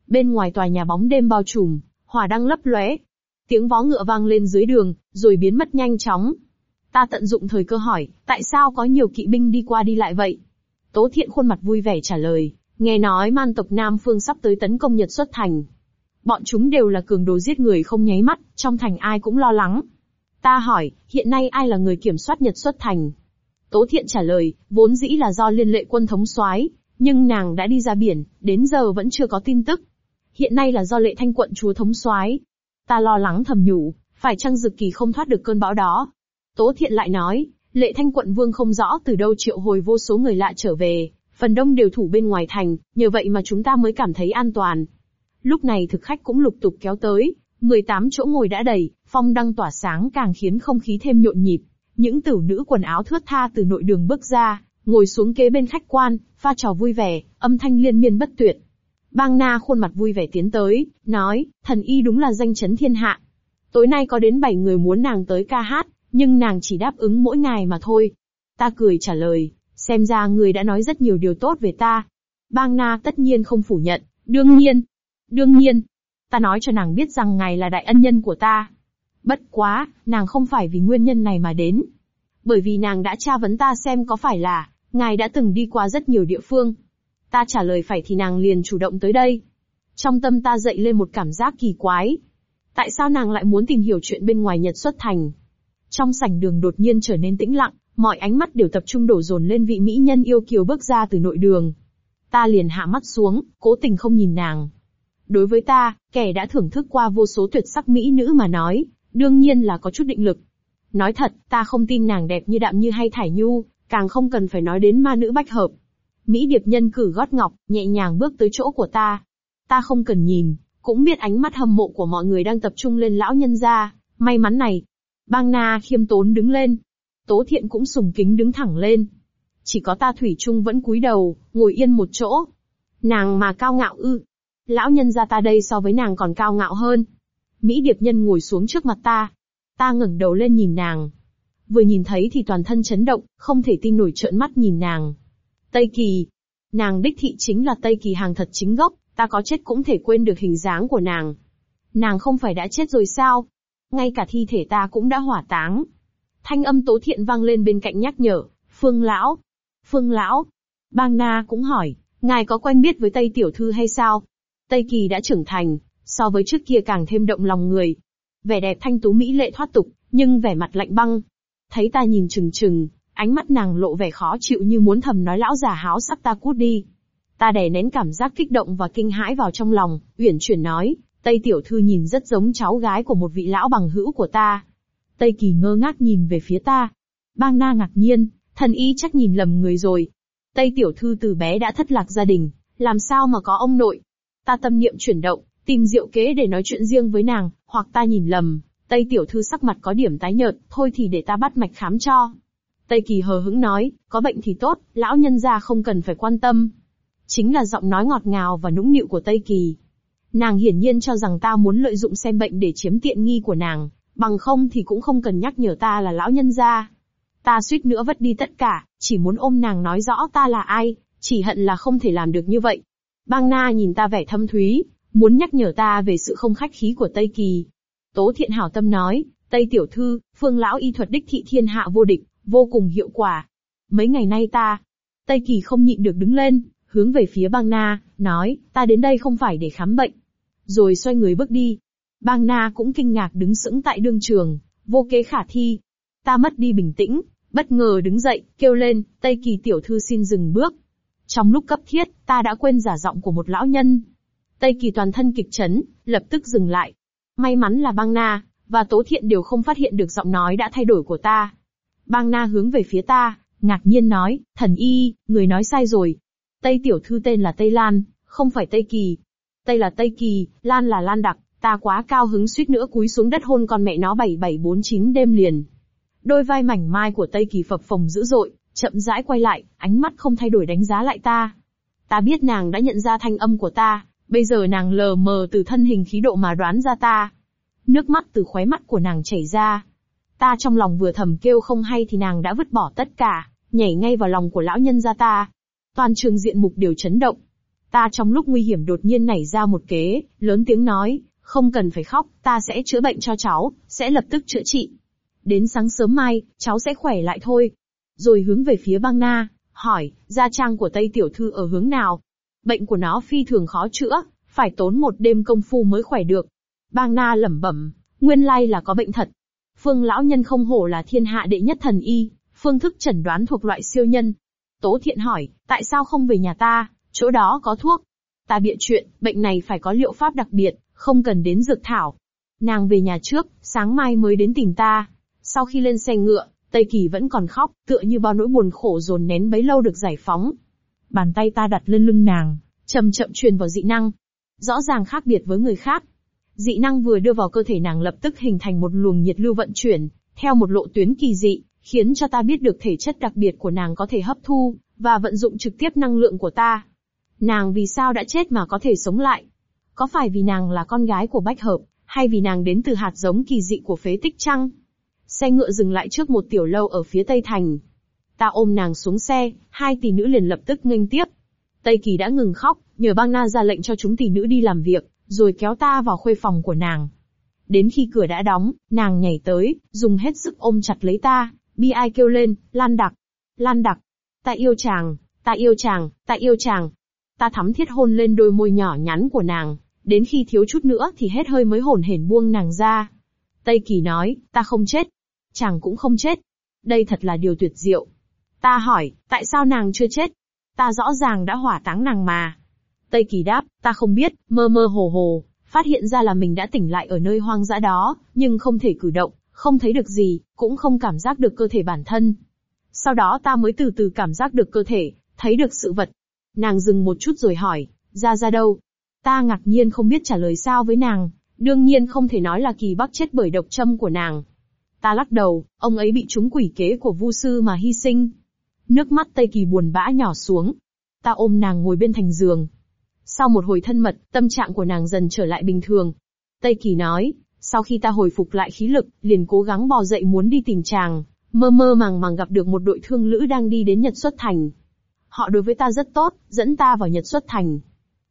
Bên ngoài tòa nhà bóng đêm bao trùm, hỏa đang lấp lóe. Tiếng vó ngựa vang lên dưới đường, rồi biến mất nhanh chóng. Ta tận dụng thời cơ hỏi, tại sao có nhiều kỵ binh đi qua đi lại vậy? Tố thiện khuôn mặt vui vẻ trả lời, nghe nói man tộc Nam Phương sắp tới tấn công Nhật xuất thành. Bọn chúng đều là cường đồ giết người không nháy mắt, trong thành ai cũng lo lắng. Ta hỏi, hiện nay ai là người kiểm soát Nhật xuất thành? Tố thiện trả lời, vốn dĩ là do liên lệ quân thống soái, nhưng nàng đã đi ra biển, đến giờ vẫn chưa có tin tức. Hiện nay là do lệ thanh quận chúa thống soái. Ta lo lắng thầm nhủ, phải chăng dực kỳ không thoát được cơn bão đó? Tố thiện lại nói, lệ thanh quận vương không rõ từ đâu triệu hồi vô số người lạ trở về, phần đông đều thủ bên ngoài thành, nhờ vậy mà chúng ta mới cảm thấy an toàn. Lúc này thực khách cũng lục tục kéo tới, 18 chỗ ngồi đã đầy, phong đăng tỏa sáng càng khiến không khí thêm nhộn nhịp. Những tử nữ quần áo thướt tha từ nội đường bước ra, ngồi xuống kế bên khách quan, pha trò vui vẻ, âm thanh liên miên bất tuyệt. Bang Na khuôn mặt vui vẻ tiến tới, nói, thần y đúng là danh chấn thiên hạ. Tối nay có đến 7 người muốn nàng tới ca hát, nhưng nàng chỉ đáp ứng mỗi ngày mà thôi. Ta cười trả lời, xem ra người đã nói rất nhiều điều tốt về ta. Bang Na tất nhiên không phủ nhận, đương nhiên, đương nhiên, ta nói cho nàng biết rằng ngài là đại ân nhân của ta. Bất quá, nàng không phải vì nguyên nhân này mà đến. Bởi vì nàng đã tra vấn ta xem có phải là, ngài đã từng đi qua rất nhiều địa phương. Ta trả lời phải thì nàng liền chủ động tới đây. Trong tâm ta dậy lên một cảm giác kỳ quái. Tại sao nàng lại muốn tìm hiểu chuyện bên ngoài Nhật xuất thành? Trong sảnh đường đột nhiên trở nên tĩnh lặng, mọi ánh mắt đều tập trung đổ dồn lên vị mỹ nhân yêu kiều bước ra từ nội đường. Ta liền hạ mắt xuống, cố tình không nhìn nàng. Đối với ta, kẻ đã thưởng thức qua vô số tuyệt sắc mỹ nữ mà nói, đương nhiên là có chút định lực. Nói thật, ta không tin nàng đẹp như đạm như hay thải nhu, càng không cần phải nói đến ma nữ bách hợp. Mỹ điệp nhân cử gót ngọc, nhẹ nhàng bước tới chỗ của ta. Ta không cần nhìn, cũng biết ánh mắt hâm mộ của mọi người đang tập trung lên lão nhân gia. May mắn này. Bang na khiêm tốn đứng lên. Tố thiện cũng sùng kính đứng thẳng lên. Chỉ có ta thủy Trung vẫn cúi đầu, ngồi yên một chỗ. Nàng mà cao ngạo ư. Lão nhân gia ta đây so với nàng còn cao ngạo hơn. Mỹ điệp nhân ngồi xuống trước mặt ta. Ta ngẩng đầu lên nhìn nàng. Vừa nhìn thấy thì toàn thân chấn động, không thể tin nổi trợn mắt nhìn nàng. Tây Kỳ. Nàng đích thị chính là Tây Kỳ hàng thật chính gốc, ta có chết cũng thể quên được hình dáng của nàng. Nàng không phải đã chết rồi sao? Ngay cả thi thể ta cũng đã hỏa táng. Thanh âm tố thiện vang lên bên cạnh nhắc nhở, Phương Lão. Phương Lão. Bang Na cũng hỏi, ngài có quen biết với Tây Tiểu Thư hay sao? Tây Kỳ đã trưởng thành, so với trước kia càng thêm động lòng người. Vẻ đẹp thanh tú mỹ lệ thoát tục, nhưng vẻ mặt lạnh băng. Thấy ta nhìn chừng chừng, ánh mắt nàng lộ vẻ khó chịu như muốn thầm nói lão già háo sắc ta cút đi. Ta đè nén cảm giác kích động và kinh hãi vào trong lòng, uyển chuyển nói, Tây tiểu thư nhìn rất giống cháu gái của một vị lão bằng hữu của ta. Tây kỳ ngơ ngác nhìn về phía ta. Bang na ngạc nhiên, thần ý chắc nhìn lầm người rồi. Tây tiểu thư từ bé đã thất lạc gia đình, làm sao mà có ông nội. Ta tâm niệm chuyển động, tìm diệu kế để nói chuyện riêng với nàng, hoặc ta nhìn lầm, Tây tiểu thư sắc mặt có điểm tái nhợt, thôi thì để ta bắt mạch khám cho. Tây kỳ hờ hững nói, có bệnh thì tốt, lão nhân gia không cần phải quan tâm. Chính là giọng nói ngọt ngào và nũng nịu của Tây kỳ. Nàng hiển nhiên cho rằng ta muốn lợi dụng xem bệnh để chiếm tiện nghi của nàng, bằng không thì cũng không cần nhắc nhở ta là lão nhân gia. Ta suýt nữa vất đi tất cả, chỉ muốn ôm nàng nói rõ ta là ai, chỉ hận là không thể làm được như vậy. Bang Na nhìn ta vẻ thâm thúy, muốn nhắc nhở ta về sự không khách khí của Tây Kỳ. Tố Thiện hảo tâm nói, Tây Tiểu Thư, phương lão y thuật đích thị thiên hạ vô địch, vô cùng hiệu quả. Mấy ngày nay ta, Tây Kỳ không nhịn được đứng lên, hướng về phía bang na, nói, ta đến đây không phải để khám bệnh. Rồi xoay người bước đi. Bang na cũng kinh ngạc đứng sững tại đương trường, vô kế khả thi. Ta mất đi bình tĩnh, bất ngờ đứng dậy, kêu lên, Tây Kỳ tiểu thư xin dừng bước. Trong lúc cấp thiết, ta đã quên giả giọng của một lão nhân. Tây Kỳ toàn thân kịch chấn, lập tức dừng lại. May mắn là bang na, và tố thiện đều không phát hiện được giọng nói đã thay đổi của ta. Bang na hướng về phía ta, ngạc nhiên nói, thần y, người nói sai rồi. Tây tiểu thư tên là Tây Lan, không phải Tây Kỳ. Tây là Tây Kỳ, Lan là Lan đặc, ta quá cao hứng suýt nữa cúi xuống đất hôn con mẹ nó 7749 đêm liền. Đôi vai mảnh mai của Tây Kỳ phập phồng dữ dội, chậm rãi quay lại, ánh mắt không thay đổi đánh giá lại ta. Ta biết nàng đã nhận ra thanh âm của ta, bây giờ nàng lờ mờ từ thân hình khí độ mà đoán ra ta. Nước mắt từ khóe mắt của nàng chảy ra. Ta trong lòng vừa thầm kêu không hay thì nàng đã vứt bỏ tất cả, nhảy ngay vào lòng của lão nhân gia ta. Toàn trường diện mục đều chấn động. Ta trong lúc nguy hiểm đột nhiên nảy ra một kế, lớn tiếng nói, không cần phải khóc, ta sẽ chữa bệnh cho cháu, sẽ lập tức chữa trị. Đến sáng sớm mai, cháu sẽ khỏe lại thôi. Rồi hướng về phía băng na, hỏi, gia trang của Tây Tiểu Thư ở hướng nào? Bệnh của nó phi thường khó chữa, phải tốn một đêm công phu mới khỏe được. Bang na lẩm bẩm, nguyên lai là có bệnh thật. Phương lão nhân không hổ là thiên hạ đệ nhất thần y, phương thức chẩn đoán thuộc loại siêu nhân. Tố thiện hỏi, tại sao không về nhà ta, chỗ đó có thuốc. Ta bịa chuyện, bệnh này phải có liệu pháp đặc biệt, không cần đến dược thảo. Nàng về nhà trước, sáng mai mới đến tìm ta. Sau khi lên xe ngựa, Tây Kỳ vẫn còn khóc, tựa như bao nỗi buồn khổ dồn nén bấy lâu được giải phóng. Bàn tay ta đặt lên lưng nàng, chậm chậm truyền vào dị năng. Rõ ràng khác biệt với người khác. Dị năng vừa đưa vào cơ thể nàng lập tức hình thành một luồng nhiệt lưu vận chuyển, theo một lộ tuyến kỳ dị, khiến cho ta biết được thể chất đặc biệt của nàng có thể hấp thu, và vận dụng trực tiếp năng lượng của ta. Nàng vì sao đã chết mà có thể sống lại? Có phải vì nàng là con gái của Bách Hợp, hay vì nàng đến từ hạt giống kỳ dị của phế tích chăng? Xe ngựa dừng lại trước một tiểu lâu ở phía tây thành. Ta ôm nàng xuống xe, hai tỷ nữ liền lập tức nghênh tiếp. Tây Kỳ đã ngừng khóc, nhờ băng na ra lệnh cho chúng tỷ nữ đi làm việc, rồi kéo ta vào khuê phòng của nàng. Đến khi cửa đã đóng, nàng nhảy tới, dùng hết sức ôm chặt lấy ta, bi ai kêu lên, Lan Đặc, Lan Đặc, ta yêu chàng, ta yêu chàng, ta yêu chàng. Ta thắm thiết hôn lên đôi môi nhỏ nhắn của nàng, đến khi thiếu chút nữa thì hết hơi mới hồn hển buông nàng ra. Tây Kỳ nói, ta không chết. Chàng cũng không chết. Đây thật là điều tuyệt diệu. Ta hỏi, tại sao nàng chưa chết? Ta rõ ràng đã hỏa táng nàng mà. Tây Kỳ đáp, ta không biết, mơ mơ hồ hồ, phát hiện ra là mình đã tỉnh lại ở nơi hoang dã đó, nhưng không thể cử động, không thấy được gì, cũng không cảm giác được cơ thể bản thân. Sau đó ta mới từ từ cảm giác được cơ thể, thấy được sự vật. Nàng dừng một chút rồi hỏi, ra ra đâu? Ta ngạc nhiên không biết trả lời sao với nàng, đương nhiên không thể nói là kỳ bắc chết bởi độc châm của nàng. Ta lắc đầu, ông ấy bị trúng quỷ kế của vu sư mà hy sinh. Nước mắt Tây Kỳ buồn bã nhỏ xuống. Ta ôm nàng ngồi bên thành giường. Sau một hồi thân mật, tâm trạng của nàng dần trở lại bình thường. Tây Kỳ nói, sau khi ta hồi phục lại khí lực, liền cố gắng bò dậy muốn đi tìm chàng, mơ mơ màng màng gặp được một đội thương lữ đang đi đến Nhật Xuất Thành. Họ đối với ta rất tốt, dẫn ta vào Nhật Xuất Thành.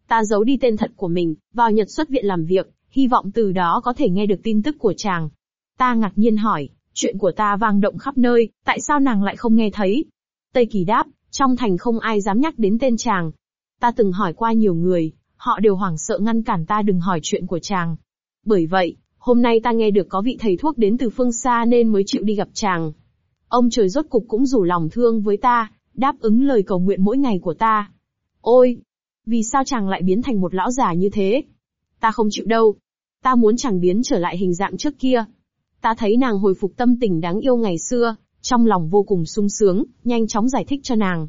Ta giấu đi tên thật của mình, vào Nhật Xuất Viện làm việc, hy vọng từ đó có thể nghe được tin tức của chàng. Ta ngạc nhiên hỏi, chuyện của ta vang động khắp nơi, tại sao nàng lại không nghe thấy? Tây Kỳ đáp, trong thành không ai dám nhắc đến tên chàng. Ta từng hỏi qua nhiều người, họ đều hoảng sợ ngăn cản ta đừng hỏi chuyện của chàng. Bởi vậy, hôm nay ta nghe được có vị thầy thuốc đến từ phương xa nên mới chịu đi gặp chàng. Ông trời rốt cục cũng rủ lòng thương với ta, đáp ứng lời cầu nguyện mỗi ngày của ta. Ôi! Vì sao chàng lại biến thành một lão già như thế? Ta không chịu đâu. Ta muốn chàng biến trở lại hình dạng trước kia. Ta thấy nàng hồi phục tâm tình đáng yêu ngày xưa, trong lòng vô cùng sung sướng, nhanh chóng giải thích cho nàng.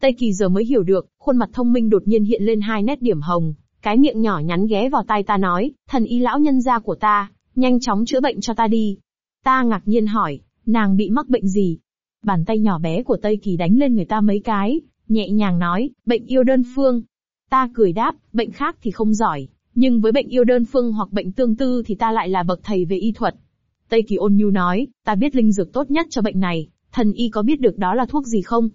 Tây Kỳ giờ mới hiểu được, khuôn mặt thông minh đột nhiên hiện lên hai nét điểm hồng, cái miệng nhỏ nhắn ghé vào tai ta nói, thần y lão nhân gia của ta, nhanh chóng chữa bệnh cho ta đi. Ta ngạc nhiên hỏi, nàng bị mắc bệnh gì? Bàn tay nhỏ bé của Tây Kỳ đánh lên người ta mấy cái, nhẹ nhàng nói, bệnh yêu đơn phương. Ta cười đáp, bệnh khác thì không giỏi, nhưng với bệnh yêu đơn phương hoặc bệnh tương tư thì ta lại là bậc thầy về y thuật. Tây Kỳ ôn nhu nói, ta biết linh dược tốt nhất cho bệnh này, thần y có biết được đó là thuốc gì không?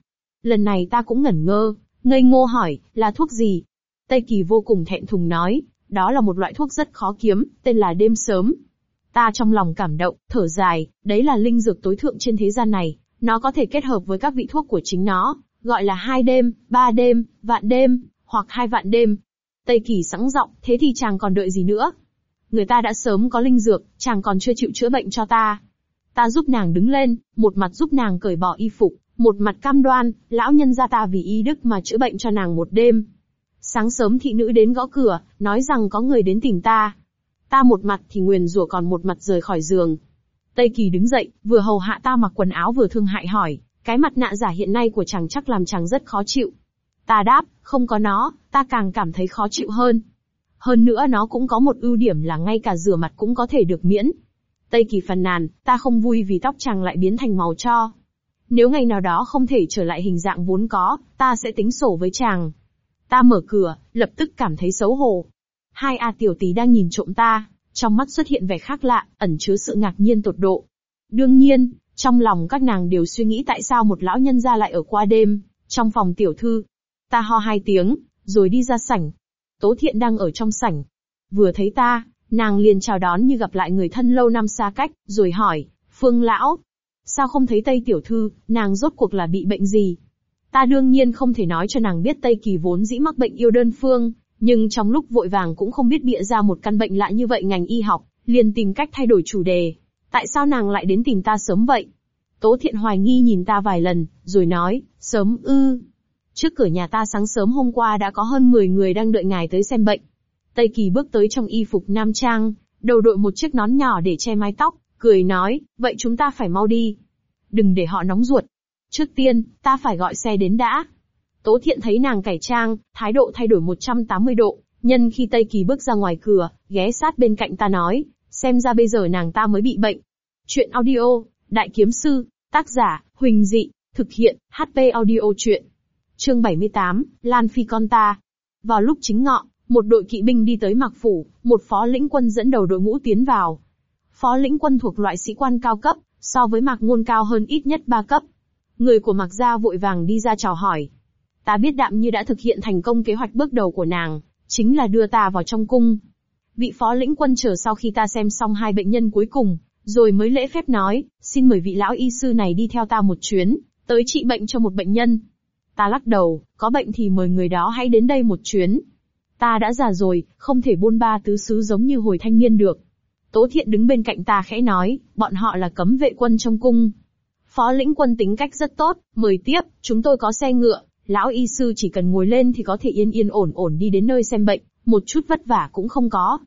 Lần này ta cũng ngẩn ngơ, ngây ngô hỏi, là thuốc gì? Tây Kỳ vô cùng thẹn thùng nói, đó là một loại thuốc rất khó kiếm, tên là đêm sớm. Ta trong lòng cảm động, thở dài, đấy là linh dược tối thượng trên thế gian này, nó có thể kết hợp với các vị thuốc của chính nó, gọi là hai đêm, ba đêm, vạn đêm, hoặc hai vạn đêm. Tây Kỳ sẵn giọng, thế thì chàng còn đợi gì nữa? Người ta đã sớm có linh dược, chàng còn chưa chịu chữa bệnh cho ta. Ta giúp nàng đứng lên, một mặt giúp nàng cởi bỏ y phục, một mặt cam đoan, lão nhân gia ta vì y đức mà chữa bệnh cho nàng một đêm. Sáng sớm thị nữ đến gõ cửa, nói rằng có người đến tìm ta. Ta một mặt thì nguyền rủa còn một mặt rời khỏi giường. Tây Kỳ đứng dậy, vừa hầu hạ ta mặc quần áo vừa thương hại hỏi, cái mặt nạ giả hiện nay của chàng chắc làm chàng rất khó chịu. Ta đáp, không có nó, ta càng cảm thấy khó chịu hơn. Hơn nữa nó cũng có một ưu điểm là ngay cả rửa mặt cũng có thể được miễn. Tây Kỳ phàn nàn, ta không vui vì tóc chàng lại biến thành màu cho. Nếu ngày nào đó không thể trở lại hình dạng vốn có, ta sẽ tính sổ với chàng. Ta mở cửa, lập tức cảm thấy xấu hổ. Hai A tiểu tí đang nhìn trộm ta, trong mắt xuất hiện vẻ khác lạ, ẩn chứa sự ngạc nhiên tột độ. Đương nhiên, trong lòng các nàng đều suy nghĩ tại sao một lão nhân gia lại ở qua đêm, trong phòng tiểu thư. Ta ho hai tiếng, rồi đi ra sảnh. Tố thiện đang ở trong sảnh. Vừa thấy ta, nàng liền chào đón như gặp lại người thân lâu năm xa cách, rồi hỏi, Phương lão, sao không thấy Tây tiểu thư, nàng rốt cuộc là bị bệnh gì? Ta đương nhiên không thể nói cho nàng biết Tây Kỳ vốn dĩ mắc bệnh yêu đơn phương, nhưng trong lúc vội vàng cũng không biết bịa ra một căn bệnh lạ như vậy ngành y học, liền tìm cách thay đổi chủ đề. Tại sao nàng lại đến tìm ta sớm vậy? Tố thiện hoài nghi nhìn ta vài lần, rồi nói, sớm ư. Trước cửa nhà ta sáng sớm hôm qua đã có hơn 10 người đang đợi ngài tới xem bệnh. Tây Kỳ bước tới trong y phục nam trang, đầu đội một chiếc nón nhỏ để che mái tóc, cười nói, vậy chúng ta phải mau đi. Đừng để họ nóng ruột. Trước tiên, ta phải gọi xe đến đã. Tố thiện thấy nàng cải trang, thái độ thay đổi 180 độ, nhân khi Tây Kỳ bước ra ngoài cửa, ghé sát bên cạnh ta nói, xem ra bây giờ nàng ta mới bị bệnh. Chuyện audio, Đại Kiếm Sư, tác giả, Huỳnh Dị, thực hiện, HP audio chuyện. Chương 78, Lan Phi con ta. Vào lúc chính ngọ, một đội kỵ binh đi tới Mạc Phủ, một phó lĩnh quân dẫn đầu đội ngũ tiến vào. Phó lĩnh quân thuộc loại sĩ quan cao cấp, so với Mạc Ngôn cao hơn ít nhất 3 cấp. Người của Mạc Gia vội vàng đi ra chào hỏi, Ta biết đạm như đã thực hiện thành công kế hoạch bước đầu của nàng, chính là đưa ta vào trong cung. Vị phó lĩnh quân chờ sau khi ta xem xong hai bệnh nhân cuối cùng, rồi mới lễ phép nói, xin mời vị lão y sư này đi theo ta một chuyến, tới trị bệnh cho một bệnh nhân. Ta lắc đầu, có bệnh thì mời người đó hãy đến đây một chuyến. Ta đã già rồi, không thể buôn ba tứ xứ giống như hồi thanh niên được. Tố thiện đứng bên cạnh ta khẽ nói, bọn họ là cấm vệ quân trong cung. Phó lĩnh quân tính cách rất tốt, mời tiếp, chúng tôi có xe ngựa, Lão y sư chỉ cần ngồi lên thì có thể yên yên ổn ổn đi đến nơi xem bệnh, một chút vất vả cũng không có.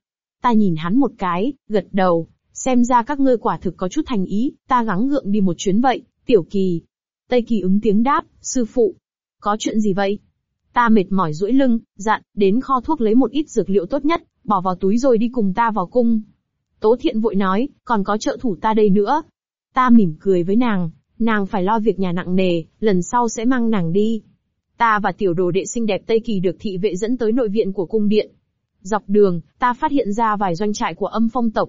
Ta nhìn hắn một cái, gật đầu, Xem ra các ngươi quả thực có chút thành ý, ta gắng gượng đi một chuyến vậy, tiểu kỳ. Tây kỳ ứng tiếng đáp, sư phụ. Có chuyện gì vậy? Ta mệt mỏi duỗi lưng, dặn, đến kho thuốc lấy một ít dược liệu tốt nhất, bỏ vào túi rồi đi cùng ta vào cung. Tố thiện vội nói, còn có trợ thủ ta đây nữa. Ta mỉm cười với nàng, nàng phải lo việc nhà nặng nề, lần sau sẽ mang nàng đi. Ta và tiểu đồ đệ xinh đẹp Tây Kỳ được thị vệ dẫn tới nội viện của cung điện. Dọc đường, ta phát hiện ra vài doanh trại của âm phong tộc.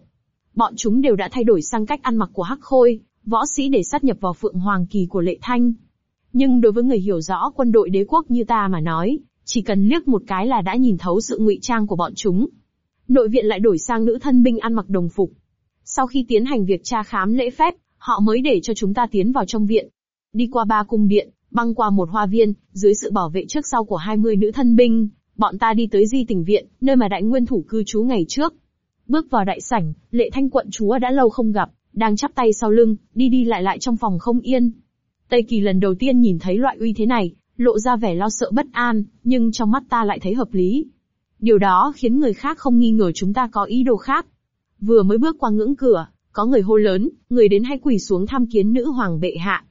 Bọn chúng đều đã thay đổi sang cách ăn mặc của Hắc Khôi, võ sĩ để sát nhập vào Phượng Hoàng Kỳ của Lệ Thanh. Nhưng đối với người hiểu rõ quân đội đế quốc như ta mà nói, chỉ cần liếc một cái là đã nhìn thấu sự ngụy trang của bọn chúng. Nội viện lại đổi sang nữ thân binh ăn mặc đồng phục. Sau khi tiến hành việc tra khám lễ phép, họ mới để cho chúng ta tiến vào trong viện. Đi qua ba cung điện, băng qua một hoa viên, dưới sự bảo vệ trước sau của 20 nữ thân binh, bọn ta đi tới di tỉnh viện, nơi mà đại nguyên thủ cư trú ngày trước. Bước vào đại sảnh, lệ thanh quận chúa đã lâu không gặp, đang chắp tay sau lưng, đi đi lại lại trong phòng không yên. Tây Kỳ lần đầu tiên nhìn thấy loại uy thế này, lộ ra vẻ lo sợ bất an, nhưng trong mắt ta lại thấy hợp lý. Điều đó khiến người khác không nghi ngờ chúng ta có ý đồ khác. Vừa mới bước qua ngưỡng cửa, có người hô lớn, người đến hay quỳ xuống tham kiến nữ hoàng bệ hạ.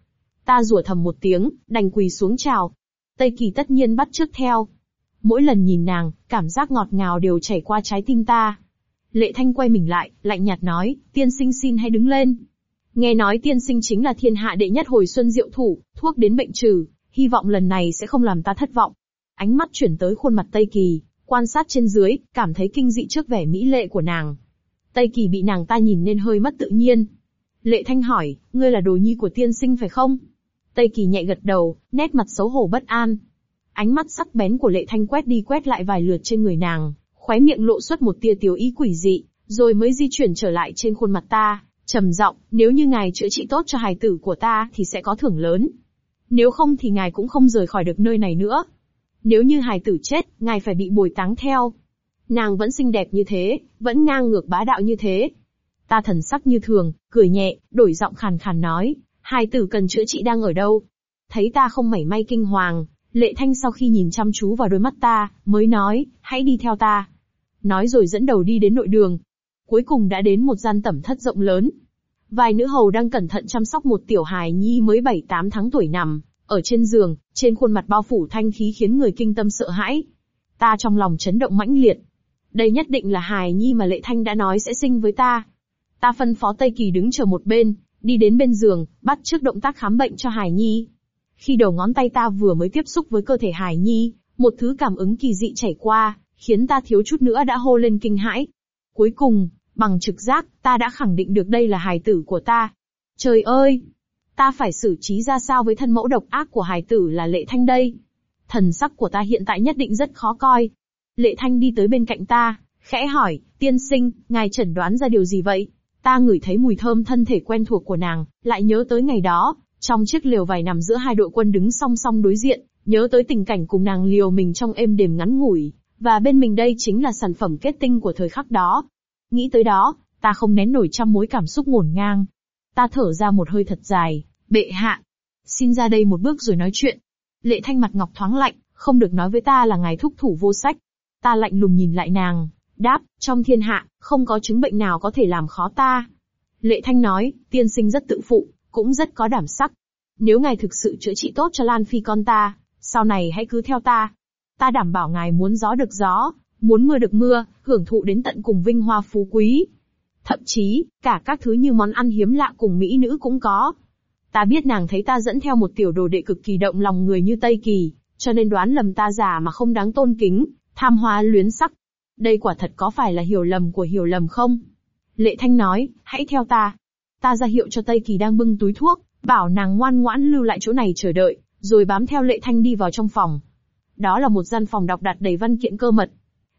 Ta rủa thầm một tiếng, đành quỳ xuống chào. Tây Kỳ tất nhiên bắt trước theo. Mỗi lần nhìn nàng, cảm giác ngọt ngào đều chảy qua trái tim ta. Lệ Thanh quay mình lại, lạnh nhạt nói, tiên sinh xin hãy đứng lên. Nghe nói tiên sinh chính là thiên hạ đệ nhất hồi xuân diệu thủ, thuốc đến bệnh trừ, hy vọng lần này sẽ không làm ta thất vọng. Ánh mắt chuyển tới khuôn mặt Tây Kỳ, quan sát trên dưới, cảm thấy kinh dị trước vẻ mỹ lệ của nàng. Tây Kỳ bị nàng ta nhìn nên hơi mất tự nhiên. Lệ Thanh hỏi, ngươi là đồ nhi của tiên sinh phải không? Tây Kỳ nhẹ gật đầu, nét mặt xấu hổ bất an. Ánh mắt sắc bén của Lệ Thanh quét đi quét lại vài lượt trên người nàng, khóe miệng lộ xuất một tia tiểu ý quỷ dị, rồi mới di chuyển trở lại trên khuôn mặt ta, trầm giọng, nếu như ngài chữa trị tốt cho hài tử của ta thì sẽ có thưởng lớn. Nếu không thì ngài cũng không rời khỏi được nơi này nữa. Nếu như hài tử chết, ngài phải bị bồi táng theo. Nàng vẫn xinh đẹp như thế, vẫn ngang ngược bá đạo như thế. Ta thần sắc như thường, cười nhẹ, đổi giọng khàn khàn nói, hài tử cần chữa trị đang ở đâu? Thấy ta không mảy may kinh hoàng, lệ thanh sau khi nhìn chăm chú vào đôi mắt ta, mới nói, hãy đi theo ta. Nói rồi dẫn đầu đi đến nội đường. Cuối cùng đã đến một gian tẩm thất rộng lớn. Vài nữ hầu đang cẩn thận chăm sóc một tiểu hài nhi mới 7-8 tháng tuổi nằm, ở trên giường, trên khuôn mặt bao phủ thanh khí khiến người kinh tâm sợ hãi. Ta trong lòng chấn động mãnh liệt. Đây nhất định là hài nhi mà Lệ Thanh đã nói sẽ sinh với ta. Ta phân phó Tây Kỳ đứng chờ một bên, đi đến bên giường, bắt trước động tác khám bệnh cho hài nhi. Khi đầu ngón tay ta vừa mới tiếp xúc với cơ thể hài nhi, một thứ cảm ứng kỳ dị chảy qua, khiến ta thiếu chút nữa đã hô lên kinh hãi. Cuối cùng, bằng trực giác, ta đã khẳng định được đây là hài tử của ta. Trời ơi! Ta phải xử trí ra sao với thân mẫu độc ác của hài tử là lệ thanh đây? Thần sắc của ta hiện tại nhất định rất khó coi. Lệ thanh đi tới bên cạnh ta, khẽ hỏi, tiên sinh, ngài chẩn đoán ra điều gì vậy? Ta ngửi thấy mùi thơm thân thể quen thuộc của nàng, lại nhớ tới ngày đó, trong chiếc liều vải nằm giữa hai đội quân đứng song song đối diện, nhớ tới tình cảnh cùng nàng liều mình trong êm đềm ngắn ngủi, và bên mình đây chính là sản phẩm kết tinh của thời khắc đó. Nghĩ tới đó, ta không nén nổi trăm mối cảm xúc ngổn ngang. Ta thở ra một hơi thật dài, bệ hạ. Xin ra đây một bước rồi nói chuyện. Lệ thanh mặt ngọc thoáng lạnh, không được nói với ta là ngài thúc thủ vô sách. Ta lạnh lùng nhìn lại nàng, đáp, trong thiên hạ, không có chứng bệnh nào có thể làm khó ta. Lệ thanh nói, tiên sinh rất tự phụ, cũng rất có đảm sắc. Nếu ngài thực sự chữa trị tốt cho Lan Phi con ta, sau này hãy cứ theo ta. Ta đảm bảo ngài muốn gió được gió, muốn mưa được mưa, hưởng thụ đến tận cùng vinh hoa phú quý. Thậm chí, cả các thứ như món ăn hiếm lạ cùng mỹ nữ cũng có. Ta biết nàng thấy ta dẫn theo một tiểu đồ đệ cực kỳ động lòng người như Tây Kỳ, cho nên đoán lầm ta giả mà không đáng tôn kính, tham hoa luyến sắc. Đây quả thật có phải là hiểu lầm của hiểu lầm không? Lệ Thanh nói, hãy theo ta. Ta ra hiệu cho Tây Kỳ đang bưng túi thuốc, bảo nàng ngoan ngoãn lưu lại chỗ này chờ đợi, rồi bám theo Lệ Thanh đi vào trong phòng. Đó là một gian phòng đọc đặt đầy văn kiện cơ mật.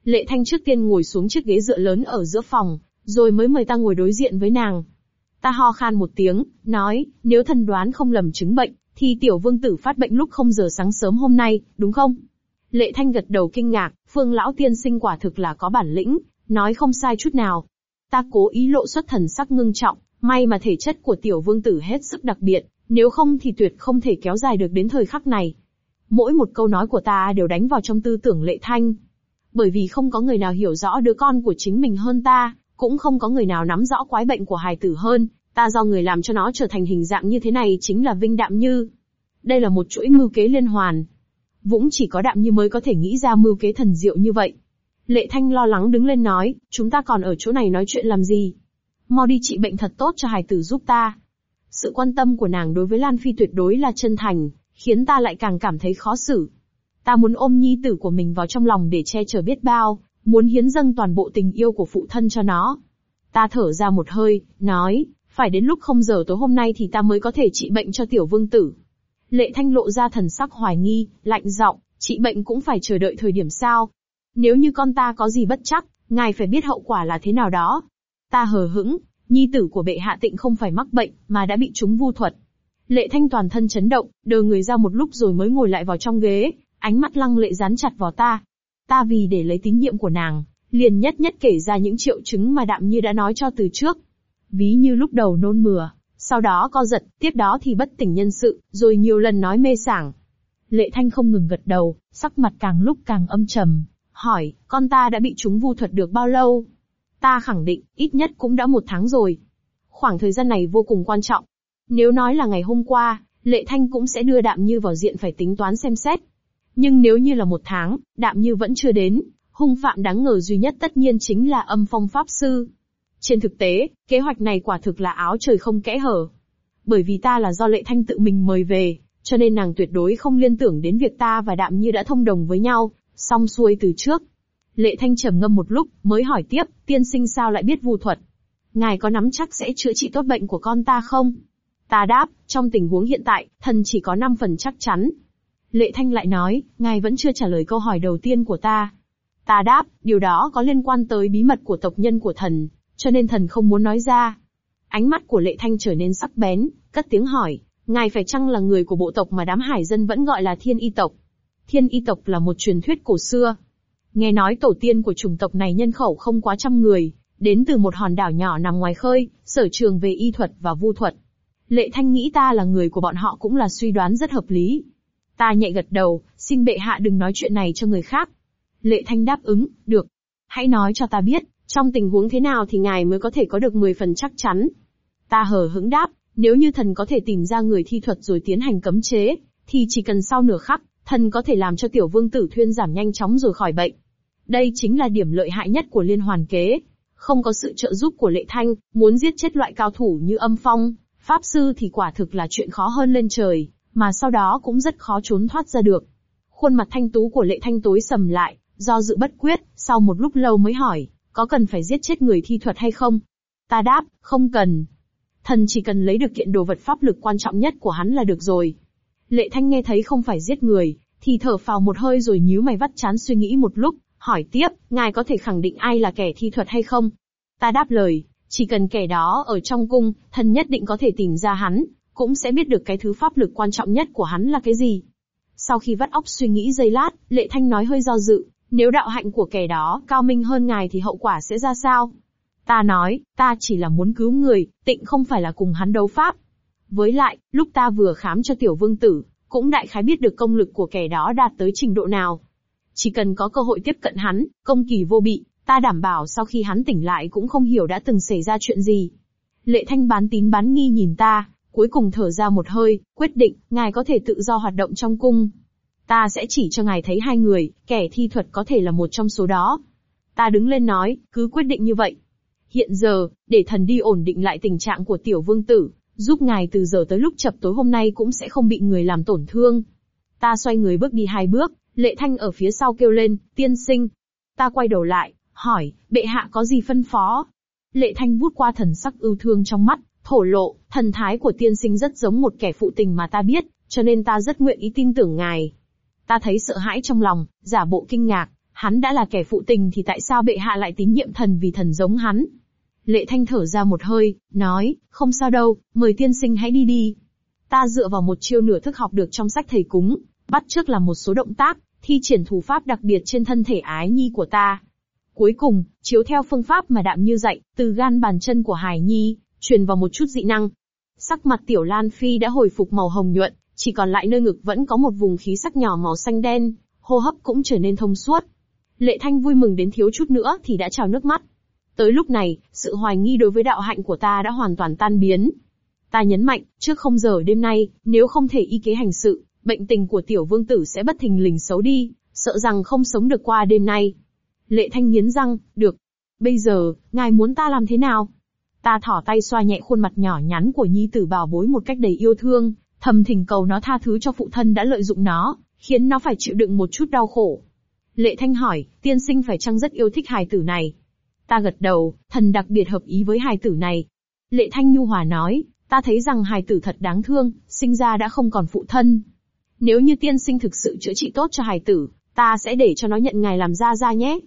Lệ Thanh trước tiên ngồi xuống chiếc ghế dựa lớn ở giữa phòng, rồi mới mời ta ngồi đối diện với nàng. Ta ho khan một tiếng, nói, nếu thần đoán không lầm chứng bệnh, thì tiểu vương tử phát bệnh lúc không giờ sáng sớm hôm nay, đúng không? Lệ Thanh gật đầu kinh ngạc, phương lão tiên sinh quả thực là có bản lĩnh, nói không sai chút nào. Ta cố ý lộ xuất thần sắc ngưng trọng, may mà thể chất của tiểu vương tử hết sức đặc biệt, nếu không thì tuyệt không thể kéo dài được đến thời khắc này. Mỗi một câu nói của ta đều đánh vào trong tư tưởng Lệ Thanh. Bởi vì không có người nào hiểu rõ đứa con của chính mình hơn ta, cũng không có người nào nắm rõ quái bệnh của hài tử hơn, ta do người làm cho nó trở thành hình dạng như thế này chính là Vinh Đạm Như. Đây là một chuỗi mưu kế liên hoàn. Vũng chỉ có Đạm Như mới có thể nghĩ ra mưu kế thần diệu như vậy. Lệ Thanh lo lắng đứng lên nói, chúng ta còn ở chỗ này nói chuyện làm gì? Mau đi trị bệnh thật tốt cho hài tử giúp ta. Sự quan tâm của nàng đối với Lan Phi tuyệt đối là chân thành, khiến ta lại càng cảm thấy khó xử. Ta muốn ôm nhi tử của mình vào trong lòng để che chở biết bao, muốn hiến dâng toàn bộ tình yêu của phụ thân cho nó. Ta thở ra một hơi, nói, phải đến lúc không giờ tối hôm nay thì ta mới có thể trị bệnh cho tiểu vương tử. Lệ thanh lộ ra thần sắc hoài nghi, lạnh giọng, trị bệnh cũng phải chờ đợi thời điểm sao. Nếu như con ta có gì bất chắc, ngài phải biết hậu quả là thế nào đó. Ta hờ hững, nhi tử của bệ hạ tịnh không phải mắc bệnh, mà đã bị chúng vu thuật. Lệ thanh toàn thân chấn động, đờ người ra một lúc rồi mới ngồi lại vào trong ghế, ánh mắt lăng lệ dán chặt vào ta. Ta vì để lấy tín nhiệm của nàng, liền nhất nhất kể ra những triệu chứng mà đạm như đã nói cho từ trước. Ví như lúc đầu nôn mửa, sau đó co giật, tiếp đó thì bất tỉnh nhân sự, rồi nhiều lần nói mê sảng. Lệ Thanh không ngừng gật đầu, sắc mặt càng lúc càng âm trầm, hỏi, con ta đã bị chúng vu thuật được bao lâu? Ta khẳng định, ít nhất cũng đã một tháng rồi. Khoảng thời gian này vô cùng quan trọng. Nếu nói là ngày hôm qua, Lệ Thanh cũng sẽ đưa Đạm Như vào diện phải tính toán xem xét. Nhưng nếu như là một tháng, Đạm Như vẫn chưa đến, hung phạm đáng ngờ duy nhất tất nhiên chính là âm phong pháp sư. Trên thực tế, kế hoạch này quả thực là áo trời không kẽ hở. Bởi vì ta là do Lệ Thanh tự mình mời về, cho nên nàng tuyệt đối không liên tưởng đến việc ta và Đạm Như đã thông đồng với nhau, xong xuôi từ trước. Lệ Thanh trầm ngâm một lúc, mới hỏi tiếp, tiên sinh sao lại biết vu thuật? Ngài có nắm chắc sẽ chữa trị tốt bệnh của con ta không? Ta đáp, trong tình huống hiện tại, thần chỉ có 5 phần chắc chắn. Lệ Thanh lại nói, ngài vẫn chưa trả lời câu hỏi đầu tiên của ta. Ta đáp, điều đó có liên quan tới bí mật của tộc nhân của thần, cho nên thần không muốn nói ra. Ánh mắt của Lệ Thanh trở nên sắc bén, cất tiếng hỏi, ngài phải chăng là người của bộ tộc mà đám hải dân vẫn gọi là thiên y tộc? Thiên y tộc là một truyền thuyết cổ xưa. Nghe nói tổ tiên của chủng tộc này nhân khẩu không quá trăm người, đến từ một hòn đảo nhỏ nằm ngoài khơi, sở trường về y thuật và vu thuật. Lệ Thanh nghĩ ta là người của bọn họ cũng là suy đoán rất hợp lý. Ta nhẹ gật đầu, xin bệ hạ đừng nói chuyện này cho người khác. Lệ Thanh đáp ứng, được. Hãy nói cho ta biết, trong tình huống thế nào thì ngài mới có thể có được 10 phần chắc chắn. Ta hờ hững đáp, nếu như thần có thể tìm ra người thi thuật rồi tiến hành cấm chế, thì chỉ cần sau nửa khắc, thần có thể làm cho tiểu vương tử thuyên giảm nhanh chóng rồi khỏi bệnh. Đây chính là điểm lợi hại nhất của liên hoàn kế. Không có sự trợ giúp của lệ thanh, muốn giết chết loại cao thủ như âm phong, pháp sư thì quả thực là chuyện khó hơn lên trời, mà sau đó cũng rất khó trốn thoát ra được. Khuôn mặt thanh tú của lệ thanh tối sầm lại, do dự bất quyết, sau một lúc lâu mới hỏi, có cần phải giết chết người thi thuật hay không? Ta đáp, không cần. Thần chỉ cần lấy được kiện đồ vật pháp lực quan trọng nhất của hắn là được rồi. Lệ Thanh nghe thấy không phải giết người, thì thở phào một hơi rồi nhíu mày vắt chán suy nghĩ một lúc, hỏi tiếp, ngài có thể khẳng định ai là kẻ thi thuật hay không? Ta đáp lời, chỉ cần kẻ đó ở trong cung, thần nhất định có thể tìm ra hắn, cũng sẽ biết được cái thứ pháp lực quan trọng nhất của hắn là cái gì. Sau khi vắt óc suy nghĩ giây lát, Lệ Thanh nói hơi do dự, nếu đạo hạnh của kẻ đó cao minh hơn ngài thì hậu quả sẽ ra sao? Ta nói, ta chỉ là muốn cứu người, tịnh không phải là cùng hắn đấu pháp. Với lại, lúc ta vừa khám cho tiểu vương tử, cũng đại khái biết được công lực của kẻ đó đạt tới trình độ nào. Chỉ cần có cơ hội tiếp cận hắn, công kỳ vô bị, ta đảm bảo sau khi hắn tỉnh lại cũng không hiểu đã từng xảy ra chuyện gì. Lệ thanh bán tín bán nghi nhìn ta, cuối cùng thở ra một hơi, quyết định, ngài có thể tự do hoạt động trong cung. Ta sẽ chỉ cho ngài thấy hai người, kẻ thi thuật có thể là một trong số đó. Ta đứng lên nói, cứ quyết định như vậy. Hiện giờ, để thần đi ổn định lại tình trạng của tiểu vương tử, giúp ngài từ giờ tới lúc chập tối hôm nay cũng sẽ không bị người làm tổn thương. Ta xoay người bước đi hai bước, lệ thanh ở phía sau kêu lên, tiên sinh. Ta quay đầu lại, hỏi, bệ hạ có gì phân phó? Lệ thanh vút qua thần sắc ưu thương trong mắt, thổ lộ, thần thái của tiên sinh rất giống một kẻ phụ tình mà ta biết, cho nên ta rất nguyện ý tin tưởng ngài. Ta thấy sợ hãi trong lòng, giả bộ kinh ngạc, hắn đã là kẻ phụ tình thì tại sao bệ hạ lại tín nhiệm thần vì thần giống hắn? Lệ Thanh thở ra một hơi, nói, không sao đâu, mời tiên sinh hãy đi đi. Ta dựa vào một chiêu nửa thức học được trong sách thầy cúng, bắt trước là một số động tác, thi triển thủ pháp đặc biệt trên thân thể ái nhi của ta. Cuối cùng, chiếu theo phương pháp mà đạm như dạy, từ gan bàn chân của Hải Nhi, truyền vào một chút dị năng. Sắc mặt tiểu Lan Phi đã hồi phục màu hồng nhuận, chỉ còn lại nơi ngực vẫn có một vùng khí sắc nhỏ màu xanh đen, hô hấp cũng trở nên thông suốt. Lệ Thanh vui mừng đến thiếu chút nữa thì đã trào nước mắt. Tới lúc này, sự hoài nghi đối với đạo hạnh của ta đã hoàn toàn tan biến. Ta nhấn mạnh, trước không giờ đêm nay, nếu không thể y kế hành sự, bệnh tình của tiểu vương tử sẽ bất thình lình xấu đi, sợ rằng không sống được qua đêm nay. Lệ thanh nghiến răng, được. Bây giờ, ngài muốn ta làm thế nào? Ta thỏ tay xoa nhẹ khuôn mặt nhỏ nhắn của nhi tử bảo bối một cách đầy yêu thương, thầm thỉnh cầu nó tha thứ cho phụ thân đã lợi dụng nó, khiến nó phải chịu đựng một chút đau khổ. Lệ Thanh hỏi, tiên sinh phải chăng rất yêu thích hài tử này? Ta gật đầu, thần đặc biệt hợp ý với hài tử này. Lệ Thanh nhu hòa nói, ta thấy rằng hài tử thật đáng thương, sinh ra đã không còn phụ thân. Nếu như tiên sinh thực sự chữa trị tốt cho hài tử, ta sẽ để cho nó nhận ngài làm gia gia nhé.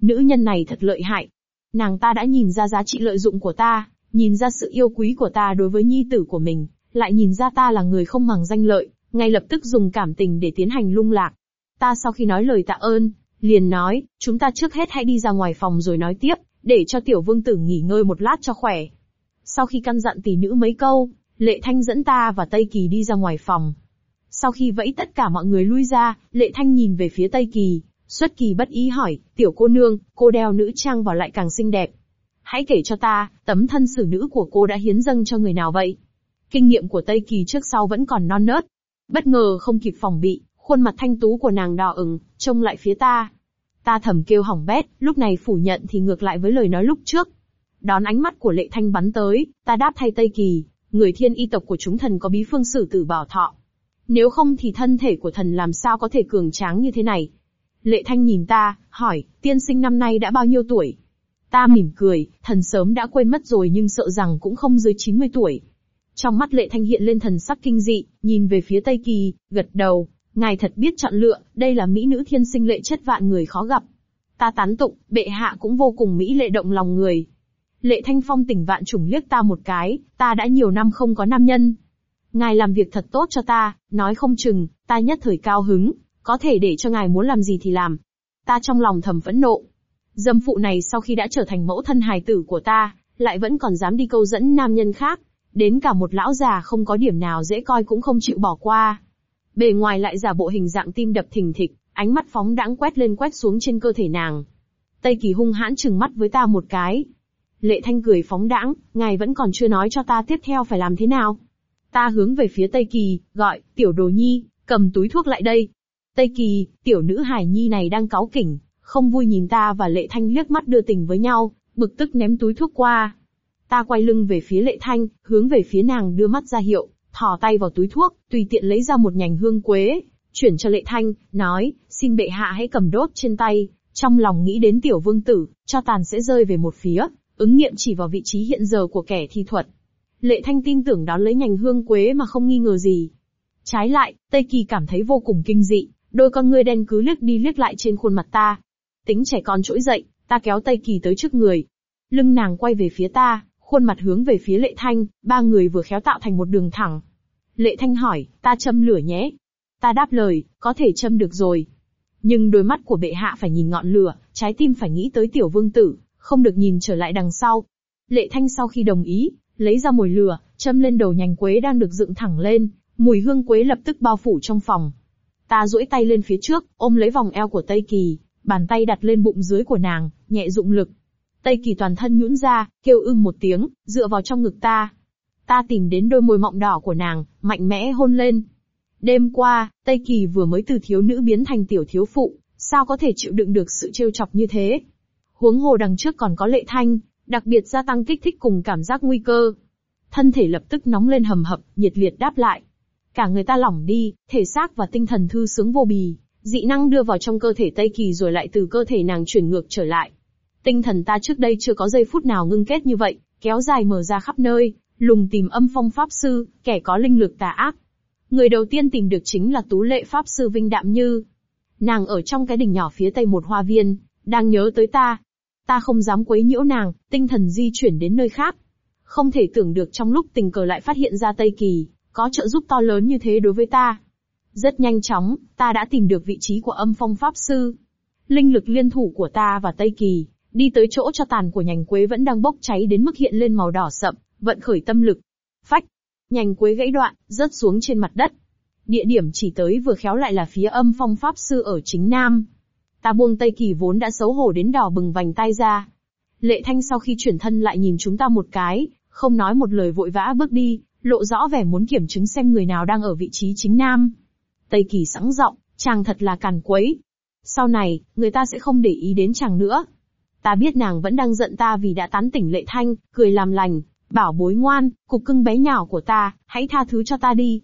Nữ nhân này thật lợi hại. Nàng ta đã nhìn ra giá trị lợi dụng của ta, nhìn ra sự yêu quý của ta đối với nhi tử của mình, lại nhìn ra ta là người không màng danh lợi, ngay lập tức dùng cảm tình để tiến hành lung lạc. Ta sau khi nói lời tạ ơn, liền nói, chúng ta trước hết hãy đi ra ngoài phòng rồi nói tiếp, để cho tiểu vương tử nghỉ ngơi một lát cho khỏe. Sau khi căn dặn tỷ nữ mấy câu, Lệ Thanh dẫn ta và Tây Kỳ đi ra ngoài phòng. Sau khi vẫy tất cả mọi người lui ra, Lệ Thanh nhìn về phía Tây Kỳ, xuất kỳ bất ý hỏi, tiểu cô nương, cô đeo nữ trang vào lại càng xinh đẹp. Hãy kể cho ta, tấm thân xử nữ của cô đã hiến dâng cho người nào vậy? Kinh nghiệm của Tây Kỳ trước sau vẫn còn non nớt. Bất ngờ không kịp phòng bị, khuôn mặt thanh tú của nàng đỏ ửng, trông lại phía ta. Ta thầm kêu hỏng bét, lúc này phủ nhận thì ngược lại với lời nói lúc trước. Đón ánh mắt của lệ thanh bắn tới, ta đáp thay Tây Kỳ, người thiên y tộc của chúng thần có bí phương sử tử bảo thọ. Nếu không thì thân thể của thần làm sao có thể cường tráng như thế này. Lệ thanh nhìn ta, hỏi, tiên sinh năm nay đã bao nhiêu tuổi? Ta mỉm cười, thần sớm đã quên mất rồi nhưng sợ rằng cũng không dưới 90 tuổi. Trong mắt lệ thanh hiện lên thần sắc kinh dị, nhìn về phía Tây Kỳ, gật đầu, ngài thật biết chọn lựa, đây là mỹ nữ thiên sinh lệ chất vạn người khó gặp. Ta tán tụng, bệ hạ cũng vô cùng mỹ lệ động lòng người. Lệ thanh phong tỉnh vạn trùng liếc ta một cái, ta đã nhiều năm không có nam nhân. Ngài làm việc thật tốt cho ta, nói không chừng, ta nhất thời cao hứng, có thể để cho ngài muốn làm gì thì làm. Ta trong lòng thầm phẫn nộ. Dâm phụ này sau khi đã trở thành mẫu thân hài tử của ta, lại vẫn còn dám đi câu dẫn nam nhân khác, Đến cả một lão già không có điểm nào dễ coi cũng không chịu bỏ qua. Bề ngoài lại giả bộ hình dạng tim đập thình thịch, ánh mắt phóng đãng quét lên quét xuống trên cơ thể nàng. Tây Kỳ hung hãn chừng mắt với ta một cái. Lệ Thanh cười phóng đãng, ngài vẫn còn chưa nói cho ta tiếp theo phải làm thế nào. Ta hướng về phía Tây Kỳ, gọi, tiểu đồ nhi, cầm túi thuốc lại đây. Tây Kỳ, tiểu nữ hải nhi này đang cáu kỉnh, không vui nhìn ta và Lệ Thanh liếc mắt đưa tình với nhau, bực tức ném túi thuốc qua. Ta quay lưng về phía lệ thanh, hướng về phía nàng đưa mắt ra hiệu, thò tay vào túi thuốc, tùy tiện lấy ra một nhành hương quế, chuyển cho lệ thanh, nói, xin bệ hạ hãy cầm đốt trên tay, trong lòng nghĩ đến tiểu vương tử, cho tàn sẽ rơi về một phía, ứng nghiệm chỉ vào vị trí hiện giờ của kẻ thi thuật. Lệ thanh tin tưởng đón lấy nhành hương quế mà không nghi ngờ gì. Trái lại, Tây Kỳ cảm thấy vô cùng kinh dị, đôi con ngươi đen cứ liếc đi liếc lại trên khuôn mặt ta. Tính trẻ con trỗi dậy, ta kéo Tây Kỳ tới trước người. Lưng nàng quay về phía ta, khuôn mặt hướng về phía Lệ Thanh, ba người vừa khéo tạo thành một đường thẳng. Lệ Thanh hỏi, ta châm lửa nhé. Ta đáp lời, có thể châm được rồi. Nhưng đôi mắt của bệ hạ phải nhìn ngọn lửa, trái tim phải nghĩ tới tiểu vương tử, không được nhìn trở lại đằng sau. Lệ Thanh sau khi đồng ý, lấy ra mồi lửa, châm lên đầu nhành quế đang được dựng thẳng lên, mùi hương quế lập tức bao phủ trong phòng. Ta duỗi tay lên phía trước, ôm lấy vòng eo của Tây Kỳ, bàn tay đặt lên bụng dưới của nàng, nhẹ dụng lực, Tây Kỳ toàn thân nhũn ra, kêu ưng một tiếng, dựa vào trong ngực ta. Ta tìm đến đôi môi mọng đỏ của nàng, mạnh mẽ hôn lên. Đêm qua, Tây Kỳ vừa mới từ thiếu nữ biến thành tiểu thiếu phụ, sao có thể chịu đựng được sự trêu chọc như thế? Huống hồ đằng trước còn có lệ thanh, đặc biệt gia tăng kích thích cùng cảm giác nguy cơ. Thân thể lập tức nóng lên hầm hập, nhiệt liệt đáp lại. Cả người ta lỏng đi, thể xác và tinh thần thư sướng vô bì, dị năng đưa vào trong cơ thể Tây Kỳ rồi lại từ cơ thể nàng chuyển ngược trở lại. Tinh thần ta trước đây chưa có giây phút nào ngưng kết như vậy, kéo dài mở ra khắp nơi, lùng tìm âm phong pháp sư, kẻ có linh lực tà ác. Người đầu tiên tìm được chính là tú lệ pháp sư Vinh Đạm Như. Nàng ở trong cái đỉnh nhỏ phía tây một hoa viên, đang nhớ tới ta. Ta không dám quấy nhiễu nàng, tinh thần di chuyển đến nơi khác. Không thể tưởng được trong lúc tình cờ lại phát hiện ra Tây Kỳ, có trợ giúp to lớn như thế đối với ta. Rất nhanh chóng, ta đã tìm được vị trí của âm phong pháp sư. Linh lực liên thủ của ta và Tây Kỳ, Đi tới chỗ cho tàn của nhành quế vẫn đang bốc cháy đến mức hiện lên màu đỏ sậm, vận khởi tâm lực. Phách! Nhành quế gãy đoạn, rớt xuống trên mặt đất. Địa điểm chỉ tới vừa khéo lại là phía âm phong pháp sư ở chính nam. Ta buông Tây Kỳ vốn đã xấu hổ đến đỏ bừng vành tay ra. Lệ Thanh sau khi chuyển thân lại nhìn chúng ta một cái, không nói một lời vội vã bước đi, lộ rõ vẻ muốn kiểm chứng xem người nào đang ở vị trí chính nam. Tây Kỳ sẵn giọng, chàng thật là càn quấy. Sau này, người ta sẽ không để ý đến chàng nữa. Ta biết nàng vẫn đang giận ta vì đã tán tỉnh Lệ Thanh, cười làm lành, bảo bối ngoan, cục cưng bé nhỏ của ta, hãy tha thứ cho ta đi.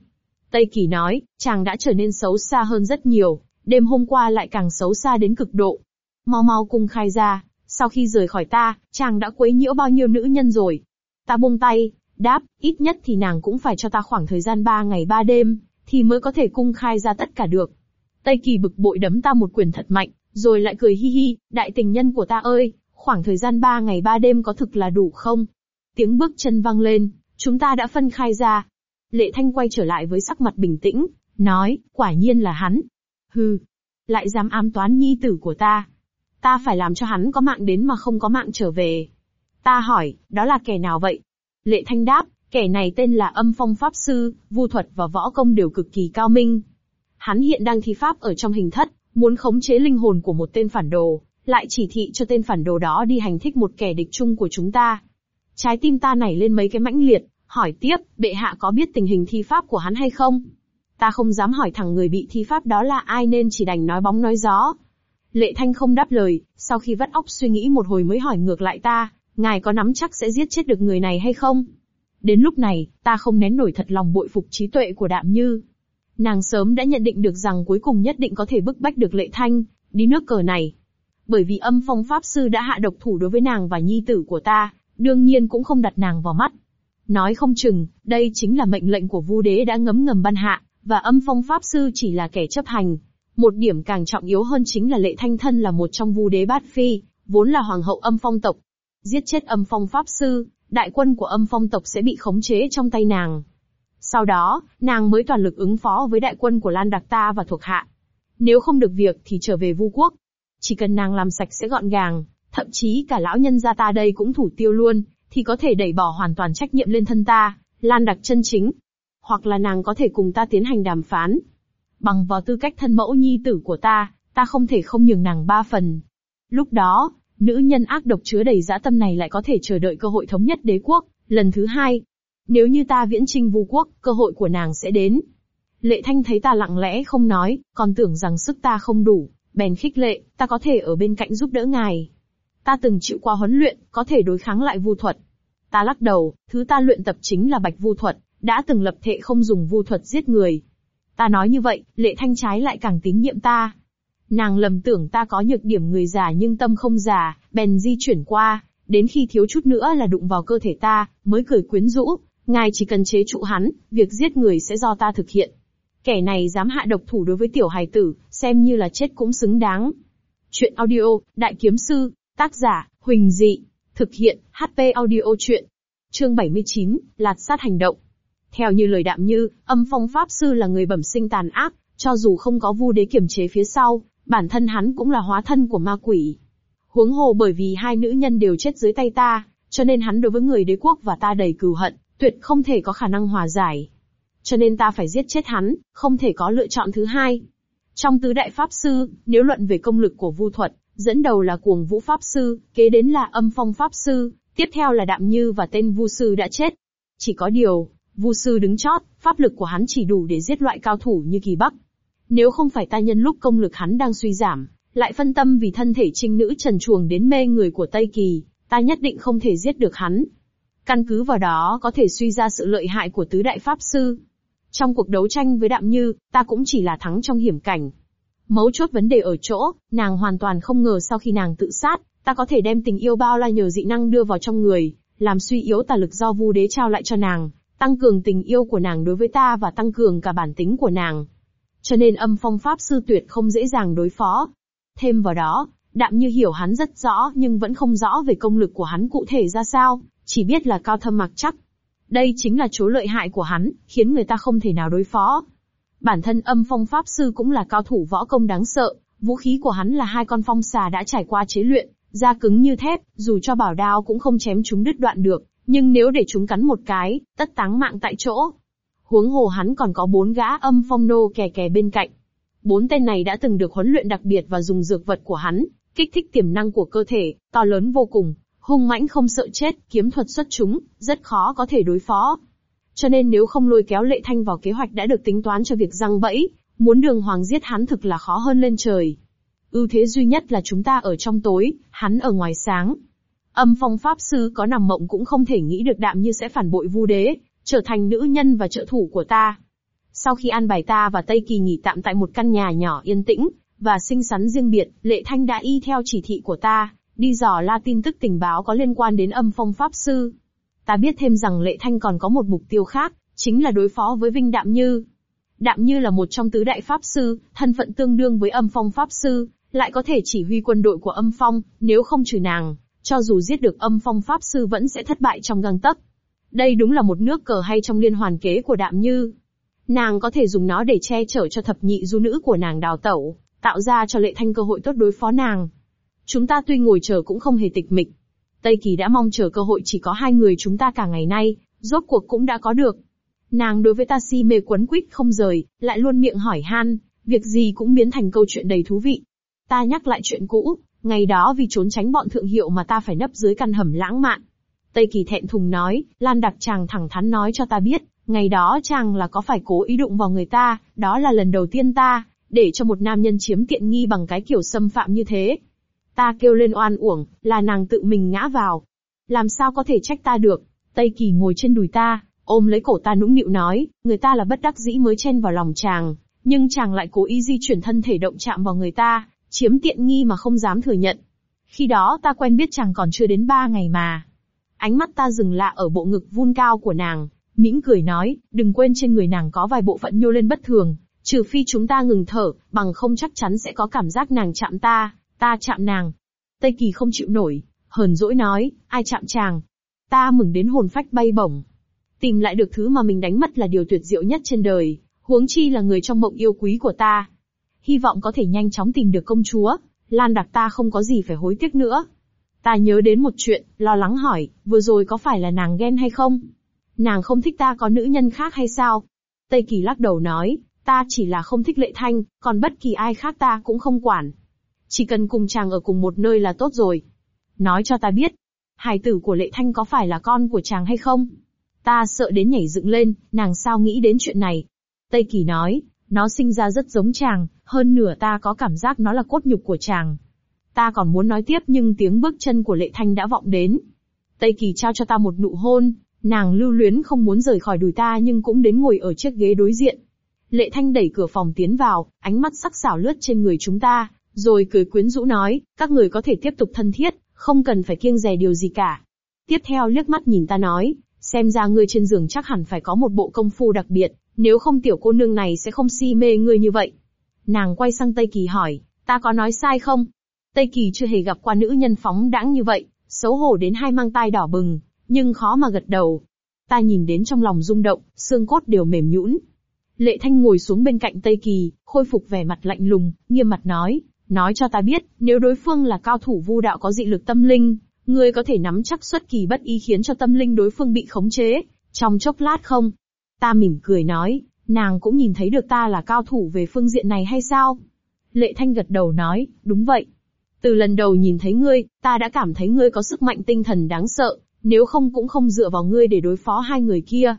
Tây Kỳ nói, chàng đã trở nên xấu xa hơn rất nhiều, đêm hôm qua lại càng xấu xa đến cực độ. Mau mau cung khai ra, sau khi rời khỏi ta, chàng đã quấy nhiễu bao nhiêu nữ nhân rồi. Ta buông tay, đáp, ít nhất thì nàng cũng phải cho ta khoảng thời gian ba ngày ba đêm, thì mới có thể cung khai ra tất cả được. Tây Kỳ bực bội đấm ta một quyền thật mạnh, rồi lại cười hi hi, đại tình nhân của ta ơi, khoảng thời gian ba ngày ba đêm có thực là đủ không? Tiếng bước chân vang lên, chúng ta đã phân khai ra. Lệ Thanh quay trở lại với sắc mặt bình tĩnh, nói, quả nhiên là hắn. Hừ, lại dám ám toán nhi tử của ta. Ta phải làm cho hắn có mạng đến mà không có mạng trở về. Ta hỏi, đó là kẻ nào vậy? Lệ Thanh đáp, kẻ này tên là âm phong pháp sư, vu thuật và võ công đều cực kỳ cao minh. Hắn hiện đang thi pháp ở trong hình thất, muốn khống chế linh hồn của một tên phản đồ, lại chỉ thị cho tên phản đồ đó đi hành thích một kẻ địch chung của chúng ta. Trái tim ta nảy lên mấy cái mãnh liệt, hỏi tiếp, bệ hạ có biết tình hình thi pháp của hắn hay không? Ta không dám hỏi thẳng người bị thi pháp đó là ai nên chỉ đành nói bóng nói gió. Lệ Thanh không đáp lời, sau khi vắt óc suy nghĩ một hồi mới hỏi ngược lại ta, ngài có nắm chắc sẽ giết chết được người này hay không? Đến lúc này, ta không nén nổi thật lòng bội phục trí tuệ của Đạm Như. Nàng sớm đã nhận định được rằng cuối cùng nhất định có thể bức bách được Lệ Thanh, đi nước cờ này. Bởi vì âm phong pháp sư đã hạ độc thủ đối với nàng và nhi tử của ta, đương nhiên cũng không đặt nàng vào mắt. Nói không chừng, đây chính là mệnh lệnh của Vu Đế đã ngấm ngầm ban hạ, và âm phong pháp sư chỉ là kẻ chấp hành. Một điểm càng trọng yếu hơn chính là Lệ Thanh thân là một trong Vu Đế bát phi, vốn là hoàng hậu âm phong tộc. Giết chết âm phong pháp sư, đại quân của âm phong tộc sẽ bị khống chế trong tay nàng. Sau đó, nàng mới toàn lực ứng phó với đại quân của Lan Đặc Ta và thuộc hạ. Nếu không được việc thì trở về Vu quốc. Chỉ cần nàng làm sạch sẽ gọn gàng, thậm chí cả lão nhân gia ta đây cũng thủ tiêu luôn, thì có thể đẩy bỏ hoàn toàn trách nhiệm lên thân ta, Lan Đặc chân chính. Hoặc là nàng có thể cùng ta tiến hành đàm phán. Bằng vào tư cách thân mẫu nhi tử của ta, ta không thể không nhường nàng ba phần. Lúc đó, nữ nhân ác độc chứa đầy dã tâm này lại có thể chờ đợi cơ hội thống nhất đế quốc, lần thứ hai. Nếu như ta viễn trinh vu quốc, cơ hội của nàng sẽ đến. Lệ Thanh thấy ta lặng lẽ không nói, còn tưởng rằng sức ta không đủ, bèn khích lệ, ta có thể ở bên cạnh giúp đỡ ngài. Ta từng chịu qua huấn luyện, có thể đối kháng lại vu thuật. Ta lắc đầu, thứ ta luyện tập chính là bạch vu thuật, đã từng lập thệ không dùng vu thuật giết người. Ta nói như vậy, lệ thanh trái lại càng tín nhiệm ta. Nàng lầm tưởng ta có nhược điểm người già nhưng tâm không già, bèn di chuyển qua, đến khi thiếu chút nữa là đụng vào cơ thể ta, mới cười quyến rũ, ngài chỉ cần chế trụ hắn, việc giết người sẽ do ta thực hiện. Kẻ này dám hạ độc thủ đối với tiểu hài tử, xem như là chết cũng xứng đáng. Chuyện audio, Đại Kiếm Sư, tác giả, Huỳnh Dị, thực hiện, HP audio chuyện. Chương 79, Lạt sát hành động. Theo như lời đạm như, âm phong pháp sư là người bẩm sinh tàn ác, cho dù không có vu đế kiểm chế phía sau, bản thân hắn cũng là hóa thân của ma quỷ. Huống hồ bởi vì hai nữ nhân đều chết dưới tay ta, cho nên hắn đối với người đế quốc và ta đầy cừu hận, tuyệt không thể có khả năng hòa giải. Cho nên ta phải giết chết hắn, không thể có lựa chọn thứ hai. Trong tứ đại pháp sư, nếu luận về công lực của vu thuật, dẫn đầu là cuồng vũ pháp sư, kế đến là âm phong pháp sư, tiếp theo là đạm như và tên vu sư đã chết. Chỉ có điều, vu sư đứng chót, pháp lực của hắn chỉ đủ để giết loại cao thủ như kỳ bắc. Nếu không phải ta nhân lúc công lực hắn đang suy giảm, lại phân tâm vì thân thể trinh nữ trần chuồng đến mê người của Tây Kỳ, ta nhất định không thể giết được hắn. Căn cứ vào đó có thể suy ra sự lợi hại của tứ đại pháp sư. Trong cuộc đấu tranh với Đạm Như, ta cũng chỉ là thắng trong hiểm cảnh. Mấu chốt vấn đề ở chỗ, nàng hoàn toàn không ngờ sau khi nàng tự sát, ta có thể đem tình yêu bao la nhờ dị năng đưa vào trong người, làm suy yếu tà lực do vu đế trao lại cho nàng, tăng cường tình yêu của nàng đối với ta và tăng cường cả bản tính của nàng. Cho nên âm phong pháp sư tuyệt không dễ dàng đối phó. Thêm vào đó, đạm như hiểu hắn rất rõ nhưng vẫn không rõ về công lực của hắn cụ thể ra sao, chỉ biết là cao thâm mặc chắc. Đây chính là chỗ lợi hại của hắn, khiến người ta không thể nào đối phó. Bản thân âm phong pháp sư cũng là cao thủ võ công đáng sợ, vũ khí của hắn là hai con phong xà đã trải qua chế luyện, da cứng như thép, dù cho bảo đao cũng không chém chúng đứt đoạn được, nhưng nếu để chúng cắn một cái, tất táng mạng tại chỗ. Huống hồ hắn còn có bốn gã âm phong nô kè kè bên cạnh. Bốn tên này đã từng được huấn luyện đặc biệt và dùng dược vật của hắn, kích thích tiềm năng của cơ thể, to lớn vô cùng, hung mãnh không sợ chết, kiếm thuật xuất chúng, rất khó có thể đối phó. Cho nên nếu không lôi kéo lệ thanh vào kế hoạch đã được tính toán cho việc răng bẫy, muốn đường hoàng giết hắn thực là khó hơn lên trời. Ưu thế duy nhất là chúng ta ở trong tối, hắn ở ngoài sáng. Âm phong pháp sư có nằm mộng cũng không thể nghĩ được đạm như sẽ phản bội vu đế, trở thành nữ nhân và trợ thủ của ta. Sau khi an bài ta và Tây Kỳ nghỉ tạm tại một căn nhà nhỏ yên tĩnh, và xinh xắn riêng biệt, Lệ Thanh đã y theo chỉ thị của ta, đi dò la tin tức tình báo có liên quan đến âm phong pháp sư. Ta biết thêm rằng Lệ Thanh còn có một mục tiêu khác, chính là đối phó với Vinh Đạm Như. Đạm Như là một trong tứ đại pháp sư, thân phận tương đương với âm phong pháp sư, lại có thể chỉ huy quân đội của âm phong, nếu không trừ nàng, cho dù giết được âm phong pháp sư vẫn sẽ thất bại trong găng tấc. Đây đúng là một nước cờ hay trong liên hoàn kế của Đạm Như. Nàng có thể dùng nó để che chở cho thập nhị du nữ của nàng đào tẩu, tạo ra cho lệ thanh cơ hội tốt đối phó nàng. Chúng ta tuy ngồi chờ cũng không hề tịch mịch. Tây Kỳ đã mong chờ cơ hội chỉ có hai người chúng ta cả ngày nay, rốt cuộc cũng đã có được. Nàng đối với ta si mê quấn quýt không rời, lại luôn miệng hỏi han, việc gì cũng biến thành câu chuyện đầy thú vị. Ta nhắc lại chuyện cũ, ngày đó vì trốn tránh bọn thượng hiệu mà ta phải nấp dưới căn hầm lãng mạn. Tây Kỳ thẹn thùng nói, Lan Đặc chàng thẳng thắn nói cho ta biết, ngày đó chàng là có phải cố ý đụng vào người ta, đó là lần đầu tiên ta, để cho một nam nhân chiếm tiện nghi bằng cái kiểu xâm phạm như thế. Ta kêu lên oan uổng, là nàng tự mình ngã vào. Làm sao có thể trách ta được? Tây Kỳ ngồi trên đùi ta, ôm lấy cổ ta nũng nịu nói, người ta là bất đắc dĩ mới chen vào lòng chàng, nhưng chàng lại cố ý di chuyển thân thể động chạm vào người ta, chiếm tiện nghi mà không dám thừa nhận. Khi đó ta quen biết chàng còn chưa đến ba ngày mà. Ánh mắt ta dừng lạ ở bộ ngực vun cao của nàng, mỉm cười nói, đừng quên trên người nàng có vài bộ phận nhô lên bất thường, trừ phi chúng ta ngừng thở, bằng không chắc chắn sẽ có cảm giác nàng chạm ta, ta chạm nàng. Tây Kỳ không chịu nổi, hờn dỗi nói, ai chạm chàng. Ta mừng đến hồn phách bay bổng. Tìm lại được thứ mà mình đánh mất là điều tuyệt diệu nhất trên đời, huống chi là người trong mộng yêu quý của ta. Hy vọng có thể nhanh chóng tìm được công chúa, Lan đặc ta không có gì phải hối tiếc nữa. Ta nhớ đến một chuyện, lo lắng hỏi, vừa rồi có phải là nàng ghen hay không? Nàng không thích ta có nữ nhân khác hay sao? Tây Kỳ lắc đầu nói, ta chỉ là không thích lệ thanh, còn bất kỳ ai khác ta cũng không quản. Chỉ cần cùng chàng ở cùng một nơi là tốt rồi. Nói cho ta biết, hài tử của lệ thanh có phải là con của chàng hay không? Ta sợ đến nhảy dựng lên, nàng sao nghĩ đến chuyện này? Tây Kỳ nói, nó sinh ra rất giống chàng, hơn nửa ta có cảm giác nó là cốt nhục của chàng. Ta còn muốn nói tiếp nhưng tiếng bước chân của lệ thanh đã vọng đến. Tây Kỳ trao cho ta một nụ hôn, nàng lưu luyến không muốn rời khỏi đùi ta nhưng cũng đến ngồi ở chiếc ghế đối diện. Lệ Thanh đẩy cửa phòng tiến vào, ánh mắt sắc sảo lướt trên người chúng ta, rồi cười quyến rũ nói, các người có thể tiếp tục thân thiết, không cần phải kiêng dè điều gì cả. Tiếp theo liếc mắt nhìn ta nói, xem ra ngươi trên giường chắc hẳn phải có một bộ công phu đặc biệt, nếu không tiểu cô nương này sẽ không si mê ngươi như vậy. Nàng quay sang Tây Kỳ hỏi, ta có nói sai không? Tây Kỳ chưa hề gặp qua nữ nhân phóng đãng như vậy, xấu hổ đến hai mang tai đỏ bừng, nhưng khó mà gật đầu. Ta nhìn đến trong lòng rung động, xương cốt đều mềm nhũn. Lệ Thanh ngồi xuống bên cạnh Tây Kỳ, khôi phục vẻ mặt lạnh lùng, nghiêm mặt nói, nói cho ta biết, nếu đối phương là cao thủ vu đạo có dị lực tâm linh, ngươi có thể nắm chắc xuất kỳ bất ý khiến cho tâm linh đối phương bị khống chế, trong chốc lát không? Ta mỉm cười nói, nàng cũng nhìn thấy được ta là cao thủ về phương diện này hay sao? Lệ Thanh gật đầu nói, đúng vậy. Từ lần đầu nhìn thấy ngươi, ta đã cảm thấy ngươi có sức mạnh tinh thần đáng sợ, nếu không cũng không dựa vào ngươi để đối phó hai người kia.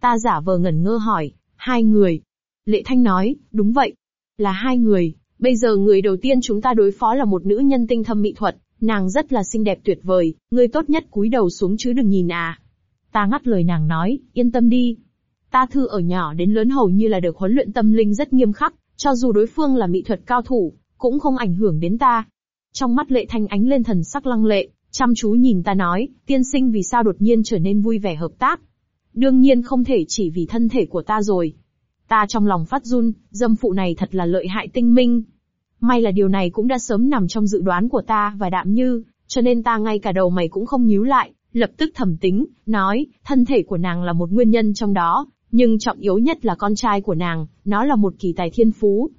Ta giả vờ ngẩn ngơ hỏi, hai người. Lệ Thanh nói, đúng vậy. Là hai người, bây giờ người đầu tiên chúng ta đối phó là một nữ nhân tinh thâm mỹ thuật, nàng rất là xinh đẹp tuyệt vời, ngươi tốt nhất cúi đầu xuống chứ đừng nhìn à. Ta ngắt lời nàng nói, yên tâm đi. Ta thư ở nhỏ đến lớn hầu như là được huấn luyện tâm linh rất nghiêm khắc, cho dù đối phương là mỹ thuật cao thủ, cũng không ảnh hưởng đến ta. Trong mắt lệ thanh ánh lên thần sắc lăng lệ, Chăm chú nhìn ta nói, tiên sinh vì sao đột nhiên trở nên vui vẻ hợp tác. Đương nhiên không thể chỉ vì thân thể của ta rồi. Ta trong lòng phát run, dâm phụ này thật là lợi hại tinh minh. May là điều này cũng đã sớm nằm trong dự đoán của ta và đạm như, cho nên ta ngay cả đầu mày cũng không nhíu lại, lập tức thẩm tính, nói, thân thể của nàng là một nguyên nhân trong đó, nhưng trọng yếu nhất là con trai của nàng, nó là một kỳ tài thiên phú.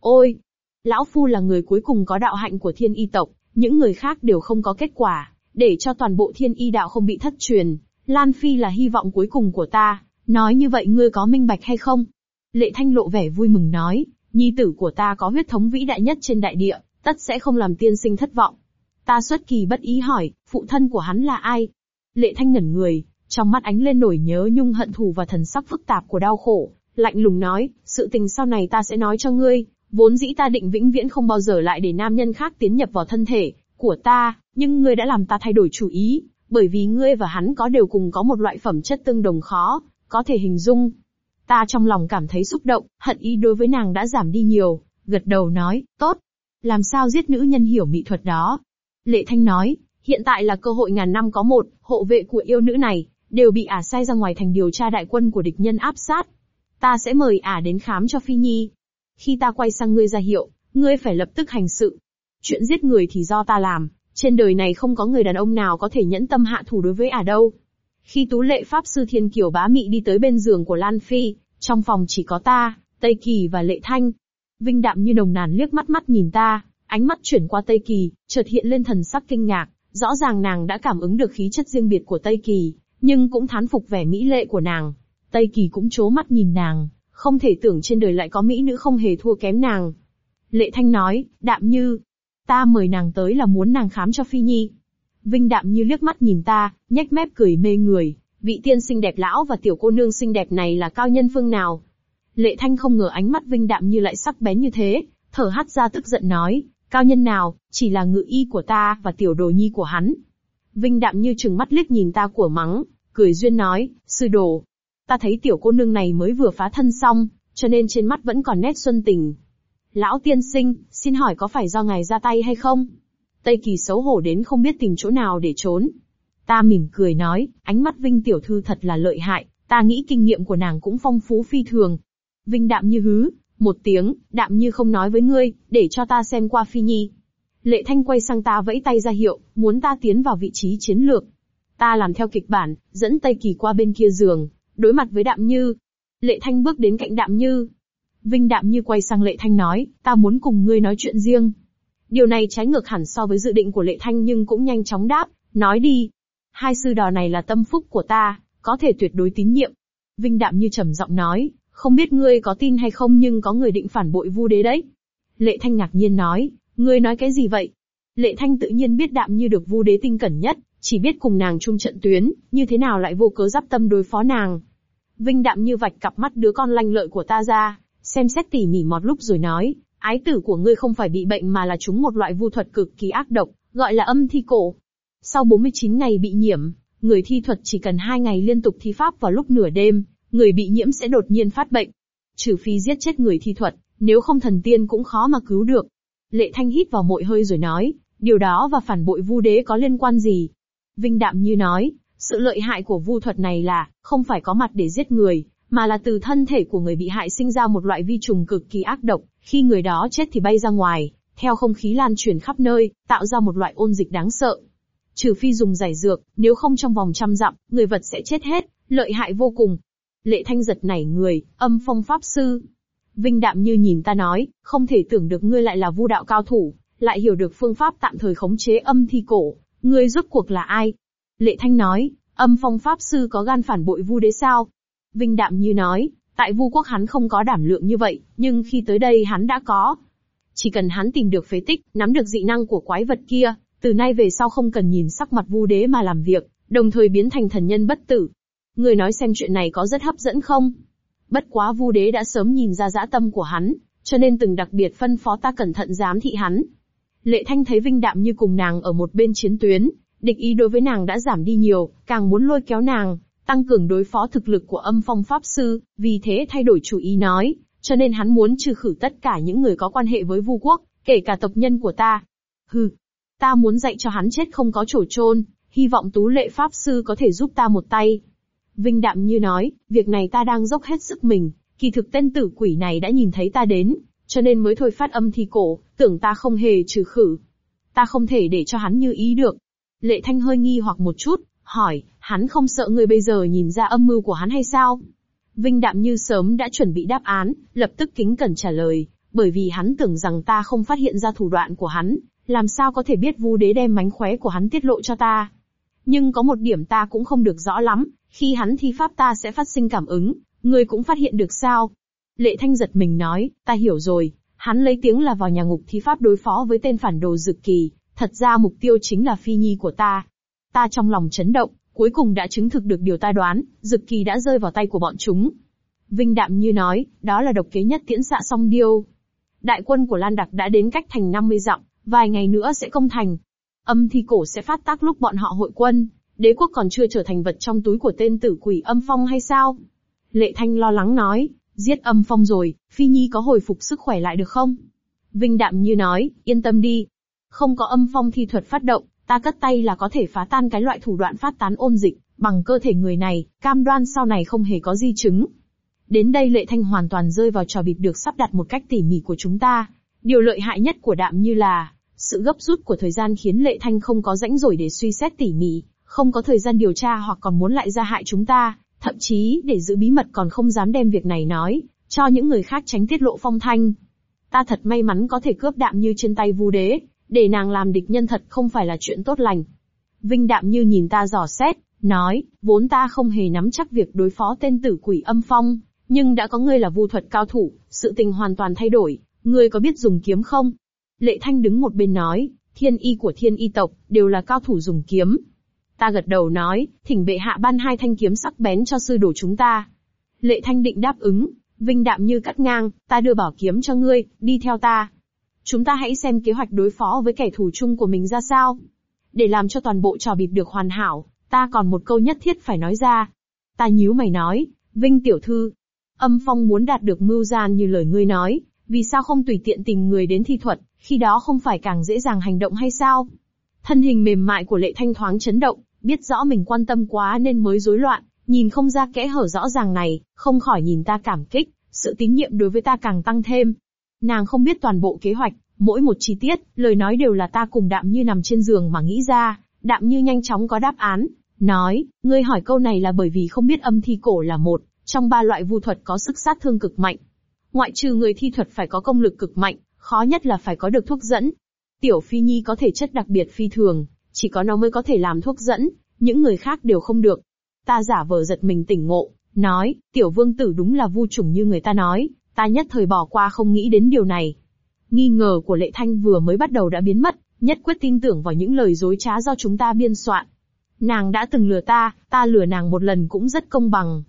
Ôi! Lão Phu là người cuối cùng có đạo hạnh của thiên y tộc, những người khác đều không có kết quả, để cho toàn bộ thiên y đạo không bị thất truyền. Lan Phi là hy vọng cuối cùng của ta, nói như vậy ngươi có minh bạch hay không? Lệ Thanh lộ vẻ vui mừng nói, nhi tử của ta có huyết thống vĩ đại nhất trên đại địa, tất sẽ không làm tiên sinh thất vọng. Ta xuất kỳ bất ý hỏi, phụ thân của hắn là ai? Lệ Thanh ngẩn người, trong mắt ánh lên nổi nhớ nhung hận thù và thần sắc phức tạp của đau khổ, lạnh lùng nói, sự tình sau này ta sẽ nói cho ngươi, vốn dĩ ta định vĩnh viễn không bao giờ lại để nam nhân khác tiến nhập vào thân thể của ta, nhưng ngươi đã làm ta thay đổi chủ ý, bởi vì ngươi và hắn có đều cùng có một loại phẩm chất tương đồng khó, có thể hình dung. Ta trong lòng cảm thấy xúc động, hận ý đối với nàng đã giảm đi nhiều, gật đầu nói, tốt. Làm sao giết nữ nhân hiểu mỹ thuật đó? Lệ Thanh nói, hiện tại là cơ hội ngàn năm có một, hộ vệ của yêu nữ này, đều bị ả sai ra ngoài thành điều tra đại quân của địch nhân áp sát. Ta sẽ mời ả đến khám cho Phi Nhi. Khi ta quay sang ngươi ra hiệu, ngươi phải lập tức hành sự. Chuyện giết người thì do ta làm, trên đời này không có người đàn ông nào có thể nhẫn tâm hạ thủ đối với ả đâu. Khi tú lệ Pháp Sư Thiên Kiều bá mị đi tới bên giường của Lan Phi, trong phòng chỉ có ta, Tây Kỳ và Lệ Thanh. Vinh đạm như đồng nàn liếc mắt mắt nhìn ta, ánh mắt chuyển qua Tây Kỳ, chợt hiện lên thần sắc kinh ngạc, rõ ràng nàng đã cảm ứng được khí chất riêng biệt của Tây Kỳ, nhưng cũng thán phục vẻ mỹ lệ của nàng. Tây Kỳ cũng chố mắt nhìn nàng, không thể tưởng trên đời lại có mỹ nữ không hề thua kém nàng. Lệ Thanh nói, đạm như, ta mời nàng tới là muốn nàng khám cho Phi Nhi. Vinh đạm như liếc mắt nhìn ta, nhếch mép cười mê người, vị tiên xinh đẹp lão và tiểu cô nương xinh đẹp này là cao nhân phương nào. Lệ Thanh không ngờ ánh mắt Vinh đạm như lại sắc bén như thế, thở hắt ra tức giận nói, cao nhân nào, chỉ là ngự y của ta và tiểu đồ nhi của hắn. Vinh đạm như trừng mắt liếc nhìn ta của mắng, cười duyên nói, sư đồ. Ta thấy tiểu cô nương này mới vừa phá thân xong, cho nên trên mắt vẫn còn nét xuân tình. Lão tiên sinh, xin hỏi có phải do ngài ra tay hay không? Tây Kỳ xấu hổ đến không biết tìm chỗ nào để trốn. Ta mỉm cười nói, ánh mắt Vinh tiểu thư thật là lợi hại, ta nghĩ kinh nghiệm của nàng cũng phong phú phi thường. Vinh đạm như hứ, một tiếng, đạm như không nói với ngươi, để cho ta xem qua phi nhi. Lệ Thanh quay sang ta vẫy tay ra hiệu, muốn ta tiến vào vị trí chiến lược. Ta làm theo kịch bản, dẫn Tây Kỳ qua bên kia giường, đối mặt với Đạm Như. Lệ Thanh bước đến cạnh Đạm Như. Vinh Đạm Như quay sang Lệ Thanh nói, ta muốn cùng ngươi nói chuyện riêng. Điều này trái ngược hẳn so với dự định của Lệ Thanh nhưng cũng nhanh chóng đáp, nói đi. Hai sư đò này là tâm phúc của ta, có thể tuyệt đối tín nhiệm. Vinh Đạm Như trầm giọng nói, không biết ngươi có tin hay không nhưng có người định phản bội vu đế đấy. Lệ Thanh ngạc nhiên nói, ngươi nói cái gì vậy? Lệ Thanh tự nhiên biết Đạm Như được vu đế tinh cẩn nhất, chỉ biết cùng nàng chung trận tuyến, như thế nào lại vô cớ giáp tâm đối phó nàng. Vinh đạm như vạch cặp mắt đứa con lanh lợi của ta ra, xem xét tỉ mỉ một lúc rồi nói, ái tử của ngươi không phải bị bệnh mà là chúng một loại vu thuật cực kỳ ác độc, gọi là âm thi cổ. Sau 49 ngày bị nhiễm, người thi thuật chỉ cần 2 ngày liên tục thi pháp vào lúc nửa đêm, người bị nhiễm sẽ đột nhiên phát bệnh. Trừ phi giết chết người thi thuật, nếu không thần tiên cũng khó mà cứu được. Lệ Thanh hít vào mội hơi rồi nói, điều đó và phản bội vu đế có liên quan gì? Vinh Đạm như nói, sự lợi hại của vu thuật này là, không phải có mặt để giết người, mà là từ thân thể của người bị hại sinh ra một loại vi trùng cực kỳ ác độc, khi người đó chết thì bay ra ngoài, theo không khí lan truyền khắp nơi, tạo ra một loại ôn dịch đáng sợ. Trừ phi dùng giải dược, nếu không trong vòng trăm dặm, người vật sẽ chết hết, lợi hại vô cùng. Lệ thanh giật nảy người, âm phong pháp sư. Vinh đạm như nhìn ta nói, không thể tưởng được ngươi lại là vu đạo cao thủ, lại hiểu được phương pháp tạm thời khống chế âm thi cổ, Ngươi rốt cuộc là ai? Lệ Thanh nói, âm phong pháp sư có gan phản bội vu đế sao? Vinh Đạm như nói, tại vu quốc hắn không có đảm lượng như vậy, nhưng khi tới đây hắn đã có. Chỉ cần hắn tìm được phế tích, nắm được dị năng của quái vật kia, từ nay về sau không cần nhìn sắc mặt vu đế mà làm việc, đồng thời biến thành thần nhân bất tử. Người nói xem chuyện này có rất hấp dẫn không? Bất quá vu đế đã sớm nhìn ra dã tâm của hắn, cho nên từng đặc biệt phân phó ta cẩn thận giám thị hắn, Lệ Thanh thấy Vinh Đạm như cùng nàng ở một bên chiến tuyến, địch ý đối với nàng đã giảm đi nhiều, càng muốn lôi kéo nàng, tăng cường đối phó thực lực của âm phong pháp sư, vì thế thay đổi chủ ý nói, cho nên hắn muốn trừ khử tất cả những người có quan hệ với vu quốc, kể cả tộc nhân của ta. Hừ, ta muốn dạy cho hắn chết không có chỗ chôn, hy vọng tú lệ pháp sư có thể giúp ta một tay. Vinh Đạm như nói, việc này ta đang dốc hết sức mình, kỳ thực tên tử quỷ này đã nhìn thấy ta đến, cho nên mới thôi phát âm thi cổ, tưởng ta không hề trừ khử. Ta không thể để cho hắn như ý được. Lệ Thanh hơi nghi hoặc một chút, hỏi, hắn không sợ người bây giờ nhìn ra âm mưu của hắn hay sao? Vinh Đạm như sớm đã chuẩn bị đáp án, lập tức kính cẩn trả lời, bởi vì hắn tưởng rằng ta không phát hiện ra thủ đoạn của hắn, làm sao có thể biết vu đế đem mánh khóe của hắn tiết lộ cho ta. Nhưng có một điểm ta cũng không được rõ lắm, khi hắn thi pháp ta sẽ phát sinh cảm ứng, người cũng phát hiện được sao? Lệ Thanh giật mình nói, ta hiểu rồi, hắn lấy tiếng là vào nhà ngục thi pháp đối phó với tên phản đồ dực kỳ, Thật ra mục tiêu chính là phi nhi của ta. Ta trong lòng chấn động, cuối cùng đã chứng thực được điều ta đoán, dực kỳ đã rơi vào tay của bọn chúng. Vinh đạm như nói, đó là độc kế nhất tiễn xạ song điêu. Đại quân của Lan Đặc đã đến cách thành 50 dặm, vài ngày nữa sẽ công thành. Âm thi cổ sẽ phát tác lúc bọn họ hội quân, đế quốc còn chưa trở thành vật trong túi của tên tử quỷ âm phong hay sao? Lệ Thanh lo lắng nói, giết âm phong rồi, Phi Nhi có hồi phục sức khỏe lại được không? Vinh đạm như nói, yên tâm đi. Không có âm phong thi thuật phát động, ta cất tay là có thể phá tan cái loại thủ đoạn phát tán ôn dịch, bằng cơ thể người này, cam đoan sau này không hề có di chứng. Đến đây Lệ Thanh hoàn toàn rơi vào trò bịp được sắp đặt một cách tỉ mỉ của chúng ta. Điều lợi hại nhất của đạm như là, sự gấp rút của thời gian khiến Lệ Thanh không có rãnh rỗi để suy xét tỉ mỉ, không có thời gian điều tra hoặc còn muốn lại ra hại chúng ta, thậm chí để giữ bí mật còn không dám đem việc này nói, cho những người khác tránh tiết lộ phong thanh. Ta thật may mắn có thể cướp đạm như trên tay vu đế, để nàng làm địch nhân thật không phải là chuyện tốt lành. Vinh đạm như nhìn ta dò xét, nói, vốn ta không hề nắm chắc việc đối phó tên tử quỷ âm phong, nhưng đã có ngươi là vu thuật cao thủ, sự tình hoàn toàn thay đổi, ngươi có biết dùng kiếm không? Lệ Thanh đứng một bên nói, thiên y của thiên y tộc, đều là cao thủ dùng kiếm. Ta gật đầu nói, thỉnh bệ hạ ban hai thanh kiếm sắc bén cho sư đồ chúng ta. Lệ Thanh định đáp ứng, vinh đạm như cắt ngang, ta đưa bảo kiếm cho ngươi, đi theo ta. Chúng ta hãy xem kế hoạch đối phó với kẻ thù chung của mình ra sao. Để làm cho toàn bộ trò bịp được hoàn hảo, ta còn một câu nhất thiết phải nói ra. Ta nhíu mày nói, Vinh tiểu thư, âm phong muốn đạt được mưu gian như lời ngươi nói, vì sao không tùy tiện tìm người đến thi thuật, khi đó không phải càng dễ dàng hành động hay sao? Thân hình mềm mại của lệ thanh thoáng chấn động, biết rõ mình quan tâm quá nên mới rối loạn, nhìn không ra kẽ hở rõ ràng này, không khỏi nhìn ta cảm kích, sự tín nhiệm đối với ta càng tăng thêm. Nàng không biết toàn bộ kế hoạch, mỗi một chi tiết, lời nói đều là ta cùng đạm như nằm trên giường mà nghĩ ra, đạm như nhanh chóng có đáp án, nói, ngươi hỏi câu này là bởi vì không biết âm thi cổ là một, trong ba loại vu thuật có sức sát thương cực mạnh. Ngoại trừ người thi thuật phải có công lực cực mạnh, khó nhất là phải có được thuốc dẫn. Tiểu Phi Nhi có thể chất đặc biệt phi thường, chỉ có nó mới có thể làm thuốc dẫn, những người khác đều không được. Ta giả vờ giật mình tỉnh ngộ, nói, tiểu vương tử đúng là vu chủng như người ta nói, ta nhất thời bỏ qua không nghĩ đến điều này. Nghi ngờ của lệ thanh vừa mới bắt đầu đã biến mất, nhất quyết tin tưởng vào những lời dối trá do chúng ta biên soạn. Nàng đã từng lừa ta, ta lừa nàng một lần cũng rất công bằng.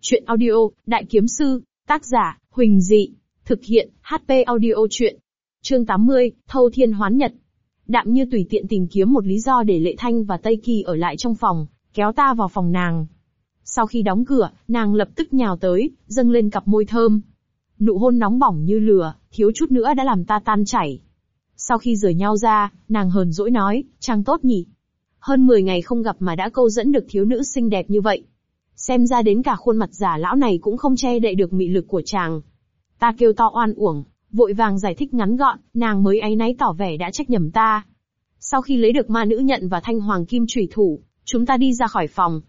Chuyện audio, Đại Kiếm Sư, tác giả, Huỳnh Dị, thực hiện, HP audio chuyện. Chương 80, Thâu Thiên Hoán Nhật. Đạm như tùy tiện tìm kiếm một lý do để Lệ Thanh và Tây Kỳ ở lại trong phòng, kéo ta vào phòng nàng. Sau khi đóng cửa, nàng lập tức nhào tới, dâng lên cặp môi thơm. Nụ hôn nóng bỏng như lửa, thiếu chút nữa đã làm ta tan chảy. Sau khi rời nhau ra, nàng hờn dỗi nói, chàng tốt nhỉ. Hơn 10 ngày không gặp mà đã câu dẫn được thiếu nữ xinh đẹp như vậy. Xem ra đến cả khuôn mặt giả lão này cũng không che đậy được mị lực của chàng. Ta kêu to oan uổng, vội vàng giải thích ngắn gọn, nàng mới áy náy tỏ vẻ đã trách nhầm ta. Sau khi lấy được ma nữ nhận và thanh hoàng kim trùy thủ, chúng ta đi ra khỏi phòng.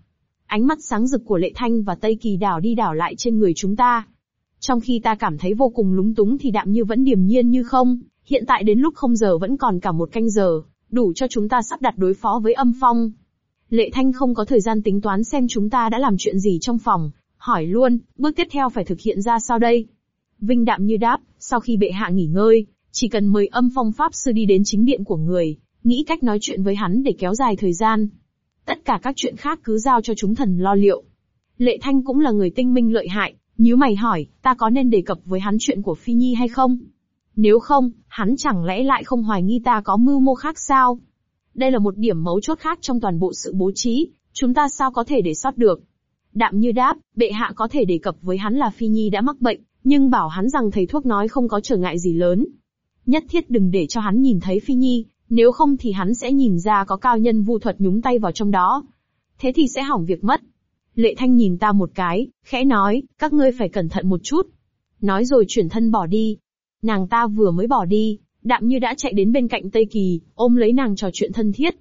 Ánh mắt sáng rực của Lệ Thanh và Tây Kỳ đảo đi đảo lại trên người chúng ta. Trong khi ta cảm thấy vô cùng lúng túng thì đạm như vẫn điềm nhiên như không, hiện tại đến lúc không giờ vẫn còn cả một canh giờ, đủ cho chúng ta sắp đặt đối phó với âm phong. Lệ Thanh không có thời gian tính toán xem chúng ta đã làm chuyện gì trong phòng, hỏi luôn, bước tiếp theo phải thực hiện ra sao đây? Vinh đạm như đáp, sau khi bệ hạ nghỉ ngơi, chỉ cần mời âm phong pháp sư đi đến chính điện của người, nghĩ cách nói chuyện với hắn để kéo dài thời gian. Tất cả các chuyện khác cứ giao cho chúng thần lo liệu. Lệ Thanh cũng là người tinh minh lợi hại, nhíu mày hỏi, ta có nên đề cập với hắn chuyện của Phi Nhi hay không? Nếu không, hắn chẳng lẽ lại không hoài nghi ta có mưu mô khác sao? Đây là một điểm mấu chốt khác trong toàn bộ sự bố trí, chúng ta sao có thể để sót được? Đạm như đáp, bệ hạ có thể đề cập với hắn là Phi Nhi đã mắc bệnh, nhưng bảo hắn rằng thầy thuốc nói không có trở ngại gì lớn. Nhất thiết đừng để cho hắn nhìn thấy Phi Nhi, nếu không thì hắn sẽ nhìn ra có cao nhân vu thuật nhúng tay vào trong đó. Thế thì sẽ hỏng việc mất. Lệ Thanh nhìn ta một cái, khẽ nói, các ngươi phải cẩn thận một chút. Nói rồi chuyển thân bỏ đi. Nàng ta vừa mới bỏ đi, đạm như đã chạy đến bên cạnh Tây Kỳ, ôm lấy nàng trò chuyện thân thiết.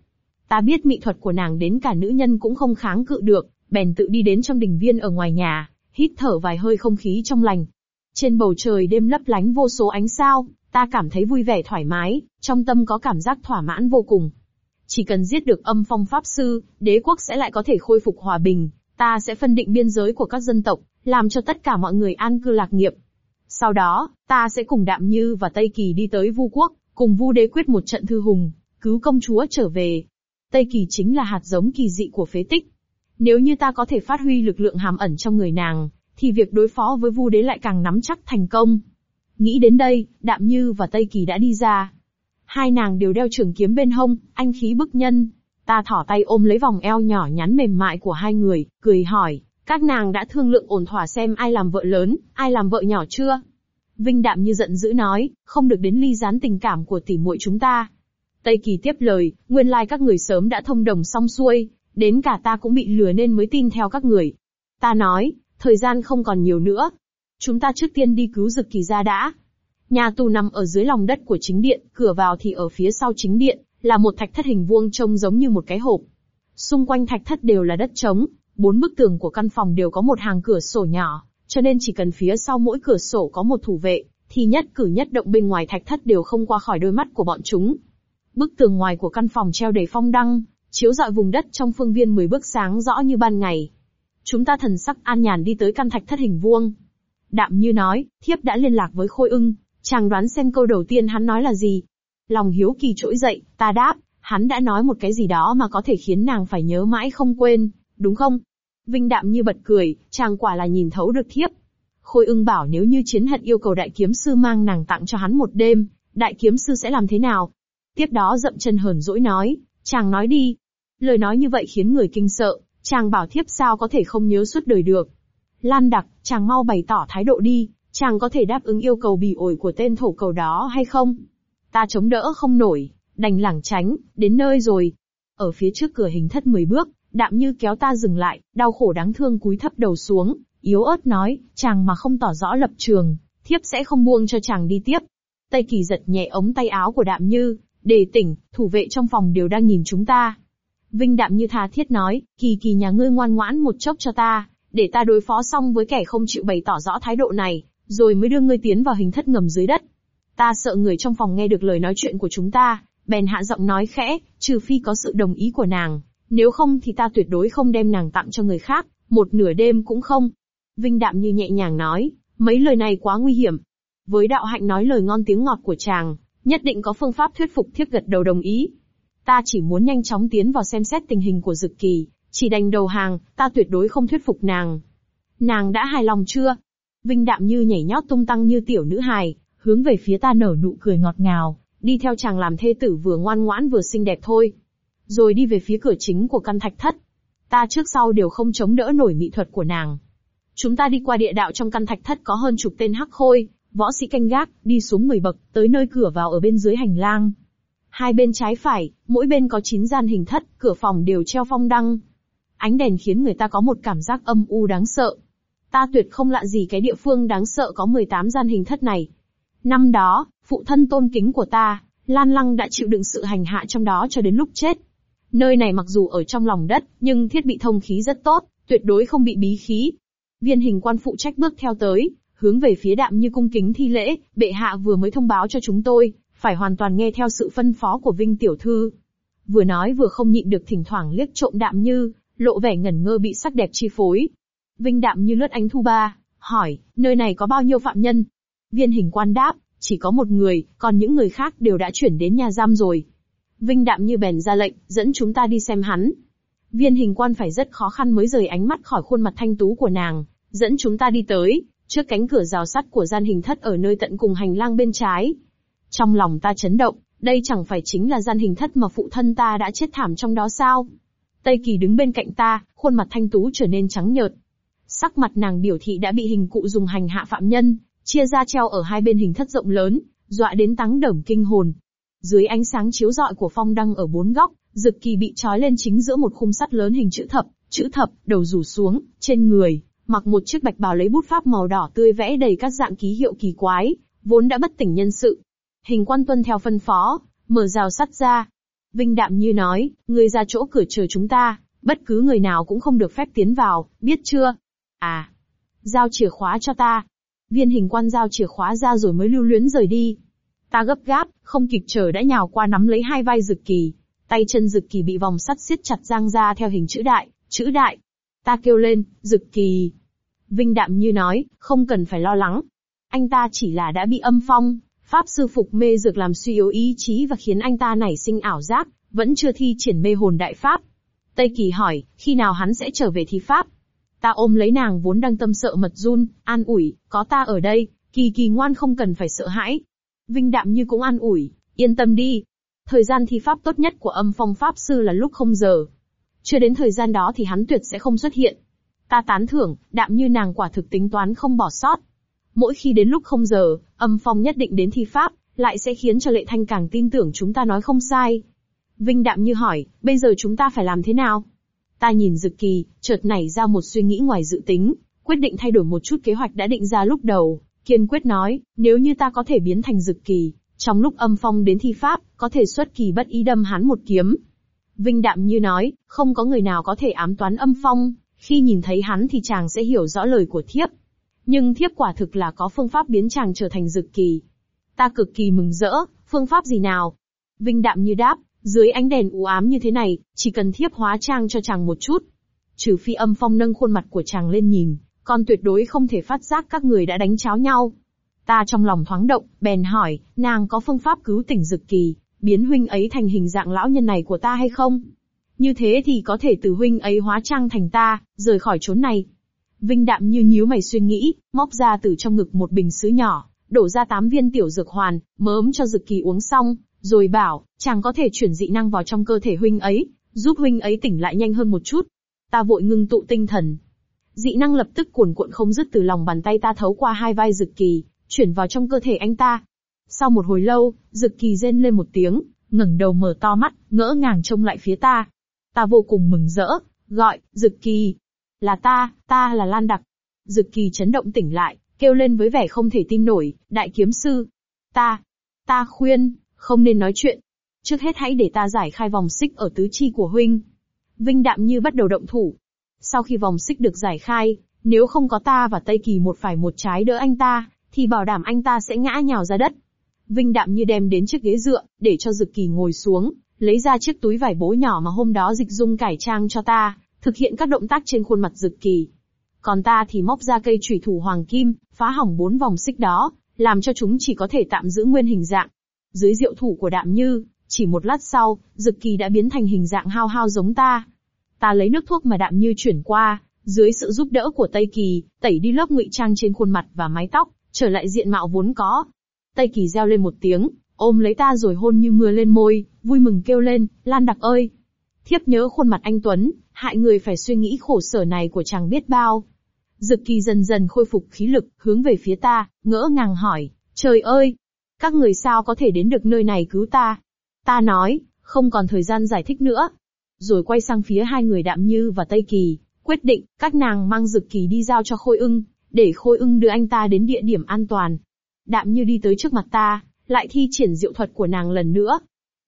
Ta biết mỹ thuật của nàng đến cả nữ nhân cũng không kháng cự được, bèn tự đi đến trong đình viên ở ngoài nhà, hít thở vài hơi không khí trong lành. Trên bầu trời đêm lấp lánh vô số ánh sao, ta cảm thấy vui vẻ thoải mái, trong tâm có cảm giác thỏa mãn vô cùng. Chỉ cần giết được âm phong pháp sư, đế quốc sẽ lại có thể khôi phục hòa bình, ta sẽ phân định biên giới của các dân tộc, làm cho tất cả mọi người an cư lạc nghiệp. Sau đó, ta sẽ cùng Đạm Như và Tây Kỳ đi tới Vu Quốc, cùng Vu Đế quyết một trận thư hùng, cứu công chúa trở về. Tây Kỳ chính là hạt giống kỳ dị của phế tích. Nếu như ta có thể phát huy lực lượng hàm ẩn trong người nàng, thì việc đối phó với Vu Đế lại càng nắm chắc thành công. Nghĩ đến đây, Đạm Như và Tây Kỳ đã đi ra. Hai nàng đều đeo trường kiếm bên hông, anh khí bức nhân. Ta thỏ tay ôm lấy vòng eo nhỏ nhắn mềm mại của hai người, cười hỏi, các nàng đã thương lượng ổn thỏa xem ai làm vợ lớn, ai làm vợ nhỏ chưa? Vinh Đạm như giận dữ nói, không được đến ly gián tình cảm của tỷ muội chúng ta. Tây Kỳ tiếp lời, nguyên lai các người sớm đã thông đồng xong xuôi, đến cả ta cũng bị lừa nên mới tin theo các người. Ta nói, thời gian không còn nhiều nữa. Chúng ta trước tiên đi cứu Dực Kỳ ra đã. Nhà tù nằm ở dưới lòng đất của chính điện, cửa vào thì ở phía sau chính điện, là một thạch thất hình vuông trông giống như một cái hộp. Xung quanh thạch thất đều là đất trống, bốn bức tường của căn phòng đều có một hàng cửa sổ nhỏ, cho nên chỉ cần phía sau mỗi cửa sổ có một thủ vệ, thì nhất cử nhất động bên ngoài thạch thất đều không qua khỏi đôi mắt của bọn chúng. Bức tường ngoài của căn phòng treo đầy phong đăng, chiếu rọi vùng đất trong phương viên 10 bước sáng rõ như ban ngày. Chúng ta thần sắc an nhàn đi tới căn thạch thất hình vuông. Đạm như nói, thiếp đã liên lạc với Khôi ưng, chàng đoán xem câu đầu tiên hắn nói là gì. Lòng hiếu kỳ trỗi dậy, ta đáp, hắn đã nói một cái gì đó mà có thể khiến nàng phải nhớ mãi không quên, đúng không? Vinh đạm như bật cười, chàng quả là nhìn thấu được thiếp. Khôi ưng bảo nếu như chiến hận yêu cầu đại kiếm sư mang nàng tặng cho hắn một đêm, đại kiếm sư sẽ làm thế nào? Tiếp đó dậm chân hờn dỗi nói, chàng nói đi. Lời nói như vậy khiến người kinh sợ, chàng bảo thiếp sao có thể không nhớ suốt đời được. Lan đặc, chàng mau bày tỏ thái độ đi, chàng có thể đáp ứng yêu cầu bỉ ổi của tên thổ cầu đó hay không? Ta chống đỡ không nổi, đành lảng tránh, đến nơi rồi. Ở phía trước cửa hình thất 10 bước, đạm như kéo ta dừng lại, đau khổ đáng thương cúi thấp đầu xuống, yếu ớt nói, chàng mà không tỏ rõ lập trường, thiếp sẽ không buông cho chàng đi tiếp. Tây kỳ giật nhẹ ống tay áo của đạm như, để tỉnh, thủ vệ trong phòng đều đang nhìn chúng ta. Vinh đạm như tha thiết nói, kỳ kỳ nhà ngươi ngoan ngoãn một chốc cho ta, để ta đối phó xong với kẻ không chịu bày tỏ rõ thái độ này, rồi mới đưa ngươi tiến vào hình thất ngầm dưới đất. Ta sợ người trong phòng nghe được lời nói chuyện của chúng ta, bèn hạ giọng nói khẽ, trừ phi có sự đồng ý của nàng, nếu không thì ta tuyệt đối không đem nàng tặng cho người khác, một nửa đêm cũng không. Vinh đạm như nhẹ nhàng nói, mấy lời này quá nguy hiểm. Với đạo hạnh nói lời ngon tiếng ngọt của chàng, nhất định có phương pháp thuyết phục thiếp gật đầu đồng ý. Ta chỉ muốn nhanh chóng tiến vào xem xét tình hình của Dực Kỳ, chỉ đành đầu hàng, ta tuyệt đối không thuyết phục nàng. Nàng đã hài lòng chưa? Vinh đạm như nhảy nhót tung tăng như tiểu nữ hài, hướng về phía ta nở nụ cười ngọt ngào, đi theo chàng làm thê tử vừa ngoan ngoãn vừa xinh đẹp thôi. Rồi đi về phía cửa chính của căn thạch thất. Ta trước sau đều không chống đỡ nổi mỹ thuật của nàng. Chúng ta đi qua địa đạo trong căn thạch thất có hơn chục tên hắc khôi, võ sĩ canh gác, đi xuống 10 bậc, tới nơi cửa vào ở bên dưới hành lang. Hai bên trái phải, mỗi bên có 9 gian hình thất, cửa phòng đều treo phong đăng. Ánh đèn khiến người ta có một cảm giác âm u đáng sợ. Ta tuyệt không lạ gì cái địa phương đáng sợ có 18 gian hình thất này. Năm đó, phụ thân tôn kính của ta, Lan Lăng đã chịu đựng sự hành hạ trong đó cho đến lúc chết. Nơi này mặc dù ở trong lòng đất, nhưng thiết bị thông khí rất tốt, tuyệt đối không bị bí khí. Viên hình quan phụ trách bước theo tới, hướng về phía đạm như cung kính thi lễ, bệ hạ vừa mới thông báo cho chúng tôi, phải hoàn toàn nghe theo sự phân phó của Vinh tiểu thư. Vừa nói vừa không nhịn được thỉnh thoảng liếc trộm đạm như, lộ vẻ ngẩn ngơ bị sắc đẹp chi phối. Vinh đạm như lướt ánh thu ba, hỏi, nơi này có bao nhiêu phạm nhân? Viên hình quan đáp, chỉ có một người, còn những người khác đều đã chuyển đến nhà giam rồi. Vinh đạm như bèn ra lệnh, dẫn chúng ta đi xem hắn. Viên hình quan phải rất khó khăn mới rời ánh mắt khỏi khuôn mặt thanh tú của nàng, dẫn chúng ta đi tới, trước cánh cửa rào sắt của gian hình thất ở nơi tận cùng hành lang bên trái. Trong lòng ta chấn động, đây chẳng phải chính là gian hình thất mà phụ thân ta đã chết thảm trong đó sao? Tây Kỳ đứng bên cạnh ta, khuôn mặt thanh tú trở nên trắng nhợt. Sắc mặt nàng biểu thị đã bị hình cụ dùng hành hạ phạm nhân, chia ra treo ở hai bên hình thất rộng lớn, dọa đến táng đẩm kinh hồn. Dưới ánh sáng chiếu rọi của phong đăng ở bốn góc, Dực Kỳ bị trói lên chính giữa một khung sắt lớn hình chữ thập, chữ thập, đầu rủ xuống, trên người, mặc một chiếc bạch bào lấy bút pháp màu đỏ tươi vẽ đầy các dạng ký hiệu kỳ quái, vốn đã bất tỉnh nhân sự. Hình quan tuân theo phân phó, mở rào sắt ra. Vinh đạm như nói, người ra chỗ cửa chờ chúng ta, bất cứ người nào cũng không được phép tiến vào, biết chưa? À, giao chìa khóa cho ta. Viên hình quan giao chìa khóa ra rồi mới lưu luyến rời đi. Ta gấp gáp, không kịp chờ đã nhào qua nắm lấy hai vai Dực kỳ. Tay chân Dực kỳ bị vòng sắt siết chặt giang ra theo hình chữ đại, chữ đại. Ta kêu lên, Dực kỳ. Vinh đạm như nói, không cần phải lo lắng. Anh ta chỉ là đã bị âm phong, Pháp sư phục mê dược làm suy yếu ý chí và khiến anh ta nảy sinh ảo giác, vẫn chưa thi triển mê hồn đại pháp. Tây Kỳ hỏi, khi nào hắn sẽ trở về thi pháp? Ta ôm lấy nàng vốn đang tâm sợ mật run, an ủi, có ta ở đây, Kỳ Kỳ ngoan không cần phải sợ hãi. Vinh Đạm như cũng an ủi, yên tâm đi. Thời gian thi pháp tốt nhất của âm phong pháp sư là lúc không giờ. Chưa đến thời gian đó thì hắn tuyệt sẽ không xuất hiện. Ta tán thưởng, đạm như nàng quả thực tính toán không bỏ sót. Mỗi khi đến lúc không giờ, âm phong nhất định đến thi pháp, lại sẽ khiến cho lệ thanh càng tin tưởng chúng ta nói không sai. Vinh đạm như hỏi, bây giờ chúng ta phải làm thế nào? Ta nhìn Dực Kỳ, chợt nảy ra một suy nghĩ ngoài dự tính, quyết định thay đổi một chút kế hoạch đã định ra lúc đầu, kiên quyết nói, nếu như ta có thể biến thành Dực Kỳ, trong lúc âm phong đến thi pháp, có thể xuất kỳ bất ý đâm hắn một kiếm. Vinh đạm như nói, không có người nào có thể ám toán âm phong, khi nhìn thấy hắn thì chàng sẽ hiểu rõ lời của thiếp. Nhưng thiếp quả thực là có phương pháp biến chàng trở thành Dực Kỳ. Ta cực kỳ mừng rỡ, phương pháp gì nào? Vinh đạm như đáp, dưới ánh đèn u ám như thế này, chỉ cần thiếp hóa trang cho chàng một chút. Trừ phi âm phong nâng khuôn mặt của chàng lên nhìn, con tuyệt đối không thể phát giác các người đã đánh cháo nhau. Ta trong lòng thoáng động, bèn hỏi, nàng có phương pháp cứu tỉnh dực kỳ, biến huynh ấy thành hình dạng lão nhân này của ta hay không? Như thế thì có thể từ huynh ấy hóa trang thành ta, rời khỏi chốn này. Vinh đạm như nhíu mày suy nghĩ, móc ra từ trong ngực một bình sứ nhỏ, đổ ra tám viên tiểu dược hoàn, mớm cho dực kỳ uống xong, rồi bảo, chàng có thể chuyển dị năng vào trong cơ thể huynh ấy, giúp huynh ấy tỉnh lại nhanh hơn một chút. Ta vội ngưng tụ tinh thần. Dị năng lập tức cuồn cuộn không dứt từ lòng bàn tay ta thấu qua hai vai Dực Kỳ, chuyển vào trong cơ thể anh ta. Sau một hồi lâu, Dực Kỳ rên lên một tiếng, ngẩng đầu mở to mắt, ngỡ ngàng trông lại phía ta. Ta vô cùng mừng rỡ, gọi, Dực Kỳ. Là ta, ta là Lan Đặc. Dực Kỳ chấn động tỉnh lại, kêu lên với vẻ không thể tin nổi, đại kiếm sư. Ta, ta khuyên, không nên nói chuyện. Trước hết hãy để ta giải khai vòng xích ở tứ chi của huynh. Vinh đạm như bắt đầu động thủ. Sau khi vòng xích được giải khai, nếu không có ta và Tây Kỳ một phải một trái đỡ anh ta, thì bảo đảm anh ta sẽ ngã nhào ra đất. Vinh đạm như đem đến chiếc ghế dựa, để cho Dực Kỳ ngồi xuống, lấy ra chiếc túi vải bố nhỏ mà hôm đó Dịch Dung cải trang cho ta, thực hiện các động tác trên khuôn mặt Dực Kỳ. Còn ta thì móc ra cây chủy thủ hoàng kim, phá hỏng bốn vòng xích đó, làm cho chúng chỉ có thể tạm giữ nguyên hình dạng. Dưới diệu thủ của đạm như, chỉ một lát sau, Dực Kỳ đã biến thành hình dạng hao hao giống ta. Ta lấy nước thuốc mà đạm như chuyển qua, dưới sự giúp đỡ của Tây Kỳ, tẩy đi lớp ngụy trang trên khuôn mặt và mái tóc, trở lại diện mạo vốn có. Tây Kỳ reo lên một tiếng, ôm lấy ta rồi hôn như mưa lên môi, vui mừng kêu lên, Lan Đặc ơi! Thiếp nhớ khuôn mặt anh Tuấn, hại người phải suy nghĩ khổ sở này của chàng biết bao. Dực Kỳ dần dần khôi phục khí lực, hướng về phía ta, ngỡ ngàng hỏi, trời ơi, các người sao có thể đến được nơi này cứu ta? Ta nói, không còn thời gian giải thích nữa. Rồi quay sang phía hai người Đạm Như và Tây Kỳ, quyết định, các nàng mang Dực Kỳ đi giao cho Khôi ưng, để Khôi ưng đưa anh ta đến địa điểm an toàn. Đạm Như đi tới trước mặt ta, lại thi triển diệu thuật của nàng lần nữa.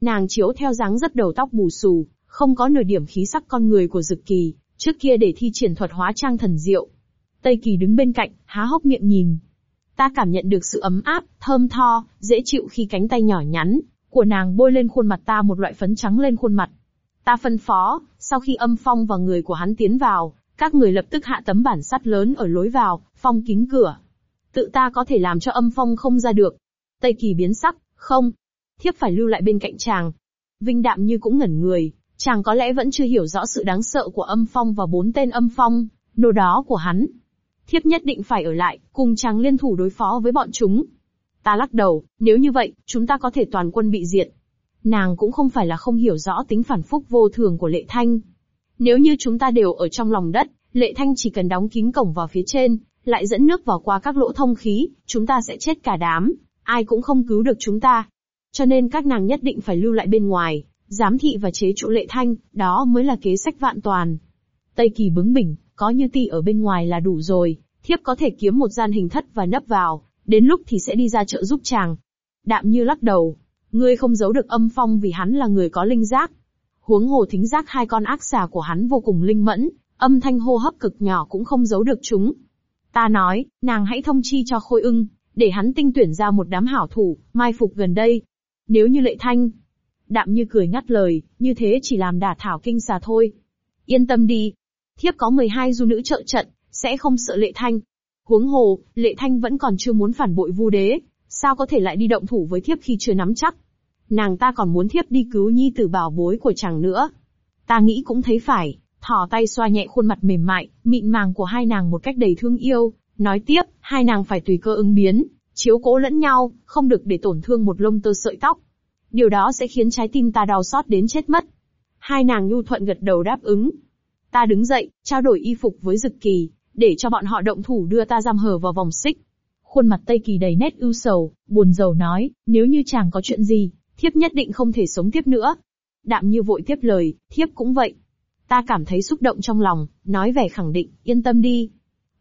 Nàng chiếu theo dáng rất đầu tóc bù xù, không có nửa điểm khí sắc con người của Dực Kỳ, trước kia để thi triển thuật hóa trang thần diệu. Tây Kỳ đứng bên cạnh, há hốc miệng nhìn, Ta cảm nhận được sự ấm áp, thơm tho, dễ chịu khi cánh tay nhỏ nhắn của nàng bôi lên khuôn mặt ta một loại phấn trắng lên khuôn mặt. Ta phân phó, sau khi âm phong và người của hắn tiến vào, các người lập tức hạ tấm bản sắt lớn ở lối vào, phong kín cửa. Tự ta có thể làm cho âm phong không ra được. Tây kỳ biến sắc, không. Thiếp phải lưu lại bên cạnh chàng. Vinh đạm như cũng ngẩn người, chàng có lẽ vẫn chưa hiểu rõ sự đáng sợ của âm phong và bốn tên âm phong, nô đó của hắn thiếp nhất định phải ở lại, cùng chàng liên thủ đối phó với bọn chúng. Ta lắc đầu, nếu như vậy, chúng ta có thể toàn quân bị diệt. Nàng cũng không phải là không hiểu rõ tính phản phúc vô thường của lệ thanh. Nếu như chúng ta đều ở trong lòng đất, lệ thanh chỉ cần đóng kín cổng vào phía trên, lại dẫn nước vào qua các lỗ thông khí, chúng ta sẽ chết cả đám, ai cũng không cứu được chúng ta. Cho nên các nàng nhất định phải lưu lại bên ngoài, giám thị và chế trụ lệ thanh, đó mới là kế sách vạn toàn. Tây Kỳ bướng bỉnh, có như ti ở bên ngoài là đủ rồi, thiếp có thể kiếm một gian hình thất và nấp vào, đến lúc thì sẽ đi ra chợ giúp chàng. Đạm như lắc đầu, ngươi không giấu được âm phong vì hắn là người có linh giác. Huống hồ thính giác hai con ác xà của hắn vô cùng linh mẫn, âm thanh hô hấp cực nhỏ cũng không giấu được chúng. Ta nói, nàng hãy thông chi cho khôi ưng, để hắn tinh tuyển ra một đám hảo thủ, mai phục gần đây. Nếu như lệ thanh, đạm như cười ngắt lời, như thế chỉ làm đả thảo kinh xà thôi. Yên tâm đi, thiếp có 12 du nữ trợ trận, sẽ không sợ lệ thanh. Huống hồ, lệ thanh vẫn còn chưa muốn phản bội vu đế, sao có thể lại đi động thủ với thiếp khi chưa nắm chắc. Nàng ta còn muốn thiếp đi cứu nhi tử bảo bối của chàng nữa. Ta nghĩ cũng thấy phải, thò tay xoa nhẹ khuôn mặt mềm mại, mịn màng của hai nàng một cách đầy thương yêu, nói tiếp, hai nàng phải tùy cơ ứng biến, chiếu cố lẫn nhau, không được để tổn thương một lông tơ sợi tóc. Điều đó sẽ khiến trái tim ta đau xót đến chết mất. Hai nàng nhu thuận gật đầu đáp ứng. Ta đứng dậy, trao đổi y phục với Dực Kỳ, để cho bọn họ động thủ đưa ta giam hờ vào vòng xích. Khuôn mặt Tây Kỳ đầy nét ưu sầu, buồn rầu nói, nếu như chàng có chuyện gì, thiếp nhất định không thể sống tiếp nữa. Đạm như vội tiếp lời, thiếp cũng vậy. Ta cảm thấy xúc động trong lòng, nói vẻ khẳng định, yên tâm đi.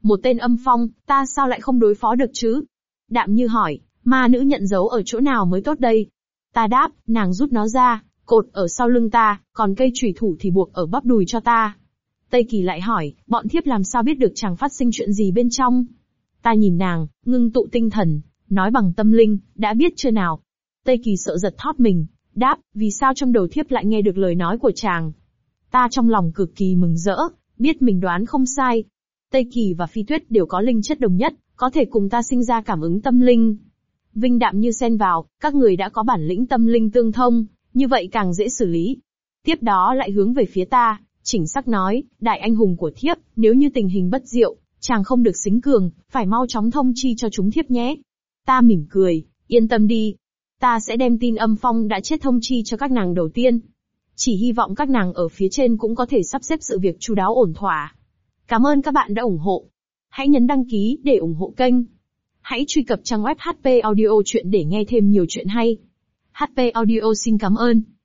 Một tên âm phong, ta sao lại không đối phó được chứ? Đạm như hỏi, ma nữ nhận dấu ở chỗ nào mới tốt đây? Ta đáp, nàng rút nó ra, cột ở sau lưng ta, còn cây chủy thủ thì buộc ở bắp đùi cho ta. Tây Kỳ lại hỏi, bọn thiếp làm sao biết được chàng phát sinh chuyện gì bên trong? Ta nhìn nàng, ngưng tụ tinh thần, nói bằng tâm linh, đã biết chưa nào? Tây Kỳ sợ giật thót mình, đáp, vì sao trong đầu thiếp lại nghe được lời nói của chàng? Ta trong lòng cực kỳ mừng rỡ, biết mình đoán không sai. Tây Kỳ và Phi Tuyết đều có linh chất đồng nhất, có thể cùng ta sinh ra cảm ứng tâm linh. Vinh đạm như xen vào, các người đã có bản lĩnh tâm linh tương thông, như vậy càng dễ xử lý. Tiếp đó lại hướng về phía ta, chỉnh sắc nói, đại anh hùng của thiếp, nếu như tình hình bất diệu, chàng không được xính cường, phải mau chóng thông chi cho chúng thiếp nhé. Ta mỉm cười, yên tâm đi. Ta sẽ đem tin âm phong đã chết thông chi cho các nàng đầu tiên. Chỉ hy vọng các nàng ở phía trên cũng có thể sắp xếp sự việc chu đáo ổn thỏa. Cảm ơn các bạn đã ủng hộ. Hãy nhấn đăng ký để ủng hộ kênh. Hãy truy cập trang web HP Audio Chuyện để nghe thêm nhiều chuyện hay. HP Audio xin cảm ơn.